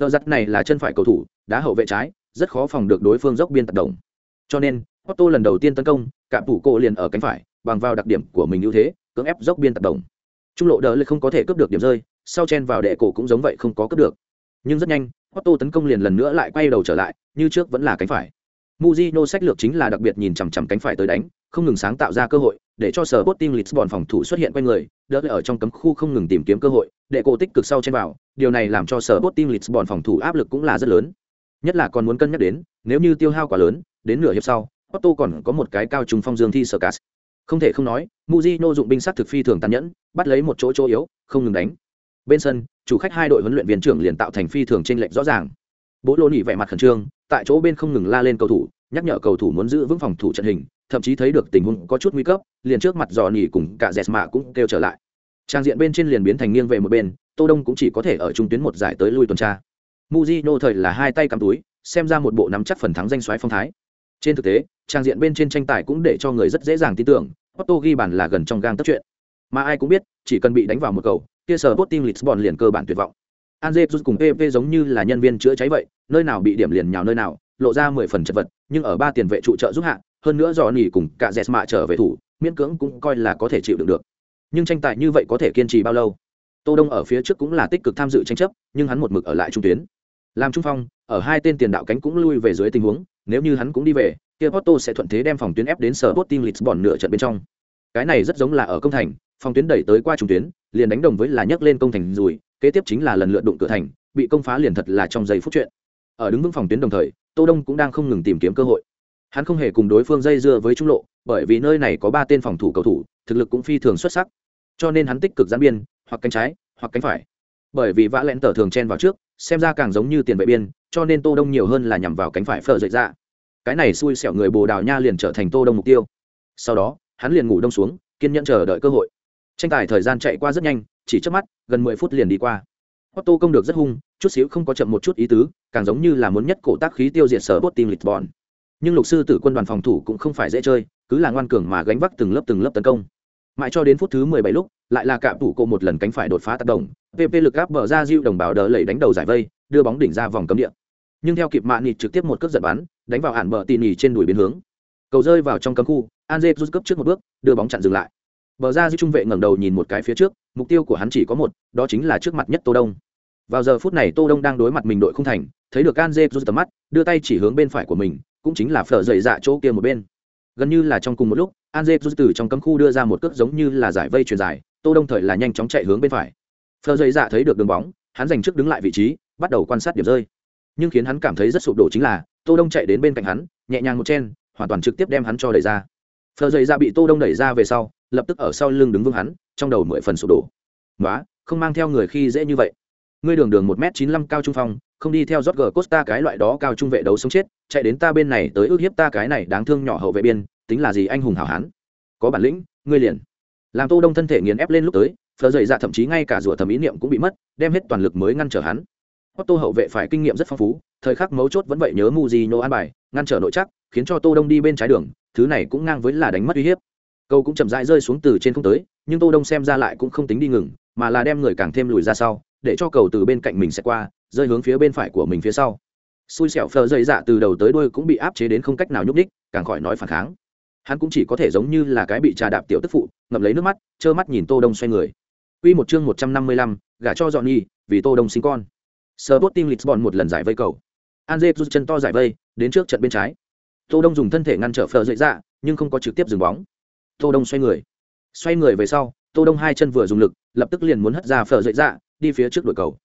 Speaker 1: Tờ giặt này là chân phải cầu thủ đá hậu vệ trái rất khó phòng được đối phương dốc biên tật động. Cho nên otto lần đầu tiên tấn công cả phủ cổ liền ở cánh phải bằng vào đặc điểm của mình ưu thế cưỡng ép dốc biên tật động. Trung lộ đỡ lại không có thể cướp được điểm rơi sau chen vào đệ cổ cũng giống vậy không có cướp được. Nhưng rất nhanh Otto tấn công liền lần nữa lại quay đầu trở lại, như trước vẫn là cánh phải. Mujino sách lược chính là đặc biệt nhìn chằm chằm cánh phải tới đánh, không ngừng sáng tạo ra cơ hội, để cho sở Sporting Lisbon phòng thủ xuất hiện quanh người, đỡ ở trong cấm khu không ngừng tìm kiếm cơ hội, để cổ tích cực sau trên vào, điều này làm cho sở Sporting Lisbon phòng thủ áp lực cũng là rất lớn. Nhất là còn muốn cân nhắc đến, nếu như tiêu hao quá lớn, đến nửa hiệp sau, Otto còn có một cái cao trung phong dương thi sở cát. Không thể không nói, Mujino dụng binh sát thực phi thường tàn nhẫn, bắt lấy một chỗ chỗ yếu, không ngừng đánh. Bên sân, chủ khách hai đội huấn luyện viên trưởng liền tạo thành phi thường trên lệnh rõ ràng. Bố Lô nhị vẻ mặt khẩn trương, tại chỗ bên không ngừng la lên cầu thủ, nhắc nhở cầu thủ muốn giữ vững phòng thủ trận hình, thậm chí thấy được tình huống có chút nguy cấp liền trước mặt dò nỉ cùng cả dẹt mạ cũng kêu trở lại. Trang diện bên trên liền biến thành nghiêng về một bên tô đông cũng chỉ có thể ở trung tuyến một giải tới lui tuần tra. Muzino thời là hai tay cầm túi xem ra một bộ nắm chắc phần thắng danh xoáy phong thái. Trên thực tế trang diện bên trên tranh tài cũng để cho người rất dễ dàng tin tưởng Otto ghi bàn là gần trong gang tất chuyện. Mà ai cũng biết chỉ cần bị đánh vào một cầu kia sở Sporting Lisbon liền cơ bản tuyệt vọng. Anje cùng PP giống như là nhân viên chữa cháy vậy, nơi nào bị điểm liền nhào nơi nào, lộ ra mười phần chật vật, nhưng ở ba tiền vệ trụ trợ giúp hạ, hơn nữa dò nỉ cùng cả Jesma trở về thủ, miễn cưỡng cũng coi là có thể chịu đựng được. Nhưng tranh tài như vậy có thể kiên trì bao lâu? Tô đông ở phía trước cũng là tích cực tham dự tranh chấp, nhưng hắn một mực ở lại trung tuyến. Làm trung phong, ở hai tên tiền đạo cánh cũng lui về dưới tình huống, nếu như hắn cũng đi về, kia Porto sẽ thuận thế đem phòng tuyến ép đến sở Sporting Lisbon nửa trận bên trong. Cái này rất giống là ở công thành, phòng tuyến đẩy tới qua trung tuyến liền đánh đồng với là nhấc lên công thành rùi, kế tiếp chính là lần lượt đụng cửa thành, bị công phá liền thật là trong giây phút chuyện. Ở đứng vững phòng tuyến đồng thời, tô đông cũng đang không ngừng tìm kiếm cơ hội. Hắn không hề cùng đối phương dây dưa với trung lộ, bởi vì nơi này có ba tên phòng thủ cầu thủ, thực lực cũng phi thường xuất sắc. Cho nên hắn tích cực giãn biên, hoặc cánh trái, hoặc cánh phải. Bởi vì vã lẹn tờ thường chen vào trước, xem ra càng giống như tiền vệ biên, cho nên tô đông nhiều hơn là nhằm vào cánh phải phở dậy ra. Cái này xui xẻo người bồ đào nha liền trở thành tô đông mục tiêu. Sau đó, hắn liền ngủ đông xuống, kiên nhẫn chờ đợi cơ hội tranh tài thời gian chạy qua rất nhanh chỉ trước mắt gần mười phút liền đi qua. Otto công được rất hung, chút xíu không có chậm một chút ý tứ, càng giống như là muốn nhất cổ tác khí tiêu diệt sở Sporting Lisbon. Nhưng lục sư tử quân đoàn phòng thủ cũng không phải dễ chơi cứ là ngoan cường mà gánh vác từng lớp từng lớp tấn công. Mãi cho đến phút thứ 17 lúc lại là cạm tủ cô một lần cánh phải đột phá tác động pp lực áp bờ ra diêu đồng bào đỡ lẩy đánh đầu giải vây đưa bóng đỉnh ra vòng cấm địa. Nhưng theo kịp mạn nịt trực tiếp một cước giật bắn đánh vào hạn bờ tỉ nỉ trên đùi biến hướng. Cầu rơi vào trong cấm khu Anze rút cấp trước một bước đưa bóng chặn dừng lại bờ ra giữ trung vệ ngẩng đầu nhìn một cái phía trước, mục tiêu của hắn chỉ có một, đó chính là trước mặt nhất tô đông. Vào giờ phút này tô đông đang đối mặt mình đội không thành, thấy được Anze rút tầm mắt, đưa tay chỉ hướng bên phải của mình, cũng chính là phở dậy dạ chỗ kia một bên. Gần như là trong cùng một lúc Anze rút từ trong cấm khu đưa ra một cước giống như là giải vây truyền dài tô đông thời là nhanh chóng chạy hướng bên phải. Phở dậy dạ thấy được đường bóng, hắn giành trước đứng lại vị trí, bắt đầu quan sát điểm rơi. Nhưng khiến hắn cảm thấy rất sụp đổ chính là, tô đông chạy đến bên cạnh hắn, nhẹ nhàng một chen, hoàn toàn trực tiếp đem hắn cho đẩy ra. Phờ dày ra dạ bị tô đông đẩy ra về sau lập tức ở sau lưng đứng vững hắn trong đầu mười phần sụp đổ nói không mang theo người khi dễ như vậy ngươi đường đường một m chín mươi cao trung phong không đi theo Jorge Costa cái loại đó cao trung vệ đấu sống chết, chạy đến ta bên này tới ước hiếp ta cái này đáng thương nhỏ hậu vệ biên, tính là gì anh hùng hảo hán. Có bản lĩnh, ngươi liền. Làm Tô Đông thân thể nghiền ép lên lúc tới, phờ dậy dạ thậm chí ngay cả rủa thầm ý niệm cũng bị mất, đem hết toàn lực mới ngăn trở hắn. Otto hậu vệ phải kinh nghiệm rất phong phú, thời khắc mấu chốt vẫn vậy nhớ Mujino an bài, ngăn trở nội chắc, khiến cho Tô Đông đi bên trái đường, thứ này cũng ngang với là đánh mất uy hiếp. Cầu cũng chậm rãi rơi xuống từ trên không tới, nhưng Tô Đông xem ra lại cũng không tính đi ngừng, mà là đem người càng thêm lùi ra sau, để cho cầu từ bên cạnh mình sẽ qua, rơi hướng phía bên phải của mình phía sau. Xui xẻo phờ dậy dạ từ đầu tới đuôi cũng bị áp chế đến không cách nào nhúc đích, càng khỏi nói phản kháng. Hắn cũng chỉ có thể giống như là cái bị trà đạp tiểu tức phụ, ngậm lấy nước mắt, trơ mắt nhìn Tô Đông xoay người. Quy một chương 155, gả cho dọn nhi, vì Tô Đông sinh con. Sporting Lisbon một lần giải vây cầu. Anze rút chân to giải vây, đến trước trận bên trái. Tô Đông dùng thân thể ngăn trở phờ dậy dạ, nhưng không có trực tiếp dừng bóng. Tô Đông xoay người. Xoay người về sau, Tô Đông hai chân vừa dùng lực, lập tức liền muốn hất ra phở dậy dạ, đi phía trước đội cầu.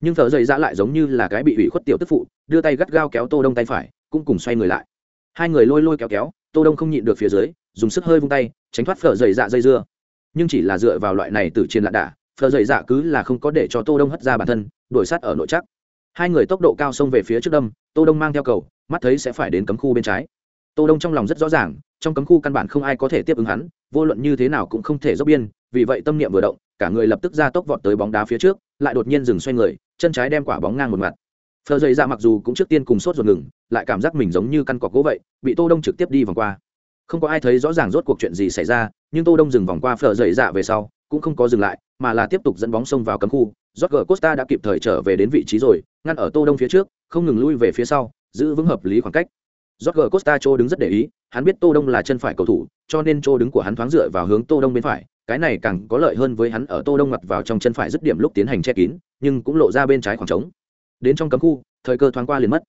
Speaker 1: Nhưng phở dậy dạ lại giống như là cái bị ủy khuất tiểu tức phụ, đưa tay gắt gao kéo Tô Đông tay phải, cũng cùng xoay người lại. Hai người lôi lôi kéo kéo, Tô Đông không nhịn được phía dưới, dùng sức hơi vung tay, tránh thoát phở dậy dạ dây dưa. Nhưng chỉ là dựa vào loại này từ trên lạ đả, phở dậy dạ cứ là không có để cho Tô Đông hất ra bản thân, đuổi sát ở nội chắc hai người tốc độ cao xông về phía trước đâm tô đông mang theo cầu mắt thấy sẽ phải đến cấm khu bên trái tô đông trong lòng rất rõ ràng trong cấm khu căn bản không ai có thể tiếp ứng hắn vô luận như thế nào cũng không thể dốc biên vì vậy tâm niệm vừa động cả người lập tức ra tốc vọt tới bóng đá phía trước lại đột nhiên dừng xoay người chân trái đem quả bóng ngang một mặt phờ dày ra dạ mặc dù cũng trước tiên cùng sốt ruột ngừng lại cảm giác mình giống như căn cọc gỗ vậy bị tô đông trực tiếp đi vòng qua. Không có ai thấy rõ ràng rốt cuộc chuyện gì xảy ra nhưng tô đông dừng vòng qua phờ dày dạ về sau cũng không có dừng lại mà là tiếp tục dẫn bóng xông vào cấm khu. Jorge Costa đã kịp thời trở về đến vị trí rồi, ngăn ở Tô Đông phía trước, không ngừng lui về phía sau, giữ vững hợp lý khoảng cách. Jorge Costa cho đứng rất để ý, hắn biết Tô Đông là chân phải cầu thủ, cho nên cho đứng của hắn thoáng dựa vào hướng Tô Đông bên phải, cái này càng có lợi hơn với hắn ở Tô Đông ngặt vào trong chân phải dứt điểm lúc tiến hành che kín, nhưng cũng lộ ra bên trái khoảng trống. Đến trong cấm khu, thời cơ thoáng qua liền mất.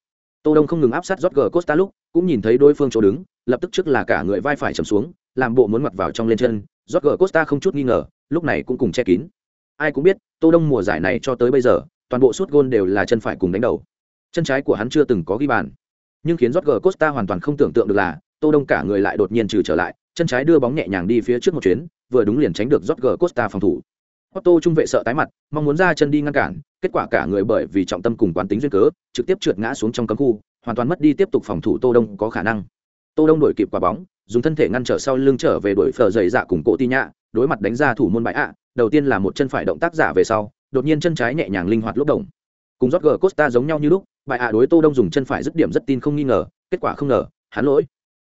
Speaker 1: Tô Đông không ngừng áp sát Jorge Costa lúc, cũng nhìn thấy đối phương chỗ đứng, lập tức trước là cả người vai phải trầm xuống, làm bộ muốn ngặt vào trong lên chân, Jorge Costa không chút nghi ngờ, lúc này cũng cùng che kín. Ai cũng biết tô đông mùa giải này cho tới bây giờ toàn bộ suốt gôn đều là chân phải cùng đánh đầu. Chân trái của hắn chưa từng có ghi bàn nhưng khiến Jorge Costa hoàn toàn không tưởng tượng được là tô đông cả người lại đột nhiên trừ trở lại, chân trái đưa bóng nhẹ nhàng đi phía trước một chuyến, vừa đúng liền tránh được Jorge Costa phòng thủ. Otto trung vệ sợ tái mặt, mong muốn ra chân đi ngăn cản, kết quả cả người bởi vì trọng tâm cùng quán tính duyên cớ, trực tiếp trượt ngã xuống trong cấm khu, hoàn toàn mất đi tiếp tục phòng thủ tô đông có khả năng. Tô đông đuổi kịp quả bóng, dùng thân thể ngăn trở sau lưng trở về đuổi phở dày dạ cùng cổ ti nhạ đối mặt đánh ra thủ môn bại ạ, đầu tiên là một chân phải động tác giả về sau, đột nhiên chân trái nhẹ nhàng linh hoạt lúc động. Cùng rót costa giống nhau như lúc bại ạ đối tô đông dùng chân phải dứt điểm rất tin không nghi ngờ kết quả không ngờ hắn lỗi.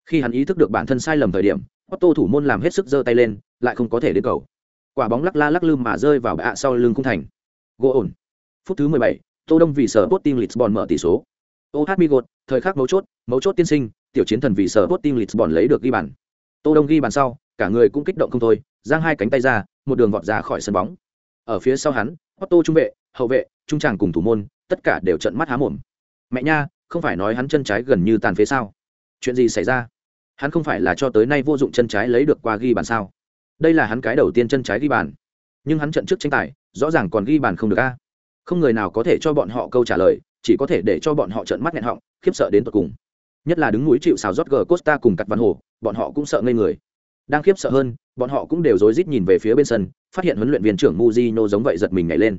Speaker 1: Khi hắn ý thức được bản thân sai lầm thời điểm Otto thủ môn làm hết sức giơ tay lên lại không có thể đến cầu. Quả bóng lắc la lắc lư mà rơi vào bại ạ sau lưng khung thành. Gỗ ổn. Phút thứ 17, tô đông vì sở Sporting Lisbon mở tỷ số. OH Migot, thời khắc mấu chốt, mấu chốt tiên sinh, tiểu chiến thần vì sở Sporting Lisbon lấy được ghi bàn. Tô Đông ghi bàn sau, cả người cũng kích động không thôi, giang hai cánh tay ra, một đường vọt ra khỏi sân bóng. Ở phía sau hắn, Otto trung vệ, hậu vệ, trung tràng cùng thủ môn, tất cả đều trợn mắt há mồm. Mẹ nha, không phải nói hắn chân trái gần như tàn phế sao? Chuyện gì xảy ra? Hắn không phải là cho tới nay vô dụng chân trái lấy được qua ghi bàn sao? Đây là hắn cái đầu tiên chân trái ghi bàn. Nhưng hắn trận trước tranh tài, rõ ràng còn ghi bàn không được a. Không người nào có thể cho bọn họ câu trả lời, chỉ có thể để cho bọn họ trợn mắt nghẹn họng, khiếp sợ đến tận cùng. Nhất là đứng núi chịu sào rót gờ Costa cùng cặt văn hồ, bọn họ cũng sợ ngây người đang khiếp sợ hơn bọn họ cũng đều rối rít nhìn về phía bên sân phát hiện huấn luyện viên trưởng muzino giống vậy giật mình nhảy lên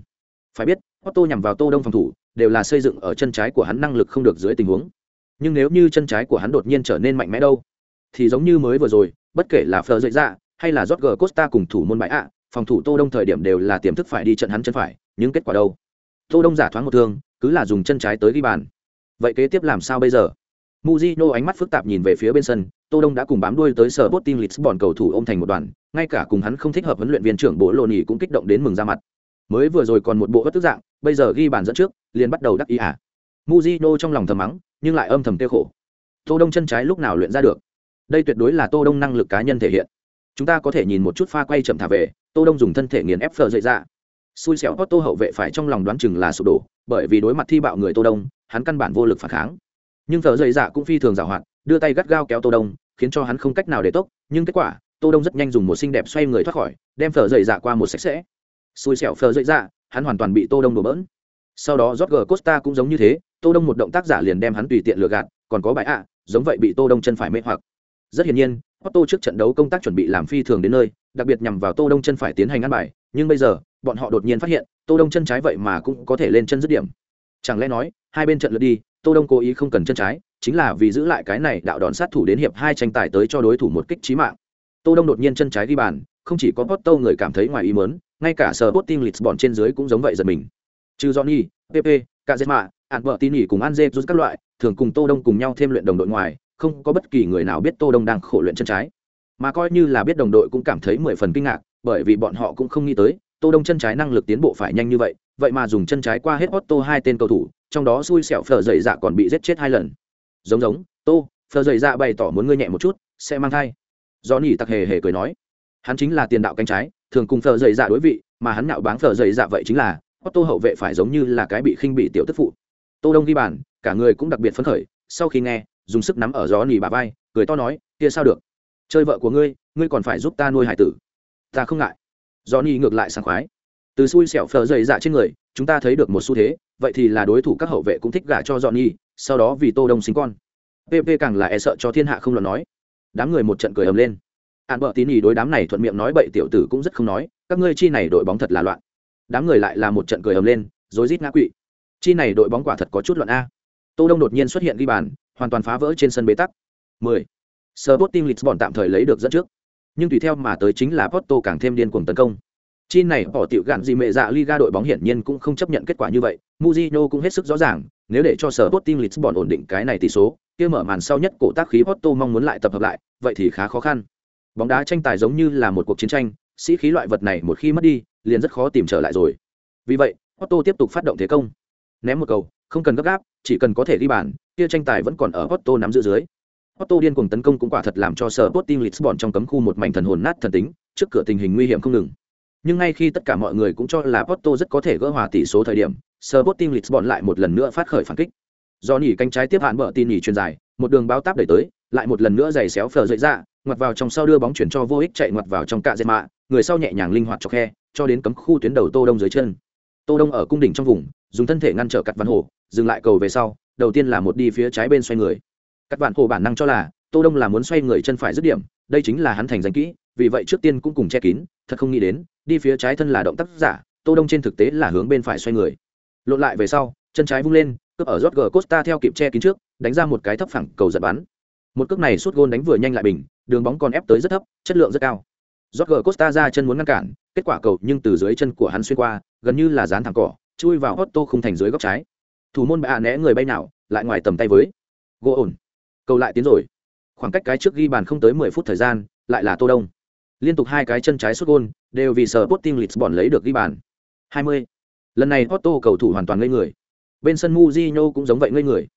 Speaker 1: phải biết otto nhằm vào tô đông phòng thủ đều là xây dựng ở chân trái của hắn năng lực không được dưới tình huống. Nhưng nếu như chân trái của hắn đột nhiên trở nên mạnh mẽ đâu thì giống như mới vừa rồi bất kể là phờ dậy ra hay là Jorge Costa cùng thủ môn bãi ạ phòng thủ tô đông thời điểm đều là tiềm thức phải đi trận hắn chân phải nhưng kết quả đâu? Tô đông giả thoáng một thương cứ là dùng chân trái tới ghi bàn. Vậy kế tiếp làm sao bây giờ? Mujino ánh mắt phức tạp nhìn về phía bên sân, Tô Đông đã cùng bám đuôi tới sở Sporting Lisbon cầu thủ ôm thành một đoàn, ngay cả cùng hắn không thích hợp huấn luyện viên trưởng Bộ Loni cũng kích động đến mừng ra mặt. Mới vừa rồi còn một bộ bất tức dạng, bây giờ ghi bàn dẫn trước, liền bắt đầu đắc ý à. muzino trong lòng thầm mắng, nhưng lại âm thầm tiêu khổ. Tô Đông chân trái lúc nào luyện ra được? Đây tuyệt đối là Tô Đông năng lực cá nhân thể hiện. Chúng ta có thể nhìn một chút pha quay chậm thả về, Tô Đông dùng thân thể nghiền ép phở dậy ra. Xui xẻo Otto hậu vệ phải trong lòng đoán chừng là sụp đổ, bởi vì đối mặt thi bạo người Tô Đông, hắn căn bản vô lực phản kháng nhưng phở dày dạ cũng phi thường giảo hoạt đưa tay gắt gao kéo tô đông khiến cho hắn không cách nào để tốc nhưng kết quả tô đông rất nhanh dùng một xinh đẹp xoay người thoát khỏi đem phở dày dạ qua một sạch sẽ xui xẻo phờ dậy ra hắn hoàn toàn bị tô đông đổ bỡn. Sau đó Jorge Costa cũng giống như thế, tô đông một động tác giả liền đem hắn tùy tiện lừa gạt, còn có bãi ạ, giống vậy bị tô đông chân phải mê hoặc. Rất hiển nhiên Otto trước trận đấu công tác chuẩn bị làm phi thường đến nơi, đặc biệt nhằm vào tô đông chân phải tiến hành ăn bài, nhưng bây giờ, bọn họ đột nhiên phát hiện, tô đông chân trái vậy mà cũng có thể lên chân dứt điểm. Chẳng lẽ nói, hai bên trận lượt đi, tô đông cố ý không cần chân trái, chính là vì giữ lại cái này đạo đòn sát thủ đến hiệp hai tranh tài tới cho đối thủ một kích trí mạng. Tô đông đột nhiên chân trái ghi bàn, không chỉ có Otto người cảm thấy ngoài ý muốn ngay cả sở Sporting Lisbon trên dưới cũng giống vậy giật mình. Trừ Johnny, Pepe, Cazema, Albertini cùng Anze rút các loại thường cùng tô đông cùng nhau thêm luyện đồng đội ngoài không có bất kỳ người nào biết tô đông đang khổ luyện chân trái. Mà coi như là biết đồng đội cũng cảm thấy mười phần kinh ngạc bởi vì bọn họ cũng không nghĩ tới tô đông chân trái năng lực tiến bộ phải nhanh như vậy vậy mà dùng chân trái qua hết Otto hai tên cầu thủ trong đó xui xẻo phở dậy dạ còn bị giết chết hai lần. Giống giống tô phở dậy dạ bày tỏ muốn ngươi nhẹ một chút sẽ mang thai. Do tặc hề hề cười nói hắn chính là tiền đạo cánh trái, thường cùng phờ dậy dạ đối vị, mà hắn nạo báng phờ dậy dạ vậy chính là, Otto hậu vệ phải giống như là cái bị khinh bị tiểu tức phụ. Tô đông ghi bàn, cả người cũng đặc biệt phấn khởi, sau khi nghe, dùng sức nắm ở gió nỉ bà vai, cười to nói, kia sao được? Chơi vợ của ngươi ngươi còn phải giúp ta nuôi hải tử. Ta không ngại. Gió nỉ ngược lại sảng khoái. Từ xui xẻo phờ dậy dạ trên người, chúng ta thấy được một xu thế, vậy thì là đối thủ các hậu vệ cũng thích gả cho dọn nhi sau đó vì tô đông sinh con. Pp càng là e sợ cho thiên hạ không lo nói. Đám người một trận cười ầm lên ạn bợ tín ý đối đám này thuận miệng nói bậy tiểu tử cũng rất không nói các ngươi chi này đội bóng thật là loạn. Đám người lại là một trận cười ầm lên rối rít ngã quỵ. Chi này đội bóng quả thật có chút loạn a. Tô đông đột nhiên xuất hiện ghi bàn hoàn toàn phá vỡ trên sân bế tắc. 10. Sporting Lisbon tạm thời lấy được dẫn trước. Nhưng tùy theo mà tới chính là Porto càng thêm điên cuồng tấn công. Chi này bỏ tiểu gạn gì mẹ dạ Liga đội bóng hiển nhiên cũng không chấp nhận kết quả như vậy, Mujino cũng hết sức rõ ràng, nếu để cho sở Sporting Lisbon ổn định cái này tỷ số, kia mở màn sau nhất cổ tác khí Porto mong muốn lại tập hợp lại, vậy thì khá khó khăn. Bóng đá tranh tài giống như là một cuộc chiến tranh, sĩ khí loại vật này một khi mất đi, liền rất khó tìm trở lại rồi. Vì vậy, Otto tiếp tục phát động thế công. Ném một cầu, không cần gấp gáp, chỉ cần có thể ghi bàn, kia tranh tài vẫn còn ở Otto nắm giữ dưới. Otto điên cuồng tấn công cũng quả thật làm cho sở Sporting Lisbon trong cấm khu một mảnh thần hồn nát thần tính, trước cửa tình hình nguy hiểm không ngừng. Nhưng ngay khi tất cả mọi người cũng cho là Porto rất có thể gỡ hòa tỷ số thời điểm, Sporting Lisbon lại một lần nữa phát khởi phản kích. Do nhỉ cánh trái tiếp hạn bờ tin nhỉ truyền dài, một đường báo táp đẩy tới, lại một lần nữa giày xéo phở dậy ra, ngoặt vào trong sau đưa bóng chuyển cho vô ích chạy ngoặt vào trong cạ dệt mạ, người sau nhẹ nhàng linh hoạt cho khe, cho đến cấm khu tuyến đầu Tô Đông dưới chân. Tô Đông ở cung đỉnh trong vùng, dùng thân thể ngăn trở cắt văn hồ, dừng lại cầu về sau, đầu tiên là một đi phía trái bên xoay người. Cắt vạn hồ bản năng cho là, Tô Đông là muốn xoay người chân phải dứt điểm, đây chính là hắn thành danh kỹ, vì vậy trước tiên cũng cùng che kín, thật không nghĩ đến, đi phía trái thân là động tác giả tô đông trên thực tế là hướng bên phải xoay người lộn lại về sau chân trái vung lên cướp ở rót costa theo kịp che kín trước đánh ra một cái thấp phẳng cầu giật bắn một cước này suốt gôn đánh vừa nhanh lại bình đường bóng còn ép tới rất thấp chất lượng rất cao Roger costa ra chân muốn ngăn cản kết quả cầu nhưng từ dưới chân của hắn xuyên qua gần như là dán thẳng cỏ chui vào Otto không thành dưới góc trái thủ môn bạ né người bay nào lại ngoài tầm tay với gỗ ổn cầu lại tiến rồi khoảng cách cái trước ghi bàn không tới mười phút thời gian lại là tô đông liên tục hai cái chân trái sút gôn đều vì sở Sporting Lisbon lấy được ghi bàn. 20. Lần này Otto cầu thủ hoàn toàn ngây người. Bên sân Mujinho cũng giống vậy ngây người.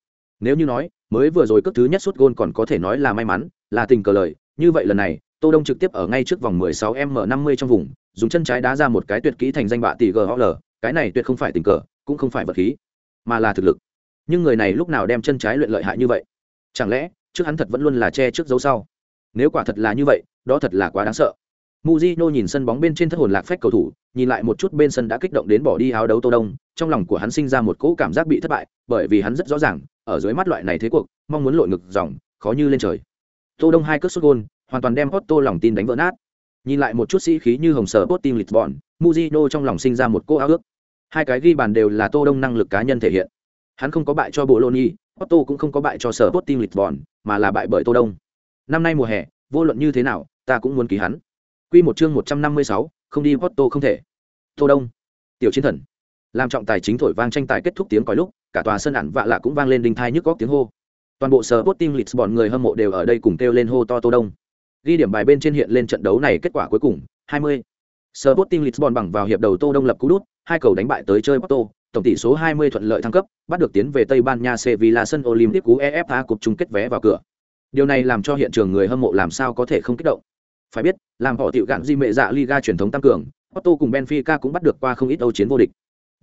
Speaker 1: Nếu như nói, mới vừa rồi cước thứ nhất suốt gôn còn có thể nói là may mắn, là tình cờ lời, như vậy lần này, Tô Đông trực tiếp ở ngay trước vòng 16m50 trong vùng, dùng chân trái đá ra một cái tuyệt kỹ thành danh bạ tỷ GOL, cái này tuyệt không phải tình cờ, cũng không phải vật khí, mà là thực lực. Nhưng người này lúc nào đem chân trái luyện lợi hại như vậy? Chẳng lẽ, trước hắn thật vẫn luôn là che trước dấu sau? Nếu quả thật là như vậy, đó thật là quá đáng sợ. Mujino nhìn sân bóng bên trên thất hồn lạc phách cầu thủ, nhìn lại một chút bên sân đã kích động đến bỏ đi áo đấu Tô Đông, trong lòng của hắn sinh ra một cỗ cảm giác bị thất bại, bởi vì hắn rất rõ ràng, ở dưới mắt loại này thế cuộc, mong muốn lội ngực dòng, khó như lên trời. Tô Đông hai cước sút gôn hoàn toàn đem Otto lòng tin đánh vỡ nát. Nhìn lại một chút sĩ khí như hồng sở Sporting Lisbon, Mujino trong lòng sinh ra một cô áo ước. Hai cái ghi bàn đều là Tô Đông năng lực cá nhân thể hiện. Hắn không có bại cho Bologna, Otto cũng không có bại cho sở Sporting Lisbon, mà là bại bởi Tô Đông. Năm nay mùa hè, vô luận như thế nào, ta cũng muốn ký hắn. Quy một chương 156, không đi Porto không thể. Tô Đông, tiểu chiến thần. Làm trọng tài chính thổi vang tranh tài kết thúc tiếng còi lúc, cả tòa sân ẩn vạ lạ cũng vang lên đinh thai nhức góc tiếng hô. toàn bộ sở Sporting Lisbon người hâm mộ đều ở đây cùng kêu lên hô to Tô Đông. Ghi điểm bài bên trên hiện lên trận đấu này kết quả cuối cùng, 20. Sporting Lisbon bằng vào hiệp đầu Tô Đông lập cú đút, hai cầu đánh bại tới chơi Porto, tổng tỷ số 20 thuận lợi thăng cấp, bắt được tiến về Tây Ban Nha Sevilla sân Olympic UEFA cúp chung kết vé vào cửa. Điều này làm cho hiện trường người hâm mộ làm sao có thể không kích động. Phải biết, làm họ tiểu gạn di mệ dạ Liga truyền thống tăng cường, Porto cùng Benfica cũng bắt được qua không ít Âu chiến vô địch.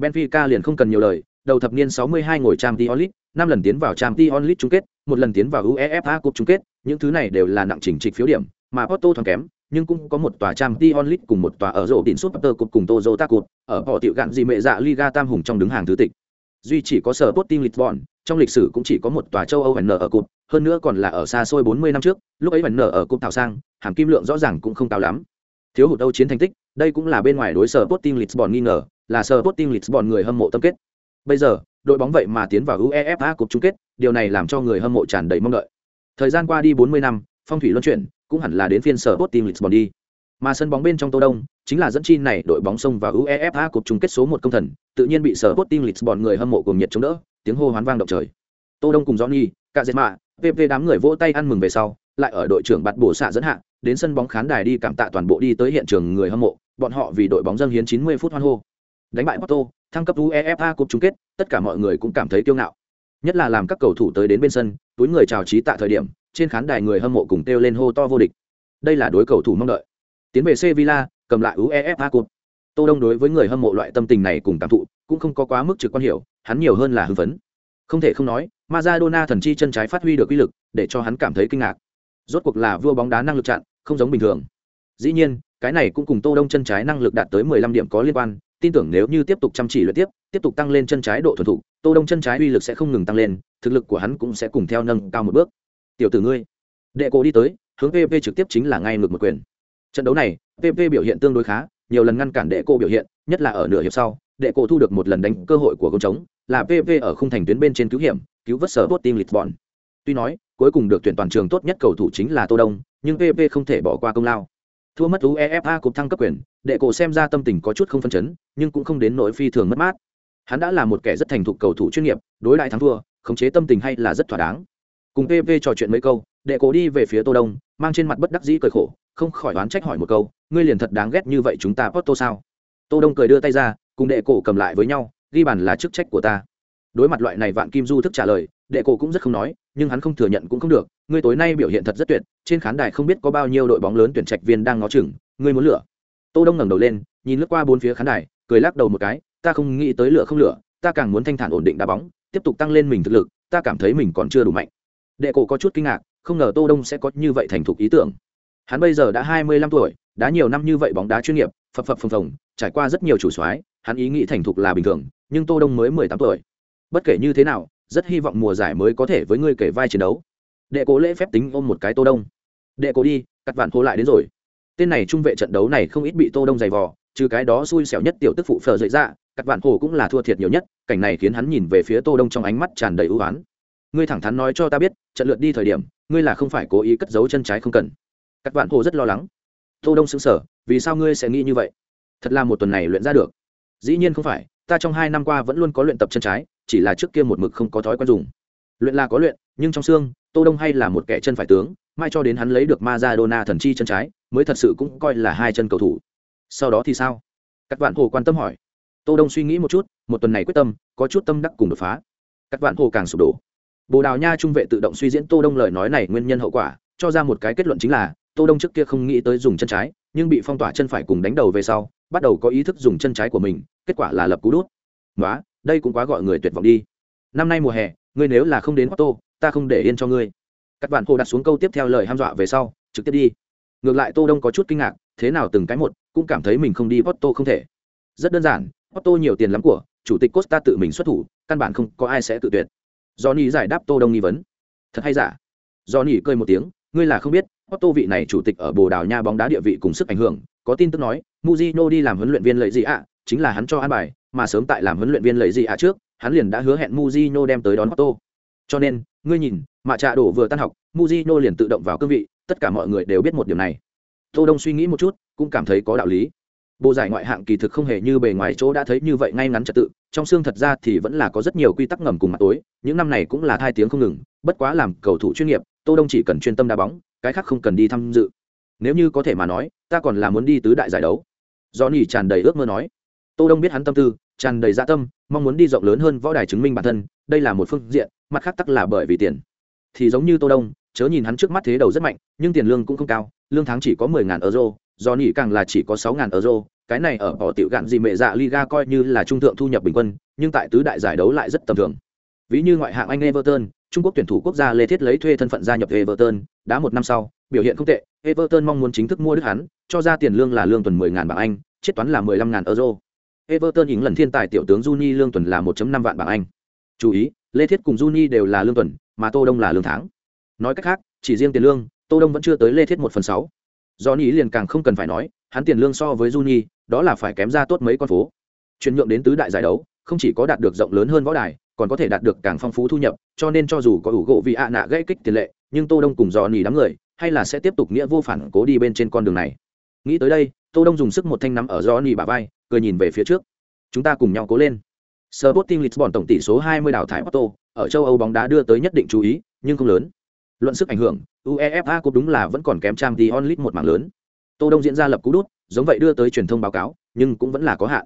Speaker 1: Benfica liền không cần nhiều lời, đầu thập niên 62 ngồi Champions League, năm lần tiến vào Champions League chung kết, một lần tiến vào UEFA Cup chung kết, những thứ này đều là nặng chỉnh trịch phiếu điểm, mà Porto thoáng kém, nhưng cũng có một tòa Champions League cùng một tòa ở rổ đỉnh Super Cup cùng Toyota Cup, ở họ tiểu gạn gì mẹ dạ Liga tam hùng trong đứng hàng thứ tịch. Duy chỉ có sở Sporting Lisbon, trong lịch sử cũng chỉ có một tòa châu Âu nở ở cúp, hơn nữa còn là ở xa xôi 40 năm trước, lúc ấy nở ở cúp thảo sang, hàm kim lượng rõ ràng cũng không cao lắm. Thiếu hụt đâu chiến thành tích, đây cũng là bên ngoài đối sở Sporting Lisbon nghi ngờ, là sở Sporting Lisbon người hâm mộ tâm kết. Bây giờ, đội bóng vậy mà tiến vào UEFA Cup chung kết, điều này làm cho người hâm mộ tràn đầy mong đợi. Thời gian qua đi 40 năm, phong thủy luân chuyển, cũng hẳn là đến phiên sở Sporting Lisbon đi. Mà sân bóng bên trong Tô Đông, chính là dẫn chi này đội bóng sông vào UEFA Cup chung kết số 1 công thần, tự nhiên bị sở Sporting Lisbon người hâm mộ cùng nhiệt chống đỡ, tiếng hô hoán vang động trời. Tô Đông cùng Johnny, cả dệt mạ, PP đám người vỗ tay ăn mừng về sau, lại ở đội trưởng bạt bổ xạ dẫn hạ, đến sân bóng khán đài đi cảm tạ toàn bộ đi tới hiện trường người hâm mộ, bọn họ vì đội bóng dâng hiến 90 phút hoan hô. Đánh bại Porto, thăng cấp UEFA Cup chung kết, tất cả mọi người cũng cảm thấy kiêu ngạo. Nhất là làm các cầu thủ tới đến bên sân, túi người chào trí tại thời điểm, trên khán đài người hâm mộ cùng kêu lên hô to vô địch. Đây là đối cầu thủ mong đợi. Tiến về Sevilla, cầm lại UEFA Cup. Tô Đông đối với người hâm mộ loại tâm tình này cùng cảm thụ, cũng không có quá mức trực quan hiểu, hắn nhiều hơn là hưng phấn. Không thể không nói, Maradona thần chi chân trái phát huy được uy lực, để cho hắn cảm thấy kinh ngạc. Rốt cuộc là vua bóng đá năng lực chặn, không giống bình thường. Dĩ nhiên, cái này cũng cùng Tô Đông chân trái năng lực đạt tới 15 điểm có liên quan, tin tưởng nếu như tiếp tục chăm chỉ luyện tiếp, tiếp tục tăng lên chân trái độ thuần thục, Tô Đông chân trái uy lực sẽ không ngừng tăng lên, thực lực của hắn cũng sẽ cùng theo nâng cao một bước. Tiểu tử ngươi, đệ cổ đi tới, hướng PP trực tiếp chính là ngay ngược một quyền. Trận đấu này, PP biểu hiện tương đối khá, nhiều lần ngăn cản đệ cổ biểu hiện, nhất là ở nửa hiệp sau, đệ cổ thu được một lần đánh cơ hội của công trống, là PP ở khung thành tuyến bên trên cứu hiểm, cứu vớt sở Sporting Lisbon. Tuy nói, cuối cùng được tuyển toàn trường tốt nhất cầu thủ chính là Tô Đông, nhưng PP không thể bỏ qua công lao. Thua mất UEFA cục thăng cấp quyền, đệ cổ xem ra tâm tình có chút không phân chấn, nhưng cũng không đến nỗi phi thường mất mát. Hắn đã là một kẻ rất thành thục cầu thủ chuyên nghiệp, đối lại thắng thua, khống chế tâm tình hay là rất thỏa đáng. Cùng PV trò chuyện mấy câu, đệ cổ đi về phía Tô Đông, mang trên mặt bất đắc dĩ cười khổ, không khỏi đoán trách hỏi một câu, ngươi liền thật đáng ghét như vậy chúng ta Porto sao? Tô Đông cười đưa tay ra, cùng đệ cổ cầm lại với nhau, ghi bàn là chức trách của ta. Đối mặt loại này vạn kim du thức trả lời, đệ cổ cũng rất không nói, nhưng hắn không thừa nhận cũng không được, ngươi tối nay biểu hiện thật rất tuyệt, trên khán đài không biết có bao nhiêu đội bóng lớn tuyển trạch viên đang ngó chừng, ngươi muốn lửa. Tô Đông ngẩng đầu lên, nhìn lướt qua bốn phía khán đài, cười lắc đầu một cái, ta không nghĩ tới lửa không lửa, ta càng muốn thanh thản ổn định đá bóng, tiếp tục tăng lên mình thực lực, ta cảm thấy mình còn chưa đủ mạnh. Đệ cổ có chút kinh ngạc, không ngờ Tô Đông sẽ có như vậy thành thục ý tưởng. Hắn bây giờ đã hai mươi lăm tuổi, đã nhiều năm như vậy bóng đá chuyên nghiệp, phập phập phồng phồng, trải qua rất nhiều chủ soái, hắn ý nghĩ thành thục là bình thường, nhưng Tô Đông mới mười tám tuổi. Bất kể như thế nào, rất hy vọng mùa giải mới có thể với ngươi kể vai chiến đấu. Đệ Cố lễ phép tính ôm một cái Tô Đông. Đệ Cố đi, cắt vạn hô lại đến rồi. Tên này trung vệ trận đấu này không ít bị Tô Đông giày vò, trừ cái đó xui xẻo nhất tiểu tức phụ phở dậy ra, cắt vạn hồ cũng là thua thiệt nhiều nhất, cảnh này khiến hắn nhìn về phía Tô Đông trong ánh mắt tràn đầy ưu ái. Ngươi thẳng thắn nói cho ta biết, trận lượt đi thời điểm, ngươi là không phải cố ý cất giấu chân trái không cần. Cắt vạn hồ rất lo lắng. Tô Đông sững sờ, vì sao ngươi sẽ nghĩ như vậy? Thật là một tuần này luyện ra được. Dĩ nhiên không phải, ta trong hai năm qua vẫn luôn có luyện tập chân trái, chỉ là trước kia một mực không có thói quen dùng. Luyện là có luyện, nhưng trong xương, Tô Đông hay là một kẻ chân phải tướng, mai cho đến hắn lấy được Maradona thần chi chân trái, mới thật sự cũng coi là hai chân cầu thủ. Sau đó thì sao? Các bạn hồ quan tâm hỏi. Tô Đông suy nghĩ một chút, một tuần này quyết tâm, có chút tâm đắc cùng đột phá. Các bạn hồ càng sụp đổ. Bồ Đào Nha trung vệ tự động suy diễn Tô Đông lời nói này nguyên nhân hậu quả, cho ra một cái kết luận chính là, Tô Đông trước kia không nghĩ tới dùng chân trái, nhưng bị phong tỏa chân phải cùng đánh đầu về sau, bắt đầu có ý thức dùng chân trái của mình, kết quả là lập cú đút. nói đây cũng quá gọi người tuyệt vọng đi. Năm nay mùa hè, ngươi nếu là không đến Otto, ta không để yên cho ngươi. Các bạn hồ đặt xuống câu tiếp theo lời ham dọa về sau, trực tiếp đi. Ngược lại Tô Đông có chút kinh ngạc, thế nào từng cái một, cũng cảm thấy mình không đi Otto không thể. Rất đơn giản, Otto nhiều tiền lắm của, chủ tịch Costa tự mình xuất thủ, căn bản không có ai sẽ tự tuyệt. Johnny giải đáp Tô Đông nghi vấn. Thật hay giả? Johnny cười một tiếng, ngươi là không biết, Otto vị này chủ tịch ở Bồ Đào Nha bóng đá địa vị cùng sức ảnh hưởng, có tin tức nói, Mujino đi làm huấn luyện viên lợi gì ạ, chính là hắn cho an bài, mà sớm tại làm huấn luyện viên lợi gì ạ trước, hắn liền đã hứa hẹn Mujino đem tới đón Otto. Cho nên, ngươi nhìn, mà trà đổ vừa tan học, Mujino liền tự động vào cương vị, tất cả mọi người đều biết một điều này. Tô Đông suy nghĩ một chút, cũng cảm thấy có đạo lý. bộ giải ngoại hạng kỳ thực không hề như bề ngoài chỗ đã thấy như vậy ngay ngắn trật tự trong xương thật ra thì vẫn là có rất nhiều quy tắc ngầm cùng mặt tối những năm này cũng là thai tiếng không ngừng bất quá làm cầu thủ chuyên nghiệp tô đông chỉ cần chuyên tâm đá bóng cái khác không cần đi tham dự nếu như có thể mà nói, ta còn là muốn đi tứ đại giải đấu. Do Nỉ tràn đầy ước mơ nói. Tô đông biết hắn tâm tư, tràn đầy dạ tâm, mong muốn đi rộng lớn hơn võ đài chứng minh bản thân, đây là một phương diện, mặt khác tắc là bởi vì tiền. Thì giống như tô đông, chớ nhìn hắn trước mắt thế đầu rất mạnh, nhưng tiền lương cũng không cao, lương tháng chỉ có mười ngàn euro do Nỉ càng là chỉ có sáu ngàn euro, cái này ở bỏ tiểu gạn gì mẹ dạ liga coi như là trung thượng thu nhập bình quân, nhưng tại tứ đại giải đấu lại rất tầm thường. Ví như ngoại hạng anh everton, trung quốc tuyển thủ quốc gia lê thiết lấy thuê thân phận gia nhập everton, đã một năm sau biểu hiện không tệ, everton mong muốn chính thức mua được hắn, cho ra tiền lương là lương tuần mười ngàn bảng anh chiết toán là mười lăm ngàn euro. Lần thiên tài tiểu tướng juni lương tuần là một năm vạn bảng anh. Chú ý, lê thiết cùng juni đều là lương tuần, mà tô đông là lương tháng. Nói cách khác, chỉ riêng tiền lương, tô đông vẫn chưa tới lê thiết một phần sáu. Do liền càng không cần phải nói, hắn tiền lương so với juni, đó là phải kém ra tốt mấy con phố. Chuyển nhượng đến tứ đại giải đấu, không chỉ có đạt được rộng lớn hơn võ đài, còn có thể đạt được càng phong phú thu nhập, cho nên cho dù có ủ gỗ vì ạ nạ gây kích tiền lệ, nhưng tô đông cùng Johnny đám người hay là sẽ tiếp tục nghĩa vô phản cố đi bên trên con đường này nghĩ tới đây tô đông dùng sức một thanh nắm ở johnny bà bả vai cười nhìn về phía trước chúng ta cùng nhau cố lên Sporting Lisbon tổng tỷ số 20 đào thải Porto, ở châu Âu bóng đá đưa tới nhất định chú ý, nhưng không lớn. Luận sức ảnh hưởng, UEFA cũng đúng là vẫn còn kém trang Champions Onlit một mảng lớn. Tô Đông diễn ra lập cú đút, giống vậy đưa tới truyền thông báo cáo, nhưng cũng vẫn là có hạn.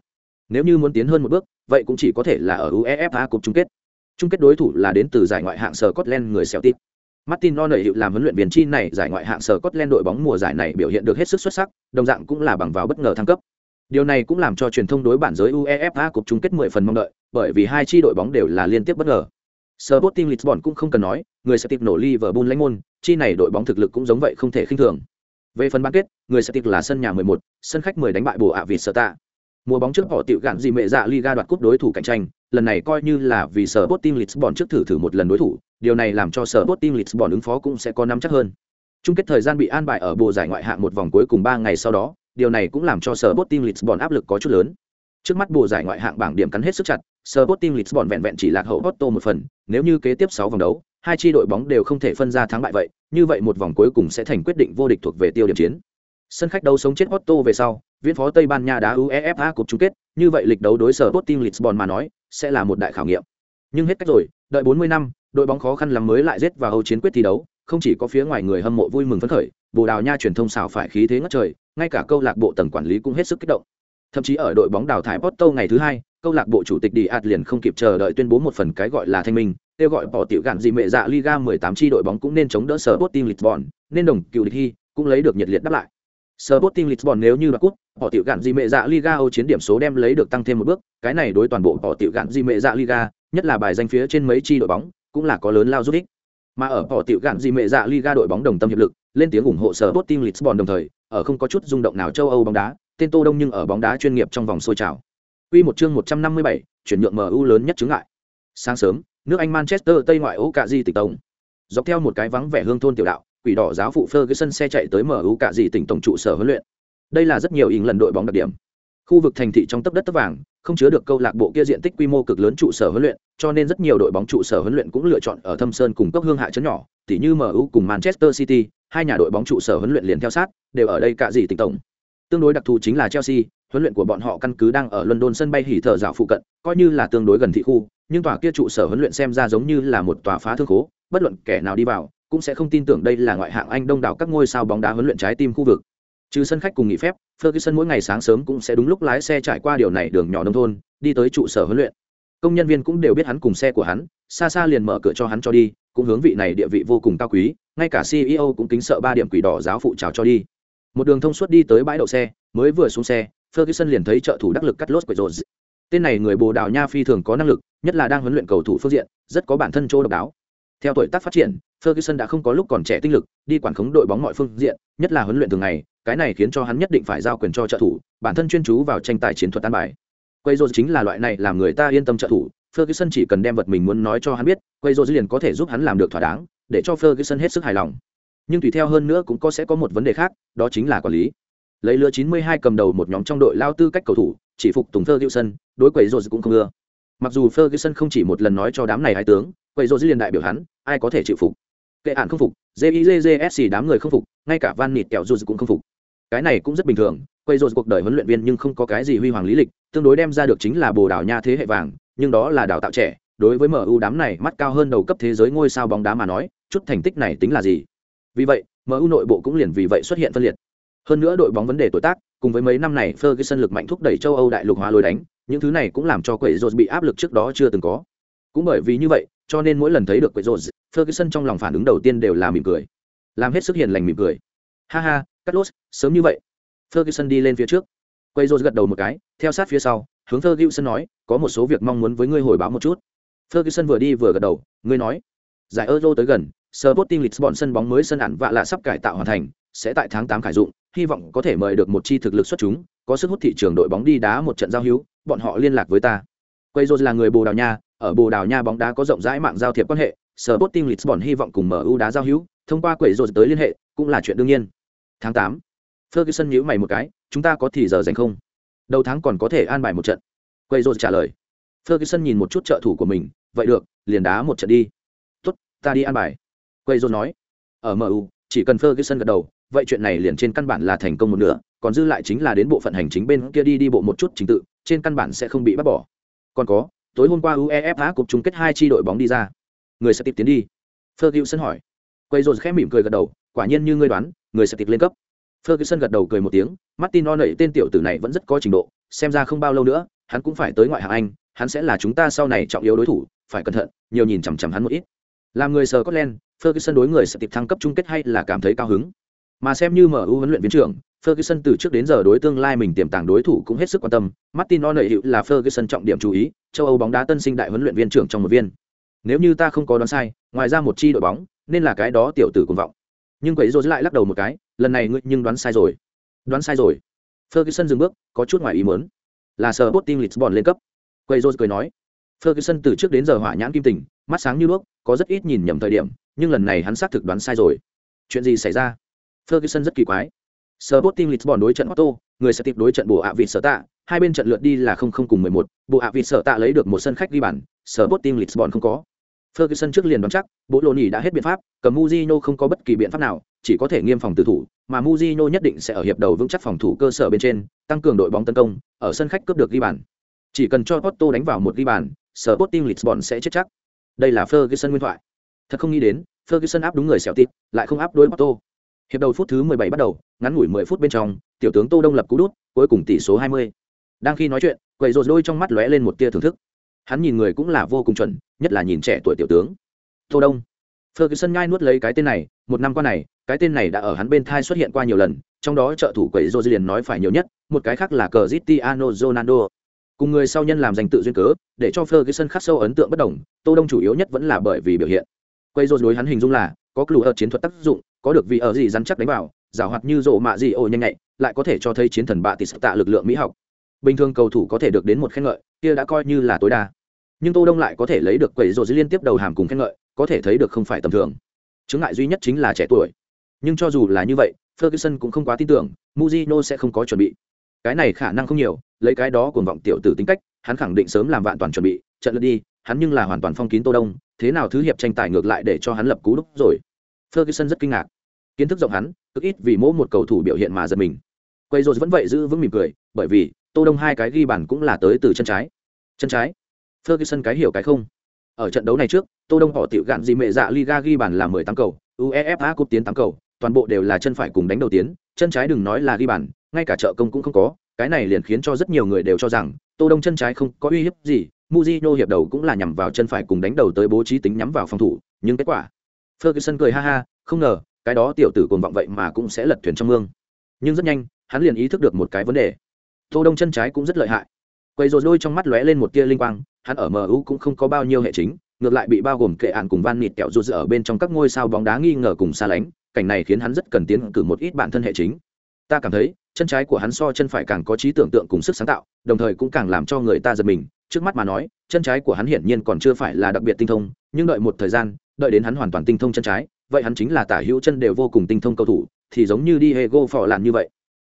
Speaker 1: Nếu như muốn tiến hơn một bước, vậy cũng chỉ có thể là ở UEFA Cup chung kết. Chung kết đối thủ là đến từ giải ngoại hạng Scotland người Celtic. Martin O'Neill hiệu làm huấn luyện viên chi này giải ngoại hạng Scotland đội bóng mùa giải này biểu hiện được hết sức xuất sắc, đồng dạng cũng là bằng vào bất ngờ thăng cấp. Điều này cũng làm cho truyền thông đối bản giới UEFA Cup chung kết 10 phần mong đợi, bởi vì hai chi đội bóng đều là liên tiếp bất ngờ. Sporting Lisbon cũng không cần nói, người sẽ tiếp nổ Liverpool lãnh môn, chi này đội bóng thực lực cũng giống vậy không thể khinh thường. Về phần bán kết, người sẽ tiếp là sân nhà 11, sân khách 10 đánh bại bùa ạ vịt sở tạ. Mùa bóng trước họ tiểu gạn gì mẹ dạ Liga đoạt cúp đối thủ cạnh tranh, lần này coi như là vì Sporting Lisbon trước thử thử một lần đối thủ, điều này làm cho Sporting Lisbon ứng phó cũng sẽ có nắm chắc hơn. Chung kết thời gian bị an bài ở bộ giải ngoại hạng một vòng cuối cùng 3 ngày sau đó, điều này cũng làm cho Sporting Lisbon áp lực có chút lớn. Trước mắt bộ giải ngoại hạng bảng điểm cắn hết sức chặt, Sporting Lisbon vẹn vẹn chỉ lạc hậu Porto một phần, nếu như kế tiếp 6 vòng đấu, hai chi đội bóng đều không thể phân ra thắng bại vậy, như vậy một vòng cuối cùng sẽ thành quyết định vô địch thuộc về tiêu điểm chiến. Sân khách đấu sống chết Porto về sau, viễn phó Tây Ban Nha đá UEFA cuộc chung kết, như vậy lịch đấu đối sở Sporting Lisbon mà nói, sẽ là một đại khảo nghiệm. Nhưng hết cách rồi, đợi 40 năm, đội bóng khó khăn lắm mới lại rết vào Âu chiến quyết thi đấu, không chỉ có phía ngoài người hâm mộ vui mừng phấn khởi, Bồ Đào Nha truyền thông xào phải khí thế ngất trời, ngay cả câu lạc bộ tầng quản lý cũng hết sức kích động. Thậm chí ở đội bóng đào thải Porto ngày thứ hai, câu lạc bộ chủ tịch Diat liền không kịp chờ đợi tuyên bố một phần cái gọi là thanh minh, kêu gọi bỏ tiểu gạn gì mẹ dạ Liga 18 chi đội bóng cũng nên chống đỡ sở Sporting Lisbon, nên đồng cựu địch hy, cũng lấy được nhiệt liệt đáp lại. Sporting Lisbon nếu như đoạt cúp, họ tiểu gạn gì mẹ dạ Liga Âu chiến điểm số đem lấy được tăng thêm một bước, cái này đối toàn bộ họ tiểu gạn gì mẹ dạ Liga, nhất là bài danh phía trên mấy chi đội bóng, cũng là có lớn lao giúp ích. Mà ở họ tiểu gạn gì mẹ dạ Liga đội bóng đồng tâm hiệp lực, lên tiếng ủng hộ Sporting Lisbon đồng thời, ở không có chút rung động nào châu Âu bóng đá, tên Tô Đông nhưng ở bóng đá chuyên nghiệp trong vòng sôi trào. Quy một chương 157, chuyển nhượng MU lớn nhất chứng ngại. Sáng sớm, nước Anh Manchester Tây ngoại ô cả gì tỉnh tổng. Dọc theo một cái vắng vẻ hương thôn tiểu đạo, quỷ đỏ giáo phụ Ferguson xe chạy tới MU cả gì tỉnh tổng trụ sở huấn luyện. Đây là rất nhiều ỉn lần đội bóng đặc điểm. Khu vực thành thị trong tấp đất tấp vàng, không chứa được câu lạc bộ kia diện tích quy mô cực lớn trụ sở huấn luyện, cho nên rất nhiều đội bóng trụ sở huấn luyện cũng lựa chọn ở Thâm Sơn cùng Cốc Hương hạ trấn nhỏ, tỉ như MU cùng Manchester City, hai nhà đội bóng trụ sở huấn luyện liền theo sát, đều ở đây cả gì tỉnh tổng. Tương đối đặc thù chính là Chelsea, huấn luyện của bọn họ căn cứ đang ở London sân bay hỉ thở dạo phụ cận, coi như là tương đối gần thị khu, nhưng tòa kia trụ sở huấn luyện xem ra giống như là một tòa phá thương khố, bất luận kẻ nào đi vào, cũng sẽ không tin tưởng đây là ngoại hạng Anh đông đảo các ngôi sao bóng đá huấn luyện trái tim khu vực. Trừ sân khách cùng nghỉ phép, Ferguson mỗi ngày sáng sớm cũng sẽ đúng lúc lái xe trải qua điều này đường nhỏ nông thôn, đi tới trụ sở huấn luyện. Công nhân viên cũng đều biết hắn cùng xe của hắn, xa xa liền mở cửa cho hắn cho đi, cũng hướng vị này địa vị vô cùng cao quý, ngay cả CEO cũng kính sợ ba điểm quỷ đỏ giáo phụ chào cho đi. Một đường thông suốt đi tới bãi đậu xe, mới vừa xuống xe, Ferguson liền thấy trợ thủ đắc lực cắt lốt của Jones. Tên này người Bồ Đào Nha phi thường có năng lực, nhất là đang huấn luyện cầu thủ phương diện, rất có bản thân chỗ độc đáo. Theo tuổi tác phát triển, Ferguson đã không có lúc còn trẻ tinh lực, đi quản khống đội bóng mọi phương diện, nhất là huấn luyện thường ngày, cái này khiến cho hắn nhất định phải giao quyền cho trợ thủ, bản thân chuyên chú vào tranh tài chiến thuật an bài. Quay rồi chính là loại này làm người ta yên tâm trợ thủ, Ferguson chỉ cần đem vật mình muốn nói cho hắn biết, quay rồi liền có thể giúp hắn làm được thỏa đáng, để cho Ferguson hết sức hài lòng. Nhưng tùy theo hơn nữa cũng có sẽ có một vấn đề khác, đó chính là quản lý. Lấy lứa 92 cầm đầu một nhóm trong đội lao tư cách cầu thủ, chỉ phục tùng Ferguson, đối Quầy rồi cũng không ưa. Mặc dù Ferguson không chỉ một lần nói cho đám này hai tướng, quấy rồi liền đại biểu hắn, ai có thể chịu phục. Kệ hạn không phục, JIJJSC đám người không phục, ngay cả Van Nịt kẹo dù cũng không phục. Cái này cũng rất bình thường, quay rồi cuộc đời huấn luyện viên nhưng không có cái gì huy hoàng lý lịch tương đối đem ra được chính là bồ đào nha thế hệ vàng nhưng đó là đào tạo trẻ đối với mu đám này mắt cao hơn đầu cấp thế giới ngôi sao bóng đá mà nói chút thành tích này tính là gì vì vậy mu nội bộ cũng liền vì vậy xuất hiện phân liệt hơn nữa đội bóng vấn đề tuổi tác cùng với mấy năm này Ferguson lực mạnh thúc đẩy châu Âu đại lục hóa lối đánh, những thứ này cũng làm cho quầy Rose bị áp lực trước đó chưa từng có. Cũng bởi vì như vậy, cho nên mỗi lần thấy được Quỷ Rose, Ferguson trong lòng phản ứng đầu tiên đều là mỉm cười. Làm hết sức hiền lành mỉm cười. Ha ha, Carlos, sớm như vậy. Ferguson đi lên phía trước. Quỷ Rose gật đầu một cái, theo sát phía sau, hướng Ferguson nói, có một số việc mong muốn với ngươi hồi báo một chút. Ferguson vừa đi vừa gật đầu, ngươi nói, giải Euro tới gần, Sporting Lisbon sân bóng mới sân ẩn vạ lạ sắp cải tạo hoàn thành, sẽ tại tháng 8 khải dụng, hy vọng có thể mời được một chi thực lực xuất chúng, có sức hút thị trường đội bóng đi đá một trận giao hữu, bọn họ liên lạc với ta. Quay là người Bồ Đào Nha, ở Bồ Đào Nha bóng đá có rộng rãi mạng giao thiệp quan hệ, Sporting Lisbon hy vọng cùng MU đá giao hữu, thông qua quẩy tới liên hệ, cũng là chuyện đương nhiên. Tháng 8. Ferguson nhíu mày một cái, chúng ta có thì giờ dành không? Đầu tháng còn có thể an bài một trận. Quay trả lời. Ferguson nhìn một chút trợ thủ của mình, vậy được, liền đá một trận đi. Tốt, ta đi an bài. Quay nói. Ở MU, chỉ cần Ferguson gật đầu, vậy chuyện này liền trên căn bản là thành công một nửa, còn dư lại chính là đến bộ phận hành chính bên kia đi đi bộ một chút trình tự, trên căn bản sẽ không bị bắt bỏ. Còn có, tối hôm qua UEFA cúp chung kết hai chi đội bóng đi ra, người sẽ tiếp tiến đi. Ferguson hỏi. Quay rồi khẽ mỉm cười gật đầu, quả nhiên như ngươi đoán, người sẽ tiếp lên cấp. Ferguson gật đầu cười một tiếng, Martin nảy tên tiểu tử này vẫn rất có trình độ, xem ra không bao lâu nữa, hắn cũng phải tới ngoại hạng Anh, hắn sẽ là chúng ta sau này trọng yếu đối thủ, phải cẩn thận, nhiều nhìn chằm chằm hắn một ít. Làm người sờ Scotland, Ferguson đối người sẽ tiếp thăng cấp chung kết hay là cảm thấy cao hứng. Mà xem như MU huấn luyện viên trưởng, Ferguson từ trước đến giờ đối tương lai mình tiềm tàng đối thủ cũng hết sức quan tâm. Martin O'Neill hiệu là Ferguson trọng điểm chú ý, châu Âu bóng đá tân sinh đại huấn luyện viên trưởng trong một viên. Nếu như ta không có đoán sai, ngoài ra một chi đội bóng, nên là cái đó tiểu tử cuồng vọng. Nhưng quấy rồi lại lắc đầu một cái, lần này ngươi nhưng đoán sai rồi. Đoán sai rồi. Ferguson dừng bước, có chút ngoài ý muốn. Là Sporting Lisbon lên cấp. Quay rồi cười nói. Ferguson từ trước đến giờ hỏa nhãn kim tình, mắt sáng như đuốc, có rất ít nhìn nhầm thời điểm, nhưng lần này hắn xác thực đoán sai rồi. Chuyện gì xảy ra? Ferguson rất kỳ quái. Sporting Lisbon đối trận Otto, người sẽ tiếp đối trận bộ ạ vịt sở tạ, hai bên trận lượt đi là 0 0 cùng 11, bộ ạ vịt sở tạ lấy được một sân khách ghi bàn, Sporting Lisbon không có. Ferguson trước liền đoán chắc, bộ lô nhỉ đã hết biện pháp, cầm Mujino không có bất kỳ biện pháp nào, chỉ có thể nghiêm phòng tử thủ, mà Mujino nhất định sẽ ở hiệp đầu vững chắc phòng thủ cơ sở bên trên, tăng cường đội bóng tấn công, ở sân khách cướp được ghi bàn. Chỉ cần cho Otto đánh vào một ghi bàn, Sporting Lisbon sẽ chết chắc. Đây là Ferguson nguyên thoại. Thật không nghĩ đến, Ferguson áp đúng người xẻo tít, lại không áp đối Otto. Hiệp đầu phút thứ 17 bắt đầu, ngắn ngủi 10 phút bên trong, tiểu tướng Tô Đông lập cú đút, cuối cùng tỷ số 20. Đang khi nói chuyện, quầy rồ đôi trong mắt lóe lên một tia thưởng thức. Hắn nhìn người cũng là vô cùng chuẩn, nhất là nhìn trẻ tuổi tiểu tướng. Tô Đông. Ferguson nhai nuốt lấy cái tên này, một năm qua này, cái tên này đã ở hắn bên thai xuất hiện qua nhiều lần, trong đó trợ thủ quầy rồ liền nói phải nhiều nhất, một cái khác là Cristiano Ronaldo. Cùng người sau nhân làm danh tự duyên cớ, để cho Ferguson khắc sâu ấn tượng bất đồng, Tô Đông chủ yếu nhất vẫn là bởi vì biểu hiện. Quay rồ đối hắn hình dung là có clou ở chiến thuật tác dụng, có được vì ở gì rắn chắc đánh vào, giảo hoạt như rộ mạ gì ô nhanh nhạy, lại có thể cho thấy chiến thần bạ tỷ tạ lực lượng mỹ học. Bình thường cầu thủ có thể được đến một khen ngợi, kia đã coi như là tối đa. Nhưng tô đông lại có thể lấy được quẩy rộ liên tiếp đầu hàm cùng khen ngợi, có thể thấy được không phải tầm thường. Chứng ngại duy nhất chính là trẻ tuổi. Nhưng cho dù là như vậy, ferguson cũng không quá tin tưởng muzino sẽ không có chuẩn bị. Cái này khả năng không nhiều, lấy cái đó cuồng vọng tiểu tử tính cách, hắn khẳng định sớm làm vạn toàn chuẩn bị, trận lượt đi, hắn nhưng là hoàn toàn phong kín tô đông, thế nào thứ hiệp tranh tài ngược lại để cho hắn lập cú đúc rồi. Ferguson rất kinh ngạc kiến thức rộng hắn, cực ít vì mỗi một cầu thủ biểu hiện mà giật mình. Quay rồi vẫn vậy giữ vững mỉm cười, bởi vì tô đông hai cái ghi bàn cũng là tới từ chân trái. Chân trái? Ferguson cái hiểu cái không? Ở trận đấu này trước, tô đông họ tiểu gạn gì mẹ dạ liga ghi bàn là 18 cầu, uefa cúp tiến 8 cầu, toàn bộ đều là chân phải cùng đánh đầu tiến, chân trái đừng nói là ghi bàn, ngay cả trợ công cũng không có, cái này liền khiến cho rất nhiều người đều cho rằng tô đông chân trái không có uy hiếp gì Mujino hiệp đầu cũng là nhằm vào chân phải cùng đánh đầu tới bố trí tính nhắm vào phòng thủ, nhưng kết quả? Ferguson cười ha ha, không ngờ cái đó tiểu tử cuồng vọng vậy mà cũng sẽ lật thuyền trong mương. Nhưng rất nhanh, hắn liền ý thức được một cái vấn đề. Tô đông chân trái cũng rất lợi hại. Quay rồi đôi trong mắt lóe lên một tia linh quang, hắn ở mu cũng không có bao nhiêu hệ chính, ngược lại bị bao gồm kệ ạn cùng van nịt kẹo rụt ở bên trong các ngôi sao bóng đá nghi ngờ cùng xa lánh, cảnh này khiến hắn rất cần tiến cử một ít bản thân hệ chính. Ta cảm thấy, chân trái của hắn so chân phải càng có trí tưởng tượng cùng sức sáng tạo, đồng thời cũng càng làm cho người ta giật mình. Trước mắt mà nói, chân trái của hắn hiển nhiên còn chưa phải là đặc biệt tinh thông, nhưng đợi một thời gian, đợi đến hắn hoàn toàn tinh thông chân trái vậy hắn chính là tả hữu chân đều vô cùng tinh thông cầu thủ, thì giống như Diego Forlan như vậy.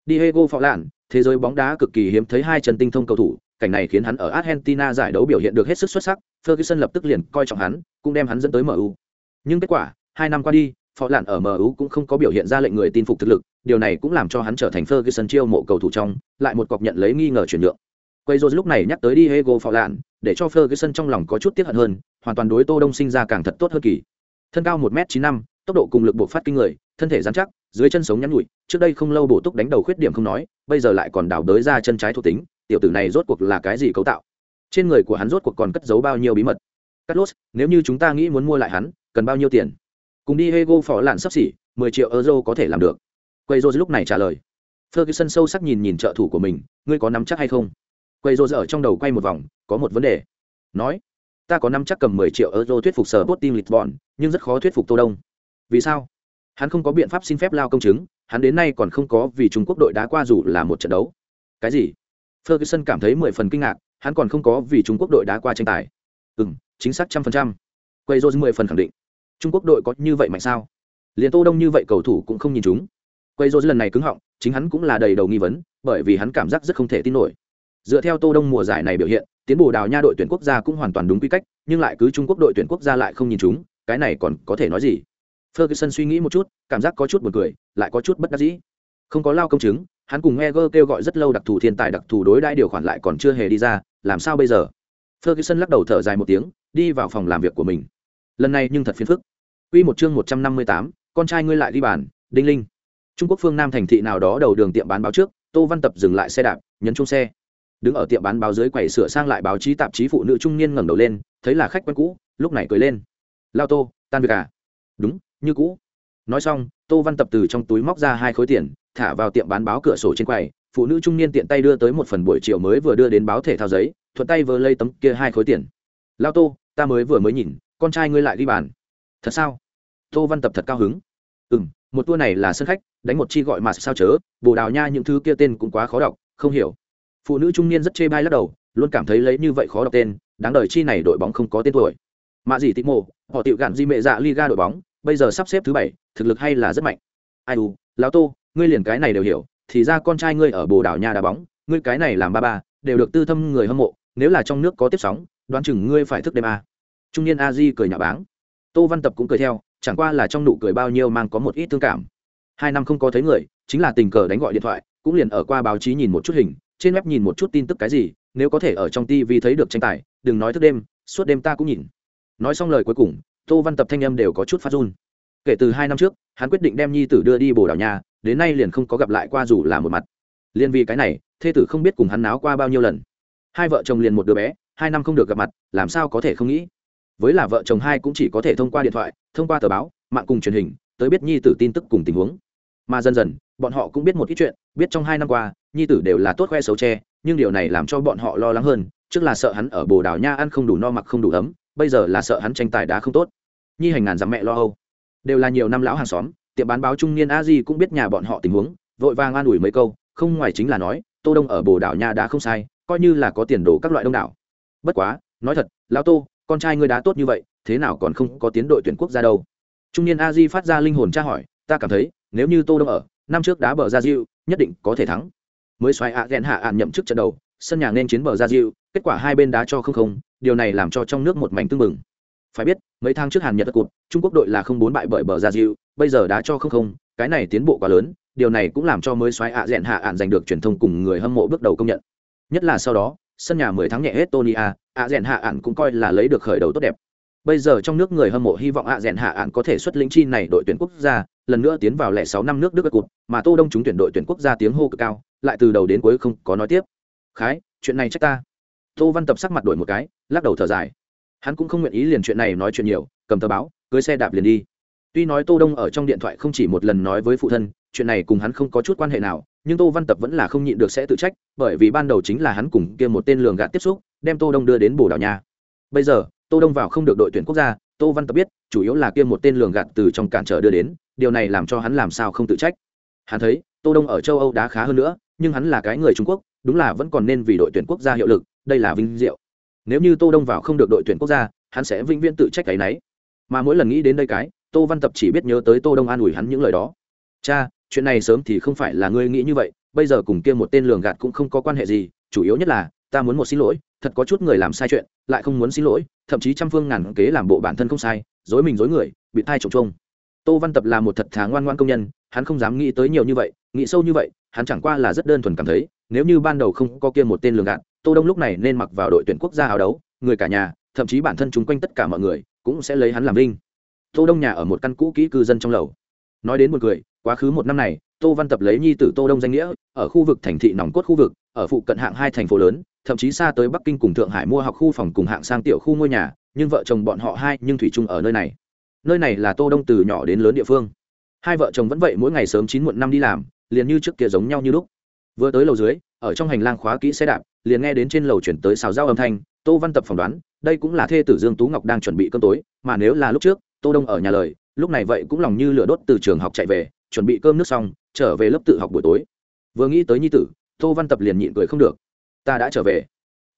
Speaker 1: Diego Forlan, thế giới bóng đá cực kỳ hiếm thấy hai chân tinh thông cầu thủ, cảnh này khiến hắn ở Argentina giải đấu biểu hiện được hết sức xuất sắc, Ferguson lập tức liền coi trọng hắn, cũng đem hắn dẫn tới MU. Nhưng kết quả, hai năm qua đi, phó lạn ở MU cũng không có biểu hiện ra lệnh người tin phục thực lực, điều này cũng làm cho hắn trở thành Ferguson chiêu mộ cầu thủ trong, lại một cọc nhận lấy nghi ngờ chuyển nhượng. Quay rồi lúc này nhắc tới Diego phó lạn, để cho Ferguson trong lòng có chút tiếc hận hơn, hoàn toàn đối Tô Đông sinh ra càng thật tốt hơn kỳ. Thân cao một m chín năm tốc độ cùng lực buộc phát kinh người, thân thể dán chắc, dưới chân sống nhắn nhụi trước đây không lâu bổ túc đánh đầu khuyết điểm không nói, bây giờ lại còn đào đới ra chân trái thuộc tính, tiểu tử này rốt cuộc là cái gì cấu tạo? Trên người của hắn rốt cuộc còn cất giấu bao nhiêu bí mật? Carlos, nếu như chúng ta nghĩ muốn mua lại hắn, cần bao nhiêu tiền? cùng đi hego phỏ lạn sắp xỉ mười triệu euro có thể làm được quay rô lúc này trả lời ferguson sâu sắc nhìn nhìn trợ thủ của mình ngươi có nắm chắc hay không quay rô ở trong đầu quay một vòng có một vấn đề nói ta có năm chắc cầm mười triệu euro thuyết phục sở bot team lisbon nhưng rất khó thuyết phục tô đông. Vì sao? Hắn không có biện pháp xin phép lao công chứng hắn đến nay còn không có vì trung quốc đội đá qua dù là một trận đấu. Cái gì? Ferguson cảm thấy mười phần kinh ngạc hắn còn không có vì trung quốc đội đá qua tranh tài. Ừm, chính xác trăm phần trăm. Quay Rose mười phần khẳng định. Trung quốc đội có như vậy mạnh sao? Liên tô đông như vậy cầu thủ cũng không nhìn chúng. Quay Rose lần này cứng họng chính hắn cũng là đầy đầu nghi vấn bởi vì hắn cảm giác rất không thể tin nổi. Dựa theo tô đông mùa giải này biểu hiện tiến bộ đào nha đội tuyển quốc gia cũng hoàn toàn đúng quy cách nhưng lại cứ trung quốc đội tuyển quốc gia lại không nhìn chúng cái này còn có thể nói gì? Ferguson suy nghĩ một chút cảm giác có chút buồn cười lại có chút bất đắc dĩ. Không có lao công chứng hắn cùng Eger kêu gọi rất lâu đặc thù thiên tài đặc thù đối đãi điều khoản lại còn chưa hề đi ra làm sao bây giờ? Ferguson lắc đầu thở dài một tiếng đi vào phòng làm việc của mình. Lần này nhưng thật phiền phức. Quy một chương 158, con trai ngươi lại đi bàn, Đinh Linh. Trung Quốc phương Nam thành thị nào đó đầu đường tiệm bán báo trước, Tô Văn Tập dừng lại xe đạp, nhấn chung xe. Đứng ở tiệm bán báo dưới quầy sửa sang lại báo chí tạp chí phụ nữ trung niên ngẩng đầu lên, thấy là khách quen cũ, lúc này cười lên. "Lao Tô, tan việc à?" "Đúng, như cũ." Nói xong, Tô Văn Tập từ trong túi móc ra hai khối tiền, thả vào tiệm bán báo cửa sổ trên quầy, phụ nữ trung niên tiện tay đưa tới một phần buổi chiều mới vừa đưa đến báo thể thao giấy, thuận tay vờ lấy tấm kia hai khối tiền. "Lao Tô, ta mới vừa mới nhìn, con trai ngươi lại đi bàn." "Thật sao?" tô văn tập thật cao hứng ừ m một tour này là sân khách đánh một chi gọi mà sao chớ bồ đào nha những thứ kia tên cũng quá khó đọc không hiểu phụ nữ trung niên rất chê bai lắc đầu, luôn cảm thấy lấy như vậy khó đọc tên, đáng đời chi này đội bóng không có tên tuổi. Mạ gì tít mộ, họ tiệu gạn di mệ dạ liga đội bóng, bây giờ sắp xếp thứ bảy, thực lực hay là rất mạnh. Ai u, lão tô, ngươi liền cái này đều hiểu, thì ra con trai ngươi ở bồ Đảo nhà đá bóng, ngươi cái này làm ba ba, đều được tư thâm người hâm mộ, nếu là trong nước có tiếp sóng, đoán chừng ngươi phải thức đêm a. Trung niên a di cười nhà báng. Tô văn tập cũng cười theo, chẳng qua là trong nụ cười bao nhiêu mang có một ít thương cảm. Hai năm không có thấy người, chính là tình cờ đánh gọi điện thoại, cũng liền ở qua báo chí nhìn một chút hình trên web nhìn một chút tin tức cái gì, nếu có thể ở trong tv thấy được tranh tài, đừng nói thức đêm, suốt đêm ta cũng nhìn. Nói xong lời cuối cùng, tô văn tập thanh âm đều có chút phát run. Kể từ hai năm trước, hắn quyết định đem nhi tử đưa đi bồ đào nha, đến nay liền không có gặp lại qua dù là một mặt. Liền vì cái này, thê tử không biết cùng hắn náo qua bao nhiêu lần. Hai vợ chồng liền một đứa bé, hai năm không được gặp mặt, làm sao có thể không nghĩ? Với là vợ chồng hai cũng chỉ có thể thông qua điện thoại, thông qua tờ báo, mạng cùng truyền hình, tới biết nhi tử tin tức cùng tình huống mà dần dần, bọn họ cũng biết một ít chuyện, biết trong hai năm qua, nhi tử đều là tốt khoe xấu tre nhưng điều này làm cho bọn họ lo lắng hơn, trước là sợ hắn ở bồ đào nha ăn không đủ no mặc không đủ ấm, bây giờ là sợ hắn tranh tài đá không tốt. Nhi hành ngàn dặm mẹ lo âu. Đều là nhiều năm lão hàng xóm, tiệm bán báo trung niên a di cũng biết nhà bọn họ tình huống, vội vàng an ủi mấy câu, không ngoài chính là nói, tô đông ở bồ đào nha đã không sai, coi như là có tiền đồ các loại đông đảo. Bất quá, nói thật, lão tô, con trai ngươi đá tốt như vậy, thế nào còn không có tiến đội tuyển quốc gia đâu? Trung niên a di phát ra linh hồn tra hỏi, ta cảm thấy nếu như tô đông ở năm trước đá bờ ra diệu nhất định có thể thắng. Mới xoay ạ ghen hạ ạn nhậm chức trận đầu sân nhà nên chiến bờ ra diệu kết quả hai bên đá cho không không điều này làm cho trong nước một mảnh tương mừng phải biết mấy tháng trước hàn nhật cụt trung quốc đội là không bốn bại bởi bờ ra diệu bây giờ đá cho không không cái này tiến bộ quá lớn điều này cũng làm cho mới xoáy ạ ghen hạ ạn giành được truyền thông cùng người hâm mộ bước đầu công nhận. Nhất là sau đó sân nhà mười tháng nhẹ hết Tony A, ạ rèn hạ ạn cũng coi là lấy được khởi đầu tốt đẹp. Bây giờ trong nước người hâm mộ hy vọng ạ rèn hạ ạn có thể xuất lĩnh chi này đội tuyển quốc gia, lần nữa tiến vào lẻ sáu năm nước Đức cụt, mà Tô Đông chúng tuyển đội tuyển quốc gia tiếng hô cực cao, lại từ đầu đến cuối không có nói tiếp. Khái, chuyện này trách ta. Tô Văn Tập sắc mặt đổi một cái, lắc đầu thở dài. Hắn cũng không nguyện ý liền chuyện này nói chuyện nhiều, cầm tờ báo, cưới xe đạp liền đi. Tuy nói Tô Đông ở trong điện thoại không chỉ một lần nói với phụ thân, chuyện này cùng hắn không có chút quan hệ nào, nhưng tô văn tập vẫn là không nhịn được sẽ tự trách bởi vì ban đầu chính là hắn cùng kia một tên lường gạt tiếp xúc đem tô đông đưa đến bồ đào nha bây giờ tô đông vào không được đội tuyển quốc gia, tô văn tập biết, chủ yếu là kia một tên lường gạt từ trong cản trở đưa đến, điều này làm cho hắn làm sao không tự trách. Hắn thấy, tô đông ở châu âu đá khá hơn nữa, nhưng hắn là cái người trung quốc, đúng là vẫn còn nên vì đội tuyển quốc gia hiệu lực, đây là vinh diệu. Nếu như tô đông vào không được đội tuyển quốc gia, hắn sẽ vĩnh viễn tự trách cái nấy. Mà mỗi lần nghĩ đến đây cái, tô văn tập chỉ biết nhớ tới tô đông an ủi hắn những lời đó. Cha, chuyện này sớm thì không phải là ngươi nghĩ như vậy, bây giờ cùng kia một tên lường gạt cũng không có quan hệ gì, chủ yếu nhất là, ta muốn một xin lỗi, thật có chút người làm sai chuyện, lại không muốn xin lỗi thậm chí trăm phương ngàn kế làm bộ bản thân không sai, dối mình dối người, bị thai trộm trông tô văn tập là một thật thà ngoan ngoan công nhân, hắn không dám nghĩ tới nhiều như vậy, nghĩ sâu như vậy, hắn chẳng qua là rất đơn thuần cảm thấy, nếu như ban đầu không có kia một tên lường gạt, tô đông lúc này nên mặc vào đội tuyển quốc gia áo đấu, người cả nhà, thậm chí bản thân chúng quanh tất cả mọi người, cũng sẽ lấy hắn làm linh tô đông nhà ở một căn cũ kỹ cư dân trong lầu. Nói đến một người quá khứ một năm này, tô văn tập lấy nhi tử tô đông danh nghĩa, ở khu vực thành thị nòng cốt khu vực ở phụ cận hạng hai thành phố lớn, thậm chí xa tới bắc kinh cùng thượng hải mua học khu phòng cùng hạng sang tiểu khu ngôi nhà, nhưng vợ chồng bọn họ hai nhưng thủy chung ở nơi này. Nơi này là tô đông từ nhỏ đến lớn địa phương. Hai vợ chồng vẫn vậy mỗi ngày sớm chín muộn năm đi làm, liền như trước kia giống nhau như lúc. Vừa tới lầu dưới, ở trong hành lang khóa kỹ xe đạp, liền nghe đến trên lầu chuyển tới xào dao âm thanh, tô văn tập phỏng đoán, đây cũng là thê tử dương tú ngọc đang chuẩn bị cơm tối, mà nếu là lúc trước, tô đông ở nhà lời, lúc này vậy cũng lòng như lửa đốt từ trường học chạy về, chuẩn bị cơm nước xong, trở về lớp tự học buổi tối. Vừa nghĩ tới nhi tử tô văn tập liền nhịn cười không được. Ta đã trở về.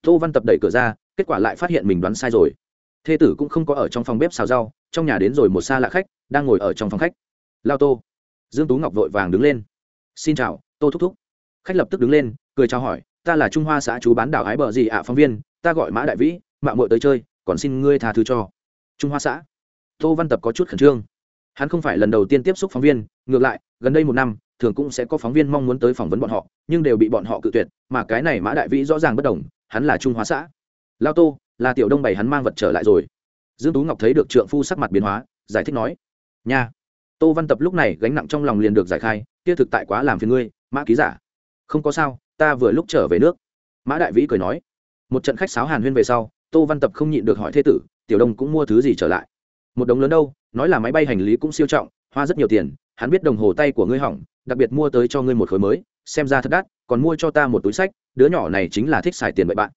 Speaker 1: Tô văn tập đẩy cửa ra, kết quả lại phát hiện mình đoán sai rồi. Thê tử cũng không có ở trong phòng bếp xào rau, trong nhà đến rồi một xa lạ khách, đang ngồi ở trong phòng khách. Lao tô. Dương tú ngọc vội vàng đứng lên. Xin chào, tô thúc thúc. Khách lập tức đứng lên, cười chào hỏi, ta là trung hoa xã chú bán đảo ái bờ gì ạ, phóng viên, ta gọi mã đại vĩ mạng mội tới chơi, còn xin ngươi tha thứ cho. Trung hoa xã. Tô văn tập có chút khẩn trương. Hắn không phải lần đầu tiên tiếp xúc phóng viên, ngược lại, gần đây một năm thường cũng sẽ có phóng viên mong muốn tới phỏng vấn bọn họ, nhưng đều bị bọn họ cự tuyệt, mà cái này mã đại vĩ rõ ràng bất đồng, hắn là trung hóa xã. Lao tô, là tiểu đông bày hắn mang vật trở lại rồi. Dương tú ngọc thấy được trượng phu sắc mặt biến hóa, giải thích nói, nha. Tô văn tập lúc này gánh nặng trong lòng liền được giải khai, kia thực tại quá làm phiền ngươi, mã ký giả. Không có sao, ta vừa lúc trở về nước. Mã đại vĩ cười nói. Một trận khách sáo hàn huyên về sau, tô văn tập không nhịn được hỏi thế tử, tiểu đông cũng mua thứ gì trở lại? Một đống lớn đâu, nói là máy bay hành lý cũng siêu trọng, hoa rất nhiều tiền hắn biết đồng hồ tay của ngươi hỏng, đặc biệt mua tới cho ngươi một khối mới, xem ra thật đắt, còn mua cho ta một túi sách, đứa nhỏ này chính là thích xài tiền bậy bạn.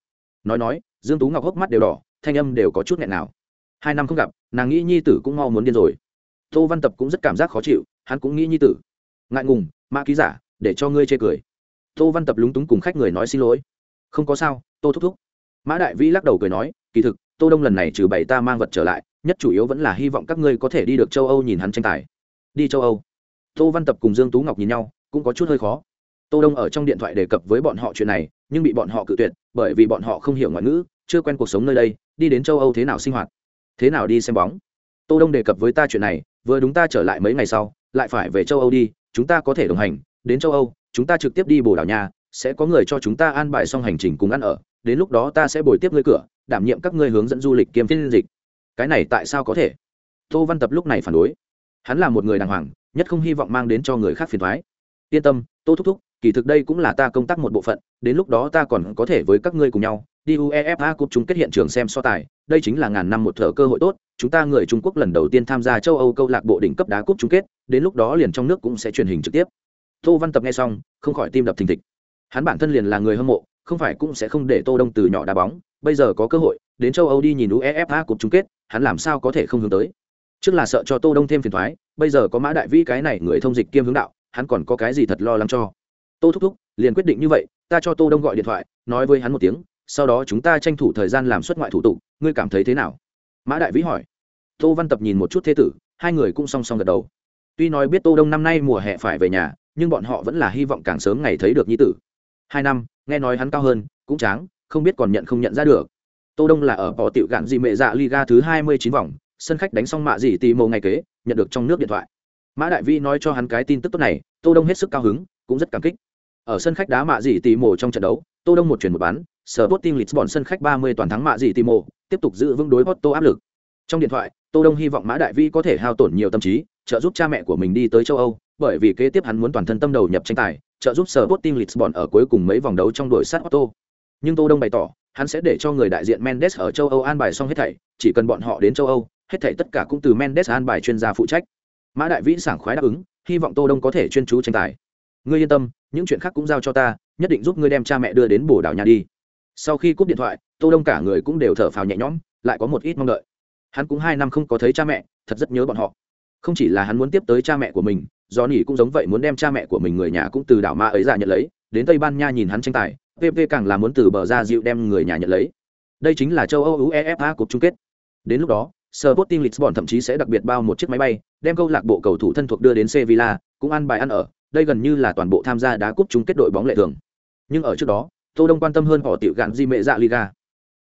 Speaker 1: Nói nói, dương tú ngọc hốc mắt đều đỏ, thanh âm đều có chút nghẹn nào. Hai năm không gặp, nàng nghĩ nhi tử cũng mau muốn điên rồi. Tô văn tập cũng rất cảm giác khó chịu, hắn cũng nghĩ nhi tử. Ngại ngùng, mã ký giả, để cho ngươi chê cười. Tô văn tập lúng túng cùng khách người nói xin lỗi. Không có sao, tô thúc thúc. Mã đại vĩ lắc đầu cười nói, kỳ thực, tô đông lần này trừ bảy ta mang vật trở lại, nhất chủ yếu vẫn là hy vọng các ngươi có thể đi được châu âu nhìn hắn tranh tài. Đi châu âu tô văn tập cùng dương tú ngọc nhìn nhau, cũng có chút hơi khó. Tô đông ở trong điện thoại đề cập với bọn họ chuyện này, nhưng bị bọn họ cự tuyệt, bởi vì bọn họ không hiểu ngoại ngữ, chưa quen cuộc sống nơi đây, đi đến châu âu thế nào sinh hoạt, thế nào đi xem bóng. Tô đông đề cập với ta chuyện này, vừa đúng ta trở lại mấy ngày sau, lại phải về châu âu đi, chúng ta có thể đồng hành, đến châu âu, chúng ta trực tiếp đi bồ đào nha, sẽ có người cho chúng ta an bài xong hành trình cùng ăn ở, đến lúc đó ta sẽ bồi tiếp ngươi cửa, đảm nhiệm các ngươi hướng dẫn du lịch kiêm phiên dịch. Cái này tại sao có thể? Tô văn tập lúc này phản đối. Hắn là một người đàng hoàng nhất không hy vọng mang đến cho người khác phiền thoái. Yên tâm, tô thúc thúc, kỳ thực đây cũng là ta công tác một bộ phận, đến lúc đó ta còn có thể với các ngươi cùng nhau, đi uefa cúp chung kết hiện trường xem so tài, đây chính là ngàn năm một thợ cơ hội tốt, chúng ta người trung quốc lần đầu tiên tham gia châu âu câu lạc bộ đỉnh cấp đá cúp chung kết, đến lúc đó liền trong nước cũng sẽ truyền hình trực tiếp. Tô văn tập nghe xong, không khỏi tim đập thình thịch. Hắn bản thân liền là người hâm mộ, không phải cũng sẽ không để tô đông từ nhỏ đá bóng, bây giờ có cơ hội, đến châu âu đi nhìn uefa cúp chung kết, hắn làm sao có thể không hướng tới. Trước là sợ cho tô đông thêm phiền thoái bây giờ có mã đại vĩ cái này người thông dịch kiêm hướng đạo, hắn còn có cái gì thật lo lắng cho? Tô thúc thúc, liền quyết định như vậy, ta cho tô đông gọi điện thoại, nói với hắn một tiếng, sau đó chúng ta tranh thủ thời gian làm xuất ngoại thủ tục, ngươi cảm thấy thế nào? Mã đại vĩ hỏi. Tô văn tập nhìn một chút thế tử, hai người cũng song song gật đầu. Tuy nói biết tô đông năm nay mùa hè phải về nhà, nhưng bọn họ vẫn là hy vọng càng sớm ngày thấy được nhi tử. Hai năm, nghe nói hắn cao hơn, cũng tráng, không biết còn nhận không nhận ra được. Tô đông là ở bỏ tiểu gạn dị mệ dạ liga thứ hai mươi chín vòng sân khách đánh xong mạ gì tì mồ ngày kế, nhận được trong nước điện thoại. Mã đại vĩ nói cho hắn cái tin tức tốt này, tô đông hết sức cao hứng, cũng rất cảm kích. Ở sân khách đá mạ dị tì mồ trong trận đấu, tô đông một chuyển một bán sở bot team lisbon sân khách 30 toàn thắng mạ dị tì mồ tiếp tục giữ vững đối porto áp lực. Trong điện thoại, tô đông hy vọng mã đại vĩ có thể hao tổn nhiều tâm trí, trợ giúp cha mẹ của mình đi tới châu âu, bởi vì kế tiếp hắn muốn toàn thân tâm đầu nhập tranh tài, trợ giúp sở bot team lisbon ở cuối cùng mấy vòng đấu trong đội sát porto. Nhưng tô đông bày tỏ, hắn sẽ để cho người đại diện mendes ở châu âu an bài xong hết thảy, chỉ cần bọn họ đến châu âu hết thảy tất cả cũng từ mendes an bài chuyên gia phụ trách. Mã đại vĩ sảng khoái đáp ứng, hy vọng tô đông có thể chuyên chú tranh tài. Ngươi yên tâm, những chuyện khác cũng giao cho ta, nhất định giúp ngươi đem cha mẹ đưa đến bồ đảo nhà đi. Sau khi cúp điện thoại, tô đông cả người cũng đều thở phào nhẹ nhõm, lại có một ít mong đợi. Hắn cũng hai năm không có thấy cha mẹ, thật rất nhớ bọn họ. Không chỉ là hắn muốn tiếp tới cha mẹ của mình, Johnny cũng giống vậy muốn đem cha mẹ của mình người nhà cũng từ đảo ma ấy ra nhận lấy, đến tây ban nha nhìn hắn tranh tài pp càng là muốn từ bờ ra dịu đem người nhà nhận lấy. Đây chính là châu âu uefa cuộc chung kết. Đến lúc đó Sporting Lisbon thậm chí sẽ đặc biệt bao một chiếc máy bay, đem câu lạc bộ cầu thủ thân thuộc đưa đến Sevilla, cũng ăn bài ăn ở, đây gần như là toàn bộ tham gia đá cúp chung kết đội bóng lệ thường. Nhưng ở trước đó, Tô Đông quan tâm hơn họ tiểu gạn Di mẹ Dạ Liga.